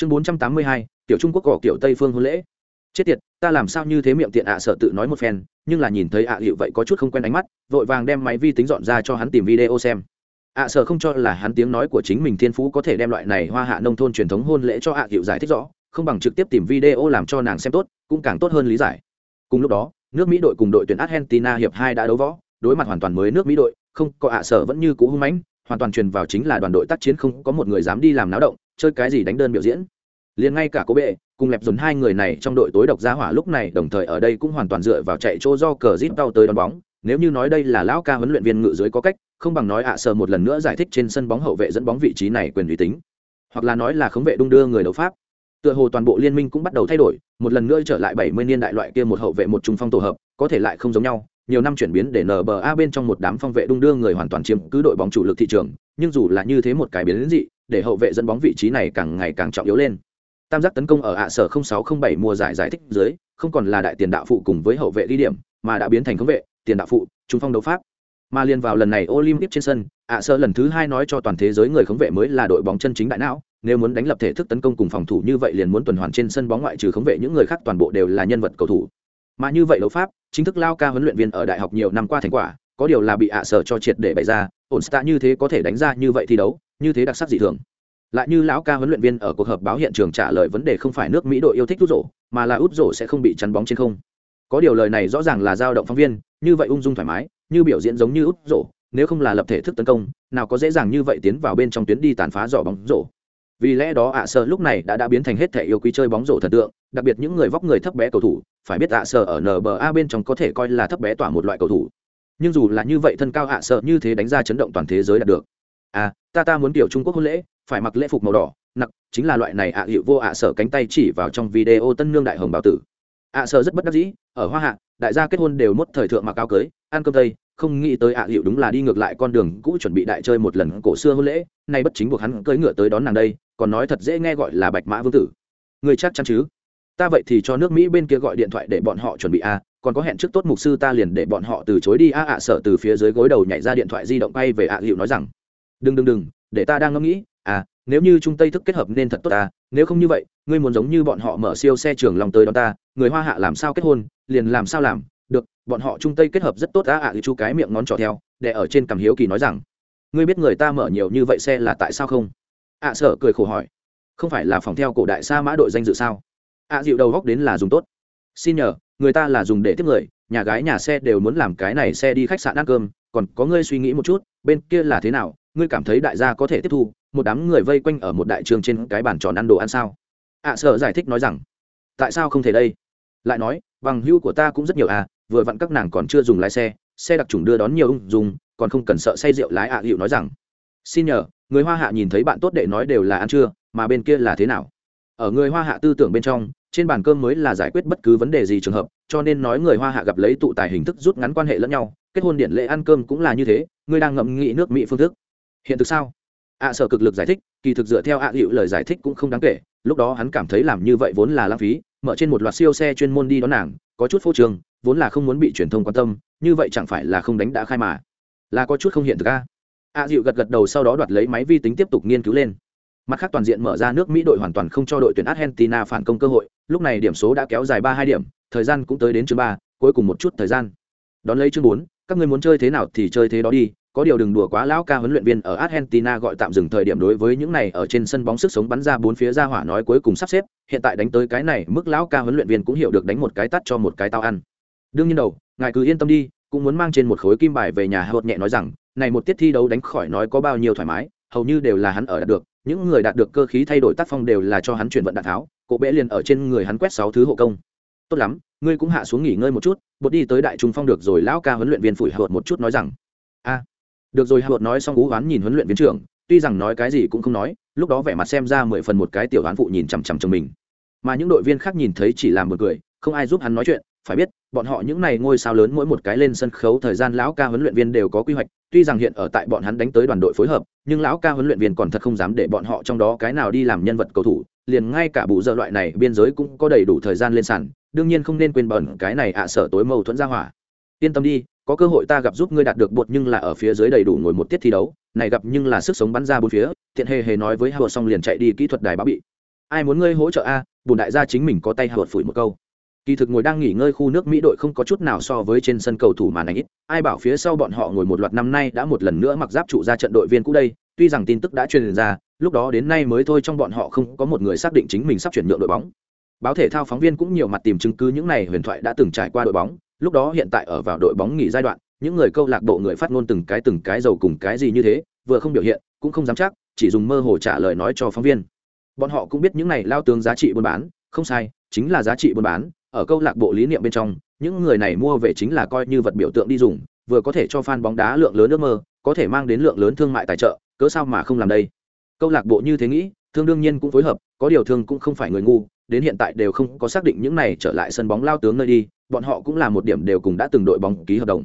chương bốn trăm tám mươi hai, tiểu trung quốc cỏ kiểu tây phương hôn lễ. Chết tiệt, ta làm sao như thế miệng tiện ạ à sợ tự nói một phen, nhưng là nhìn thấy ạ à, hiệu vậy có chút không quen ánh mắt, vội vàng đem máy vi tính dọn ra cho hắn tìm video xem. Ạ à, sợ không cho là hắn tiếng nói của chính mình thiên phú có thể đem loại này hoa hạ nông thôn truyền thống hôn lễ cho ạ à, hiệu giải thích rõ, không bằng trực tiếp tìm video làm cho nàng xem tốt, cũng càng tốt hơn lý giải. Cùng lúc đó, nước mỹ đội cùng đội tuyển argentina hiệp hai đã đấu võ, đối mặt hoàn toàn mới nước mỹ đội, không, có ạ sợ vẫn như cũ hung mãnh, hoàn toàn truyền vào chính là đoàn đội tác chiến không có một người dám đi làm náo động chơi cái gì đánh đơn biểu diễn. Liền ngay cả cố bệ, cùng lẹp dồn hai người này trong đội tối độc giá hỏa lúc này đồng thời ở đây cũng hoàn toàn dựa vào chạy chỗ do cờ zip đau tới đón bóng. Nếu như nói đây là lão ca huấn luyện viên ngự dưới có cách, không bằng nói ạ à sờ một lần nữa giải thích trên sân bóng hậu vệ dẫn bóng vị trí này quyền uy tín. Hoặc là nói là khống vệ đung đưa người đấu pháp. Tựa hồ toàn bộ liên minh cũng bắt đầu thay đổi, một lần nữa trở lại bảy mươi niên đại loại kia một hậu vệ một trung phong tổ hợp, có thể lại không giống nhau. Nhiều năm chuyển biến để nba bên trong một đám phong vệ đung đưa người hoàn toàn chiếm cứ đội bóng chủ lực thị trường, nhưng dù là như thế một cái biến dị để hậu vệ dẫn bóng vị trí này càng ngày càng trọng yếu lên. Tam giác tấn công ở ạ sở 0607 mùa giải giải thích dưới, không còn là đại tiền đạo phụ cùng với hậu vệ ghi điểm, mà đã biến thành khống vệ, tiền đạo phụ, trung phong đấu pháp. Mà liên vào lần này olympic trên sân, ạ sở lần thứ hai nói cho toàn thế giới người khống vệ mới là đội bóng chân chính đại não, nếu muốn đánh lập thể thức tấn công cùng phòng thủ như vậy liền muốn tuần hoàn trên sân bóng ngoại trừ khống vệ, những người khác toàn bộ đều là nhân vật cầu thủ. Mà như vậy đấu pháp, chính thức lao ca huấn luyện viên ở đại học nhiều năm qua thành quả, có điều là bị ạ sở cho triệt để bày ra ổn sta như thế có thể đánh ra như vậy thi đấu như thế đặc sắc dị thường. Lại như lão ca huấn luyện viên ở cuộc họp báo hiện trường trả lời vấn đề không phải nước mỹ đội yêu thích út rổ, mà là út rổ sẽ không bị chắn bóng trên không. Có điều lời này rõ ràng là dao động phóng viên, như vậy ung dung thoải mái, như biểu diễn giống như út rổ, nếu không là lập thể thức tấn công, nào có dễ dàng như vậy tiến vào bên trong tuyến đi tàn phá giỏ bóng rổ. Vì lẽ đó ạ à lúc này đã đã biến thành hết thể yêu quý chơi bóng rổ thần tượng, đặc biệt những người vóc người thấp bé cầu thủ, phải biết ạ à ở nba bên trong có thể coi là thấp bé tỏa một loại cầu thủ. Nhưng dù là như vậy thân cao ạ à như thế đánh ra chấn động toàn thế giới đạt được à ta ta muốn tiểu trung quốc hôn lễ, phải mặc lễ phục màu đỏ, nặc, chính là loại này ạ, hiệu vô ạ, sở cánh tay chỉ vào trong video tân nương đại hồng bảo tử. Ạ, sở rất bất đắc dĩ, ở hoa hạ, đại gia kết hôn đều mất thời thượng mặc áo cưới, ăn cơm tây, không nghĩ tới ạ, hiệu đúng là đi ngược lại con đường cũ chuẩn bị đại chơi một lần cổ xưa hôn lễ, nay bất chính buộc hắn cưỡi ngựa tới đón nàng đây, còn nói thật dễ nghe gọi là bạch mã vương tử. Người chắc chắn chứ? Ta vậy thì cho nước mỹ bên kia gọi điện thoại để bọn họ chuẩn bị a còn có hẹn trước tốt mục sư ta liền để bọn họ từ chối đi. A, ạ sợ từ phía dưới gối đầu nhảy ra điện thoại di động bay về ạ, hiệu nói rằng đừng đừng đừng để ta đang ngẫm nghĩ. À nếu như trung tây thức kết hợp nên thật tốt ta. Nếu không như vậy ngươi muốn giống như bọn họ mở siêu xe trường lòng tới đó ta người hoa hạ làm sao kết hôn liền làm sao làm. Được bọn họ trung tây kết hợp rất tốt á ạ à, chu cái miệng ngón trỏ theo để ở trên cằm hiếu kỳ nói rằng ngươi biết người ta mở nhiều như vậy xe là tại sao không? Ạ à, sợ cười khổ hỏi. Không phải là phòng theo cổ đại sa mã đội danh dự sao? Ạ dịu đầu góc đến là dùng tốt. Xin nhờ người ta là dùng để tiếp người nhà gái nhà xe đều muốn làm cái này xe đi khách sạn ăn cơm còn có ngươi suy nghĩ một chút bên kia là thế nào? Ngươi cảm thấy đại gia có thể tiếp thu một đám người vây quanh ở một đại trường trên cái bàn tròn ăn đồ ăn sao? Ạ à, sợ giải thích nói rằng tại sao không thể đây? Lại nói bằng hưu của ta cũng rất nhiều à vừa vặn các nàng còn chưa dùng lái xe xe đặc trùng đưa đón nhiều ung dùng còn không cần sợ say rượu lái ạ à hiệu nói rằng xin nhờ người hoa hạ nhìn thấy bạn tốt đệ nói đều là ăn trưa mà bên kia là thế nào? Ở người hoa hạ tư tưởng bên trong trên bàn cơm mới là giải quyết bất cứ vấn đề gì trường hợp cho nên nói người hoa hạ gặp lấy tụ tài hình thức rút ngắn quan hệ lẫn nhau kết hôn điện lễ ăn cơm cũng là như thế ngươi đang ngậm nghị nước mỹ phương thức hiện thực sao? Ạ sở cực lực giải thích, kỳ thực dựa theo ạ hữu lời giải thích cũng không đáng kể, lúc đó hắn cảm thấy làm như vậy vốn là lãng phí, mở trên một loạt siêu xe chuyên môn đi đón nàng, có chút phô trường vốn là không muốn bị truyền thông quan tâm, như vậy chẳng phải là không đánh đã khai mà. Là có chút không hiện thực a. Ạ dịu gật gật đầu sau đó đoạt lấy máy vi tính tiếp tục nghiên cứu lên. Mặt khác toàn diện mở ra nước mỹ đội hoàn toàn không cho đội tuyển argentina phản công cơ hội, lúc này điểm số đã kéo dài ba hai điểm, thời gian cũng tới đến chương ba, cuối cùng một chút thời gian. Đón lấy chương bốn, các ngươi muốn chơi thế nào thì chơi thế đó đi có điều đừng đùa quá lão ca huấn luyện viên ở Argentina gọi tạm dừng thời điểm đối với những này ở trên sân bóng sức sống bắn ra bốn phía ra hỏa nói cuối cùng sắp xếp, hiện tại đánh tới cái này, mức lão ca huấn luyện viên cũng hiểu được đánh một cái tắt cho một cái tao ăn. Đương nhiên đầu, ngài cứ yên tâm đi, cũng muốn mang trên một khối kim bài về nhà hột nhẹ nói rằng, này một tiết thi đấu đánh khỏi nói có bao nhiêu thoải mái, hầu như đều là hắn ở đạt được, những người đạt được cơ khí thay đổi tác phong đều là cho hắn chuyển vận đạn tháo, cổ bẽ liền ở trên người hắn quét sáu thứ hộ công. Tốt lắm, ngươi cũng hạ xuống nghỉ ngơi một chút, bột đi tới đại trung phong được rồi lão ca huấn luyện viên phủi hột một chút nói rằng, được rồi hạ bột nói xong cú oán nhìn huấn luyện viên trưởng, tuy rằng nói cái gì cũng không nói, lúc đó vẻ mặt xem ra mười phần một cái tiểu đoán phụ nhìn chằm chằm chồng mình. Mà những đội viên khác nhìn thấy chỉ làm một cười không ai giúp hắn nói chuyện, phải biết, bọn họ những này ngôi sao lớn mỗi một cái lên sân khấu thời gian lão ca huấn luyện viên đều có quy hoạch, tuy rằng hiện ở tại bọn hắn đánh tới đoàn đội phối hợp, nhưng lão ca huấn luyện viên còn thật không dám để bọn họ trong đó cái nào đi làm nhân vật cầu thủ, liền ngay cả bù giờ loại này biên giới cũng có đầy đủ thời gian lên sàn, đương nhiên không nên quên bẩn cái này ạ à sở tối mâu thuẫn ra hỏa yên tâm đi, có cơ hội ta gặp giúp ngươi đạt được bột nhưng là ở phía dưới đầy đủ ngồi một tiết thi đấu, này gặp nhưng là sức sống bắn ra bốn phía, thiện hề hề nói với hào xong liền chạy đi kỹ thuật đài báo bị. Ai muốn ngươi hỗ trợ a? Bùn đại gia chính mình có tay hợt phủi một câu. Kỳ thực ngồi đang nghỉ ngơi khu nước mỹ đội không có chút nào so với trên sân cầu thủ mà này ít. Ai bảo phía sau bọn họ ngồi một loạt năm nay đã một lần nữa mặc giáp trụ ra trận đội viên cũ đây, tuy rằng tin tức đã truyền ra, lúc đó đến nay mới thôi trong bọn họ không có một người xác định chính mình sắp chuyển nhượng đội bóng. Báo thể thao phóng viên cũng nhiều mặt tìm chứng cứ những này huyền thoại đã từng trải qua đội bóng lúc đó hiện tại ở vào đội bóng nghỉ giai đoạn, những người câu lạc bộ người phát ngôn từng cái từng cái giàu cùng cái gì như thế, vừa không biểu hiện, cũng không dám chắc, chỉ dùng mơ hồ trả lời nói cho phóng viên. Bọn họ cũng biết những này lao tướng giá trị buôn bán, không sai, chính là giá trị buôn bán, ở câu lạc bộ lý niệm bên trong, những người này mua về chính là coi như vật biểu tượng đi dùng, vừa có thể cho fan bóng đá lượng lớn ước mơ, có thể mang đến lượng lớn thương mại tài trợ, cớ sao mà không làm đây? Câu lạc bộ như thế nghĩ, thương đương nhiên cũng phối hợp, có điều thương cũng không phải người ngu, đến hiện tại đều không có xác định những này trở lại sân bóng lao tướng nơi đi bọn họ cũng là một điểm đều cùng đã từng đội bóng ký hợp đồng.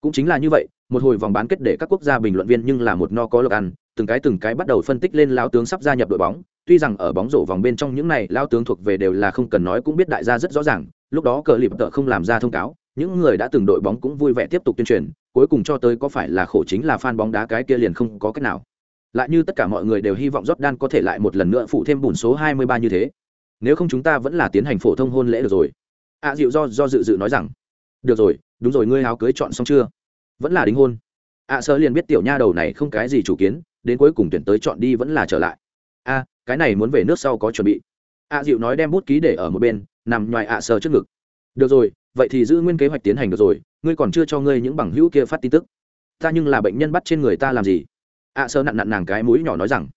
Cũng chính là như vậy, một hồi vòng bán kết để các quốc gia bình luận viên nhưng là một no có lộc ăn, từng cái từng cái bắt đầu phân tích lên lão tướng sắp gia nhập đội bóng. Tuy rằng ở bóng rổ vòng bên trong những này lão tướng thuộc về đều là không cần nói cũng biết đại gia rất rõ ràng, lúc đó cờ lịp tợ không làm ra thông cáo, những người đã từng đội bóng cũng vui vẻ tiếp tục tuyên truyền, cuối cùng cho tới có phải là khổ chính là fan bóng đá cái kia liền không có cách nào. Lại như tất cả mọi người đều hy vọng Jordan có thể lại một lần nữa phụ thêm bùn số 23 như thế. Nếu không chúng ta vẫn là tiến hành phổ thông hôn lễ được rồi ạ à, dịu do do dự dự nói rằng được rồi đúng rồi ngươi áo cưới chọn xong chưa? Vẫn là đính hôn. Ạ à, sơ liền biết tiểu nha đầu này không cái gì chủ kiến đến cuối cùng tuyển tới chọn đi vẫn là trở lại. A cái này muốn về nước sau có chuẩn bị. À, ạ dịu nói đem bút ký để ở một bên nằm ngoài ạ sơ trước ngực. Được rồi vậy thì giữ nguyên kế hoạch tiến hành được rồi ngươi còn chưa cho ngươi những bằng hữu kia phát tin tức. Ta nhưng là bệnh nhân bắt trên người ta làm gì? À, ạ sơ nặn nặn nàng cái mũi nhỏ nói rằng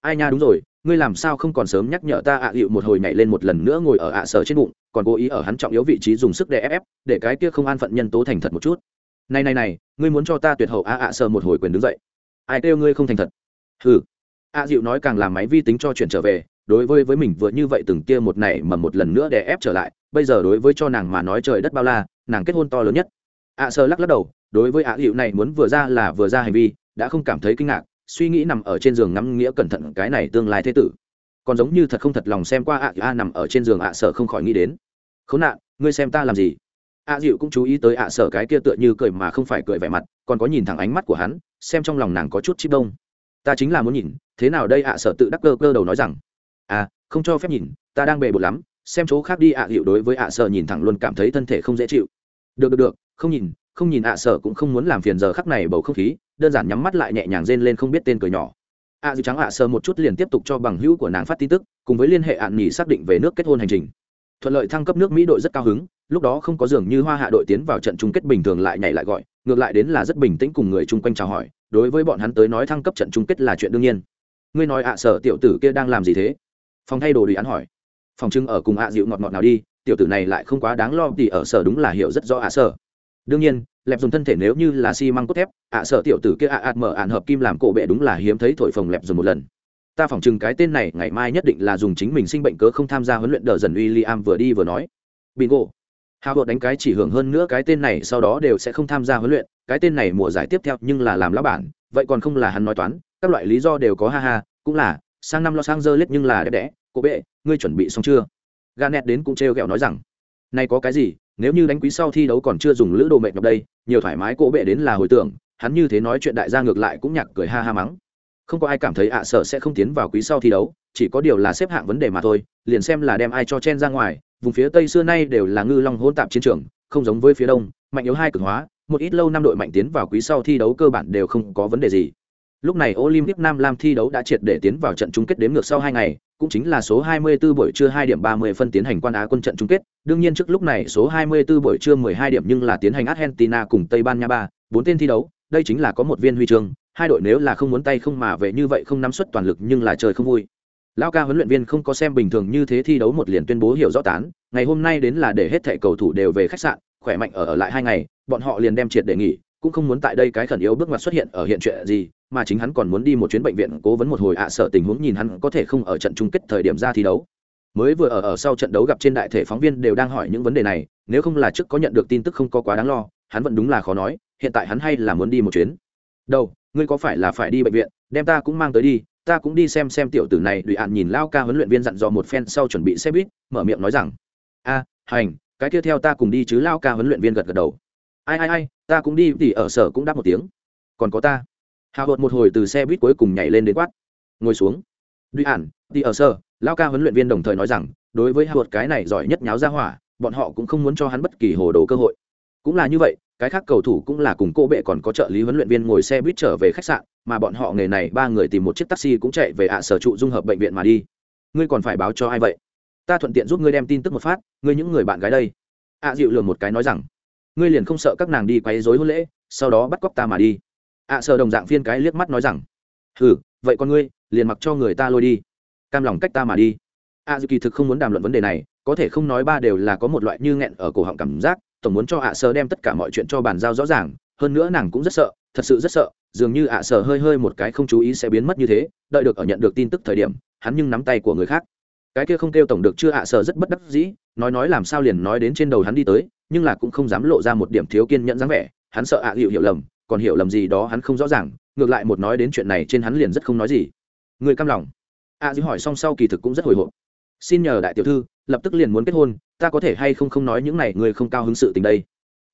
ai nha đúng rồi ngươi làm sao không còn sớm nhắc nhở ta ạ à một hồi nhảy lên một lần nữa ngồi ở ạ sở trên bụng, còn cố ý ở hắn trọng yếu vị trí dùng sức để ép ép, để cái kia không an phận nhân tố thành thật một chút. Này này này, ngươi muốn cho ta tuyệt hậu ạ ạ sở một hồi quyền đứng dậy. Ai kêu ngươi không thành thật? Hừ. Ạ dịu nói càng làm máy vi tính cho chuyển trở về, đối với với mình vừa như vậy từng kia một này mà một lần nữa để ép trở lại, bây giờ đối với cho nàng mà nói trời đất bao la, nàng kết hôn to lớn nhất. Ạ Sơ lắc lắc đầu, đối với ạ hiệu này muốn vừa ra là vừa ra hành vi, đã không cảm thấy kinh ngạc suy nghĩ nằm ở trên giường ngắm nghĩa cẩn thận cái này tương lai thế tử. Còn giống như thật không thật lòng xem qua ạ a nằm ở trên giường ạ sở không khỏi nghĩ đến. Khốn nạn, ngươi xem ta làm gì? Ạ dịu cũng chú ý tới ạ sở cái kia tựa như cười mà không phải cười vẻ mặt, còn có nhìn thẳng ánh mắt của hắn, xem trong lòng nàng có chút chip đông. Ta chính là muốn nhìn, thế nào đây ạ sở tự đắc cơ cơ đầu nói rằng à không cho phép nhìn, ta đang bề bột lắm, xem chỗ khác đi ạ dịu đối với ạ sở nhìn thẳng luôn cảm thấy thân thể không dễ chịu. Được được được, không nhìn không nhìn ạ sở cũng không muốn làm phiền giờ khắc này bầu không khí, đơn giản nhắm mắt lại nhẹ nhàng rên lên không biết tên cười nhỏ. Ạ dịu trắng ạ sở một chút liền tiếp tục cho bằng hữu của nàng phát tin tức, cùng với liên hệ ạn nghỉ xác định về nước kết hôn hành trình. Thuận lợi thăng cấp nước mỹ đội rất cao hứng, lúc đó không có dường như hoa hạ đội tiến vào trận chung kết bình thường lại nhảy lại gọi, ngược lại đến là rất bình tĩnh cùng người chung quanh chào hỏi, đối với bọn hắn tới nói thăng cấp trận chung kết là chuyện đương nhiên. Ngươi nói ạ sở tiểu tử kia đang làm gì thế? Phòng thay đồ đi án hỏi. Phòng trưng ở cùng ạ dịu ngọt ngọt nào đi, tiểu tử này lại không quá đáng lo thì ở sở đúng là hiểu rất rõ ạ sở. Đương nhiên lẹp dùng thân thể nếu như là xi măng cốt thép, ạ, sợ tiểu tử kia ạ ạt mở ạn hợp kim làm cổ bệ đúng là hiếm thấy thổi phồng lẹp dùng một lần. Ta phỏng chừng cái tên này ngày mai nhất định là dùng chính mình sinh bệnh cớ không tham gia huấn luyện đờ dần William vừa đi vừa nói. Bingo. Hào hột đánh cái chỉ hưởng hơn nữa cái tên này, sau đó đều sẽ không tham gia huấn luyện. Cái tên này mùa giải tiếp theo nhưng là làm lão bản, vậy còn không là hắn nói toán. Các loại lý do đều có ha ha, cũng là, sang năm lo sang dơ lết nhưng là đẹp đẽ cô bệ, ngươi chuẩn bị xong chưa? Ganet đến cũng trêu ghẹo nói rằng nay có cái gì? Nếu như đánh quý sau thi đấu còn chưa dùng lữ đồ mệt nhọc đây, nhiều thoải mái cỗ bệ đến là hồi tưởng, hắn như thế nói chuyện đại gia ngược lại cũng nhạc cười ha ha mắng. Không có ai cảm thấy ạ sở sẽ không tiến vào quý sau thi đấu, chỉ có điều là xếp hạng vấn đề mà thôi, liền xem là đem ai cho chen ra ngoài, vùng phía tây xưa nay đều là ngư long hôn tạp chiến trường, không giống với phía đông, mạnh yếu hai cực hóa, một ít lâu năm đội mạnh tiến vào quý sau thi đấu cơ bản đều không có vấn đề gì. Lúc này olympic nam lam thi đấu đã triệt để tiến vào trận chung kết đếm ngược sau hai ngày cũng chính là số 24 buổi trưa 2 điểm 30 phân tiến hành quan á quân trận chung kết. Đương nhiên trước lúc này số 24 buổi trưa 12 điểm nhưng là tiến hành argentina cùng tây ban nha ba bốn tên thi đấu. Đây chính là có một viên huy chương. Hai đội nếu là không muốn tay không mà về như vậy không nắm suất toàn lực nhưng là trời không vui. Lao ca huấn luyện viên không có xem bình thường như thế thi đấu một liền tuyên bố hiểu rõ tán. Ngày hôm nay đến là để hết thảy cầu thủ đều về khách sạn khỏe mạnh ở, ở lại hai ngày. Bọn họ liền đem triệt để nghỉ cũng không muốn tại đây cái khẩn yếu bước ngoặt xuất hiện ở hiện chuyện gì mà chính hắn còn muốn đi một chuyến bệnh viện cố vấn một hồi ạ, sợ tình huống nhìn hắn có thể không ở trận chung kết thời điểm ra thi đấu. Mới vừa ở ở sau trận đấu gặp trên đại thể phóng viên đều đang hỏi những vấn đề này, nếu không là trước có nhận được tin tức không có quá đáng lo, hắn vẫn đúng là khó nói, hiện tại hắn hay là muốn đi một chuyến. Đâu ngươi có phải là phải đi bệnh viện, đem ta cũng mang tới đi, ta cũng đi xem xem tiểu tử này đùi ạn nhìn lao ca huấn luyện viên dặn dò một phen sau chuẩn bị xe buýt, mở miệng nói rằng, a, hành, cái tiếp theo ta cùng đi chứ lao ca huấn luyện viên gật gật đầu. Ai ai ai, ta cũng đi, thì ở sở cũng đáp một tiếng. Còn có ta hào hột một hồi từ xe buýt cuối cùng nhảy lên đến quát. Ngồi xuống. Duy ản đi ở sơ, lao ca huấn luyện viên đồng thời nói rằng, đối với hột cái này giỏi nhất nháo ra hỏa, bọn họ cũng không muốn cho hắn bất kỳ hồ đồ cơ hội. Cũng là như vậy, cái khác cầu thủ cũng là cùng cô bệ còn có trợ lý huấn luyện viên ngồi xe buýt trở về khách sạn, mà bọn họ nghề này ba người tìm một chiếc taxi cũng chạy về ạ sở trụ dung hợp bệnh viện mà đi. Ngươi còn phải báo cho ai vậy? Ta thuận tiện giúp ngươi đem tin tức một phát, ngươi những người bạn gái đây. Ạ dịu lường một cái nói rằng, ngươi liền không sợ các nàng đi quấy rối hôn lễ, sau đó bắt cóc ta mà đi ạ sợ đồng dạng phiên cái liếc mắt nói rằng ừ vậy con ngươi, liền mặc cho người ta lôi đi. Cam lòng cách ta mà đi. Ạ dự kỳ thực không muốn đàm luận vấn đề này, có thể không nói ba đều là có một loại như nghẹn ở cổ họng cảm giác, tổng muốn cho ạ sợ đem tất cả mọi chuyện cho bàn giao rõ ràng, hơn nữa nàng cũng rất sợ, thật sự rất sợ, dường như ạ sợ hơi hơi một cái không chú ý sẽ biến mất như thế, đợi được ở nhận được tin tức thời điểm, hắn nhưng nắm tay của người khác. Cái kia không kêu tổng được chưa ạ sợ rất bất đắc dĩ, nói nói làm sao liền nói đến trên đầu hắn đi tới, nhưng là cũng không dám lộ ra một điểm thiếu kiên nhẫn dáng vẻ, hắn sợ ạ hiểu hiểu lầm còn hiểu lầm gì đó hắn không rõ ràng, ngược lại một nói đến chuyện này trên hắn liền rất không nói gì. Người căm lòng. A dư hỏi xong sau kỳ thực cũng rất hồi hộp. Xin nhờ đại tiểu thư, lập tức liền muốn kết hôn, ta có thể hay không không nói những này, người không cao hứng sự tình đây.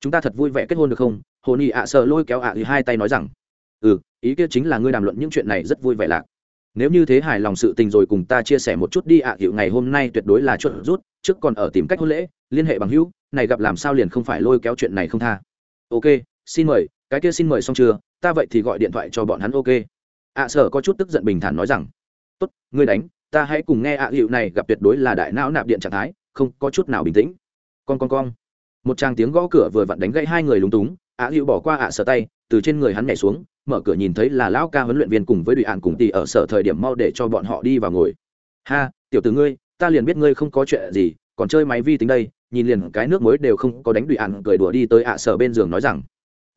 Chúng ta thật vui vẻ kết hôn được không? Hồ nị ạ sợ lôi kéo ạ à hai tay nói rằng. Ừ ý kia chính là ngươi đàm luận những chuyện này rất vui vẻ lạc. Nếu như thế hài lòng sự tình rồi cùng ta chia sẻ một chút đi ạ, hiệu ngày hôm nay tuyệt đối là chuẩn rút, trước còn ở tìm cách hôn lễ, liên hệ bằng hữu, này gặp làm sao liền không phải lôi kéo chuyện này không tha. Ok, xin mời cái kia xin mời xong chưa? Ta vậy thì gọi điện thoại cho bọn hắn ok. Ạ sở có chút tức giận bình thản nói rằng, tốt, ngươi đánh, ta hãy cùng nghe ạ hiệu này gặp tuyệt đối là đại não nạp điện trạng thái, không có chút nào bình tĩnh. Con con con một tràng tiếng gõ cửa vừa vặn đánh gãy hai người lúng túng ạ hiệu bỏ qua ạ sở tay, từ trên người hắn nhảy xuống, mở cửa nhìn thấy là lão ca huấn luyện viên cùng với đội ạn cùng tỷ ở sở thời điểm mau để cho bọn họ đi vào ngồi. Ha, tiểu tử ngươi, ta liền biết ngươi không có chuyện gì, còn chơi máy vi tính đây. Nhìn liền cái nước mới đều không có đánh đội ạn cười đùa đi tới ạ sở bên giường nói rằng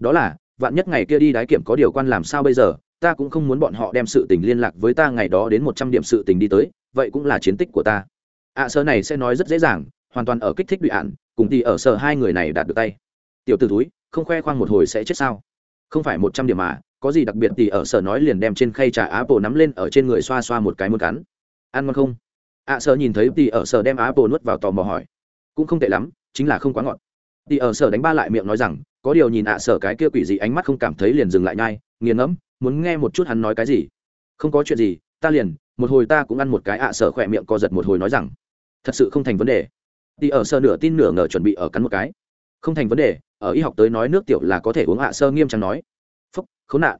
đó là vạn nhất ngày kia đi đái kiểm có điều quan làm sao bây giờ ta cũng không muốn bọn họ đem sự tình liên lạc với ta ngày đó đến một trăm điểm sự tình đi tới vậy cũng là chiến tích của ta. Ạ sở này sẽ nói rất dễ dàng hoàn toàn ở kích thích bị ạn cùng tỷ ở sở hai người này đạt được tay. Tiểu t ử túi không khoe khoang một hồi sẽ chết sao? Không phải một trăm điểm mà có gì đặc biệt thì ở sở nói liền đem trên khay trà bồ nắm lên ở trên người xoa xoa một cái một cắn. Ăn ngon không? Ạ à, sở nhìn thấy thì ở sở đem á bồ nuốt vào tò mò hỏi. Cũng không tệ lắm chính là không quá ngọt thì ở sở đánh ba lại miệng nói rằng, có điều nhìn ạ sở cái kia quỷ gì ánh mắt không cảm thấy liền dừng lại nhai, nghiền ngẫm, muốn nghe một chút hắn nói cái gì. Không có chuyện gì, ta liền, một hồi ta cũng ăn một cái ạ sở khỏe miệng co giật một hồi nói rằng. Thật sự không thành vấn đề. Thì ở sở nửa tin nửa ngờ chuẩn bị ở cắn một cái. Không thành vấn đề, ở y học tới nói nước tiểu là có thể uống ạ sơ nghiêm trang nói. Phúc, khốn nạn.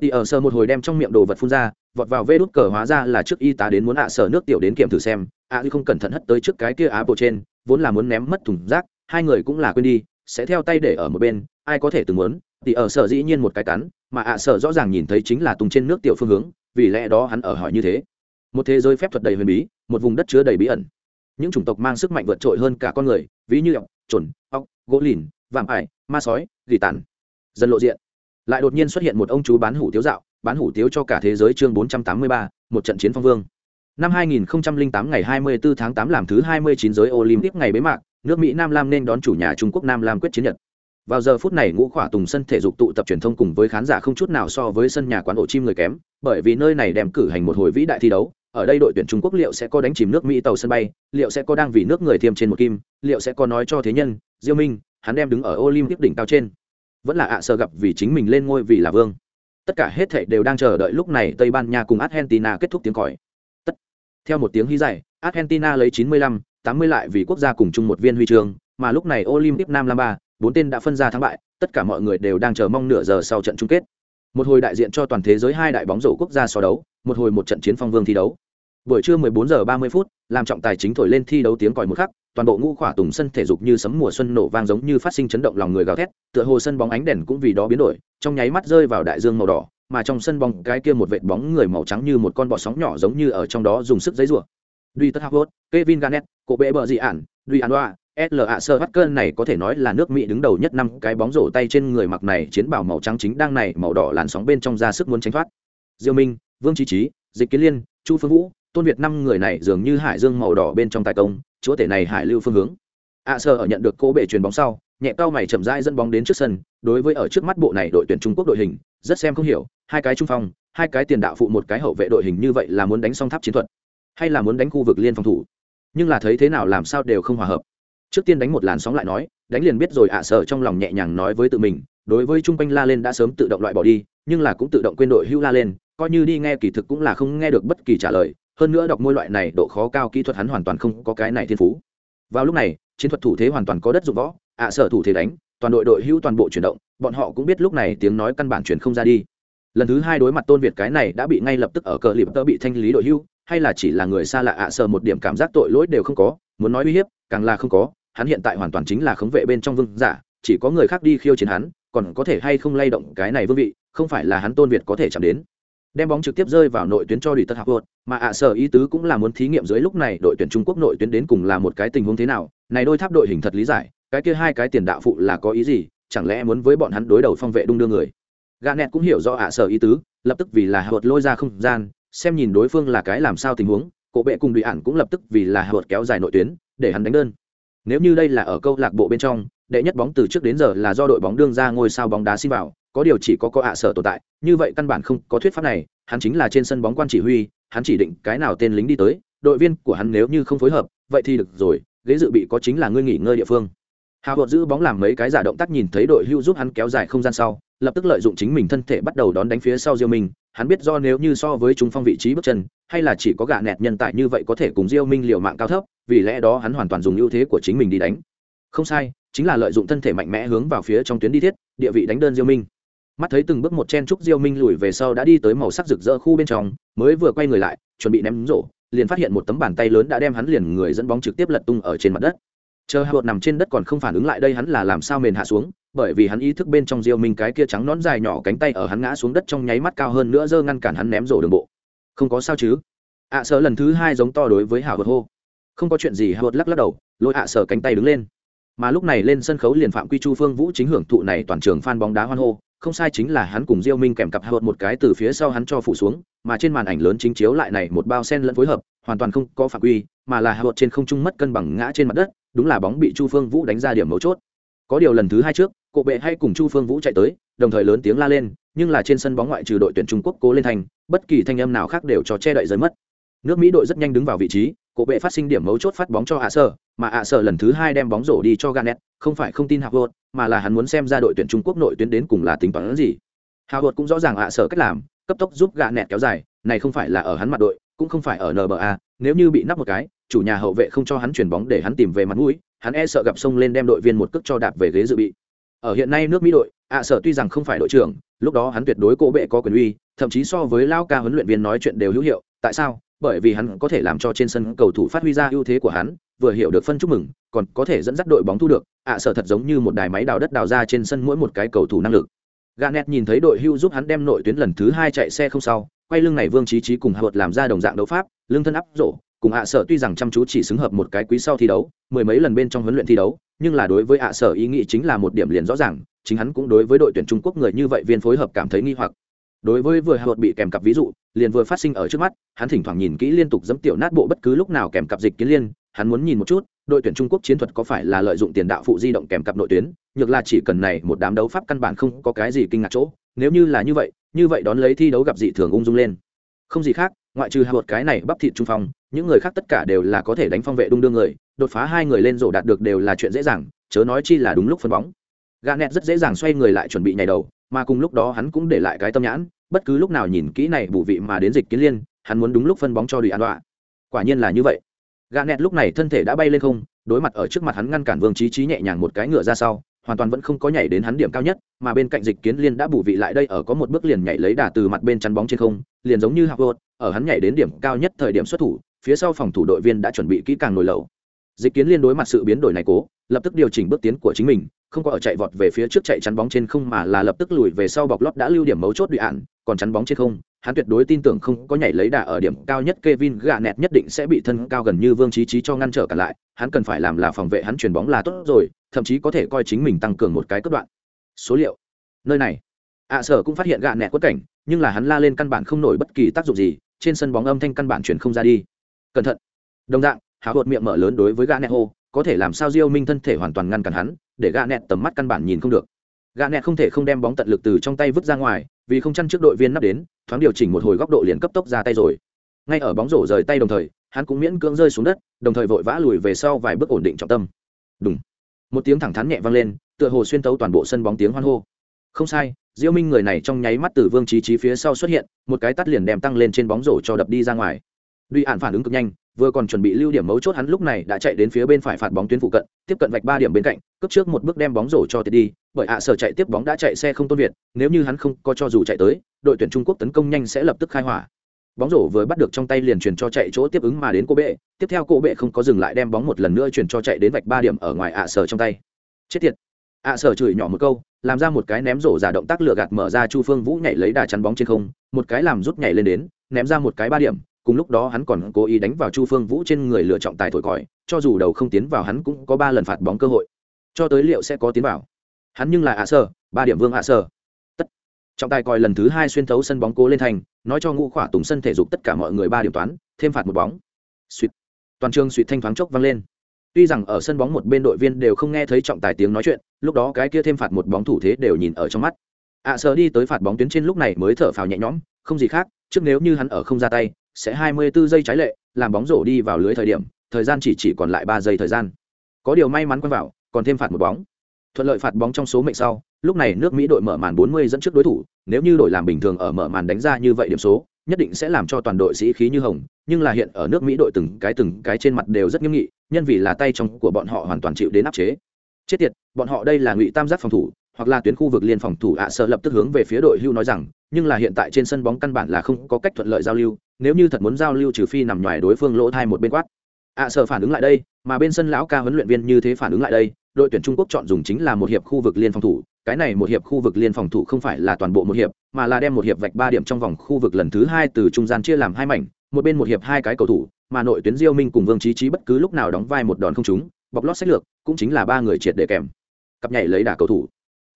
Đi ở sơ một hồi đem trong miệng đồ vật phun ra, vọt vào vê đút cờ hóa ra là trước y tá đến muốn ạ sở nước tiểu đến kiểm thử xem. Ạ không cẩn thận hất tới trước cái kia á bộ trên, vốn là muốn ném mất thùng rác hai người cũng là quên đi sẽ theo tay để ở một bên ai có thể từng muốn thì ở sở dĩ nhiên một cái cắn mà ạ sở rõ ràng nhìn thấy chính là tùng trên nước tiểu phương hướng vì lẽ đó hắn ở hỏi như thế. Một thế giới phép thuật đầy huyền bí một vùng đất chứa đầy bí ẩn. Những chủng tộc mang sức mạnh vượt trội hơn cả con người ví như ọc chuẩn ọc gỗ lìn vạm ải ma sói gỉ tàn. Dần lộ diện. Lại đột nhiên xuất hiện một ông chú bán hủ tiếu dạo bán hủ tiếu cho cả thế giới chương bốn trăm tám mươi ba một trận chiến phong vương. Năm 2008 ngày 24 tháng 8 làm thứ 29 giới Olympic ngày bế mạc, nước Mỹ Nam Lam nên đón chủ nhà Trung Quốc Nam Lam quyết chiến Nhật. Vào giờ phút này ngũ khỏa tùng sân thể dục tụ tập truyền thông cùng với khán giả không chút nào so với sân nhà quán ổ chim người kém, bởi vì nơi này đem cử hành một hồi vĩ đại thi đấu, ở đây đội tuyển Trung Quốc liệu sẽ có đánh chìm nước Mỹ tàu sân bay, liệu sẽ có đang vì nước người thiêm trên một kim, liệu sẽ có nói cho thế nhân, Diêu Minh, hắn đem đứng ở Olympic đỉnh cao trên. Vẫn là ạ à gặp vì chính mình lên ngôi vì là vương. Tất cả hết thảy đều đang chờ đợi lúc này Tây Ban Nha cùng Argentina kết thúc tiếng còi. Tất. Theo một tiếng hí dài, Argentina lấy 95, 80 lại vì quốc gia cùng chung một viên huy chương, mà lúc này Olympic Nam Lam ba, bốn tên đã phân ra thắng bại, tất cả mọi người đều đang chờ mong nửa giờ sau trận chung kết. Một hồi đại diện cho toàn thế giới hai đại bóng rổ quốc gia so đấu, một hồi một trận chiến phong vương thi đấu. Buổi trưa 14 giờ 30 phút, làm trọng tài chính thổi lên thi đấu tiếng còi một khắc, toàn bộ ngũ khỏa tùng sân thể dục như sấm mùa xuân nổ vang giống như phát sinh chấn động lòng người gào thét tựa hồ sân bóng ánh đèn cũng vì đó biến đổi trong nháy mắt rơi vào đại dương màu đỏ mà trong sân bóng cái kia một vệt bóng người màu trắng như một con bọ sóng nhỏ giống như ở trong đó dùng sức giãy rủa duy tất hapot kevin garnett cổ bệ bờ dị ản duy an đoa sơ bắt cơn này có thể nói là nước mỹ đứng đầu nhất năm cái bóng rổ tay trên người mặc này chiến bảo màu trắng chính đang này màu đỏ làn sóng bên trong ra sức muốn tránh thoát. Diêu minh vương Chí Chí, dịch kiến liên chu phương vũ tôn việt năm người này dường như hải dương màu đỏ bên trong tài công chúa tể này hải lưu phương hướng. A à ở nhận được cô bệ truyền bóng sau nhẹ cao mày chậm rãi dẫn bóng đến trước sân đối với ở trước mắt bộ này đội tuyển trung quốc đội hình rất xem không hiểu hai cái trung phong hai cái tiền đạo phụ một cái hậu vệ đội hình như vậy là muốn đánh xong tháp chiến thuật hay là muốn đánh khu vực liên phòng thủ? Nhưng là thấy thế nào làm sao đều không hòa hợp. Trước tiên đánh một làn sóng lại nói, đánh liền biết rồi ạ à trong lòng nhẹ nhàng nói với tự mình, đối với trung quanh la lên đã sớm tự động loại bỏ đi, nhưng là cũng tự động quên đội hưu la lên, coi như đi nghe kỳ thực cũng là không nghe được bất kỳ trả lời. Hơn nữa đọc môi loại này độ khó cao kỹ thuật hắn hoàn toàn không có cái này thiên phú. Vào lúc này, chiến thuật thủ thế hoàn toàn có đất dụng võ, ạ sở thủ thế đánh, toàn đội đội hữu toàn bộ chuyển động, bọn họ cũng biết lúc này tiếng nói căn bản chuyển không ra đi. Lần thứ hai đối mặt tôn việt cái này đã bị ngay lập tức ở cờ lip tơ bị thanh lý đội hưu hay là chỉ là người xa lạ ạ sờ một điểm cảm giác tội lỗi đều không có, muốn nói uy hiếp, càng là không có. Hắn hiện tại hoàn toàn chính là khống vệ bên trong vương giả, chỉ có người khác đi khiêu chiến hắn, còn có thể hay không lay động cái này vương vị, không phải là hắn tôn việt có thể chạm đến. Đem bóng trực tiếp rơi vào nội tuyến cho đùi tất học vượt, mà ạ sở ý tứ cũng là muốn thí nghiệm dưới lúc này đội tuyển trung quốc nội tuyến đến cùng là một cái tình huống thế nào. Này đôi tháp đội hình thật lý giải, cái kia hai cái tiền đạo phụ là có ý gì, chẳng lẽ muốn với bọn hắn đối đầu phong vệ đung đưa người? Gà nẹt cũng hiểu rõ ạ sở ý tứ, lập tức vì là hạ lôi ra không gian xem nhìn đối phương là cái làm sao tình huống, cổ bệ cùng đùi ản cũng lập tức vì là hạ vợt kéo dài nội tuyến, để hắn đánh đơn. Nếu như đây là ở câu lạc bộ bên trong, đệ nhất bóng từ trước đến giờ là do đội bóng đương ra ngôi sao bóng đá xin vào, có điều chỉ có có ạ sở tồn tại, như vậy căn bản không có thuyết pháp này, hắn chính là trên sân bóng quan chỉ huy, hắn chỉ định cái nào tên lính đi tới, đội viên của hắn nếu như không phối hợp, vậy thì được rồi, ghế dự bị có chính là ngươi nghỉ ngơi địa phương. Hào hột giữ bóng làm mấy cái giả động tác nhìn thấy đội hưu giúp hắn kéo dài không gian sau, lập tức lợi dụng chính mình thân thể bắt đầu đón đánh phía sau diêu minh hắn biết do nếu như so với chúng phong vị trí bước chân, hay là chỉ có gạ nẹt nhân tại như vậy có thể cùng diêu minh liều mạng cao thấp, vì lẽ đó hắn hoàn toàn dùng ưu thế của chính mình đi đánh. Không sai, chính là lợi dụng thân thể mạnh mẽ hướng vào phía trong tuyến đi thiết, địa vị đánh đơn diêu minh. Mắt thấy từng bước một chen trúc diêu minh lùi về sau đã đi tới màu sắc rực rỡ khu bên trong, mới vừa quay người lại, chuẩn bị ném rổ, liền phát hiện một tấm bàn tay lớn đã đem hắn liền người dẫn bóng trực tiếp lật tung ở trên mặt đất chờ hạ nằm trên đất còn không phản ứng lại đây hắn là làm sao mền hạ xuống bởi vì hắn ý thức bên trong diêu minh cái kia trắng nón dài nhỏ cánh tay ở hắn ngã xuống đất trong nháy mắt cao hơn nữa dơ ngăn cản hắn ném rổ đường bộ. Không có sao chứ? Ạ à, sợ lần thứ hai giống to đối với hạ bột hô. Không có chuyện gì hảo lắc lắc đầu lôi ạ à sợ cánh tay đứng lên. Mà lúc này lên sân khấu liền phạm quy chu phương vũ chính hưởng thụ này toàn trường fan bóng đá hoan hô. Không sai chính là hắn cùng diêu minh kèm cặp hột một cái từ phía sau hắn cho phủ xuống mà trên màn ảnh lớn chính chiếu lại này một bao sen lẫn phối hợp hoàn toàn không có phạm quy mà là hột trên không trung mất cân bằng ngã trên mặt đất đúng là bóng bị chu phương vũ đánh ra điểm mấu chốt. Có điều lần thứ hai trước cộ bệ hay cùng chu phương vũ chạy tới, đồng thời lớn tiếng la lên, nhưng là trên sân bóng ngoại trừ đội tuyển trung quốc cố lên thành, bất kỳ thanh âm nào khác đều cho che đậy rơi mất. Nước mỹ đội rất nhanh đứng vào vị trí cộ bệ phát sinh điểm mấu chốt phát bóng cho hạ sở mà hạ sở lần thứ hai đem bóng rổ đi cho ganet không phải không tin hạ vợt mà là hắn muốn xem ra đội tuyển trung quốc nội tuyến đến cùng là tính toán gì. Hạ vợt cũng rõ ràng hạ sở cách làm, cấp tốc giúp ganet kéo dài, này không phải là ở hắn mặt đội, cũng không phải ở nba nếu như bị nắp một cái chủ nhà hậu vệ không cho hắn chuyển bóng để hắn tìm về mặt mũi, hắn e sợ gặp sông lên đem đội viên một cước cho đạp về ghế dự bị. Ở hiện nay nước mỹ đội, ạ sở tuy rằng không phải đội trưởng, lúc đó hắn tuyệt đối cố bệ có quyền uy, thậm chí so với lao ca huấn luyện viên nói chuyện đều hữu hiệu, tại sao? Bởi vì hắn có thể làm cho trên sân cầu thủ phát huy ra ưu thế của hắn, vừa hiểu được phân chúc mừng, còn có thể dẫn dắt đội bóng thu được, ạ sở thật giống như một đài máy đào đất đào ra trên sân mỗi một cái cầu thủ năng lực. Garnet nhìn thấy đội hưu giúp hắn đem nội tuyến lần thứ hai chạy xe không sau, quay lưng này vương trí trí cùng hạ làm ra đồng dạng đấu pháp, lưng thân áp rổ cùng ạ sở tuy rằng chăm chú chỉ xứng hợp một cái quý sau thi đấu, mười mấy lần bên trong huấn luyện thi đấu, nhưng là đối với ạ sở ý nghĩ chính là một điểm liền rõ ràng, chính hắn cũng đối với đội tuyển trung quốc người như vậy viên phối hợp cảm thấy nghi hoặc. Đối với vừa hợp bị kèm cặp ví dụ, liền vừa phát sinh ở trước mắt, hắn thỉnh thoảng nhìn kỹ liên tục dẫm tiểu nát bộ bất cứ lúc nào kèm cặp dịch kiến liên, hắn muốn nhìn một chút, đội tuyển trung quốc chiến thuật có phải là lợi dụng tiền đạo phụ di động kèm cặp nội tuyến, nhược là chỉ cần này một đám đấu pháp căn bản không có cái gì kinh ngạc chỗ, nếu như là như vậy như vậy đón lấy thi đấu gặp dị thường ung dung lên. Không gì khác ngoại trừ hạ một cái này bắp thịt trung phong, những người khác tất cả đều là có thể đánh phong vệ đung đương người, đột phá hai người lên rổ đạt được đều là chuyện dễ dàng, chớ nói chi là đúng lúc phân bóng. Gà nẹt rất dễ dàng xoay người lại chuẩn bị nhảy đầu, mà cùng lúc đó hắn cũng để lại cái tâm nhãn, bất cứ lúc nào nhìn kỹ này bù vị mà đến dịch kiến liên, hắn muốn đúng lúc phân bóng cho đùi an đoạ. Quả nhiên là như vậy. Gà nẹt lúc này thân thể đã bay lên không, đối mặt ở trước mặt hắn ngăn cản vương trí trí nhẹ nhàng một cái ngựa ra sau hoàn toàn vẫn không có nhảy đến hắn điểm cao nhất, mà bên cạnh dịch kiến liên đã bù vị lại đây ở có một bước liền nhảy lấy đà từ mặt bên chắn bóng trên không, liền giống như hạc vợt ở hắn nhảy đến điểm cao nhất thời điểm xuất thủ, phía sau phòng thủ đội viên đã chuẩn bị kỹ càng nổi lầu dịch kiến liên đối mặt sự biến đổi này cố lập tức điều chỉnh bước tiến của chính mình không có ở chạy vọt về phía trước chạy chắn bóng trên không mà là lập tức lùi về sau bọc lót đã lưu điểm mấu chốt bị ạn còn chắn bóng trên không hắn tuyệt đối tin tưởng không có nhảy lấy đà ở điểm cao nhất Kevin gạ nẹt nhất định sẽ bị thân cao gần như Vương Chí Chí cho ngăn trở cả lại, hắn cần phải làm là phòng vệ hắn chuyền bóng là tốt rồi, thậm chí có thể coi chính mình tăng cường một cái cấp đoạn. Số liệu. Nơi này, ạ sở cũng phát hiện gạ nẹt quất cảnh, nhưng là hắn la lên căn bản không nổi bất kỳ tác dụng gì, trên sân bóng âm thanh căn bản chuyển không ra đi. Cẩn thận. Đồng dạng, háo hột miệng mở lớn đối với gã nẹt hô, có thể làm sao Diêu Minh thân thể hoàn toàn ngăn cản hắn, để gã nẹt tầm mắt căn bản nhìn không được. gã nẹt không thể không đem bóng tận lực từ trong tay vứt ra ngoài, vì không chăn trước đội viên nắp đến, thoáng điều chỉnh một hồi góc độ liền cấp tốc ra tay rồi. Ngay ở bóng rổ rời tay đồng thời, hắn cũng miễn cưỡng rơi xuống đất, đồng thời vội vã lùi về sau vài bước ổn định trọng tâm. Đùng. Một tiếng thẳng thắn nhẹ vang lên, tựa hồ xuyên tấu toàn bộ sân bóng tiếng hoan hô. Không sai, Diêu Minh người này trong nháy mắt từ Vương trí trí phía sau xuất hiện, một cái tát liền đem tăng lên trên bóng rổ cho đập đi ra ngoài. Duy Ản phản ứng cực nhanh, vừa còn chuẩn bị lưu điểm mấu chốt hắn lúc này đã chạy đến phía bên phải phạt bóng tuyến phụ cận, tiếp cận vạch ba điểm bên cạnh, cấp trước một bước đem bóng rổ cho tiệt đi, bởi ạ sở chạy tiếp bóng đã chạy xe không tôn việt, nếu như hắn không có cho dù chạy tới, đội tuyển Trung Quốc tấn công nhanh sẽ lập tức khai hỏa. Bóng rổ vừa bắt được trong tay liền chuyển cho chạy chỗ tiếp ứng mà đến cô bệ, tiếp theo cô bệ không có dừng lại đem bóng một lần nữa chuyển cho chạy đến vạch ba điểm ở ngoài ạ sở trong tay. Chết tiệt. ạ sở chửi nhỏ một câu, làm ra một cái ném rổ giả động tác lựa gạt mở ra Chu Phương Vũ nhảy lấy đà chắn bóng trên không, một cái làm rút nhảy lên đến, ném ra một cái ba điểm, cùng lúc đó hắn còn cố ý đánh vào chu phương vũ trên người lựa trọng tài thổi còi, cho dù đầu không tiến vào hắn cũng có ba lần phạt bóng cơ hội. Cho tới liệu sẽ có tiến vào. Hắn nhưng là ạ sơ, ba điểm vương ạ sơ. Tất. Trọng tài còi lần thứ hai xuyên thấu sân bóng cố lên thành, nói cho ngũ khỏa tùng sân thể dục tất cả mọi người ba điểm toán, thêm phạt một bóng. Suýt toàn trường suýt thanh thoáng chốc vang lên. Tuy rằng ở sân bóng một bên đội viên đều không nghe thấy trọng tài tiếng nói chuyện, lúc đó cái kia thêm phạt một bóng thủ thế đều nhìn ở trong mắt. Ạ sơ đi tới phạt bóng tuyến trên lúc này mới thở phào nhẹ nhõm, không gì khác, trước nếu như hắn ở không ra tay sẽ 24 giây trái lệ, làm bóng rổ đi vào lưới thời điểm, thời gian chỉ chỉ còn lại 3 giây thời gian. Có điều may mắn quăng vào, còn thêm phạt một bóng. Thuận lợi phạt bóng trong số mệnh sau, lúc này nước Mỹ đội mở màn 40 dẫn trước đối thủ, nếu như đội làm bình thường ở mở màn đánh ra như vậy điểm số, nhất định sẽ làm cho toàn đội sĩ khí như hồng, nhưng là hiện ở nước Mỹ đội từng cái từng cái trên mặt đều rất nghiêm nghị, nhân vì là tay trong của bọn họ hoàn toàn chịu đến áp chế. Chết tiệt, bọn họ đây là ngụy tam giác phòng thủ, hoặc là tuyến khu vực liên phòng thủ ạ à sợ lập tức hướng về phía đội hưu nói rằng nhưng là hiện tại trên sân bóng căn bản là không có cách thuận lợi giao lưu nếu như thật muốn giao lưu trừ phi nằm ngoài đối phương lỗ thai một bên quát. Ạ à sợ phản ứng lại đây, mà bên sân lão ca huấn luyện viên như thế phản ứng lại đây, đội tuyển trung quốc chọn dùng chính là một hiệp khu vực liên phòng thủ. Cái này một hiệp khu vực liên phòng thủ không phải là toàn bộ một hiệp, mà là đem một hiệp vạch ba điểm trong vòng khu vực lần thứ hai từ trung gian chia làm hai mảnh, một bên một hiệp hai cái cầu thủ, mà nội tuyến diêu minh cùng vương trí trí bất cứ lúc nào đóng vai một đòn không trúng, bọc lót sách lược, cũng chính là ba người triệt để kèm. Cặp nhảy lấy đả cầu thủ.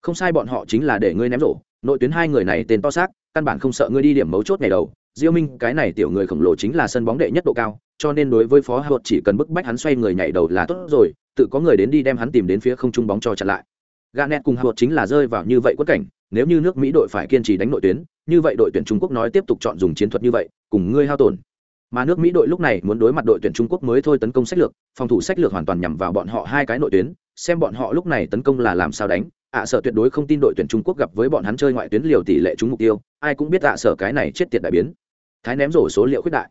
Không sai bọn họ chính là để ngươi ném rổ, nội tuyến hai người này tên to xác, căn bản không sợ ngươi đi điểm mấu chốt ngày đầu diêu minh cái này tiểu người khổng lồ chính là sân bóng đệ nhất độ cao cho nên đối với phó hạ chỉ cần bức bách hắn xoay người nhảy đầu là tốt rồi tự có người đến đi đem hắn tìm đến phía không trung bóng cho chặn lại. Garnet cùng hạ chính là rơi vào như vậy quất cảnh nếu như nước mỹ đội phải kiên trì đánh nội tuyến như vậy đội tuyển trung quốc nói tiếp tục chọn dùng chiến thuật như vậy cùng ngươi hao tổn. Mà nước mỹ đội lúc này muốn đối mặt đội tuyển trung quốc mới thôi tấn công sách lược phòng thủ sách lược hoàn toàn nhằm vào bọn họ hai cái nội tuyến xem bọn họ lúc này tấn công là làm sao đánh. Ạ à, sở tuyệt đối không tin đội tuyển trung quốc gặp với bọn hắn chơi ngoại tuyến liều tỷ lệ trúng mục tiêu ai cũng biết ạ à, sở cái này chết tiệt đại biến thái ném rổ số liệu khuyết đại.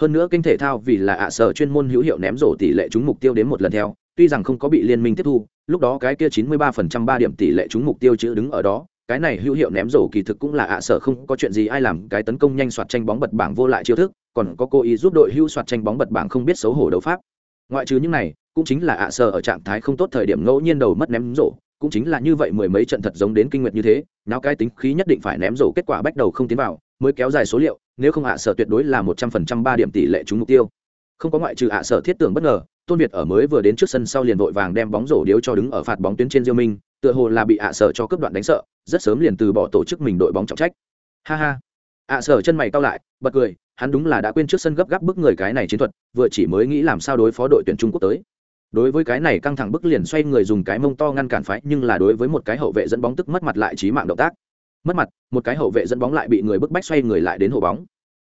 Hơn nữa kinh thể thao vì là ạ à, sở chuyên môn hữu hiệu ném rổ tỷ lệ trúng mục tiêu đến một lần theo tuy rằng không có bị liên minh tiếp thu lúc đó cái kia chín mươi ba phần trăm ba điểm tỷ lệ trúng mục tiêu chữ đứng ở đó cái này hữu hiệu ném rổ kỳ thực cũng là ạ sở không có chuyện gì ai làm cái tấn công nhanh soạt tranh bóng bật bảng vô lại chiêu thức còn có cố ý giúp đội hữu soạt tranh bóng bật bảng không biết xấu hổ đấu pháp. Ngoại trừ những này cũng chính là ạ sở ở trạng thái không tốt thời điểm ngẫu nhiên đầu mất ném rổ cũng chính là như vậy mười mấy trận thật giống đến kinh nguyệt như thế nào cái tính khí nhất định phải ném rổ kết quả bắt đầu không tiến vào mới kéo dài số liệu nếu không hạ sở tuyệt đối là một trăm phần trăm ba điểm tỷ lệ trúng mục tiêu. Không có ngoại trừ hạ sở thiết tưởng bất ngờ, tôn việt ở mới vừa đến trước sân sau liền vội vàng đem bóng rổ điếu cho đứng ở phạt bóng tuyến trên diêu minh, tựa hồ là bị hạ sở cho cướp đoạn đánh sợ, rất sớm liền từ bỏ tổ chức mình đội bóng trọng trách. Ha ha. Hạ sở chân mày cao lại, bật cười, hắn đúng là đã quên trước sân gấp gáp bức người cái này chiến thuật, vừa chỉ mới nghĩ làm sao đối phó đội tuyển trung quốc tới. Đối với cái này căng thẳng bức liền xoay người dùng cái mông to ngăn cản phái, nhưng là đối với một cái hậu vệ dẫn bóng tức mất mặt lại trí mạng động tác mất mặt, một cái hậu vệ dẫn bóng lại bị người bức bách xoay người lại đến hộ bóng.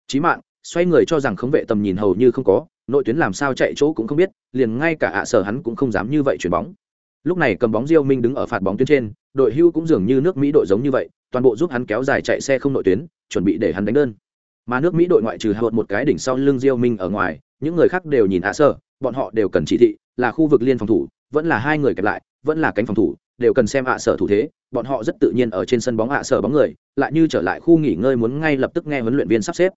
Chí mạng, xoay người cho rằng khống vệ tầm nhìn hầu như không có, nội tuyến làm sao chạy chỗ cũng không biết, liền ngay cả ạ sở hắn cũng không dám như vậy chuyển bóng. Lúc này cầm bóng diêu minh đứng ở phạt bóng tuyến trên, đội hưu cũng dường như nước mỹ đội giống như vậy, toàn bộ giúp hắn kéo dài chạy xe không nội tuyến, chuẩn bị để hắn đánh đơn. Mà nước mỹ đội ngoại trừ hạ một cái đỉnh sau lưng diêu minh ở ngoài, những người khác đều nhìn ạ sở, bọn họ đều cần chỉ thị, là khu vực liên phòng thủ, vẫn là hai người kẹp lại, vẫn là cánh phòng thủ đều cần xem ạ sở thủ thế, bọn họ rất tự nhiên ở trên sân bóng ạ sở bóng người, lại như trở lại khu nghỉ ngơi muốn ngay lập tức nghe huấn luyện viên sắp xếp.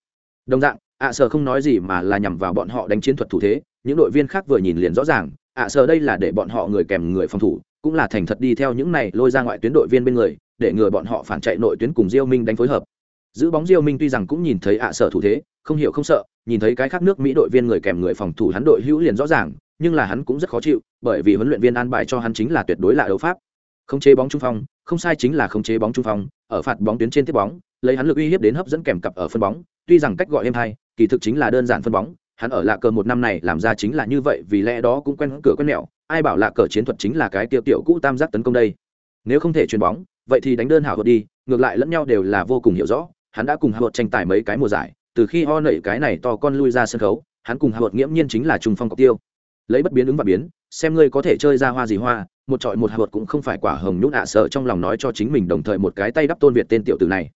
Đồng dạng, ạ sở không nói gì mà là nhằm vào bọn họ đánh chiến thuật thủ thế, những đội viên khác vừa nhìn liền rõ ràng, ạ sở đây là để bọn họ người kèm người phòng thủ, cũng là thành thật đi theo những này lôi ra ngoại tuyến đội viên bên người, để ngừa bọn họ phản chạy nội tuyến cùng diêu minh đánh phối hợp. Giữ bóng diêu minh tuy rằng cũng nhìn thấy ạ sở thủ thế, không hiểu không sợ, nhìn thấy cái khác nước mỹ đội viên người kèm người phòng thủ hắn đội hữu liền rõ ràng, nhưng là hắn cũng rất khó chịu, bởi vì huấn luyện viên an bài cho hắn chính là tuyệt đối là đấu pháp khống chế bóng trung phong, không sai chính là khống chế bóng trung phong, ở phạt bóng tuyến trên tiếp bóng, lấy hắn lực uy hiếp đến hấp dẫn kèm cặp ở phân bóng, tuy rằng cách gọi em hay kỳ thực chính là đơn giản phân bóng, hắn ở lạ cờ một năm này làm ra chính là như vậy, vì lẽ đó cũng quen cửa quen mẹo, ai bảo lạ cờ chiến thuật chính là cái tiêu tiểu cũ tam giác tấn công đây. Nếu không thể chuyền bóng, vậy thì đánh đơn hảo đi, ngược lại lẫn nhau đều là vô cùng hiểu rõ, hắn đã cùng hảo tranh tài mấy cái mùa giải, từ khi ho nảy cái này to con lui ra sân khấu, hắn cùng hảo nghiễm nhiên chính là trung phong cọc tiêu. Lấy bất biến ứng và biến, xem ngươi có thể chơi ra hoa gì hoa một trọi một hạ vật cũng không phải quả hồng nhút ạ sợ trong lòng nói cho chính mình đồng thời một cái tay đắp tôn việt tên tiểu tử này.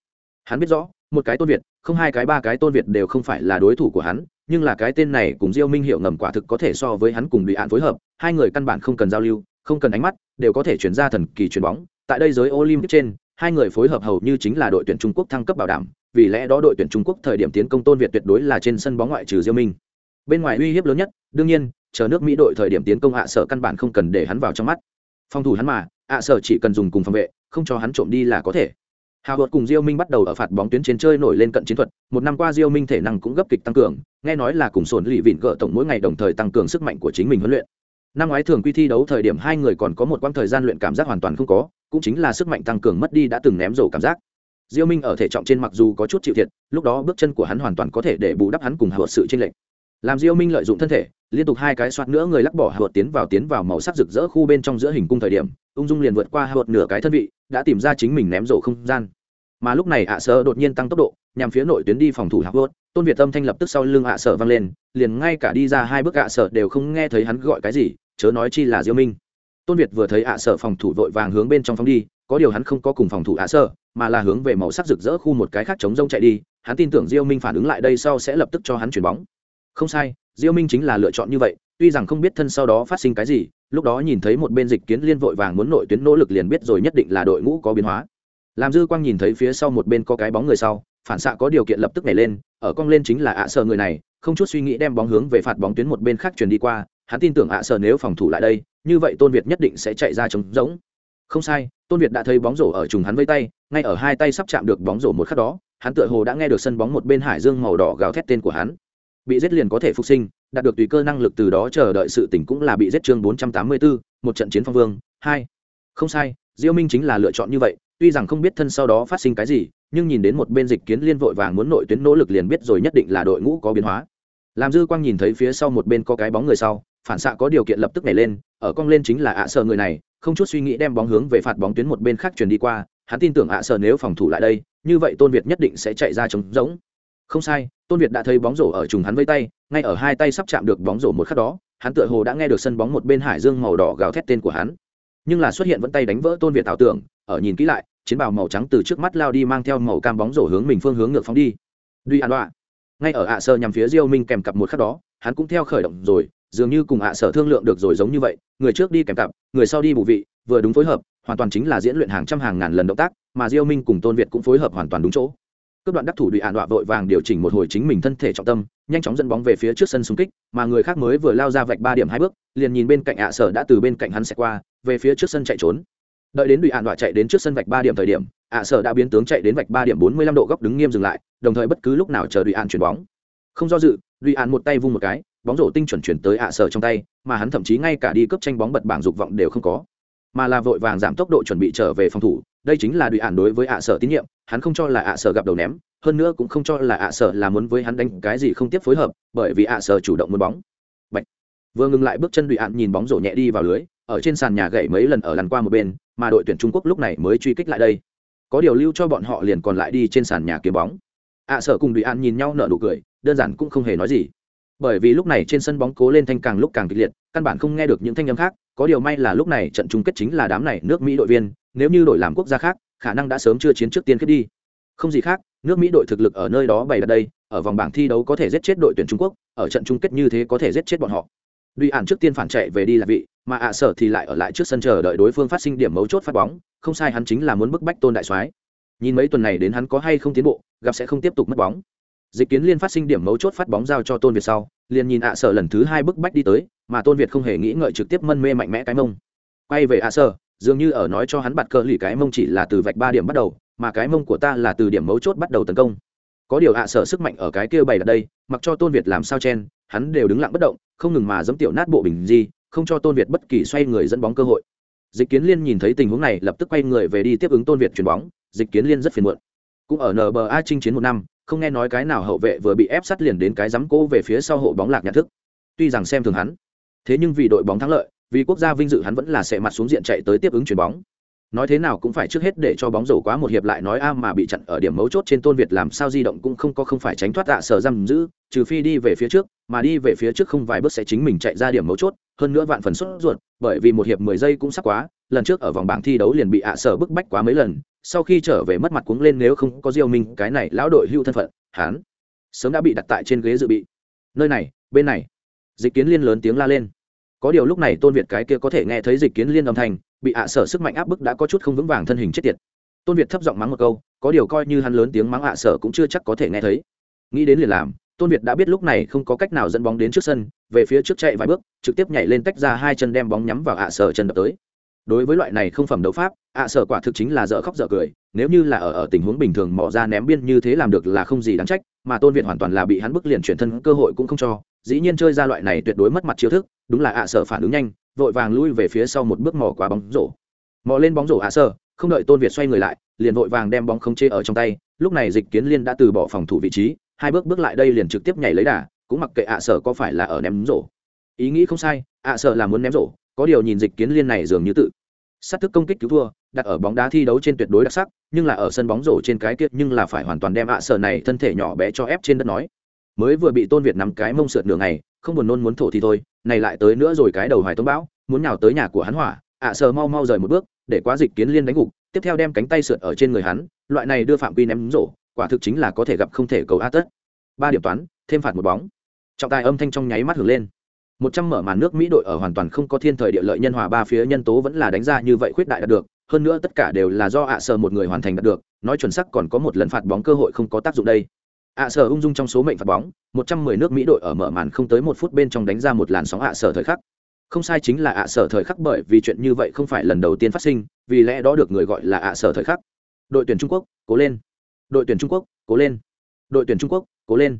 Hắn biết rõ, một cái tôn việt, không hai cái ba cái tôn việt đều không phải là đối thủ của hắn, nhưng là cái tên này cùng diêu minh hiệu ngầm quả thực có thể so với hắn cùng bị án phối hợp, hai người căn bản không cần giao lưu, không cần ánh mắt, đều có thể chuyển ra thần kỳ chuyền bóng. Tại đây giới olympic trên, hai người phối hợp hầu như chính là đội tuyển trung quốc thăng cấp bảo đảm, vì lẽ đó đội tuyển trung quốc thời điểm tiến công tôn việt tuyệt đối là trên sân bóng ngoại trừ diêu minh. Bên ngoài uy hiếp lớn nhất, đương nhiên, chờ nước mỹ đội thời điểm tiến công hạ sở căn bản không cần để hắn vào trong mắt phòng thủ hắn mà, ạ sở chỉ cần dùng cùng phòng vệ, không cho hắn trộm đi là có thể. Hào hột cùng diêu minh bắt đầu ở phạt bóng tuyến trên chơi nổi lên cận chiến thuật, một năm qua diêu minh thể năng cũng gấp kịch tăng cường, nghe nói là cùng sồn lì vịn gỡ tổng mỗi ngày đồng thời tăng cường sức mạnh của chính mình huấn luyện. Năm ngoái thường quy thi đấu thời điểm hai người còn có một quãng thời gian luyện cảm giác hoàn toàn không có, cũng chính là sức mạnh tăng cường mất đi đã từng ném rổ cảm giác. Diêu minh ở thể trọng trên mặc dù có chút chịu thiệt, lúc đó bước chân của hắn hoàn toàn có thể để bù đắp hắn cùng hợp sự chênh lệch. Làm diêu minh lợi dụng thân thể liên tục hai cái soạt nữa người lắc bỏ hợp tiến vào tiến vào màu sắc rực rỡ khu bên trong giữa hình cung thời điểm, ung dung liền vượt qua hợp nửa cái thân vị, đã tìm ra chính mình ném rổ không gian. Mà lúc này ạ sơ đột nhiên tăng tốc độ, nhằm phía nội tuyến đi phòng thủ hạc vốt tôn việt tâm thanh lập tức sau lưng ạ sở vang lên, liền ngay cả đi ra hai bước ạ sở đều không nghe thấy hắn gọi cái gì, chớ nói chi là diêu minh. Tôn việt vừa thấy ạ sở phòng thủ vội vàng hướng bên trong phóng đi, có điều hắn không có cùng phòng thủ ạ sở mà là hướng về màu sắc rực rỡ khu một cái khác chống rông chạy đi, hắn tin tưởng diêu minh phản ứng lại đây sau sẽ lập tức cho hắn chuyển bóng. Không sai diêu minh chính là lựa chọn như vậy, tuy rằng không biết thân sau đó phát sinh cái gì, lúc đó nhìn thấy một bên dịch kiến liên vội vàng muốn nội tuyến nỗ lực liền biết rồi nhất định là đội ngũ có biến hóa. Làm dư quang nhìn thấy phía sau một bên có cái bóng người sau, phản xạ có điều kiện lập tức nhảy lên, ở cong lên chính là ạ sợ người này, không chút suy nghĩ đem bóng hướng về phạt bóng tuyến một bên khác chuyển đi qua, hắn tin tưởng ạ sợ nếu phòng thủ lại đây, như vậy tôn việt nhất định sẽ chạy ra trống rỗng. Không sai, tôn việt đã thấy bóng rổ ở trùng hắn với tay, ngay ở hai tay sắp chạm được bóng rổ một khắc đó, hắn tựa hồ đã nghe được sân bóng một bên hải dương màu đỏ gào thét tên của hắn bị giết liền có thể phục sinh, đạt được tùy cơ năng lực từ đó chờ đợi sự tỉnh cũng là bị giết chương bốn trăm tám mươi bốn một trận chiến phong vương. Hai, không sai, diêu minh chính là lựa chọn như vậy, tuy rằng không biết thân sau đó phát sinh cái gì, nhưng nhìn đến một bên dịch kiến liên vội vàng muốn nội tuyến nỗ lực liền biết rồi nhất định là đội ngũ có biến hóa. Làm dư quang nhìn thấy phía sau một bên có cái bóng người sau, phản xạ có điều kiện lập tức nhảy lên, ở cong lên chính là ạ sợ người này, không chút suy nghĩ đem bóng hướng về phạt bóng tuyến một bên khác chuyển đi qua, hắn tin tưởng ạ sợ nếu phòng thủ lại đây, như vậy tôn việt nhất định sẽ chạy ra trống rỗng không sai, tôn việt đã thấy bóng rổ ở trùng hắn với tay, ngay ở hai tay sắp chạm được bóng rổ một khắc đó, hắn tựa hồ đã nghe được sân bóng một bên hải dương màu đỏ gào thét tên của hắn. Nhưng là xuất hiện vẫn tay đánh vỡ tôn việt ảo tưởng, ở nhìn kỹ lại, chiến bào màu trắng từ trước mắt lao đi mang theo màu cam bóng rổ hướng mình phương hướng ngược phóng đi. Duy an đoạ. Ngay ở ạ sơ nhằm phía diêu minh kèm cặp một khắc đó, hắn cũng theo khởi động rồi, dường như cùng ạ sở thương lượng được rồi giống như vậy, người trước đi kèm cặp, người sau đi bù vị, vừa đúng phối hợp, hoàn toàn chính là diễn luyện hàng trăm hàng ngàn lần động tác, mà diêu minh cùng tôn việt cũng phối hợp hoàn toàn đúng chỗ cướp đoạn đắc thủ đùi ạn đọa vội vàng điều chỉnh một hồi chính mình thân thể trọng tâm, nhanh chóng dẫn bóng về phía trước sân xung kích, mà người khác mới vừa lao ra vạch ba điểm hai bước, liền nhìn bên cạnh ạ sở đã từ bên cạnh hắn sẽ qua, về phía trước sân chạy trốn. Đợi đến đùi ạn đọa chạy đến trước sân vạch ba điểm thời điểm, ạ sở đã biến tướng chạy đến vạch ba điểm bốn mươi lăm độ góc đứng nghiêm dừng lại, đồng thời bất cứ lúc nào chờ đùi ạn chuyển bóng. Không do dự, đùi ạn một tay vung một cái, bóng rổ tinh chuẩn chuyển tới ạ sở trong tay, mà hắn thậm chí ngay cả đi cướp tranh bóng bật bảng dục vọng đều không có, mà là vội vàng giảm tốc độ chuẩn bị trở về phòng thủ đây chính là đùi ản đối với ạ sở tín nhiệm, hắn không cho là ạ sở gặp đầu ném, hơn nữa cũng không cho là ạ sở là muốn với hắn đánh cái gì không tiếp phối hợp, bởi vì ạ sở chủ động muốn bóng. Bạch. vừa ngừng lại bước chân đùi ản nhìn bóng rổ nhẹ đi vào lưới, ở trên sàn nhà gậy mấy lần ở lần qua một bên, mà đội tuyển trung quốc lúc này mới truy kích lại đây. Có điều lưu cho bọn họ liền còn lại đi trên sàn nhà kiếm bóng. Ạ sở cùng đùi ản nhìn nhau nở nụ cười, đơn giản cũng không hề nói gì. Bởi vì lúc này trên sân bóng cố lên thanh càng lúc càng kịch liệt, căn bản không nghe được những thanh âm khác, có điều may là lúc này trận chung kết chính là đám này nước mỹ đội viên nếu như đổi làm quốc gia khác khả năng đã sớm chưa chiến trước tiên kết đi không gì khác nước mỹ đội thực lực ở nơi đó bày đặt đây ở vòng bảng thi đấu có thể giết chết đội tuyển trung quốc ở trận chung kết như thế có thể giết chết bọn họ Duy ản trước tiên phản chạy về đi là vị, mà ạ sở thì lại ở lại trước sân chờ đợi đối phương phát sinh điểm mấu chốt phát bóng, không sai hắn chính là muốn bức bách Tôn Đại Soái. Nhìn mấy tuần này đến hắn có hay không tiến bộ, gặp sẽ không tiếp tục mất bóng. Dịch kiến liên phát sinh điểm mấu chốt phát bóng giao cho Tôn Việt sau, liền nhìn ạ sở lần thứ hai bức bách đi tới, mà Tôn Việt không hề nghĩ ngợi trực tiếp mân mê mạnh mẽ cái mông. Quay về ạ sở, dường như ở nói cho hắn bạt cờ lì cái mông chỉ là từ vạch ba điểm bắt đầu, mà cái mông của ta là từ điểm mấu chốt bắt đầu tấn công. Có điều ạ sở sức mạnh ở cái kia bày đặt đây, mặc cho Tôn Việt làm sao chen, hắn đều đứng lặng bất động, không ngừng mà dẫm tiểu nát bộ bình di không cho tôn việt bất kỳ xoay người dẫn bóng cơ hội. Dịch kiến liên nhìn thấy tình huống này lập tức quay người về đi tiếp ứng tôn việt chuyền bóng dịch kiến liên rất phiền muộn. Cũng ở nba chinh chiến một năm không nghe nói cái nào hậu vệ vừa bị ép sát liền đến cái giám cố về phía sau hộ bóng lạc nhận thức. Tuy rằng xem thường hắn thế nhưng vì đội bóng thắng lợi vì quốc gia vinh dự hắn vẫn là sẽ mặt xuống diện chạy tới tiếp ứng chuyền bóng. Nói thế nào cũng phải trước hết để cho bóng rổ quá một hiệp lại nói a mà bị chặn ở điểm mấu chốt trên tôn việt làm sao di động cũng không có không phải tránh thoát tạ sở giam giữ, trừ phi đi về phía trước, mà đi về phía trước không vài bước sẽ chính mình chạy ra điểm mấu chốt, hơn nữa vạn phần sốt ruột, bởi vì một hiệp mười giây cũng sắp quá, lần trước ở vòng bảng thi đấu liền bị ạ sở bức bách quá mấy lần, sau khi trở về mất mặt cuống lên nếu không có diêu minh, cái này lão đội hưu thân phận, hắn sớm đã bị đặt tại trên ghế dự bị. Nơi này, bên này. Dịch kiến liên lớn tiếng la lên có điều lúc này tôn việt cái kia có thể nghe thấy dịch kiến liên âm thanh, bị ạ sở sức mạnh áp bức đã có chút không vững vàng thân hình chết tiệt. Tôn việt thấp giọng mắng một câu, có điều coi như hắn lớn tiếng mắng ạ sở cũng chưa chắc có thể nghe thấy. Nghĩ đến liền làm, tôn việt đã biết lúc này không có cách nào dẫn bóng đến trước sân, về phía trước chạy vài bước, trực tiếp nhảy lên tách ra hai chân đem bóng nhắm vào ạ sở chân đập tới. Đối với loại này không phẩm đấu pháp, ạ sở quả thực chính là dở khóc dở cười, nếu như là ở ở tình huống bình thường mỏ ra ném biên như thế làm được là không gì đáng trách, mà tôn việt hoàn toàn là bị hắn bức liền chuyển thân cơ hội cũng không cho, dĩ nhiên chơi ra loại này tuyệt đối mất mặt chiêu thức đúng là ạ sở phản ứng nhanh, vội vàng lui về phía sau một bước mò quá bóng rổ. Mò lên bóng rổ ạ sở, không đợi tôn việt xoay người lại, liền vội vàng đem bóng không chê ở trong tay, lúc này dịch kiến liên đã từ bỏ phòng thủ vị trí, hai bước bước lại đây liền trực tiếp nhảy lấy đà, cũng mặc kệ ạ sở có phải là ở ném rổ. Ý nghĩ không sai, ạ sở là muốn ném rổ, có điều nhìn dịch kiến liên này dường như tự sát thức công kích cứu thua, đặt ở bóng đá thi đấu trên tuyệt đối đặc sắc, nhưng là ở sân bóng rổ trên cái tiết nhưng là phải hoàn toàn đem ạ sở này thân thể nhỏ bé cho ép trên đất nói. Mới vừa bị tôn việt nắm cái mông sượt nửa ngày, không buồn nôn muốn thổ thì thôi này lại tới nữa rồi cái đầu hoài tông bão, muốn nhào tới nhà của hắn hỏa, ạ sờ mau mau rời một bước, để quá dịch kiến liên đánh gục, tiếp theo đem cánh tay sượt ở trên người hắn, loại này đưa phạm quy ném rổ, quả thực chính là có thể gặp không thể cầu a tất. Ba điểm toán, thêm phạt một bóng. Trọng tài âm thanh trong nháy mắt hưởng lên. Một trăm mở màn nước mỹ đội ở hoàn toàn không có thiên thời địa lợi nhân hòa ba phía nhân tố vẫn là đánh ra như vậy khuyết đại đạt được, hơn nữa tất cả đều là do ạ sờ một người hoàn thành đạt được, nói chuẩn sắc còn có một lần phạt bóng cơ hội không có tác dụng đây ạ sở ung dung trong số mệnh phạt bóng, một trăm mười nước mỹ đội ở mở màn không tới một phút bên trong đánh ra một làn sóng ạ sở thời khắc. Không sai chính là ạ sở thời khắc bởi vì chuyện như vậy không phải lần đầu tiên phát sinh, vì lẽ đó được người gọi là ạ sở thời khắc. Đội tuyển trung quốc, cố lên. Đội tuyển trung quốc, cố lên. Đội tuyển trung quốc, cố lên.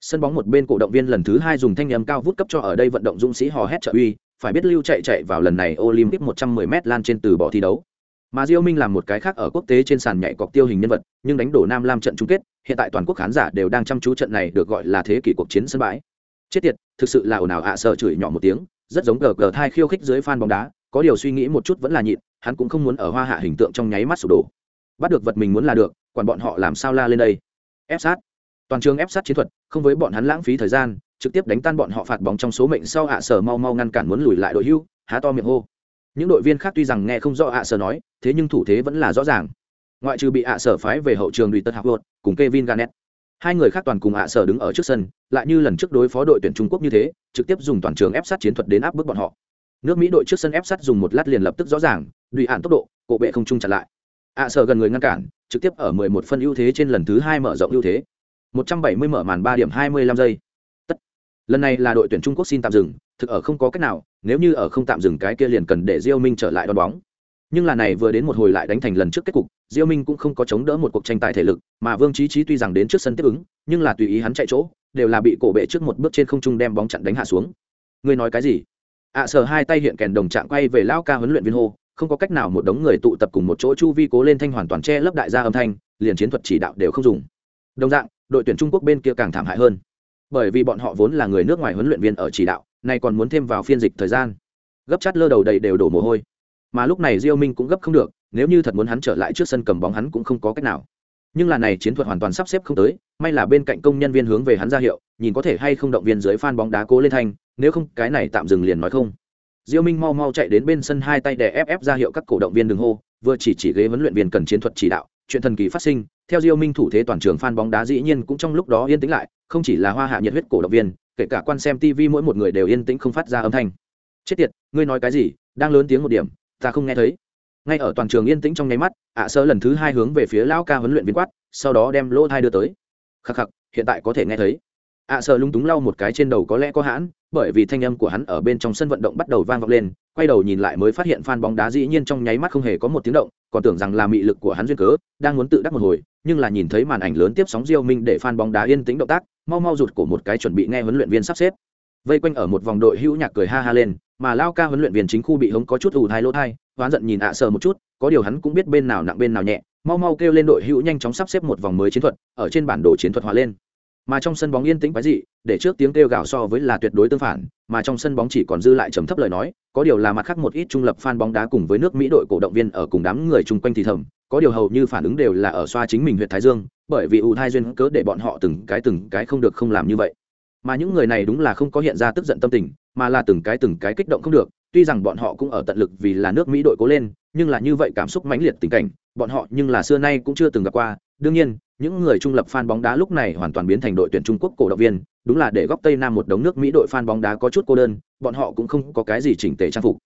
Sân bóng một bên cổ động viên lần thứ hai dùng thanh nhầm cao vút cấp cho ở đây vận động dũng sĩ hò hét trợ uy, phải biết lưu chạy chạy vào lần này olympic 110 m lan trên từ bỏ thi đấu mà diêu minh làm một cái khác ở quốc tế trên sàn nhảy cọc tiêu hình nhân vật, nhưng đánh đổ nam lam trận chung kết, hiện tại toàn quốc khán giả đều đang chăm chú trận này được gọi là thế kỷ cuộc chiến sân bãi. Chết tiệt, thực sự là ồn ào ạ à, sợ chửi nhỏ một tiếng, rất giống gờ gờ thai khiêu khích dưới fan bóng đá, có điều suy nghĩ một chút vẫn là nhịn, hắn cũng không muốn ở hoa hạ hình tượng trong nháy mắt sụp đổ. Bắt được vật mình muốn là được, quản bọn họ làm sao la lên đây? Ép sát. Toàn trường ép sát chiến thuật, không với bọn hắn lãng phí thời gian, trực tiếp đánh tan bọn họ phạt bóng trong số mệnh sau ạ à, sở mau mau ngăn cản muốn lùi lại đội hưu, há to miệng hô những đội viên khác tuy rằng nghe không rõ ạ sở nói, thế nhưng thủ thế vẫn là rõ ràng. Ngoại trừ bị ạ sở phái về hậu trường đùi tân học luật cùng Kevin Garnett. Hai người khác toàn cùng ạ sở đứng ở trước sân, lại như lần trước đối phó đội tuyển trung quốc như thế, trực tiếp dùng toàn trường ép sát chiến thuật đến áp bức bọn họ. Nước mỹ đội trước sân ép sát dùng một lát liền lập tức rõ ràng, đùi ạn tốc độ, cổ bệ không trung chặn lại. Ạ sở gần người ngăn cản, trực tiếp ở 11 phân ưu thế trên lần thứ hai mở rộng ưu thế. 170 mở màn 3 điểm 25 giây. Tất. Lần này là đội tuyển trung quốc xin tạm dừng, thực ở không có cách nào nếu như ở không tạm dừng cái kia liền cần để diêu minh trở lại đón bóng. Nhưng là này vừa đến một hồi lại đánh thành lần trước kết cục diêu minh cũng không có chống đỡ một cuộc tranh tài thể lực mà vương trí trí tuy rằng đến trước sân tiếp ứng nhưng là tùy ý hắn chạy chỗ đều là bị cổ bệ trước một bước trên không trung đem bóng chặn đánh hạ xuống. Ngươi nói cái gì? Ạ à, sở hai tay hiện kèn đồng trạng quay về lao ca huấn luyện viên hô không có cách nào một đống người tụ tập cùng một chỗ chu vi cố lên thanh hoàn toàn che lấp đại gia âm thanh liền chiến thuật chỉ đạo đều không dùng. Đồng dạng đội tuyển trung quốc bên kia càng thảm hại hơn. Bởi vì bọn họ vốn là người nước ngoài huấn luyện viên ở chỉ đạo nay còn muốn thêm vào phiên dịch thời gian. Gấp chát lơ đầu đầy đều đổ mồ hôi. Mà lúc này diêu minh cũng gấp không được, nếu như thật muốn hắn trở lại trước sân cầm bóng hắn cũng không có cách nào. Nhưng là này chiến thuật hoàn toàn sắp xếp không tới, may là bên cạnh công nhân viên hướng về hắn ra hiệu, nhìn có thể hay không động viên dưới fan bóng đá cố lên thanh, nếu không, cái này tạm dừng liền nói không. Diêu minh mau mau chạy đến bên sân hai tay để ép ép ra hiệu các cổ động viên đừng hô, vừa chỉ chỉ ghế huấn luyện viên cần chiến thuật chỉ đạo, chuyện thần kỳ phát sinh, theo diêu minh thủ thế toàn trường fan bóng đá dĩ nhiên cũng trong lúc đó yên tĩnh lại, không chỉ là hoa hạ nhiệt huyết cổ động viên kể cả quan xem tv mỗi một người đều yên tĩnh không phát ra âm thanh. Chết tiệt, ngươi nói cái gì? Đang lớn tiếng một điểm, ta không nghe thấy. Ngay ở toàn trường yên tĩnh trong nháy mắt, ạ sơ lần thứ hai hướng về phía lão ca huấn luyện viên quát, sau đó đem lỗ thai đưa tới. Khắc khắc, hiện tại có thể nghe thấy. Ạ sơ lung túng lau một cái trên đầu có lẽ có hãn bởi vì thanh âm của hắn ở bên trong sân vận động bắt đầu vang vọng lên, quay đầu nhìn lại mới phát hiện fan bóng đá dĩ nhiên trong nháy mắt không hề có một tiếng động, còn tưởng rằng là mị lực của hắn duyên cớ, đang muốn tự đắc một hồi, nhưng là nhìn thấy màn ảnh lớn tiếp sóng diêu minh để fan bóng đá yên tĩnh động tác, mau mau rụt cổ một cái chuẩn bị nghe huấn luyện viên sắp xếp. Vây quanh ở một vòng đội hữu nhạc cười ha ha lên, mà lao ca huấn luyện viên chính khu bị hống có chút ù thai lỗ thai, hoán giận nhìn ạ à sờ một chút, có điều hắn cũng biết bên nào nặng bên nào nhẹ, mau mau kêu lên đội hữu nhanh chóng sắp xếp một vòng mới chiến thuật, ở trên bản đồ chiến thuật hóa lên mà trong sân bóng yên tĩnh quái dị, để trước tiếng kêu gào so với là tuyệt đối tương phản, mà trong sân bóng chỉ còn dư lại trầm thấp lời nói, có điều là mặt khác một ít trung lập fan bóng đá cùng với nước mỹ đội cổ động viên ở cùng đám người chung quanh thì thầm, có điều hầu như phản ứng đều là ở xoa chính mình huyện thái dương, bởi vì ù thai duyên cớ để bọn họ từng cái từng cái không được không làm như vậy. Mà những người này đúng là không có hiện ra tức giận tâm tình, mà là từng cái từng cái kích động không được, tuy rằng bọn họ cũng ở tận lực vì là nước mỹ đội cố lên, nhưng là như vậy cảm xúc mãnh liệt tình cảnh, bọn họ nhưng là xưa nay cũng chưa từng gặp qua. Đương nhiên những người trung lập fan bóng đá lúc này hoàn toàn biến thành đội tuyển trung quốc cổ động viên, đúng là để góc tây nam một đống nước mỹ đội fan bóng đá có chút cô đơn, bọn họ cũng không có cái gì chỉnh tề trang phục.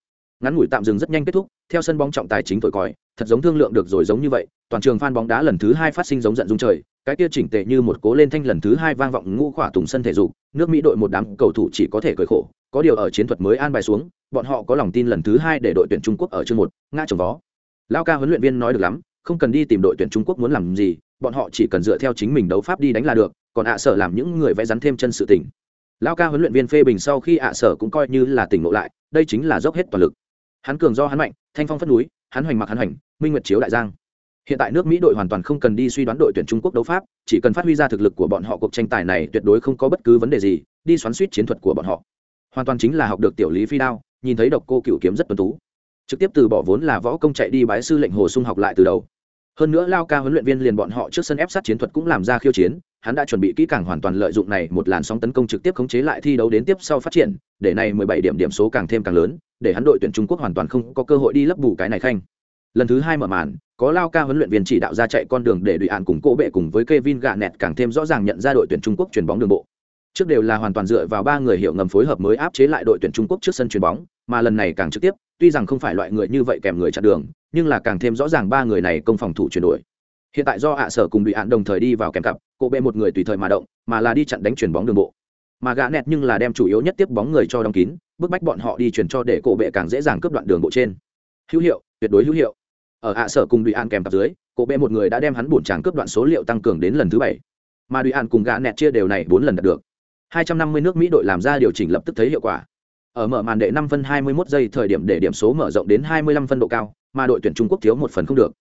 Ngắn ngủi tạm dừng rất nhanh kết thúc, theo sân bóng trọng tài chính thổi còi, thật giống thương lượng được rồi giống như vậy, toàn trường fan bóng đá lần thứ hai phát sinh giống giận dung trời, cái kia chỉnh tề như một cố lên thanh lần thứ hai vang vọng ngũ khỏa tùng sân thể dục, nước mỹ đội một đám cầu thủ chỉ có thể cười khổ, có điều ở chiến thuật mới an bài xuống, bọn họ có lòng tin lần thứ hai để đội tuyển trung quốc ở chương một, ngã chồng vó. Lao ca huấn luyện viên nói được lắm, không cần đi tìm đội tuyển trung quốc muốn làm gì bọn họ chỉ cần dựa theo chính mình đấu pháp đi đánh là được, còn ạ sở làm những người vẽ rắn thêm chân sự tỉnh lao ca huấn luyện viên phê bình sau khi ạ sở cũng coi như là tỉnh ngộ lại, đây chính là dốc hết toàn lực. Hắn cường do hắn mạnh, thanh phong phất núi, hắn hoành mặc hắn hoành, minh nguyệt chiếu đại giang. Hiện tại nước mỹ đội hoàn toàn không cần đi suy đoán đội tuyển trung quốc đấu pháp, chỉ cần phát huy ra thực lực của bọn họ cuộc tranh tài này tuyệt đối không có bất cứ vấn đề gì, đi xoắn suýt chiến thuật của bọn họ. Hoàn toàn chính là học được tiểu lý phi đao, nhìn thấy độc cô cựu kiếm rất tuân tú. Trực tiếp từ bỏ vốn là võ công chạy đi bái sư lệnh hồ sung học lại từ đầu hơn nữa lao ca huấn luyện viên liền bọn họ trước sân ép sát chiến thuật cũng làm ra khiêu chiến, hắn đã chuẩn bị kỹ càng hoàn toàn lợi dụng này một làn sóng tấn công trực tiếp khống chế lại thi đấu đến tiếp sau phát triển, để này 17 điểm điểm số càng thêm càng lớn, để hắn đội tuyển trung quốc hoàn toàn không có cơ hội đi lấp bù cái này khanh lần thứ hai mở màn, có lao ca huấn luyện viên chỉ đạo ra chạy con đường để đội ạn cùng cỗ bệ cùng với Kevin gạ nẹt càng thêm rõ ràng nhận ra đội tuyển Trung Quốc chuyển bóng đường bộ. Trước đều là hoàn toàn dựa vào ba người hiệu ngầm phối hợp mới áp chế lại đội tuyển Trung Quốc trước sân chuyền bóng, mà lần này càng trực tiếp, tuy rằng không phải loại người như vậy kèm người chặn đường, nhưng là càng thêm rõ ràng ba người này công phòng thủ chuyển đổi. Hiện tại do hạ sở cùng bị hạn đồng thời đi vào kèm cặp, cộ bệ một người tùy thời mà động, mà là đi chặn đánh chuyền bóng đường bộ. Mà gã nẹt nhưng là đem chủ yếu nhất tiếp bóng người cho đóng kín, bức bách bọn họ đi chuyển cho để cổ bệ càng dễ dàng cướp đoạn đường bộ trên. Hữu hiệu, tuyệt đối hữu hiệu ở hạ sở cùng đùi an kèm cặp dưới cổ bệ một người đã đem hắn bổn tràng cướp đoạn số liệu tăng cường đến lần thứ bảy mà đùi an cùng gã nẹt chia đều này bốn lần đạt được 250 nước mỹ đội làm ra điều chỉnh lập tức thấy hiệu quả. Ở mở màn đệ 5 phân 21 giây thời điểm để điểm số mở rộng đến 25 phân độ cao, mà đội tuyển trung quốc thiếu một phần không được.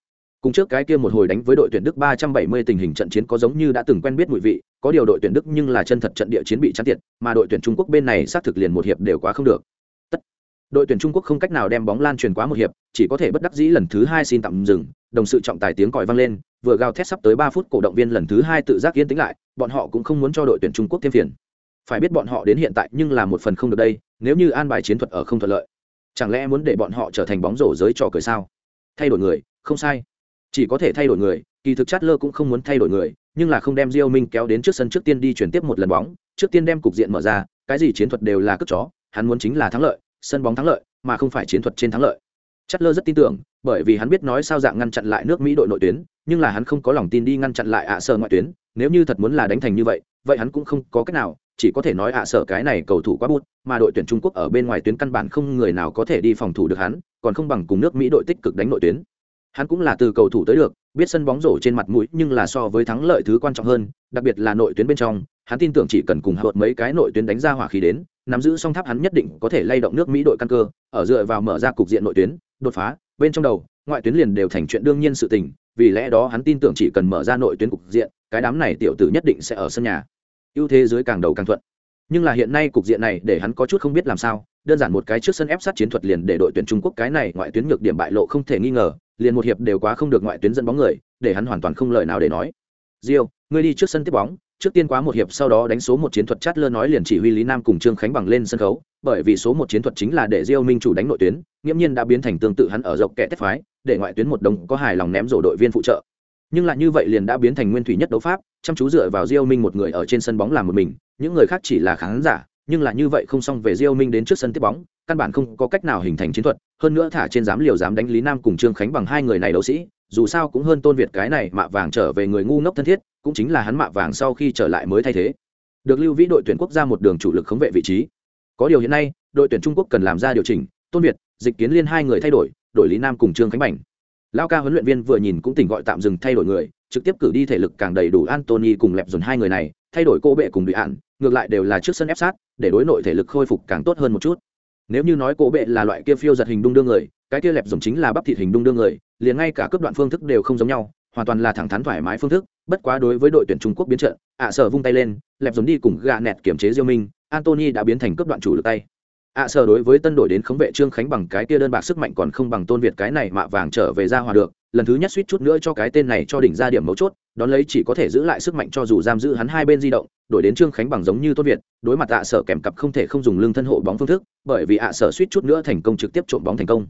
Cùng trước cái kia một hồi đánh với đội tuyển đức 370 tình hình trận chiến có giống như đã từng quen biết mùi vị, có điều đội tuyển đức nhưng là chân thật trận địa chiến bị chán tiệt, mà đội tuyển trung quốc bên này xác thực liền một hiệp đều quá không được. Tất đội tuyển trung quốc không cách nào đem bóng lan truyền quá một hiệp, chỉ có thể bất đắc dĩ lần thứ hai xin tạm dừng, đồng sự trọng tài tiếng còi vang lên, vừa gào thét sắp tới ba phút cổ động viên lần thứ hai tự giác yên tĩnh lại, bọn họ cũng không muốn cho đội tuyển trung quốc thêm phiền phải biết bọn họ đến hiện tại nhưng là một phần không được đây, nếu như an bài chiến thuật ở không thuận lợi, chẳng lẽ muốn để bọn họ trở thành bóng rổ giới trò cười sao? Thay đổi người, không sai. Chỉ có thể thay đổi người, kỳ thực chát lơ cũng không muốn thay đổi người, nhưng là không đem diêu minh kéo đến trước sân trước tiên đi chuyển tiếp một lần bóng, trước tiên đem cục diện mở ra, cái gì chiến thuật đều là cất chó, hắn muốn chính là thắng lợi, sân bóng thắng lợi, mà không phải chiến thuật trên thắng lợi. Chát lơ rất tin tưởng, bởi vì hắn biết nói sao dạng ngăn chặn lại nước mỹ đội nội tuyến, nhưng là hắn không có lòng tin đi ngăn chặn lại ạ sơ ngoại tuyến, nếu như thật muốn là đánh thành như vậy vậy hắn cũng không có cách nào chỉ có thể nói ạ sở cái này cầu thủ quá bút, mà đội tuyển trung quốc ở bên ngoài tuyến căn bản không người nào có thể đi phòng thủ được hắn, còn không bằng cùng nước mỹ đội tích cực đánh nội tuyến. Hắn cũng là từ cầu thủ tới được, biết sân bóng rổ trên mặt mũi nhưng là so với thắng lợi thứ quan trọng hơn, đặc biệt là nội tuyến bên trong, hắn tin tưởng chỉ cần cùng hợp mấy cái nội tuyến đánh ra hỏa khí đến, nắm giữ song tháp hắn nhất định có thể lay động nước mỹ đội căn cơ, ở dựa vào mở ra cục diện nội tuyến, đột phá, bên trong đầu, ngoại tuyến liền đều thành chuyện đương nhiên sự tình, vì lẽ đó hắn tin tưởng chỉ cần mở ra nội tuyến cục diện, cái đám này tiểu tử nhất định sẽ ở sân nhà ưu thế dưới càng đầu càng thuận. Nhưng là hiện nay cục diện này để hắn có chút không biết làm sao, đơn giản một cái trước sân ép sát chiến thuật liền để đội tuyển trung quốc cái này ngoại tuyến nhược điểm bại lộ không thể nghi ngờ, liền một hiệp đều quá không được ngoại tuyến dẫn bóng người, để hắn hoàn toàn không lời nào để nói. Diêu, ngươi đi trước sân tiếp bóng, trước tiên quá một hiệp sau đó đánh số một chiến thuật chát lơ nói liền chỉ huy lý nam cùng trương khánh bằng lên sân khấu, bởi vì số một chiến thuật chính là để diêu minh chủ đánh nội tuyến, nghiễm nhiên đã biến thành tương tự hắn ở dọc kẻ tết phái, để ngoại tuyến một đồng có hài lòng ném rổ đội viên phụ trợ nhưng lại như vậy liền đã biến thành nguyên thủy nhất đấu pháp, chăm chú dựa vào diêu minh một người ở trên sân bóng làm một mình, những người khác chỉ là khán giả, nhưng là như vậy không xong về diêu minh đến trước sân tiếp bóng, căn bản không có cách nào hình thành chiến thuật, hơn nữa thả trên dám liều dám đánh lý nam cùng trương khánh bằng hai người này đấu sĩ, dù sao cũng hơn tôn việt cái này mạ vàng trở về người ngu ngốc thân thiết, cũng chính là hắn mạ vàng sau khi trở lại mới thay thế. Được lưu vĩ đội tuyển quốc gia một đường chủ lực khống vệ vị trí. Có điều hiện nay, đội tuyển trung quốc cần làm ra điều chỉnh, tôn việt, dịch kiến liên hai người thay đổi đổi lý nam cùng trương khánh bảnh lao ca huấn luyện viên vừa nhìn cũng tỉnh gọi tạm dừng thay đổi người, trực tiếp cử đi thể lực càng đầy đủ antony cùng lẹp dồn hai người này, thay đổi cô bệ cùng bị hạn ngược lại đều là trước sân ép sát, để đối nội thể lực khôi phục càng tốt hơn một chút. Nếu như nói cô bệ là loại kia phiêu giật hình đung đưa người, cái kia lẹp dồn chính là bắp thịt hình đung đưa người, liền ngay cả cấp đoạn phương thức đều không giống nhau, hoàn toàn là thẳng thắn thoải mái phương thức, bất quá đối với đội tuyển trung quốc biến trận, ạ sở vung tay lên, lẹp dồn đi cùng gà nẹt kiểm chế diêu minh antony đã biến thành cấp đoạn chủ lực tay ạ sở đối với tân đội đến khống vệ trương khánh bằng cái kia đơn bạc sức mạnh còn không bằng tôn việt cái này mạ vàng trở về ra hòa được, lần thứ nhất suýt chút nữa cho cái tên này cho đỉnh ra điểm mấu chốt, đón lấy chỉ có thể giữ lại sức mạnh cho dù giam giữ hắn hai bên di động, đổi đến trương khánh bằng giống như tôn việt, đối mặt ạ sở kèm cặp không thể không dùng lưng thân hộ bóng phương thức, bởi vì ạ sở suýt chút nữa thành công trực tiếp trộm bóng thành công.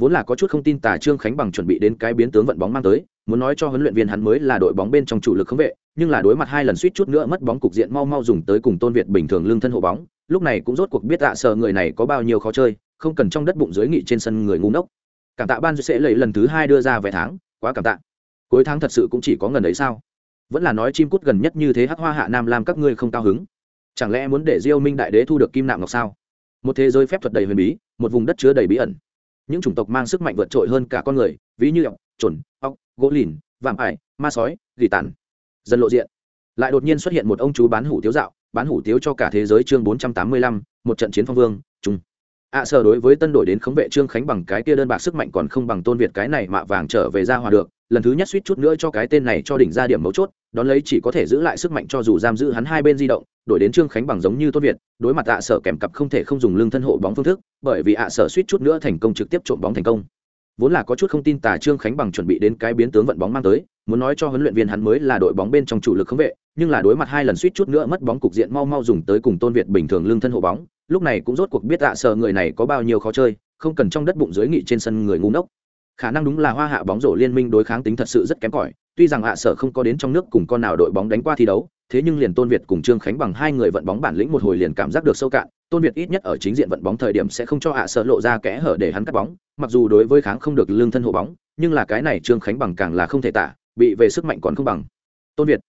Vốn là có chút không tin tả trương khánh bằng chuẩn bị đến cái biến tướng vận bóng mang tới, muốn nói cho huấn luyện viên hắn mới là đội bóng bên trong chủ lực khống vệ, nhưng là đối mặt hai lần suýt chút nữa mất bóng cục diện mau mau dùng tới cùng tôn việt bình thường lương thân hộ bóng lúc này cũng rốt cuộc biết tạ sợ người này có bao nhiêu khó chơi, không cần trong đất bụng dưới nghị trên sân người ngu ngốc. Cảm tạ ban sẽ lấy lần thứ hai đưa ra vé tháng, quá cảm tạ. Cuối tháng thật sự cũng chỉ có ngần ấy sao? Vẫn là nói chim cút gần nhất như thế hắc hoa hạ nam làm các ngươi không cao hứng. Chẳng lẽ muốn để diêu minh đại đế thu được kim nạm ngọc sao? Một thế giới phép thuật đầy huyền bí, một vùng đất chứa đầy bí ẩn. Những chủng tộc mang sức mạnh vượt trội hơn cả con người, ví như ọc chuẩn ọc gỗ lìn, vạm ải, ma sói, gỉ tàn. Dần lộ diện. Lại đột nhiên xuất hiện một ông chú bán hủ tiếu dạo bán hủ tiếu cho cả thế giới chương bốn trăm tám mươi lăm một trận chiến phong vương trung ạ à, sở đối với tân đội đến khống vệ trương khánh bằng cái kia đơn bạc sức mạnh còn không bằng tôn việt cái này mạ vàng trở về ra hòa được lần thứ nhất suýt chút nữa cho cái tên này cho đỉnh ra điểm mấu chốt đón lấy chỉ có thể giữ lại sức mạnh cho dù giam giữ hắn hai bên di động đổi đến trương khánh bằng giống như tôn việt đối mặt ạ à sở kèm cặp không thể không dùng lưng thân hộ bóng phương thức bởi vì ạ à sở suýt chút nữa thành công trực tiếp trộm bóng thành công. Vốn là có chút không tin tả trương khánh bằng chuẩn bị đến cái biến tướng vận bóng mang tới muốn nói cho huấn luyện viên hắn mới là đội bóng bên trong chủ lực khống vệ, nhưng là đối mặt hai lần suýt chút nữa mất bóng cục diện mau mau dùng tới cùng tôn việt bình thường lưng thân hộ bóng, lúc này cũng rốt cuộc biết ạ, sợ người này có bao nhiêu khó chơi, không cần trong đất bụng dưới nghị trên sân người ngu ngốc. Khả năng đúng là hoa hạ bóng rổ liên minh đối kháng tính thật sự rất kém cỏi, tuy rằng ạ sở không có đến trong nước cùng con nào đội bóng đánh qua thi đấu, thế nhưng liền tôn việt cùng trương khánh bằng hai người vận bóng bản lĩnh một hồi liền cảm giác được sâu cạn, tôn việt ít nhất ở chính diện vận bóng thời điểm sẽ không cho ạ sở lộ ra kẽ hở để hắn cắt bóng, mặc dù đối với kháng không được lương thân hộ bóng, nhưng là cái này trương khánh bằng càng là không thể tả bị về sức mạnh còn không bằng. Tôn việt,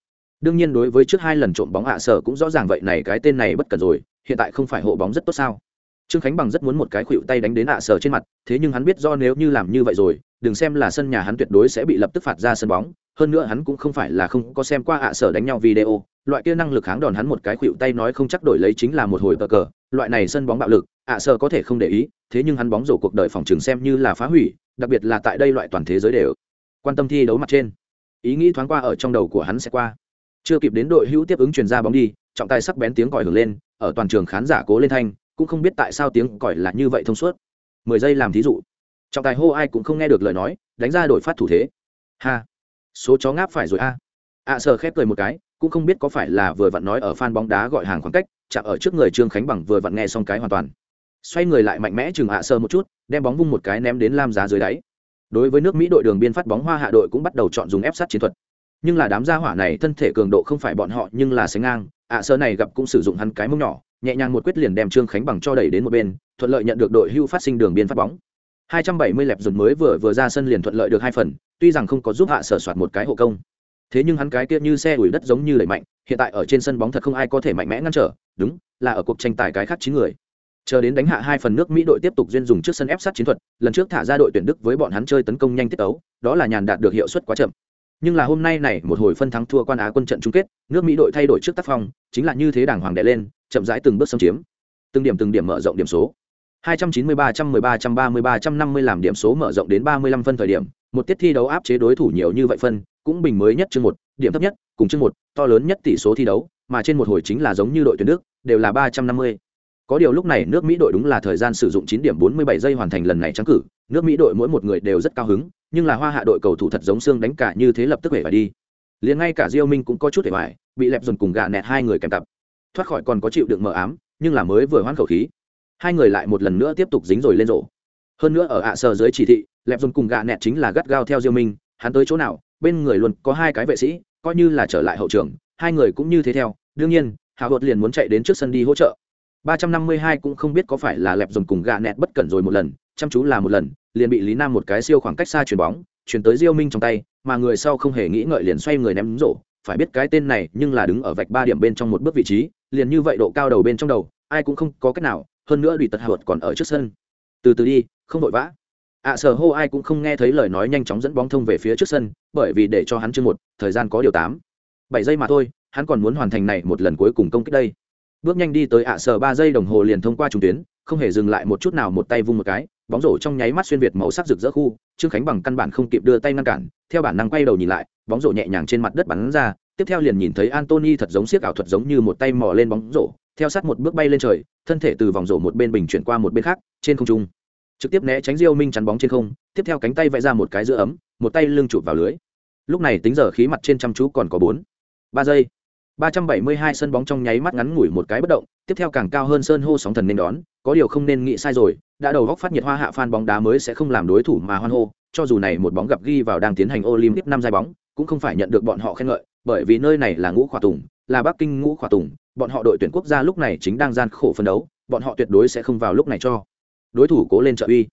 đương nhiên đối với trước hai lần trộm bóng ạ sở cũng rõ ràng vậy này cái tên này bất cần rồi, hiện tại không phải hộ bóng rất tốt sao? Trương khánh bằng rất muốn một cái khuỵu tay đánh đến ạ sở trên mặt, thế nhưng hắn biết do nếu như làm như vậy rồi, đừng xem là sân nhà hắn tuyệt đối sẽ bị lập tức phạt ra sân bóng, hơn nữa hắn cũng không phải là không có xem qua ạ sở đánh nhau video, loại kia năng lực kháng đòn hắn một cái khuỵu tay nói không chắc đổi lấy chính là một hồi cờ cờ, loại này sân bóng bạo lực, ạ sở có thể không để ý, thế nhưng hắn bóng rổ cuộc đời phòng trường xem như là phá hủy, đặc biệt là tại đây loại toàn thế giới đều. Quan tâm thi đấu mặt trên ý nghĩ thoáng qua ở trong đầu của hắn sẽ qua. Chưa kịp đến đội hữu tiếp ứng truyền ra bóng đi trọng tài sắc bén tiếng còi hưởng lên ở toàn trường khán giả cố lên thanh cũng không biết tại sao tiếng còi là như vậy thông suốt. Mười giây làm thí dụ. Trọng tài hô ai cũng không nghe được lời nói đánh ra đổi phát thủ thế. Ha. Số chó ngáp phải rồi a. Ạ à, sờ khép cười một cái cũng không biết có phải là vừa vặn nói ở fan bóng đá gọi hàng khoảng cách chạm ở trước người trương khánh bằng vừa vặn nghe xong cái hoàn toàn. Xoay người lại mạnh mẽ chừng ạ à sờ một chút đem bóng vung một cái ném đến lam giá dưới đáy đối với nước mỹ đội đường biên phát bóng hoa hạ đội cũng bắt đầu chọn dùng ép sát chiến thuật. Nhưng là đám gia hỏa này thân thể cường độ không phải bọn họ nhưng là sánh ngang. Ạ à, sơ này gặp cũng sử dụng hắn cái mông nhỏ nhẹ nhàng một quyết liền đem trương khánh bằng cho đẩy đến một bên thuận lợi nhận được đội hưu phát sinh đường biên phát bóng. 270 lẹp dùn mới vừa vừa ra sân liền thuận lợi được hai phần tuy rằng không có giúp hạ sở soạt một cái hộ công. Thế nhưng hắn cái kia như xe ủi đất giống như đẩy mạnh hiện tại ở trên sân bóng thật không ai có thể mạnh mẽ ngăn trở đúng là ở cuộc tranh tài cái khác chín người chờ đến đánh hạ hai phần nước mỹ đội tiếp tục duyên dùng trước sân ép sát chiến thuật lần trước thả ra đội tuyển đức với bọn hắn chơi tấn công nhanh tiết ấu, đó là nhàn đạt được hiệu suất quá chậm. Nhưng là hôm nay này một hồi phân thắng thua quan á quân trận chung kết nước mỹ đội thay đổi trước tác phong chính là như thế đảng hoàng đệ lên chậm rãi từng bước xâm chiếm. Từng điểm từng điểm mở rộng điểm số. 293 113 130 350 làm điểm số mở rộng đến 35 phân thời điểm một tiết thi đấu áp chế đối thủ nhiều như vậy phân cũng bình mới nhất chương một điểm thấp nhất cùng chương một to lớn nhất tỷ số thi đấu mà trên một hồi chính là giống như đội tuyển Đức đều là 350 có điều lúc này nước mỹ đội đúng là thời gian sử dụng 9 điểm 47 giây hoàn thành lần này trắng cử, nước mỹ đội mỗi một người đều rất cao hứng, nhưng là hoa hạ đội cầu thủ thật giống xương đánh cả như thế lập tức hể phải đi. Liền ngay cả diêu minh cũng có chút hể phải bị lẹp dồn cùng gà nẹt hai người kèm tập thoát khỏi còn có chịu được mờ ám, nhưng là mới vừa hoãn khẩu khí. Hai người lại một lần nữa tiếp tục dính rồi lên rổ. Hơn nữa ở ạ sờ dưới chỉ thị, lẹp dồn cùng gà nẹt chính là gắt gao theo diêu minh, hắn tới chỗ nào, bên người luôn có hai cái vệ sĩ, coi như là trở lại hậu trường, hai người cũng như thế theo. Đương nhiên hào hột liền muốn chạy đến trước sân đi hỗ trợ. 352 cũng không biết có phải là lẹp dồn cùng gạ nẹt bất cẩn rồi một lần chăm chú là một lần liền bị lý nam một cái siêu khoảng cách xa chuyền bóng chuyển tới diêu minh trong tay mà người sau không hề nghĩ ngợi liền xoay người ném rổ. Phải biết cái tên này nhưng là đứng ở vạch ba điểm bên trong một bước vị trí liền như vậy độ cao đầu bên trong đầu ai cũng không có cách nào hơn nữa đùi tật hợp còn ở trước sân. Từ từ đi không vội vã. Ạ à, sở hô ai cũng không nghe thấy lời nói nhanh chóng dẫn bóng thông về phía trước sân bởi vì để cho hắn chương một thời gian có điều tám bảy giây mà thôi hắn còn muốn hoàn thành này một lần cuối cùng công kích đây bước nhanh đi tới ạ à sở ba giây đồng hồ liền thông qua trung tuyến, không hề dừng lại một chút nào một tay vung một cái, bóng rổ trong nháy mắt xuyên việt màu sắc rực rỡ khu, trương khánh bằng căn bản không kịp đưa tay ngăn cản, theo bản năng quay đầu nhìn lại, bóng rổ nhẹ nhàng trên mặt đất bắn ra, tiếp theo liền nhìn thấy antony thật giống siếc ảo thuật giống như một tay mò lên bóng rổ, theo sát một bước bay lên trời, thân thể từ vòng rổ một bên bình chuyển qua một bên khác, trên không trung, trực tiếp né tránh diêu minh chắn bóng trên không, tiếp theo cánh tay vẽ ra một cái giữa ấm, một tay lưng chụp vào lưới. Lúc này tính giờ khí mặt trên chăm chú còn có bốn, ba giây. 372 sân bóng trong nháy mắt ngắn ngủi một cái bất động, tiếp theo càng cao hơn sơn hô sóng thần nên đón, có điều không nên nghĩ sai rồi, đã đầu góc phát nhiệt hoa hạ fan bóng đá mới sẽ không làm đối thủ mà hoan hô, cho dù này một bóng gặp ghi vào đang tiến hành Olympic năm giai bóng, cũng không phải nhận được bọn họ khen ngợi, bởi vì nơi này là ngũ khỏa tùng, là Bắc Kinh ngũ khỏa tùng, bọn họ đội tuyển quốc gia lúc này chính đang gian khổ phân đấu, bọn họ tuyệt đối sẽ không vào lúc này cho đối thủ cố lên trợ uy.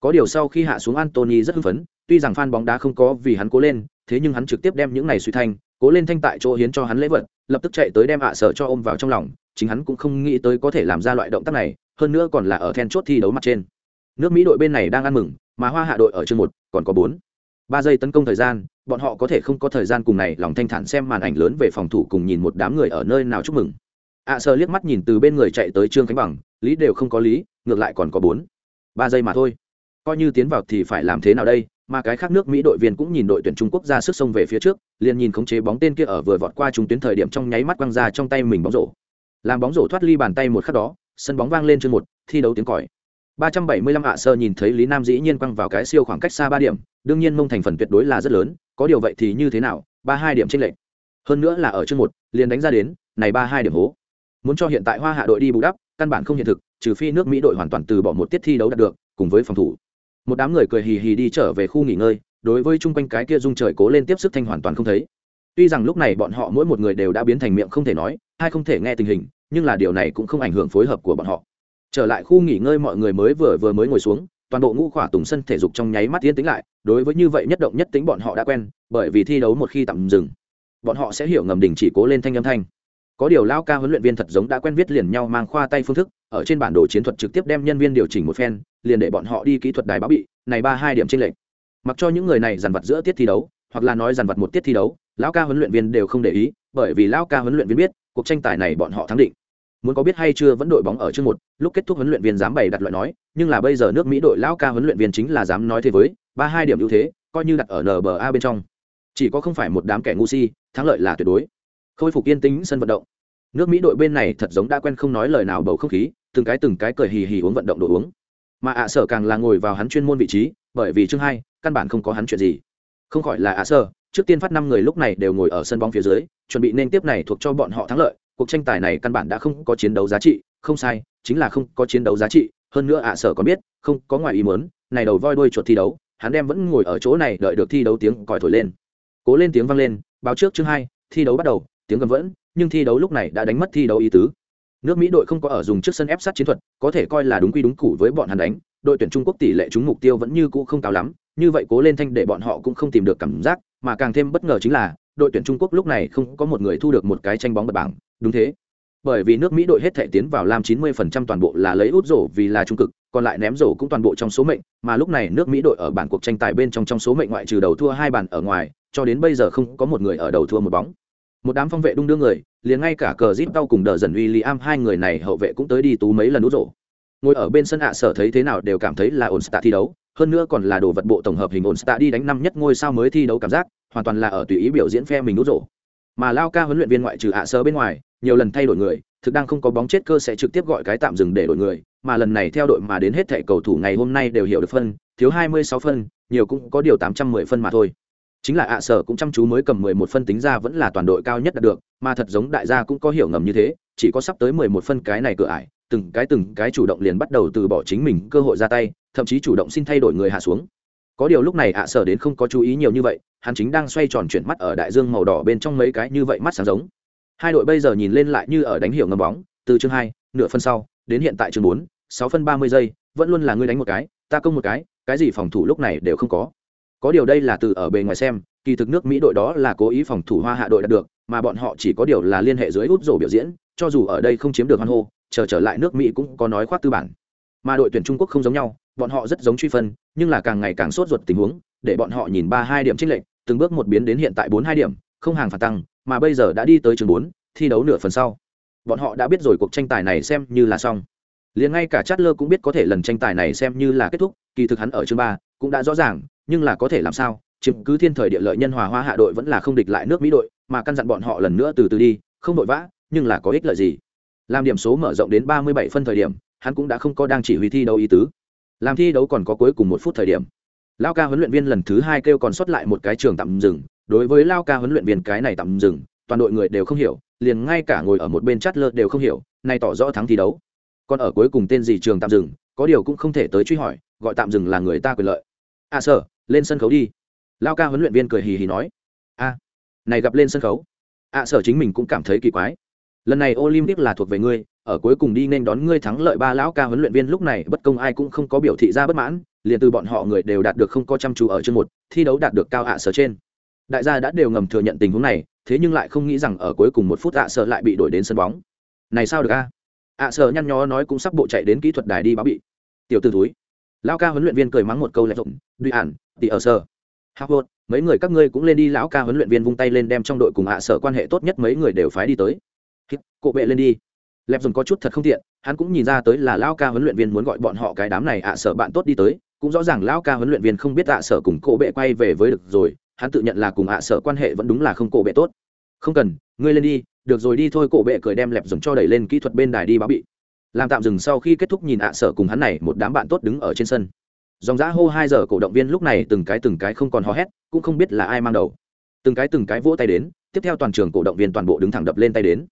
Có điều sau khi hạ xuống Anthony rất hưng phấn, tuy rằng fan bóng đá không có vì hắn cố lên, thế nhưng hắn trực tiếp đem những này suy thanh, cố lên thanh tại chỗ hiến cho hắn lễ vật, lập tức chạy tới đem ạ sợ cho ôm vào trong lòng, chính hắn cũng không nghĩ tới có thể làm ra loại động tác này, hơn nữa còn là ở then chốt thi đấu mặt trên. Nước Mỹ đội bên này đang ăn mừng, mà Hoa Hạ đội ở chương một còn có bốn ba giây tấn công thời gian, bọn họ có thể không có thời gian cùng này lòng thanh thản xem màn ảnh lớn về phòng thủ cùng nhìn một đám người ở nơi nào chúc mừng. ạ sợ liếc mắt nhìn từ bên người chạy tới Trương Khánh Bằng, lý đều không có lý, ngược lại còn có bốn ba giây mà thôi coi như tiến vào thì phải làm thế nào đây mà cái khác nước mỹ đội viên cũng nhìn đội tuyển trung quốc ra sức sông về phía trước, liền nhìn khống chế bóng tên kia ở vừa vọt qua trung tuyến thời điểm trong nháy mắt quăng ra trong tay mình bóng rổ. Làm bóng rổ thoát ly bàn tay một khắc đó, sân bóng vang lên trên một, thi đấu tiếng còi. 375 ạ, sơ nhìn thấy lý nam dĩ nhiên quăng vào cái siêu khoảng cách xa ba điểm, đương nhiên mông thành phần tuyệt đối là rất lớn, có điều vậy thì như thế nào, ba hai điểm trên lệnh hơn nữa là ở chương một, liền đánh ra đến, này ba hai điểm hố. Muốn cho hiện tại hoa hạ đội đi bù đắp, căn bản không hiện thực, trừ phi nước mỹ đội hoàn toàn từ bỏ một tiết thi đấu đạt được, cùng với phòng thủ một đám người cười hì hì đi trở về khu nghỉ ngơi, đối với chung quanh cái kia dung trời cố lên tiếp sức thanh hoàn toàn không thấy. Tuy rằng lúc này bọn họ mỗi một người đều đã biến thành miệng không thể nói hay không thể nghe tình hình, nhưng là điều này cũng không ảnh hưởng phối hợp của bọn họ. Trở lại khu nghỉ ngơi mọi người mới vừa vừa mới ngồi xuống, toàn bộ ngũ khỏa tùng sân thể dục trong nháy mắt yên tính lại, đối với như vậy nhất động nhất tính bọn họ đã quen, bởi vì thi đấu một khi tạm dừng, bọn họ sẽ hiểu ngầm đình chỉ cố lên thanh âm thanh. Có điều lao ca huấn luyện viên thật giống đã quen viết liền nhau mang khoa tay phương thức ở trên bản đồ chiến thuật trực tiếp đem nhân viên điều chỉnh một phen, liền để bọn họ đi kỹ thuật đài báo bị, này ba hai điểm trên lệnh mặc cho những người này dàn vật giữa tiết thi đấu, hoặc là nói dàn vật một tiết thi đấu, lão ca huấn luyện viên đều không để ý, bởi vì lão ca huấn luyện viên biết, cuộc tranh tài này bọn họ thắng định. Muốn có biết hay chưa vẫn đội bóng ở chương một, lúc kết thúc huấn luyện viên dám bày đặt loại nói, nhưng là bây giờ nước mỹ đội lão ca huấn luyện viên chính là dám nói thế với, ba hai điểm ưu thế, coi như đặt ở nba bên trong. Chỉ có không phải một đám kẻ ngu si, thắng lợi là tuyệt đối. Khôi phục yên tĩnh sân vận động nước mỹ đội bên này thật giống đã quen không nói lời nào bầu không khí, từng cái từng cái cười hì hì uống vận động đồ uống. Mà ạ sở càng là ngồi vào hắn chuyên môn vị trí, bởi vì chương hai, căn bản không có hắn chuyện gì. Không khỏi là ạ sở, trước tiên phát năm người lúc này đều ngồi ở sân bóng phía dưới, chuẩn bị nên tiếp này thuộc cho bọn họ thắng lợi, cuộc tranh tài này căn bản đã không có chiến đấu giá trị, không sai, chính là không có chiến đấu giá trị, hơn nữa ạ sở còn biết, không có ngoài ý muốn, này đầu voi đuôi chuột thi đấu, hắn đem vẫn ngồi ở chỗ này đợi được thi đấu tiếng còi thổi lên. Cố lên tiếng vang lên, báo trước chương hai, thi đấu bắt đầu, tiếng gầm vẫn nhưng thi đấu lúc này đã đánh mất thi đấu ý tứ. Nước mỹ đội không có ở dùng trước sân ép sát chiến thuật, có thể coi là đúng quy đúng củ với bọn hắn đánh. Đội tuyển trung quốc tỷ lệ trúng mục tiêu vẫn như cũ không cao lắm, như vậy cố lên thanh để bọn họ cũng không tìm được cảm giác, mà càng thêm bất ngờ chính là, đội tuyển trung quốc lúc này không có một người thu được một cái tranh bóng bật bảng. Đúng thế. Bởi vì nước mỹ đội hết thể tiến vào làm 90% toàn bộ là lấy út rổ vì là trung cực, còn lại ném rổ cũng toàn bộ trong số mệnh, mà lúc này nước mỹ đội ở bản cuộc tranh tài bên trong trong số mệnh ngoại trừ đầu thua hai bàn ở ngoài, cho đến bây giờ không có một người ở đầu thua một bóng một đám phong vệ đung đưa người, liền ngay cả cờ zip tao cùng đờ dần uy li am hai người này hậu vệ cũng tới đi tú mấy lần út rổ. Ngồi ở bên sân hạ sở thấy thế nào đều cảm thấy là ổn stạ thi đấu, hơn nữa còn là đồ vật bộ tổng hợp hình ổn stạ đi đánh năm nhất ngôi sao mới thi đấu cảm giác, hoàn toàn là ở tùy ý biểu diễn phe mình út rổ. Mà lao ca huấn luyện viên ngoại trừ hạ sở bên ngoài, nhiều lần thay đổi người, thực đang không có bóng chết cơ sẽ trực tiếp gọi cái tạm dừng để đổi người, mà lần này theo đội mà đến hết thẻ cầu thủ ngày hôm nay đều hiểu được phân, thiếu 26 phân, nhiều cũng có điều 810 phân mà thôi chính là ạ sở cũng chăm chú mới cầm mười một phân tính ra vẫn là toàn đội cao nhất đạt được, mà thật giống đại gia cũng có hiểu ngầm như thế, chỉ có sắp tới mười một phân cái này cửa ải, từng cái từng cái chủ động liền bắt đầu từ bỏ chính mình cơ hội ra tay, thậm chí chủ động xin thay đổi người hạ xuống. Có điều lúc này ạ sở đến không có chú ý nhiều như vậy, hắn chính đang xoay tròn chuyển mắt ở đại dương màu đỏ bên trong mấy cái như vậy mắt sáng giống. Hai đội bây giờ nhìn lên lại như ở đánh hiểu ngầm bóng, từ chương hai, nửa phân sau, đến hiện tại chương bốn, sáu phân ba mươi giây, vẫn luôn là ngươi đánh một cái, ta công một cái cái gì phòng thủ lúc này đều không có có điều đây là từ ở bề ngoài xem, kỳ thực nước mỹ đội đó là cố ý phòng thủ hoa hạ đội đạt được, mà bọn họ chỉ có điều là liên hệ dưới út rổ biểu diễn, cho dù ở đây không chiếm được hoan hô, chờ trở lại nước mỹ cũng có nói khoác tư bản. Mà đội tuyển trung quốc không giống nhau, bọn họ rất giống truy phân, nhưng là càng ngày càng sốt ruột tình huống, để bọn họ nhìn ba hai điểm trích lệnh từng bước một biến đến hiện tại bốn hai điểm, không hàng phạt tăng, mà bây giờ đã đi tới trường bốn, thi đấu nửa phần sau. Bọn họ đã biết rồi cuộc tranh tài này xem như là xong. Liền ngay cả chát lơ cũng biết có thể lần tranh tài này xem như là kết thúc, kỳ thực hắn ở chương ba cũng đã rõ ràng nhưng là có thể làm sao? Chiếm cứ thiên thời địa lợi nhân hòa hoa hạ đội vẫn là không địch lại nước mỹ đội, mà căn dặn bọn họ lần nữa từ từ đi, không vội vã, nhưng là có ích lợi gì? Làm điểm số mở rộng đến ba mươi bảy phân thời điểm, hắn cũng đã không có đang chỉ huy thi đấu ý tứ. Làm thi đấu còn có cuối cùng một phút thời điểm. Lao ca huấn luyện viên lần thứ hai kêu còn xuất lại một cái trường tạm dừng. Đối với lao ca huấn luyện viên cái này tạm dừng, toàn đội người đều không hiểu, liền ngay cả ngồi ở một bên chát lơ đều không hiểu, nay tỏ rõ thắng thi đấu. Còn ở cuối cùng tên gì trường tạm dừng, có điều cũng không thể tới truy hỏi, gọi tạm dừng là người ta quyền lợi. À sở lên sân khấu đi. Lao ca huấn luyện viên cười hì hì nói. A này gặp lên sân khấu. À sở chính mình cũng cảm thấy kỳ quái. Lần này olympic là thuộc về ngươi, ở cuối cùng đi nên đón ngươi thắng lợi ba lão ca huấn luyện viên lúc này bất công ai cũng không có biểu thị ra bất mãn, liền từ bọn họ người đều đạt được không có chăm chú ở chương một, thi đấu đạt được cao ạ sở trên. Đại gia đã đều ngầm thừa nhận tình huống này, thế nhưng lại không nghĩ rằng ở cuối cùng một phút ạ sở lại bị đổi đến sân bóng. Này sao được a? ạ sở nhăn nhó nói cũng sắp bộ chạy đến kỹ thuật đài đi báo bị. Tiểu t túi lão ca huấn luyện viên cười mắng một câu lẹp rộng duy ản tỉ ở sở Harvard, mấy người các ngươi cũng lên đi lão ca huấn luyện viên vung tay lên đem trong đội cùng hạ sở quan hệ tốt nhất mấy người đều phái đi tới. Cộ bệ lên đi. Lẹp dùng có chút thật không tiện hắn cũng nhìn ra tới là lão ca huấn luyện viên muốn gọi bọn họ cái đám này ạ sở bạn tốt đi tới cũng rõ ràng lão ca huấn luyện viên không biết ạ sở cùng cộ bệ quay về với được rồi hắn tự nhận là cùng ạ sở quan hệ vẫn đúng là không cộ bệ tốt. Không cần ngươi lên đi được rồi đi thôi. Cộ bệ cười đem lẹp dùng cho đẩy lên kỹ thuật bên đài đi báo bị làm tạm dừng sau khi kết thúc nhìn ạ sở cùng hắn này, một đám bạn tốt đứng ở trên sân. Dòng giã hô hai giờ cổ động viên lúc này từng cái từng cái không còn hò hét, cũng không biết là ai mang đầu. Từng cái từng cái vỗ tay đến, tiếp theo toàn trường cổ động viên toàn bộ đứng thẳng đập lên tay đến.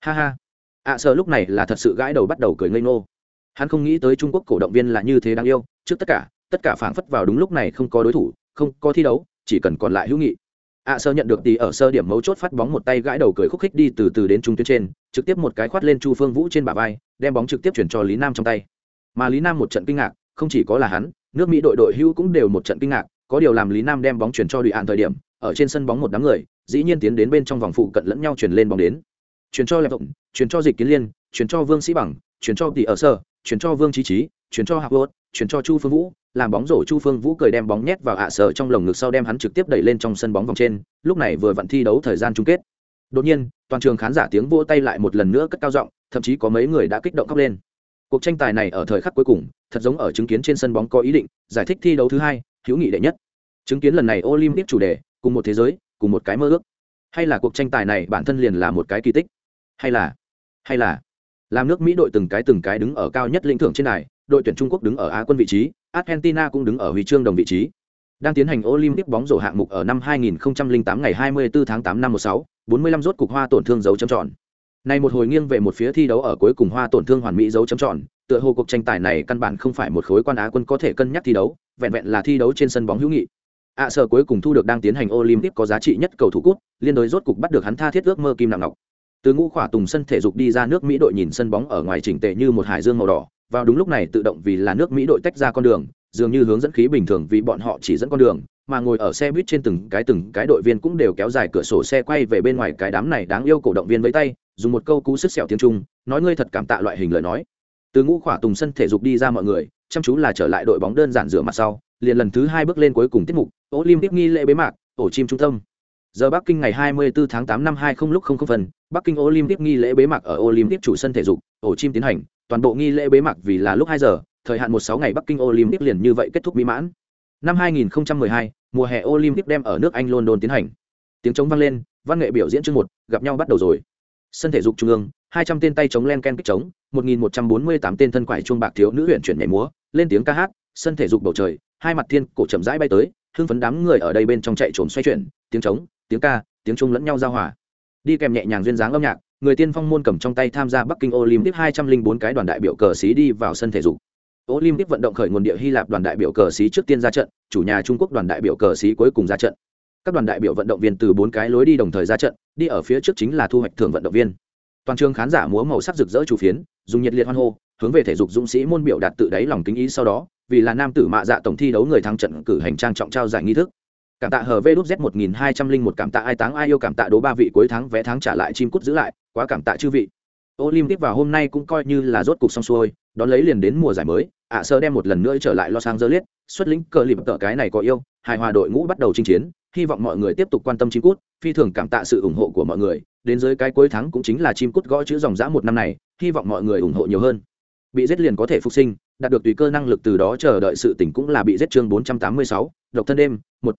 Ha ha. ạ sở lúc này là thật sự gãi đầu bắt đầu cười ngây ngô. Hắn không nghĩ tới trung quốc cổ động viên là như thế đáng yêu, trước tất cả tất cả phảng phất vào đúng lúc này không có đối thủ, không có thi đấu, chỉ cần còn lại hữu nghị ạ sơ nhận được tí ở sơ điểm mấu chốt phát bóng một tay gãi đầu cười khúc khích đi từ từ đến trung tuyến trên, trực tiếp một cái khoát lên chu phương vũ trên bả vai, đem bóng trực tiếp chuyển cho lý nam trong tay. Mà lý nam một trận kinh ngạc, không chỉ có là hắn, nước mỹ đội đội hữu cũng đều một trận kinh ngạc, có điều làm lý nam đem bóng chuyển cho đội hạn thời điểm, ở trên sân bóng một đám người, dĩ nhiên tiến đến bên trong vòng phụ cận lẫn nhau chuyển lên bóng đến. Chuyển cho lẹp rộng chuyển cho dịch kiến liên, chuyển cho vương sĩ bằng, chuyển cho tỷ ở sơ, chuyển cho vương trí trí chuyển cho hạc vốt chuyển cho chu phương vũ, làm bóng rổ chu phương vũ cười đem bóng nhét vào ạ à sở trong lồng ngực sau đem hắn trực tiếp đẩy lên trong sân bóng vòng trên, lúc này vừa vặn thi đấu thời gian chung kết. Đột nhiên, toàn trường khán giả tiếng vỗ tay lại một lần nữa cất cao giọng, thậm chí có mấy người đã kích động khóc lên. Cuộc tranh tài này ở thời khắc cuối cùng, thật giống ở chứng kiến trên sân bóng có ý định, giải thích thi đấu thứ hai, hữu nghị đệ nhất. Chứng kiến lần này olympic chủ đề, cùng một thế giới, cùng một cái mơ ước. Hay là cuộc tranh tài này bản thân liền là một cái kỳ tích? Hay là hay là, làm nước mỹ đội từng cái từng cái đứng ở cao nhất lĩnh thưởng trên này đội tuyển trung quốc đứng ở á quân vị trí argentina cũng đứng ở huy chương đồng vị trí. Đang tiến hành olympic bóng rổ hạng mục ở năm 2008 ngày 24 tháng 8 năm 16, 45 rốt cục hoa tổn thương dấu chấm tròn. Này một hồi nghiêng về một phía thi đấu ở cuối cùng hoa tổn thương hoàn mỹ dấu chấm tròn tựa hồ cuộc tranh tài này căn bản không phải một khối quan á quân có thể cân nhắc thi đấu vẹn vẹn là thi đấu trên sân bóng hữu nghị. Ạ à, sở cuối cùng thu được đang tiến hành olympic có giá trị nhất cầu thủ cút liên đối rốt cục bắt được hắn tha thiết ước mơ kim nặng ngọc. Từ ngũ khỏa tùng sân thể dục đi ra nước mỹ đội nhìn sân bóng ở ngoài chỉnh tề như một hải dương màu đỏ vào đúng lúc này tự động vì là nước mỹ đội tách ra con đường, dường như hướng dẫn khí bình thường vì bọn họ chỉ dẫn con đường, mà ngồi ở xe buýt trên từng cái từng cái đội viên cũng đều kéo dài cửa sổ xe quay về bên ngoài cái đám này đáng yêu cổ động viên với tay, dùng một câu cú sức sẹo tiếng trung, nói ngươi thật cảm tạ loại hình lời nói. Từ ngũ khỏa tùng sân thể dục đi ra mọi người, chăm chú là trở lại đội bóng đơn giản rửa mặt sau, liền lần thứ hai bước lên cuối cùng tiết mục, olympic nghi lễ bế mạc ổ chim trung tâm. Giờ bắc kinh ngày 24 tháng 8 năm 20 lúc không không phần, bắc kinh olympic nghi lễ bế mạc ở olympic chủ sân thể dục ổ chim tiến hành toàn bộ nghi lễ bế mạc vì là lúc 2 giờ, thời hạn một sáu ngày bắc kinh olympic liền như vậy kết thúc mỹ mãn. Năm 2012 mùa hè olympic đem ở nước anh london tiến hành. Tiếng trống vang lên, văn nghệ biểu diễn chương một, gặp nhau bắt đầu rồi. Sân thể dục trung ương 200 tên tay chống len ken kích trống 1148 tên thân quải chuông bạc thiếu nữ huyện chuyển nhảy múa, lên tiếng ca hát, sân thể dục bầu trời, hai mặt thiên cổ chậm rãi bay tới, hưng phấn đám người ở đây bên trong chạy trốn xoay chuyển, tiếng trống, tiếng ca, tiếng trung lẫn nhau giao hòa. Đi kèm nhẹ nhàng duyên dáng âm nhạc người tiên phong môn cầm trong tay tham gia bắc kinh olympic hai trăm linh bốn cái đoàn đại biểu cờ xí đi vào sân thể dục. Olympic vận động khởi nguồn địa hy lạp đoàn đại biểu cờ xí trước tiên ra trận, chủ nhà trung quốc đoàn đại biểu cờ xí cuối cùng ra trận. Các đoàn đại biểu vận động viên từ bốn cái lối đi đồng thời ra trận, đi ở phía trước chính là thu hoạch thưởng vận động viên. Toàn trường khán giả múa màu sắc rực rỡ chủ phiến, dùng nhiệt liệt hoan hô, hướng về thể dục dũng sĩ môn biểu đạt tự đáy lòng kính ý sau đó, vì là nam tử mạ dạ tổng thi đấu người thắng trận cử hành trang trọng trao giải nghi thức cảm tạ hờ vê đúc z một nghìn hai trăm linh một cảm tạ ai táng ai yêu cảm tạ đố ba vị cuối tháng vé tháng trả lại chim cút giữ lại quá cảm tạ chư vị. Olympic vào hôm nay cũng coi như là rốt cục xong xuôi đón lấy liền đến mùa giải mới ạ sơ đem một lần nữa trở lại los angeles xuất lĩnh cờ lìm tợ cái này có yêu hài hòa đội ngũ bắt đầu chinh chiến hy vọng mọi người tiếp tục quan tâm chim cút phi thường cảm tạ sự ủng hộ của mọi người đến dưới cái cuối tháng cũng chính là chim cút gõ chữ dòng dã một năm này hy vọng mọi người ủng hộ nhiều hơn. Bị giết liền có thể phục sinh đạt được tùy cơ năng lực từ đó chờ đợi sự tỉnh cũng là bị giết chương 486, độc thân đêm một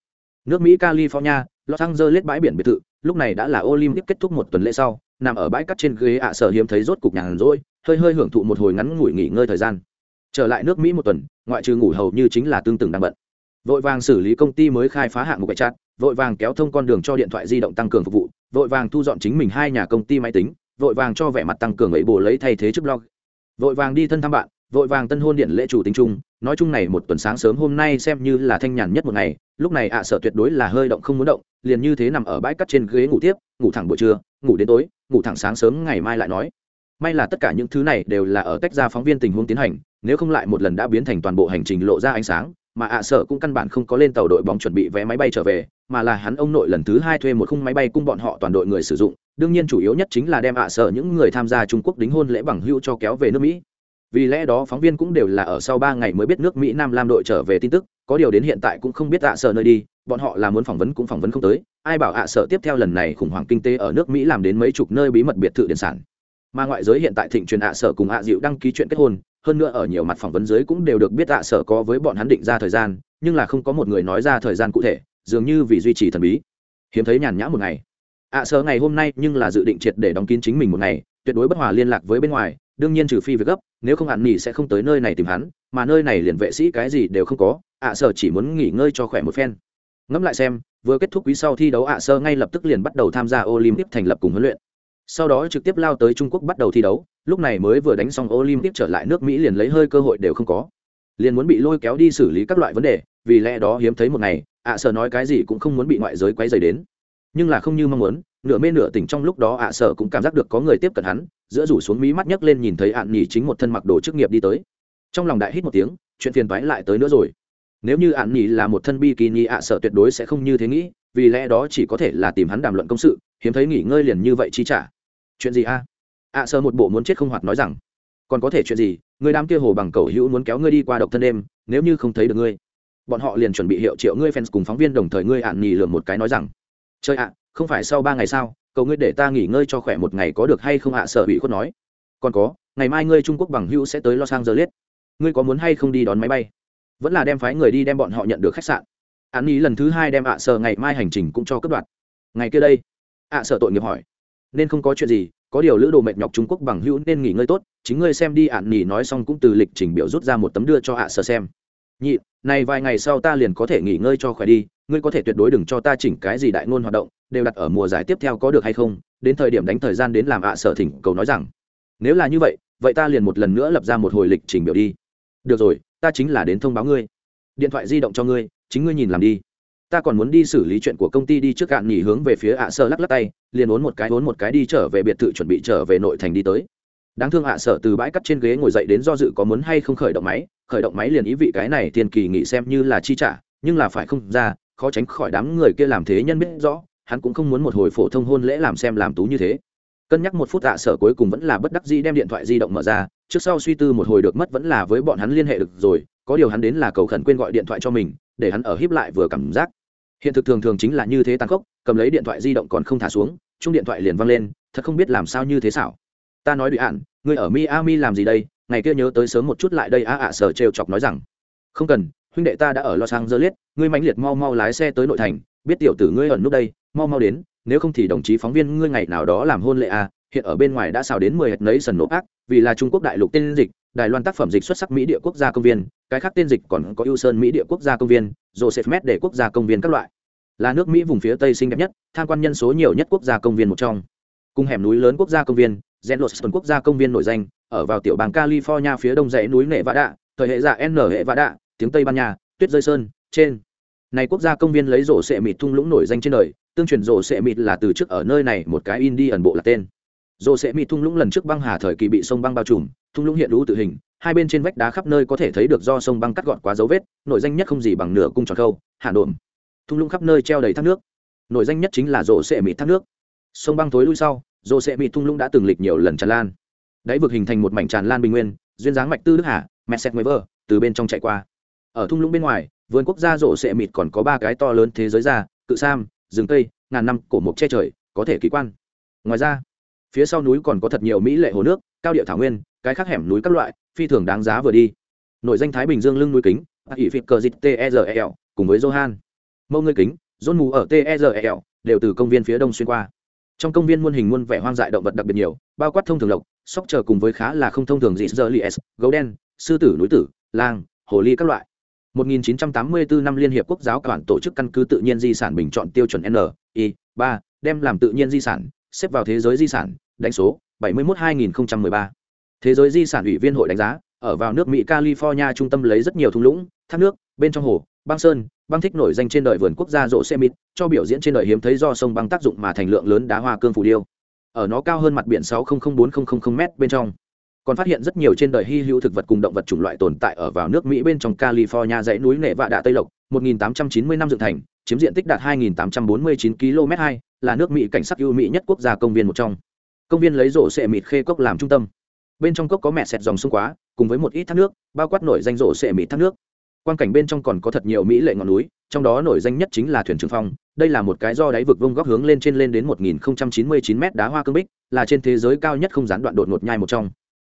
nước mỹ california, los angeles bãi biển biệt thự, lúc này đã là olympic kết thúc một tuần lễ sau, nằm ở bãi cắt trên ghế ạ sở hiếm thấy rốt cục nhàn rỗi, hơi hơi hưởng thụ một hồi ngắn ngủi nghỉ ngơi thời gian. Trở lại nước mỹ một tuần, ngoại trừ ngủ hầu như chính là tương tự đang bận. Vội vàng xử lý công ty mới khai phá hạng mục bạch chặt vội vàng kéo thông con đường cho điện thoại di động tăng cường phục vụ, vội vàng thu dọn chính mình hai nhà công ty máy tính, vội vàng cho vẻ mặt tăng cường ấy bổ lấy thay thế chức blog. Vội vàng đi thân thăm bạn, vội vàng tân hôn điện lễ chủ tính chung nói chung này một tuần sáng sớm hôm nay xem như là thanh nhàn nhất một ngày, lúc này ạ sợ tuyệt đối là hơi động không muốn động, liền như thế nằm ở bãi cắt trên ghế ngủ tiếp, ngủ thẳng buổi trưa, ngủ đến tối, ngủ thẳng sáng sớm ngày mai lại nói. May là tất cả những thứ này đều là ở tách ra phóng viên tình huống tiến hành, nếu không lại một lần đã biến thành toàn bộ hành trình lộ ra ánh sáng, mà ạ sợ cũng căn bản không có lên tàu đội bóng chuẩn bị vé máy bay trở về, mà là hắn ông nội lần thứ hai thuê một khung máy bay cung bọn họ toàn đội người sử dụng, đương nhiên chủ yếu nhất chính là đem ạ sợ những người tham gia trung quốc đính hôn lễ bằng hưu cho kéo về nước mỹ vì lẽ đó phóng viên cũng đều là ở sau ba ngày mới biết nước mỹ nam lam đội trở về tin tức, có điều đến hiện tại cũng không biết ạ sợ nơi đi, bọn họ là muốn phỏng vấn cũng phỏng vấn không tới, ai bảo ạ sợ tiếp theo lần này khủng hoảng kinh tế ở nước mỹ làm đến mấy chục nơi bí mật biệt thự điện sản. Mà ngoại giới hiện tại thịnh truyền ạ sở cùng ạ dịu đăng ký chuyện kết hôn, hơn nữa ở nhiều mặt phỏng vấn giới cũng đều được biết ạ sở có với bọn hắn định ra thời gian, nhưng là không có một người nói ra thời gian cụ thể, dường như vì duy trì thần bí. Hiếm thấy nhàn nhã một ngày. Ạ sở ngày hôm nay nhưng là dự định triệt để đóng kín chính mình một ngày, tuyệt đối bất hòa liên lạc với bên ngoài, đương nhiên trừ phi việc gấp nếu không hạn nghỉ sẽ không tới nơi này tìm hắn, mà nơi này liền vệ sĩ cái gì đều không có, ạ sở chỉ muốn nghỉ ngơi cho khỏe một phen. Ngẫm lại xem, vừa kết thúc quý sau thi đấu ạ sơ ngay lập tức liền bắt đầu tham gia olympic thành lập cùng huấn luyện. Sau đó trực tiếp lao tới trung quốc bắt đầu thi đấu, lúc này mới vừa đánh xong olympic trở lại nước mỹ liền lấy hơi cơ hội đều không có. Liền muốn bị lôi kéo đi xử lý các loại vấn đề, vì lẽ đó hiếm thấy một ngày, ạ sở nói cái gì cũng không muốn bị ngoại giới quấy dày đến. Nhưng là không như mong muốn, nửa mê nửa tỉnh trong lúc đó ạ sở cũng cảm giác được có người tiếp cận hắn giữa rủ xuống mí mắt nhấc lên nhìn thấy ạn nhỉ chính một thân mặc đồ chức nghiệp đi tới. Trong lòng đại hít một tiếng chuyện phiền toái lại tới nữa rồi. Nếu như ạn nhỉ là một thân bi kỳ nhị ạ sợ tuyệt đối sẽ không như thế nghĩ vì lẽ đó chỉ có thể là tìm hắn đàm luận công sự hiếm thấy nghỉ ngơi liền như vậy chi trả. Chuyện gì a? Ạ à, sợ một bộ muốn chết không hoạt nói rằng còn có thể chuyện gì? Người đám kia hồ bằng cầu hữu muốn kéo ngươi đi qua độc thân đêm nếu như không thấy được ngươi. Bọn họ liền chuẩn bị hiệu triệu ngươi fans cùng phóng viên đồng thời ngươi ạn nhì lượm một cái nói rằng chơi ạ không phải sau ba ngày sao? Cầu ngươi để ta nghỉ ngơi cho khỏe một ngày có được hay không ạ sợ bị khuất nói. Còn có, ngày mai ngươi trung quốc bằng hữu sẽ tới los angeles. Ngươi có muốn hay không đi đón máy bay? Vẫn là đem phái người đi đem bọn họ nhận được khách sạn. Án ý lần thứ hai đem ạ sợ ngày mai hành trình cũng cho cấp đoạt. Ngày kia đây, ạ sợ tội nghiệp hỏi. Nên không có chuyện gì, có điều lữ đồ mệt nhọc trung quốc bằng hữu nên nghỉ ngơi tốt, chính ngươi xem đi ạn nghỉ nói xong cũng từ lịch trình biểu rút ra một tấm đưa cho ạ sợ xem. Nhị, này vài ngày sau ta liền có thể nghỉ ngơi cho khỏe đi ngươi có thể tuyệt đối đừng cho ta chỉnh cái gì đại ngôn hoạt động, đều đặt ở mùa giải tiếp theo có được hay không, đến thời điểm đánh thời gian đến làm ạ sở thỉnh cầu nói rằng. Nếu là như vậy vậy ta liền một lần nữa lập ra một hồi lịch trình biểu đi. Được rồi, ta chính là đến thông báo ngươi. Điện thoại di động cho ngươi, chính ngươi nhìn làm đi. Ta còn muốn đi xử lý chuyện của công ty đi trước cạn nghỉ hướng về phía ạ sở lắc lắc tay, liền uốn một cái uốn một cái đi trở về biệt thự chuẩn bị trở về nội thành đi tới. Đáng thương ạ sở từ bãi cắt trên ghế ngồi dậy đến do dự có muốn hay không khởi động máy, khởi động máy liền ý vị cái này tiền kỳ nghỉ xem như là chi trả, nhưng là phải không ra khó tránh khỏi đám người kia làm thế nhân biết rõ, hắn cũng không muốn một hồi phổ thông hôn lễ làm xem làm tú như thế. Cân nhắc một phút ạ sở cuối cùng vẫn là bất đắc dĩ đem điện thoại di động mở ra, trước sau suy tư một hồi được mất vẫn là với bọn hắn liên hệ được rồi, có điều hắn đến là cầu khẩn quên gọi điện thoại cho mình, để hắn ở hiếp lại vừa cảm giác. Hiện thực thường thường chính là như thế tàn khốc, cầm lấy điện thoại di động còn không thả xuống, chung điện thoại liền văng lên, thật không biết làm sao như thế xảo. Ta nói bị ạn người ở miami làm gì đây? Ngày kia nhớ tới sớm một chút lại đây, a ạ sở trêu chọc nói rằng. Không cần, huynh đệ ta đã ở los angeles ngươi mãnh liệt mau mau lái xe tới nội thành, biết tiểu tử ngươi ẩn nút đây, mau mau đến, nếu không thì đồng chí phóng viên ngươi ngày nào đó làm hôn lệ à hiện ở bên ngoài đã xào đến mười hệt nấy sần nộp ác, vì là trung quốc đại lục tên dịch, đài loan tác phẩm dịch xuất sắc mỹ địa quốc gia công viên, cái khác tên dịch còn có ưu sơn mỹ địa quốc gia công viên, joseph met để quốc gia công viên các loại. Là nước mỹ vùng phía tây xinh đẹp nhất, tham quan nhân số nhiều nhất quốc gia công viên một trong. Cùng hẻm núi lớn quốc gia công viên Yellowstone quốc gia công viên nổi danh, ở vào tiểu bang california phía đông dãy núi nệ vã đạ thời hệ giả n hệ vã đạ tiếng tây ban nha, tuyết rơi sơn trên. Này quốc gia công viên lấy rổ sệ mịt thung lũng nổi danh trên đời, tương truyền rổ sệ mịt là từ trước ở nơi này một cái in đi ẩn bộ là tên. Rổ sệ mịt thung lũng lần trước băng hà thời kỳ bị sông băng bao trùm, thung lũng hiện lũ tự hình, hai bên trên vách đá khắp nơi có thể thấy được do sông băng cắt gọn quá dấu vết, nổi danh nhất không gì bằng nửa cung tròn khâu hạ đồn thung lũng khắp nơi treo đầy thác nước. Nổi danh nhất chính là rổ sệ mịt thác nước. Sông băng thối lui sau, rổ sệ mịt thung lũng đã từng lịch nhiều lần tràn lan. Đáy vực hình thành một mảnh tràn lan bình nguyên, duyên dáng mạch tư đức hà messet vơ từ bên trong chạy qua. Ở thung lũng bên ngoài vườn quốc gia rộ sệ mịt còn có ba cái to lớn thế giới ra, cự sam, rừng cây, ngàn năm cổ mộc che trời, có thể kỳ quan. Ngoài ra, phía sau núi còn có thật nhiều mỹ lệ hồ nước, cao địa thảo nguyên, cái khác hẻm núi các loại, phi thường đáng giá vừa đi. Nội danh thái bình dương lưng núi kính ỷ phịt cờ dịch terl cùng với johan. Mâu ngươi kính rôn mù ở terl đều từ công viên phía đông xuyên qua. Trong công viên muôn hình muôn vẻ hoang dại động vật đặc biệt nhiều, bao quát thông thường lộc, sóc chờ cùng với khá là không thông thường dị dơ li s gấu đen, sư tử, núi tử, lang, hồ ly các loại. 1984 năm Liên hiệp quốc giáo quản tổ chức căn cứ tự nhiên di sản bình chọn tiêu chuẩn N, I, 3, đem làm tự nhiên di sản xếp vào thế giới di sản đánh số 71 2013 thế giới di sản ủy viên hội đánh giá ở vào nước mỹ california trung tâm lấy rất nhiều thung lũng thác nước bên trong hồ băng sơn băng thích nổi danh trên đời vườn quốc gia rộ xe mít cho biểu diễn trên đời hiếm thấy do sông băng tác dụng mà thành lượng lớn đá hoa cương phủ điêu. Ở nó cao hơn mặt biển 6004000 m bên trong còn phát hiện rất nhiều trên đời hy hữu thực vật cùng động vật chủng loại tồn tại ở vào nước Mỹ bên trong California dãy núi nệ vạ đạ Tây Lộc, 1890 năm dựng thành, chiếm diện tích đạt 2849 km2, là nước Mỹ cảnh sắc ưu mỹ nhất quốc gia công viên một trong. Công viên lấy rổ xệ mịt khê cốc làm trung tâm. Bên trong cốc có mẹ sẹt dòng sông quá, cùng với một ít thác nước, bao quát nổi danh rổ xệ mịt thác nước. Quan cảnh bên trong còn có thật nhiều mỹ lệ ngọn núi, trong đó nổi danh nhất chính là thuyền trường phong. Đây là một cái do đáy vực vông góc hướng lên trên lên đến 1099 m đá hoa cương bích, là trên thế giới cao nhất không gián đoạn đột ngột nhai một trong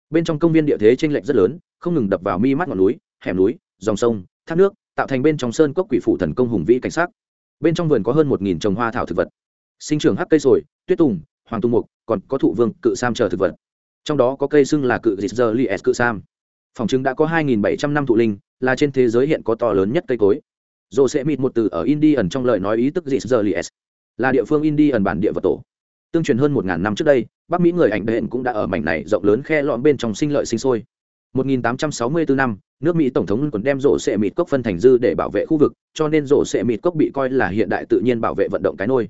bên trong công viên địa thế tranh lệch rất lớn, không ngừng đập vào mi mắt ngọn núi, hẻm núi, dòng sông, thác nước, tạo thành bên trong sơn cốc quỷ phủ thần công hùng vĩ cảnh sát bên trong vườn có hơn một trồng hoa thảo thực vật. Sinh trưởng hắc cây sồi, tuyết tùng, hoàng tùng mục, còn có thụ vương, cự sam chờ thực vật. Trong đó có cây xưng là cự dịch giờ li s cự sam. Phòng chứng đã có 2.700 năm thụ linh, là trên thế giới hiện có to lớn nhất cây cối. Dồ sẽ mịt một từ ở indian trong lời nói ý tức dịch giờ li s là địa phương indian bản địa vật tổ tương truyền hơn một ngàn năm trước đây bắc mỹ người ảnh đệm cũng đã ở mảnh này rộng lớn khe lõm bên trong sinh lợi sinh sôi. 1864 năm nước mỹ tổng thống còn đem rổ xệ mịt cốc phân thành dư để bảo vệ khu vực cho nên rổ xệ mịt cốc bị coi là hiện đại tự nhiên bảo vệ vận động cái nôi.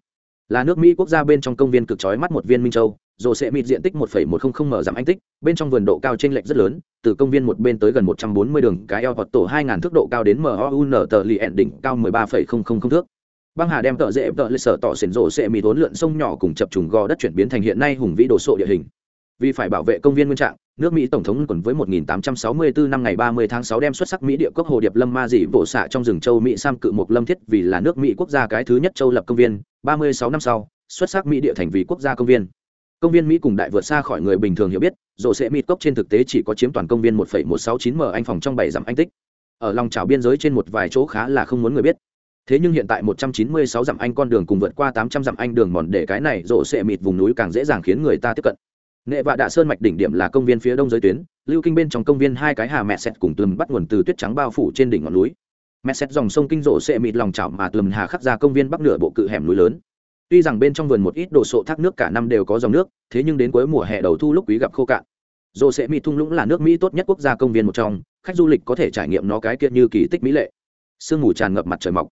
Là nước mỹ quốc gia bên trong công viên cực chói mắt một viên minh châu rổ xệ mịt diện tích 1,100 mở giảm anh tích bên trong vườn độ cao trên lệch rất lớn từ công viên một bên tới gần 140 đường cái eo hoặc tổ 2.000 thước độ cao đến MOUN tờ lì đỉnh cao 13.000 thước băng hà đem tợ dễ tợ lịch sở tỏ xỉn rổ, sẽ mì thốn lượn sông nhỏ cùng chập trùng gò đất chuyển biến thành hiện nay hùng vĩ đồ sộ địa hình. Vì phải bảo vệ công viên nguyên trạng nước mỹ tổng thống còn với 1864 năm ngày 30 tháng 6 đem xuất sắc mỹ địa quốc hồ điệp lâm ma dị bộ xạ trong rừng châu mỹ sam cự một lâm thiết vì là nước mỹ quốc gia cái thứ nhất châu lập công viên 36 năm sau xuất sắc mỹ địa thành vì quốc gia công viên. Công viên mỹ cùng đại vượt xa khỏi người bình thường hiểu biết Rổ sẽ mịt cốc trên thực tế chỉ có chiếm toàn công viên 1,169 m anh phòng trong bảy dặm anh tích. Ở lòng trào biên giới trên một vài chỗ khá là không muốn người biết thế nhưng hiện tại 196 dặm anh con đường cùng vượt qua 800 dặm anh đường mòn để cái này rộ sệ mịt vùng núi càng dễ dàng khiến người ta tiếp cận. Nệ vạ đạ sơn mạch đỉnh điểm là công viên phía đông giới tuyến, lưu kinh bên trong công viên hai cái hà mẹ sẹt cùng tùm bắt nguồn từ tuyết trắng bao phủ trên đỉnh ngọn núi. Mẹ sẹt dòng sông kinh rộ sệ mịt lòng chảo mà tùm hà khắc ra công viên bắc nửa bộ cự hẻm núi lớn. Tuy rằng bên trong vườn một ít đồ sộ thác nước cả năm đều có dòng nước, thế nhưng đến cuối mùa hè đầu thu lúc quý gặp khô cạn. Rộ sệ mịt thung lũng là nước mỹ tốt nhất quốc gia công viên một trong, khách du lịch có thể trải nghiệm nó cái kia như kỳ tích mỹ lệ. Sương mù tràn ngập mặt trời mọc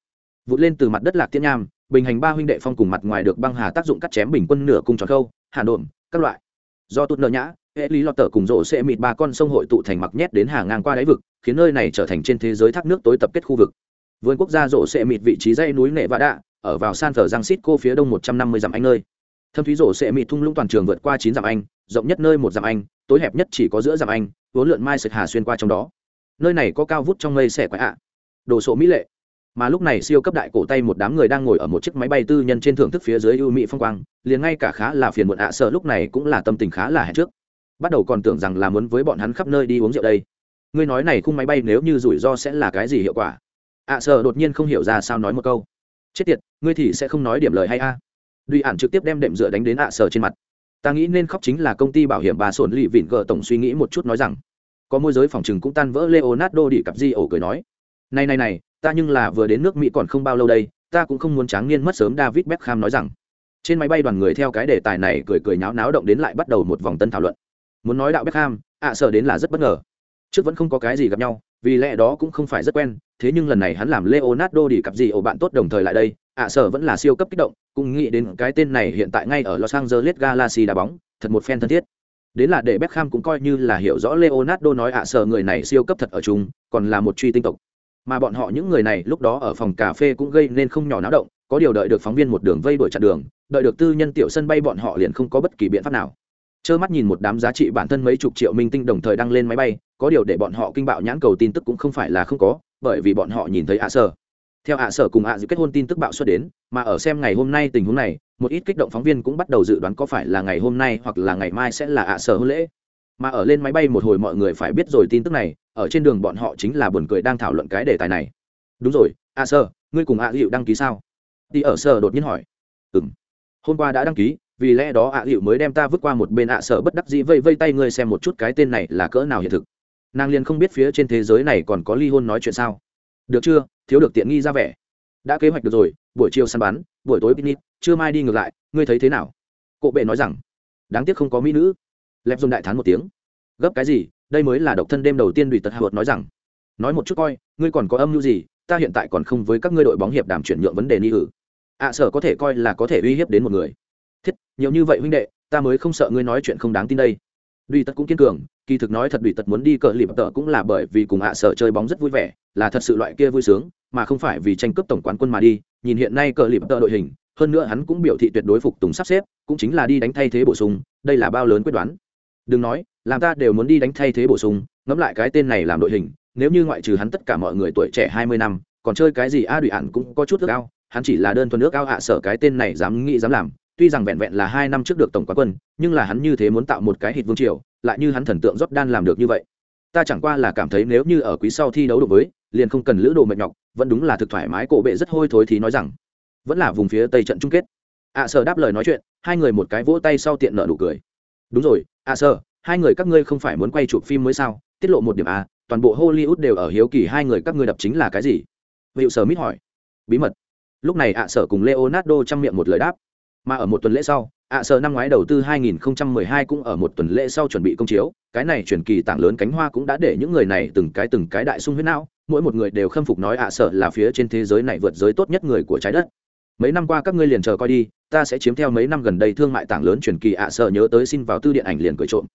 vụt lên từ mặt đất lạc tiễn nham, bình hành ba huynh đệ phong cùng mặt ngoài được băng hà tác dụng cắt chém bình quân nửa cung tròn khâu, hà đồn các loại. Do tụt nợ nhã, hệ lý lọt tờ cùng rộ sẽ mịt ba con sông hội tụ thành mặc nhét đến hà ngang qua đáy vực, khiến nơi này trở thành trên thế giới thác nước tối tập kết khu vực. Vườn quốc gia rộ sẽ mịt vị trí dãy núi nệ vã đạ, ở vào san thờ giang xít cô phía đông một trăm năm mươi dặm anh nơi. Thâm thúy rộ sẽ mịt thung lũng toàn trường vượt qua chín dặm anh, rộng nhất nơi một dặm anh, tối hẹp nhất chỉ có giữa dặm anh, vốn lượn mai sực hà xuyên qua trong đó. Nơi này có cao vút trong mây xẻ quái ạ. Đồ sộ mỹ lệ mà lúc này siêu cấp đại cổ tay một đám người đang ngồi ở một chiếc máy bay tư nhân trên thưởng thức phía dưới ưu mỹ phong quang, liền ngay cả khá là phiền muộn ạ à sợ lúc này cũng là tâm tình khá là hẹn trước. Bắt đầu còn tưởng rằng là muốn với bọn hắn khắp nơi đi uống rượu đây. Ngươi nói này khung máy bay nếu như rủi ro sẽ là cái gì hiệu quả? ạ à sợ đột nhiên không hiểu ra sao nói một câu. Chết tiệt, ngươi thì sẽ không nói điểm lời hay a? À. duy ản trực tiếp đem đệm dựa đánh đến ạ sợ trên mặt. Ta nghĩ nên khóc chính là công ty bảo hiểm bà sổn lì vịn gờ tổng suy nghĩ một chút nói rằng, có môi giới phòng trừng cũng tan vỡ leonardo đi cặp di ổ cười nói. Này này này ta nhưng là vừa đến nước mỹ còn không bao lâu đây ta cũng không muốn tráng niên mất sớm david beckham nói rằng. Trên máy bay đoàn người theo cái đề tài này cười cười nháo náo động đến lại bắt đầu một vòng tân thảo luận. Muốn nói đạo beckham ạ à, sợ đến là rất bất ngờ. Trước vẫn không có cái gì gặp nhau vì lẽ đó cũng không phải rất quen thế nhưng lần này hắn làm leonardo đi cặp gì ổ bạn tốt đồng thời lại đây ạ à, vẫn là siêu cấp kích động cũng nghĩ đến cái tên này hiện tại ngay ở los angeles galaxy đá bóng thật một fan thân thiết. Đến là để Beckham cũng coi như là hiểu rõ Leonardo nói ạ à người này siêu cấp thật ở chung, còn là một truy tinh tộc mà bọn họ những người này lúc đó ở phòng cà phê cũng gây nên không nhỏ náo động, có điều đợi được phóng viên một đường vây đuổi chặn đường, đợi được tư nhân tiểu sân bay bọn họ liền không có bất kỳ biện pháp nào. Trơ mắt nhìn một đám giá trị bản thân mấy chục triệu minh tinh đồng thời đăng lên máy bay, có điều để bọn họ kinh bạo nhãn cầu tin tức cũng không phải là không có, bởi vì bọn họ nhìn thấy ạ sở. Theo ạ sở cùng ạ dự kết hôn tin tức bạo xuất đến, mà ở xem ngày hôm nay tình huống này, một ít kích động phóng viên cũng bắt đầu dự đoán có phải là ngày hôm nay hoặc là ngày mai sẽ là ạ sở hôn lễ mà ở lên máy bay một hồi mọi người phải biết rồi tin tức này, ở trên đường bọn họ chính là buồn cười đang thảo luận cái đề tài này. Đúng rồi à a sơ ngươi cùng a hiệu đăng ký sao? Đi ở sơ đột nhiên hỏi. Ừ m hôm qua đã đăng ký, vì lẽ đó a hiệu mới đem ta vứt qua một bên ạ sơ bất đắc dĩ vây vây tay ngươi xem một chút cái tên này là cỡ nào hiện thực. Nàng liền không biết phía trên thế giới này còn có ly hôn nói chuyện sao. Được chưa? Thiếu được tiện nghi ra vẻ. Đã kế hoạch được rồi, buổi chiều săn bắn, buổi tối picnic chưa mai đi ngược lại, ngươi thấy thế nào? Cộ bệ nói rằng, đáng tiếc không có mỹ nữ lẹp dùng đại thán một tiếng. Gấp cái gì? Đây mới là độc thân đêm đầu tiên đùi tật hạ nói rằng. Nói một chút coi ngươi còn có âm mưu gì? Ta hiện tại còn không với các ngươi đội bóng hiệp đàm chuyển nhượng vấn đề ni ử. Ạ à, sở có thể coi là có thể uy hiếp đến một người. Thiết nhiều như vậy huynh đệ ta mới không sợ ngươi nói chuyện không đáng tin đây. Đùi tật cũng kiên cường kỳ thực nói thật Đùi tật muốn đi cờ lịp tợ cũng là bởi vì cùng ạ à sở chơi bóng rất vui vẻ là thật sự loại kia vui sướng mà không phải vì tranh cướp tổng quán quân mà đi. Nhìn hiện nay cờ lịp tợ đội hình hơn nữa hắn cũng biểu thị tuyệt đối phục tùng sắp xếp cũng chính là đi đánh thay thế bổ sung đây là bao lớn quyết đoán đừng nói, làm ta đều muốn đi đánh thay thế bổ sung, ngẫm lại cái tên này làm đội hình, nếu như ngoại trừ hắn tất cả mọi người tuổi trẻ hai mươi năm, còn chơi cái gì a đùi ạn cũng có chút ước ao, hắn chỉ là đơn thuần nước ao hạ sở cái tên này dám nghĩ dám làm, tuy rằng vẹn vẹn là hai năm trước được tổng quán quân, nhưng là hắn như thế muốn tạo một cái hít vương triều, lại như hắn thần tượng rót đan làm được như vậy. Ta chẳng qua là cảm thấy nếu như ở quý sau thi đấu đối với, liền không cần lữ đồ mệt nhọc, vẫn đúng là thực thoải mái, cổ bệ rất hôi thối thì nói rằng, vẫn là vùng phía tây trận chung kết. Ạ sở đáp lời nói chuyện, hai người một cái vỗ tay sau tiện nợ nụ cười đúng rồi à sở hai người các ngươi không phải muốn quay chụp phim mới sao? Tiết lộ một điểm à, toàn bộ hollywood đều ở hiếu kỳ hai người các ngươi đập chính là cái gì? Hiệu sở mít hỏi. Bí mật. Lúc này ạ sở cùng leonardo chăm miệng một lời đáp. Mà ở một tuần lễ sau ạ sở năm ngoái đầu tư 2012 cũng ở một tuần lễ sau chuẩn bị công chiếu. Cái này chuyển kỳ tảng lớn cánh hoa cũng đã để những người này từng cái từng cái đại sung huyết não. Mỗi một người đều khâm phục nói ạ sở là phía trên thế giới này vượt giới tốt nhất người của trái đất mấy năm qua các ngươi liền chờ coi đi, ta sẽ chiếm theo mấy năm gần đây thương mại tảng lớn chuyển kỳ ạ sợ nhớ tới xin vào tư điện ảnh liền cười trộm.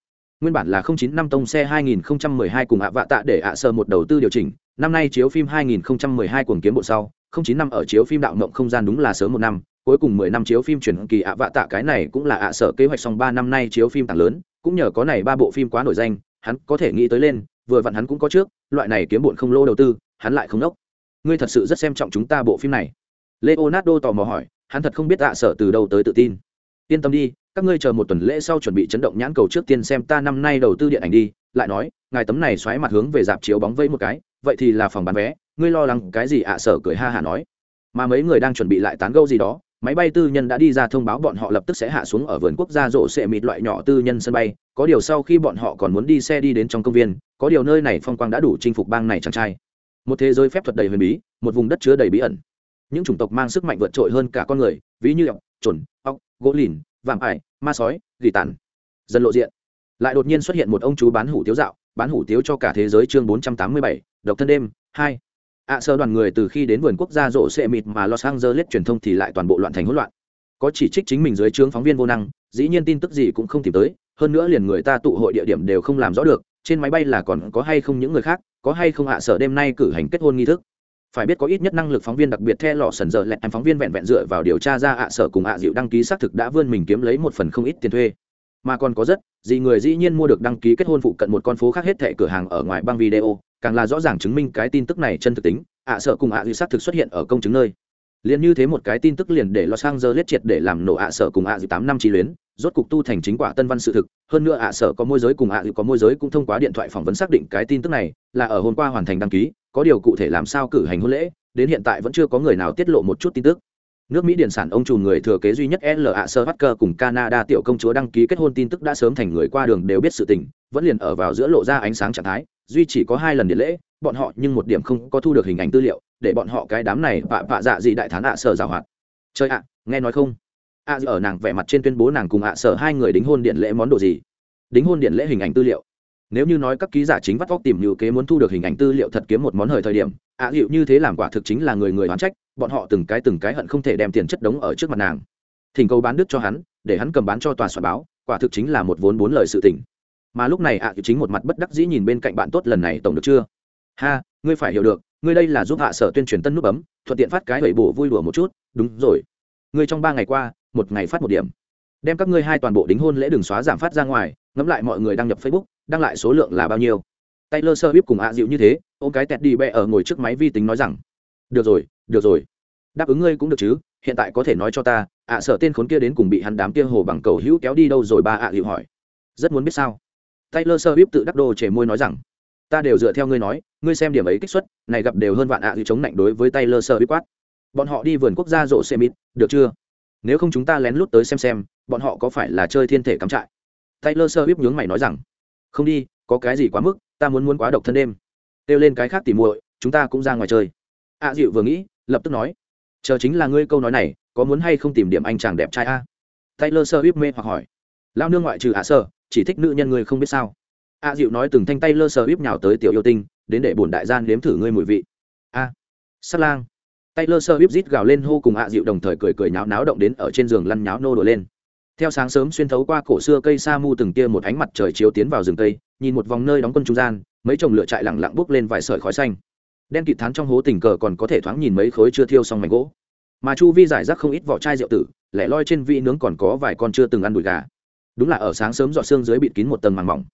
Nguyên bản là 09 năm tông xe 2012 cùng ạ vạ tạ để ạ sơ một đầu tư điều chỉnh, năm nay chiếu phim 2012 cuồng kiếm bộ sau 09 năm ở chiếu phim đạo mộng không gian đúng là sớm một năm, cuối cùng 10 năm chiếu phim chuyển kỳ ạ vạ tạ cái này cũng là ạ sở kế hoạch xong 3 năm nay chiếu phim tảng lớn, cũng nhờ có này ba bộ phim quá nổi danh, hắn có thể nghĩ tới lên, vừa vặn hắn cũng có trước, loại này kiếm bộn không lô đầu tư, hắn lại không đốc. Ngươi thật sự rất xem trọng chúng ta bộ phim này leonardo tò mò hỏi, hắn thật không biết ạ sở từ đâu tới tự tin. Yên tâm đi, các ngươi chờ một tuần lễ sau chuẩn bị chấn động nhãn cầu trước tiên xem ta năm nay đầu tư điện ảnh đi. Lại nói, ngài tấm này xoáy mặt hướng về dạp chiếu bóng vây một cái, vậy thì là phòng bán vé, ngươi lo lắng cái gì ạ sở cười ha hả nói. Mà mấy người đang chuẩn bị lại tán gẫu gì đó, máy bay tư nhân đã đi ra thông báo bọn họ lập tức sẽ hạ xuống ở vườn quốc gia rộ sẽ mịt loại nhỏ tư nhân sân bay. Có điều sau khi bọn họ còn muốn đi xe đi đến trong công viên, có điều nơi này phong quang đã đủ chinh phục bang này chàng trai. Một thế giới phép thuật đầy huyền bí, một vùng đất chứa đầy bí ẩn những chủng tộc mang sức mạnh vượt trội hơn cả con người, ví như ọc, trồn, ọc, gỗ lìn, vạm ải, ma sói, gỉ tàn. Dần lộ diện. Lại đột nhiên xuất hiện một ông chú bán hủ tiếu dạo, bán hủ tiếu cho cả thế giới chương bốn trăm tám mươi bảy, độc thân đêm, hai. Ạ sơ đoàn người từ khi đến vườn quốc gia rộ xệ mịt mà los angeles truyền thông thì lại toàn bộ loạn thành hỗn loạn. Có chỉ trích chính mình dưới trướng phóng viên vô năng, dĩ nhiên tin tức gì cũng không tìm tới, hơn nữa liền người ta tụ hội địa điểm đều không làm rõ được, trên máy bay là còn có hay không những người khác, có hay không ạ sở đêm nay cử hành kết hôn nghi thức phải biết có ít nhất năng lực phóng viên đặc biệt theo lọ sần giờ lẹt phóng viên vẹn vẹn dựa vào điều tra ra ạ, sở cùng ạ dịu đăng ký xác thực đã vươn mình kiếm lấy một phần không ít tiền thuê. Mà còn có rất gì người dĩ nhiên mua được đăng ký kết hôn phụ cận một con phố khác hết thệ cửa hàng ở ngoài băng video, càng là rõ ràng chứng minh cái tin tức này chân thực tính, ạ sợ cùng ạ dịu xác thực xuất hiện ở công chứng nơi. Liền như thế một cái tin tức liền để los angeles triệt để làm nổ ạ sợ cùng ạ dịu tám năm trí luyến rốt cục tu thành chính quả tân văn sự thực, hơn nữa ạ sợ có môi giới cùng ạ dịu có môi giới cũng thông qua điện thoại phỏng vấn xác định cái tin tức này là ở hôm qua hoàn thành đăng ký, có điều cụ thể làm sao cử hành hôn lễ, đến hiện tại vẫn chưa có người nào tiết lộ một chút tin tức. Nước mỹ điện sản ông chủ người thừa kế duy nhất l ạ sơ bắt cơ cùng canada tiểu công chúa đăng ký kết hôn tin tức đã sớm thành người qua đường đều biết sự tình, vẫn liền ở vào giữa lộ ra ánh sáng trạng thái, duy chỉ có hai lần điện lễ, bọn họ nhưng một điểm không có thu được hình ảnh tư liệu, để bọn họ cái đám này vạ vạ dạ gì đại thán ạ sở giảo hoạt. Chơi ạ, nghe nói không? Ạ ở nàng vẻ mặt trên tuyên bố nàng cùng ạ sở hai người đính hôn điện lễ món đồ gì? Đính hôn điện lễ hình ảnh tư liệu. Nếu như nói các ký giả chính vắt vóc tìm nhiều kế muốn thu được hình ảnh tư liệu thật kiếm một món hời thời điểm ạ à, như thế làm quả thực chính là người người oán trách bọn họ từng cái từng cái hận không thể đem tiền chất đống ở trước mặt nàng. Thỉnh cầu bán đứt cho hắn để hắn cầm bán cho tòa soạn báo quả thực chính là một vốn bốn lời sự tình. Mà lúc này ạ hiệu chính một mặt bất đắc dĩ nhìn bên cạnh bạn tốt lần này tổng được chưa? Ha ngươi phải hiểu được ngươi đây là giúp hạ sở tuyên truyền tân nút bấm thuận tiện phát cái hẩy bổ vui đùa một chút. Đúng rồi. Ngươi trong ba ngày qua một ngày phát một điểm. Đem các ngươi hai toàn bộ đính hôn lễ đường xóa giảm phát ra ngoài, ngẫm lại mọi người đăng nhập facebook, đăng lại số lượng là bao nhiêu. Taylor sơ bíp cùng ạ dịu như thế ôm cái tẹt đi bẹ ở ngồi trước máy vi tính nói rằng, được rồi được rồi. Đáp ứng ngươi cũng được chứ, hiện tại có thể nói cho ta, ạ sợ tên khốn kia đến cùng bị hắn đám kia hồ bằng cầu hữu kéo đi đâu rồi ba ạ dịu hỏi. Rất muốn biết sao? Taylor sơ bíp tự đắc đồ chề môi nói rằng, ta đều dựa theo ngươi nói, ngươi xem điểm ấy kích xuất, này gặp đều hơn vạn ạ dịu chống lạnh đối với taylor sơ bíp quát. Bọn họ đi vườn quốc gia rộ xe mít, được chưa? Nếu không chúng ta lén lút tới xem xem bọn họ có phải là chơi thiên thể cắm trại? Taylor sơ bíp nhướng mày nói rằng không đi có cái gì quá mức ta muốn muốn quá độc thân đêm. Kêu lên cái khác tỉ muội chúng ta cũng ra ngoài chơi. A à, dịu vừa nghĩ lập tức nói chờ chính là ngươi câu nói này có muốn hay không tìm điểm anh chàng đẹp trai a? Taylor sơ íp mê hoặc hỏi lao nương ngoại trừ ạ sơ chỉ thích nữ nhân ngươi không biết sao? A dịu nói từng thanh tay lơ sơ íp nhào tới tiểu yêu tinh đến để bổn đại gian nếm thử ngươi mùi vị. A sắt lang tay lơ sơ rít gào lên hô cùng ạ dịu đồng thời cười cười nháo náo động đến ở trên giường lăn nháo nô đùa lên. Theo sáng sớm xuyên thấu qua cổ xưa cây sa mu từng tia một ánh mặt trời chiếu tiến vào rừng cây, nhìn một vòng nơi đóng quân trung gian, mấy chồng lửa trại lẳng lặng bốc lên vài sợi khói xanh. Đen kịt thán trong hố tình cờ còn có thể thoáng nhìn mấy khối chưa thiêu xong mảnh gỗ. Mà chu vi giải rác không ít vỏ chai rượu tử, lẻ loi trên vị nướng còn có vài con chưa từng ăn đùi gà. Đúng là ở sáng sớm dọ xương dưới bịt kín một tầng màng mỏng.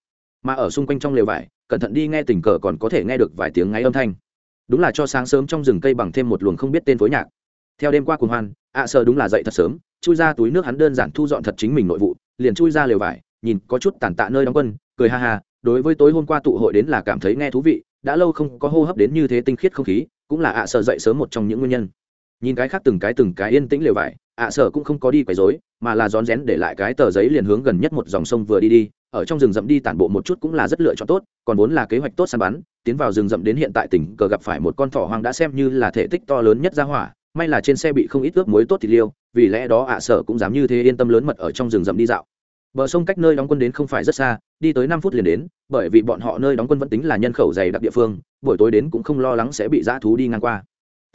Mà ở xung quanh trong lều vải, cẩn thận đi nghe tình cờ còn có thể nghe được vài tiếng ngáy âm thanh đúng là cho sáng sớm trong rừng cây bằng thêm một luồng không biết tên phối nhạc. Theo đêm qua cùng hoan, ạ sợ đúng là dậy thật sớm, chui ra túi nước hắn đơn giản thu dọn thật chính mình nội vụ, liền chui ra lều vải, nhìn có chút tàn tạ nơi đóng quân, cười ha ha, đối với tối hôm qua tụ hội đến là cảm thấy nghe thú vị, đã lâu không có hô hấp đến như thế tinh khiết không khí, cũng là ạ sợ dậy sớm một trong những nguyên nhân. Nhìn cái khác từng cái từng cái yên tĩnh lều vải ạ sợ cũng không có đi quấy rối, mà là rón rén để lại cái tờ giấy liền hướng gần nhất một dòng sông vừa đi đi, ở trong rừng rậm đi tản bộ một chút cũng là rất lựa chọn tốt, còn vốn là kế hoạch tốt săn bắn, tiến vào rừng rậm đến hiện tại tỉnh cờ gặp phải một con thỏ hoang đã xem như là thể tích to lớn nhất ra hỏa, may là trên xe bị không ít ướp muối tốt thì liêu, vì lẽ đó ạ sợ cũng dám như thế yên tâm lớn mật ở trong rừng rậm đi dạo. Bờ sông cách nơi đóng quân đến không phải rất xa, đi tới năm phút liền đến, bởi vì bọn họ nơi đóng quân vẫn tính là nhân khẩu dày đặc địa phương, buổi tối đến cũng không lo lắng sẽ bị dã thú đi ngang qua.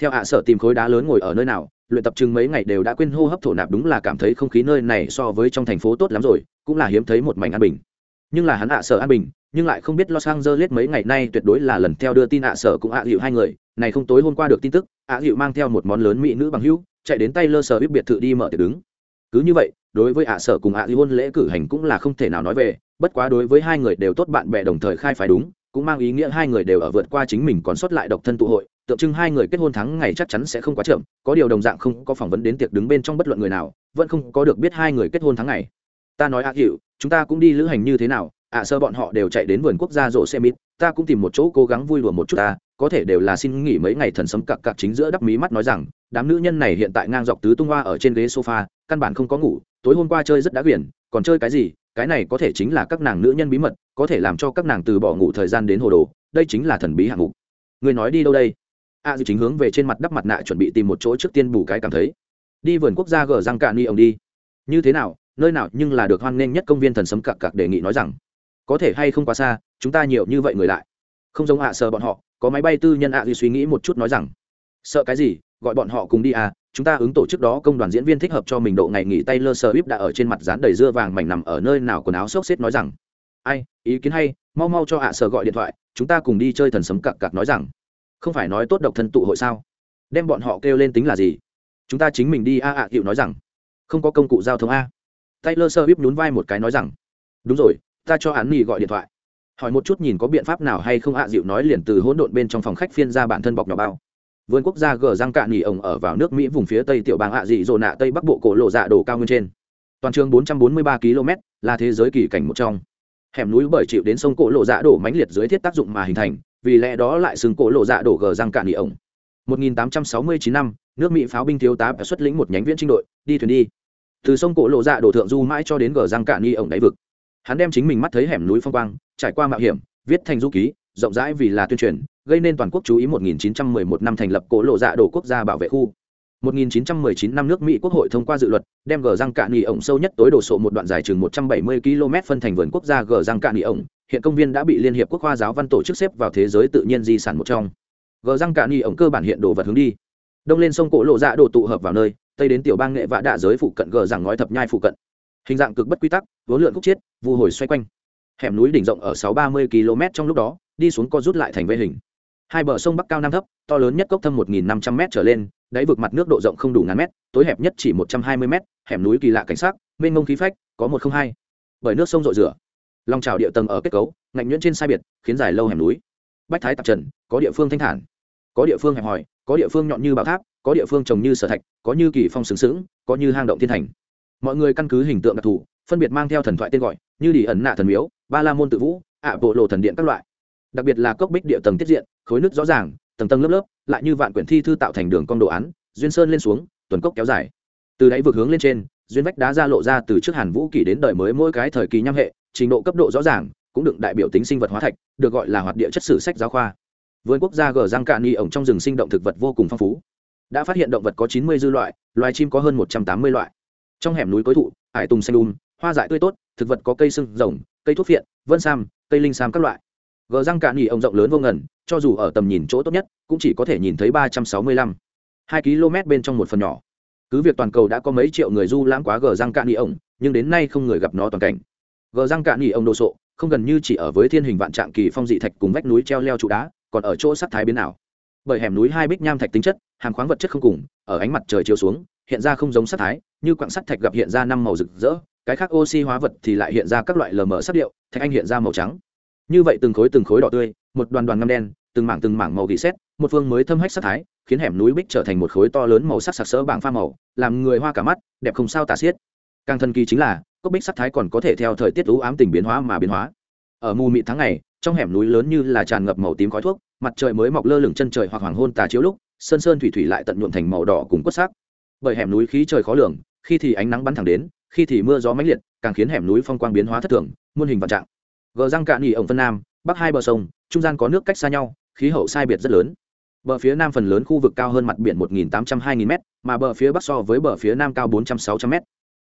Theo ạ sợ tìm khối đá lớn ngồi ở nơi nào luyện tập chừng mấy ngày đều đã quên hô hấp thổ nạp đúng là cảm thấy không khí nơi này so với trong thành phố tốt lắm rồi, cũng là hiếm thấy một mảnh an bình. Nhưng là hắn ạ sợ an bình, nhưng lại không biết los angeles mấy ngày nay tuyệt đối là lần theo đưa tin ạ sợ cũng ạ dịu hai người. Này không tối hôm qua được tin tức, ạ dịu mang theo một món lớn mỹ nữ bằng hữu, chạy đến tay lơ sờ biết biệt thự đi mở tiệc đứng. Cứ như vậy, đối với ạ sợ cùng ạ dịu hôn lễ cử hành cũng là không thể nào nói về, bất quá đối với hai người đều tốt bạn bè đồng thời khai phải đúng, cũng mang ý nghĩa hai người đều ở vượt qua chính mình còn sót lại độc thân tụ hội tượng trưng hai người kết hôn thắng ngày chắc chắn sẽ không quá chậm, có điều đồng dạng không có phỏng vấn đến tiệc đứng bên trong bất luận người nào, vẫn không có được biết hai người kết hôn thắng ngày. Ta nói, A dịu chúng ta cũng đi lữ hành như thế nào? À, Ạ sơ bọn họ đều chạy đến vườn quốc gia rộ xe mít, ta cũng tìm một chỗ cố gắng vui đùa một chút ta, có thể đều là xin nghỉ mấy ngày thần sấm cặc cặc chính giữa đắp mí mắt nói rằng, đám nữ nhân này hiện tại ngang dọc tứ tung hoa ở trên ghế sofa, căn bản không có ngủ, tối hôm qua chơi rất đã quyển, còn chơi cái gì, cái này có thể chính là các nàng nữ nhân bí mật, có thể làm cho các nàng từ bỏ ngủ thời gian đến hồ đồ, đây chính là thần bí hạng mục. Người nói đi đâu đây? A dư chính hướng về trên mặt đắp mặt nạ chuẩn bị tìm một chỗ trước tiên bù cái cảm thấy. Đi vườn quốc gia gờ răng cạn ni ông đi. Như thế nào, nơi nào nhưng là được hoan nghênh nhất công viên thần sấm cặc cặc đề nghị nói rằng. Có thể hay không quá xa, chúng ta nhiều như vậy người lại. Không giống ạ à sợ bọn họ, có máy bay tư nhân ạ dư suy nghĩ một chút nói rằng. Sợ cái gì, gọi bọn họ cùng đi à chúng ta ứng tổ chức đó công đoàn diễn viên thích hợp cho mình độ ngày nghỉ tay lơ sờ íp đã ở trên mặt dán đầy dưa vàng mảnh nằm ở nơi nào quần áo xốc xếp nói rằng. Ai, ý kiến hay, mau mau cho ạ à sợ gọi điện thoại, chúng ta cùng đi chơi thần sấm cặc cặc nói rằng không phải nói tốt độc thân tụ hội sao? Đem bọn họ kêu lên tính là gì? Chúng ta chính mình đi, a ạ hiệu nói rằng. Không có công cụ giao thông, a. Taylor sơ bíp nhún vai một cái nói rằng. Đúng rồi, ta cho hắn nghỉ gọi điện thoại. Hỏi một chút nhìn có biện pháp nào hay không ạ dịu nói liền từ hỗn độn bên trong phòng khách phiên ra bản thân bọc nhỏ bao. Vườn quốc gia gờ răng cạn nghỉ ổng ở vào nước mỹ vùng phía tây tiểu bang ạ dị dồn nạ tây bắc bộ cổ lộ dạ đổ cao nguyên trên. Toàn trường 443 km, là thế giới kỳ cảnh một trong. Hẻm núi bởi chịu đến sông cổ lộ dạ đổ mãnh liệt dưới thiết tác dụng mà hình thành vì lẽ đó lại xưng cổ lộ dạ đổ gờ răng cạn nghỉ ổng. 1869 năm nước mỹ pháo binh thiếu tá xuất lĩnh một nhánh viễn trinh đội đi thuyền đi. Từ sông cổ lộ dạ đổ thượng du mãi cho đến gờ răng cạn nghỉ ổng đáy vực. Hắn đem chính mình mắt thấy hẻm núi phong quang trải qua mạo hiểm viết thành du ký rộng rãi vì là tuyên truyền gây nên toàn quốc chú ý 1911 năm thành lập cổ lộ dạ đổ quốc gia bảo vệ khu. 1919 năm nước Mỹ Quốc hội thông qua dự luật, đem gờ răng cạn nghỉ ổng sâu nhất tối đổ sộ một đoạn dài chừng 170 km phân thành vườn quốc gia gờ răng cạn nghỉ ổng. Hiện công viên đã bị Liên hiệp Quốc khoa giáo văn tổ chức xếp vào thế giới tự nhiên di sản một trong. Gờ răng cạn nghi ổng cơ bản hiện đồ vật hướng đi. Đông lên sông cổ lộ dạ đồ tụ hợp vào nơi, tây đến tiểu bang nghệ vạ đạ giới phụ cận gờ rằng ngói thập nhai phụ cận. Hình dạng cực bất quy tắc, vốn lượn khúc chiết, vu hồi xoay quanh. Hẻm núi đỉnh rộng ở 630 km trong lúc đó, đi xuống co rút lại thành vây hình hai bờ sông bắc cao nam thấp to lớn nhất cốc thâm một nghìn năm trăm m trở lên đáy vực mặt nước độ rộng không đủ ngàn mét tối hẹp nhất chỉ một trăm hai mươi m hẻm núi kỳ lạ cảnh sát mênh mông khí phách có một không hai bởi nước sông rội rửa lòng trào địa tầng ở kết cấu, ngạnh nhuyễn trên sai biệt, khiến dài lâu hẻm núi. Bách thái tạp trần, có địa phương thanh thản, có địa phương hẹp hòi, có địa phương nhọn như bảo tháp, có địa phương trồng như sở thạch, có như kỳ phong sừng sững, có như hang động thiên thành. Mọi người căn cứ hình tượng đặc thù, phân biệt mang theo thần thoại tên gọi, như đi ẩn nạ thần miếu, ba la môn tự vũ, ạ bộ lộ thần điện các loại. Đặc biệt là cốc bích địa tầng tiết diện, khối nước rõ ràng, tầng tầng lớp lớp, lại như vạn quyển thi thư tạo thành đường con đồ án, duyên sơn lên xuống, tuần cốc kéo dài. Từ đáy vực hướng lên trên, duyên vách đá ra lộ ra từ trước hàn vũ kỷ đến đời mới mỗi cái thời kỳ nhăm hệ trình độ cấp độ rõ ràng, cũng được đại biểu tính sinh vật hóa thạch, được gọi là hoạt địa chất sử sách giáo khoa. Vườn quốc gia gờ giang cạn nghi ổng trong rừng sinh động thực vật vô cùng phong phú. Đã phát hiện động vật có chín mươi dư loại, loài chim có hơn một trăm tám mươi loại. Trong hẻm núi cối thụ, ải tùng xanh đun hoa dại tươi tốt, thực vật có cây sưng rồng, cây thuốc phiện, vân sam, cây linh sam các loại. Gờ răng cạn nghỉ ông rộng lớn vô ngần, cho dù ở tầm nhìn chỗ tốt nhất, cũng chỉ có thể nhìn thấy ba trăm sáu mươi lăm. Hai km bên trong một phần nhỏ. Cứ việc toàn cầu đã có mấy triệu người du lãm quá gờ răng cạn nghỉ ông nhưng đến nay không người gặp nó toàn cảnh gờ răng cạn nghỉ ông đồ sộ, không gần như chỉ ở với thiên hình vạn trạng kỳ phong dị thạch cùng vách núi treo leo trụ đá, còn ở chỗ sắc thái biến ảo. Bởi hẻm núi hai bích nham thạch tính chất hàm khoáng vật chất không cùng, ở ánh mặt trời chiếu xuống, hiện ra không giống sắc thái, như quặng sắt thạch gặp hiện ra năm màu rực rỡ, cái khác oxy hóa vật thì lại hiện ra các loại lờ mờ sắc điệu, thạch anh hiện ra màu trắng. Như vậy từng khối từng khối đỏ tươi, một đoàn đoàn ngâm đen, từng mảng từng mảng màu gỉ xét, một phương mới thâm hách sắc thái, khiến hẻm núi bích trở thành một khối to lớn màu sắc sặc sỡ bảng pha màu, làm người hoa cả mắt, đẹp không sao tả xiết. Càng thần kỳ chính là cốc bích sắc thái còn có thể theo thời tiết u ám tình biến hóa mà biến hóa. Ở mù mịt tháng ngày, trong hẻm núi lớn như là tràn ngập màu tím khói thuốc, mặt trời mới mọc lơ lửng chân trời hoặc hoàng hôn tà chiếu lúc, sơn sơn thủy thủy lại tận nhuộm thành màu đỏ cùng quất sắc. Bởi hẻm núi khí trời khó lường, khi thì ánh nắng bắn thẳng đến, khi thì mưa gió mãnh liệt, càng khiến hẻm núi phong quang biến hóa thất thường, muôn hình vạn trạng. Gờ răng cạn nghỉ ổng phân nam, bắc hai bờ sông, trung gian có nước cách xa nhau, khí hậu sai biệt rất lớn. Bờ phía nam phần lớn khu vực cao hơn mặt biển 1.800-2.000 m mà bờ phía bắc so với bờ phía nam cao 400-600 m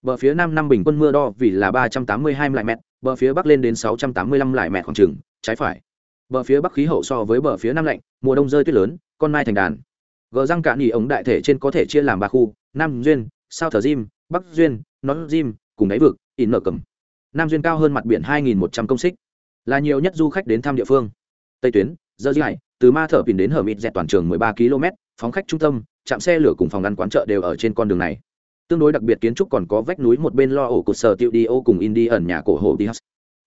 bờ phía nam năm bình quân mưa đo vì là 382 lại mét, bờ phía bắc lên đến 685 lại mét khoảng chừng, trái phải. Bờ phía bắc khí hậu so với bờ phía nam lạnh, mùa đông rơi tuyết lớn, con mai thành đàn. Gờ răng cạn nghỉ ống đại thể trên có thể chia làm ba khu, nam duyên, sao thờ diêm, bắc duyên, nón diêm, cùng đáy vực ỉn nở cầm. Nam duyên cao hơn mặt biển 2.100 công xích, là nhiều nhất du khách đến thăm địa phương. Tây tuyến, dơ dãi từ ma thở pìn đến hở mịt dẹt toàn trường 13 km phóng khách trung tâm, trạm xe lửa cùng phòng ăn quán chợ đều ở trên con đường này tương đối đặc biệt kiến trúc còn có vách núi một bên lo ổ cột sở tiệu đi ô cùng indi ẩn nhà cổ hồ đi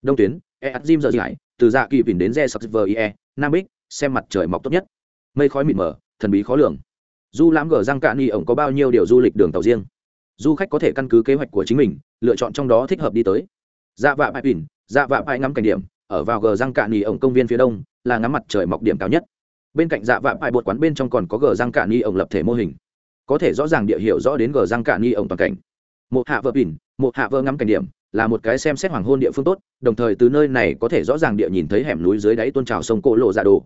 đông tuyến e ắt jim giờ giải, từ dạ kỳ pin đến re sắc ie nam bích, xem mặt trời mọc tốt nhất. Mây khói mịt mờ, thần bí khó lường. Du lãm gờ răng cạn nghi ổng có bao nhiêu điều du lịch đường tàu riêng. Du khách có thể căn cứ kế hoạch của chính mình, lựa chọn trong đó thích hợp đi tới. Dạ vạ bãi pin dạ vạ bãi ngắm cảnh điểm, ở vào gờ răng cạn nghi ổng công viên phía đông, là ngắm mặt trời mọc điểm cao nhất. Bên cạnh dạ vạ bãi bột quán bên trong còn có gờ răng cạn nghi ổng lập thể mô hình có thể rõ ràng địa hiệu rõ đến gờ răng cạn nghi ổng toàn cảnh. Một hạ vợ pin một hạ vợ ngắm cảnh điểm, là một cái xem xét hoàng hôn địa phương tốt, đồng thời từ nơi này có thể rõ ràng địa nhìn thấy hẻm núi dưới đáy tôn trào sông cổ lộ dạ đồ.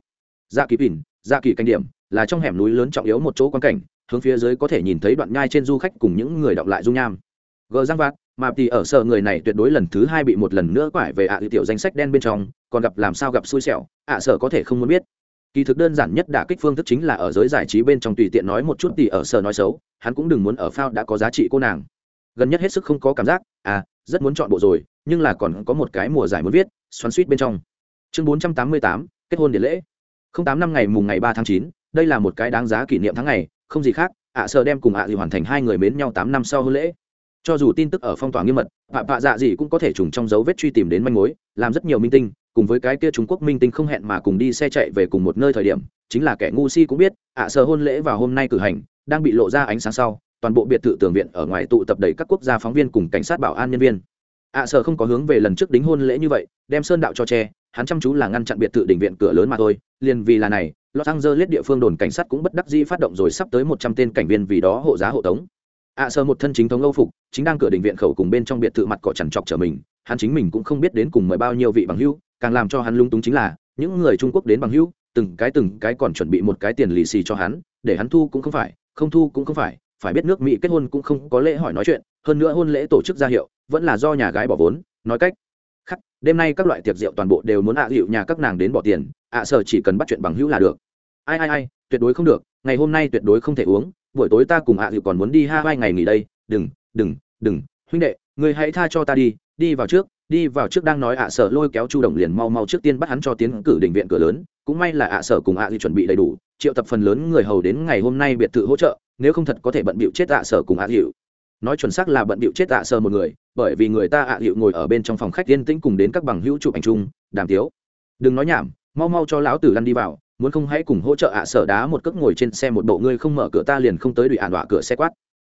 Dạ kỳ pin dạ kỳ cảnh điểm, là trong hẻm núi lớn trọng yếu một chỗ quan cảnh, hướng phía dưới có thể nhìn thấy đoạn nhai trên du khách cùng những người đọc lại dung nham. Gờ giang vạc mà thì ở sở người này tuyệt đối lần thứ hai bị một lần nữa quải về ạ à tiểu danh sách đen bên trong, còn gặp làm sao gặp xui xẻo, ạ sở có thể không muốn biết kỳ thực đơn giản nhất đả kích phương thức chính là ở giới giải trí bên trong tùy tiện nói một chút thì ở sở nói xấu, hắn cũng đừng muốn ở phao đã có giá trị cô nàng. Gần nhất hết sức không có cảm giác à rất muốn chọn bộ rồi, nhưng là còn có một cái mùa giải muốn viết, xoắn suýt bên trong. Chương bốn trăm tám mươi tám, kết hôn điện lễ. không tám năm ngày mùng ngày ba tháng chín, đây là một cái đáng giá kỷ niệm tháng ngày, không gì khác, ạ sợ đem cùng ạ gì hoàn thành hai người mến nhau tám năm sau hôn lễ. Cho dù tin tức ở phong tỏa nghiêm mật, vạ vạ dạ gì cũng có thể trùng trong dấu vết truy tìm đến manh mối, làm rất nhiều minh tinh cùng với cái kia trung quốc minh tinh không hẹn mà cùng đi xe chạy về cùng một nơi thời điểm chính là kẻ ngu si cũng biết ạ sờ hôn lễ vào hôm nay cử hành đang bị lộ ra ánh sáng sau toàn bộ biệt thự tường viện ở ngoài tụ tập đầy các quốc gia phóng viên cùng cảnh sát bảo an nhân viên ạ sờ không có hướng về lần trước đính hôn lễ như vậy đem sơn đạo cho che hắn chăm chú là ngăn chặn biệt thự đỉnh viện cửa lớn mà thôi liền vì là này Los Angeles địa phương đồn cảnh sát cũng bất đắc dĩ phát động rồi sắp tới một trăm tên cảnh viên vì đó hộ giá hộ tống. ạ sơ một thân chính thống Âu phục, chính đang cửa đình viện khẩu cùng bên trong biệt thự mặt cỏ chằn chọc trở mình, hắn chính mình cũng không biết đến cùng mời bao nhiêu vị bằng hữu, càng làm cho hắn lung túng chính là, những người Trung Quốc đến bằng hữu, từng cái từng cái còn chuẩn bị một cái tiền lì xì cho hắn, để hắn thu cũng không phải, không thu cũng không phải, phải biết nước Mỹ kết hôn cũng không có lễ hỏi nói chuyện, hơn nữa hôn lễ tổ chức ra hiệu, vẫn là do nhà gái bỏ vốn, nói cách khắc, đêm nay các loại tiệc rượu toàn bộ đều muốn ạ à nhà các nàng đến bỏ tiền, ạ sở chỉ cần bắt chuyện bằng hữu là được. Ai ai ai tuyệt đối không được ngày hôm nay tuyệt đối không thể uống buổi tối ta cùng ạ à còn muốn đi ha hai ngày nghỉ đây đừng đừng đừng huynh đệ người hãy tha cho ta đi đi vào trước đi vào trước đang nói ạ sở lôi kéo chu đồng liền mau mau trước tiên bắt hắn cho tiến cử định viện cửa lớn, cũng may là ạ sở cùng ạ di chuẩn bị đầy đủ, triệu tập phần lớn người hầu đến ngày hôm nay biệt thự hỗ trợ, nếu không thật có thể bận bịu chết ạ sở cùng ạ hiệu nói chuẩn xác là bận bịu chết ạ sở một người, bởi vì người ta ạ hiệu ngồi ở bên trong phòng khách yên tĩnh cùng đến các bằng hữu chụp ảnh chung, đàm tiếu. Đừng nói nhảm, mau mau cho lão tử lăn đi vào, muốn không hãy cùng hỗ trợ ạ sở đá một cước ngồi trên xe một bộ, ngươi không mở cửa ta liền không tới đùi ạn đọa cửa xe quát.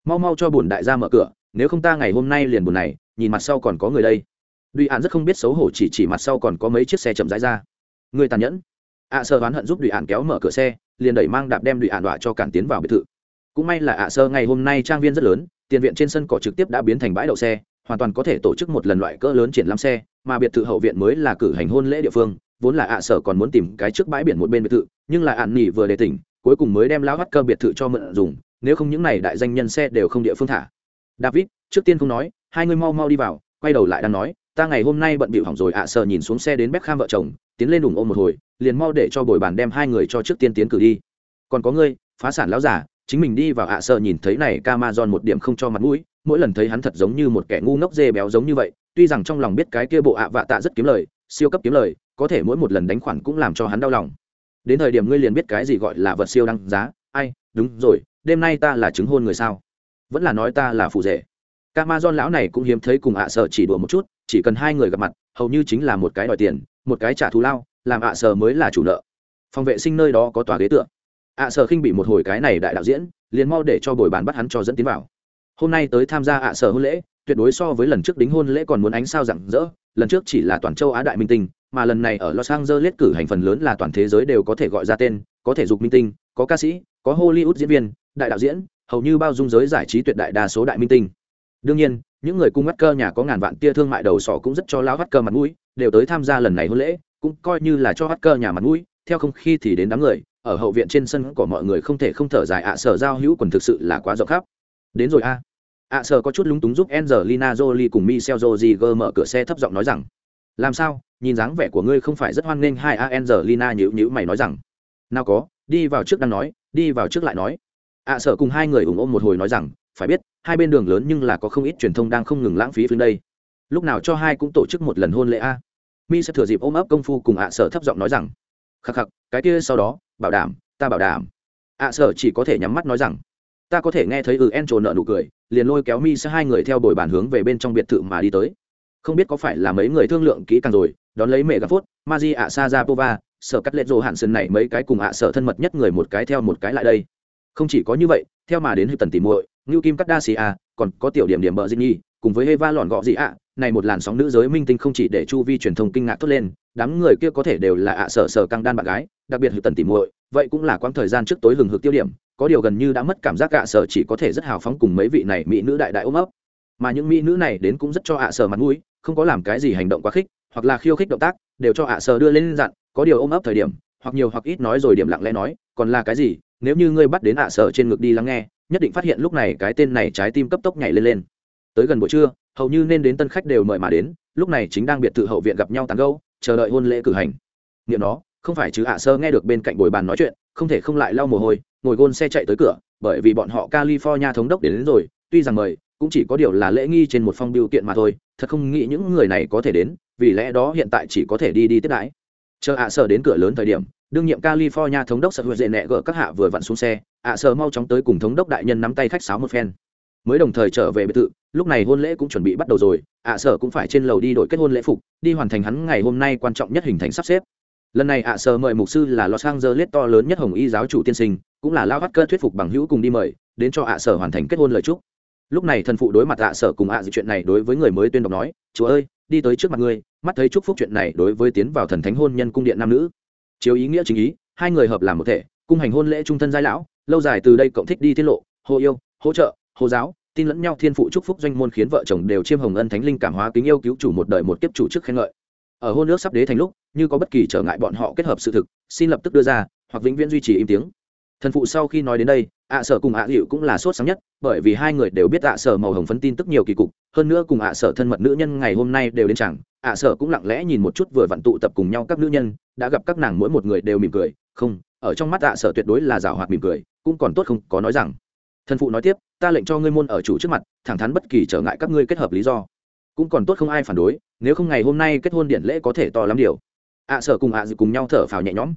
Mau mau cho bùn đại gia mở cửa, nếu không ta ngày hôm nay liền buồn này, nhìn mặt sau còn có người đây. Duy An rất không biết xấu hổ chỉ chỉ mặt sau còn có mấy chiếc xe chậm rãi ra. Người tàn nhẫn. Ạ sơ oán hận giúp Duy An kéo mở cửa xe, liền đẩy mang đạp đem Duy An đọa cho cản tiến vào biệt thự. Cũng may là ạ sơ ngày hôm nay trang viên rất lớn, tiền viện trên sân cỏ trực tiếp đã biến thành bãi đậu xe, hoàn toàn có thể tổ chức một lần loại cỡ lớn triển lãm xe, mà biệt thự hậu viện mới là cử hành hôn lễ địa phương, vốn là ạ sở còn muốn tìm cái trước bãi biển một bên biệt thự, nhưng là an nỉ vừa đề tỉnh, cuối cùng mới đem lão hắt cơ biệt thự cho mượn dùng, nếu không những này đại danh nhân xe đều không địa phương thả. David, trước tiên không nói, hai người mau mau đi vào, quay đầu lại đang nói ta ngày hôm nay bận bịu hỏng rồi ạ à sợ nhìn xuống xe đến bếp kham vợ chồng, tiến lên đùng ôm một hồi, liền mau để cho bồi bàn đem hai người cho trước tiên tiến cử đi. Còn có ngươi, phá sản lão giả chính mình đi vào ạ à sợ nhìn thấy này Camazon một điểm không cho mặt mũi, mỗi lần thấy hắn thật giống như một kẻ ngu ngốc dê béo giống như vậy, tuy rằng trong lòng biết cái kia bộ ạ vạ tạ rất kiếm lời, siêu cấp kiếm lời, có thể mỗi một lần đánh khoản cũng làm cho hắn đau lòng. Đến thời điểm ngươi liền biết cái gì gọi là vật siêu đăng giá, ai, đúng rồi, đêm nay ta là chứng hôn người sao? Vẫn là nói ta là phụ rể. Camazon lão này cũng hiếm thấy cùng ạ sợ chỉ đùa một chút chỉ cần hai người gặp mặt, hầu như chính là một cái đòi tiền, một cái trả thù lao, làm ạ sở mới là chủ nợ. Phòng vệ sinh nơi đó có tòa ghế tượng ạ sở khinh bị một hồi cái này đại đạo diễn, liền mau để cho bồi bàn bắt hắn cho dẫn tiến vào. Hôm nay tới tham gia ạ sở hôn lễ, tuyệt đối so với lần trước đính hôn lễ còn muốn ánh sao rạng rỡ, lần trước chỉ là toàn châu á đại minh tinh, mà lần này ở los angeles cử hành phần lớn là toàn thế giới đều có thể gọi ra tên, có thể dục minh tinh, có ca sĩ, có hollywood diễn viên, đại đạo diễn, hầu như bao dung giới giải trí tuyệt đại đa số đại minh tinh đương nhiên, những người cung mắt cơ nhà có ngàn vạn tia thương mại đầu sỏ cũng rất cho lão hắt cơ mặt mũi, đều tới tham gia lần này hôn lễ, cũng coi như là cho hắt cơ nhà mặt mũi, theo không khi thì đến đám người, ở hậu viện trên sân của mọi người không thể không thở dài, ạ sở giao hữu quần thực sự là quá rộng khắp. Đến rồi a. Ạ sở có chút lúng túng giúp angelina jolie cùng michelle rodriguez mở cửa xe thấp giọng nói rằng, làm sao? Nhìn dáng vẻ của ngươi không phải rất hoan nghênh hai a angelina nhữ nhữ mày nói rằng, nào có, đi vào trước đang nói, đi vào trước lại nói. Ạ sở cùng hai người ủng ôm một hồi nói rằng, phải biết hai bên đường lớn nhưng là có không ít truyền thông đang không ngừng lãng phí phương đây. Lúc nào cho hai cũng tổ chức một lần hôn lễ a? Mi sẽ thừa dịp ôm ấp công phu cùng ạ sở thấp giọng nói rằng, khắc khắc, cái kia sau đó, bảo đảm, ta bảo đảm. Ạ sở chỉ có thể nhắm mắt nói rằng, ta có thể nghe thấy ừ en trồn nợ nụ cười, liền lôi kéo mi sẽ hai người theo đổi bàn hướng về bên trong biệt thự mà đi tới. Không biết có phải là mấy người thương lượng kỹ càng rồi, đón lấy mẹ gặp phốt ma di ạ sa ra pova sở cắt lệ rồ hạn sân này mấy cái cùng ạ sở thân mật nhất người một cái theo một cái lại đây. Không chỉ có như vậy, theo mà đến hư tần tìm muội ngưu kim cắt đa xì a còn có tiểu điểm điểm bợ dinh nhi, cùng với Eva lọn gọ gì ạ à, này một làn sóng nữ giới minh tinh không chỉ để chu vi truyền thông kinh ngạc tốt lên, đám người kia có thể đều là ạ sở sở căng đan bạn gái, đặc biệt hư tần tỉ muội, vậy cũng là quãng thời gian trước tối hừng hực tiêu điểm, có điều gần như đã mất cảm giác ạ sở chỉ có thể rất hào phóng cùng mấy vị này mỹ nữ đại đại ôm ấp. Mà những mỹ nữ này đến cũng rất cho ạ sở mặt mũi, không có làm cái gì hành động quá khích, hoặc là khiêu khích động tác, đều cho ạ sở đưa lên dặn, có điều ôm ấp thời điểm, hoặc nhiều hoặc ít nói rồi điểm lặng lẽ nói, còn là cái gì nếu như ngươi bắt đến ạ sở trên ngực đi lắng nghe nhất định phát hiện lúc này cái tên này trái tim cấp tốc nhảy lên lên. Tới gần buổi trưa hầu như nên đến tân khách đều mời mà đến lúc này chính đang biệt thự hậu viện gặp nhau tán gâu chờ đợi hôn lễ cử hành. Nghiệm đó không phải chứ ạ sơ nghe được bên cạnh bồi bàn nói chuyện không thể không lại lau mồ hôi ngồi gôn xe chạy tới cửa bởi vì bọn họ california thống đốc đến, đến rồi tuy rằng mời cũng chỉ có điều là lễ nghi trên một phong biểu kiện mà thôi thật không nghĩ những người này có thể đến vì lẽ đó hiện tại chỉ có thể đi đi tiếp đãi. Chờ ạ sơ đến cửa lớn thời điểm đương nhiệm california thống đốc sợ hụt dễ nẹ gỡ các hạ vừa vặn xuống xe, ạ sở mau chóng tới cùng thống đốc đại nhân nắm tay khách sáo một phen. Mới đồng thời trở về biệt thự, lúc này hôn lễ cũng chuẩn bị bắt đầu rồi, ạ sở cũng phải trên lầu đi đổi kết hôn lễ phục, đi hoàn thành hắn ngày hôm nay quan trọng nhất hình thành sắp xếp. Lần này ạ sở mời mục sư là los angeles to lớn nhất hồng y giáo chủ tiên sinh, cũng là lao bắt cơ thuyết phục bằng hữu cùng đi mời, đến cho ạ sở hoàn thành kết hôn lời chúc. Lúc này thần phụ đối mặt ạ sở cùng ạ dự chuyện này đối với người mới tuyên đọc nói, chúa ơi, đi tới trước mặt ngươi, mắt thấy chúc phúc chuyện này đối với tiến vào thần thánh hôn nhân cung điện nam nữ chiếu ý nghĩa chính ý, hai người hợp làm một thể, cung hành hôn lễ trung thân giai lão, lâu dài từ đây cộng thích đi tiết lộ hô yêu, hỗ trợ hô giáo, tin lẫn nhau thiên phụ chúc phúc doanh môn khiến vợ chồng đều chiêm hồng ân thánh linh cảm hóa kính yêu cứu chủ một đời một kiếp chủ chức khen ngợi. Ở hôn nước sắp đế thành lúc, như có bất kỳ trở ngại bọn họ kết hợp sự thực, xin lập tức đưa ra, hoặc vĩnh viễn duy trì im tiếng. Thần phụ sau khi nói đến đây ạ sở cùng ạ hiệu cũng là sốt sáng nhất, bởi vì hai người đều biết ạ sở màu hồng phấn tin tức nhiều kỳ cục, hơn nữa cùng ạ sở thân mật nữ nhân ngày hôm nay đều đến chẳng, ạ sở cũng lặng lẽ nhìn một chút vừa vặn tụ tập cùng nhau các nữ nhân, đã gặp các nàng mỗi một người đều mỉm cười, không, ở trong mắt ạ sở tuyệt đối là rào hoạt mỉm cười, cũng còn tốt không có nói rằng. Thần phụ nói tiếp, ta lệnh cho ngươi môn ở chủ trước mặt, thẳng thắn bất kỳ trở ngại các ngươi kết hợp lý do. Cũng còn tốt không ai phản đối, nếu không ngày hôm nay kết hôn điện lễ có thể to lắm điều. Ạ sở cùng ạ dự cùng nhau thở phào nhẹ nhõm.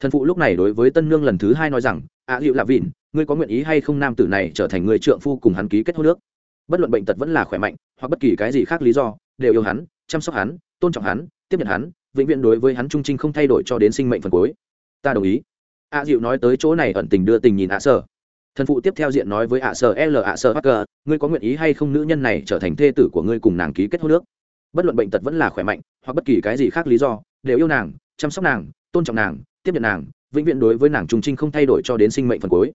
Thần phụ lúc này đối với tân nương lần thứ hai nói rằng, ạ dịu là vịn ngươi có nguyện ý hay không nam tử này trở thành người trượng phu cùng hắn ký kết hôn nước bất luận bệnh tật vẫn là khỏe mạnh, hoặc bất kỳ cái gì khác lý do, đều yêu hắn, chăm sóc hắn, tôn trọng hắn, tiếp nhận hắn, vĩnh viễn đối với hắn trung trinh không thay đổi cho đến sinh mệnh phần cuối. Ta đồng ý. Ạ dịu nói tới chỗ này ẩn tình đưa tình nhìn ạ sở thần phụ tiếp theo diện nói với ạ sở l ạ sở hacker ngươi có nguyện ý hay không nữ nhân này trở thành thê tử của ngươi cùng nàng ký kết hôn nước bất luận bệnh tật vẫn là khỏe mạnh, hoặc bất kỳ cái gì khác lý do, đều yêu nàng, chăm sóc nàng, tôn trọng nàng, tiếp nhận nàng, vĩnh viễn đối với nàng trung trinh không thay đổi cho đến sinh mệnh phần cuối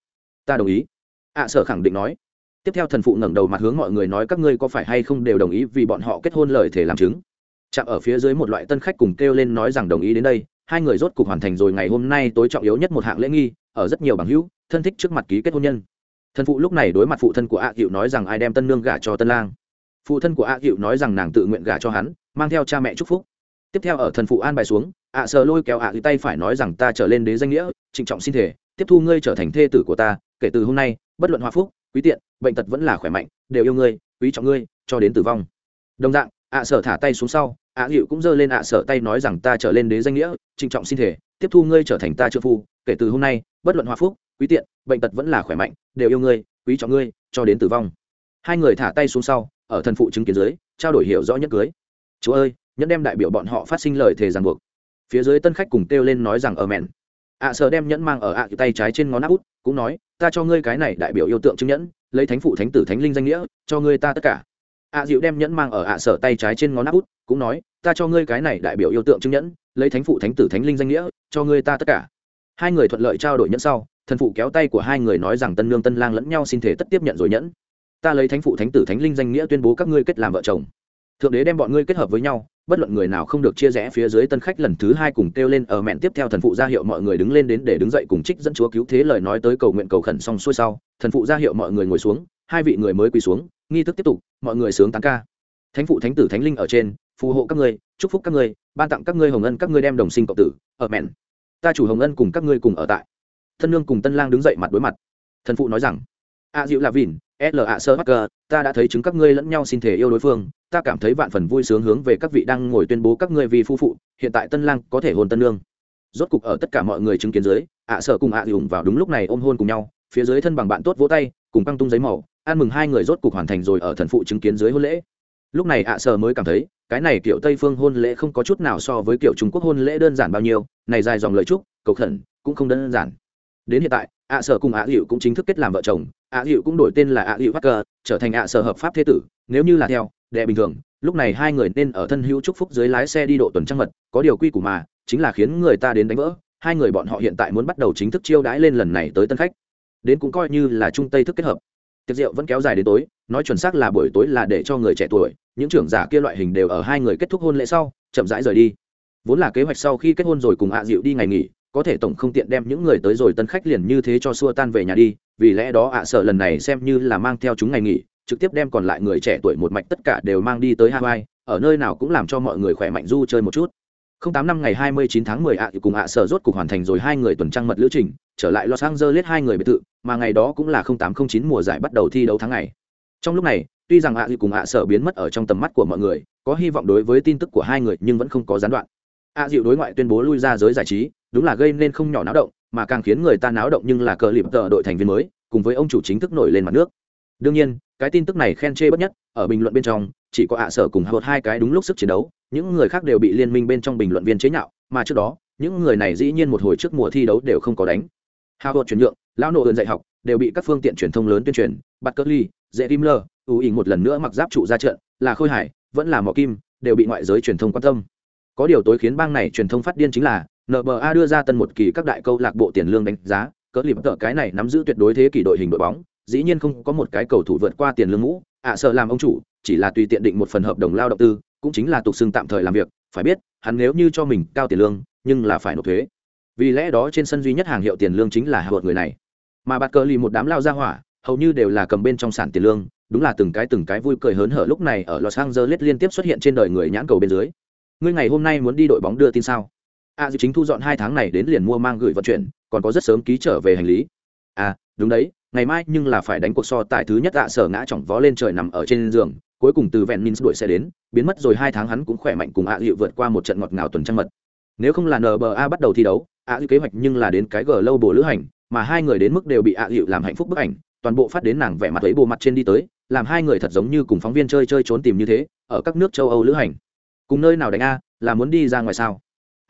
ta đồng ý. Ạ sở khẳng định nói. Tiếp theo thần phụ ngẩng đầu mặt hướng mọi người nói các ngươi có phải hay không đều đồng ý vì bọn họ kết hôn lời thể làm chứng. Chạm ở phía dưới một loại tân khách cùng kêu lên nói rằng đồng ý đến đây, hai người rốt cục hoàn thành rồi ngày hôm nay tối trọng yếu nhất một hạng lễ nghi, ở rất nhiều bằng hữu, thân thích trước mặt ký kết hôn nhân. Thần phụ lúc này đối mặt phụ thân của Ạ cựu nói rằng ai đem tân nương gả cho tân lang. Phụ thân của Ạ cựu nói rằng nàng tự nguyện gả cho hắn, mang theo cha mẹ chúc phúc. Tiếp theo ở thần phụ an bài xuống ạ sờ lôi kéo ạ cựu tay phải nói rằng ta trở lên đế danh nghĩa, trịnh trọng xin thể tiếp thu ngươi trở thành thê tử của ta kể từ hôm nay, bất luận hoa phúc, quý tiện, bệnh tật vẫn là khỏe mạnh, đều yêu ngươi, quý trọng ngươi, cho đến tử vong. Đồng dạng, ạ sở thả tay xuống sau, ạ hiệu cũng giơ lên ạ sở tay nói rằng ta trở lên đế danh nghĩa, trịnh trọng xin thể, tiếp thu ngươi trở thành ta trợ phu, kể từ hôm nay, bất luận hoa phúc, quý tiện, bệnh tật vẫn là khỏe mạnh, đều yêu ngươi, quý trọng ngươi, cho đến tử vong. Hai người thả tay xuống sau, ở thần phụ chứng kiến dưới, trao đổi hiểu rõ nhất cưới. Chúa ơi, nhẫn đem đại biểu bọn họ phát sinh lời thề ràng buộc. Phía dưới tân khách cùng kêu lên nói rằng ở mẹn ạ sở đem nhẫn mang ở ạ tay trái trên ngón áp út, cũng nói ta cho ngươi cái này đại biểu yêu tượng chứng nhẫn, lấy thánh phụ, thánh tử, thánh linh danh nghĩa, cho ngươi ta tất cả. Ạ dịu đem nhẫn mang ở ạ sở tay trái trên ngón áp út, cũng nói, ta cho ngươi cái này đại biểu yêu tượng chứng nhẫn, lấy thánh phụ, thánh tử, thánh linh danh nghĩa, cho ngươi ta tất cả. Hai người thuận lợi trao đổi nhẫn sau, thần phụ kéo tay của hai người nói rằng tân nương tân lang lẫn nhau xin thể tất tiếp nhận rồi nhẫn. Ta lấy thánh phụ, thánh tử, thánh linh danh nghĩa tuyên bố các ngươi kết làm vợ chồng thượng đế đem bọn ngươi kết hợp với nhau, bất luận người nào không được chia rẽ phía dưới tân khách lần thứ hai cùng kêu lên ở mẹn tiếp theo thần phụ ra hiệu mọi người đứng lên đến để đứng dậy cùng trích dẫn chúa cứu thế lời nói tới cầu nguyện cầu khẩn xong xuôi sau, thần phụ ra hiệu mọi người ngồi xuống, hai vị người mới quỳ xuống, nghi thức tiếp tục, mọi người sướng tán ca. Thánh phụ, thánh tử, thánh linh ở trên, phù hộ các ngươi, chúc phúc các ngươi, ban tặng các ngươi hồng ân, các ngươi đem đồng sinh cộng tử, ở mẹn. Ta chủ hồng ân cùng các ngươi cùng ở tại. Thân nương cùng tân lang đứng dậy mặt đối mặt. Thần phụ nói rằng, a diệu là vìn l sơ hacker ta đã thấy chứng các ngươi lẫn nhau xin thể yêu đối phương, ta cảm thấy vạn phần vui sướng hướng về các vị đang ngồi tuyên bố các ngươi vì phu phụ, hiện tại tân lang có thể hôn tân nương. Rốt cục ở tất cả mọi người chứng kiến dưới, ạ sở cùng ạ à vào đúng lúc này ôm hôn cùng nhau, phía dưới thân bằng bạn tốt vỗ tay, cùng căng tung giấy màu, ăn mừng hai người rốt cục hoàn thành rồi ở thần phụ chứng kiến dưới hôn lễ. Lúc này ạ sở mới cảm thấy, cái này kiểu tây phương hôn lễ không có chút nào so với kiểu trung quốc hôn lễ đơn giản bao nhiêu, này dài dòng lời chúc, cầu khẩn, cũng không đơn giản đến hiện tại, ạ sở cùng ạ hiệu cũng chính thức kết làm vợ chồng, ạ hiệu cũng đổi tên là ạ hiệu hacker, trở thành ạ sở hợp pháp thế tử. Nếu như là theo, đệ bình thường, lúc này hai người nên ở thân hữu chúc phúc dưới lái xe đi độ tuần trăng mật, có điều quy củ mà, chính là khiến người ta đến đánh vỡ. Hai người bọn họ hiện tại muốn bắt đầu chính thức chiêu đãi lên lần này tới tân khách. Đến cũng coi như là trung tây thức kết hợp. Tiệc rượu vẫn kéo dài đến tối, nói chuẩn xác là buổi tối là để cho người trẻ tuổi, những trưởng giả kia loại hình đều ở hai người kết thúc hôn lễ sau, chậm rãi rời đi. Vốn là kế hoạch sau khi kết hôn rồi cùng ạ dịu đi ngày nghỉ có thể tổng không tiện đem những người tới rồi tân khách liền như thế cho xua tan về nhà đi, vì lẽ đó ạ sợ lần này xem như là mang theo chúng ngày nghỉ, trực tiếp đem còn lại người trẻ tuổi một mạch tất cả đều mang đi tới hawaii, ở nơi nào cũng làm cho mọi người khỏe mạnh du chơi một chút. Không tám năm ngày hai mươi chín tháng mười ạ cùng ạ sợ rốt cục hoàn thành rồi hai người tuần trăng mật lữ trình, trở lại los angeles hai người biệt thự, mà ngày đó cũng là không tám không chín mùa giải bắt đầu thi đấu tháng ngày. Trong lúc này, tuy rằng ạ cùng ạ sợ biến mất ở trong tầm mắt của mọi người, có hy vọng đối với tin tức của hai người nhưng vẫn không có gián đoạn. Ạ dịu đối ngoại tuyên bố lui ra giới giải trí đúng là gây nên không nhỏ náo động, mà càng khiến người ta náo động nhưng là cờ lịp tờ đội thành viên mới, cùng với ông chủ chính thức nổi lên mặt nước. Đương nhiên, cái tin tức này khen chê bất nhất, ở bình luận bên trong, chỉ có ạ sở cùng hạ hai cái đúng lúc sức chiến đấu, những người khác đều bị liên minh bên trong bình luận viên chế nhạo, mà trước đó, những người này dĩ nhiên một hồi trước mùa thi đấu đều không có đánh. Hạ chuyển nhượng, lão nộ ơn dạy học, đều bị các phương tiện truyền thông lớn tuyên truyền, bắt cất ly, dễ tim lơ ưu ý một lần nữa mặc giáp trụ ra trận, là khôi hải vẫn là mỏ kim, đều bị ngoại giới truyền thông quan tâm. Có điều tối khiến bang này truyền thông phát điên chính là nba đưa ra tân một kỳ các đại câu lạc bộ tiền lương đánh giá, cỡ lịp tợ cái này nắm giữ tuyệt đối thế kỷ đội hình đội bóng, dĩ nhiên không có một cái cầu thủ vượt qua tiền lương mũ ạ à, sợ làm ông chủ, chỉ là tùy tiện định một phần hợp đồng lao động tư, cũng chính là tục xưng tạm thời làm việc. Phải biết, hắn nếu như cho mình cao tiền lương, nhưng là phải nộp thuế. Vì lẽ đó trên sân duy nhất hàng hiệu tiền lương chính là hạ người này. Mà bạt cờ lì một đám lao ra hỏa, hầu như đều là cầm bên trong sản tiền lương, đúng là từng cái từng cái vui cười hớn hở lúc này ở los angeles liên tiếp xuất hiện trên đời người nhãn cầu bên dưới. Ngươi ngày hôm nay muốn đi đội bóng đưa tin sao? A dịu chính thu dọn hai tháng này đến liền mua mang gửi vận chuyển, còn có rất sớm ký trở về hành lý. À đúng đấy, ngày mai nhưng là phải đánh cuộc so tại thứ nhất ạ, sở ngã chỏng vó lên trời nằm ở trên giường, cuối cùng từ vẹn minh đuổi xe đến, biến mất rồi hai tháng hắn cũng khỏe mạnh cùng ạ à vượt qua một trận ngọt ngào tuần trăng mật. Nếu không là nba bắt đầu thi đấu, ạ à kế hoạch nhưng là đến cái g lâu bồ lữ hành, mà hai người đến mức đều bị ạ dịu làm hạnh phúc bức ảnh, toàn bộ phát đến nàng vẻ mặt ấy bộ mặt trên đi tới, làm hai người thật giống như cùng phóng viên chơi chơi trốn tìm như thế, ở các nước châu âu lữ hành. Cùng nơi nào đánh a, là muốn đi ra ngoài sao?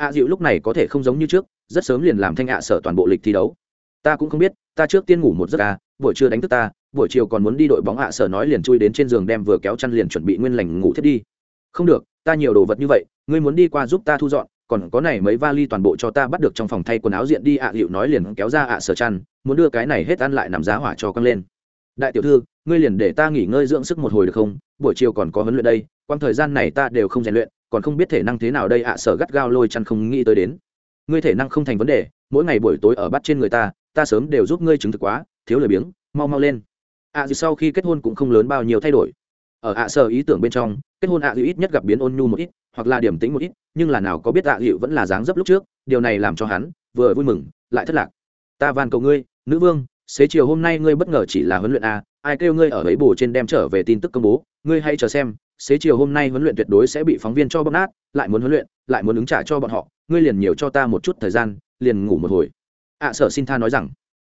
A dịu lúc này có thể không giống như trước, rất sớm liền làm thanh ạ sở toàn bộ lịch thi đấu. Ta cũng không biết, ta trước tiên ngủ một giấc ca buổi trưa đánh thức ta, buổi chiều còn muốn đi đội bóng ạ sở nói liền chui đến trên giường đem vừa kéo chăn liền chuẩn bị nguyên lành ngủ thiết đi. Không được, ta nhiều đồ vật như vậy, ngươi muốn đi qua giúp ta thu dọn, còn có này mấy vali toàn bộ cho ta bắt được trong phòng thay quần áo diện đi ạ dịu nói liền kéo ra ạ sở chăn, muốn đưa cái này hết ăn lại nằm giá hỏa cho căng lên. Đại tiểu thư, ngươi liền để ta nghỉ ngơi dưỡng sức một hồi được không? Buổi chiều còn có huấn luyện đây quang thời gian này ta đều không rèn luyện còn không biết thể năng thế nào đây ạ à, sở gắt gao lôi chăn không nghĩ tới đến. Ngươi thể năng không thành vấn đề mỗi ngày buổi tối ở bắt trên người ta ta sớm đều giúp ngươi chứng thực quá thiếu lời biếng mau mau lên. Ạ à, sau khi kết hôn cũng không lớn bao nhiêu thay đổi. Ở ạ à, sở ý tưởng bên trong kết hôn ạ à, dịu ít nhất gặp biến ôn nhu một ít hoặc là điểm tính một ít nhưng là nào có biết ạ dịu vẫn là dáng dấp lúc trước điều này làm cho hắn vừa vui mừng lại thất lạc. Ta van cầu ngươi nữ vương xế chiều hôm nay ngươi bất ngờ chỉ là huấn luyện a ai kêu ngươi ở ấy bù trên đem trở về tin tức công bố ngươi hãy chờ xem xế chiều hôm nay huấn luyện tuyệt đối sẽ bị phóng viên cho bóp nát, lại muốn huấn luyện, lại muốn ứng trả cho bọn họ, ngươi liền nhiều cho ta một chút thời gian, liền ngủ một hồi. Ạ sở xin tha nói rằng,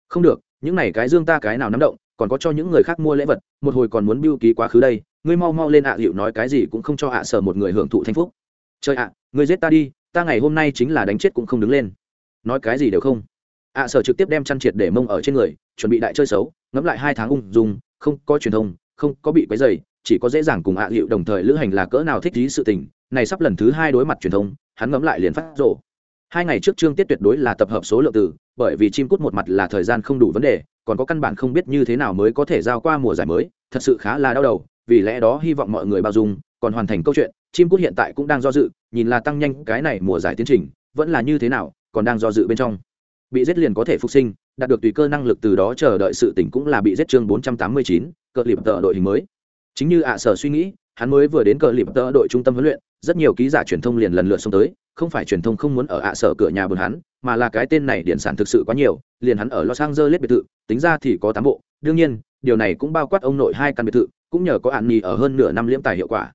không được, những này cái dương ta cái nào nắm động, còn có cho những người khác mua lễ vật, một hồi còn muốn biêu ký quá khứ đây, ngươi mau mau lên ạ à nói cái gì cũng không cho ạ, sở một người hưởng thụ thanh phúc. Trời ạ, ngươi giết ta đi, ta ngày hôm nay chính là đánh chết cũng không đứng lên. Nói cái gì đều không. Ạ sở trực tiếp đem chăn triệt để mông ở trên người, chuẩn bị đại chơi xấu, ngẫm lại hai tháng ung dung, không có truyền thông, không có bị quấy dày chỉ có dễ dàng cùng ạ hiệu đồng thời lữ hành là cỡ nào thích thí sự tình này sắp lần thứ hai đối mặt truyền thông hắn ngẫm lại liền phát rộ hai ngày trước trương tiết tuyệt đối là tập hợp số lượng từ bởi vì chim cút một mặt là thời gian không đủ vấn đề còn có căn bản không biết như thế nào mới có thể giao qua mùa giải mới thật sự khá là đau đầu vì lẽ đó hy vọng mọi người bao dung còn hoàn thành câu chuyện chim cút hiện tại cũng đang do dự nhìn là tăng nhanh cái này mùa giải tiến trình vẫn là như thế nào còn đang do dự bên trong. Bị giết liền có thể phục sinh đạt được tùy cơ năng lực từ đó chờ đợi sự tỉnh cũng là bị giết chương 489, cờ liệp tờ đội hình mới chính như ạ sở suy nghĩ, hắn mới vừa đến cờ lịp tơ đội trung tâm huấn luyện, rất nhiều ký giả truyền thông liền lần lượt xông tới, không phải truyền thông không muốn ở ạ sở cửa nhà buồn hắn, mà là cái tên này điện sản thực sự quá nhiều, liền hắn ở los angeles biệt thự, tính ra thì có tám bộ. Đương nhiên, điều này cũng bao quát ông nội hai căn biệt thự, cũng nhờ có ạn nhì ở hơn nửa năm liễm tài hiệu quả.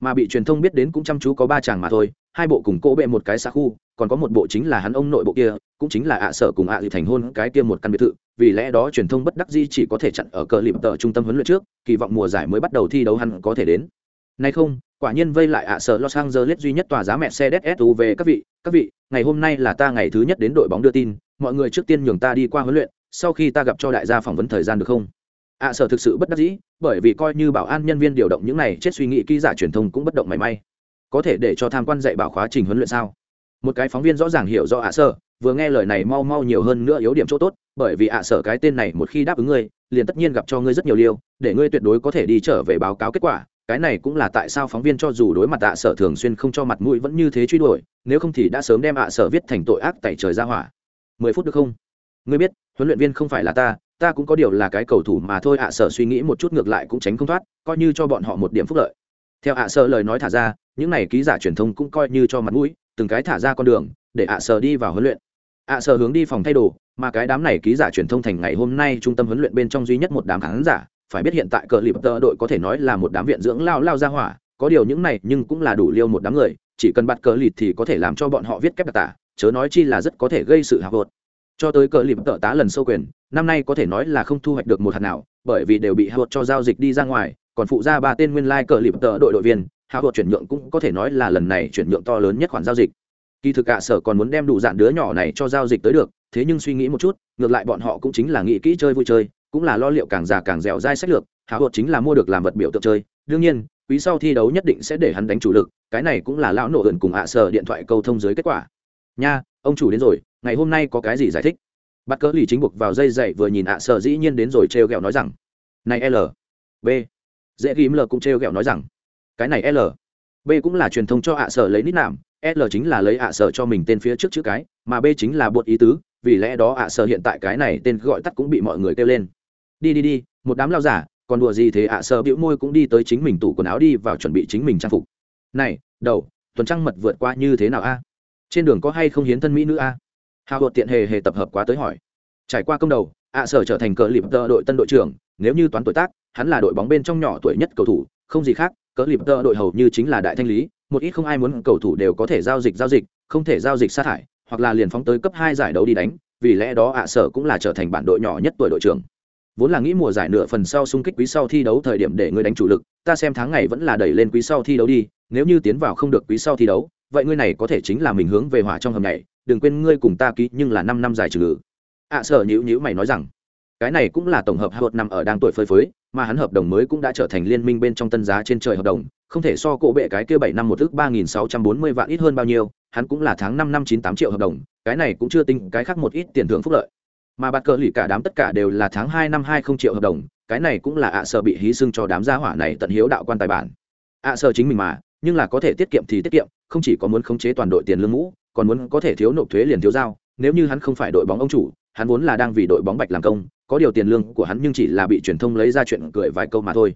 Mà bị truyền thông biết đến cũng chăm chú có ba chàng mà thôi, hai bộ cùng cỗ bệ một cái xa khu, còn có một bộ chính là hắn ông nội bộ kia, cũng chính là ạ sở cùng ạ à thành hôn cái kia một căn biệt thự vì lẽ đó truyền thông bất đắc dĩ chỉ có thể chặn ở cờ lìm tờ trung tâm huấn luyện trước, kỳ vọng mùa giải mới bắt đầu thi đấu hắn có thể đến. Nay không, quả nhiên vây lại ạ sở los angeles duy nhất tòa giá mẹ xe suv các vị các vị, ngày hôm nay là ta ngày thứ nhất đến đội bóng đưa tin, mọi người trước tiên nhường ta đi qua huấn luyện, sau khi ta gặp cho đại gia phỏng vấn thời gian được không? Ạ sở thực sự bất đắc dĩ, bởi vì coi như bảo an nhân viên điều động những này, chết suy nghĩ ký giả truyền thông cũng bất động mảy may. Có thể để cho tham quan dạy bảo khóa trình huấn luyện sao? Một cái phóng viên rõ ràng hiểu do ạ sở vừa nghe lời này mau mau nhiều hơn nữa yếu điểm chỗ tốt, bởi vì ạ sở cái tên này một khi đáp ứng ngươi, liền tất nhiên gặp cho ngươi rất nhiều liêu, để ngươi tuyệt đối có thể đi trở về báo cáo kết quả. Cái này cũng là tại sao phóng viên cho dù đối mặt ạ sở thường xuyên không cho mặt mũi vẫn như thế truy đuổi, nếu không thì đã sớm đem ạ sở viết thành tội ác tẩy trời ra hỏa. Mười phút được không? Ngươi biết, huấn luyện viên không phải là ta ta cũng có điều là cái cầu thủ mà thôi, ạ sở suy nghĩ một chút ngược lại cũng tránh không thoát, coi như cho bọn họ một điểm phúc lợi. Theo ạ sở lời nói thả ra, những này ký giả truyền thông cũng coi như cho mặt mũi, từng cái thả ra con đường, để ạ sở đi vào huấn luyện ạ à, sở hướng đi phòng thay đồ, mà cái đám này ký giả truyền thông thành ngày hôm nay trung tâm huấn luyện bên trong duy nhất một đám khán giả, phải biết hiện tại cờ lip tơ đội có thể nói là một đám viện dưỡng lao lao ra hỏa, có điều những này nhưng cũng là đủ liêu một đám người, chỉ cần bắt cờ lịt thì có thể làm cho bọn họ viết kép đặc tả, chớ nói chi là rất có thể gây sự hạc hột. Cho tới cờ lip tợ tá lần sâu quyền, năm nay có thể nói là không thu hoạch được một hạt nào, bởi vì đều bị hạ cho giao dịch đi ra ngoài, còn phụ ra ba tên nguyên lai cờ lip tợ đội đội viên hạ hột chuyển nhượng cũng có thể nói là lần này chuyển nhượng to lớn nhất khoản giao dịch kỳ thực cả sở còn muốn đem đủ dạn đứa nhỏ này cho giao dịch tới được, thế nhưng suy nghĩ một chút, ngược lại bọn họ cũng chính là nghĩ kỹ chơi vui chơi, cũng là lo liệu càng già càng dẻo dai sách lược hạ hột chính là mua được làm vật biểu tượng chơi. Đương nhiên, quý sau thi đấu nhất định sẽ để hắn đánh chủ lực, cái này cũng là lão nổ ẩn cùng ạ, sở điện thoại câu thông dưới kết quả. Nha, ông chủ đến rồi, ngày hôm nay có cái gì giải thích? Bắt cỡ lì chính buộc vào dây dậy vừa nhìn ạ, sở dĩ nhiên đến rồi trêu ghẹo nói rằng, này, l. B. Dễ ghim l cũng trêu ghẹo nói rằng, cái này l. B cũng là truyền thông cho ạ, sở lấy nít nạm l chính là lấy ạ sở cho mình tên phía trước chữ cái, mà b chính là bột ý tứ, vì lẽ đó ạ sở hiện tại cái này tên gọi tắt cũng bị mọi người kêu lên. Đi đi đi, một đám lao giả, còn đùa gì thế ạ sở bĩu môi cũng đi tới chính mình tủ quần áo đi vào chuẩn bị chính mình trang phục. Này, đầu, tuần trăng mật vượt qua như thế nào a? Trên đường có hay không hiến thân mỹ nữ a? Hào hột tiện hề hề tập hợp quá tới hỏi. Trải qua công đầu, ạ sở trở thành cờ lịp tơ đội tân đội trưởng, nếu như toán tuổi tác, hắn là đội bóng bên trong nhỏ tuổi nhất cầu thủ, không gì khác, cờ lịp tơ đội hầu như chính là đại thanh lý một ít không ai muốn cầu thủ đều có thể giao dịch giao dịch, không thể giao dịch sa thải, hoặc là liền phóng tới cấp hai giải đấu đi đánh, vì lẽ đó ạ sở cũng là trở thành bản đội nhỏ nhất tuổi đội trưởng. Vốn là nghĩ mùa giải nửa phần sau xung kích quý sau thi đấu thời điểm để ngươi đánh chủ lực, ta xem tháng ngày vẫn là đẩy lên quý sau thi đấu đi, nếu như tiến vào không được quý sau thi đấu, vậy ngươi này có thể chính là mình hướng về hỏa trong hầm này đừng quên ngươi cùng ta ký nhưng là năm năm dài trừ ngữ ạ sở nhữ nhữ mày nói rằng cái này cũng là tổng hợp hợp nằm ở đang tuổi phơi phới, mà hắn hợp đồng mới cũng đã trở thành liên minh bên trong tân giá trên trời hợp đồng, không thể so cổ bệ cái kia bảy năm một ước ba nghìn sáu trăm bốn mươi vạn ít hơn bao nhiêu, hắn cũng là tháng năm năm chín tám triệu hợp đồng, cái này cũng chưa tính cái khác một ít tiền thưởng phúc lợi. Mà bạt cờ lì cả đám tất cả đều là tháng hai năm hai không triệu hợp đồng, cái này cũng là ạ sợ bị hí xưng cho đám gia hỏa này tận hiếu đạo quan tài bản. Ạ sợ chính mình mà, nhưng là có thể tiết kiệm thì tiết kiệm, không chỉ có muốn khống chế toàn đội tiền lương mũ còn muốn có thể thiếu nộp thuế liền thiếu giao, nếu như hắn không phải đội bóng ông chủ hắn vốn là đang vì đội bóng bạch làm công, có điều tiền lương của hắn nhưng chỉ là bị truyền thông lấy ra chuyện cười vài câu mà thôi.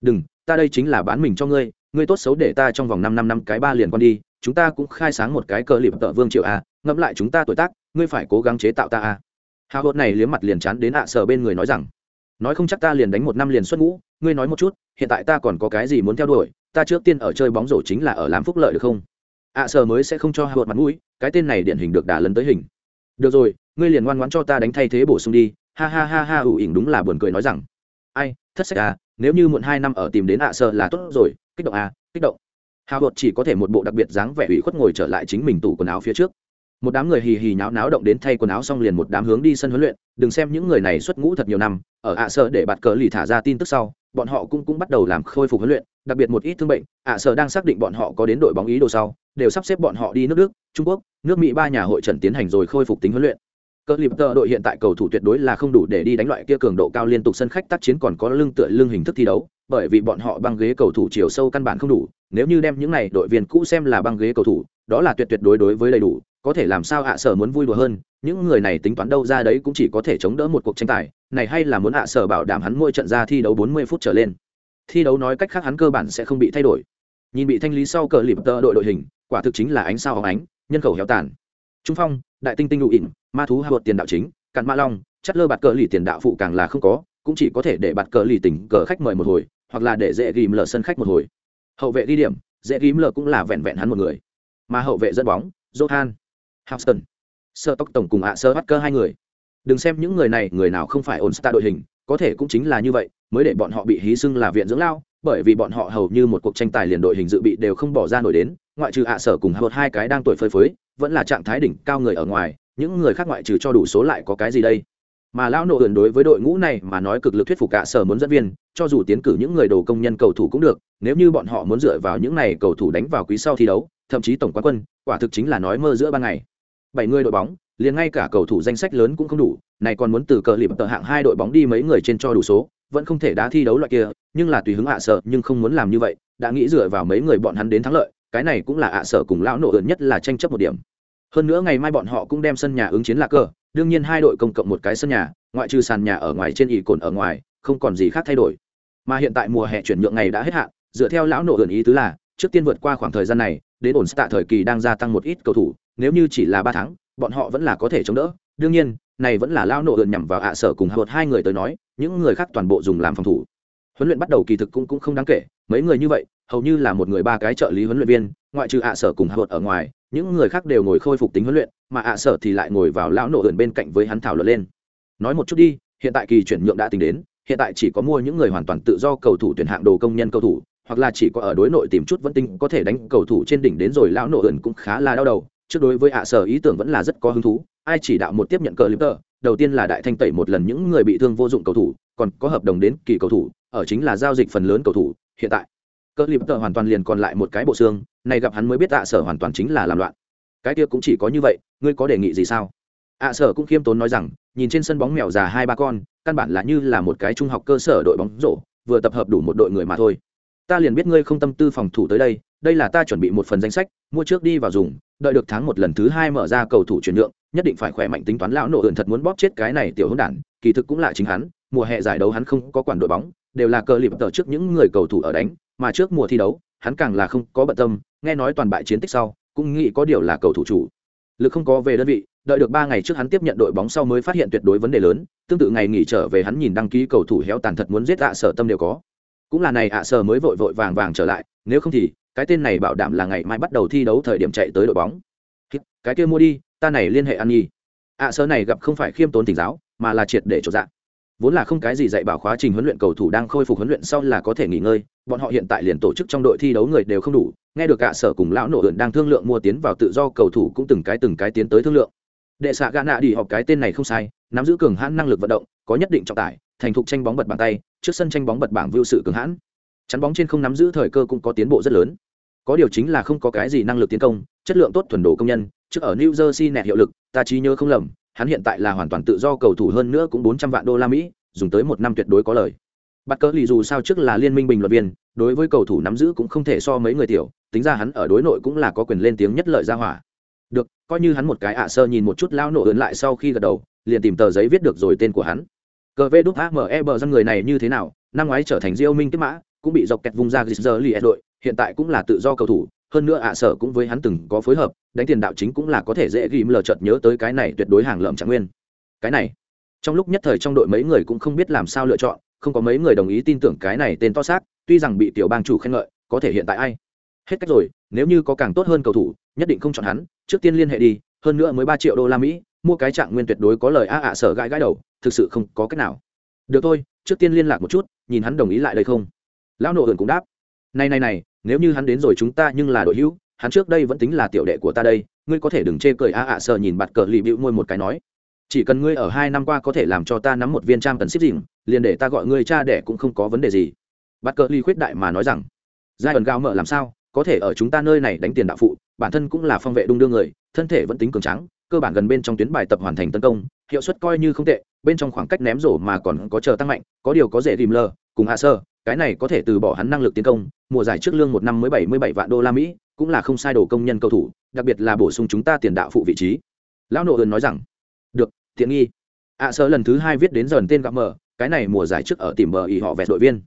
Đừng, ta đây chính là bán mình cho ngươi ngươi tốt xấu để ta trong vòng năm năm năm cái ba liền con đi, chúng ta cũng khai sáng một cái cờ lịp tợ vương triệu a, ngẫm lại chúng ta tuổi tác, ngươi phải cố gắng chế tạo ta a. Hào hốt này liếm mặt liền chán đến ạ à sở bên người nói rằng, nói không chắc ta liền đánh một năm liền xuất ngũ, ngươi nói một chút, hiện tại ta còn có cái gì muốn theo đuổi, ta trước tiên ở chơi bóng rổ chính là ở làm phúc lợi được không? ạ à sở mới sẽ không cho hào hốt mặt mũi, cái tên này điển hình được đả lấn tới hình. Được rồi ngươi liền ngoan ngoãn cho ta đánh thay thế bổ sung đi. Ha ha ha ha, ủ ỉn đúng là buồn cười nói rằng. Ai, thất sách à nếu như muộn hai năm ở tìm đến ạ sợ là tốt rồi. Kích động à kích động. Hào hột chỉ có thể một bộ đặc biệt dáng vẻ ủy khuất ngồi trở lại chính mình tủ quần áo phía trước. Một đám người hì hì nháo náo động đến thay quần áo xong liền một đám hướng đi sân huấn luyện. Đừng xem những người này xuất ngũ thật nhiều năm, ở ạ sợ để bạt cờ lì thả ra tin tức sau, bọn họ cũng cũng bắt đầu làm khôi phục huấn luyện. Đặc biệt một ít thương bệnh, ạ sợ đang xác định bọn họ có đến đội bóng ý đồ sau, đều sắp xếp bọn họ đi nước đức, trung quốc, nước mỹ ba nhà hội trần tiến hành rồi khôi phục tính huấn luyện. Cơ lip tờ đội hiện tại cầu thủ tuyệt đối là không đủ để đi đánh loại kia cường độ cao liên tục sân khách tác chiến còn có lưng tựa lưng hình thức thi đấu, bởi vì bọn họ băng ghế cầu thủ chiều sâu căn bản không đủ, nếu như đem những này đội viên cũ xem là băng ghế cầu thủ, đó là tuyệt tuyệt đối đối với đầy đủ, có thể làm sao hạ sở muốn vui đùa hơn, những người này tính toán đâu ra đấy cũng chỉ có thể chống đỡ một cuộc tranh tài, này hay là muốn hạ sở bảo đảm hắn mỗi trận ra thi đấu 40 phút trở lên. Thi đấu nói cách khác hắn cơ bản sẽ không bị thay đổi. Nhìn bị thanh lý sau cờ lip tờ đội đội hình, quả thực chính là ánh sao hóng ánh, nhân khẩu héo tàn. Trung phong, đại tinh tinh đủ ỉn, ma thú hạ tiền đạo chính cặn ma long, chất lơ bạt cờ lì tiền đạo phụ càng là không có, cũng chỉ có thể để bạt cờ lì tỉnh cờ khách mời một hồi, hoặc là để dễ ghim lờ sân khách một hồi. Hậu vệ đi điểm, dễ ghim lờ cũng là vẹn vẹn hắn một người. Mà hậu vệ dẫn bóng, johan houston sơ tóc tổng cùng ạ sơ bắt cơ hai người. Đừng xem những người này, người nào không phải ổn star đội hình, có thể cũng chính là như vậy, mới để bọn họ bị hí xưng là viện dưỡng lao, bởi vì bọn họ hầu như một cuộc tranh tài liền đội hình dự bị đều không bỏ ra nổi đến, ngoại trừ ạ sở cùng hợp hai cái đang tuổi phơi phới, vẫn là trạng thái đỉnh cao người ở ngoài những người khác ngoại trừ cho đủ số lại có cái gì đây? Mà lão nộ ẩn đối với đội ngũ này mà nói cực lực thuyết phục cả sở muốn dẫn viên, cho dù tiến cử những người đồ công nhân cầu thủ cũng được, nếu như bọn họ muốn dựa vào những này cầu thủ đánh vào quý sau thi đấu, thậm chí tổng quán quân, quả thực chính là nói mơ giữa ban ngày. Bảy người đội bóng, liền ngay cả cầu thủ danh sách lớn cũng không đủ, này còn muốn từ cờ lịp tờ hạng hai đội bóng đi mấy người trên cho đủ số, vẫn không thể đá thi đấu loại kia, nhưng là tùy hứng ạ sợ nhưng không muốn làm như vậy, đã nghĩ dựa vào mấy người bọn hắn đến thắng lợi, cái này cũng là ạ sợ cùng lão nộ ẩn nhất là tranh chấp một điểm hơn nữa ngày mai bọn họ cũng đem sân nhà ứng chiến lạc cờ, đương nhiên hai đội công cộng một cái sân nhà, ngoại trừ sàn nhà ở ngoài trên ỉ cồn ở ngoài, không còn gì khác thay đổi. Mà hiện tại mùa hè chuyển nhượng ngày đã hết hạn, dựa theo lão nộ gần ý tứ là, trước tiên vượt qua khoảng thời gian này, đến ổn tạ thời kỳ đang gia tăng một ít cầu thủ, nếu như chỉ là ba tháng, bọn họ vẫn là có thể chống đỡ. Đương nhiên, này vẫn là lão nộ gần nhằm vào ạ sở cùng hợp hai người tới nói, những người khác toàn bộ dùng làm phòng thủ. Huấn luyện bắt đầu kỳ thực cũng cũng không đáng kể, mấy người như vậy, hầu như là một người ba cái trợ lý huấn luyện viên, ngoại trừ ạ sở cùng hợp ở ngoài những người khác đều ngồi khôi phục tính huấn luyện, mà ạ sở thì lại ngồi vào lão nổ ẩn bên cạnh với hắn thảo luận lên. Nói một chút đi, hiện tại kỳ chuyển nhượng đã tính đến, hiện tại chỉ có mua những người hoàn toàn tự do cầu thủ tuyển hạng đồ công nhân cầu thủ, hoặc là chỉ có ở đối nội tìm chút vẫn tinh có thể đánh cầu thủ trên đỉnh đến rồi lão nổ ẩn cũng khá là đau đầu. Trước đối với ạ sở ý tưởng vẫn là rất có hứng thú, ai chỉ đạo một tiếp nhận cờ lister đầu tiên là đại thanh tẩy một lần những người bị thương vô dụng cầu thủ, còn có hợp đồng đến kỳ cầu thủ, ở chính là giao dịch phần lớn cầu thủ, hiện tại. Cờ lister hoàn toàn liền còn lại một cái bộ xương này gặp hắn mới biết ạ sở hoàn toàn chính là làm loạn. Cái kia cũng chỉ có như vậy, ngươi có đề nghị gì sao? Ạ sở cũng khiêm tốn nói rằng, nhìn trên sân bóng mèo già hai ba con, căn bản là như là một cái trung học cơ sở đội bóng rổ, vừa tập hợp đủ một đội người mà thôi. Ta liền biết ngươi không tâm tư phòng thủ tới đây đây là ta chuẩn bị một phần danh sách, mua trước đi vào dùng, đợi được tháng một lần thứ hai mở ra cầu thủ chuyển nhượng, nhất định phải khỏe mạnh tính toán lão nổ อื่ n thật muốn bóp chết cái này tiểu hỗn đản, kỳ thực cũng là chính hắn, mùa hè giải đấu hắn không có quản đội bóng, đều là cờ lịp tờ trước những người cầu thủ ở đánh mà trước mùa thi đấu, hắn càng là không có bận tâm, nghe nói toàn bại chiến tích sau, cũng nghĩ có điều là cầu thủ chủ. Lực không có về đơn vị, đợi được ba ngày trước hắn tiếp nhận đội bóng sau mới phát hiện tuyệt đối vấn đề lớn, tương tự ngày nghỉ trở về hắn nhìn đăng ký cầu thủ héo tàn thật muốn giết ạ sở tâm đều có. Cũng là này ạ sở mới vội vội vàng vàng trở lại, nếu không thì, cái tên này bảo đảm là ngày mai bắt đầu thi đấu thời điểm chạy tới đội bóng. Cái kia mua đi, ta này liên hệ ăn nhi ạ sở này gặp không phải khiêm tốn tỉnh giáo, mà là triệt để trộn dạng vốn là không cái gì dạy bảo khóa trình huấn luyện cầu thủ đang khôi phục huấn luyện sau là có thể nghỉ ngơi, bọn họ hiện tại liền tổ chức trong đội thi đấu người đều không đủ, nghe được cả sở cùng lão nổ ượn đang thương lượng mua tiến vào tự do cầu thủ cũng từng cái từng cái tiến tới thương lượng. Đệ xạ gã nạ đi học cái tên này không sai, nắm giữ cường hãn năng lực vận động, có nhất định trọng tải, thành thục tranh bóng bật bàn tay, trước sân tranh bóng bật bảng vưu sự cường hãn. Chắn bóng trên không nắm giữ thời cơ cũng có tiến bộ rất lớn. Có điều chính là không có cái gì năng lực tiến công, chất lượng tốt thuần đồ công nhân, trước ở new jersey nẹt hiệu lực, ta trí nhớ không lầm hắn hiện tại là hoàn toàn tự do cầu thủ hơn nữa cũng bốn trăm vạn đô la mỹ, dùng tới một năm tuyệt đối có lời. Bắt cỡ lì dù sao trước là liên minh bình luận viên, đối với cầu thủ nắm giữ cũng không thể so mấy người tiểu, tính ra hắn ở đối nội cũng là có quyền lên tiếng nhất lợi ra hỏa. Được, coi như hắn một cái ạ sơ nhìn một chút lao nổ ớn lại sau khi gật đầu, liền tìm tờ giấy viết được rồi tên của hắn. Cờ vê đúc ame bờ dân người này như thế nào, năm ngoái trở thành diêu minh kết mã, cũng bị dọc kẹt vùng ra rít giờ lì đội hiện tại cũng là tự do cầu thủ hơn nữa ạ sở cũng với hắn từng có phối hợp, đánh tiền đạo chính cũng là có thể dễ ghim lờ chợt nhớ tới cái này tuyệt đối hàng lợm trạng nguyên. Cái này, trong lúc nhất thời trong đội mấy người cũng không biết làm sao lựa chọn, không có mấy người đồng ý tin tưởng cái này tên to xác, tuy rằng bị tiểu bang chủ khen ngợi, có thể hiện tại ai? Hết cách rồi, nếu như có càng tốt hơn cầu thủ, nhất định không chọn hắn, trước tiên liên hệ đi, hơn nữa mới ba triệu đô la mỹ, mua cái trạng nguyên tuyệt đối có lời a ạ sở gãi gãi đầu, thực sự không có cách nào. Được thôi, trước tiên liên lạc một chút, nhìn hắn đồng ý lại đây không? Lão nộ ẩn cũng đáp. Này này này nếu như hắn đến rồi chúng ta nhưng là đội hữu, hắn trước đây vẫn tính là tiểu đệ của ta đây, ngươi có thể đừng chê cười a ạ, sợ nhìn bạt cờ lì bịu môi một cái nói. Chỉ cần ngươi ở hai năm qua có thể làm cho ta nắm một viên trang tần ship dìm liền để ta gọi ngươi cha đẻ cũng không có vấn đề gì. Bạt cờ lì khuyết đại mà nói rằng, giai ẩn gao mở làm sao, có thể ở chúng ta nơi này đánh tiền đạo phụ, bản thân cũng là phong vệ đung đưa người, thân thể vẫn tính cường trắng cơ bản gần bên trong tuyến bài tập hoàn thành tấn công, hiệu suất coi như không tệ, bên trong khoảng cách ném rổ mà còn có chờ tăng mạnh, có điều có dễ tìm lờ, cùng hạ sơ, cái này có thể từ bỏ hắn năng lực tiến công mùa giải trước lương một năm mới bảy mươi bảy vạn đô la mỹ, cũng là không sai đồ công nhân cầu thủ, đặc biệt là bổ sung chúng ta tiền đạo phụ vị trí. Lão nộ ơn nói rằng, được thiện nghi. À, ạ sơ lần thứ hai viết đến dần tên gặp mờ, cái này mùa giải trước ở tìm mờ ý họ vẹt đội viên.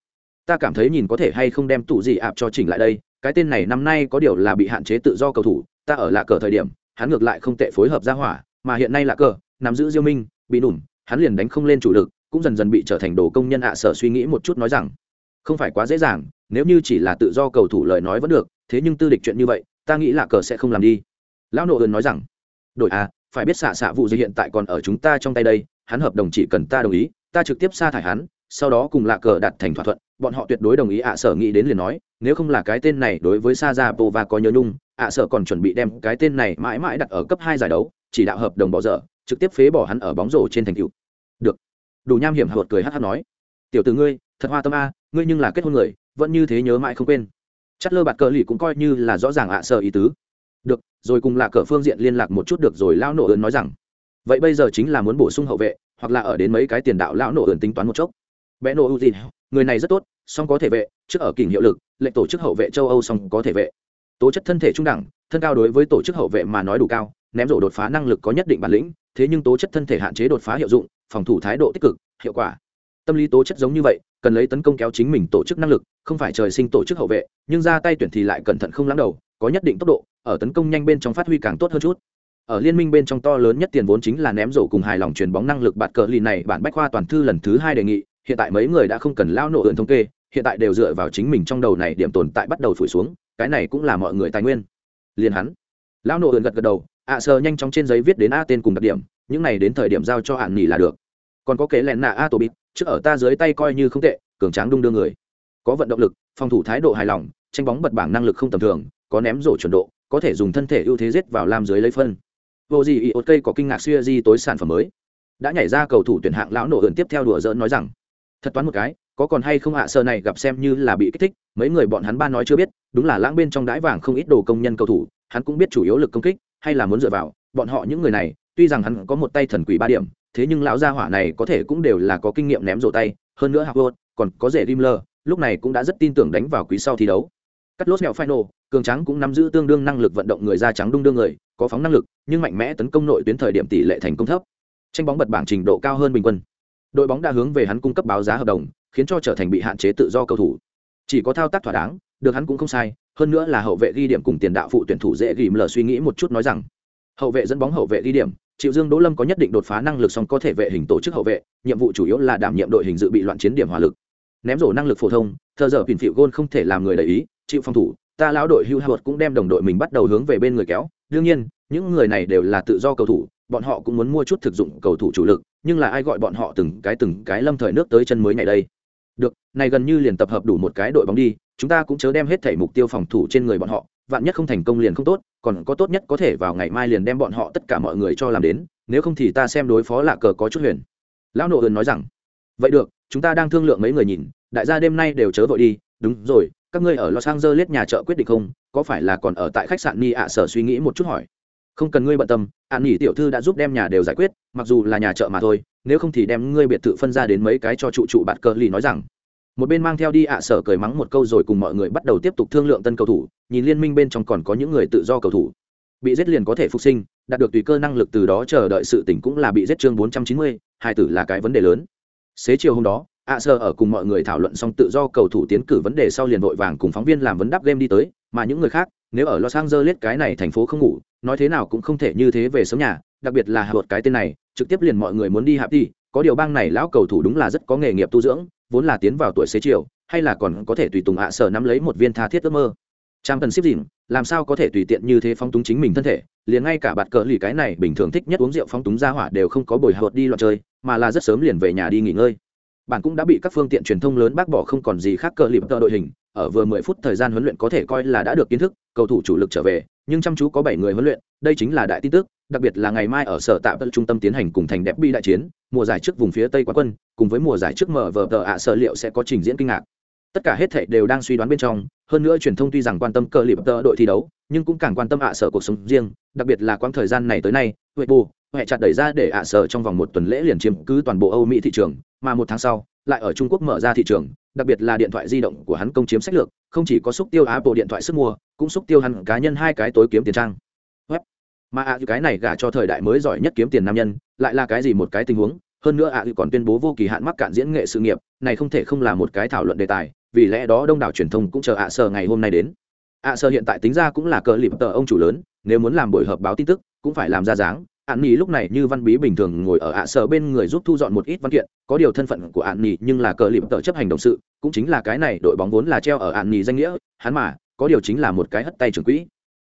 Ta cảm thấy nhìn có thể hay không đem tủ gì ạp cho chỉnh lại đây, cái tên này năm nay có điều là bị hạn chế tự do cầu thủ, ta ở lạ cờ thời điểm, hắn ngược lại không tệ phối hợp ra hỏa, mà hiện nay lạ cờ, nắm giữ diêu minh, bị đủn hắn liền đánh không lên chủ lực, cũng dần dần bị trở thành đồ công nhân ạ sở suy nghĩ một chút nói rằng không phải quá dễ dàng, nếu như chỉ là tự do cầu thủ lời nói vẫn được, thế nhưng tư địch chuyện như vậy, ta nghĩ là cờ sẽ không làm đi. Lão nộ ơn nói rằng đội a à, phải biết xạ xạ vụ gì hiện tại còn ở chúng ta trong tay đây, hắn hợp đồng chỉ cần ta đồng ý, ta trực tiếp sa thải hắn, sau đó cùng lạ cờ đặt thành thỏa thuận, bọn họ tuyệt đối đồng ý. ạ sở nghĩ đến liền nói, nếu không là cái tên này đối với sa ra và có nhớ nhung, ạ sở còn chuẩn bị đem cái tên này mãi mãi đặt ở cấp hai giải đấu, chỉ đạo hợp đồng bỏ dở, trực tiếp phế bỏ hắn ở bóng rổ trên thành cựu được. Đủ nham hiểm hợt cười hát hát nói, tiểu từ ngươi, thật hoa tâm a ngươi nhưng là kết hôn người, vẫn như thế nhớ mãi không quên. Chất lơ bạt cờ lì cũng coi như là rõ ràng ạ sợ ý tứ. Được, rồi cùng là cờ phương diện liên lạc một chút được rồi lao nổ ơn nói rằng. Vậy bây giờ chính là muốn bổ sung hậu vệ, hoặc là ở đến mấy cái tiền đạo, lão nổ ơn tính toán một chốc. Bé nổ ưu gì? Người này rất tốt, song có thể vệ, trước ở kỉnh hiệu lực, lệnh tổ chức hậu vệ châu âu song có thể vệ. Tố chất thân thể trung đẳng, thân cao đối với tổ chức hậu vệ mà nói đủ cao, ném rổ đột phá năng lực có nhất định bản lĩnh, thế nhưng tố chất thân thể hạn chế đột phá hiệu dụng, phòng thủ thái độ tích cực, hiệu quả. Tâm lý tố chất giống như vậy cần lấy tấn công kéo chính mình tổ chức năng lực, không phải trời sinh tổ chức hậu vệ, nhưng ra tay tuyển thì lại cẩn thận không lắng đầu, có nhất định tốc độ, ở tấn công nhanh bên trong phát huy càng tốt hơn chút. Ở liên minh bên trong to lớn nhất tiền vốn chính là ném rổ cùng hài lòng chuyển bóng năng lực bạt cờ lì này, bản bách khoa toàn thư lần thứ hai đề nghị, hiện tại mấy người đã không cần lao nổ ượn thống kê, hiện tại đều dựa vào chính mình trong đầu này điểm tồn tại bắt đầu phủi xuống, cái này cũng là mọi người tài nguyên. Liền hắn. Lao nổ ượn gật gật đầu, ạ sờ nhanh chóng trên giấy viết đến a tên cùng đặc điểm, những này đến thời điểm giao cho hạn nghỉ là được. Còn có kế lẹn nạ a tổ bịt trước ở ta dưới tay coi như không tệ, cường tráng đung đưa người. Có vận động lực, phòng thủ thái độ hài lòng, tranh bóng bật bảng năng lực không tầm thường, có ném rổ chuẩn độ, có thể dùng thân thể ưu thế giết vào lam dưới lấy phân. Vô gì ý ốt cây có kinh ngạc xưa di tối sản phẩm mới. Đã nhảy ra cầu thủ tuyển hạng lão nổ ẩn tiếp theo đùa dỡn nói rằng, thật toán một cái, có còn hay không hạ sơ này gặp xem như là bị kích thích, mấy người bọn hắn ba nói chưa biết, đúng là lãng bên trong đái vàng không ít đồ công nhân cầu thủ, hắn cũng biết chủ yếu lực công kích, hay là muốn dựa vào, bọn họ những người này, tuy rằng hắn có một tay thần quỷ ba điểm thế nhưng lão gia hỏa này có thể cũng đều là có kinh nghiệm ném rổ tay hơn nữa hạc còn có rể Rimler, lúc này cũng đã rất tin tưởng đánh vào quý sau thi đấu. Cắt lốt mẹo final cường trắng cũng nắm giữ tương đương năng lực vận động người da trắng đung đương người có phóng năng lực nhưng mạnh mẽ tấn công nội tuyến thời điểm tỷ lệ thành công thấp. Tranh bóng bật bảng trình độ cao hơn bình quân. Đội bóng đã hướng về hắn cung cấp báo giá hợp đồng khiến cho trở thành bị hạn chế tự do cầu thủ. Chỉ có thao tác thỏa đáng được hắn cũng không sai hơn nữa là hậu vệ ghi điểm cùng tiền đạo phụ tuyển thủ dễ ghìm lờ suy nghĩ một chút nói rằng hậu vệ dẫn bóng hậu vệ đi điểm, triệu dương, đỗ lâm có nhất định đột phá năng lực song có thể vệ hình tổ chức hậu vệ, nhiệm vụ chủ yếu là đảm nhiệm đội hình dự bị loạn chiến điểm hỏa lực. Ném rổ năng lực phổ thông, thờ giờ pin phịu gôn không thể làm người để ý, chịu phòng thủ, ta lão đội hưu howard cũng đem đồng đội mình bắt đầu hướng về bên người kéo. Đương nhiên, những người này đều là tự do cầu thủ, bọn họ cũng muốn mua chút thực dụng cầu thủ chủ lực, nhưng là ai gọi bọn họ từng cái từng cái lâm thời nước tới chân mới ngày đây? Được, này gần như liền tập hợp đủ một cái đội bóng đi, chúng ta cũng chớ đem hết thảy mục tiêu phòng thủ trên người bọn họ vạn nhất không thành công liền không tốt, còn có tốt nhất có thể vào ngày mai liền đem bọn họ tất cả mọi người cho làm đến, nếu không thì ta xem đối phó lạ cờ có chút huyền. Lão nộ ơn nói rằng. Vậy được, chúng ta đang thương lượng mấy người nhìn, đại gia đêm nay đều chớ vội đi, đúng rồi, các ngươi ở los angeles nhà chợ quyết định không, có phải là còn ở tại khách sạn ni ạ sở suy nghĩ một chút hỏi? Không cần ngươi bận tâm ạn nghỉ tiểu thư đã giúp đem nhà đều giải quyết, mặc dù là nhà chợ mà thôi, nếu không thì đem ngươi biệt thự phân ra đến mấy cái cho trụ trụ bạt cờ lì nói rằng một bên mang theo đi ạ à sở cười mắng một câu rồi cùng mọi người bắt đầu tiếp tục thương lượng tân cầu thủ, nhìn liên minh bên trong còn có những người tự do cầu thủ. Bị giết liền có thể phục sinh, đạt được tùy cơ năng lực từ đó chờ đợi sự tỉnh cũng là bị giết chương bốn trăm chín mươi, hai tử là cái vấn đề lớn. Xế chiều hôm đó, ạ à sơ ở cùng mọi người thảo luận xong tự do cầu thủ tiến cử vấn đề sau liền vội vàng cùng phóng viên làm vấn đáp game đi tới, mà những người khác, nếu ở los angeles cái này thành phố không ngủ, nói thế nào cũng không thể như thế về sớm nhà, đặc biệt là hạ cái tên này, trực tiếp liền mọi người muốn đi hạp đi, có điều bang này lão cầu thủ đúng là rất có nghề nghiệp tu dưỡng vốn là tiến vào tuổi xế chiều, hay là còn có thể tùy tùng ạ sở nắm lấy một viên tha thiết ước mơ. Trang cần ship dìm, làm sao có thể tùy tiện như thế phóng túng chính mình thân thể, liền ngay cả bạt cờ lì cái này bình thường thích nhất uống rượu phóng túng ra hỏa đều không có bồi hợt đi loạn chơi, mà là rất sớm liền về nhà đi nghỉ ngơi. Bạn cũng đã bị các phương tiện truyền thông lớn bác bỏ không còn gì khác cờ lì bất đội hình, ở vừa mười phút thời gian huấn luyện có thể coi là đã được kiến thức, cầu thủ chủ lực trở về, nhưng chăm chú có bảy người huấn luyện, đây chính là đại tin tức đặc biệt là ngày mai ở sở tạm trung tâm tiến hành cùng thành đẹp bi đại chiến, mùa giải trước vùng phía tây quán quân, cùng với mùa giải trước mở vở tờ ạ sở liệu sẽ có trình diễn kinh ngạc. Tất cả hết thảy đều đang suy đoán bên trong, hơn nữa truyền thông tuy rằng quan tâm cờ lịp tờ đội thi đấu, nhưng cũng càng quan tâm ạ sở cuộc sống riêng, đặc biệt là quãng thời gian này tới nay, huệ bù, huệ chặt đẩy ra để ạ sở trong vòng một tuần lễ liền chiếm cứ toàn bộ âu mỹ thị trường, mà một tháng sau, lại ở trung quốc mở ra thị trường, đặc biệt là điện thoại di động của hắn công chiếm sách lược, không chỉ có xúc tiêu apple điện thoại sức mua, cũng xúc tiêu hắn cá nhân hai cái tối kiếm tiền trang mà ạ cái này gả cho thời đại mới giỏi nhất kiếm tiền nam nhân, lại là cái gì một cái tình huống? Hơn nữa ạ còn tuyên bố vô kỳ hạn mắc cạn diễn nghệ sự nghiệp, này không thể không là một cái thảo luận đề tài, vì lẽ đó đông đảo truyền thông cũng chờ ạ sở ngày hôm nay đến. Ạ sở hiện tại tính ra cũng là cờ lịp tờ ông chủ lớn, nếu muốn làm buổi họp báo tin tức, cũng phải làm ra dáng. Ạn nỉ lúc này như văn bí bình thường ngồi ở ạ sở bên người giúp thu dọn một ít văn kiện, có điều thân phận của ạn nỉ nhưng là cờ lịp tờ chấp hành động sự, cũng chính là cái này đội bóng vốn là treo ở ạn nỉ danh nghĩa, hắn mà, có điều chính là một cái hất tay trưởng quỹ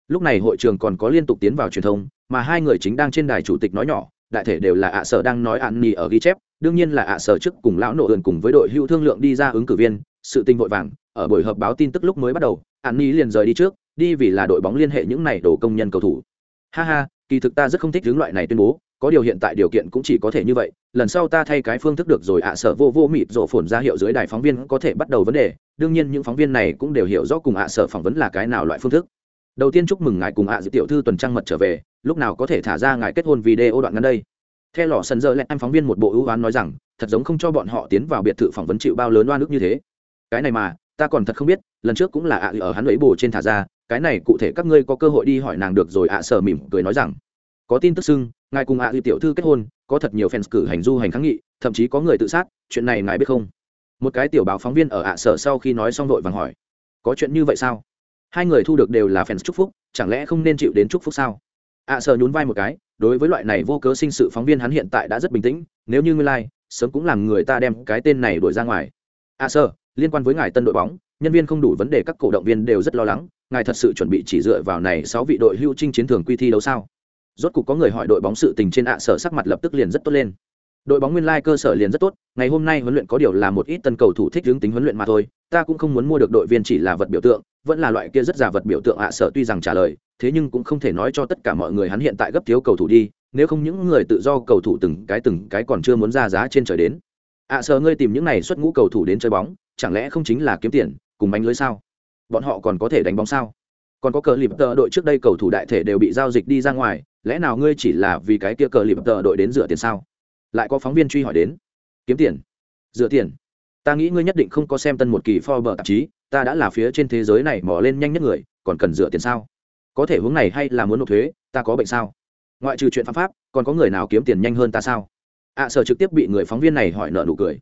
lúc này hội trường còn có liên tục tiến vào truyền thông, mà hai người chính đang trên đài chủ tịch nói nhỏ, đại thể đều là ạ sở đang nói ạn nhì ở ghi chép, đương nhiên là ạ sở trước cùng lão nộ ườn cùng với đội hưu thương lượng đi ra ứng cử viên, sự tình vội vàng, ở buổi họp báo tin tức lúc mới bắt đầu, ạn nhì liền rời đi trước, đi vì là đội bóng liên hệ những này đổ công nhân cầu thủ. Ha ha, kỳ thực ta rất không thích hướng loại này tuyên bố, có điều hiện tại điều kiện cũng chỉ có thể như vậy, lần sau ta thay cái phương thức được rồi ạ sở vô vô mịt rộ phồn ra hiệu dưới đài phóng viên có thể bắt đầu vấn đề, đương nhiên những phóng viên này cũng đều hiểu rõ cùng ạ sở phỏng vấn là cái nào loại phương thức đầu tiên chúc mừng ngài cùng ạ dự tiểu thư tuần trăng mật trở về, lúc nào có thể thả ra ngài kết hôn video đoạn ngắn đây? Theo lò sân dơ lẹt anh phóng viên một bộ ưu oán nói rằng, thật giống không cho bọn họ tiến vào biệt thự phỏng vấn chịu bao lớn oan ức như thế. Cái này mà, ta còn thật không biết, lần trước cũng là ạ ở hắn ấy bồ trên thả ra, cái này cụ thể các ngươi có cơ hội đi hỏi nàng được rồi ạ sở mỉm cười nói rằng. Có tin tức xưng, ngài cùng ạ à tiểu thư kết hôn, có thật nhiều fans cử hành du hành kháng nghị, thậm chí có người tự sát, chuyện này ngài biết không? Một cái tiểu báo phóng viên ở ạ sở sau khi nói xong vội vàng hỏi. Có chuyện như vậy sao? Hai người thu được đều là fans chúc phúc chẳng lẽ không nên chịu đến chúc phúc sao? À, ạ sở nhún vai một cái đối với loại này vô cớ sinh sự phóng viên hắn hiện tại đã rất bình tĩnh nếu như ngươi lai、like, sớm cũng làm người ta đem cái tên này đuổi ra ngoài. À, ạ sơ, liên quan với ngài tân đội bóng nhân viên không đủ vấn đề các cổ động viên đều rất lo lắng ngài thật sự chuẩn bị chỉ dựa vào này sáu vị đội hưu trinh chiến thường quy thi đấu sao? Rốt cục có người hỏi đội bóng sự tình trên ạ sở sắc mặt lập tức liền rất tốt lên đội bóng nguyên lai cơ sở liền rất tốt, ngày hôm nay huấn luyện có điều là một ít tân cầu thủ thích hướng tính huấn luyện mà thôi, ta cũng không muốn mua được đội viên chỉ là vật biểu tượng, vẫn là loại kia rất giả vật biểu tượng ạ sở tuy rằng trả lời, thế nhưng cũng không thể nói cho tất cả mọi người hắn hiện tại gấp thiếu cầu thủ đi, nếu không những người tự do cầu thủ từng cái từng cái còn chưa muốn ra giá trên trời đến. ạ sở ngươi tìm những này xuất ngũ cầu thủ đến chơi bóng, chẳng lẽ không chính là kiếm tiền, cùng bánh lưới sao? Bọn họ còn có thể đánh bóng sao? Còn có cờ lìp tờ đội trước đây cầu thủ đại thể đều bị giao dịch đi ra ngoài, lẽ nào ngươi chỉ là vì cái kia cờ lìp tờ đội đến dựa tiền sao? Lại có phóng viên truy hỏi đến. Kiếm tiền. Dựa tiền. Ta nghĩ ngươi nhất định không có xem tân một kỳ Forbes tạp chí ta đã là phía trên thế giới này mò lên nhanh nhất người còn cần dựa tiền sao? Có thể hướng này hay là muốn nộp thuế ta có bệnh sao? Ngoại trừ chuyện pháp pháp còn có người nào kiếm tiền nhanh hơn ta sao? Ạ à, sở trực tiếp bị người phóng viên này hỏi nợ nụ cười.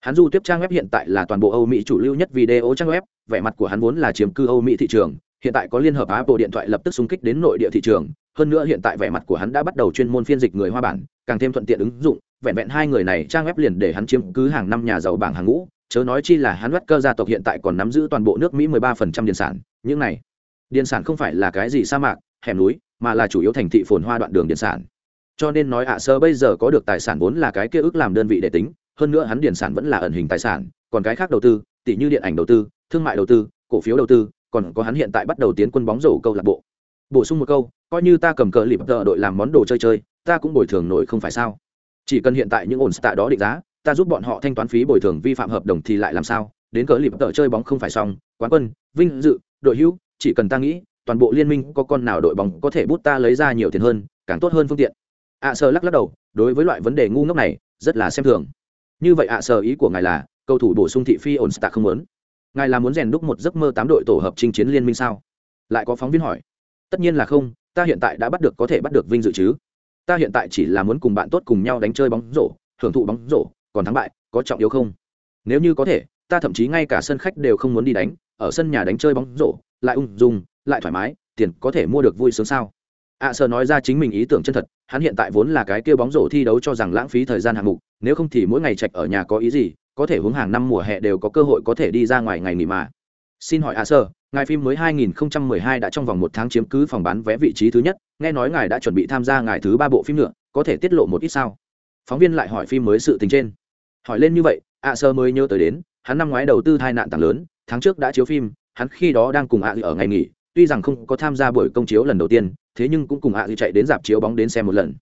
Hắn du tiếp trang web hiện tại là toàn bộ âu mỹ chủ lưu nhất video trang web vẻ mặt của hắn vốn là chiếm cư âu mỹ thị trường hiện tại có liên hợp apple điện thoại lập tức xung kích đến nội địa thị trường hơn nữa hiện tại vẻ mặt của hắn đã bắt đầu chuyên môn phiên dịch người hoa bản càng thêm thuận tiện ứng dụng, vẹn vẹn hai người này trang web liền để hắn chiếm cứ hàng năm nhà giàu bảng hàng ngũ, chớ nói chi là hắn vắt cơ gia tộc hiện tại còn nắm giữ toàn bộ nước mỹ 13% điện sản, những này, điện sản không phải là cái gì sa mạc, hẻm núi, mà là chủ yếu thành thị phồn hoa đoạn đường điện sản. Cho nên nói ạ, sơ bây giờ có được tài sản vốn là cái kia ước làm đơn vị để tính, hơn nữa hắn điện sản vẫn là ẩn hình tài sản, còn cái khác đầu tư tỷ như điện ảnh đầu tư, thương mại đầu tư, cổ phiếu đầu tư, còn có hắn hiện tại bắt đầu tiến quân bóng rổ câu lạc bộ. Bổ sung một câu, coi như ta cầm cờ lịp tợ đội làm món đồ chơi chơi ta cũng bồi thường nổi không phải sao? Chỉ cần hiện tại những ổn tạ đó định giá ta giúp bọn họ thanh toán phí bồi thường vi phạm hợp đồng thì lại làm sao? Đến cờ lịp tờ chơi bóng không phải xong quán quân vinh dự đội hữu chỉ cần ta nghĩ toàn bộ liên minh có con nào đội bóng có thể bút ta lấy ra nhiều tiền hơn càng tốt hơn phương tiện. Ạ à, sơ lắc lắc đầu đối với loại vấn đề ngu ngốc này rất là xem thường. Như vậy ạ à, sơ ý của ngài là cầu thủ bổ sung thị phi ổn tạ không muốn. Ngài là muốn rèn đúc một giấc mơ tám đội tổ hợp chinh chiến liên minh sao? Lại có phóng viên hỏi. Tất nhiên là không ta hiện tại đã bắt được có thể bắt được vinh dự chứ ta hiện tại chỉ là muốn cùng bạn tốt cùng nhau đánh chơi bóng rổ hưởng thụ bóng rổ còn thắng bại có trọng yếu không? Nếu như có thể ta thậm chí ngay cả sân khách đều không muốn đi đánh ở sân nhà đánh chơi bóng rổ lại ung dung lại thoải mái tiền có thể mua được vui sướng sao? Ạ à, sơ nói ra chính mình ý tưởng chân thật hắn hiện tại vốn là cái kia bóng rổ thi đấu cho rằng lãng phí thời gian hạng mục nếu không thì mỗi ngày trạch ở nhà có ý gì có thể hướng hàng năm mùa hè đều có cơ hội có thể đi ra ngoài ngày nghỉ mà xin hỏi a à, sơ ngài phim mới 2012 đã trong vòng một tháng chiếm cứ phòng bán vé vị trí thứ nhất. Nghe nói ngài đã chuẩn bị tham gia ngài thứ ba bộ phim nữa có thể tiết lộ một ít sao? Phóng viên lại hỏi phim mới sự tình trên. Hỏi lên như vậy a à, sơ mới nhớ tới đến hắn năm ngoái đầu tư tai nạn tảng lớn tháng trước đã chiếu phim hắn khi đó đang cùng ạ ở ngày nghỉ tuy rằng không có tham gia buổi công chiếu lần đầu tiên thế nhưng cũng cùng a chạy đến dạp chiếu bóng đến xem một lần.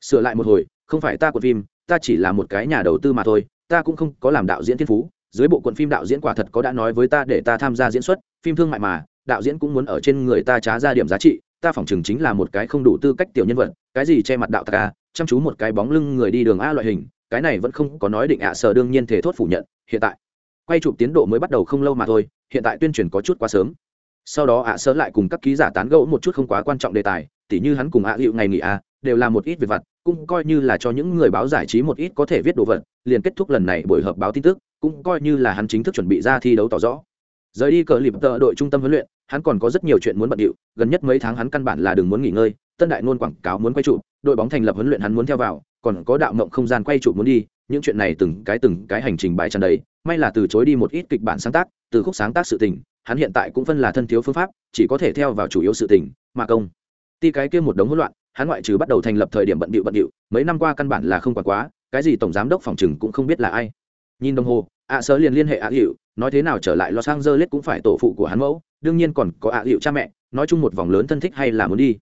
Sửa lại một hồi không phải ta của phim ta chỉ là một cái nhà đầu tư mà thôi ta cũng không có làm đạo diễn thiên phú dưới bộ quận phim đạo diễn quả thật có đã nói với ta để ta tham gia diễn xuất phim thương mại mà đạo diễn cũng muốn ở trên người ta trá ra điểm giá trị ta phỏng chừng chính là một cái không đủ tư cách tiểu nhân vật cái gì che mặt đạo ta, à, chăm chú một cái bóng lưng người đi đường a loại hình cái này vẫn không có nói định ạ à, sở đương nhiên thể thốt phủ nhận hiện tại quay chụp tiến độ mới bắt đầu không lâu mà thôi hiện tại tuyên truyền có chút quá sớm. Sau đó ạ à, sở lại cùng các ký giả tán gẫu một chút không quá quan trọng đề tài tỉ như hắn cùng ạ hiệu ngày nghỉ a đều là một ít việc vặt cũng coi như là cho những người báo giải trí một ít có thể viết đồ vật liền kết thúc lần này buổi họp báo tin tức cũng coi như là hắn chính thức chuẩn bị ra thi đấu tỏ rõ. Rời đi cờ lịp tợ đội trung tâm huấn luyện, hắn còn có rất nhiều chuyện muốn bận điệu, gần nhất mấy tháng hắn căn bản là đừng muốn nghỉ ngơi, tân đại nôn quảng cáo muốn quay trụ, đội bóng thành lập huấn luyện hắn muốn theo vào, còn có đạo mộng không gian quay trụ muốn đi, những chuyện này từng cái từng cái hành trình bài tràn đầy, may là từ chối đi một ít kịch bản sáng tác, từ khúc sáng tác sự tình, hắn hiện tại cũng phân là thân thiếu phương pháp, chỉ có thể theo vào chủ yếu sự tình, mà công. Ti cái kia một đống hỗn loạn, hắn ngoại trừ bắt đầu thành lập thời điểm bận bịu bận bịu mấy năm qua căn bản là không quản quá, cái gì tổng giám đốc phòng trừng cũng không biết là ai nhìn đồng hồ, ạ à liền liên hệ ạ à hiệu nói thế nào trở lại los angeles cũng phải tổ phụ của hắn mẫu, đương nhiên còn có ạ à hiệu cha mẹ, nói chung một vòng lớn thân thích hay là muốn đi.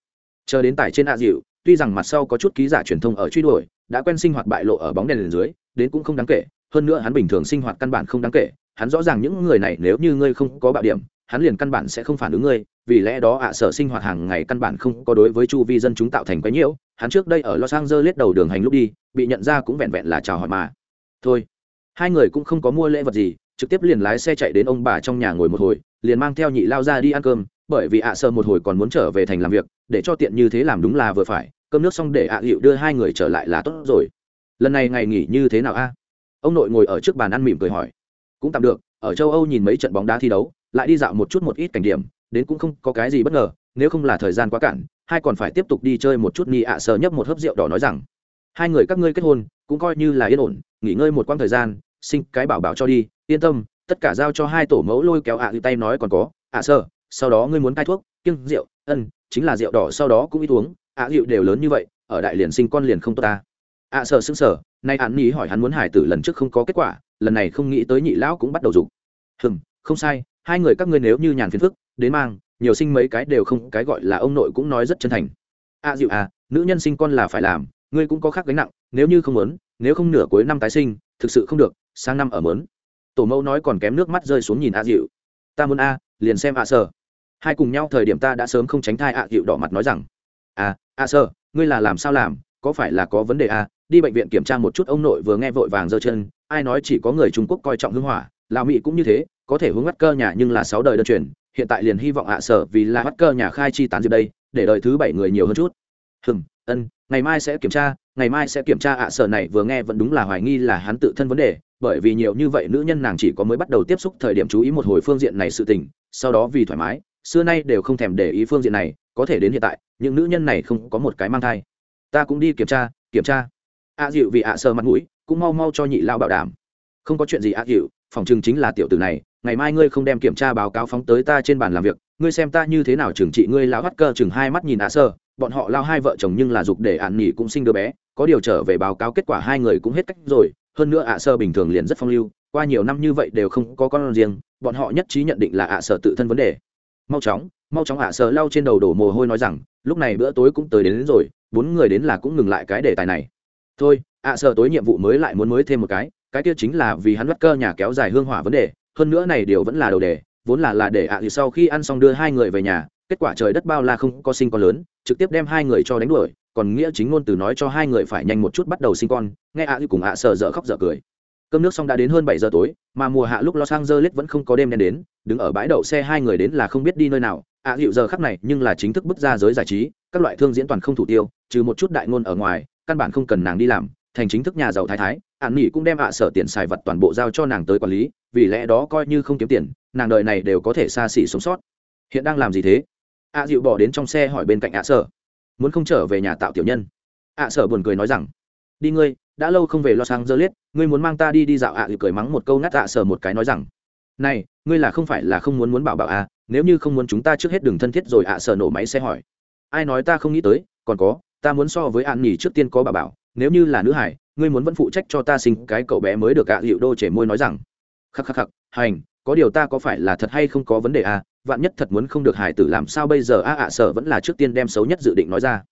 Chờ đến tải trên ạ dịu tuy rằng mặt sau có chút ký giả truyền thông ở truy đuổi, đã quen sinh hoạt bại lộ ở bóng đèn lên dưới, đến cũng không đáng kể, hơn nữa hắn bình thường sinh hoạt căn bản không đáng kể, hắn rõ ràng những người này nếu như ngươi không có bạo điểm, hắn liền căn bản sẽ không phản ứng ngươi, vì lẽ đó ạ sở sinh hoạt hàng ngày căn bản không có đối với chu vi dân chúng tạo thành quái nhiễu, hắn trước đây ở los angeles đầu đường hành lúc đi, bị nhận ra cũng vẹn vẹn là chào hỏi mà. Thôi hai người cũng không có mua lễ vật gì, trực tiếp liền lái xe chạy đến ông bà trong nhà ngồi một hồi, liền mang theo nhị lao ra đi ăn cơm, bởi vì ạ sơ một hồi còn muốn trở về thành làm việc, để cho tiện như thế làm đúng là vừa phải, cơm nước xong để ạ hiệu đưa hai người trở lại là tốt rồi. Lần này ngày nghỉ như thế nào a? Ông nội ngồi ở trước bàn ăn mỉm cười hỏi. Cũng tạm được, ở châu âu nhìn mấy trận bóng đá thi đấu, lại đi dạo một chút một ít cảnh điểm, đến cũng không có cái gì bất ngờ, nếu không là thời gian quá cản hai còn phải tiếp tục đi chơi một chút ni ạ sờ nhấp một hớp rượu đỏ nói rằng, hai người các ngươi kết hôn, cũng coi như là yên ổn, nghỉ ngơi một quãng thời gian sinh cái bảo bảo cho đi yên tâm tất cả giao cho hai tổ mẫu lôi kéo ạ à tay nói còn có ạ à, sơ sau đó ngươi muốn cai thuốc kiêng rượu ân chính là rượu đỏ sau đó cũng ít uống ạ à, rượu đều lớn như vậy ở đại liền sinh con liền không tốt ta. Ạ à, sơ xứng sở nay hắn nghĩ hỏi hắn muốn hải tử lần trước không có kết quả lần này không nghĩ tới nhị lão cũng bắt đầu dục. Hừm không sai hai người các ngươi nếu như nhàn phiền phức đến mang nhiều sinh mấy cái đều không cái gọi là ông nội cũng nói rất chân thành. Ạ à, rượu dịu à nữ nhân sinh con là phải làm ngươi cũng có khác gánh nặng nếu như không muốn nếu không nửa cuối năm tái sinh thực sự không được, sang năm ở mớn. Tổ mẫu nói còn kém nước mắt rơi xuống nhìn a dịu ta muốn a, liền xem a sơ. Hai cùng nhau thời điểm ta đã sớm không tránh thai a dịu đỏ mặt nói rằng a a sơ, ngươi là làm sao làm? Có phải là có vấn đề a? Đi bệnh viện kiểm tra một chút ông nội vừa nghe vội vàng giơ chân, ai nói chỉ có người trung quốc coi trọng hưng hỏa lào mỹ cũng như thế, có thể hướng mắt cơ nhà nhưng là sáu đời đơn truyền, hiện tại liền hy vọng ạ sở vì là mắt cơ nhà khai chi tán dịp đây, để đời thứ bảy người nhiều hơn chút. Hừm, ân, ngày mai sẽ kiểm tra ngày mai sẽ kiểm tra ạ, sở này vừa nghe vẫn đúng là hoài nghi là hắn tự thân vấn đề, bởi vì nhiều như vậy nữ nhân nàng chỉ có mới bắt đầu tiếp xúc thời điểm chú ý một hồi phương diện này sự tình, sau đó vì thoải mái, xưa nay đều không thèm để ý phương diện này, có thể đến hiện tại, những nữ nhân này không có một cái mang thai. Ta cũng đi kiểm tra kiểm tra. Ạ dịu vì ạ sở mặt mũi, cũng mau mau cho nhị lao bảo đảm. Không có chuyện gì ạ dịu phòng chừng chính là tiểu tử này, ngày mai ngươi không đem kiểm tra báo cáo phóng tới ta trên bàn làm việc, ngươi xem ta như thế nào trừng trị ngươi lão hắt cơ chừng hai mắt nhìn ạ sơ bọn họ lao hai vợ chồng nhưng là dục để ạn nghỉ cũng sinh đứa bé có điều trở về báo cáo kết quả hai người cũng hết cách rồi hơn nữa ạ sơ bình thường liền rất phong lưu qua nhiều năm như vậy đều không có con riêng bọn họ nhất trí nhận định là ạ sơ tự thân vấn đề. Mau chóng mau chóng ạ sơ lao trên đầu đổ mồ hôi nói rằng lúc này bữa tối cũng tới đến, đến rồi bốn người đến là cũng ngừng lại cái đề tài này. Thôi ạ sơ tối nhiệm vụ mới lại muốn mới thêm một cái cái kia chính là vì hắn bắt cơ nhà kéo dài hương hỏa vấn đề hơn nữa này điều vẫn là đầu đề vốn là là để ạ thì sau khi ăn xong đưa hai người về nhà kết quả trời đất bao la không có sinh con lớn trực tiếp đem hai người cho đánh đuổi còn nghĩa chính ngôn từ nói cho hai người phải nhanh một chút bắt đầu sinh con nghe ạ thì cùng ạ sợ dở khóc dở cười. Cơm nước xong đã đến hơn bảy giờ tối mà mùa hạ lúc los angeles vẫn không có đêm đen đến đứng ở bãi đậu xe hai người đến là không biết đi nơi nào ạ à, giờ khắc này nhưng là chính thức bước ra giới giải trí các loại thương diễn toàn không thủ tiêu trừ một chút đại ngôn ở ngoài căn bản không cần nàng đi làm thành chính thức nhà giàu thái thái ạn nghỉ cũng đem ạ sở tiền xài vật toàn bộ giao cho nàng tới quản lý vì lẽ đó coi như không kiếm tiền nàng đời này đều có thể xa xỉ sống sót. Hiện đang làm gì thế? Ạ dịu bỏ đến trong xe hỏi bên cạnh ạ sở. Muốn không trở về nhà tạo tiểu nhân. Ạ sở buồn cười nói rằng, đi ngươi, đã lâu không về lo sang dơ liết ngươi muốn mang ta đi đi dạo ạ dịu cười mắng một câu ngắt ạ sở một cái nói rằng, này, ngươi là không phải là không muốn muốn bảo bảo à nếu như không muốn chúng ta trước hết đừng thân thiết rồi ạ sở nổ máy xe hỏi. Ai nói ta không nghĩ tới, còn có, ta muốn so với an nhỉ trước tiên có bà bảo, nếu như là nữ hải, ngươi muốn vẫn phụ trách cho ta sinh cái cậu bé mới được ạ hiệu đô trẻ môi nói rằng, khắc khắc khắc, hành, có điều ta có phải là thật hay không có vấn đề à vạn nhất thật muốn không được hải tử làm sao bây giờ? A ạ sở vẫn là trước tiên đem xấu nhất dự định nói ra.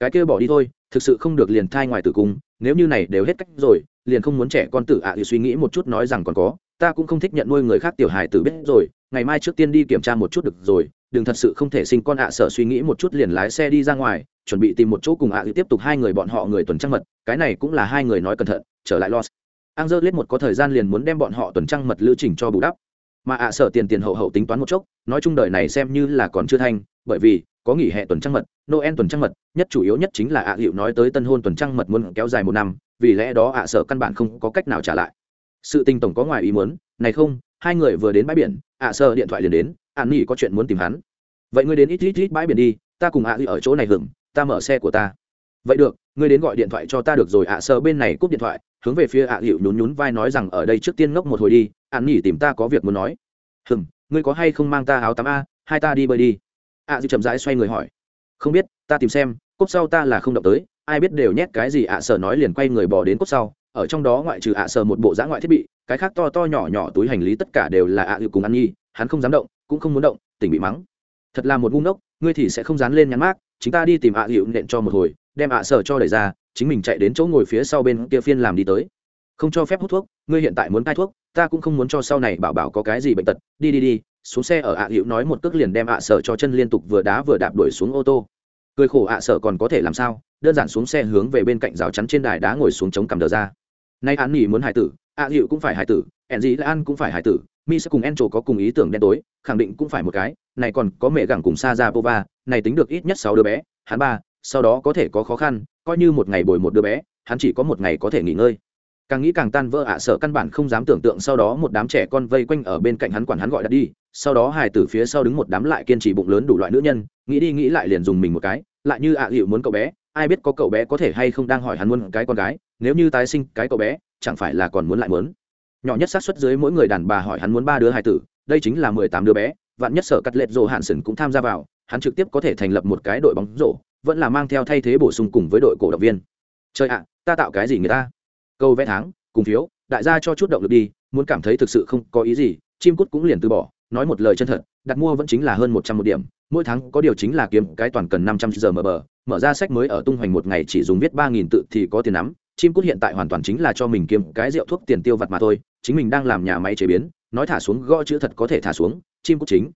Cái kia bỏ đi thôi, thực sự không được liền thai ngoài tử cung, nếu như này đều hết cách rồi, liền không muốn trẻ con tử ạ thì suy nghĩ một chút nói rằng còn có, ta cũng không thích nhận nuôi người khác tiểu hài tử biết rồi, ngày mai trước tiên đi kiểm tra một chút được rồi, đừng thật sự không thể sinh con ạ sở suy nghĩ một chút liền lái xe đi ra ngoài, chuẩn bị tìm một chỗ cùng ạ à tiếp tục hai người bọn họ người tuần trăng mật, cái này cũng là hai người nói cẩn thận, trở lại los an một có thời gian liền muốn đem bọn họ tuần trăng mật lưu trình cho bù đắp mà ạ sở tiền tiền hậu hậu tính toán một chốc, nói chung đời này xem như là còn chưa thanh bởi vì, có nghỉ hè tuần trăng mật, noel tuần trăng mật, nhất chủ yếu nhất chính là ạ hiệu nói tới tân hôn tuần trăng mật muốn kéo dài một năm, vì lẽ đó ạ sở căn bản không có cách nào trả lại. Sự tình tổng có ngoài ý muốn, này không, hai người vừa đến bãi biển, ạ sở điện thoại liền đến ạn nghỉ có chuyện muốn tìm hắn. Vậy ngươi đến ít ít ít bãi biển đi, ta cùng ạ ở chỗ này hưởng ta mở xe của ta vậy được, ngươi đến gọi điện thoại cho ta được rồi ạ sơ bên này cúp điện thoại, hướng về phía ạ hiệu nhún nhún vai nói rằng, ở đây trước tiên ngốc một hồi đi ạn nghỉ tìm ta có việc muốn nói. Hừm, ngươi có hay không mang ta áo tắm a? Hai ta đi bơi đi. ạ dịu chậm rãi xoay người hỏi. Không biết, ta tìm xem cốc sau ta là không động tới, ai biết đều nhét cái gì ạ sở nói liền quay người bỏ đến cốc sau, ở trong đó ngoại trừ ạ sở một bộ dã ngoại thiết bị, cái khác to to nhỏ nhỏ túi hành lý tất cả đều là ạ dịu cùng ăn nhi hắn không dám động, cũng không muốn động, tỉnh bị mắng. Thật là một ngu ngốc, ngươi thì sẽ không dán lên nhắn mát chúng ta đi tìm ạ dịu nện cho một hồi đem ạ sở cho đẩy ra, chính mình chạy đến chỗ ngồi phía sau bên kia phiên làm đi tới. Không cho phép hút thuốc, ngươi hiện tại muốn cai thuốc, ta cũng không muốn cho sau này bảo bảo có cái gì bệnh tật. Đi đi đi, xuống xe ở ạ à nói một cước liền đem ạ sở cho chân liên tục vừa đá vừa đạp đuổi xuống ô tô. Cười khổ ạ sở còn có thể làm sao? Đơn giản xuống xe hướng về bên cạnh rào chắn trên đài đá ngồi xuống chống cầm đờ ra. Nay án nghỉ muốn hải tử, ạ hiệu cũng phải hải tử ẹn gì là ăn cũng phải hải tử mi sẽ cùng en trổ có cùng ý tưởng đen tối, khẳng định cũng phải một cái. Này còn có mẹ gẳng cùng sa ra pova này tính được ít nhất sáu đứa bé, hắn ba sau đó có thể có khó khăn, coi như một ngày bồi một đứa bé, hắn chỉ có một ngày có thể nghỉ ngơi. Càng nghĩ càng tan vỡ ạ, sợ căn bản không dám tưởng tượng sau đó một đám trẻ con vây quanh ở bên cạnh hắn quản hắn gọi đặt đi, sau đó hài tử phía sau đứng một đám lại kiên trì bụng lớn đủ loại nữ nhân, nghĩ đi nghĩ lại liền dùng mình một cái, lại như ạ à hiệu muốn cậu bé, ai biết có cậu bé có thể hay không đang hỏi hắn muốn cái con gái, nếu như tái sinh cái cậu bé, chẳng phải là còn muốn lại muốn. Nhỏ nhất sát suất dưới mỗi người đàn bà hỏi hắn muốn ba đứa hài tử, đây chính là mười tám đứa bé, vạn nhất sở cắt lệch rồ hạn sừng cũng tham gia vào, hắn trực tiếp có thể thành lập một cái đội bóng rổ vẫn là mang theo thay thế bổ sung cùng với đội cổ động viên. Trời ạ, ta tạo cái gì người ta? Câu vẽ tháng, cùng phiếu, đại gia cho chút động lực đi, muốn cảm thấy thực sự không có ý gì, chim cút cũng liền từ bỏ. Nói một lời chân thật, đặt mua vẫn chính là hơn một trăm một điểm, mỗi tháng có điều chính là kiếm cái toàn cần năm trăm giờ mở bờ, mở ra sách mới ở tung hoành một ngày chỉ dùng viết ba nghìn tự thì có tiền nắm chim cút hiện tại hoàn toàn chính là cho mình kiếm cái rượu thuốc tiền tiêu vặt mà thôi, chính mình đang làm nhà máy chế biến, nói thả xuống gõ chữ thật có thể thả xuống, chim cút chính.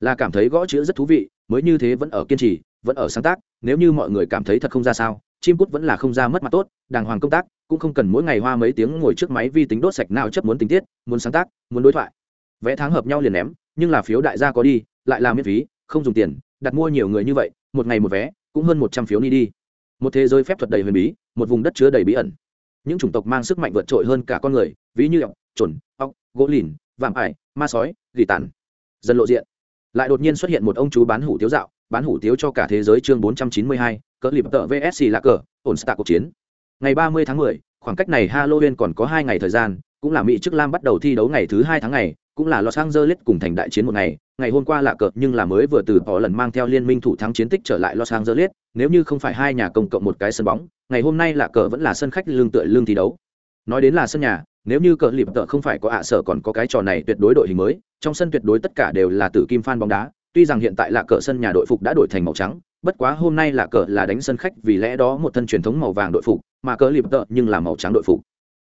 Là cảm thấy gõ chữ rất thú vị, mới như thế vẫn ở kiên trì vẫn ở sáng tác, nếu như mọi người cảm thấy thật không ra sao, chim cút vẫn là không ra mất mặt tốt, đàng hoàng công tác, cũng không cần mỗi ngày hoa mấy tiếng ngồi trước máy vi tính đốt sạch nào chấp muốn tình tiết, muốn sáng tác, muốn đối thoại. Vẽ tháng hợp nhau liền ném, nhưng là phiếu đại gia có đi, lại là miễn phí, không dùng tiền, đặt mua nhiều người như vậy, một ngày một vé, cũng hơn một trăm phiếu đi đi. Một thế giới phép thuật đầy huyền bí, một vùng đất chứa đầy bí ẩn. Những chủng tộc mang sức mạnh vượt trội hơn cả con người, ví như ọc trồn ọc gỗ lìn, vạm ải, ma sói, gỉ tàn. Dần lộ diện lại đột nhiên xuất hiện một ông chú bán hủ tiếu dạo bán hủ tiếu cho cả thế giới chương bốn trăm chín mươi hai cỡ lịp tợ vsc là cờ ổn stạc cuộc chiến. Ngày ba mươi tháng 10, khoảng cách này halloween còn có hai ngày thời gian cũng là mỹ chức lam bắt đầu thi đấu ngày thứ hai tháng ngày cũng là los angeles cùng thành đại chiến một ngày. Ngày hôm qua là cờ nhưng là mới vừa từ bỏ lần mang theo liên minh thủ thắng chiến tích trở lại los angeles. Nếu như không phải hai nhà công cộng một cái sân bóng ngày hôm nay là cờ vẫn là sân khách lương tựa lương thi đấu nói đến là sân nhà, nếu như cờ lịp tợ không phải có ạ sở còn có cái trò này tuyệt đối đội hình mới, trong sân tuyệt đối tất cả đều là tử kim fan bóng đá, tuy rằng hiện tại là cờ sân nhà đội phục đã đổi thành màu trắng, bất quá hôm nay là cờ là đánh sân khách vì lẽ đó một thân truyền thống màu vàng đội phục, mà cờ lịp tợ nhưng là màu trắng đội phục.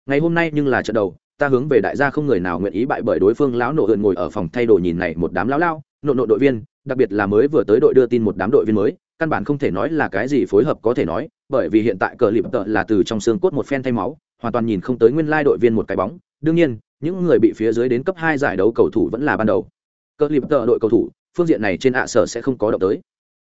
Ngày hôm nay nhưng là trận đầu, ta hướng về đại gia không người nào nguyện ý bại bởi đối phương lão nổ ượn ngồi ở phòng thay đồ nhìn này một đám lão lao nộ nộ đội viên, đặc biệt là mới vừa tới đội đưa tin một đám đội viên mới, căn bản không thể nói là cái gì phối hợp có thể nói, bởi vì hiện tại cờ lịp tợ là từ trong xương cốt một phen thay máu hoàn toàn nhìn không tới nguyên lai đội viên một cái bóng. Đương nhiên, những người bị phía dưới đến cấp hai giải đấu cầu thủ vẫn là ban đầu. Cờ lịp tờ đội cầu thủ, phương diện này trên ạ sở sẽ không có động tới.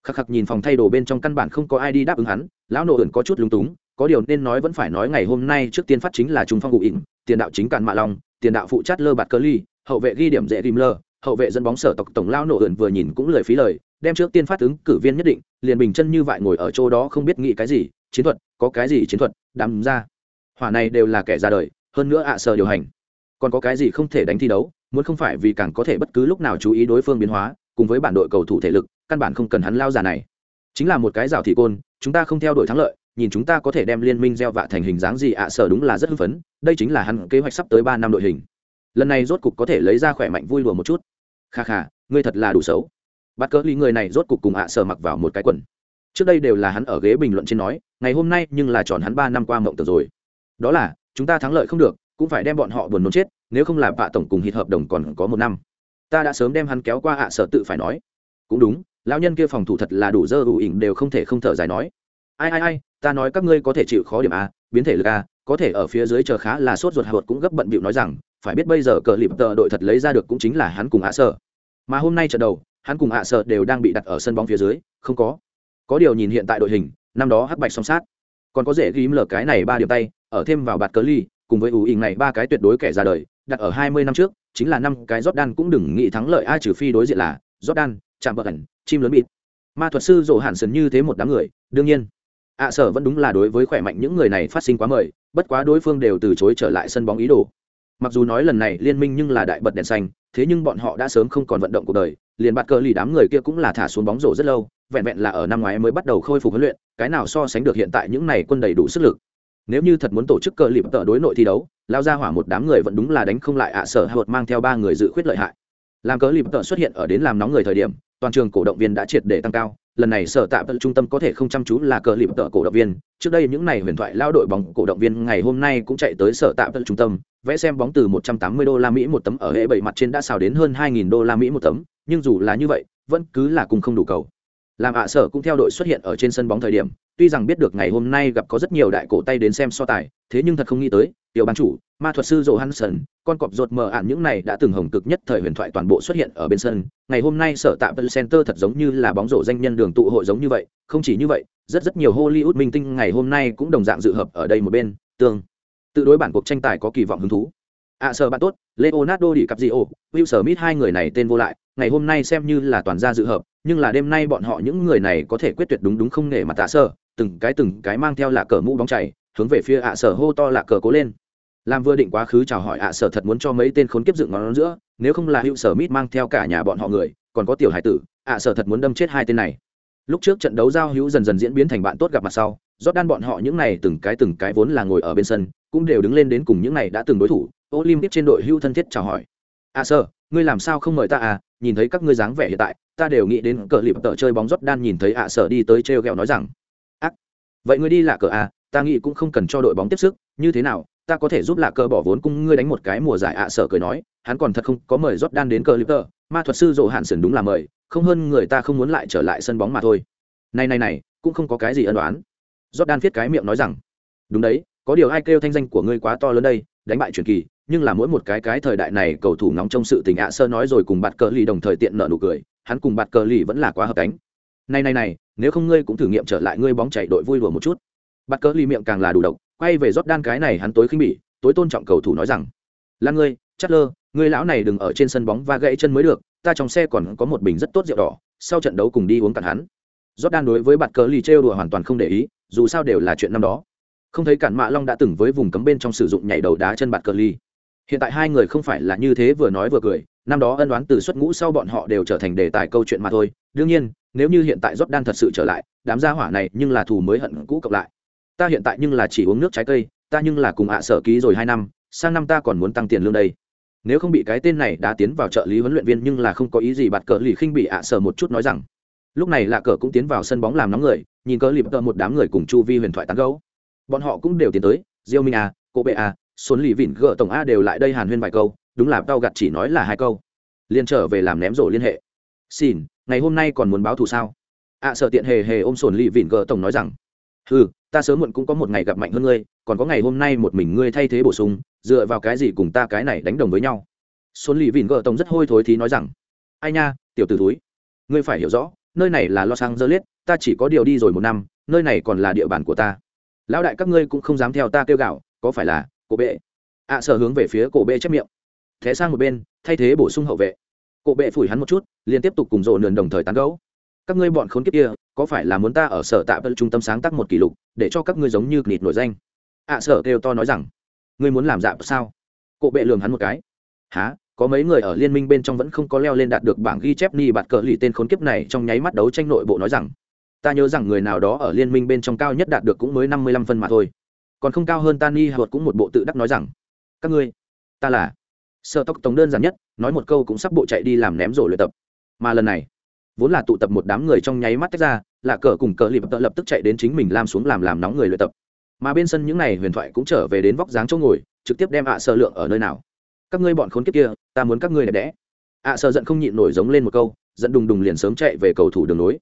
Khắc khắc nhìn phòng thay đồ bên trong căn bản không có ai đi đáp ứng hắn, lão nổ ẩn có chút lúng túng, có điều nên nói vẫn phải nói ngày hôm nay trước tiên phát chính là trung phong ngụ ỉn, tiền đạo chính càn mạ long, tiền đạo phụ chát lơ bạt cơ ly, hậu vệ ghi điểm dễ rim lơ, hậu vệ dẫn bóng sở tộc tổng lao nổ ẩn vừa nhìn cũng lời phí lời, đem trước tiên phát ứng cử viên nhất định, liền bình chân như vậy ngồi ở chỗ đó không biết nghĩ cái gì, chiến thuật, có cái gì chiến thuật đắm ra hỏa này đều là kẻ ra đời, hơn nữa ạ à sờ điều hành. Còn có cái gì không thể đánh thi đấu, muốn không phải vì càng có thể bất cứ lúc nào chú ý đối phương biến hóa, cùng với bản đội cầu thủ thể lực, căn bản không cần hắn lao già này. Chính là một cái rào thị côn, chúng ta không theo đuổi thắng lợi, nhìn chúng ta có thể đem liên minh gieo vạ thành hình dáng gì ạ à sở đúng là rất hưng phấn, đây chính là hắn kế hoạch sắp tới ba năm đội hình. Lần này rốt cục có thể lấy ra khỏe mạnh vui lùa một chút. Kha kha, ngươi thật là đủ xấu. Bắt cỡ ly người này rốt cục cùng ạ à sở mặc vào một cái quần. Trước đây đều là hắn ở ghế bình luận trên nói, ngày hôm nay nhưng là tròn hắn ba năm qua mộng tưởng rồi đó là, chúng ta thắng lợi không được, cũng phải đem bọn họ buồn nôn chết, nếu không là vạ tổng cùng hít hợp đồng còn có một năm. Ta đã sớm đem hắn kéo qua ạ sở tự phải nói. Cũng đúng, lão nhân kia phòng thủ thật là đủ dơ đủ ỉn đều không thể không thở dài nói. Ai ai ai, ta nói các ngươi có thể chịu khó điểm a, biến thể lực a, có thể ở phía dưới chờ khá là sốt ruột hạ cũng gấp bận bịu nói rằng, phải biết bây giờ cờ lịp tờ đội thật lấy ra được cũng chính là hắn cùng ạ sở mà hôm nay trận đầu, hắn cùng ạ sở đều đang bị đặt ở sân bóng phía dưới, không có. Có điều nhìn hiện tại đội hình, năm đó hắc bạch song sát. Còn có dễ ghim lờ cái này ba điểm tay ở thêm vào bạt cờ ly cùng với ủ ỉnh này ba cái tuyệt đối kẻ ra đời đặt ở hai mươi năm trước chính là năm cái Jordan cũng đừng nghĩ thắng lợi ai trừ phi đối diện là Jordan, chạm bờ ẩn, chim lớn bịt. Ma thuật sư rộ hạn sần như thế một đám người, đương nhiên, ạ sở vẫn đúng là đối với khỏe mạnh những người này phát sinh quá mời, bất quá đối phương đều từ chối trở lại sân bóng ý đồ. Mặc dù nói lần này liên minh nhưng là đại bật đèn xanh, thế nhưng bọn họ đã sớm không còn vận động cuộc đời, liền bạt cờ lì đám người kia cũng là thả xuống bóng rổ rất lâu, vẹn vẹn là ở năm ngoái mới bắt đầu khôi phục huấn luyện, cái nào so sánh được hiện tại những này quân đầy đủ sức lực. Nếu như thật muốn tổ chức cờ lịp tợ đối nội thi đấu, lao ra hỏa một đám người vẫn đúng là đánh không lại ạ sở hạ mang theo ba người dự khuyết lợi hại. Làm cờ lịp tợ xuất hiện ở đến làm nóng người thời điểm toàn trường cổ động viên đã triệt để tăng cao. Lần này sở tạm trung tâm có thể không chăm chú là cờ lịp tợ cổ động viên. Trước đây những này huyền thoại lao đội bóng cổ động viên ngày hôm nay cũng chạy tới sở tạm trung tâm vẽ xem bóng từ 180 đô la Mỹ một tấm ở hệ bảy mặt trên đã xào đến hơn 2000 đô la Mỹ một tấm, nhưng dù là như vậy, vẫn cứ là cùng không đủ cầu. Làm ạ sở cũng theo đội xuất hiện ở trên sân bóng thời điểm, tuy rằng biết được ngày hôm nay gặp có rất nhiều đại cổ tay đến xem so tài, thế nhưng thật không nghĩ tới, tiểu ban chủ, ma thuật sư Johansson, con cọp rột mờ ạn những này đã từng hồng cực nhất thời huyền thoại toàn bộ xuất hiện ở bên sân. Ngày hôm nay sở tạm Center thật giống như là bóng rổ danh nhân đường tụ hội giống như vậy, không chỉ như vậy, rất rất nhiều Hollywood minh tinh ngày hôm nay cũng đồng dạng dự hợp ở đây một bên, tương tự đối bản cuộc tranh tài có kỳ vọng hứng thú. ạ à, sở bạn tốt, Leonardo Di Caprio, Will Smith hai người này tên vô lại, ngày hôm nay xem như là toàn gia dự hợp, nhưng là đêm nay bọn họ những người này có thể quyết tuyệt đúng đúng không nể mặt tạ sở, từng cái từng cái mang theo là cờ mũ bóng chảy, hướng về phía ạ sở hô to là cờ cố lên. Làm vừa định quá khứ chào hỏi ạ sở thật muốn cho mấy tên khốn kiếp dựng ngón giữa nếu không là Will sở mít mang theo cả nhà bọn họ người còn có tiểu hải tử ạ sở thật muốn đâm chết hai tên này. Lúc trước trận đấu giao hữu dần dần diễn biến thành bạn tốt gặp mặt sau rót đan bọn họ những này từng cái từng cái vốn là ngồi ở bên sân cũng đều đứng lên đến cùng những này đã từng đối thủ olympic trên đội hữu thân thiết chào hỏi. À sơ, ngươi làm sao không mời ta à? Nhìn thấy các ngươi dáng vẻ hiện tại ta đều nghĩ đến cờ lịp tợ chơi bóng rót đan nhìn thấy ạ sở đi tới treo gẹo nói rằng ác vậy ngươi đi là cờ à? Ta nghĩ cũng không cần cho đội bóng tiếp sức như thế nào? Ta có thể giúp lạ cờ bỏ vốn cung ngươi đánh một cái mùa giải ạ sở cười nói hắn còn thật không có mời rót đan đến cờ lip tờ. Ma thuật sư rộ hạn sườn đúng là mời không hơn người ta không muốn lại trở lại sân bóng mà thôi. Này này này cũng không có cái gì ân đoán rót đan viết cái miệng nói rằng đúng đấy có điều ai kêu thanh danh của ngươi quá to lớn đây đánh bại truyền kỳ nhưng là mỗi một cái cái thời đại này cầu thủ nóng trong sự tình ạ sơ nói rồi cùng bạt cờ lì đồng thời tiện nợ nụ cười, hắn cùng bạt cờ lì vẫn là quá hợp cánh. Này này này, nếu không ngươi cũng thử nghiệm trở lại ngươi bóng chạy đội vui đùa một chút. Bạt cờ lì miệng càng là đủ độc, quay về rót đan cái này hắn tối khinh bỉ, tối tôn trọng cầu thủ nói rằng, là ngươi chất lơ ngươi lão này đừng ở trên sân bóng và gãy chân mới được, ta trong xe còn có một bình rất tốt rượu đỏ, sau trận đấu cùng đi uống cạn hắn. Rót đan đối với bạt cờ lì trêu đùa hoàn toàn không để ý, dù sao đều là chuyện năm đó. Không thấy cản mạ long đã từng với vùng cấm bên trong sử dụng nhảy đầu đá chân bạt cờ lì hiện tại hai người không phải là như thế vừa nói vừa cười, năm đó ân đoán từ xuất ngũ sau bọn họ đều trở thành đề tài câu chuyện mà thôi. Đương nhiên, nếu như hiện tại rót đan thật sự trở lại, đám gia hỏa này nhưng là thù mới hận cũ cộng lại. Ta hiện tại nhưng là chỉ uống nước trái cây, ta nhưng là cùng ạ sở ký rồi hai năm, sang năm ta còn muốn tăng tiền lương đây. Nếu không bị cái tên này đã tiến vào trợ lý huấn luyện viên nhưng là không có ý gì bạt cờ lì khinh bị ạ sở một chút nói rằng. Lúc này lạ cờ cũng tiến vào sân bóng làm nóng người, nhìn cờ lì bờ một đám người cùng chu vi huyền thoại tán gấu bọn họ cũng đều tiến tới, diêu minh à cô bệ à xuân lì vịn gỡ tổng a đều lại đây hàn huyên vài câu, đúng là tao gặt chỉ nói là hai câu. Liên trở về làm ném rổ liên hệ. Xin, ngày hôm nay còn muốn báo thù sao? Ạ sợ tiện hề hề ôm sồn lì vịn gỡ tổng nói rằng ừ ta sớm muộn cũng có một ngày gặp mạnh hơn ngươi, còn có ngày hôm nay một mình ngươi thay thế bổ sung, dựa vào cái gì cùng ta cái này đánh đồng với nhau? Xuân lì vỉn gờ tổng rất hôi thối thì nói rằng, ai nha, tiểu t ử túi ngươi phải hiểu rõ, nơi này là los angeles, ta chỉ có điều đi rồi một năm, nơi này còn là địa bàn của ta. Lão đại các ngươi cũng không dám theo ta kêu gạo, có phải là cổ bệ. Ạ sở hướng về phía cổ bệ chép miệng. Thế sang một bên, thay thế bổ sung hậu vệ. Cổ bệ phủi hắn một chút, liền tiếp tục cùng rộ nườn đồng thời tán gấu các ngươi bọn khốn kiếp kia, có phải là muốn ta ở sở tạ vân trung tâm sáng tác một kỷ lục, để cho các ngươi giống như nịt nổi danh? Ạ sở kêu to nói rằng, ngươi muốn làm dạ sao? Cổ bệ lường hắn một cái. Há có mấy người ở liên minh bên trong vẫn không có leo lên đạt được bảng ghi chép ni bạt cờ lì tên khốn kiếp này trong nháy mắt đấu tranh nội bộ nói rằng, ta nhớ rằng người nào đó ở liên minh bên trong cao nhất đạt được cũng mới năm mươi lăm phân mà thôi còn không cao hơn Tani, ni cũng một bộ tự đắc nói rằng các ngươi ta là sợ tóc tổng đơn giản nhất nói một câu cũng sắp bộ chạy đi làm ném rổ luyện tập. Mà lần này vốn là tụ tập một đám người trong nháy mắt tách ra là cờ cùng cờ lịp lập tức chạy đến chính mình làm xuống làm làm nóng người luyện tập. Mà bên sân những n à y huyền thoại cũng trở về đến vóc dáng chỗ ngồi trực tiếp đem ạ sợ lượng ở nơi nào. Các ngươi bọn khốn kiếp kia ta muốn các ngươi đẹp đẽ. ạ sợ giận không nhịn nổi giống lên một câu giận đùng đùng liền sớm chạy về cầu thủ đường nối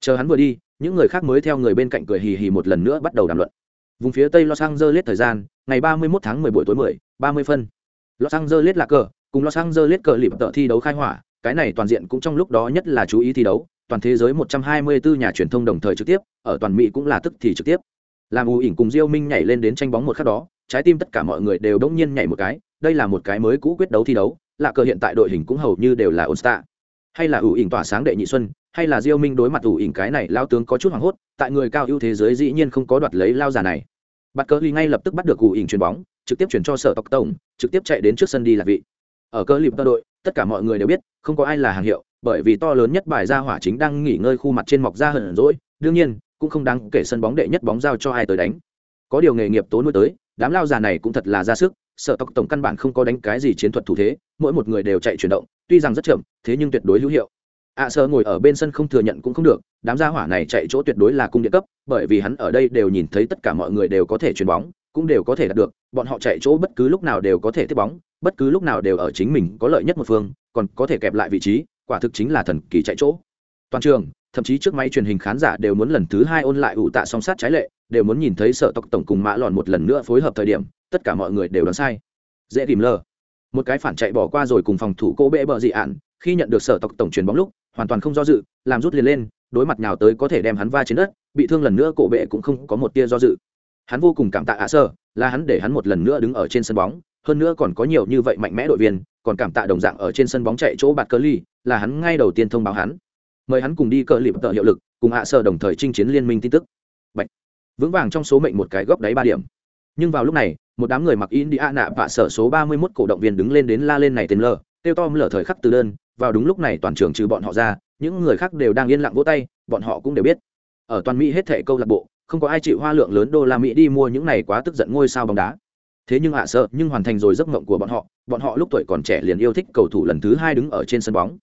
chờ hắn vừa đi những người khác mới theo người bên cạnh cười hì hì một lần nữa bắt đầu đàm luận vùng phía tây los angeles thời gian ngày 31 tháng 10 buổi tối 10, 30 phân los angeles là cờ cùng los angeles cờ lịp tợ thi đấu khai hỏa cái này toàn diện cũng trong lúc đó nhất là chú ý thi đấu toàn thế giới 124 nhà truyền thông đồng thời trực tiếp ở toàn mỹ cũng là tức thì trực tiếp làm U ỉn cùng diêu minh nhảy lên đến tranh bóng một khắc đó trái tim tất cả mọi người đều đống nhiên nhảy một cái đây là một cái mới cũ quyết đấu thi đấu là cờ hiện tại đội hình cũng hầu như đều là All Star hay là ủ ỉn tỏa sáng đệ nhị xuân, hay là diêu minh đối mặt ủ ỉn cái này lao tướng có chút hoảng hốt, tại người cao ưu thế giới dĩ nhiên không có đoạt lấy lao già này. Bắt cỡ ly ngay lập tức bắt được ủ ỉn chuyền bóng, trực tiếp chuyển cho sở tộc tổng, trực tiếp chạy đến trước sân đi là vị. Ở cơ lịp tơ đội, tất cả mọi người đều biết, không có ai là hàng hiệu, bởi vì to lớn nhất bài ra hỏa chính đang nghỉ ngơi khu mặt trên mọc ra hận rỗi, đương nhiên, cũng không đáng kể sân bóng đệ nhất bóng giao cho ai tới đánh. Có điều nghề nghiệp tố nuôi tới, đám lao già này cũng thật là ra sức sở tộc tổng căn bản không có đánh cái gì chiến thuật thủ thế mỗi một người đều chạy chuyển động tuy rằng rất chậm thế nhưng tuyệt đối hữu hiệu. Ạ à, sơ ngồi ở bên sân không thừa nhận cũng không được đám gia hỏa này chạy chỗ tuyệt đối là cung điện cấp bởi vì hắn ở đây đều nhìn thấy tất cả mọi người đều có thể chuyền bóng cũng đều có thể đạt được bọn họ chạy chỗ bất cứ lúc nào đều có thể tiếp bóng bất cứ lúc nào đều ở chính mình có lợi nhất một phương còn có thể kẹp lại vị trí quả thực chính là thần kỳ chạy chỗ. Toàn trường thậm chí trước máy truyền hình khán giả đều muốn lần thứ hai ôn lại ủ tạ song sát trái lệ đều muốn nhìn thấy sở tộc tổng cùng mã lòn một lần nữa phối hợp thời điểm tất cả mọi người đều đoán sai. Dễ tìm lờ. Một cái phản chạy bỏ qua rồi cùng phòng thủ cô bệ bờ dị ạn, khi nhận được sở tộc tổng truyền bóng lúc, hoàn toàn không do dự, làm rút liền lên, đối mặt nào tới có thể đem hắn va trên đất, bị thương lần nữa cổ bệ cũng không có một tia do dự. Hắn vô cùng cảm tạ ạ sơ, là hắn để hắn một lần nữa đứng ở trên sân bóng, hơn nữa còn có nhiều như vậy mạnh mẽ đội viên, còn cảm tạ đồng dạng ở trên sân bóng chạy chỗ bạt cơ ly là hắn ngay đầu tiên thông báo hắn. Mời hắn cùng đi cờ lịp tợ hiệu lực, cùng ạ sơ đồng thời chinh chiến liên minh tin tức. Bạch. vững vàng trong số mệnh một cái góc đáy ba điểm. Nhưng vào lúc này một đám người mặc Indiana vạ sở số 31 cổ động viên đứng lên đến la lên này tên lờ, tiêu to lở thời khắc từ đơn, vào đúng lúc này toàn trường trừ bọn họ ra, những người khác đều đang yên lặng vỗ tay, bọn họ cũng đều biết. Ở toàn Mỹ hết thảy câu lạc bộ, không có ai chịu hoa lượng lớn đô la Mỹ đi mua những này quá tức giận ngôi sao bóng đá. Thế nhưng hạ sợ, nhưng hoàn thành rồi giấc mộng của bọn họ, bọn họ lúc tuổi còn trẻ liền yêu thích cầu thủ lần thứ hai đứng ở trên sân bóng.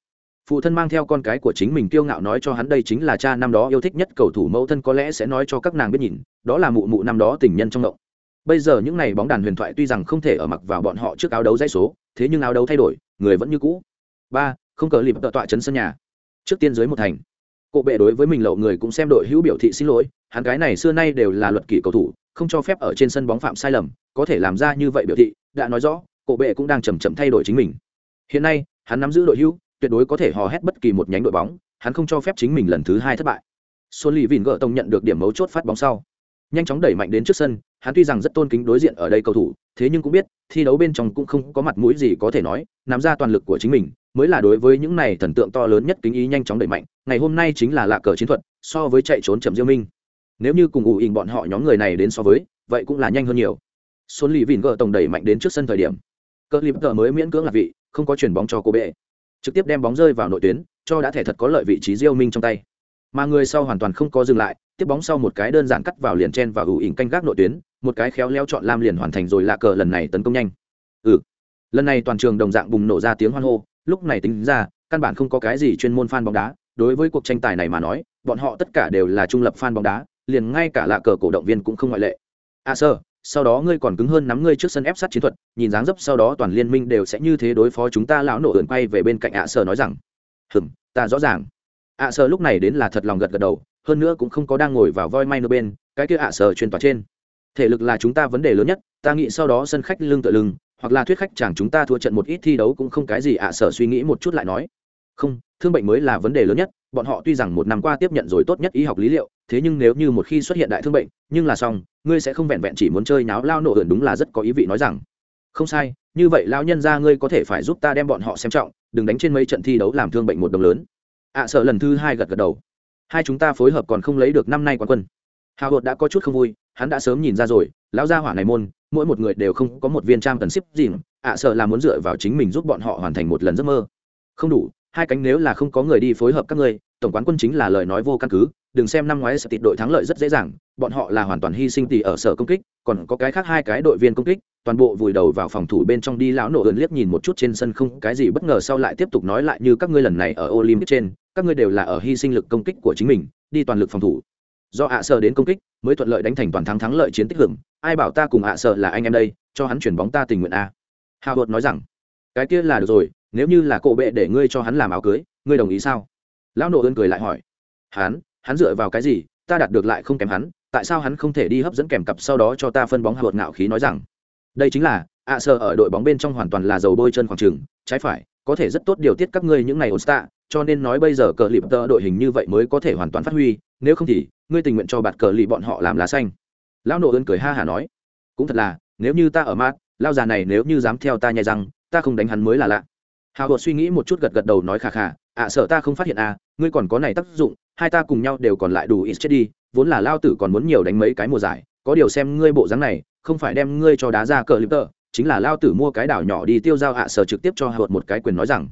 Phụ thân mang theo con cái của chính mình kiêu ngạo nói cho hắn đây chính là cha năm đó yêu thích nhất cầu thủ mẫu thân có lẽ sẽ nói cho các nàng biết nhìn, đó là mụ mụ năm đó tình nhân trong mộng bây giờ những n à y bóng đàn huyền thoại tuy rằng không thể ở mặc vào bọn họ trước áo đấu dãy số, thế nhưng áo đấu thay đổi, người vẫn như cũ. Ba, không cờ lịp tọa tọa chấn sân nhà. Trước tiên dưới một thành. Cộ bệ đối với mình lậu người cũng xem đội hữu biểu thị xin lỗi, hắn cái này xưa nay đều là luật kỷ cầu thủ, không cho phép ở trên sân bóng phạm sai lầm, có thể làm ra như vậy biểu thị, đã nói rõ cộ bệ cũng đang chầm chậm thay đổi chính mình. Hiện nay, hắn nắm giữ đội hữu, tuyệt đối có thể hò hét bất kỳ một nhánh đội bóng, hắn không cho phép chính mình lần thứ hai thất bại. Xuân Lì Vịn gỡ tông nhận được điểm mấu chốt phát bóng sau nhanh chóng đẩy mạnh đến trước sân, hắn tuy rằng rất tôn kính đối diện ở đây cầu thủ, thế nhưng cũng biết, thi đấu bên trong cũng không có mặt mũi gì có thể nói, nắm ra toàn lực của chính mình, mới là đối với những này thần tượng to lớn nhất kính ý nhanh chóng đẩy mạnh, ngày hôm nay chính là lạ cờ chiến thuật, so với chạy trốn chậm diêu minh. Nếu như cùng ủ ỉn bọn họ nhóm người này đến so với, vậy cũng là nhanh hơn nhiều. Xuân lì vỉn gờ tổng đẩy mạnh đến trước sân thời điểm. Cờ lip gờ mới miễn cưỡng là vị, không có chuyển bóng cho cô bệ. Trực tiếp đem bóng rơi vào nội tuyến, cho đã thể thật có lợi vị trí diêu minh trong tay. Mà người sau hoàn toàn không có dừng lại tiếp bóng sau một cái đơn giản cắt vào liền chen và ủ ỉn canh gác nội tuyến, một cái khéo leo chọn lam liền hoàn thành rồi lạ cờ lần này tấn công nhanh. Ừ. Lần này toàn trường đồng dạng bùng nổ ra tiếng hoan hô, lúc này tính ra, căn bản không có cái gì chuyên môn fan bóng đá, đối với cuộc tranh tài này mà nói, bọn họ tất cả đều là trung lập fan bóng đá, liền ngay cả lạ cờ cổ động viên cũng không ngoại lệ. À sơ sau đó ngươi còn cứng hơn nắm ngươi trước sân ép sát chiến thuật, nhìn dáng dấp sau đó toàn liên minh đều sẽ như thế đối phó chúng ta lão nổ ườn quay về bên cạnh ạ à sơ nói rằng. Hừm, ta rõ ràng. Ạ à sơ lúc này đến là thật lòng gật gật đầu hơn nữa cũng không có đang ngồi vào voi may nơ bên, cái kia ạ à sở truyền tòa trên. Thể lực là chúng ta vấn đề lớn nhất, ta nghĩ sau đó sân khách lưng tựa lưng, hoặc là thuyết khách chẳng chúng ta thua trận một ít thi đấu cũng không cái gì ạ à sở suy nghĩ một chút lại nói. Không, thương bệnh mới là vấn đề lớn nhất, bọn họ tuy rằng một năm qua tiếp nhận rồi tốt nhất y học lý liệu, thế nhưng nếu như một khi xuất hiện đại thương bệnh, nhưng là xong, ngươi sẽ không vẹn vẹn chỉ muốn chơi náo lao nổ ẩn đúng là rất có ý vị nói rằng. Không sai, như vậy lao nhân ra ngươi có thể phải giúp ta đem bọn họ xem trọng, đừng đánh trên mấy trận thi đấu làm thương bệnh một đồng lớn. Ạ à sợ lần thứ hai gật gật đầu hai chúng ta phối hợp còn không lấy được năm nay quán quân. Hào hột đã có chút không vui, hắn đã sớm nhìn ra rồi, lão gia hỏa này môn, mỗi một người đều không có một viên trang cần ship gì ạ sợ là muốn dựa vào chính mình giúp bọn họ hoàn thành một lần giấc mơ. Không đủ, hai cánh nếu là không có người đi phối hợp các ngươi, tổng quán quân chính là lời nói vô căn cứ, đừng xem năm ngoái sẽ tịt đội thắng lợi rất dễ dàng, bọn họ là hoàn toàn hy sinh tỷ ở sở công kích, còn có cái khác hai cái đội viên công kích toàn bộ vùi đầu vào phòng thủ bên trong đi lão nổ ơn liếc nhìn một chút trên sân không, cái gì bất ngờ sau lại tiếp tục nói lại như các ngươi lần này ở olympic trên, các ngươi đều là ở hy sinh lực công kích của chính mình, đi toàn lực phòng thủ. Do ạ sợ đến công kích, mới thuận lợi đánh thành toàn thắng thắng lợi chiến tích hưởng, ai bảo ta cùng ạ sợ là anh em đây, cho hắn chuyển bóng ta tình nguyện a. Hào hột nói rằng, cái kia là được rồi, nếu như là cổ bệ để ngươi cho hắn làm áo cưới, ngươi đồng ý sao? Lão nổ ơn cười lại hỏi, hắn hắn dựa vào cái gì, ta đạt được lại không kém hắn, tại sao hắn không thể đi hấp dẫn kèm cặp sau đó cho ta phân bóng? Hột ngạo khí nói rằng đây chính là ạ sợ ở đội bóng bên trong hoàn toàn là dầu bôi chân khoảng trường trái phải có thể rất tốt điều tiết các ngươi những ngày ổn xạ, cho nên nói bây giờ cờ lịp tơ đội hình như vậy mới có thể hoàn toàn phát huy nếu không thì ngươi tình nguyện cho bạt cờ lì bọn họ làm lá xanh. Lão nổ ơn cười ha hả nói cũng thật là nếu như ta ở mát lao già này nếu như dám theo ta nhai rằng, ta không đánh hắn mới là lạ. Hào hột suy nghĩ một chút gật gật đầu nói khà khà ạ sợ ta không phát hiện à ngươi còn có này tác dụng hai ta cùng nhau đều còn lại đủ ít chết đi vốn là lao tử còn muốn nhiều đánh mấy cái mùa giải có điều xem ngươi bộ dáng này không phải đem ngươi cho đá ra cờ lip tờ chính là lao tử mua cái đảo nhỏ đi tiêu giao hạ sở trực tiếp cho hạ một cái quyền nói rằng,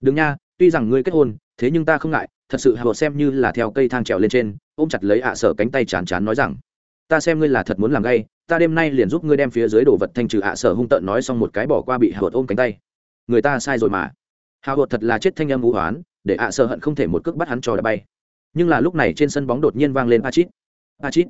đừng nha, tuy rằng ngươi kết hôn, thế nhưng ta không ngại, thật sự hạ xem như là theo cây thang trèo lên trên, ôm chặt lấy hạ sở cánh tay chán chán nói rằng, ta xem ngươi là thật muốn làm gay, ta đêm nay liền giúp ngươi đem phía dưới đồ vật thanh trừ hạ sở hung tợn nói xong một cái bỏ qua bị hạ ôm cánh tay. Người ta sai rồi mà. Hạ thật là chết thanh âm vũ hoán, để hạ sở hận không thể một cước bắt hắn cho đã bay. Nhưng là lúc này trên sân bóng đột nhiên vang lên a chít. A chít.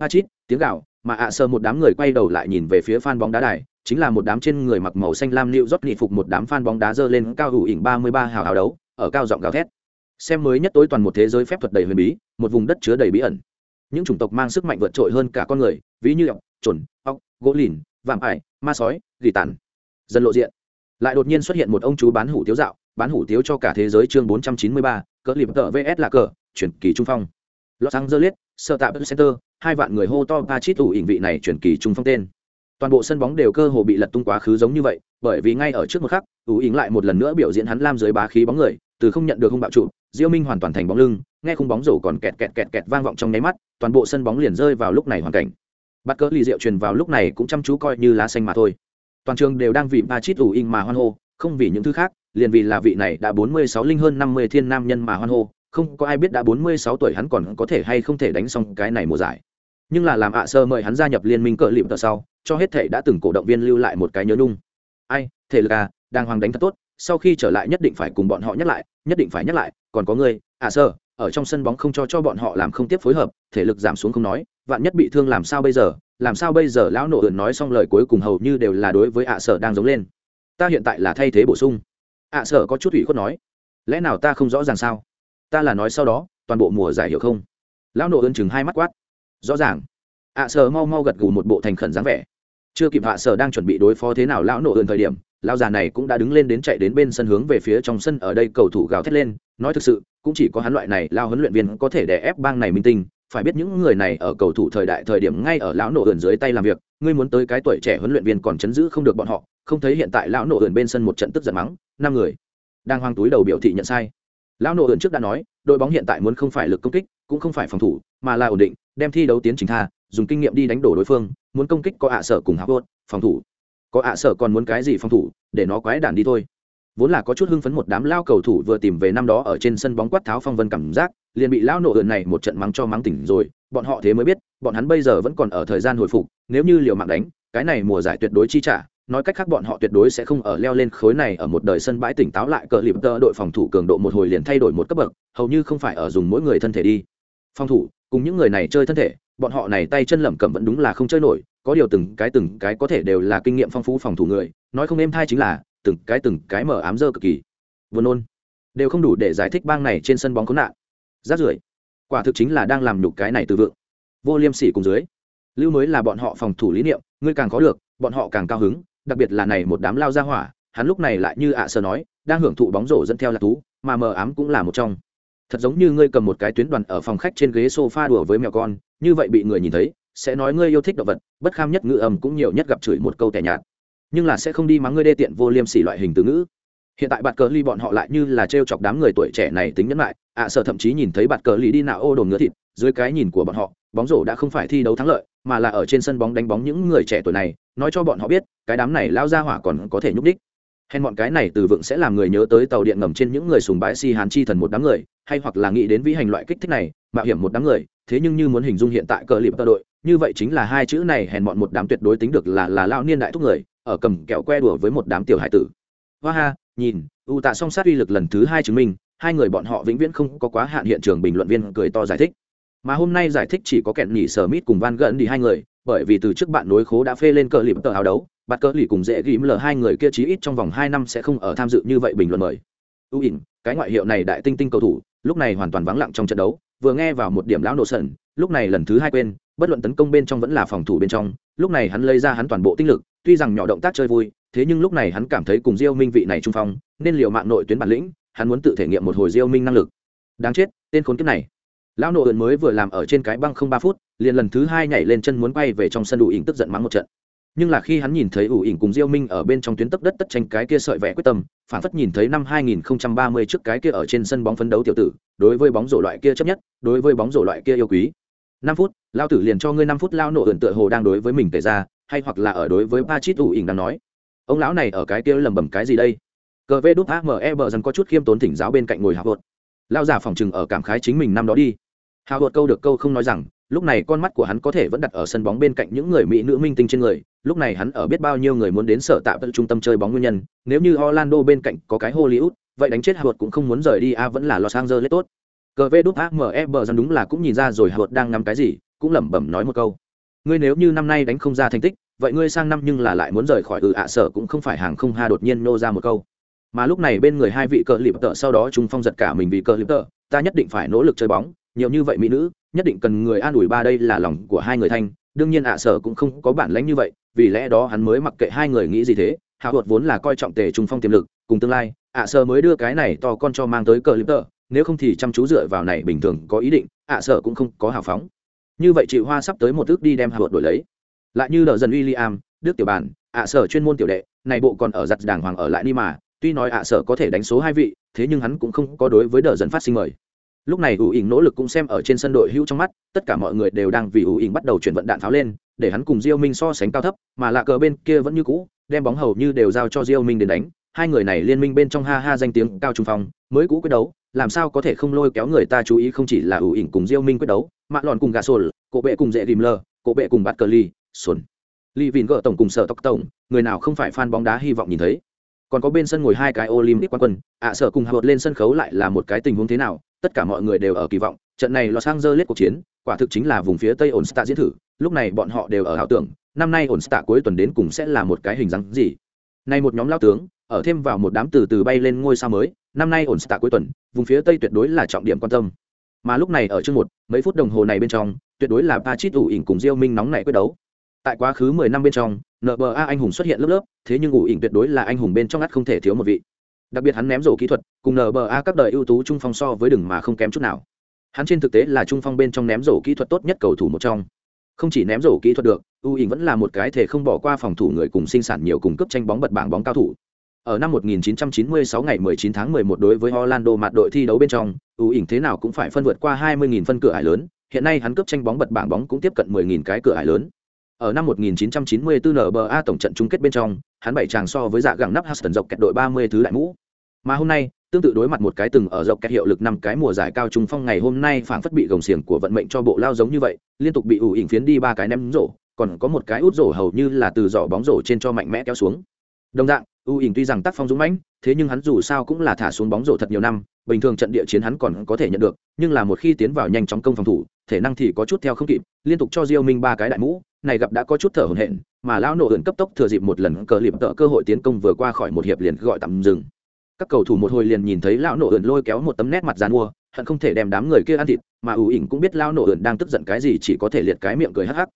A chít, tiếng gạo mà ạ sơ một đám người quay đầu lại nhìn về phía phan bóng đá đài, chính là một đám trên người mặc màu xanh lam liệu rót nghị phục một đám phan bóng đá dơ lên cao hủ ỉnh ba mươi ba hào hào đấu, ở cao giọng gào thét. Xem mới nhất tối toàn một thế giới phép thuật đầy huyền bí, một vùng đất chứa đầy bí ẩn. Những chủng tộc mang sức mạnh vượt trội hơn cả con người, ví như ọc trồn ọc gỗ lìn, vạm ải, ma sói, gỉ tàn. Dần lộ diện. Lại đột nhiên xuất hiện một ông chú bán hủ tiếu dạo, bán hủ tiếu cho cả thế giới chương bốn trăm chín mươi ba, cỡ lịp tờ vs là cờ, chuyển kỳ trung phong. Los angeles sợ tạ center, hai vạn người hô to ba chít ủ ỉnh vị này chuyển kỳ trung phong tên. Toàn bộ sân bóng đều cơ hồ bị lật tung quá khứ giống như vậy, bởi vì ngay ở trước một khắc ủ ỉnh lại một lần nữa biểu diễn hắn lam dưới bá khí bóng người, từ không nhận được hung bạo trụ, diêu minh hoàn toàn thành bóng lưng, nghe khung bóng rổ còn kẹt kẹt kẹt kẹt vang vọng trong nháy mắt, toàn bộ sân bóng liền rơi vào lúc này hoàn cảnh. Bắt cỡ lì rượu truyền vào lúc này cũng chăm chú coi như lá xanh mà thôi. Toàn trường đều đang vì ba chít ủ ỉnh mà hoan hô, không vì những thứ khác, liền vì là vị này đã bốn mươi sáu linh hơn năm mươi thiên nam nhân mà hoan hô không có ai biết đã bốn mươi sáu tuổi hắn còn có thể hay không thể đánh xong cái này mùa giải. Nhưng là làm ạ sơ mời hắn gia nhập liên minh cờ liệm tờ sau, cho hết thể đã từng cổ động viên lưu lại một cái nhớ nung ai, thể lực à đang hoàng đánh thật tốt, sau khi trở lại nhất định phải cùng bọn họ nhắc lại, nhất định phải nhắc lại, còn có người, ạ sơ, ở trong sân bóng không cho cho bọn họ làm không tiếp phối hợp, thể lực giảm xuống không nói, vạn nhất bị thương làm sao bây giờ, làm sao bây giờ lão nộ ẩn nói xong lời cuối cùng hầu như đều là đối với ạ sở đang giống lên. Ta hiện tại là thay thế bổ sung. ạ sở có chút ủy khuất nói, lẽ nào ta không rõ ràng sao? Ta là nói sau đó, toàn bộ mùa giải hiểu không? Lão nổ ơn chừng hai mắt quát. Rõ ràng. Ạ à sờ mau mau gật gù một bộ thành khẩn dáng vẻ. Chưa kịp hạ sờ đang chuẩn bị đối phó thế nào lão nổ ơn thời điểm, lão già này cũng đã đứng lên đến chạy đến bên sân hướng về phía trong sân ở đây cầu thủ gào thét lên, nói thực sự, cũng chỉ có hắn loại này lao huấn luyện viên có thể đè ép bang này minh tinh. Phải biết những người này ở cầu thủ thời đại thời điểm ngay ở lão nổ ườn dưới tay làm việc, ngươi muốn tới cái tuổi trẻ huấn luyện viên còn chấn giữ không được bọn họ. Không thấy hiện tại lão nổ ườn bên sân một trận tức giận mắng, năm người. Đang hoang túi đầu biểu thị nhận sai lão nổ ẩn trước đã nói, đội bóng hiện tại muốn không phải lực công kích, cũng không phải phòng thủ, mà là ổn định, đem thi đấu tiến trình tha, dùng kinh nghiệm đi đánh đổ đối phương, muốn công kích có ạ sở cùng hạ bốt phòng thủ. Có ạ sở còn muốn cái gì phòng thủ, để nó quái đản đi thôi. Vốn là có chút hưng phấn một đám lao cầu thủ vừa tìm về năm đó ở trên sân bóng quát tháo phong vân cảm giác, liền bị lão nổ ẩn này một trận mắng cho mắng tỉnh rồi, bọn họ thế mới biết, bọn hắn bây giờ vẫn còn ở thời gian hồi phục, nếu như liều mạng đánh, cái này mùa giải tuyệt đối chi trả nói cách khác bọn họ tuyệt đối sẽ không ở leo lên khối này ở một đời sân bãi tỉnh táo lại cờ lịp tơ đội phòng thủ cường độ một hồi liền thay đổi một cấp bậc, hầu như không phải ở dùng mỗi người thân thể đi. Phòng thủ, cùng những người này chơi thân thể, bọn họ này tay chân lẩm cẩm vẫn đúng là không chơi nổi, có điều từng cái từng cái có thể đều là kinh nghiệm phong phú phòng thủ người, nói không êm thai chính là, từng cái từng cái mở ám dơ cực kỳ. Vừa nôn. Đều không đủ để giải thích bang này trên sân bóng khốn nạn. Rát rưởi. Quả thực chính là đang làm nhục cái này từ vượng vô liêm sỉ cùng dưới. Lưu mới là bọn họ phòng thủ lý niệm, ngươi càng có được, bọn họ càng cao hứng đặc biệt là này một đám lao ra hỏa hắn lúc này lại như ạ sơ nói đang hưởng thụ bóng rổ dẫn theo lạc tú mà mờ ám cũng là một trong. Thật giống như ngươi cầm một cái tuyến đoàn ở phòng khách trên ghế sofa đùa với mèo con như vậy bị người nhìn thấy sẽ nói ngươi yêu thích động vật bất kham nhất ngữ âm cũng nhiều nhất gặp chửi một câu tẻ nhạt. Nhưng là sẽ không đi mắng ngươi đê tiện vô liêm sỉ loại hình từ ngữ. Hiện tại bạt cờ ly bọn họ lại như là t r e o chọc đám người tuổi trẻ này tính nhẫn lại ạ à, sợ thậm chí nhìn thấy bạt cờ ly đi nạo ô đồn ngứa thịt dưới cái nhìn của bọn họ bóng rổ đã không phải thi đấu thắng lợi mà là ở trên sân bóng đánh bóng những người trẻ tuổi này, nói cho bọn họ biết, cái đám này lao ra hỏa còn có thể nhúc đích hèn bọn cái này từ vựng sẽ làm người nhớ tới tàu điện ngầm trên những người sùng bái si hàn chi thần một đám người, hay hoặc là nghĩ đến vĩ hành loại kích thích này, mạo hiểm một đám người, thế nhưng như muốn hình dung hiện tại cờ lịp tơ đội, như vậy chính là hai chữ này hèn bọn một đám tuyệt đối tính được là là lao niên đại thúc người, ở cầm kẹo que đùa với một đám tiểu hải tử. Hoa ha, nhìn, u tạ song sát uy lực lần thứ hai chứng minh, hai người bọn họ vĩnh viễn không có quá hạn hiện trường bình luận viên cười to giải thích mà hôm nay giải thích chỉ có kẹn nhỉ sở mít cùng van gần đi hai người, bởi vì từ trước bạn nối khố đã phê lên cờ lìm tờ áo đấu bạt cờ lì cùng dễ ghim lờ hai người kia chí ít trong vòng hai năm sẽ không ở tham dự như vậy bình luận mời. Ưu ỉn, cái ngoại hiệu này đại tinh tinh cầu thủ, lúc này hoàn toàn vắng lặng trong trận đấu, vừa nghe vào một điểm lão nổ sần, lúc này lần thứ hai quên, bất luận tấn công bên trong vẫn là phòng thủ bên trong, lúc này hắn lấy ra hắn toàn bộ tinh lực, tuy rằng nhỏ động tác chơi vui, thế nhưng lúc này hắn cảm thấy cùng diêu minh vị này trung phong, nên liệu mạng nội tuyến bản lĩnh, hắn muốn tự thể nghiệm một hồi diêu minh năng lực. Đáng chết, tên khốn kiếp này lão nộ ươn mới vừa làm ở trên cái băng không ba phút, liền lần thứ hai nhảy lên chân muốn quay về trong sân đủ ỉn tức giận mắng một trận. Nhưng là khi hắn nhìn thấy ủ ỉn cùng diêu minh ở bên trong tuyến tấp đất tất tranh cái kia sợi vẽ quyết tâm, phản phất nhìn thấy năm 2030 trước cái kia ở trên sân bóng phấn đấu tiểu tử, đối với bóng rổ loại kia chấp nhất, đối với bóng rổ loại kia yêu quý. Năm phút lao tử liền cho ngươi năm phút lao nộ ẩn tựa hồ đang đối với mình kể ra, hay hoặc là ở đối với ba chít ủ ỉn đang nói. Ông lão này ở cái kia lầm bầm cái gì đây? Cờ vê đút ame bờ dần có chút khiêm tốn thỉnh giáo bên cạnh ngồi hạ vợt lao giả phòng chừng ở cảm khái chính mình năm đó đi hào hột câu được câu không nói rằng, lúc này con mắt của hắn có thể vẫn đặt ở sân bóng bên cạnh những người mỹ nữ minh tinh trên người, lúc này hắn ở biết bao nhiêu người muốn đến sở tạ vận trung tâm chơi bóng nguyên nhân, nếu như orlando bên cạnh có cái hollywood, vậy đánh chết howard cũng không muốn rời đi, a, vẫn là los angeles tốt. Cờ vê đút ame bờ rằng đúng là cũng nhìn ra rồi howard đang ngắm cái gì, cũng lẩm bẩm nói một câu. Ngươi nếu như năm nay đánh không ra thành tích, vậy ngươi sang năm nhưng là lại muốn rời khỏi ừ ạ sở cũng không phải hàng không ha đột nhiên nô ra một câu. Mà lúc này bên người hai vị cờ lip tợ sau đó chúng phong giật cả mình vì cờ lip tợ, ta nhất định phải nỗ lực chơi bóng nhiều như vậy mỹ nữ nhất định cần người an ủi ba đây là lòng của hai người thanh. Đương nhiên ạ sở cũng không có bản lãnh như vậy vì lẽ đó hắn mới mặc kệ hai người nghĩ gì thế. Hạ hột vốn là coi trọng tề trung phong tiềm lực cùng tương lai ạ sở mới đưa cái này to con cho mang tới cờ lip tờ nếu không thì chăm chú dựa vào này bình thường có ý định ạ sở cũng không có hào phóng. Như vậy chị hoa sắp tới một ước đi đem hạ hột đổi lấy. Lại như đờ dần William, đức tiểu bản ạ sở chuyên môn tiểu đệ này bộ còn ở giặt đàng hoàng ở lại đi mà tuy nói ạ sở có thể đánh số hai vị thế nhưng hắn cũng không có đối với đờ dần phát sinh mời lúc này ủ ỉng nỗ lực cũng xem ở trên sân đội hữu trong mắt tất cả mọi người đều đang vì ủ ỉng bắt đầu chuyển vận đạn pháo lên để hắn cùng diêu minh so sánh cao thấp mà lạ cờ bên kia vẫn như cũ đem bóng hầu như đều giao cho diêu minh đến đánh. Hai người này liên minh bên trong ha ha danh tiếng cao trung phong mới cũ quyết đấu làm sao có thể không lôi kéo người ta chú ý không chỉ là ủ ỉng cùng diêu minh quyết đấu mạ lòn cùng gà sồn cổ bệ cùng dễ rìm lờ cổ bệ cùng bát cờ ly Sồn. Ly vìn gỡ tổng cùng sở tóc tổng người nào không phải fan bóng đá hy vọng nhìn thấy. Còn có bên sân ngồi hai cái olympic quan quân ạ à, sở cùng hợp lên sân khấu lại là một cái tình huống thế nào? Tất cả mọi người đều ở kỳ vọng, trận này los angeles cuộc chiến, quả thực chính là vùng phía tây ổn stạ diễn thử, lúc này bọn họ đều ở ảo tưởng, năm nay ổn stạ cuối tuần đến cùng sẽ là một cái hình dáng gì. Nay một nhóm lao tướng, ở thêm vào một đám từ từ bay lên ngôi sao mới, năm nay ổn stạ cuối tuần, vùng phía tây tuyệt đối là trọng điểm quan tâm. Mà lúc này ở chương một, mấy phút đồng hồ này bên trong, tuyệt đối là ba chít ủ ỉn cùng diêu minh nóng này quyết đấu. Tại quá khứ mười năm bên trong nba anh hùng xuất hiện lớp lớp, thế nhưng ủ ỉn tuyệt đối là anh hùng bên trong ngắt không thể thiếu một vị đặc biệt hắn ném rổ kỹ thuật cùng nba các đời ưu tú trung phong so với đừng mà không kém chút nào. Hắn trên thực tế là trung phong bên trong ném rổ kỹ thuật tốt nhất cầu thủ một trong. Không chỉ ném rổ kỹ thuật được u ỉn vẫn là một cái thể không bỏ qua phòng thủ người cùng sinh sản nhiều cùng cấp tranh bóng bật bảng bóng cao thủ. Ở năm 1996 ngày 19 tháng 11 đối với Orlando mặt đội thi đấu bên trong, ưu ỉnh thế nào cũng phải phân vượt qua 20.000 phân cửa ải lớn, hiện nay hắn cướp tranh bóng bật bảng bóng cũng tiếp cận 10.000 cái cửa ải lớn. Ở năm 1994 NBA tổng trận chung kết bên trong, hắn bảy chàng so với dạ gẳng nắp Houston dọc kẹt đội 30 thứ đại mũ. Mà hôm nay, tương tự đối mặt một cái từng ở dọc kẹt hiệu lực năm cái mùa giải cao trung phong ngày hôm nay phảng phất bị gồng xiềng của vận mệnh cho bộ lao giống như vậy, liên tục bị ủ ỉn phiến đi ba cái ném rổ, còn có một cái út rổ hầu như là từ giỏ bóng rổ trên cho mạnh mẽ kéo xuống. Đồng dạng, u ỉn tuy rằng tác phong dũng mãnh, thế nhưng hắn dù sao cũng là thả xuống bóng rổ thật nhiều năm, bình thường trận địa chiến hắn còn có thể nhận được, nhưng là một khi tiến vào nhanh chóng công phòng thủ, thể năng thì có chút theo không kịp, liên tục cho Diêu Minh ba cái đại mũ, này gặp đã có chút thở hổn hển, mà lão nổ ẩn cấp tốc thừa dịp một lần cờ liệm tợ cơ hội tiến công vừa qua khỏi một hiệp liền gọi tạm dừng. Các cầu thủ một hồi liền nhìn thấy lão nổ ẩn lôi kéo một tấm nét mặt giàn mua, hận không thể đem đám người kia ăn thịt, mà U ỉn cũng biết lão nổ ẩn đang tức giận cái gì chỉ có thể liệt cái miệng cười hắc hắc.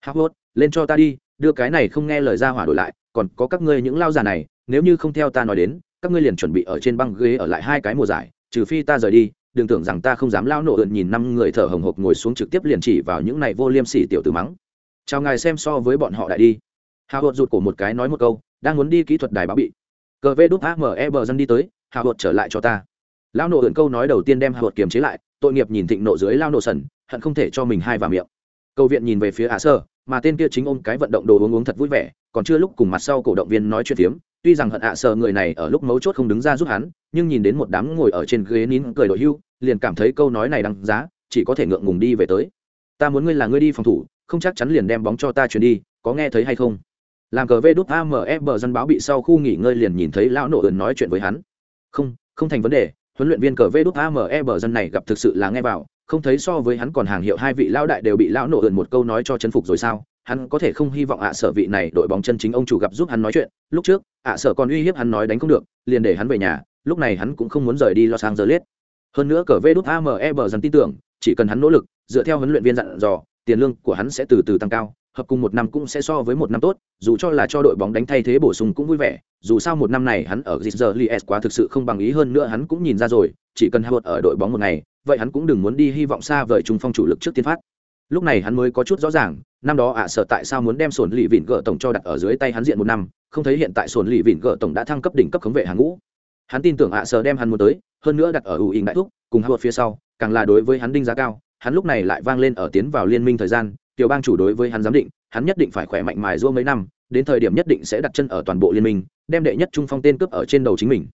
Hắc lên cho ta đi, đưa cái này không nghe lời ra hỏa đổi lại, còn có các ngươi những lao già này, nếu như không theo ta nói đến, các ngươi liền chuẩn bị ở trên băng ghế ở lại hai cái mùa giải, trừ phi ta rời đi, đừng tưởng rằng ta không dám lao nổ ượn nhìn năm người thở hồng hộc ngồi xuống trực tiếp liền chỉ vào những này vô liêm sỉ tiểu tử mắng. Chào ngài xem so với bọn họ đại đi. Hào hột rụt cổ một cái nói một câu đang muốn đi kỹ thuật đài báo bị. Cờ vê đúc ame bờ dân đi tới hào hột trở lại cho ta. Lao nổ ượn câu nói đầu tiên đem hào hột kiềm chế lại tội nghiệp nhìn thịnh nộ dưới lao nổ sần hận không thể cho mình hai vào miệng. Cầu viện nhìn về phía ả sơ mà tên kia chính ôm cái vận động đồ uống uống thật vui vẻ còn chưa lúc cùng mặt sau cổ động viên nói chuyện phiếm, tuy rằng hận ạ sợ người này ở lúc mấu chốt không đứng ra giúp hắn, nhưng nhìn đến một đám ngồi ở trên ghế nín cười đội hưu, liền cảm thấy câu nói này đăng giá, chỉ có thể ngượng ngùng đi về tới. Ta muốn ngươi là ngươi đi phòng thủ, không chắc chắn liền đem bóng cho ta chuyển đi, có nghe thấy hay không? Làm cờ vê đút amf bờ dân báo bị sau khu nghỉ ngơi liền nhìn thấy lão nổ ẩn nói chuyện với hắn. Không không thành vấn đề, huấn luyện viên cờ vê đút ame bờ dân này gặp thực sự là nghe vào, không thấy so với hắn còn hàng hiệu hai vị lão đại đều bị lão nổ ẩn một câu nói cho chân phục rồi sao? Hắn có thể không hy vọng ạ sở vị này đội bóng chân chính ông chủ gặp giúp hắn nói chuyện. Lúc trước, ạ sở còn uy hiếp hắn nói đánh không được, liền để hắn về nhà, lúc này hắn cũng không muốn rời đi lo sang giờ liết hơn nữa cờ vê đút ame bờ dần tin tưởng, chỉ cần hắn nỗ lực, dựa theo huấn luyện viên dặn dò, tiền lương của hắn sẽ từ từ tăng cao, hợp cùng một năm cũng sẽ so với một năm tốt, dù cho là cho đội bóng đánh thay thế bổ sung cũng vui vẻ, dù sao một năm này hắn ở giờ Lies quá thực sự không bằng ý hơn nữa hắn cũng nhìn ra rồi, chỉ cần hai ở đội bóng một ngày, vậy hắn cũng đừng muốn đi hy vọng xa vời trung phong chủ lực trước tiên phát lúc này hắn mới có chút rõ ràng, năm đó ạ sợ tại sao muốn đem sổn lì vịn gỡ tổng cho đặt ở dưới tay hắn diện một năm, không thấy hiện tại sổn lì vịn gỡ tổng đã thăng cấp đỉnh cấp khống vệ hàng ngũ. Hắn tin tưởng ạ sợ đem hắn muốn tới, hơn nữa đặt ở ủ ý đại thúc, cùng Howard phía sau, càng là đối với hắn đinh giá cao, hắn lúc này lại vang lên ở tiến vào liên minh thời gian, tiểu bang chủ đối với hắn giám định, hắn nhất định phải khỏe mạnh mài giũa mấy năm, đến thời điểm nhất định sẽ đặt chân ở toàn bộ liên minh, đem đệ nhất trung phong tên cướp ở trên đầu chính mình.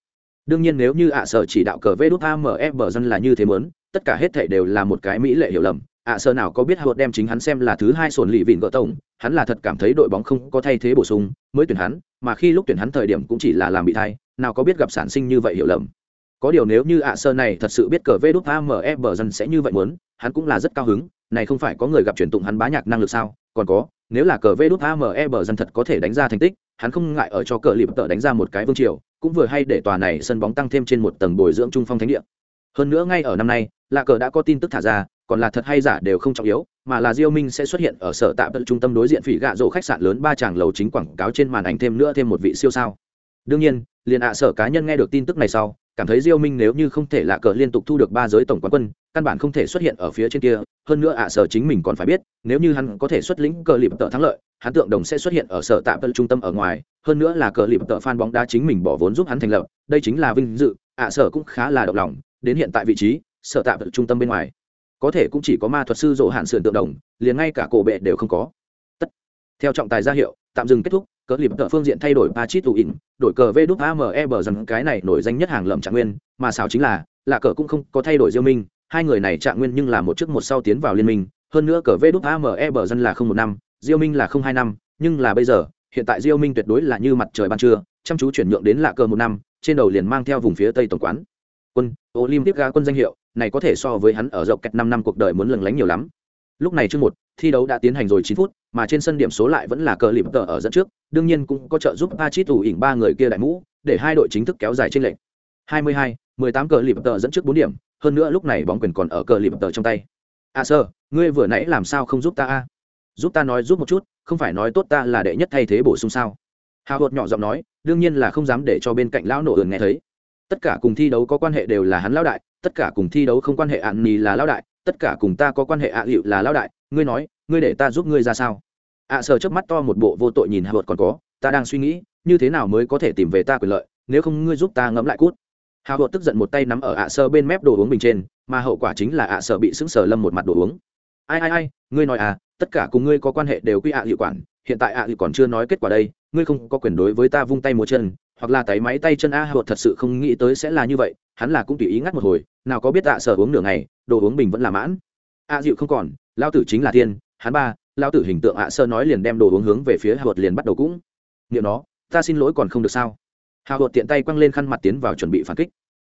Đương nhiên nếu như ạ sở chỉ đạo cờ vê đút amf e bờ dân là như thế mớn tất cả hết thể đều là một cái mỹ lệ hiểu lầm ạ sơ nào có biết howard đem chính hắn xem là thứ hai sồn lì vịn gỡ tổng, hắn là thật cảm thấy đội bóng không có thay thế bổ sung, mới tuyển hắn, mà khi lúc tuyển hắn thời điểm cũng chỉ là làm bị thay nào có biết gặp sản sinh như vậy hiểu lầm. Có điều nếu như ạ sơ này thật sự biết cờ vê đút amf e bờ dân sẽ như vậy muốn, hắn cũng là rất cao hứng, này không phải có người gặp truyền tụng hắn bá nhạc năng lực sao? Còn có, nếu là cờ vê đút ame bờ dân thật có thể đánh ra thành tích, hắn không ngại ở cho cờ lịp tợ đánh ra một cái vương triều, cũng vừa hay để tòa này sân bóng tăng thêm trên một tầng bồi dưỡng trung phong thánh địa. Hơn nữa ngay ở năm nay là cờ đã có tin tức thả ra còn là thật hay giả đều không trọng yếu, mà là diêu minh sẽ xuất hiện ở sở tạm trung tâm đối diện phỉ gạ rổ khách sạn lớn ba tràng lầu chính quảng cáo trên màn ảnh thêm nữa thêm một vị siêu sao. Đương nhiên, liền ạ sở cá nhân nghe được tin tức này sau, cảm thấy diêu minh nếu như không thể lạ cờ liên tục thu được ba giới tổng quán quân, căn bản không thể xuất hiện ở phía trên kia, hơn nữa ạ sở chính mình còn phải biết, nếu như hắn có thể xuất lĩnh cờ lịp tợ thắng lợi, hắn tượng đồng sẽ xuất hiện ở sở tạm tận trung tâm ở ngoài, hơn nữa là cờ lịp tợ fan bóng đá chính mình bỏ vốn giúp hắn thành lập, đây chính là vinh dự, ạ sở cũng khá là động lòng, đến hiện tại vị trí, sở tạm tận trung tâm bên ngoài có thể cũng chỉ có ma thuật sư rộ hạn sườn tượng đồng, liền ngay cả cổ bệ đều không có. Tất. Theo trọng tài ra hiệu, tạm dừng kết thúc cờ lịp tợ phương diện thay đổi ba chít tù ỉn, đổi cờ v đúc ame bờ dần cái này nổi danh nhất hàng lầm trạng nguyên, mà sao chính là là cờ cũng không có thay đổi diêu minh, hai người này trạng nguyên nhưng là một trước một sau tiến vào liên minh, hơn nữa cờ v đúc ame bờ dân là không một năm, diêu minh là không hai năm, nhưng là bây giờ, hiện tại diêu minh tuyệt đối là như mặt trời ban trưa, chăm chú chuyển nhượng đến lạ cờ một năm, trên đầu liền mang theo vùng phía tây tổng quán. Quân, olympic ga quân danh hiệu này có thể so với hắn ở rộng kẹt năm năm cuộc đời muốn lừng lánh nhiều lắm. Lúc này chương một thi đấu đã tiến hành rồi chín phút mà trên sân điểm số lại vẫn là cờ lìm tờ ở dẫn trước đương nhiên cũng có trợ giúp ba chít tù ỉn ba người kia đại mũ để hai đội chính thức kéo dài trên lệnh 22, 18 cờ lìm tờ dẫn trước bốn điểm hơn nữa lúc này bóng quyền còn ở cờ lìm tờ trong tay. À sơ ngươi vừa nãy làm sao không giúp ta a? Giúp ta nói giúp một chút không phải nói tốt ta là đệ nhất thay thế bổ sung sao? Hào hột nhỏ giọng nói đương nhiên là không dám để cho bên cạnh lão nổ ườn nghe thấy. Tất cả cùng thi đấu có quan hệ đều là hắn lão đại tất cả cùng thi đấu không quan hệ ạn nì là lão đại, tất cả cùng ta có quan hệ ạ à hiệu là lão đại, ngươi nói, ngươi để ta giúp ngươi ra sao? Ạ à sờ trước mắt to một bộ vô tội nhìn hạ vợt còn có, ta đang suy nghĩ, như thế nào mới có thể tìm về ta quyền lợi, nếu không ngươi giúp ta ngẫm lại cút. Hạ vợt tức giận một tay nắm ở ạ sơ bên mép đồ uống bình trên, mà hậu quả chính là ạ sơ bị sững sờ lâm một mặt đồ uống. Ai ai ai, ngươi nói à tất cả cùng ngươi có quan hệ đều quy ạ hiệu quản hiện tại ạ thì còn chưa nói kết quả đây ngươi không có quyền đối với ta vung tay múa chân hoặc là tay máy tay chân a hột thật sự không nghĩ tới sẽ là như vậy hắn là cũng tùy ý ngắt một hồi nào có biết ạ sở uống nửa ngày đồ uống bình vẫn là mãn. A dịu không còn lao tử chính là thiên, hắn ba lao tử hình tượng ạ sơ nói liền đem đồ uống hướng về phía hột liền bắt đầu cũng. Nghiệm nó ta xin lỗi còn không được sao? Hạ hột tiện tay quăng lên khăn mặt tiến vào chuẩn bị phản kích.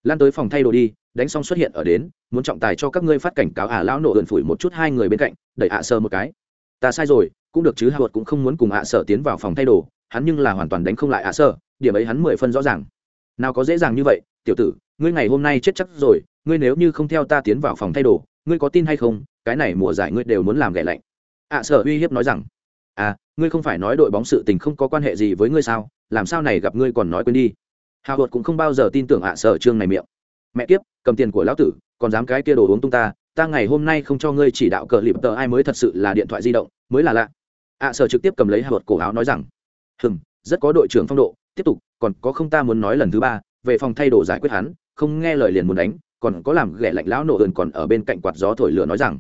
Lan tới phòng thay đồ đi đánh xong xuất hiện ở đến muốn trọng tài cho các ngươi phát cảnh cáo ả à lão nổ ườn phủi một chút hai người bên cạnh đẩy ạ sơ một cái. Ta sai rồi cũng được chứ hạ vợt cũng không muốn cùng ạ sở tiến vào phòng thay đồ, hắn nhưng là hoàn toàn đánh không lại ạ sở, điểm ấy hắn mười phân rõ ràng. Nào có dễ dàng như vậy, tiểu tử, ngươi ngày hôm nay chết chắc rồi, ngươi nếu như không theo ta tiến vào phòng thay đồ, ngươi có tin hay không, cái này mùa giải ngươi đều muốn làm ghẻ lạnh. Ạ sở uy hiếp nói rằng à ngươi không phải nói đội bóng sự tình không có quan hệ gì với ngươi sao, làm sao này gặp ngươi còn nói quên đi? Hào hột cũng không bao giờ tin tưởng ạ sở trương này miệng. Mẹ kiếp, cầm tiền của lão tử, còn dám cái kia đồ uống tung ta ta ngày hôm nay không cho ngươi chỉ đạo cờ lịp tờ, ai mới thật sự là điện thoại di động, mới là lạ ạ sở trực tiếp cầm lấy hạ cổ áo nói rằng, hừm, rất có đội trưởng phong độ, tiếp tục, còn có không ta muốn nói lần thứ ba, về phòng thay đồ giải quyết hắn, không nghe lời liền muốn đánh, còn có làm ghẻ lạnh lão nổ ườn còn ở bên cạnh quạt gió thổi lửa nói rằng,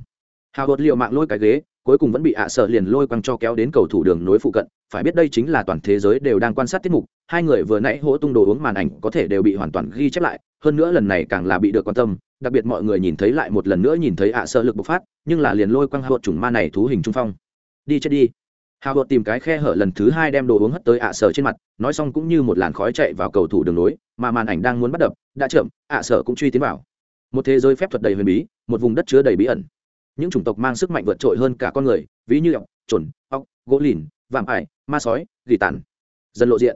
hào hột liệu mạng lôi cái ghế, cuối cùng vẫn bị ạ sợ liền lôi quăng cho kéo đến cầu thủ đường nối phụ cận, phải biết đây chính là toàn thế giới đều đang quan sát tiết mục, hai người vừa nãy hỗ tung đồ uống màn ảnh có thể đều bị hoàn toàn ghi chép lại, hơn nữa lần này càng là bị được quan tâm, đặc biệt mọi người nhìn thấy lại một lần nữa nhìn thấy ạ sợ lực bộc phát, nhưng là liền lôi quăng hào hột chủng ma này thú hình trung phong. Đi chết đi hào hột tìm cái khe hở lần thứ hai đem đồ uống hất tới ạ sở trên mặt, nói xong cũng như một làn khói chạy vào cầu thủ đường nối mà màn ảnh đang muốn bắt đập, đã chậm, ạ sở cũng truy tiến vào. Một thế giới phép thuật đầy huyền bí, một vùng đất chứa đầy bí ẩn. Những chủng tộc mang sức mạnh vượt trội hơn cả con người, ví như ọc trồn ọc gỗ lìn, vạm ải, ma sói, gỉ tàn. Dần lộ diện.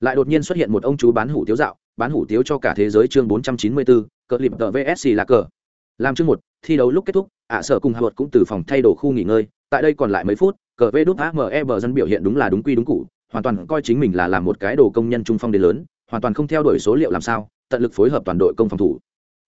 Lại đột nhiên xuất hiện một ông chú bán hủ tiếu dạo, bán hủ tiếu cho cả thế giới chương bốn trăm chín mươi bốn cờ lịp tờ vsc là cờ. Làm chương một, thi đấu lúc kết thúc, ạ sở cùng hạ luật cũng từ phòng thay đồ khu nghỉ ngơi, tại đây còn lại mấy phút cờ vê đúc ame bờ dân biểu hiện đúng là đúng quy đúng cụ, hoàn toàn coi chính mình là làm một cái đồ công nhân trung phong đến lớn, hoàn toàn không theo đuổi số liệu làm sao, tận lực phối hợp toàn đội công phòng thủ.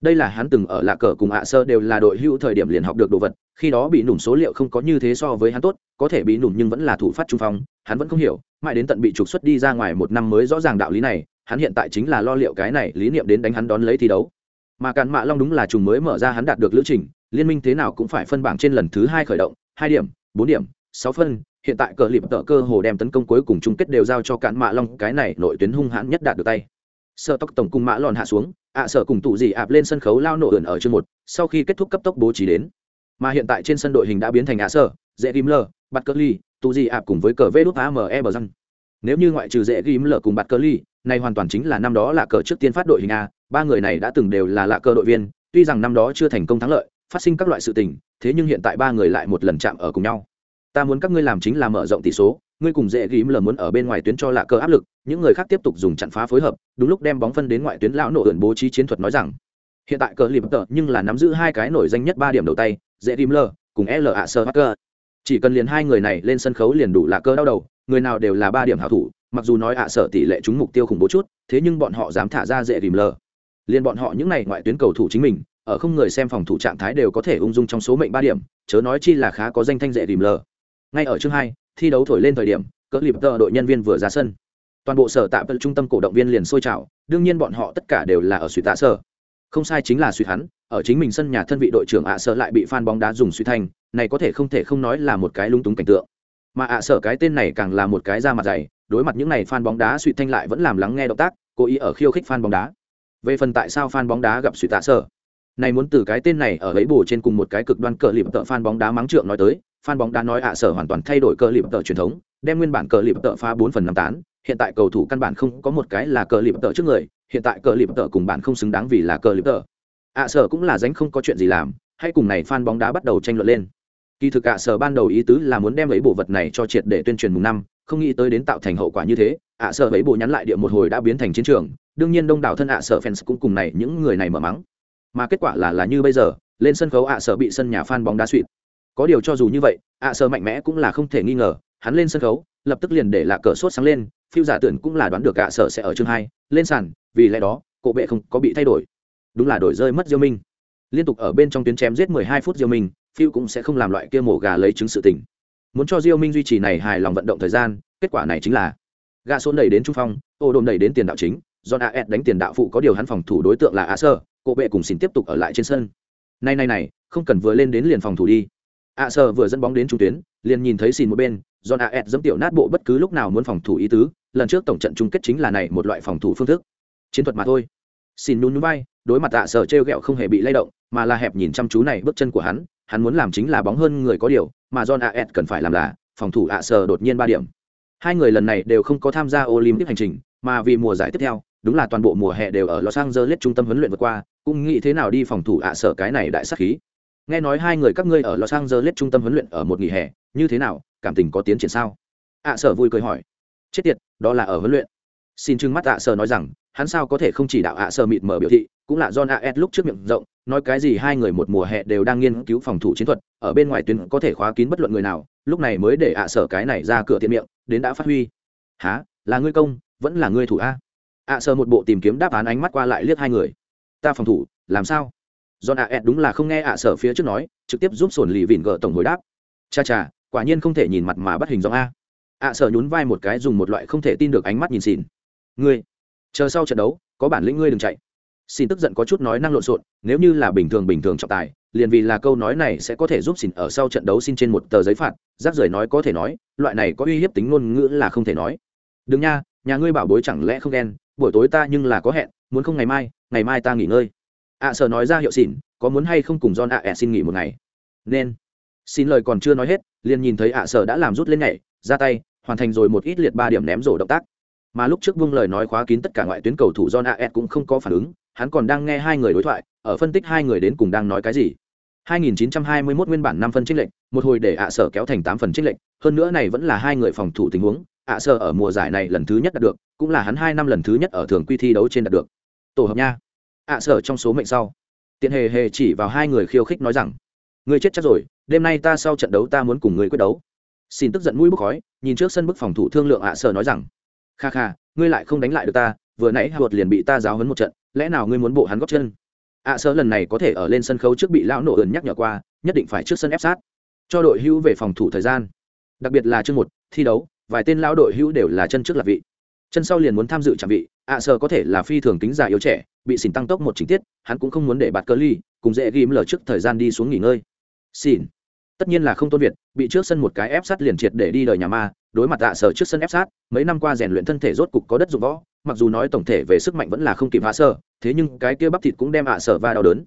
Đây là hắn từng ở lạ cờ cùng ạ sơ đều là đội hữu thời điểm liền học được đồ vật, khi đó bị nủng số liệu không có như thế so với hắn tốt, có thể bị nủng nhưng vẫn là thủ phát trung phong, hắn vẫn không hiểu, mãi đến tận bị trục xuất đi ra ngoài một năm mới rõ ràng đạo lý này, hắn hiện tại chính là lo liệu cái này lý niệm đến đánh hắn đón lấy thi đấu. Mà càn mạ long đúng là trùng mới mở ra hắn đạt được lữ trình, liên minh thế nào cũng phải phân bảng trên lần thứ hai khởi động, hai điểm, bốn điểm sáu phân, hiện tại cờ lịp tợ cơ hồ đem tấn công cuối cùng chung kết đều giao cho cạn mạ long, cái này nội tuyến hung hãn nhất đạt được tay. Sợ tóc tổng cung mã lòn hạ xuống, ạ à sợ cùng tụ gì ạp lên sân khấu lao nổ ẩn ở chương một, sau khi kết thúc cấp tốc bố trí đến. Mà hiện tại trên sân đội hình đã biến thành ạ sợ, dễ ghim lờ bạt cơ ly tụ gì ạp cùng với cờ vê đút ame bờ răng. Nếu như ngoại trừ dễ ghim lờ cùng bạt cơ ly này hoàn toàn chính là năm đó là cờ trước tiên phát đội hình a, ba người này đã từng đều là lạ cờ đội viên, tuy rằng năm đó chưa thành công thắng lợi, phát sinh các loại sự tình, thế nhưng hiện tại ba người lại một lần chạm ở cùng nhau ta muốn các ngươi làm chính là mở rộng tỷ số, ngươi cùng dễ ghim lờ muốn ở bên ngoài tuyến cho lạ cờ áp lực, những người khác tiếp tục dùng chặn phá phối hợp, đúng lúc đem bóng phân đến ngoại tuyến lão nổ ẩn bố trí chiến thuật nói rằng, hiện tại cờ lịp tợ nhưng là nắm giữ hai cái nổi danh nhất ba điểm đầu tay, dễ ghim lờ cùng e l ạ sơ hacker chỉ cần liền hai người này lên sân khấu liền đủ lạ cờ đau đầu, người nào đều là ba điểm hảo thủ, mặc dù nói ạ sở tỷ lệ trúng mục tiêu khủng bố chút, thế nhưng bọn họ dám thả ra dễ ghim lờ. Liền bọn họ những này ngoại tuyến cầu thủ chính mình, ở không người xem phòng thủ trạng thái đều có thể ung dung trong số mệnh ba điểm, chớ nói chi là khá có danh thanh dễ ghim lờ ngay ở chương hai, thi đấu thổi lên thời điểm, cỡ lịp tờ đội nhân viên vừa ra sân. Toàn bộ sở tạm trung tâm cổ động viên liền sôi trào, đương nhiên bọn họ tất cả đều là ở suy tạ sở. Không sai chính là suy hắn, ở chính mình sân nhà thân vị đội trưởng ạ sở lại bị fan bóng đá dùng suy thành, này có thể không thể không nói là một cái lung túng cảnh tượng. Mà ạ sở cái tên này càng là một cái da mặt dày, đối mặt những này fan bóng đá suy thanh lại vẫn làm lắng nghe động tác, cố ý ở khiêu khích fan bóng đá. Về phần tại sao fan bóng đá gặp suy tạ sở? Này muốn từ cái tên này ở lấy bù trên cùng một cái cực đoan cờ liệm tợ fan bóng đá mắng trượng nói tới fan bóng đá nói ạ, sở hoàn toàn thay đổi cờ lịp tợ truyền thống, đem nguyên bản cờ lịp tợ phá bốn phần năm tán. Hiện tại cầu thủ căn bản không có một cái là cờ lịp tợ trước người, hiện tại cờ lịp tợ cùng bạn không xứng đáng vì là cờ lịp tợ ạ, sở cũng là dánh không có chuyện gì làm hay cùng này fan bóng đá bắt đầu tranh luận lên. Kỳ thực ạ, sở ban đầu ý tứ là muốn đem ấy bộ vật này cho triệt để tuyên truyền mùng năm, không nghĩ tới đến tạo thành hậu quả như thế. Ạ, sở ấy bộ nhắn lại địa một hồi đã biến thành chiến trường, đương nhiên đông đảo thân ạ, sở fans cũng cùng này những người này mở mắng. Mà kết quả là là như bây giờ, lên sân khấu ạ, sở bị sân nhà fan bóng đá suỵt có điều cho dù như vậy, ạ sơ mạnh mẽ cũng là không thể nghi ngờ, hắn lên sân khấu, lập tức liền để lạ cờ sốt sáng lên, phiêu giả tưởng cũng là đoán được ạ sở sẽ ở chương hai, lên sàn, vì lẽ đó, cổ bệ không có bị thay đổi. Đúng là đổi rơi mất diêu minh. Liên tục ở bên trong tuyến chém giết 12 phút diêu minh, phiêu cũng sẽ không làm loại kia mổ gà lấy chứng sự tình. Muốn cho diêu minh duy trì này hài lòng vận động thời gian, kết quả này chính là gà xôn đẩy đến trung phong, ô đồn đẩy đến tiền đạo chính do as đánh tiền đạo phụ có điều hắn phòng thủ đối tượng là ạ sơ, cổ bệ cùng xin tiếp tục ở lại trên sân. Này này này, không cần vừa lên đến liền phòng thủ đi a sơ vừa dẫn bóng đến trung tuyến, liền nhìn thấy xin một bên do ed dẫm tiểu nát bộ bất cứ lúc nào muốn phòng thủ ý tứ, lần trước tổng trận chung kết chính là này một loại phòng thủ phương thức. Chiến thuật mà thôi. Xin nhún bay vai, đối mặt ạ sở trêu ghẹo không hề bị lay động, mà là hẹp nhìn chăm chú này bước chân của hắn hắn muốn làm chính là bóng hơn người có điều, mà john ed cần phải làm là phòng thủ ạ sờ đột nhiên ba điểm. Hai người lần này đều không có tham gia olympic hành trình, mà vì mùa giải tiếp theo, đúng là toàn bộ mùa hè đều ở los angeles trung tâm huấn luyện vượt qua, cũng nghĩ thế nào đi phòng thủ ạ sở cái này đại sắc khí nghe nói hai người các ngươi ở los angeles trung tâm huấn luyện ở một nghỉ hè như thế nào cảm tình có tiến triển sao ạ sở vui cười hỏi chết tiệt đó là ở huấn luyện xin trưng mắt ạ sở nói rằng hắn sao có thể không chỉ đạo ạ sở mịt mở biểu thị cũng là John AS lúc trước miệng rộng, nói cái gì hai người một mùa hè đều đang nghiên cứu phòng thủ chiến thuật, ở bên ngoài tuyến có thể khóa kín bất luận người nào, lúc này mới để ạ sở cái này ra cửa tiện miệng, đến đã phát huy. há, Là ngươi công, vẫn là ngươi thủ a? ạ sở một bộ tìm kiếm đáp án ánh mắt qua lại liếc hai người. Ta phòng thủ, làm sao? John a đúng là không nghe ạ sở phía trước nói, trực tiếp giúp sồn lì vịn gỡ tổng hồi đáp. Cha cha, quả nhiên không thể nhìn mặt mà bắt hình dòng a. Ạ sở nhún vai một cái dùng một loại không thể tin được ánh mắt nhìn xỉn ngươi, chờ sau trận đấu, có bản lĩnh ngươi đừng chạy. Xin tức giận có chút nói năng lộn xộn, nếu như là bình thường bình thường trọng tài, liền vì là câu nói này sẽ có thể giúp xin ở sau trận đấu xin trên một tờ giấy phạt, rác rời nói có thể nói, loại này có uy hiếp tính ngôn ngữ là không thể nói. Đừng nha, nhà ngươi bảo bối chẳng lẽ không ghen, buổi tối ta nhưng là có hẹn, muốn không ngày mai ngày mai ta nghỉ ngơi ạ à, nói ra hiệu xỉn có muốn hay không cùng john ạ ẻ xin nghỉ một ngày nên xin lời còn chưa nói hết liền nhìn thấy ạ à sở đã làm rút lên nhảy ra tay hoàn thành rồi một ít liệt ba điểm ném rổ động tác mà lúc trước vung lời nói khóa kín tất cả ngoại tuyến cầu thủ john ạ cũng không có phản ứng hắn còn đang nghe hai người đối thoại ở phân tích hai người đến cùng đang nói cái gì 2921 nguyên bản 5 phân chênh lệnh, một hồi để ạ sở kéo thành 8 phần chênh lệnh, hơn nữa này vẫn là hai người phòng thủ tình huống, ạ sở ở mùa giải này lần thứ nhất đạt được, cũng là hắn 2 năm lần thứ nhất ở thường quy thi đấu trên đạt được. Tổ hợp nha ạ sở trong số mệnh sau. Tiện hề hề chỉ vào hai người khiêu khích nói rằng, người chết chắc rồi, đêm nay ta sau trận đấu ta muốn cùng người quyết đấu. Xin tức giận mũi bốc khói, nhìn trước sân bức phòng thủ thương lượng ạ sở nói rằng, kha kha, ngươi lại không đánh lại được ta, vừa nãy hạ liền bị ta giáo hấn một trận, lẽ nào ngươi muốn bộ hắn góp chân? ạ à, lần này có thể ở lên sân khấu trước bị lão nổ ườn nhắc nhở qua nhất định phải trước sân ép sát cho đội hữu về phòng thủ thời gian đặc biệt là chương một thi đấu vài tên lão đội hữu đều là chân trước là vị chân sau liền muốn tham dự trạm vị ạ à, sơ có thể là phi thường tính già yếu trẻ bị xỉn tăng tốc một chính tiết hắn cũng không muốn để bạt cơ ly cùng dễ ghim lờ trước thời gian đi xuống nghỉ ngơi. Xỉn. Tất nhiên là không tôn việt bị trước sân một cái ép sát liền triệt để đi đời nhà ma đối mặt ạ à, trước sân ép sát mấy năm qua rèn luyện thân thể rốt cục có đất dụng võ mặc dù nói tổng thể về sức mạnh vẫn là không kịp hạ sơ thế nhưng cái kia bắp thịt cũng đem ạ sơ va đau đớn.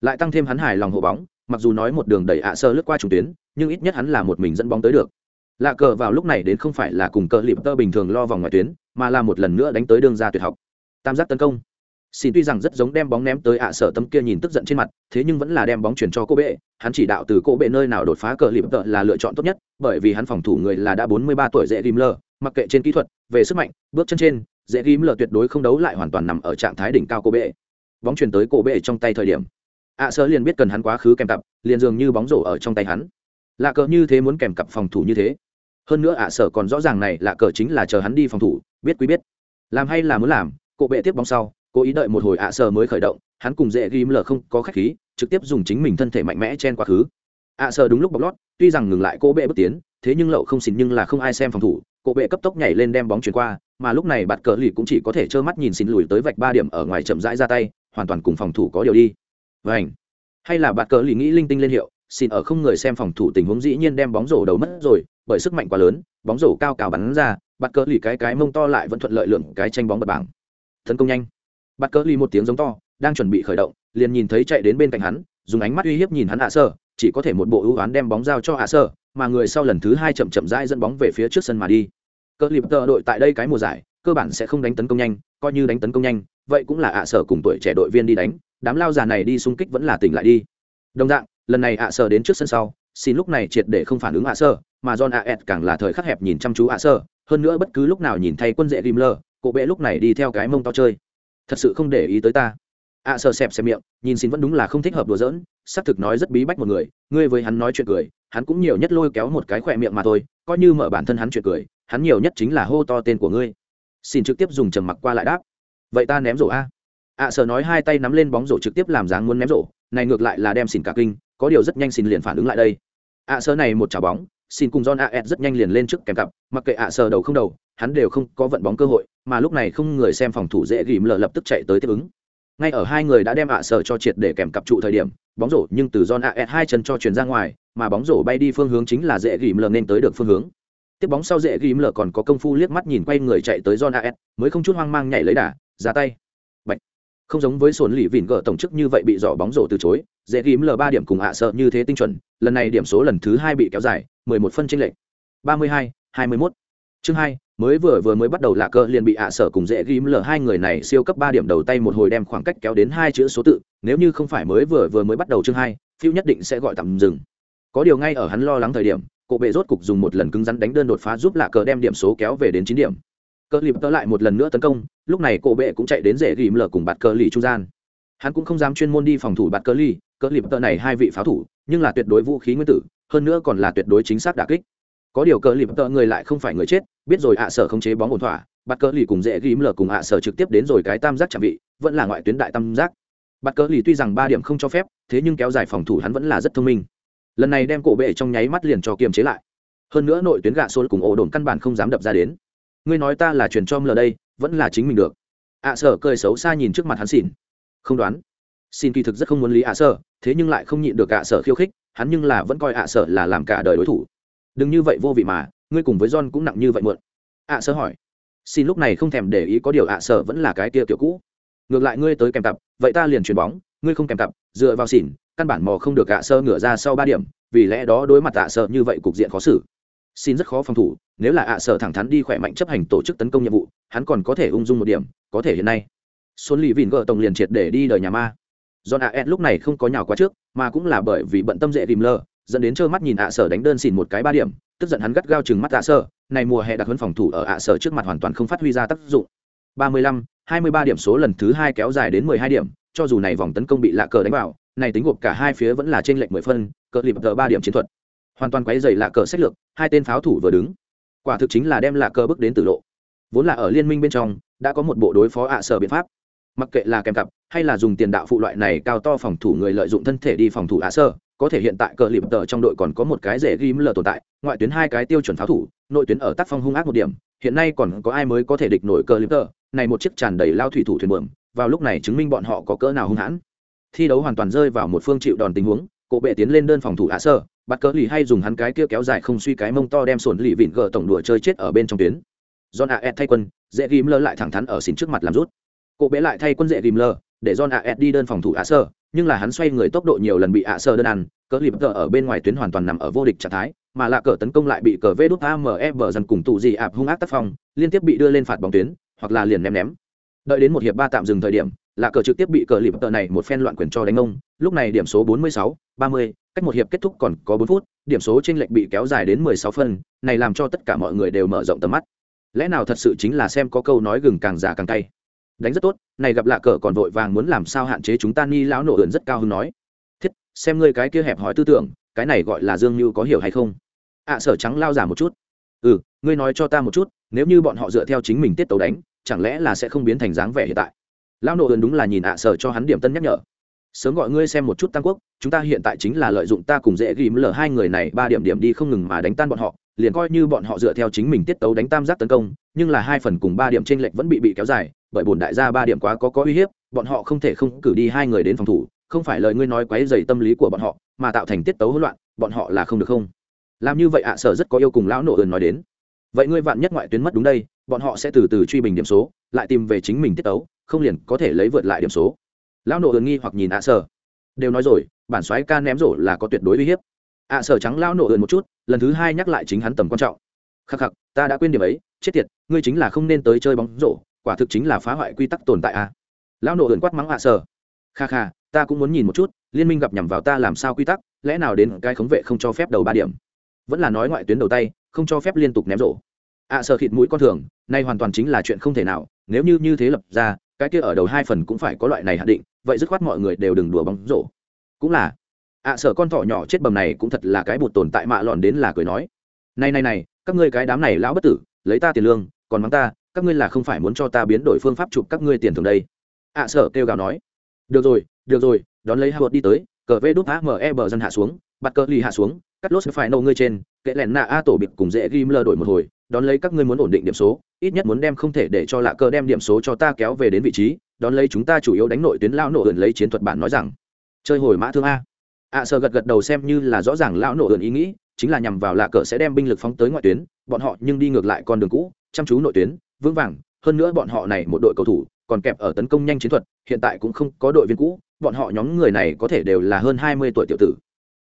Lại tăng thêm hắn hài lòng hộ bóng mặc dù nói một đường đẩy ạ sơ lướt qua trung tuyến nhưng ít nhất hắn là một mình dẫn bóng tới được. Lạ cờ vào lúc này đến không phải là cùng cờ lịp tơ bình thường lo vòng ngoài tuyến mà là một lần nữa đánh tới đường ra tuyệt học. Tam giác tấn công. Xin tuy rằng rất giống đem bóng ném tới ạ sở tâm kia nhìn tức giận trên mặt thế nhưng vẫn là đem bóng chuyển cho cô bệ. Hắn chỉ đạo từ cô bệ nơi nào đột phá cờ lịp tợ là lựa chọn tốt nhất bởi vì hắn phòng thủ người là đã bốn mươi ba tuổi dễ ghim lờ, mặc kệ trên kỹ thuật về sức mạnh bước chân trên dễ ghim lờ tuyệt đối không đấu lại hoàn toàn nằm ở trạng thái đỉnh cao cô bệ. Bóng chuyển tới cô bệ trong tay thời điểm ạ à, liền biết cần hắn quá khứ kèm cặp liền dường như bóng rổ ở trong tay hắn. Lạ cờ như thế muốn kèm cặp phòng thủ như thế hơn nữa ạ à, sở còn rõ ràng này là cờ chính là chờ hắn đi phòng thủ biết quý biết. Làm hay là muốn làm cổ bệ tiếp bóng sau cố ý đợi một hồi ạ à, sở mới khởi động hắn cùng dễ ghim lờ không có khách khí trực tiếp dùng chính mình thân thể mạnh mẽ chen quá khứ ạ sở đúng lúc bọc lót tuy rằng ngừng lại cô bệ bước tiến thế nhưng lậu không xịn nhưng là không ai xem phòng thủ cổ bệ cấp tốc nhảy lên đem bóng chuyển qua mà lúc này bạt cờ lì cũng chỉ có thể trơ mắt nhìn xin lùi tới vạch ba điểm ở ngoài chậm rãi ra tay hoàn toàn cùng phòng thủ có điều đi. Vảnh hay là bạt cờ lì nghĩ linh tinh lên hiệu xin ở không người xem phòng thủ tình huống dĩ nhiên đem bóng rổ đầu mất rồi bởi sức mạnh quá lớn, bóng rổ cao cao bắn ra, bạt cỡ lì cái cái mông to lại vẫn thuận lợi lượng cái tranh bóng bật bảng. Tấn công nhanh. Bạt cỡ lì một tiếng giống to, đang chuẩn bị khởi động, liền nhìn thấy chạy đến bên cạnh hắn, dùng ánh mắt uy hiếp nhìn hắn hạ sơ, chỉ có thể một bộ ưu oán đem bóng giao cho hạ sơ, mà người sau lần thứ hai chậm chậm rãi dẫn bóng về phía trước sân mà đi. Cỡ lì tờ đội tại đây cái mùa giải, cơ bản sẽ không đánh tấn công nhanh, coi như đánh tấn công nhanh, vậy cũng là hạ sở cùng tuổi trẻ đội viên đi đánh, đám lao già này đi xung kích vẫn là tỉnh lại đi. Đồng dạng, lần này hạ sở đến trước sân sau xin lúc này triệt để không phản ứng ạ sơ, mà john aet càng là thời khắc hẹp nhìn chăm chú ạ sơ. hơn nữa bất cứ lúc nào nhìn thay quân dễ ghim lơ cổ bệ lúc này đi theo cái mông to chơi. Thật sự không để ý tới ta. Ạ sơ xẹp xẹp miệng nhìn xin vẫn đúng là không thích hợp đùa giỡn xác thực nói rất bí bách một người ngươi với hắn nói chuyện cười hắn cũng nhiều nhất lôi kéo một cái khỏe miệng mà thôi coi như mở bản thân hắn chuyện cười hắn nhiều nhất chính là hô to tên của ngươi. Xin trực tiếp dùng trầm mặc qua lại đáp. Vậy ta ném rổ a. Ạ à, sợ nói hai tay nắm lên bóng rổ trực tiếp làm dáng muốn ném rổ này ngược lại là đem xin cả kinh có điều rất nhanh xin liền phản ứng lại đây ạ à, này một trả bóng xin cùng John Aet rất nhanh liền lên trước kèm cặp, mặc kệ ạ à đầu không đầu, hắn đều không có vận bóng cơ hội, mà lúc này không người xem phòng thủ dễ gìm lờ lập tức chạy tới tiếp ứng. Ngay ở hai người đã đem ạ sơ cho triệt để kèm cặp trụ thời điểm, bóng rổ nhưng từ John Aet hai chân cho chuyển ra ngoài, mà bóng rổ bay đi phương hướng chính là dễ gìm lờ nên tới được phương hướng tiếp bóng sau dễ ghim lờ còn có công phu liếc mắt nhìn quay người chạy tới John AS, mới không chút hoang mang nhảy lấy đà, ra tay. Không giống với sồn lì vịn gờ tổng chức như vậy bị dò bóng rổ từ chối, dễ ghim l ba điểm cùng hạ sợ như thế tinh chuẩn, lần này điểm số lần thứ hai bị kéo dài, 11 phân chênh lệch. 32, 21. Chương 2, mới vừa vừa mới bắt đầu lạ cơ liền bị hạ sở cùng dễ ghim l hai người này siêu cấp ba điểm đầu tay một hồi đem khoảng cách kéo đến hai chữ số tự, nếu như không phải mới vừa vừa mới bắt đầu chương 2, phiêu nhất định sẽ gọi tạm dừng. Có điều ngay ở hắn lo lắng thời điểm, cổ bệ rốt cục dùng một lần cứng rắn đánh đơn đột phá giúp lạ cờ đem điểm số kéo về đến chín điểm cờ lip tớ lại một lần nữa tấn công lúc này cổ bệ cũng chạy đến rể ghìm lờ cùng bạt cờ lì trung gian hắn cũng không dám chuyên môn đi phòng thủ bạt cờ ly cờ lịp tợ này hai vị pháo thủ, nhưng là tuyệt đối vũ khí nguyên tử, hơn nữa còn là tuyệt đối chính xác đà kích. Có điều cờ lịp tợ người lại không phải người chết, biết rồi ạ sở không chế bóng ổn thỏa, bạt cờ lì cùng dễ ghìm lờ cùng ạ sở trực tiếp đến rồi cái tam giác trạm vị, vẫn là ngoại tuyến đại tam giác. Bạt cỡ lì tuy rằng ba điểm không cho phép, thế nhưng kéo dài phòng thủ hắn vẫn là rất thông minh. Lần này đem cổ bệ trong nháy mắt liền cho kiềm chế lại. Hơn nữa nội tuyến gạ xô cùng ổ đồn căn bản không dám đập ra đến. Ngươi nói ta là truyền cho mờ đây, vẫn là chính mình được. Ạ à sở cười xấu xa nhìn trước mặt hắn xỉn không đoán. Xin kỳ thực rất không muốn lý ạ sở, thế nhưng lại không nhịn được ạ sở khiêu khích, hắn nhưng là vẫn coi ạ sở là làm cả đời đối thủ. Đừng như vậy vô vị mà, ngươi cùng với john cũng nặng như vậy muộn. Ạ sở hỏi. Xin lúc này không thèm để ý có điều ạ sở vẫn là cái kia kiểu cũ. Ngược lại ngươi tới kèm cặp, vậy ta liền chuyền bóng, ngươi không kèm cặp, dựa vào xỉn, căn bản mò không được ạ sơ ngửa ra sau ba điểm, vì lẽ đó đối mặt ạ sơ như vậy cục diện khó xử. Xin rất khó phòng thủ, nếu là ạ sơ thẳng thắn đi khỏe mạnh chấp hành tổ chức tấn công nhiệm vụ, hắn còn có thể ung dung một điểm, có thể hiện nay xuân lì vìn gờ tổng liền triệt để đi đời nhà ma John ed lúc này không có nhào quá trước, mà cũng là bởi vì bận tâm dễ tìm lơ, dẫn đến trơ mắt nhìn ạ sở đánh đơn xỉn một cái ba điểm, tức giận hắn gắt gao chừng mắt ạ sở, này mùa hè đặt huấn phòng thủ ở ạ sở trước mặt hoàn toàn không phát huy ra tác dụng. 35, 23 điểm số lần thứ hai kéo dài đến 12 điểm, cho dù này vòng tấn công bị lạ cờ đánh vào, này tính gộp cả hai phía vẫn là trên lệch 10 phân, cờ lịp tờ 3 điểm chiến thuật. Hoàn toàn quấy rầy lạ cờ sách lược, hai tên pháo thủ vừa đứng. Quả thực chính là đem lạ cờ bước đến tử lộ. Vốn là ở liên minh bên trong, đã có một bộ đối phó ạ sở biện pháp. Mặc kệ là kèm cặp, hay là dùng tiền đạo phụ loại này cao to phòng thủ người lợi dụng thân thể đi phòng thủ ạ sơ có thể hiện tại cờ lịp tờ trong đội còn có một cái dễ ghim lờ tồn tại, ngoại tuyến hai cái tiêu chuẩn pháo thủ, nội tuyến ở tác phong hung ác một điểm, hiện nay còn có ai mới có thể địch nổi cờ lịp tờ, này một chiếc tràn đầy lao thủy thủ thuyền buồm vào lúc này chứng minh bọn họ có cỡ nào hung hãn. Thi đấu hoàn toàn rơi vào một phương chịu đòn tình huống cổ bệ tiến lên đơn phòng thủ ạ sơ bắt cờ lì hay dùng hắn cái kia kéo dài không suy cái mông to đem sồn lì vịn gờ tổng đùa chơi chết ở bên trong tuyến. John aed thay quân dễ ghim lơ lại thẳng thắn ở xin trước mặt làm rút cô bé lại thay quân dệ ghim lờ để john aed đi đơn phòng thủ ạ sơ nhưng là hắn xoay người tốc độ nhiều lần bị ạ sơ đơn ăn cỡ lì cờ ở bên ngoài tuyến hoàn toàn nằm ở vô địch trạng thái mà là cờ tấn công lại bị cờ vê đút ame bờ dần cùng tụ gì ạp hung ác tác phong liên tiếp bị đưa lên phạt bóng tuyến hoặc là liền ném ném. Đợi đến một hiệp ba tạm dừng thời điểm là cờ trực tiếp bị cờ lịp tờ này một phen loạn quyền cho đánh ông lúc này điểm số 46, 30, cách một hiệp kết thúc còn có 4 phút điểm số trên lệch bị kéo dài đến 16 phân này làm cho tất cả mọi người đều mở rộng tầm mắt. Lẽ nào thật sự chính là xem có câu nói gừng càng già càng cay? Đánh rất tốt, này gặp lạ cờ còn vội vàng muốn làm sao hạn chế chúng ta ni lão nổ ẩn rất cao hơn nói. Thiết, xem ngươi cái kia hẹp hỏi tư tưởng, cái này gọi là dương như có hiểu hay không? Ạ, sở trắng lao giả một chút. Ừ ngươi nói cho ta một chút, nếu như bọn họ dựa theo chính mình tiết tấu đánh, chẳng lẽ là sẽ không biến thành dáng vẻ hiện tại? Lão nổ ơn đúng là nhìn ạ, sở cho hắn điểm tân nhắc nhở. Sớm gọi ngươi xem một chút tam quốc, chúng ta hiện tại chính là lợi dụng ta cùng dễ ghim lở hai người này ba điểm điểm đi không ngừng mà đánh tan bọn họ liền coi như bọn họ dựa theo chính mình tiết tấu đánh tam giác tấn công, nhưng là hai phần cùng ba điểm trên lệnh vẫn bị bị kéo dài, bởi bổn đại gia ba điểm quá có có uy hiếp, bọn họ không thể không cử đi hai người đến phòng thủ, không phải lời ngươi nói quấy dày tâm lý của bọn họ, mà tạo thành tiết tấu hỗn loạn, bọn họ là không được không? Làm như vậy ạ, sở rất có yêu cùng lão nổ ơn nói đến. Vậy ngươi vạn nhất ngoại tuyến mất đúng đây, bọn họ sẽ từ từ truy bình điểm số, lại tìm về chính mình tiết tấu, không liền có thể lấy vượt lại điểm số? Lão nổ ơn nghi hoặc nhìn ạ, sở. Đều nói rồi, bản soái ca ném rổ là có tuyệt đối uy hiếp ạ sở trắng lao nổ ươn một chút, lần thứ hai nhắc lại chính hắn tầm quan trọng. Khắc khắc, ta đã quên điểm ấy, chết tiệt, ngươi chính là không nên tới chơi bóng rổ, quả thực chính là phá hoại quy tắc tồn tại à. a lão nổ ươn quát mắng ạ sở. Kha kha, ta cũng muốn nhìn một chút, liên minh gặp nhằm vào ta làm sao quy tắc, lẽ nào đến cái khống vệ không cho phép đầu ba điểm. Vẫn là nói ngoại tuyến đầu tay, không cho phép liên tục ném rổ. Ạ sở sợ thịt mũi con thường, nay hoàn toàn chính là chuyện không thể nào, nếu như như thế lập ra, cái kia ở đầu hai phần cũng phải có loại này hạn định, vậy dứt khoát mọi người đều đừng đùa bóng rổ. Cũng là ạ à, con thỏ nhỏ chết bầm này cũng thật là cái bột tồn tại mạ lòn đến là cười nói. Này này này các ngươi cái đám này lão bất tử lấy ta tiền lương còn mắng ta các ngươi là không phải muốn cho ta biến đổi phương pháp chụp các ngươi tiền thường đây. Ạ à, kêu gào nói. Được rồi được rồi đón lấy hai đi tới cờ vê đút ame bờ dân hạ xuống bắt cờ ly hạ xuống cắt lốt phải nâu ngươi trên kệ lẹn nạ a tổ bịp cùng dễ ghim lơ đổi một hồi đón lấy các ngươi muốn ổn định điểm số ít nhất muốn đem không thể để cho lạ cơ đem điểm số cho ta kéo về đến vị trí đón lấy chúng ta chủ yếu đánh nội tuyến lao nổ ẩn lấy chiến thuật bản nói rằng. Chơi hồi mã thương a ạ à, sơ gật gật đầu xem như là rõ ràng lão nổ ẩn ý nghĩ chính là nhằm vào lạ cờ sẽ đem binh lực phóng tới ngoại tuyến bọn họ nhưng đi ngược lại con đường cũ chăm chú nội tuyến vững vàng hơn nữa bọn họ này một đội cầu thủ còn kẹp ở tấn công nhanh chiến thuật hiện tại cũng không có đội viên cũ bọn họ nhóm người này có thể đều là hơn hai mươi tuổi tiểu tử.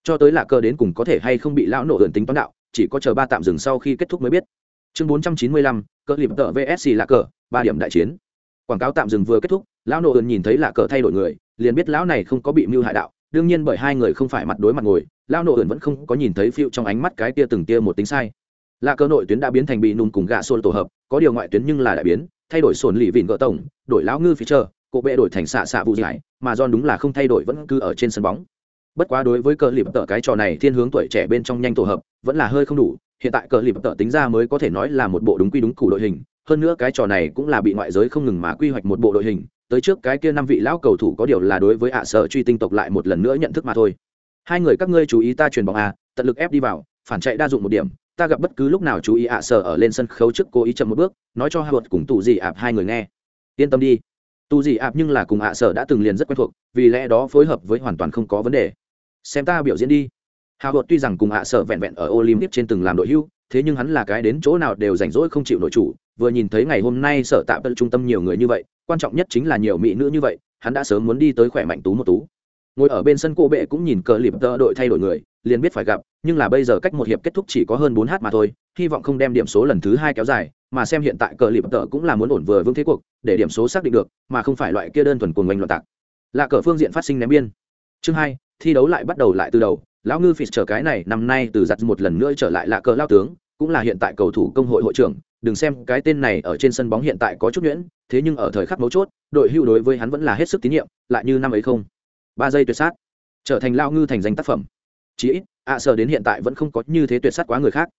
Cho tới lạ cờ đến cùng có thể hay không bị lão nổ ẩn tính toán đạo chỉ có chờ ba tạm dừng sau khi kết thúc mới biết. Chương bốn trăm chín mươi lăm cờ liệp tờ vsc lạ cờ ba điểm đại chiến. Quảng cáo tạm dừng vừa kết thúc lão nổ ẩn nhìn thấy lạ cờ thay đổi người liền biết lão này không có bị mưu hại đạo đương nhiên bởi hai người không phải mặt đối mặt ngồi, lão nộ ẩn vẫn không có nhìn thấy phiêu trong ánh mắt cái tia từng tia một tính sai. Là cơ nội tuyến đã biến thành bị nùm cùng gạ xôn tổ hợp, có điều ngoại tuyến nhưng là đại biến, thay đổi sồn lì vịn gỡ tổng, đổi lão ngư phía chờ cộ bệ đổi thành xạ xạ vụ giải, mà john đúng là không thay đổi vẫn cứ ở trên sân bóng. Bất quá đối với cờ lịp tợ cái trò này, thiên hướng tuổi trẻ bên trong nhanh tổ hợp, vẫn là hơi không đủ, hiện tại cờ lịp tợ tính ra mới có thể nói là một bộ đúng quy đúng cụ đội hình, hơn nữa cái trò này cũng là bị ngoại giới không ngừng mà quy hoạch một bộ đội hình tới trước cái kia năm vị lão cầu thủ có điều là đối với ạ sở truy tinh tộc lại một lần nữa nhận thức mà thôi. Hai người các ngươi chú ý ta truyền bóng à tận lực ép đi vào, phản chạy đa dụng một điểm, ta gặp bất cứ lúc nào chú ý ạ sở ở lên sân khấu trước cố ý chậm một bước, nói cho hai luật cùng tù gì ạp hai người nghe. Yên tâm đi. Tù gì ạp nhưng là cùng ạ sở đã từng liền rất quen thuộc, vì lẽ đó phối hợp với hoàn toàn không có vấn đề. Xem ta biểu diễn đi. Hào hột tuy rằng cùng ạ sở vẹn vẹn ở olympic trên từng làm đội hưu, thế nhưng hắn là cái đến chỗ nào đều rảnh rỗi không chịu nội chủ vừa nhìn thấy ngày hôm nay sở tạm trung tâm nhiều người như vậy, quan trọng nhất chính là nhiều mỹ nữ như vậy, hắn đã sớm muốn đi tới khỏe mạnh tú một tú. Ngồi ở bên sân cô bệ cũng nhìn cờ lịp tơ đội thay đổi người, liền biết phải gặp, nhưng là bây giờ cách một hiệp kết thúc chỉ có hơn bốn h mà thôi, hy vọng không đem điểm số lần thứ hai kéo dài, mà xem hiện tại cờ lịp tơ cũng là muốn ổn vừa vương thế cuộc, để điểm số xác định được, mà không phải loại kia đơn thuần cuồng oanh loạn tạc. Là cờ phương diện phát sinh ném biên. Chương hai, thi đấu lại bắt đầu lại từ đầu, lão ngư phì chờ cái này, năm nay từ giặt một lần nữa trở lại là cờ lao tướng, cũng là hiện tại cầu thủ công hội hội trưởng đừng xem cái tên này ở trên sân bóng hiện tại có chút nhuyễn, thế nhưng ở thời khắc mấu chốt, đội hưu đối với hắn vẫn là hết sức tín nhiệm, lại như năm ấy không. Ba giây tuyệt sát, trở thành lao ngư thành danh tác phẩm. Chí ít, ạ sở đến hiện tại vẫn không có như thế tuyệt sát quá người khác.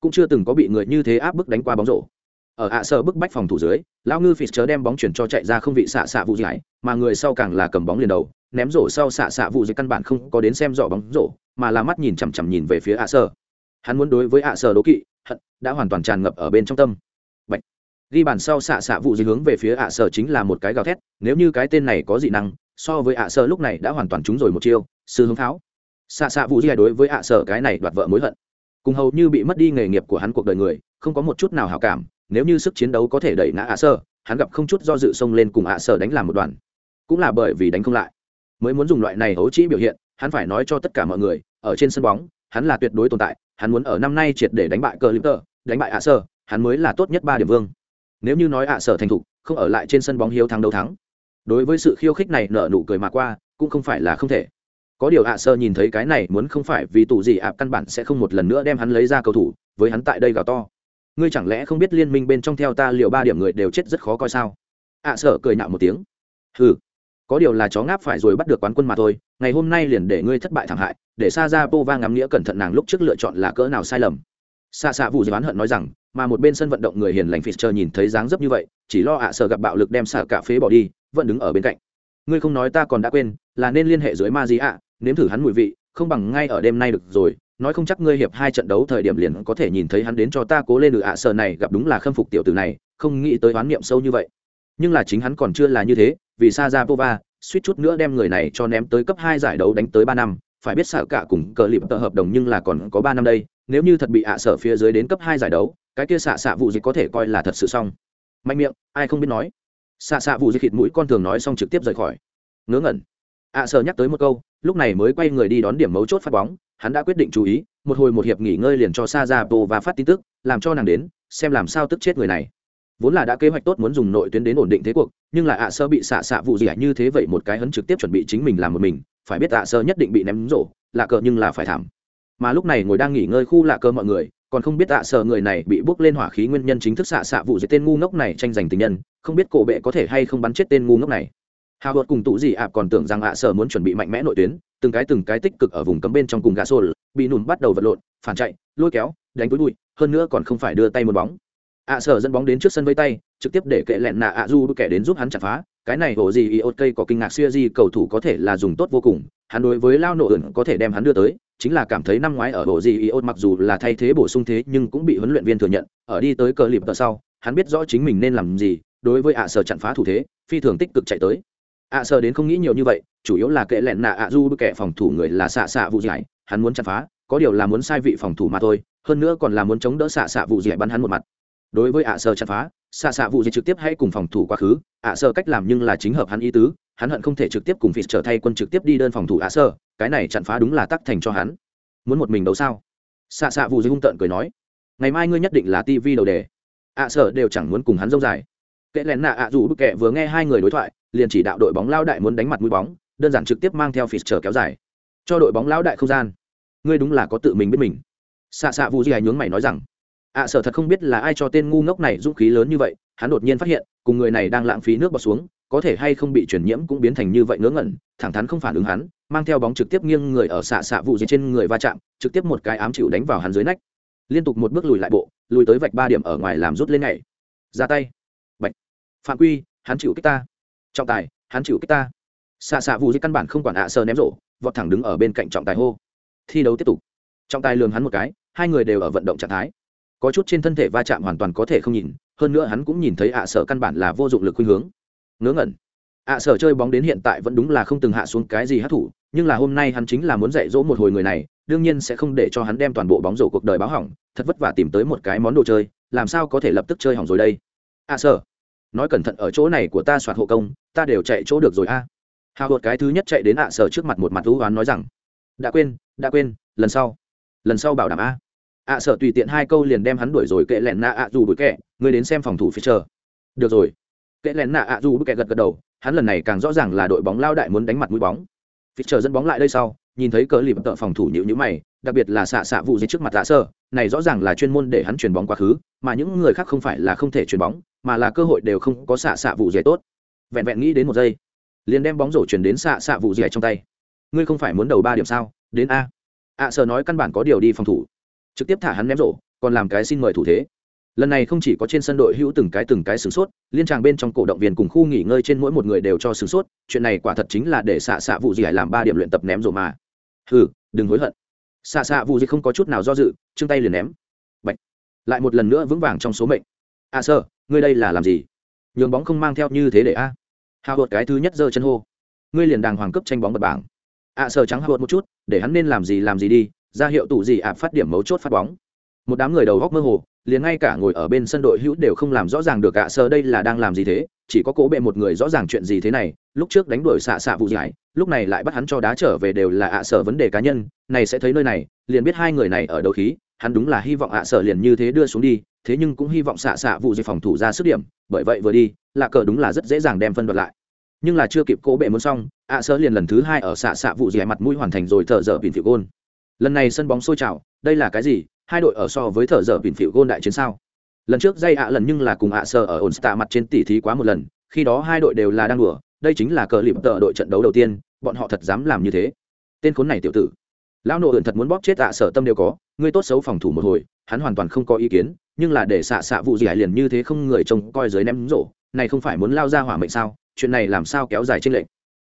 Cũng chưa từng có bị người như thế áp bức đánh qua bóng rổ. Ở ạ sở bức bách phòng thủ dưới lao ngư phì chớ đem bóng chuyển cho chạy ra không vị xạ xạ vụ giải, mà người sau càng là cầm bóng liền đầu, ném rổ sau xạ xạ vụ dưới căn bản không có đến xem rõ bóng rổ, mà là mắt nhìn chằm chằm nhìn về phía ạ sở. Hắn muốn đối với ạ sở đố kỵ đã hoàn toàn tràn ngập ở bên trong tâm. Bạch. ghi bàn sau xạ xạ vụ dưới hướng về phía ạ sở chính là một cái gào thét, nếu như cái tên này có dị năng, so với ạ sở lúc này đã hoàn toàn trúng rồi một chiêu, sư hướng pháo xạ xạ vụ dưới đối với ạ sở cái này đoạt vợ mối hận. Cùng hầu như bị mất đi nghề nghiệp của hắn cuộc đời người, không có một chút nào hảo cảm, nếu như sức chiến đấu có thể đẩy ngã ạ sở, hắn gặp không chút do dự xông lên cùng ạ sở đánh làm một đoàn. Cũng là bởi vì đánh không lại. Mới muốn dùng loại này hấu trĩ biểu hiện, hắn phải nói cho tất cả mọi người, ở trên sân bóng, hắn là tuyệt đối tồn tại hắn muốn ở năm nay triệt để đánh bại cờ liếp tờ đánh bại ạ sở hắn mới là tốt nhất ba điểm vương. Nếu như nói ạ sở thành thục, không ở lại trên sân bóng hiếu thắng đấu thắng. Đối với sự khiêu khích này nở nụ cười mà qua, cũng không phải là không thể. Có điều ạ sơ nhìn thấy cái này muốn không phải vì tù gì ạ, căn bản sẽ không một lần nữa đem hắn lấy ra cầu thủ, với hắn tại đây gào to. Ngươi chẳng lẽ không biết liên minh bên trong theo ta liệu ba điểm người đều chết rất khó coi sao? ạ sơ cười nạo một tiếng. Hừ có điều là chó ngáp phải rồi bắt được quán quân mà thôi, ngày hôm nay liền để ngươi thất bại thảm hại, để xa ra pova ngắm nghĩa cẩn thận nàng lúc trước lựa chọn là cỡ nào sai lầm. Xa xa vụ oán hận nói rằng, mà một bên sân vận động người hiền lành chờ nhìn thấy dáng dấp như vậy, chỉ lo ạ sợ gặp bạo lực đem xả cà phế bỏ đi, vẫn đứng ở bên cạnh. Ngươi không nói ta còn đã quên, là nên liên hệ dưới ma gì ạ, nếm thử hắn mùi vị, không bằng ngay ở đêm nay được rồi, nói không chắc ngươi hiệp hai trận đấu thời điểm liền có thể nhìn thấy hắn đến cho ta cố lên được ạ sợ này, gặp đúng là khâm phục tiểu tử này, không nghĩ tới oán niệm sâu như vậy. Nhưng là chính hắn còn chưa là như thế vì sa ra pova suýt chút nữa đem người này cho ném tới cấp hai giải đấu đánh tới ba năm. Phải biết sợ cả cùng cờ lịp tờ hợp đồng nhưng là còn có ba năm đây. Nếu như thật bị ạ sợ phía dưới đến cấp hai giải đấu, cái kia xạ xạ vụ dịch có thể coi là thật sự xong. Mạnh miệng, ai không biết nói. Xạ xạ vụ dịch khịt mũi con thường nói xong trực tiếp rời khỏi. Ngớ ngẩn. Ạ sợ nhắc tới một câu, lúc này mới quay người đi đón điểm mấu chốt phát bóng. Hắn đã quyết định chú ý, một hồi một hiệp nghỉ ngơi liền cho sa ra phát tin tức, làm cho nàng đến, xem làm sao tức chết người này vốn là đã kế hoạch tốt muốn dùng nội tuyến đến ổn định thế cuộc, nhưng là ạ sơ bị xạ xạ vụ gì à, như thế vậy một cái hấn trực tiếp chuẩn bị chính mình làm một mình, phải biết ạ sơ nhất định bị ném rổ, lạ cờ nhưng là phải thảm. Mà lúc này ngồi đang nghỉ ngơi khu lạ cờ mọi người, còn không biết ạ sơ người này bị bước lên hỏa khí nguyên nhân chính thức xạ xạ vụ gì tên ngu ngốc này tranh giành tình nhân, không biết cổ bệ có thể hay không bắn chết tên ngu ngốc này. Hào hột cùng tụ gì ạ, còn tưởng rằng ạ sơ muốn chuẩn bị mạnh mẽ nội tuyến, từng cái từng cái tích cực ở vùng cấm bên trong cùng gà xô bị nùn bắt đầu vật lộn, phản chạy, lôi kéo, đánh túi bụi, hơn nữa còn không phải đưa tay một bóng ạ sở dẫn bóng đến trước sân với tay, trực tiếp để kệ lẹn nạ ạ du kẻ đến giúp hắn chặt phá. Cái này ổ gì ý ok có kinh ngạc xuya di cầu thủ có thể là dùng tốt vô cùng. Hắn đối với lao nổ ẩn có thể đem hắn đưa tới, chính là cảm thấy năm ngoái ở ổ gì iốt mặc dù là thay thế bổ sung thế, nhưng cũng bị huấn luyện viên thừa nhận, ở đi tới cờ lịp tờ sau, hắn biết rõ chính mình nên làm gì, đối với ạ sở chặn phá thủ thế, phi thường tích cực chạy tới. Ạ sở đến không nghĩ nhiều như vậy, chủ yếu là kệ lẹn nạ ạ du kẻ phòng thủ người là xạ xạ vụ giải, hắn muốn chặn phá, có điều là muốn sai vị phòng thủ mà thôi, hơn nữa còn là muốn chống đỡ xạ xạ vụ giải bắn hắn một mặt đối với ạ à sơ chặt phá, xạ xạ vụ gì trực tiếp hay cùng phòng thủ quá khứ, ạ à sơ cách làm nhưng là chính hợp hắn ý tứ, hắn hận không thể trực tiếp cùng phịt trở thay quân trực tiếp đi đơn phòng thủ ạ sơ, cái này chặn phá đúng là tắc thành cho hắn. Muốn một mình đấu sao? Xạ xạ vụ gì hung tợn cười nói. Ngày mai ngươi nhất định là tivi đầu đề. Ạ sơ đều chẳng muốn cùng hắn dông dài. Kệ lén nạ ạ dù bức kệ vừa nghe hai người đối thoại, liền chỉ đạo đội bóng lao đại muốn đánh mặt mũi bóng, đơn giản trực tiếp mang theo phịt trở kéo dài. Cho đội bóng lao đại không gian. Ngươi đúng là có tự mình biết mình. Xạ xạ vụ gì nhướng mày nói rằng ạ à, sở thật không biết là ai cho tên ngu ngốc này dũng khí lớn như vậy hắn đột nhiên phát hiện cùng người này đang lãng phí nước bọt xuống có thể hay không bị chuyển nhiễm cũng biến thành như vậy ngớ ngẩn thẳng thắn không phản ứng hắn mang theo bóng trực tiếp nghiêng người ở xạ xạ vụ dưới trên người va chạm trực tiếp một cái ám chịu đánh vào hắn dưới nách. Liên tục một bước lùi lại bộ lùi tới vạch ba điểm ở ngoài làm rút lên ngày ra tay. Bạch. phạm quy hắn chịu kích ta. Trọng tài hắn chịu kích ta. Xạ xạ vụ dưới căn bản không quản ạ sơ ném rổ vọt thẳng đứng ở bên cạnh trọng tài hô. Thi đấu tiếp tục. Trọng tài lường hắn một cái hai người đều ở vận động trạng thái có chút trên thân thể va chạm hoàn toàn có thể không nhìn, hơn nữa hắn cũng nhìn thấy ạ sở căn bản là vô dụng lực khuynh hướng. Ngớ ngẩn. Ạ sở chơi bóng đến hiện tại vẫn đúng là không từng hạ xuống cái gì hát thủ nhưng là hôm nay hắn chính là muốn dạy dỗ một hồi người này, đương nhiên sẽ không để cho hắn đem toàn bộ bóng rổ cuộc đời báo hỏng, thật vất vả tìm tới một cái món đồ chơi, làm sao có thể lập tức chơi hỏng rồi đây? Ạ sở, nói cẩn thận ở chỗ này của ta soạt hộ công, ta đều chạy chỗ được rồi a. Hào hột cái thứ nhất chạy đến ạ sở trước mặt một mặt thú oán nói rằng, đã quên đã quên, lần sau lần sau bảo đảm a ạ sợ tùy tiện hai câu liền đem hắn đuổi rồi, kệ lẹn nạ ạ dù bụi kệ người đến xem phòng thủ phía chờ. Được rồi. Kệ lẹn nạ ạ dù bụi kệ gật gật đầu, hắn lần này càng rõ ràng là đội bóng lao đại muốn đánh mặt mũi bóng. Phía chờ dẫn bóng lại đây sau, nhìn thấy cờ lìm tợ phòng thủ nhịu nhữ mày, đặc biệt là xạ xạ vụ dịch trước mặt ạ sợ. này rõ ràng là chuyên môn để hắn chuyền bóng quá khứ, mà những người khác không phải là không thể chuyền bóng, mà là cơ hội đều không có xạ xạ vụ dẻ tốt. Vẹn vẹn nghĩ đến một giây, liền đem bóng rổ chuyển đến xạ xạ vụ dẻ trong tay. Ngươi không phải muốn đầu ba điểm sao? Đến a. Ạ sợ nói căn bản có điều đi phòng thủ trực tiếp thả hắn ném rổ còn làm cái xin mời thủ thế. Lần này không chỉ có trên sân đội hữu từng cái từng cái sửng sốt liên tràng bên trong cổ động viên cùng khu nghỉ ngơi trên mỗi một người đều cho sửng sốt chuyện này quả thật chính là để xạ xạ vụ gì hải làm ba điểm luyện tập ném rổ mà. Hừ đừng hối hận. Xạ xạ vụ gì không có chút nào do dự chương tay liền ném. Bạch. lại một lần nữa vững vàng trong số mệnh. A à, sơ ngươi đây là làm gì? Nhường bóng không mang theo như thế để a. À. hào hột cái thứ nhất giơ chân hô. Ngươi liền đàng hoàng cấp tranh bóng bật bảng. À, sơ trắng hào hột một chút để hắn nên làm gì làm gì đi ra hiệu tụ gì ạ, phát điểm mấu chốt phát bóng. Một đám người đầu góc mơ hồ, liền ngay cả ngồi ở bên sân đội hữu đều không làm rõ ràng được ạ sơ đây là đang làm gì thế? Chỉ có cố bệ một người rõ ràng chuyện gì thế này, lúc trước đánh đuổi xạ xạ vụ giải, lúc này lại bắt hắn cho đá trở về đều là ạ sở vấn đề cá nhân, này sẽ thấy nơi này, liền biết hai người này ở đấu khí, hắn đúng là hy vọng ạ sở liền như thế đưa xuống đi, thế nhưng cũng hy vọng xạ xạ vụ giải phòng thủ ra sức điểm, bởi vậy vừa đi, lạ cờ đúng là rất dễ dàng đem phân đoạt lại. Nhưng là chưa kịp cố bệ muốn xong, ạ sở liền lần thứ hai ở xạ xạ vụ dẻ mặt mũi hoàn thành rồi thở dở bình phiệu gôn lần này sân bóng sôi trào, đây là cái gì? Hai đội ở so với thợ dở bình phịu gôn đại chiến sao? Lần trước dây ạ lần nhưng là cùng ạ sở ở ổn tạ mặt trên tỷ thí quá một lần, khi đó hai đội đều là đang đùa, đây chính là cờ lịp tợ đội trận đấu đầu tiên, bọn họ thật dám làm như thế. Tên khốn này tiểu tử. Lão nộ ẩn thật muốn bóp chết ạ sở tâm đều có ngươi tốt xấu phòng thủ một hồi, hắn hoàn toàn không có ý kiến, nhưng là để xạ xạ vụ gì hải liền như thế không người trông coi dưới ném rổ, này không phải muốn lao ra hỏa mệnh sao? Chuyện này làm sao kéo dài trên lệnh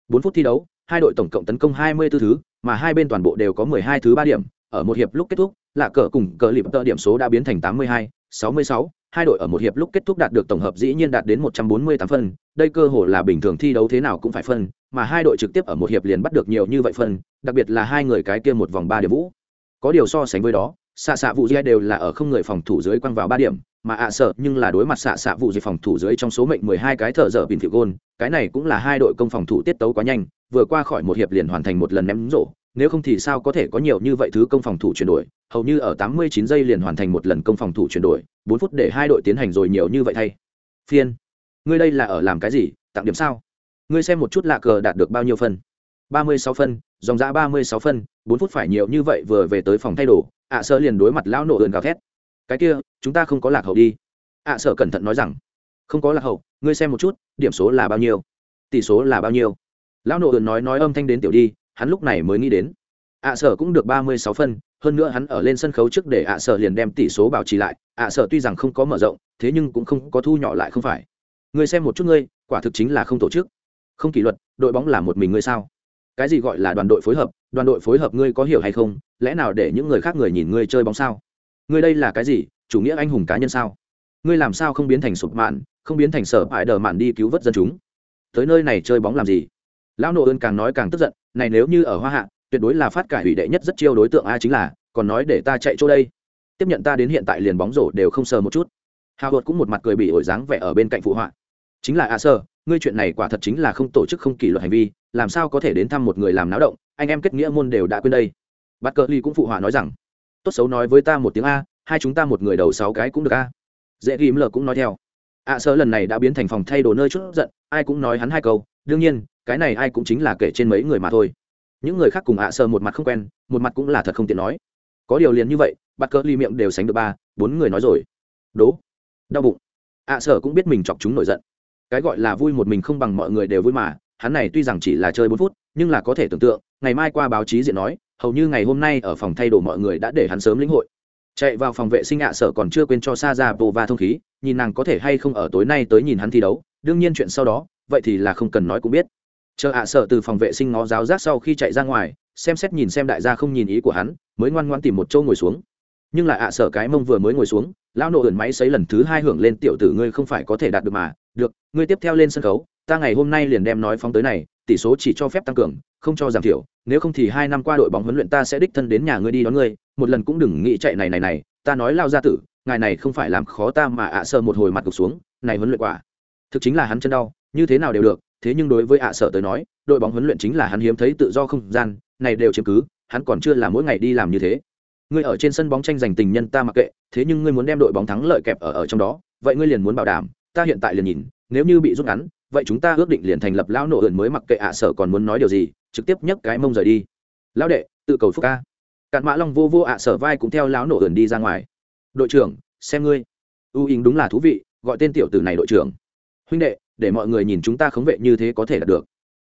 bốn phút thi đấu hai đội tổng cộng tấn công hai mươi 24 thứ mà hai bên toàn bộ đều có mười hai thứ ba điểm. Ở một hiệp lúc kết thúc là cờ cùng cờ lịp tợ điểm số đã biến thành tám mươi hai sáu mươi sáu. Hai đội ở một hiệp lúc kết thúc đạt được tổng hợp dĩ nhiên đạt đến 148 phân, đây cơ hội là bình thường thi đấu thế nào cũng phải phân, mà hai đội trực tiếp ở một hiệp liền bắt được nhiều như vậy phân, đặc biệt là hai người cái kia một vòng ba điểm vũ. Có điều so sánh với đó, xạ xạ vụ dia đều là ở không người phòng thủ dưới quăng vào ba điểm, mà ạ sợ nhưng là đối mặt xạ xạ vụ di phòng thủ dưới trong số mệnh 12 cái thợ dở bình thiệu gôn, cái này cũng là hai đội công phòng thủ tiết tấu quá nhanh, vừa qua khỏi một hiệp liền hoàn thành một lần ném rổ, nếu không thì sao có thể có nhiều như vậy thứ công phòng thủ chuyển đổi hầu như ở 89 giây liền hoàn thành một lần công phòng thủ chuyển đổi 4 phút để hai đội tiến hành rồi nhiều như vậy thay. Phiên ngươi đây là ở làm cái gì tặng điểm sao? Ngươi xem một chút lạ cờ đạt được bao nhiêu phân? 36 phân dòng dã 36 phân 4 phút phải nhiều như vậy vừa về tới phòng thay đồ ạ à liền đối mặt lão nổ ươn gào thét cái kia, chúng ta không có lạc hậu đi. Ạ à cẩn thận nói rằng, không có lạc hậu, ngươi xem một chút, điểm số là bao nhiêu? Tỷ số là bao nhiêu? Lão nộ ơn nói nói âm thanh đến tiểu đi, hắn lúc này mới nghĩ đến. À, ạ sở cũng được ba mươi sáu phân, hơn nữa hắn ở lên sân khấu trước để à, ạ sở liền đem tỷ số bảo trì lại. À, ạ sở tuy rằng không có mở rộng, thế nhưng cũng không có thu nhỏ lại không phải. Ngươi xem một chút ngươi, quả thực chính là không tổ chức. Không kỷ luật, đội bóng là một mình ngươi sao? Cái gì gọi là đoàn đội phối hợp? Đoàn đội phối hợp ngươi có hiểu hay không? Lẽ nào để những người khác người nhìn ngươi chơi bóng sao? Ngươi đây là cái gì, chủ nghĩa anh hùng cá nhân sao? Ngươi làm sao không biến thành sụp mạn, không biến thành sở hại đờ mạn đi cứu vớt dân chúng? Tới nơi này chơi bóng làm gì? Lão nộ ơn càng nói càng tức giận, này nếu như ở hoa hạ, tuyệt đối là phát cải hủy đệ nhất rất chiêu đối tượng a chính là, còn nói để ta chạy chỗ đây. Tiếp nhận ta đến hiện tại liền bóng rổ đều không sờ một chút. Hào hột cũng một mặt cười bị ổi dáng vẻ ở bên cạnh phụ họa. Chính là a sơ, ngươi chuyện này quả thật chính là không tổ chức không kỷ luật hành vi, làm sao có thể đến thăm một người làm náo động, anh em kết nghĩa môn đều đã quên đây. Bắt cờ ly cũng phụ họa nói rằng tốt xấu nói với ta một tiếng a, hai chúng ta một người đầu sáu cái cũng được a. Dễ ghim lờ cũng nói theo. Ạ sơ lần này đã biến thành phòng thay đồ nơi chút giận, ai cũng nói hắn hai câu, đương nhiên, cái này ai cũng chính là kể trên mấy người mà thôi. Những người khác cùng ạ sơ một mặt không quen, một mặt cũng là thật không tiện nói. Có điều liền như vậy, bắt cỡ ly miệng đều sánh được ba, bốn người nói rồi. Đố. Đau bụng. Ạ sơ cũng biết mình chọc chúng nổi giận. Cái gọi là vui một mình không bằng mọi người đều vui mà, hắn này tuy rằng chỉ là chơi bốn phút, nhưng là có thể tưởng tượng, ngày mai qua báo chí diện nói hầu như ngày hôm nay ở phòng thay đồ mọi người đã để hắn sớm lĩnh hội. Chạy vào phòng vệ sinh ạ sở còn chưa quên cho sa ra bộ và thông khí, nhìn nàng có thể hay không ở tối nay tới nhìn hắn thi đấu, đương nhiên chuyện sau đó, vậy thì là không cần nói cũng biết. Chờ ạ sở từ phòng vệ sinh ngó giáo giác sau khi chạy ra ngoài, xem xét nhìn xem đại gia không nhìn ý của hắn, mới ngoan ngoan tìm một chỗ ngồi xuống. Nhưng lại ạ sở cái mông vừa mới ngồi xuống, lão nộ ẩn máy xấy lần thứ hai hưởng lên tiểu tử ngươi không phải có thể đạt được mà. Được, ngươi tiếp theo lên sân khấu ta ngày hôm nay liền đem nói phóng tới này, tỷ số chỉ cho phép tăng cường, không cho giảm thiểu, nếu không thì hai năm qua đội bóng huấn luyện ta sẽ đích thân đến nhà ngươi đi đón ngươi, một lần cũng đừng nghĩ chạy này này này, ta nói lao ra tử, ngài này không phải làm khó ta mà ạ sợ một hồi mặt cục xuống, này huấn luyện quả, thực chính là hắn chân đau, như thế nào đều được, thế nhưng đối với ạ sợ tới nói, đội bóng huấn luyện chính là hắn hiếm thấy tự do không gian, này đều chiếm cứ, hắn còn chưa là mỗi ngày đi làm như thế. Ngươi ở trên sân bóng tranh giành tình nhân ta mặc kệ, thế nhưng ngươi muốn đem đội bóng thắng lợi kẹp ở ở trong đó, vậy ngươi liền muốn bảo đảm, ta hiện tại liền nhìn, nếu như bị rút ngắn vậy chúng ta ước định liền thành lập lão nổ ẩn mới mặc kệ ạ sở còn muốn nói điều gì trực tiếp nhấc cái mông rời đi. Lão đệ tự cầu phúc ca. Cạn mã long vô vô ạ sở vai cũng theo lão nổ ẩn đi ra ngoài. Đội trưởng xem ngươi. U ý đúng là thú vị gọi tên tiểu tử này đội trưởng. Huynh đệ để mọi người nhìn chúng ta khống vệ như thế có thể là được.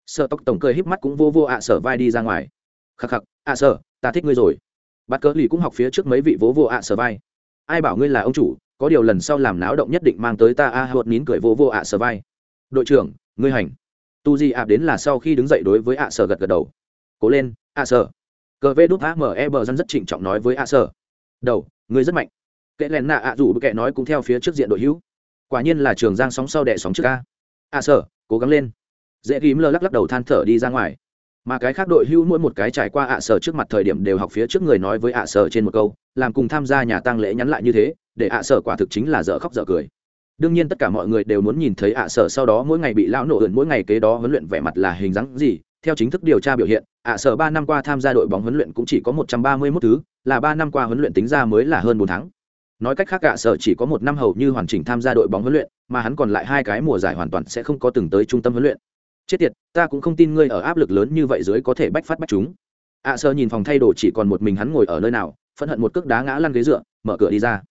Sợ tóc tổng cười híp mắt cũng vô vô ạ sở vai đi ra ngoài. Khắc khắc ạ sở ta thích ngươi rồi. Bắt cỡ lì cũng học phía trước mấy vị vỗ vô ạ sở vai. Ai bảo ngươi là ông chủ có điều lần sau làm náo động nhất định mang tới ta a à, hột nín cười vô vô ạ sở vai đội trưởng, ngươi hành. Tu di ạp đến là sau khi đứng dậy đối với ạ sở gật gật đầu. Cố lên, ạ sở. Cờ vê đút ame bờ dân rất trịnh trọng nói với ạ sở. Đầu, ngươi rất mạnh. Kệ lèn nạ ạ rủ kệ nói cũng theo phía trước diện đội hữu. Quả nhiên là trường giang sóng sau đẻ sóng trước ca ạ sở, cố gắng lên. Dễ ghim lơ lắc lắc đầu than thở đi ra ngoài. Mà cái khác đội hữu mỗi một cái trải qua ạ sở trước mặt thời điểm đều học phía trước người nói với ạ sở trên một câu, làm cùng tham gia nhà tăng lễ nhắn lại như thế, để ạ sở quả thực chính là dở khóc dở cười đương nhiên tất cả mọi người đều muốn nhìn thấy ạ sở sau đó mỗi ngày bị lão nổ ẩn mỗi ngày kế đó huấn luyện vẻ mặt là hình dáng gì. Theo chính thức điều tra biểu hiện, ạ sở ba năm qua tham gia đội bóng huấn luyện cũng chỉ có một trăm ba mươi mốt thứ, là ba năm qua huấn luyện tính ra mới là hơn bốn tháng. Nói cách khác ạ sở chỉ có một năm hầu như hoàn chỉnh tham gia đội bóng huấn luyện, mà hắn còn lại hai cái mùa giải hoàn toàn sẽ không có từng tới trung tâm huấn luyện. Chết tiệt, ta cũng không tin ngươi ở áp lực lớn như vậy dưới có thể bách phát bách chúng. Ạ sở nhìn phòng thay đồ chỉ còn một mình hắn ngồi ở nơi nào, phẫn hận một cước đá ngã lăn ghế dựa, mở cửa đi ra.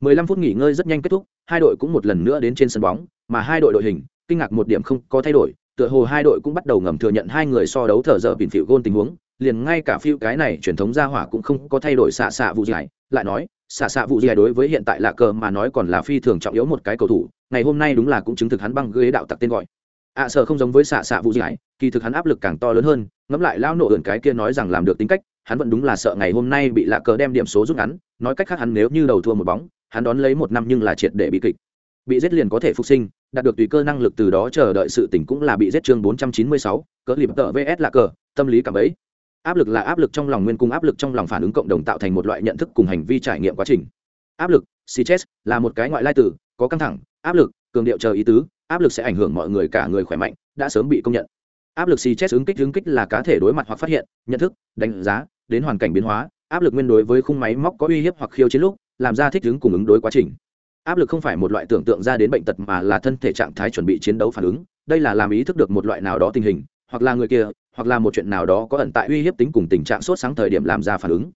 15 phút nghỉ ngơi rất nhanh kết thúc hai đội cũng một lần nữa đến trên sân bóng, mà hai đội đội hình, kinh ngạc một điểm không có thay đổi, tựa hồ hai đội cũng bắt đầu ngầm thừa nhận hai người so đấu thở dở bình phỉu gôn tình huống, liền ngay cả phiêu cái này truyền thống gia hỏa cũng không có thay đổi xạ xạ vụ dài, lại nói, xạ xạ vụ dài đối với hiện tại là cờ mà nói còn là phi thường trọng yếu một cái cầu thủ, ngày hôm nay đúng là cũng chứng thực hắn băng ghế đạo tặc tên gọi. ạ à, sợ không giống với xạ xạ vụ dài, kỳ thực hắn áp lực càng to lớn hơn, ngẫm lại lao nổ ẩn cái kia nói rằng làm được tính cách, hắn vẫn đúng là sợ ngày hôm nay bị lạ cờ đem điểm số rút ngắn, nói cách khác hắn nếu như đầu thua một bóng, hắn đón lấy một năm nhưng là triệt để bị kịch. Bị giết liền có thể phục sinh đạt được tùy cơ năng lực từ đó chờ đợi sự tỉnh cũng là bị giết chương 496, cỡ liệp tợ vs lạ cờ tâm lý cảm ấy. Áp lực là áp lực trong lòng nguyên cung áp lực trong lòng phản ứng cộng đồng tạo thành một loại nhận thức cùng hành vi trải nghiệm quá trình. Áp lực stress là một cái ngoại lai từ có căng thẳng áp lực cường điệu chờ ý tứ áp lực sẽ ảnh hưởng mọi người cả người khỏe mạnh đã sớm bị công nhận. Áp lực stress ứng kích ứng kích là cá thể đối mặt hoặc phát hiện nhận thức đánh giá đến hoàn cảnh biến hóa, áp lực nguyên đối với khung máy móc có uy hiếp hoặc khiêu chiến lúc, làm ra thích ứng cùng ứng đối quá trình. Áp lực không phải một loại tưởng tượng ra đến bệnh tật mà là thân thể trạng thái chuẩn bị chiến đấu phản ứng, đây là làm ý thức được một loại nào đó tình hình, hoặc là người kia, hoặc là một chuyện nào đó có ẩn tại uy hiếp tính cùng tình trạng sốt sáng thời điểm làm ra phản ứng.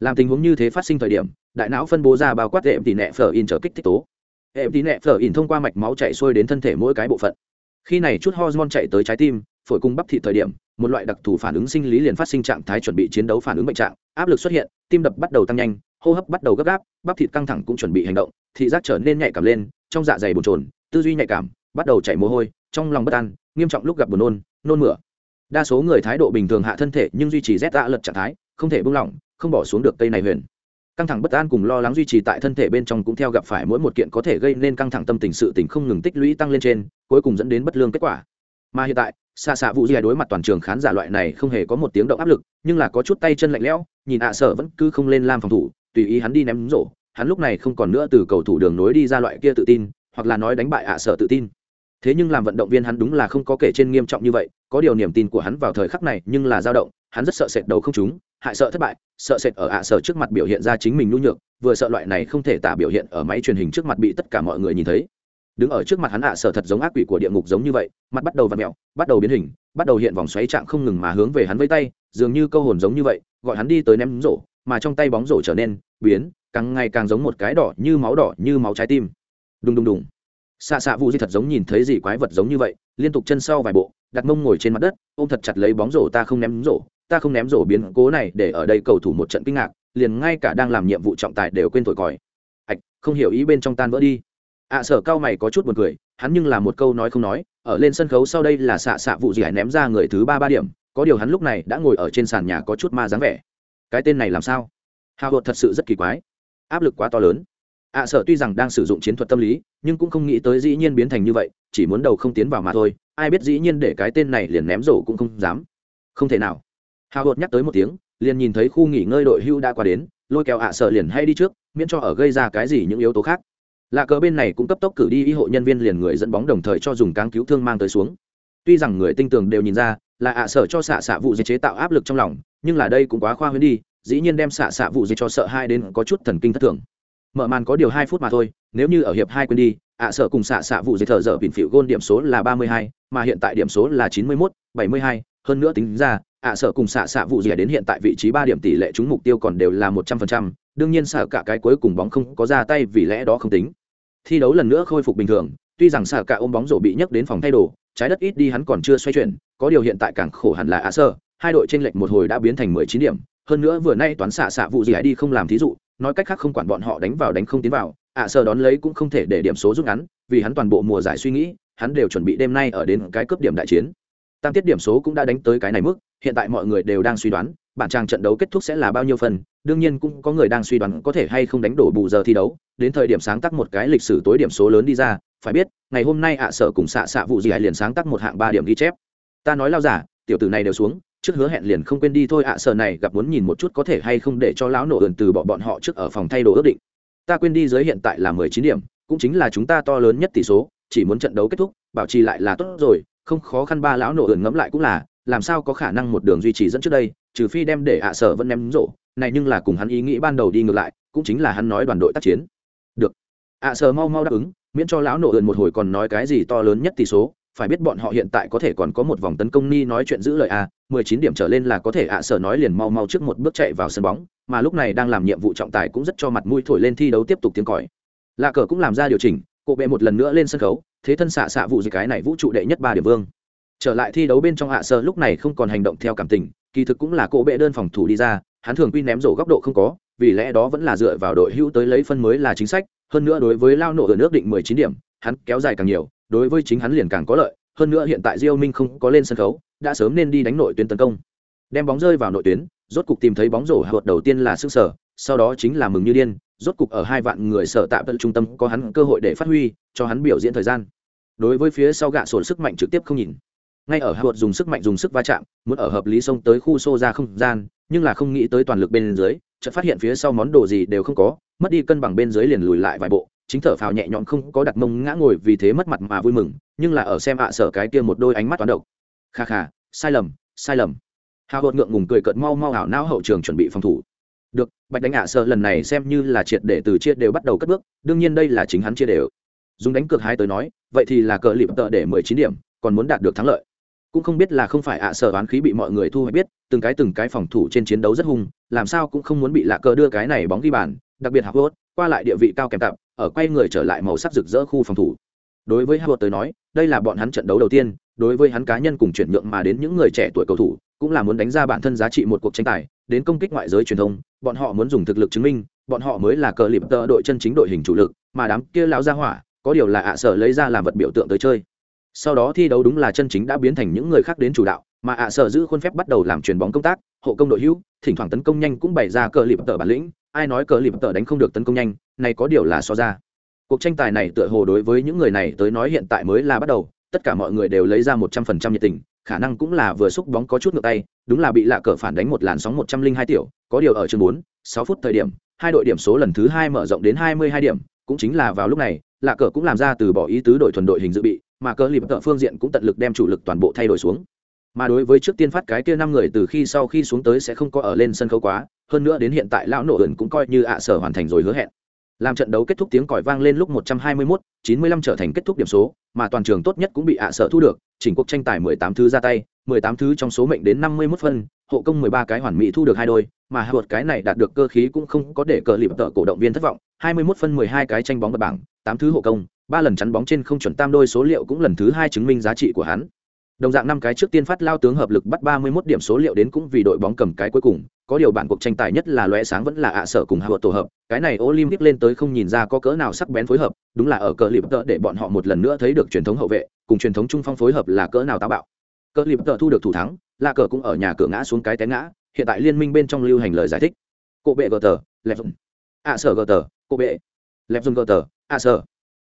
Làm tình huống như thế phát sinh thời điểm, đại não phân bố ra bao quát hệ tỷ nẹ phở in trở kích thích tố. Hệ tỷ nẹ phở in thông qua mạch máu chạy xuôi đến thân thể mỗi cái bộ phận. Khi này chút hormone chạy tới trái tim phổi cung bắp thị thời điểm, một loại đặc thù phản ứng sinh lý liền phát sinh trạng thái chuẩn bị chiến đấu phản ứng bệnh trạng. Áp lực xuất hiện, tim đập bắt đầu tăng nhanh, hô hấp bắt đầu gấp gáp, bắp thịt căng thẳng cũng chuẩn bị hành động, thị giác trở nên nhạy cảm lên, trong dạ dày bồn trồn tư duy nhạy cảm, bắt đầu chảy mồ hôi, trong lòng bất an, nghiêm trọng lúc gặp buồn nôn nôn mửa. Đa số người thái độ bình thường hạ thân thể nhưng duy trì rét dạ lật trạng thái, không thể buông lỏng, không bỏ xuống được cây này huyền. Căng thẳng bất an cùng lo lắng duy trì tại thân thể bên trong cũng theo gặp phải mỗi một kiện có thể gây nên căng thẳng tâm tình sự tình không ngừng tích lũy tăng lên trên, cuối cùng dẫn đến bất lương kết quả. Mà hiện tại xa xạ vụ dìa đối mặt toàn trường khán giả loại này không hề có một tiếng động áp lực, nhưng là có chút tay chân lạnh lẽo, nhìn ạ sợ vẫn cứ không lên làm phòng thủ, tùy ý hắn đi ném rổ, hắn lúc này không còn nữa từ cầu thủ đường nối đi ra loại kia tự tin, hoặc là nói đánh bại ạ sợ tự tin. Thế nhưng làm vận động viên hắn đúng là không có kể trên nghiêm trọng như vậy, có điều niềm tin của hắn vào thời khắc này nhưng là dao động, hắn rất sợ sệt đầu không chúng hại sợ thất bại, sợ sệt ở ạ sợ trước mặt biểu hiện ra chính mình nhu nhược, vừa sợ loại này không thể tả biểu hiện ở máy truyền hình trước mặt bị tất cả mọi người nhìn thấy đứng ở trước mặt hắn ạ sở thật giống ác quỷ của địa ngục giống như vậy, mặt bắt đầu v ặ mẹo, bắt đầu biến hình, bắt đầu hiện vòng xoáy trạng không ngừng mà hướng về hắn với tay, dường như câu hồn giống như vậy, gọi hắn đi tới ném rổ, mà trong tay bóng rổ trở nên biến, càng ngày càng giống một cái đỏ như máu đỏ như máu trái tim. Đùng đùng đùng. Xạ xạ vụ di thật giống nhìn thấy gì quái vật giống như vậy, liên tục chân sau vài bộ, đặt mông ngồi trên mặt đất, ôm thật chặt lấy bóng rổ, ta không ném rổ, ta không ném rổ biến cố này để ở đây cầu thủ một trận kinh ngạc, liền ngay cả đang làm nhiệm vụ trọng tài đều quên thổi còi. Ạch không hiểu ý bên trong tan vỡ đi ạ sở cao mày có chút buồn cười, hắn nhưng là một câu nói không nói, ở lên sân khấu sau đây là xạ xạ vụ gì hải ném ra người thứ ba ba điểm, có điều hắn lúc này đã ngồi ở trên sàn nhà có chút ma dáng vẻ. Cái tên này làm sao? Hào hột thật sự rất kỳ quái. Áp lực quá to lớn. Ạ sở tuy rằng đang sử dụng chiến thuật tâm lý, nhưng cũng không nghĩ tới dĩ nhiên biến thành như vậy, chỉ muốn đầu không tiến vào mà thôi, ai biết dĩ nhiên để cái tên này liền ném rổ cũng không dám. Không thể nào. Hào hột nhắc tới một tiếng, liền nhìn thấy khu nghỉ ngơi đội hưu đã qua đến, lôi kéo ạ sở liền hay đi trước, miễn cho ở gây ra cái gì những yếu tố khác lạ cờ bên này cũng cấp tốc cử đi, y hộ nhân viên liền người dẫn bóng đồng thời cho dùng cáng cứu thương mang tới xuống. Tuy rằng người tinh tường đều nhìn ra, là ạ sở cho xạ xạ vụ dịch chế tạo áp lực trong lòng, nhưng là đây cũng quá khoa huyễn đi, dĩ nhiên đem xạ xạ vụ dịch cho sợ hai đến có chút thần kinh thất thường. Mở màn có điều hai phút mà thôi, nếu như ở hiệp hai quên đi, ạ sở cùng xạ xạ vụ dịch thở dở bỉn phịu gôn điểm số là ba mươi hai, mà hiện tại điểm số là chín mươi mốt, bảy mươi hai, hơn nữa tính ra, ạ sở cùng xạ xạ vụ dịch đến hiện tại vị trí ba điểm tỷ lệ trúng mục tiêu còn đều là một trăm phần trăm đương nhiên sở cả cái cuối cùng bóng không có ra tay vì lẽ đó không tính. Thi đấu lần nữa khôi phục bình thường, tuy rằng sở cả ôm bóng rổ bị nhấc đến phòng thay đồ, trái đất ít đi hắn còn chưa xoay chuyển, có điều hiện tại càng khổ hẳn là ạ sơ hai đội trên lệch một hồi đã biến thành mười chín điểm. Hơn nữa vừa nay toán xạ xạ vụ gì ấy đi không làm thí dụ, nói cách khác không quản bọn họ đánh vào đánh không tiến vào ạ sơ đón lấy cũng không thể để điểm số rút ngắn, vì hắn toàn bộ mùa giải suy nghĩ, hắn đều chuẩn bị đêm nay ở đến cái cướp điểm đại chiến. Tam tiết điểm số cũng đã đánh tới cái này mức, hiện tại mọi người đều đang suy đoán, bản trang trận đấu kết thúc sẽ là bao nhiêu phần đương nhiên cũng có người đang suy đoán có thể hay không đánh đổ bù giờ thi đấu, đến thời điểm sáng tác một cái lịch sử tối điểm số lớn đi ra, phải biết, ngày hôm nay ạ sở cùng xạ xạ vụ gì liền sáng tác một hạng ba điểm ghi chép. Ta nói lao giả, tiểu tử này đều xuống, trước hứa hẹn liền không quên đi thôi ạ sở này, gặp muốn nhìn một chút có thể hay không để cho lão nổ ườn từ bỏ bọn họ trước ở phòng thay đồ ước định. Ta quên đi giới hiện tại là mười chín điểm, cũng chính là chúng ta to lớn nhất tỷ số, chỉ muốn trận đấu kết thúc, bảo trì lại là tốt rồi, không khó khăn ba lão nổ ườn ngẫm lại cũng là, làm sao có khả năng một đường duy trì dẫn trước đây, trừ phi đem để ạ sở vẫn ném rổ này nhưng là cùng hắn ý nghĩ ban đầu đi ngược lại, cũng chính là hắn nói đoàn đội tác chiến. Được. À, ạ sở mau mau đáp ứng, miễn cho lão nổ ườn một hồi còn nói cái gì to lớn nhất tỷ số, phải biết bọn họ hiện tại có thể còn có một vòng tấn công ni nói chuyện giữ lời a mười chín điểm trở lên là có thể à, ạ sở nói liền mau mau trước một bước chạy vào sân bóng, mà lúc này đang làm nhiệm vụ trọng tài cũng rất cho mặt mũi thổi lên thi đấu tiếp tục tiếng còi. Lạ cờ cũng làm ra điều chỉnh cụ bệ một lần nữa lên sân khấu, thế thân xạ xạ vụ gì cái này vũ trụ đệ nhất ba điểm vương. Trở lại thi đấu bên trong ạ sở lúc này không còn hành động theo cảm tình, kỳ thực cũng là cổ bệ đơn phòng thủ đi ra hắn thường quy ném rổ góc độ không có, vì lẽ đó vẫn là dựa vào đội hữu tới lấy phân mới là chính sách, hơn nữa đối với lao nổ ở nước định 19 điểm, hắn kéo dài càng nhiều, đối với chính hắn liền càng có lợi, hơn nữa hiện tại Diêu Minh không có lên sân khấu, đã sớm nên đi đánh nội tuyến tấn công. Đem bóng rơi vào nội tuyến, rốt cục tìm thấy bóng rổ hợp đầu tiên là sức sở, sau đó chính là mừng như điên, rốt cục ở hai vạn người sở tạm tận trung tâm có hắn cơ hội để phát huy, cho hắn biểu diễn thời gian. Đối với phía sau gạ sổ sức mạnh trực tiếp không nhìn ngay ở hợt dùng sức mạnh, dùng sức va chạm, muốn ở hợp lý xông tới khu xô ra không gian, nhưng là không nghĩ tới toàn lực bên dưới, chợt phát hiện phía sau món đồ gì đều không có, mất đi cân bằng bên dưới liền lùi lại vài bộ. Chính thở phào nhẹ nhõm không có đặt mông ngã ngồi vì thế mất mặt mà vui mừng, nhưng là ở xem ạ sở cái kia một đôi ánh mắt toán độc. Kha kha, sai lầm sai lầm. Hào hột ngượng ngùng cười cợt mau mau hảo não hậu trường chuẩn bị phòng thủ. Được, bạch đánh ạ sở lần này xem như là triệt để từ chia đều bắt đầu cất bước, đương nhiên đây là chính hắn chia đều. Dùng đánh cược hai tới nói, vậy thì là cờ lịp tợ để mười chín điểm, còn muốn đạt được thắng lợi cũng không biết là không phải ạ sở oán khí bị mọi người thu hoạch biết, từng cái từng cái phòng thủ trên chiến đấu rất hung, làm sao cũng không muốn bị lạ cờ đưa cái này bóng ghi bàn, đặc biệt Harvard, qua lại địa vị cao kèm tạm ở quay người trở lại màu sắc rực rỡ khu phòng thủ. Đối với Harvard tới nói, đây là bọn hắn trận đấu đầu tiên, đối với hắn cá nhân cùng chuyển nhượng mà đến những người trẻ tuổi cầu thủ, cũng là muốn đánh ra bản thân giá trị một cuộc tranh tài, đến công kích ngoại giới truyền thông, bọn họ muốn dùng thực lực chứng minh, bọn họ mới là cờ lịp tợ đội chân chính đội hình chủ lực, mà đám kia lão gia hỏa, có điều là ạ sở lấy ra làm vật biểu tượng tới chơi sau đó thi đấu đúng là chân chính đã biến thành những người khác đến chủ đạo, mà ạ sở giữ khuôn phép bắt đầu làm chuyền bóng công tác, hộ công đội hữu, thỉnh thoảng tấn công nhanh cũng bày ra cờ lịp tờ bản lĩnh, ai nói cờ lịp tờ đánh không được tấn công nhanh, này có điều là so ra. Cuộc tranh tài này tựa hồ đối với những người này tới nói hiện tại mới là bắt đầu, tất cả mọi người đều lấy ra một trăm phần trăm nhiệt tình, khả năng cũng là vừa xúc bóng có chút ngược tay, đúng là bị lạ cờ phản đánh một làn sóng một trăm linh hai tiểu, có điều ở chương bốn, sáu phút thời điểm, hai đội điểm số lần thứ hai mở rộng đến hai mươi hai điểm, cũng chính là vào lúc này, lạ cờ cũng làm ra từ bỏ ý tứ đội thuần đội hình dự bị mà cờ lịp tợ phương diện cũng tận lực đem chủ lực toàn bộ thay đổi xuống. Mà đối với trước tiên phát cái kia năm người từ khi sau khi xuống tới sẽ không có ở lên sân khấu quá hơn nữa đến hiện tại lão nổ ẩn cũng coi như ạ sở hoàn thành rồi hứa hẹn. Làm trận đấu kết thúc tiếng còi vang lên lúc 121, 95 trở thành kết thúc điểm số mà toàn trường tốt nhất cũng bị ạ sở thu được chỉnh cuộc tranh tài 18 thứ ra tay 18 thứ trong số mệnh đến 51 phân hộ công 13 cái hoàn mỹ thu được hai đôi mà hạ cái này đạt được cơ khí cũng không có để cờ lịp tợ cổ động viên thất vọng 21 phân 12 cái tranh bóng bật bảng 8 thứ hộ công ba lần chắn bóng trên không chuẩn tam đôi số liệu cũng lần thứ hai chứng minh giá trị của hắn Đồng dạng năm cái trước tiên phát lao tướng hợp lực bắt 31 điểm số liệu đến cũng vì đội bóng cầm cái cuối cùng, có điều bản cuộc tranh tài nhất là lóe sáng vẫn là ạ sở cùng hạ tổ hợp, cái này Olympic lên tới không nhìn ra có cỡ nào sắc bén phối hợp, đúng là ở cờ liệp tợ để bọn họ một lần nữa thấy được truyền thống hậu vệ, cùng truyền thống trung phong phối hợp là cỡ nào táo bạo. Cờ liệp tợ thu được thủ thắng, là cờ cũng ở nhà cửa ngã xuống cái té ngã, hiện tại liên minh bên trong lưu hành lời giải thích. Cổ bệ gờ tờ, lẹp dùng. ạ sở gờ tờ, cổ bệ. Lẹp dùng gờ tờ, ạ sở.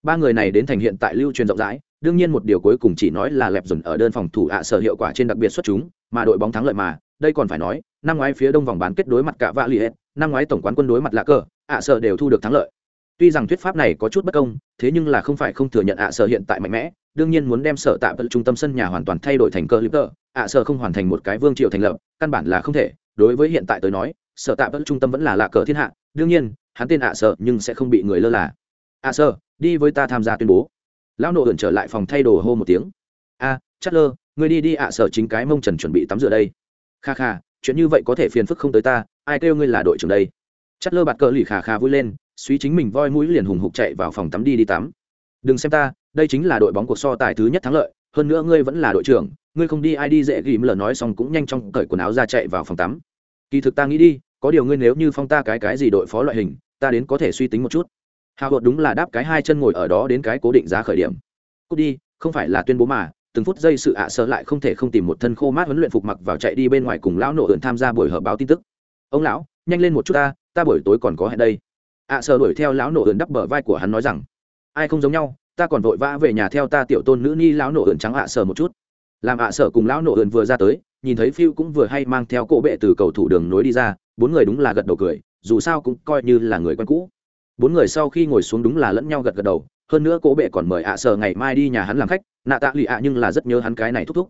Ba người này đến thành hiện tại lưu truyền rộng rãi, đương nhiên một điều cuối cùng chỉ nói là lẹp dùn ở đơn phòng thủ ạ sở hiệu quả trên đặc biệt xuất chúng mà đội bóng thắng lợi mà đây còn phải nói năm ngoái phía đông vòng bán kết đối mặt cả vạ li hết năm ngoái tổng quán quân đối mặt lạ cờ ạ sở đều thu được thắng lợi. Tuy rằng thuyết pháp này có chút bất công thế nhưng là không phải không thừa nhận ạ sở hiện tại mạnh mẽ đương nhiên muốn đem sở tạm trung tâm sân nhà hoàn toàn thay đổi thành cơ litter ạ sở không hoàn thành một cái vương triều thành lập căn bản là không thể đối với hiện tại tới nói sở tạm trung tâm vẫn là lạ cờ thiên hạ đương nhiên hắn tên ạ sở nhưng sẽ không bị người lơ là. À sơ, đi với ta tham gia tuyên bố. Lão nộ ẩn trở lại phòng thay đồ hô một tiếng. A à, chất lơ người đi đi ạ sở chính cái mông trần chuẩn bị tắm rửa đây. Kha kha chuyện như vậy có thể phiền phức không tới ta ai kêu ngươi là đội trưởng đây? Chất lơ bạt cờ lì khà khà vui lên suy chính mình voi mũi liền hùng hục chạy vào phòng tắm đi đi tắm. Đừng xem ta đây chính là đội bóng cuộc so tài thứ nhất thắng lợi hơn nữa ngươi vẫn là đội trưởng ngươi không đi ai đi dễ ghìm lờ nói xong cũng nhanh chóng cởi quần áo ra chạy vào phòng tắm. Kỳ thực ta nghĩ đi có điều ngươi nếu như phong ta cái cái gì đội phó loại hình ta đến có thể suy tính một chút hào hột đúng là đáp cái hai chân ngồi ở đó đến cái cố định giá khởi điểm. Cút đi, không phải là tuyên bố mà, từng phút giây sự ạ sợ lại không thể không tìm một thân khô mát huấn luyện phục mặc vào chạy đi bên ngoài cùng lão nộ ẩn tham gia buổi họp báo tin tức. Ông lão, nhanh lên một chút ta ta buổi tối còn có hẹn đây. Ạ sợ đuổi theo lão nộ ẩn đắp bờ vai của hắn nói rằng, ai không giống nhau, ta còn vội vã về nhà theo ta tiểu tôn nữ ni lão nộ ẩn trắng ạ sợ một chút. Làm ạ sợ cùng lão nộ ẩn vừa ra tới, nhìn thấy phiêu cũng vừa hay mang theo cỗ bệ từ cầu thủ đường nối đi ra, bốn người đúng là gật đầu cười, dù sao cũng coi như là người quen cũ bốn người sau khi ngồi xuống đúng là lẫn nhau gật gật đầu, hơn nữa cố bệ còn mời ạ à sở ngày mai đi nhà hắn làm khách, nạ tạ lụy ạ nhưng là rất nhớ hắn cái này thúc thúc.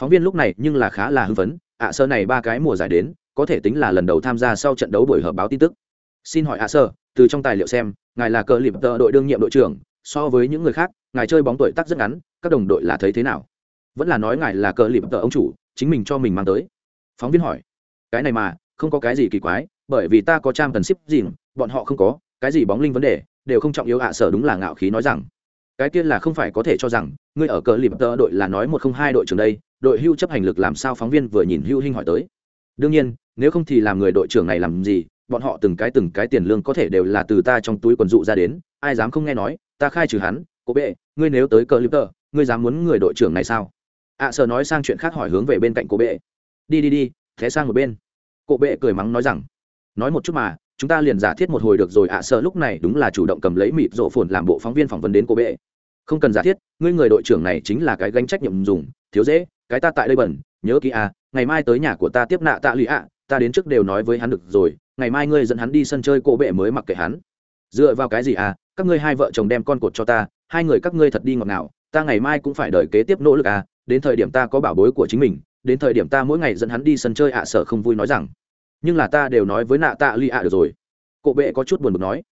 Phóng viên lúc này nhưng là khá là hưng phấn, ạ à sơ này ba cái mùa giải đến, có thể tính là lần đầu tham gia sau trận đấu buổi họp báo tin tức. Xin hỏi ạ sơ từ trong tài liệu xem, ngài là cờ lịp tờ đội đương nhiệm đội trưởng, so với những người khác, ngài chơi bóng tuổi tác rất ngắn, các đồng đội là thấy thế nào? Vẫn là nói ngài là cờ lịp tờ ông chủ, chính mình cho mình mang tới. Phóng viên hỏi, cái này mà, không có cái gì kỳ quái, bởi vì ta có trang cần ship gì bọn họ không có cái gì bóng linh vấn đề, đều không trọng yếu ạ, sở đúng là ngạo khí nói rằng. Cái kia là không phải có thể cho rằng, ngươi ở cờ lìm tơ đội là nói một không hai đội trưởng đây, đội hưu chấp hành lực làm sao phóng viên vừa nhìn hưu hinh hỏi tới. Đương nhiên, nếu không thì làm người đội trưởng này làm gì, bọn họ từng cái từng cái tiền lương có thể đều là từ ta trong túi quần dụ ra đến, ai dám không nghe nói, ta khai trừ hắn cố bệ, ngươi nếu tới cờ lip tơ ngươi dám muốn người đội trưởng này sao? Ạ, sở nói sang chuyện khác hỏi hướng về bên cạnh cố bệ. Đi đi đi, thế sang một bên. Cố bệ cười mắng nói rằng, nói một chút mà chúng ta liền giả thiết một hồi được rồi ạ à, sợ lúc này đúng là chủ động cầm lấy mịt rộ phồn làm bộ phóng viên phỏng vấn đến cô bệ. Không cần giả thiết ngươi người đội trưởng này chính là cái gánh trách nhiệm dùng thiếu dễ cái ta tại đây bẩn nhớ kỹ à ngày mai tới nhà của ta tiếp nạ tạ lụy ạ ta đến trước đều nói với hắn được rồi ngày mai ngươi dẫn hắn đi sân chơi cô bệ mới mặc kệ hắn. Dựa vào cái gì à các ngươi hai vợ chồng đem con cột cho ta hai người các ngươi thật đi ngọt nào ta ngày mai cũng phải đợi kế tiếp nỗ lực à đến thời điểm ta có bảo bối của chính mình đến thời điểm ta mỗi ngày dẫn hắn đi sân chơi ạ à, sở không vui nói rằng nhưng là ta đều nói với nạ tạ lụy ạ được rồi. Cộ bệ có chút buồn bực nói.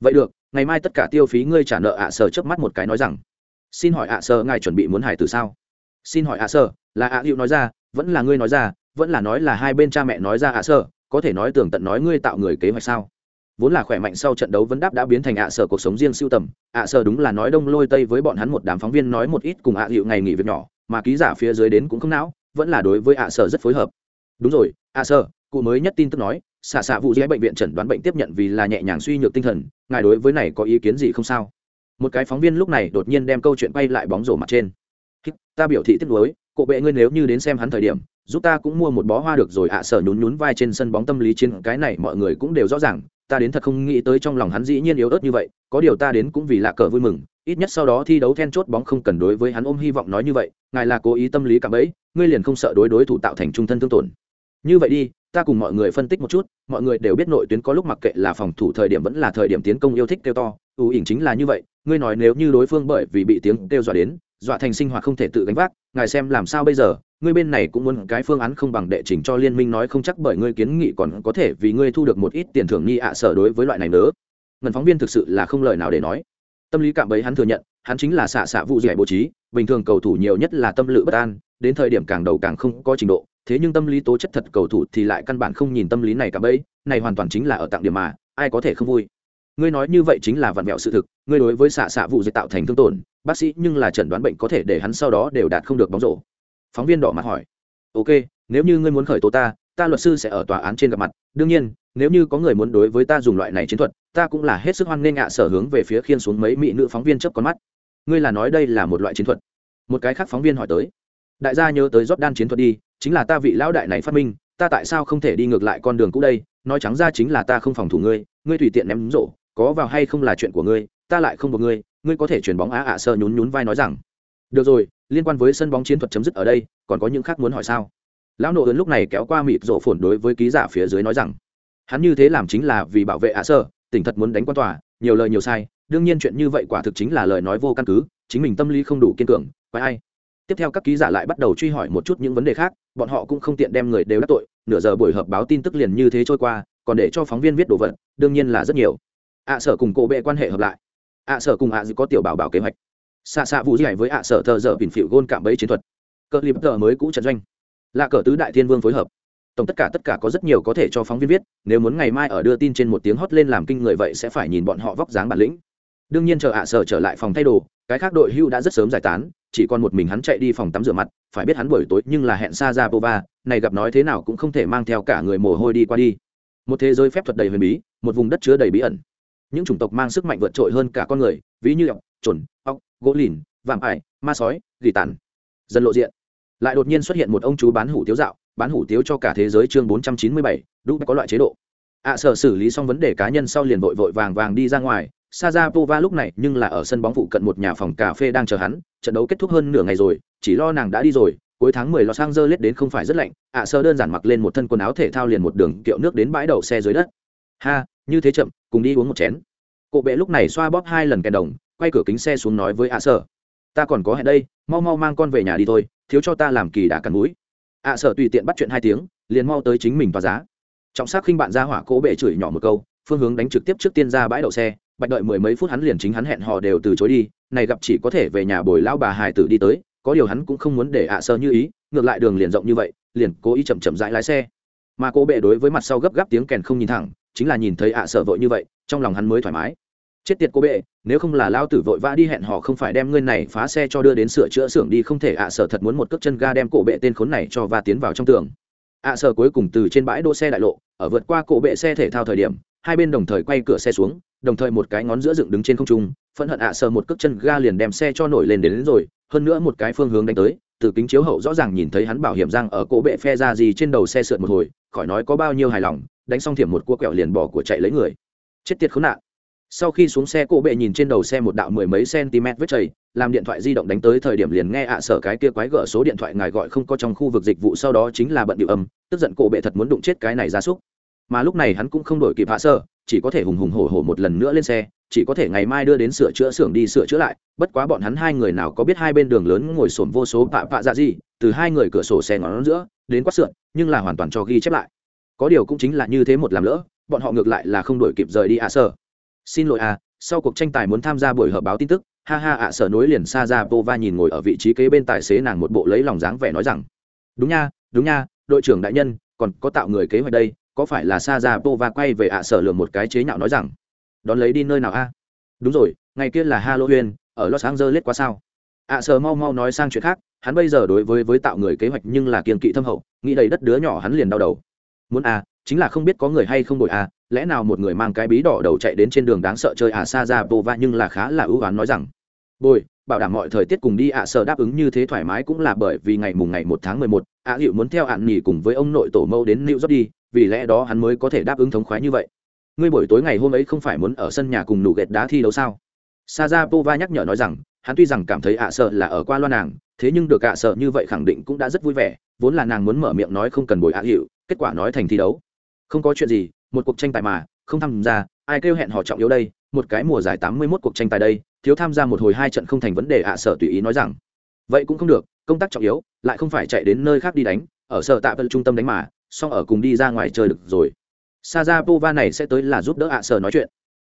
Vậy được, ngày mai tất cả tiêu phí ngươi trả nợ ạ à sơ chớp mắt một cái nói rằng. Xin hỏi ạ à sơ ngài chuẩn bị muốn hải từ sao? Xin hỏi ạ sờ sơ là ạ hữu nói ra, vẫn là ngươi nói ra, vẫn là nói là hai bên cha mẹ nói ra ạ sơ có thể nói tường tận nói ngươi tạo người kế hoạch sao? Vốn là khỏe mạnh sau trận đấu vấn đáp đã biến thành ạ sở cuộc sống riêng siêu tầm, ạ sở đúng là nói đông lôi tây với bọn hắn một đám phóng viên nói một ít cùng ạ hiệu ngày nghỉ việc nhỏ, mà ký giả phía dưới đến cũng không não, vẫn là đối với ạ sở rất phối hợp đúng rồi à, ạ sơ cụ mới nhất tin tức nói, xạ xạ vụ dĩ bệnh viện chẩn đoán bệnh tiếp nhận vì là nhẹ nhàng suy nhược tinh thần, ngài đối với này có ý kiến gì không sao? Một cái phóng viên lúc này đột nhiên đem câu chuyện bay lại bóng rổ mặt trên. Ta biểu thị tiếc nuối cộ bệ ngươi nếu như đến xem hắn thời điểm, giúp ta cũng mua một bó hoa được rồi, ạ sở nhún nhún vai trên sân bóng tâm lý trên cái này mọi người cũng đều rõ ràng, ta đến thật không nghĩ tới trong lòng hắn dĩ nhiên yếu ớt như vậy, có điều ta đến cũng vì lạ cờ vui mừng, ít nhất sau đó thi đấu then chốt bóng không cần đối với hắn ôm hy vọng nói như vậy, ngài là cố ý tâm lý cảm ấy ngươi liền không sợ đối đối thủ tạo thành trung thân thương tổn như vậy đi, ta cùng mọi người phân tích một chút, mọi người đều biết nội tuyến có lúc mặc kệ là phòng thủ thời điểm vẫn là thời điểm tiến công yêu thích kêu to, ưu ỉnh chính là như vậy, ngươi nói nếu như đối phương bởi vì bị tiếng kêu dọa đến, dọa thành sinh hoạt không thể tự gánh vác, ngài xem làm sao bây giờ, ngươi bên này cũng muốn cái phương án không bằng đệ trình cho liên minh nói không chắc bởi ngươi kiến nghị còn có thể vì ngươi thu được một ít tiền thưởng nghi ạ sở đối với loại này nữa. Ngần phóng viên thực sự là không lời nào để nói. Tâm lý cạm bấy hắn thừa nhận, hắn chính là xạ xạ vụ dẻ bố trí, bình thường cầu thủ nhiều nhất là tâm lự bất an, đến thời điểm càng đầu càng không có trình độ thế nhưng tâm lý tố chất thật cầu thủ thì lại căn bản không nhìn tâm lý này cả bấy này hoàn toàn chính là ở tặng điểm mà, ai có thể không vui. Ngươi nói như vậy chính là vặn vẹo sự thực, ngươi đối với xạ xạ vụ dịch tạo thành thương tổn, bác sĩ nhưng là chẩn đoán bệnh có thể để hắn sau đó đều đạt không được bóng rổ. Phóng viên đỏ mặt hỏi. Ok, nếu như ngươi muốn khởi tố ta ta luật sư sẽ ở tòa án trên gặp mặt. Đương nhiên, nếu như có người muốn đối với ta dùng loại này chiến thuật, ta cũng là hết sức hoan nghênh ạ, sở hướng về phía khiên xuống mấy mỹ nữ phóng viên chấp con mắt. Ngươi là nói đây là một loại chiến thuật. Một cái khác phóng viên hỏi tới đại gia nhớ tới đan chiến thuật đi, chính là ta vị lão đại này phát minh, ta tại sao không thể đi ngược lại con đường cũ đây? Nói trắng ra chính là ta không phòng thủ ngươi ngươi tùy tiện ném rổ, có vào hay không là chuyện của ngươi, ta lại không buộc ngươi ngươi có thể chuyển bóng á ạ sơ nhún nhún vai nói rằng. Được rồi, liên quan với sân bóng chiến thuật chấm dứt ở đây, còn có những khác muốn hỏi sao? Lão nộ ấn lúc này kéo qua mịt rổ phồn đối với ký giả phía dưới nói rằng. Hắn như thế làm chính là vì bảo vệ ạ sơ, tỉnh thật muốn đánh quan tòa, nhiều lời nhiều sai, đương nhiên chuyện như vậy quả thực chính là lời nói vô căn cứ, chính mình tâm lý không đủ kiên cường, quái ai? Tiếp theo các ký giả lại bắt đầu truy hỏi một chút những vấn đề khác, bọn họ cũng không tiện đem người đều đắc tội, nửa giờ buổi họp báo tin tức liền như thế trôi qua, còn để cho phóng viên viết đồ vật, đương nhiên là rất nhiều. Ạ sở cùng cổ bệ quan hệ hợp lại. Ạ sở cùng ạ à có tiểu bảo bảo kế hoạch. Xạ xạ vụ dạy với ạ sở thờ dở bình phịu gôn cảm bấy chiến thuật. Cờ lip tờ mới cũ trận doanh. Là cờ tứ đại thiên vương phối hợp. Tổng tất cả tất cả có rất nhiều có thể cho phóng viên viết, nếu muốn ngày mai ở đưa tin trên một tiếng hót lên làm kinh người vậy sẽ phải nhìn bọn họ vóc dáng bản lĩnh. Đương nhiên chờ ạ sở trở lại phòng thay đồ, cái khác đội hưu đã rất sớm giải tán chỉ còn một mình hắn chạy đi phòng tắm rửa mặt, phải biết hắn buổi tối nhưng là hẹn xa ra pova này gặp nói thế nào cũng không thể mang theo cả người mồ hôi đi qua đi. Một thế giới phép thuật đầy huyền bí, một vùng đất chứa đầy bí ẩn. Những chủng tộc mang sức mạnh vượt trội hơn cả con người, ví như ọc trồn ọc gỗ lìn, vạm ải, ma sói, gỉ tàn. Dần lộ diện. Lại đột nhiên xuất hiện một ông chú bán hủ tiếu dạo, bán hủ tiếu cho cả thế giới chương bốn trăm chín mươi bảy có loại chế độ. Ạ sở xử lý xong vấn đề cá nhân sau liền vội vội vàng vàng đi ra ngoài Sajapova lúc này nhưng là ở sân bóng phụ cận một nhà phòng cà phê đang chờ hắn, trận đấu kết thúc hơn nửa ngày rồi, chỉ lo nàng đã đi rồi, cuối tháng 10 Los Angeles đến không phải rất lạnh, ạ sơ đơn giản mặc lên một thân quần áo thể thao liền một đường kiệu nước đến bãi đậu xe dưới đất. Ha, như thế chậm, cùng đi uống một chén. Cô bệ lúc này xoa bóp hai lần kèn đồng, quay cửa kính xe xuống nói với ạ sơ, ta còn có hẹn đây, mau mau mang con về nhà đi thôi, thiếu cho ta làm kỳ đã cắn mũi. ạ sơ tùy tiện bắt chuyện hai tiếng, liền mau tới chính mình tòa giá. Trọng sắc khinh bạn ra hỏa cố bệ chửi nhỏ một câu, phương hướng đánh trực tiếp trước tiên ra bãi đậu xe, bạch đợi mười mấy phút hắn liền chính hắn hẹn hò đều từ chối đi, này gặp chỉ có thể về nhà bồi lao bà hải tử đi tới, có điều hắn cũng không muốn để ạ sơ như ý, ngược lại đường liền rộng như vậy, liền cố ý chậm chậm rãi lái xe. Mà cô bệ đối với mặt sau gấp gáp tiếng kèn không nhìn thẳng, chính là nhìn thấy ạ sợ vội như vậy, trong lòng hắn mới thoải mái. Chết tiệt cô bệ, nếu không là lao tử vội vã đi hẹn họ không phải đem ngươi này phá xe cho đưa đến sửa chữa xưởng đi, không thể ạ sợ thật muốn một cước chân ga đem cổ bệ tên khốn này cho va tiến vào trong tường. ạ sợ cuối cùng từ trên bãi đỗ xe đại lộ, ở vượt qua cổ bệ xe thể thao thời điểm hai bên đồng thời quay cửa xe xuống đồng thời một cái ngón giữa dựng đứng trên không trung phẫn hận ạ à sờ một cước chân ga liền đem xe cho nổi lên đến, đến rồi hơn nữa một cái phương hướng đánh tới từ kính chiếu hậu rõ ràng nhìn thấy hắn bảo hiểm răng ở cổ bệ phe ra gì trên đầu xe sượt một hồi khỏi nói có bao nhiêu hài lòng đánh xong thiểm một cua quẹo liền bỏ của chạy lấy người. Chết tiệt khốn nạn. Sau khi xuống xe cổ bệ nhìn trên đầu xe một đạo mười mấy cm vết chảy làm điện thoại di động đánh tới thời điểm liền nghe ạ à sở cái kia quái gở số điện thoại ngài gọi không có trong khu vực dịch vụ sau đó chính là bận điệu âm tức giận cổ bệ thật muốn đụng chết cái này ra súc mà lúc này hắn cũng không đổi kịp hạ sơ, chỉ có thể hùng hùng hổ hổ một lần nữa lên xe, chỉ có thể ngày mai đưa đến sửa chữa xưởng đi sửa chữa lại. Bất quá bọn hắn hai người nào có biết hai bên đường lớn ngồi sổm vô số pạ pạ dạ gì, từ hai người cửa sổ xe ngón giữa, đến quát sượn, nhưng là hoàn toàn cho ghi chép lại. Có điều cũng chính là như thế một làm lỡ, bọn họ ngược lại là không đổi kịp rời đi ạ sở xin lỗi à sau cuộc tranh tài muốn tham gia buổi họp báo tin tức, ha ha ạ sở nối liền xa ra pova nhìn ngồi ở vị trí kế bên tài xế nàng một bộ lấy lòng dáng vẻ nói rằng, đúng nha đúng nha, đội trưởng đại nhân, còn có tạo người kế hoạch đây có phải là sa ra pova quay về ạ sở lường một cái chế nhạo nói rằng, đón lấy đi nơi nào a? Đúng rồi, ngày kia là halloween, ở los angeles quá sao? ạ sở mau mau nói sang chuyện khác, hắn bây giờ đối với với tạo người kế hoạch nhưng là kiên kỵ thâm hậu, nghĩ đầy đất đứa nhỏ hắn liền đau đầu. Muốn a chính là không biết có người hay không đổi a lẽ nào một người mang cái bí đỏ đầu chạy đến trên đường đáng sợ chơi à? Sa ra pova nhưng là khá là ưu oán nói rằng, bồi, bảo đảm mọi thời tiết cùng đi ạ sở đáp ứng như thế thoải mái cũng là bởi vì ngày mùng ngày một tháng mười một, ạ hiệu muốn theo ạn nghỉ cùng với ông nội tổ mâu đến new york đi vì lẽ đó hắn mới có thể đáp ứng thống khoái như vậy. Ngươi buổi tối ngày hôm ấy không phải muốn ở sân nhà cùng nụ ghẹt đá thi đấu sao? Sajapova nhắc nhở nói rằng, hắn tuy rằng cảm thấy ạ sợ là ở qua loa nàng, thế nhưng được ạ sợ như vậy khẳng định cũng đã rất vui vẻ, vốn là nàng muốn mở miệng nói không cần bồi ạ hiệu, kết quả nói thành thi đấu. Không có chuyện gì, một cuộc tranh tài mà, không tham gia, ai kêu hẹn họ trọng yếu đây? Một cái mùa giải tám mươi 81 cuộc tranh tài đây, thiếu tham gia một hồi hai trận không thành vấn đề ạ sợ tùy ý nói rằng. Vậy cũng không được, công tác trọng yếu, lại không phải chạy đến nơi khác đi đánh, ở sở tạ trung tâm đánh mà xong ở cùng đi ra ngoài chơi được rồi. Sa ra pova này sẽ tới là giúp đỡ ạ sở nói chuyện.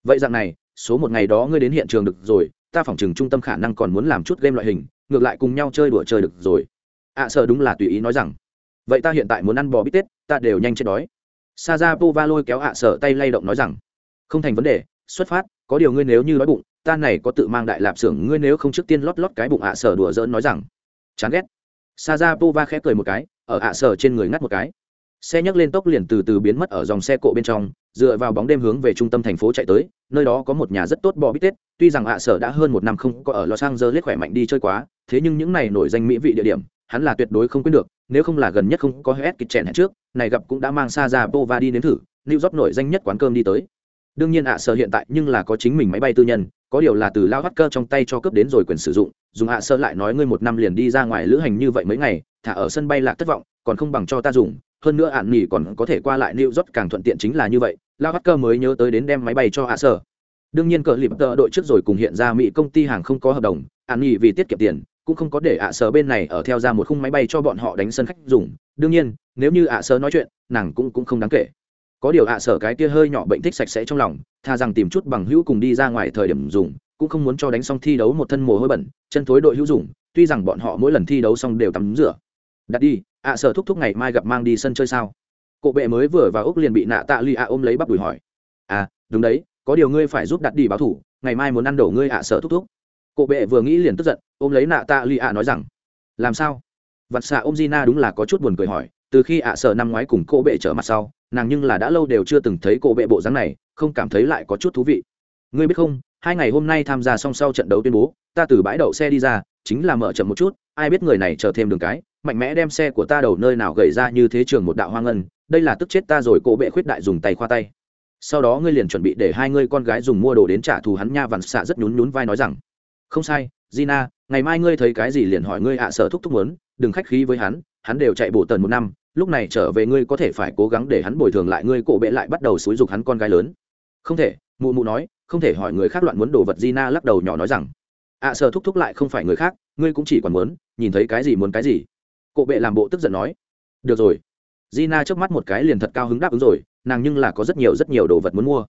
Vậy dạng này, số một ngày đó ngươi đến hiện trường được rồi, ta phỏng chừng trung tâm khả năng còn muốn làm chút game loại hình, ngược lại cùng nhau chơi đùa chơi được rồi. Ạ sở đúng là tùy ý nói rằng, vậy ta hiện tại muốn ăn bò bít tết, ta đều nhanh chết đói. Sa ra pova lôi kéo ạ sở tay lay động nói rằng, không thành vấn đề, xuất phát, có điều ngươi nếu như nói bụng, ta này có tự mang đại lạp xưởng, ngươi nếu không trước tiên lót lót cái bụng ạ sở đùa dỡn nói rằng. Chán ghét. Sa ra pova khẽ cười một cái, ở ạ sở trên người ngắt một cái xe nhấc lên tốc liền từ từ biến mất ở dòng xe cộ bên trong, dựa vào bóng đêm hướng về trung tâm thành phố chạy tới, nơi đó có một nhà rất tốt bò bít tết, tuy rằng ạ sở đã hơn một năm không có ở los angeles khỏe mạnh đi chơi quá, thế nhưng những này nổi danh mỹ vị địa điểm, hắn là tuyệt đối không quên được, nếu không là gần nhất không có hết kịch chèn hẹn trước, này gặp cũng đã mang xa ra bova đi nếm thử, new york nổi danh nhất quán cơm đi tới. Đương nhiên ạ sở hiện tại nhưng là có chính mình máy bay tư nhân, có điều là từ lao hắt cơ trong tay cho cướp đến rồi quyền sử dụng, dùng ạ sơ lại nói ngươi một năm liền đi ra ngoài lữ hành như vậy mấy ngày, thả ở sân bay lạc thất vọng, còn không bằng cho ta dùng hơn nữa ạn nghỉ còn có thể qua lại New York càng thuận tiện chính là như vậy, Lao cơ mới nhớ tới đến đem máy bay cho hạ sở. Đương nhiên cờ lịp tờ đội trước rồi cùng hiện ra Mỹ công ty hàng không có hợp đồng, ạn nghỉ vì tiết kiệm tiền, cũng không có để ạ sở bên này ở theo ra một khung máy bay cho bọn họ đánh sân khách dùng. Đương nhiên, nếu như ạ sở nói chuyện, nàng cũng cũng không đáng kể. Có điều ạ sở cái kia hơi nhỏ bệnh thích sạch sẽ trong lòng, tha rằng tìm chút bằng hữu cùng đi ra ngoài thời điểm dùng, cũng không muốn cho đánh xong thi đấu một thân mồ hôi bẩn, chân thối đội hữu dùng, tuy rằng bọn họ mỗi lần thi đấu xong đều tắm rửa. Đặt đi, ạ à, sợ thúc thúc ngày mai gặp mang đi sân chơi sao? Cộ bệ mới vừa vào úc liền bị nạ tạ lụy ạ ôm lấy bắp đùi hỏi. À đúng đấy có điều ngươi phải giúp đặt đi báo thủ ngày mai muốn ăn đổ ngươi ạ à sợ thúc thúc. Cộ bệ vừa nghĩ liền tức giận ôm lấy nạ tạ lụy ạ nói rằng làm sao? Vặt xạ ôm gina đúng là có chút buồn cười hỏi từ khi ạ sợ năm ngoái cùng cộ bệ trở mặt sau nàng nhưng là đã lâu đều chưa từng thấy cộ bệ bộ dáng này không cảm thấy lại có chút thú vị. Ngươi biết không hai ngày hôm nay tham gia song sau trận đấu tuyên bố ta từ bãi đậu xe đi ra, chính là mở chậm một chút, ai biết người này chờ thêm đường cái, mạnh mẽ đem xe của ta đầu nơi nào gầy ra như thế trường một đạo hoang ngân, đây là tức chết ta rồi, cổ bệ khuyết đại dùng tay khoa tay. Sau đó ngươi liền chuẩn bị để hai ngươi con gái dùng mua đồ đến trả thù hắn nha, vằn xạ rất nhún nhún vai nói rằng, không sai, gina, ngày mai ngươi thấy cái gì liền hỏi ngươi ạ à sở thúc thúc muốn, đừng khách khí với hắn hắn đều chạy bổ tần một năm, lúc này trở về ngươi có thể phải cố gắng để hắn bồi thường lại, ngươi cổ bệ lại bắt đầu xúi dục hắn con gái lớn. Không thể, mụ mụ nói, không thể hỏi người khác loạn muốn đồ vật, gina lắc đầu nhỏ nói rằng ạ à sở thúc thúc lại không phải người khác, ngươi cũng chỉ còn muốn, nhìn thấy cái gì muốn cái gì. Cộ bệ làm bộ tức giận nói, được rồi. Gina chớp mắt một cái liền thật cao hứng đáp ứng rồi, nàng nhưng là có rất nhiều rất nhiều đồ vật muốn mua.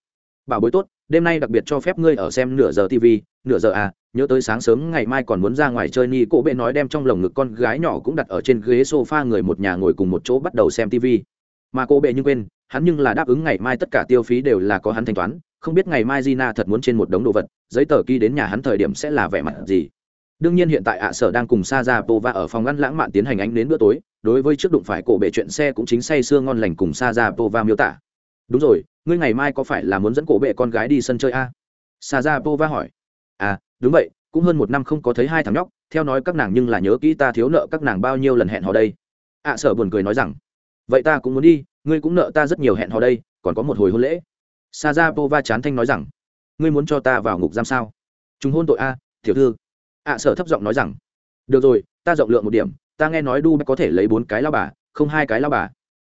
Bảo bối tốt, đêm nay đặc biệt cho phép ngươi ở xem nửa giờ tv nửa giờ à nhớ tới sáng sớm ngày mai còn muốn ra ngoài chơi ni. Cổ bệ nói đem trong lồng ngực con gái nhỏ cũng đặt ở trên ghế sofa người một nhà ngồi cùng một chỗ bắt đầu xem tv mà cô bệ nhưng quên, hắn nhưng là đáp ứng ngày mai tất cả tiêu phí đều là có hắn thanh toán, không biết ngày mai Gina thật muốn trên một đống đồ vật giấy tờ ký đến nhà hắn thời điểm sẽ là vẻ mặt gì? Đương nhiên hiện tại ạ sở đang cùng sa ra pova ở phòng ngăn lãng mạn tiến hành ánh đến bữa tối, đối với trước đụng phải cổ bệ chuyện xe cũng chính say sưa ngon lành cùng sa ra pova miêu tả. Đúng rồi, ngươi ngày mai có phải là muốn dẫn cổ bệ con gái đi sân chơi a? Sa ra pova hỏi. À đúng vậy, cũng hơn một năm không có thấy hai thằng nhóc, theo nói các nàng nhưng là nhớ kỹ ta thiếu nợ các nàng bao nhiêu lần hẹn hò đây. Ạ sở buồn cười nói rằng. Vậy ta cũng muốn đi, ngươi cũng nợ ta rất nhiều hẹn hò đây, còn có một hồi hôn lễ. Sa ra pova chán thanh nói rằng ngươi muốn cho ta vào ngục giam sao? Chúng hôn tội a, tiểu thư. Ạ sở thấp giọng nói rằng, được rồi, ta rộng lượng một điểm, ta nghe nói du có thể lấy bốn cái lao bà, không hai cái lao bà.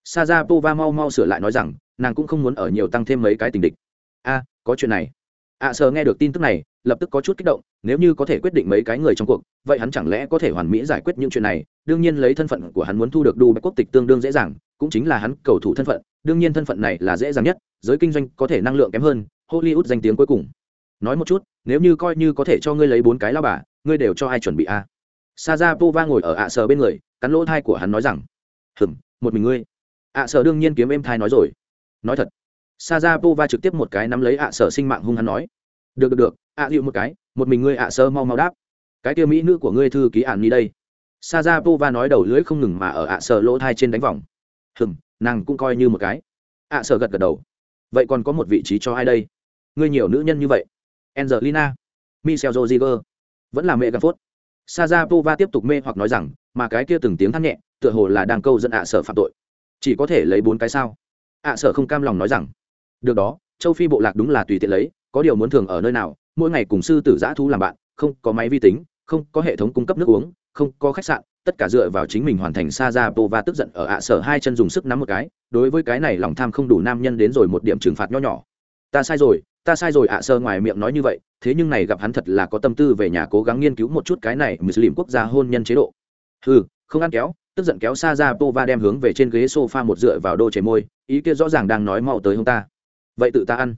Sa ra pova mau mau sửa lại nói rằng, nàng cũng không muốn ở nhiều tăng thêm mấy cái tình địch. A, có chuyện này. Ạ sở nghe được tin tức này, lập tức có chút kích động, nếu như có thể quyết định mấy cái người trong cuộc, vậy hắn chẳng lẽ có thể hoàn mỹ giải quyết những chuyện này? Đương nhiên lấy thân phận của hắn muốn thu được đu quốc tịch tương đương dễ dàng, cũng chính là hắn cầu thủ thân phận, đương nhiên thân phận này là dễ dàng nhất, giới kinh doanh có thể năng lượng kém hơn hollywood danh tiếng cuối cùng. Nói một chút, nếu như coi như có thể cho ngươi lấy bốn cái lao bà, ngươi đều cho ai chuẩn bị a? À? sa ra pova ngồi ở ạ sở bên người, cắn lỗ thai của hắn nói rằng, hừm, một mình ngươi. Ạ sở đương nhiên kiếm em thai nói rồi. Nói thật sa ra pova trực tiếp một cái nắm lấy ạ sở sinh mạng hung hắn nói, được được được, ạ dịu một cái, một mình ngươi ạ sơ mau mau đáp. Cái kia mỹ nữ của ngươi thư ký ạn ni đây. Sa ra pova nói đầu lưỡi không ngừng mà ở ạ sở lỗ thai trên đánh vòng. Hừm, nàng cũng coi như một cái. Ạ sở gật gật đầu. Vậy còn có một vị trí cho ai đây? Ngươi nhiều nữ nhân như vậy angelina michelle joziger vẫn là mẹ gặp phốt Sajapova tiếp tục mê hoặc nói rằng, mà cái kia từng tiếng than nhẹ, tựa hồ là đang câu dẫn ạ sở phạm tội. Chỉ có thể lấy bốn cái sao? ạ sở không cam lòng nói rằng, được đó, châu Phi bộ lạc đúng là tùy tiện lấy, có điều muốn thường ở nơi nào, mỗi ngày cùng sư tử giã thú làm bạn, không có máy vi tính, không có hệ thống cung cấp nước uống, không có khách sạn, tất cả dựa vào chính mình hoàn thành Sajapova tức giận ở ạ sở hai chân dùng sức nắm một cái, đối với cái này lòng tham không đủ nam nhân đến rồi một điểm trừng phạt nho nhỏ. Ta sai rồi, ta sai rồi ạ, sơ ngoài miệng nói như vậy, thế nhưng này gặp hắn thật là có tâm tư về nhà cố gắng nghiên cứu một chút cái này muslim quốc gia hôn nhân chế độ. Ừ không ăn kéo, tức giận kéo xa ra pova đem hướng về trên ghế sofa một dựa vào đô chảy môi, ý kia rõ ràng đang nói mau tới ông ta. Vậy tự ta ăn.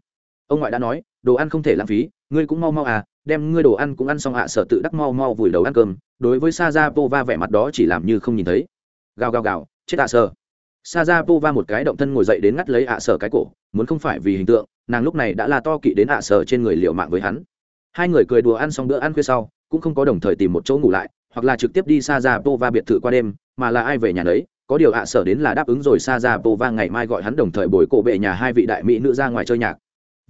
Ông ngoại đã nói, đồ ăn không thể lãng phí, ngươi cũng mau mau à đem ngươi đồ ăn cũng ăn xong ạ, sợ tự đắc mau mau vùi đầu ăn cơm, đối với sa ra pova vẻ mặt đó chỉ làm như không nhìn thấy. Gào gào gào, chết ạ, sợ sa ra pova một cái động thân ngồi dậy đến ngắt lấy ạ sợ cái cổ, muốn không phải vì hình tượng, nàng lúc này đã là to kỵ đến ạ sở trên người liệu mạng với hắn. Hai người cười đùa ăn xong bữa ăn khuya sau, cũng không có đồng thời tìm một chỗ ngủ lại, hoặc là trực tiếp đi sa ra pova biệt thự qua đêm, mà là ai về nhà đấy có điều ạ sở đến là đáp ứng rồi sa ra pova ngày mai gọi hắn đồng thời bồi cổ bệ nhà hai vị đại mỹ nữ ra ngoài chơi nhạc.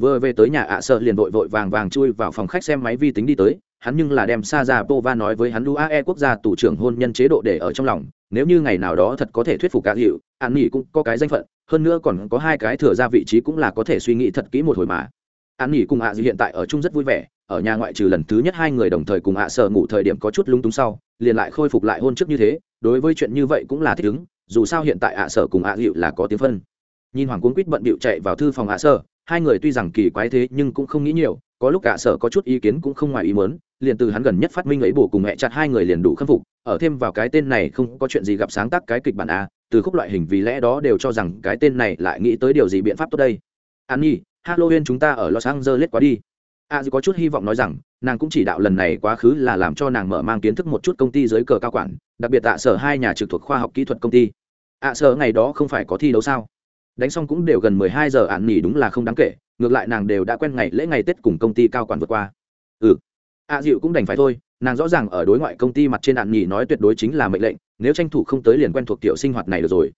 Vừa về tới nhà ạ sở liền vội vội vàng vàng chui vào phòng khách xem máy vi tính đi tới, hắn nhưng là đem sa ra pova nói với hắn uae quốc gia tù trưởng hôn nhân chế độ để ở trong lòng nếu như ngày nào đó thật có thể thuyết phục cả hiệu, an nghỉ cũng có cái danh phận, hơn nữa còn có hai cái thừa ra vị trí cũng là có thể suy nghĩ thật kỹ một hồi mà. An nghỉ cùng ạ à hiện tại ở chung rất vui vẻ, ở nhà ngoại trừ lần thứ nhất hai người đồng thời cùng ạ sợ ngủ thời điểm có chút lung túng sau, liền lại khôi phục lại hôn trước như thế, đối với chuyện như vậy cũng là thích ứng, dù sao hiện tại ạ sở cùng ạ hiệu là có tiếng phân. Nhìn hoàng cuốn quýt bận bịu chạy vào thư phòng ạ sở, hai người tuy rằng kỳ quái thế nhưng cũng không nghĩ nhiều, có lúc ạ sở có chút ý kiến cũng không ngoài ý muốn, liền từ hắn gần nhất phát minh ấy bổ cùng mẹ chặt hai người liền đủ khâm phục ở thêm vào cái tên này không có chuyện gì gặp sáng tác cái kịch bản a, từ khúc loại hình vì lẽ đó đều cho rằng cái tên này lại nghĩ tới điều gì biện pháp tốt đây. An nhi, halloween chúng ta ở los angeles quá đi. A có chút hy vọng nói rằng, nàng cũng chỉ đạo lần này quá khứ là làm cho nàng mở mang kiến thức một chút công ty dưới cờ cao quản, đặc biệt tạ sở hai nhà trực thuộc khoa học kỹ thuật công ty. Ạ sở ngày đó không phải có thi đấu sao? Đánh xong cũng đều gần mười hai giờ ạn nghỉ đúng là không đáng kể, ngược lại nàng đều đã quen ngày lễ ngày tết cùng công ty cao quản vượt qua. Ừ. Ạ dịu cũng đành phải thôi nàng rõ ràng ở đối ngoại công ty mặt trên đạn nhì nói tuyệt đối chính là mệnh lệnh, nếu tranh thủ không tới liền quen thuộc tiểu sinh hoạt này được rồi.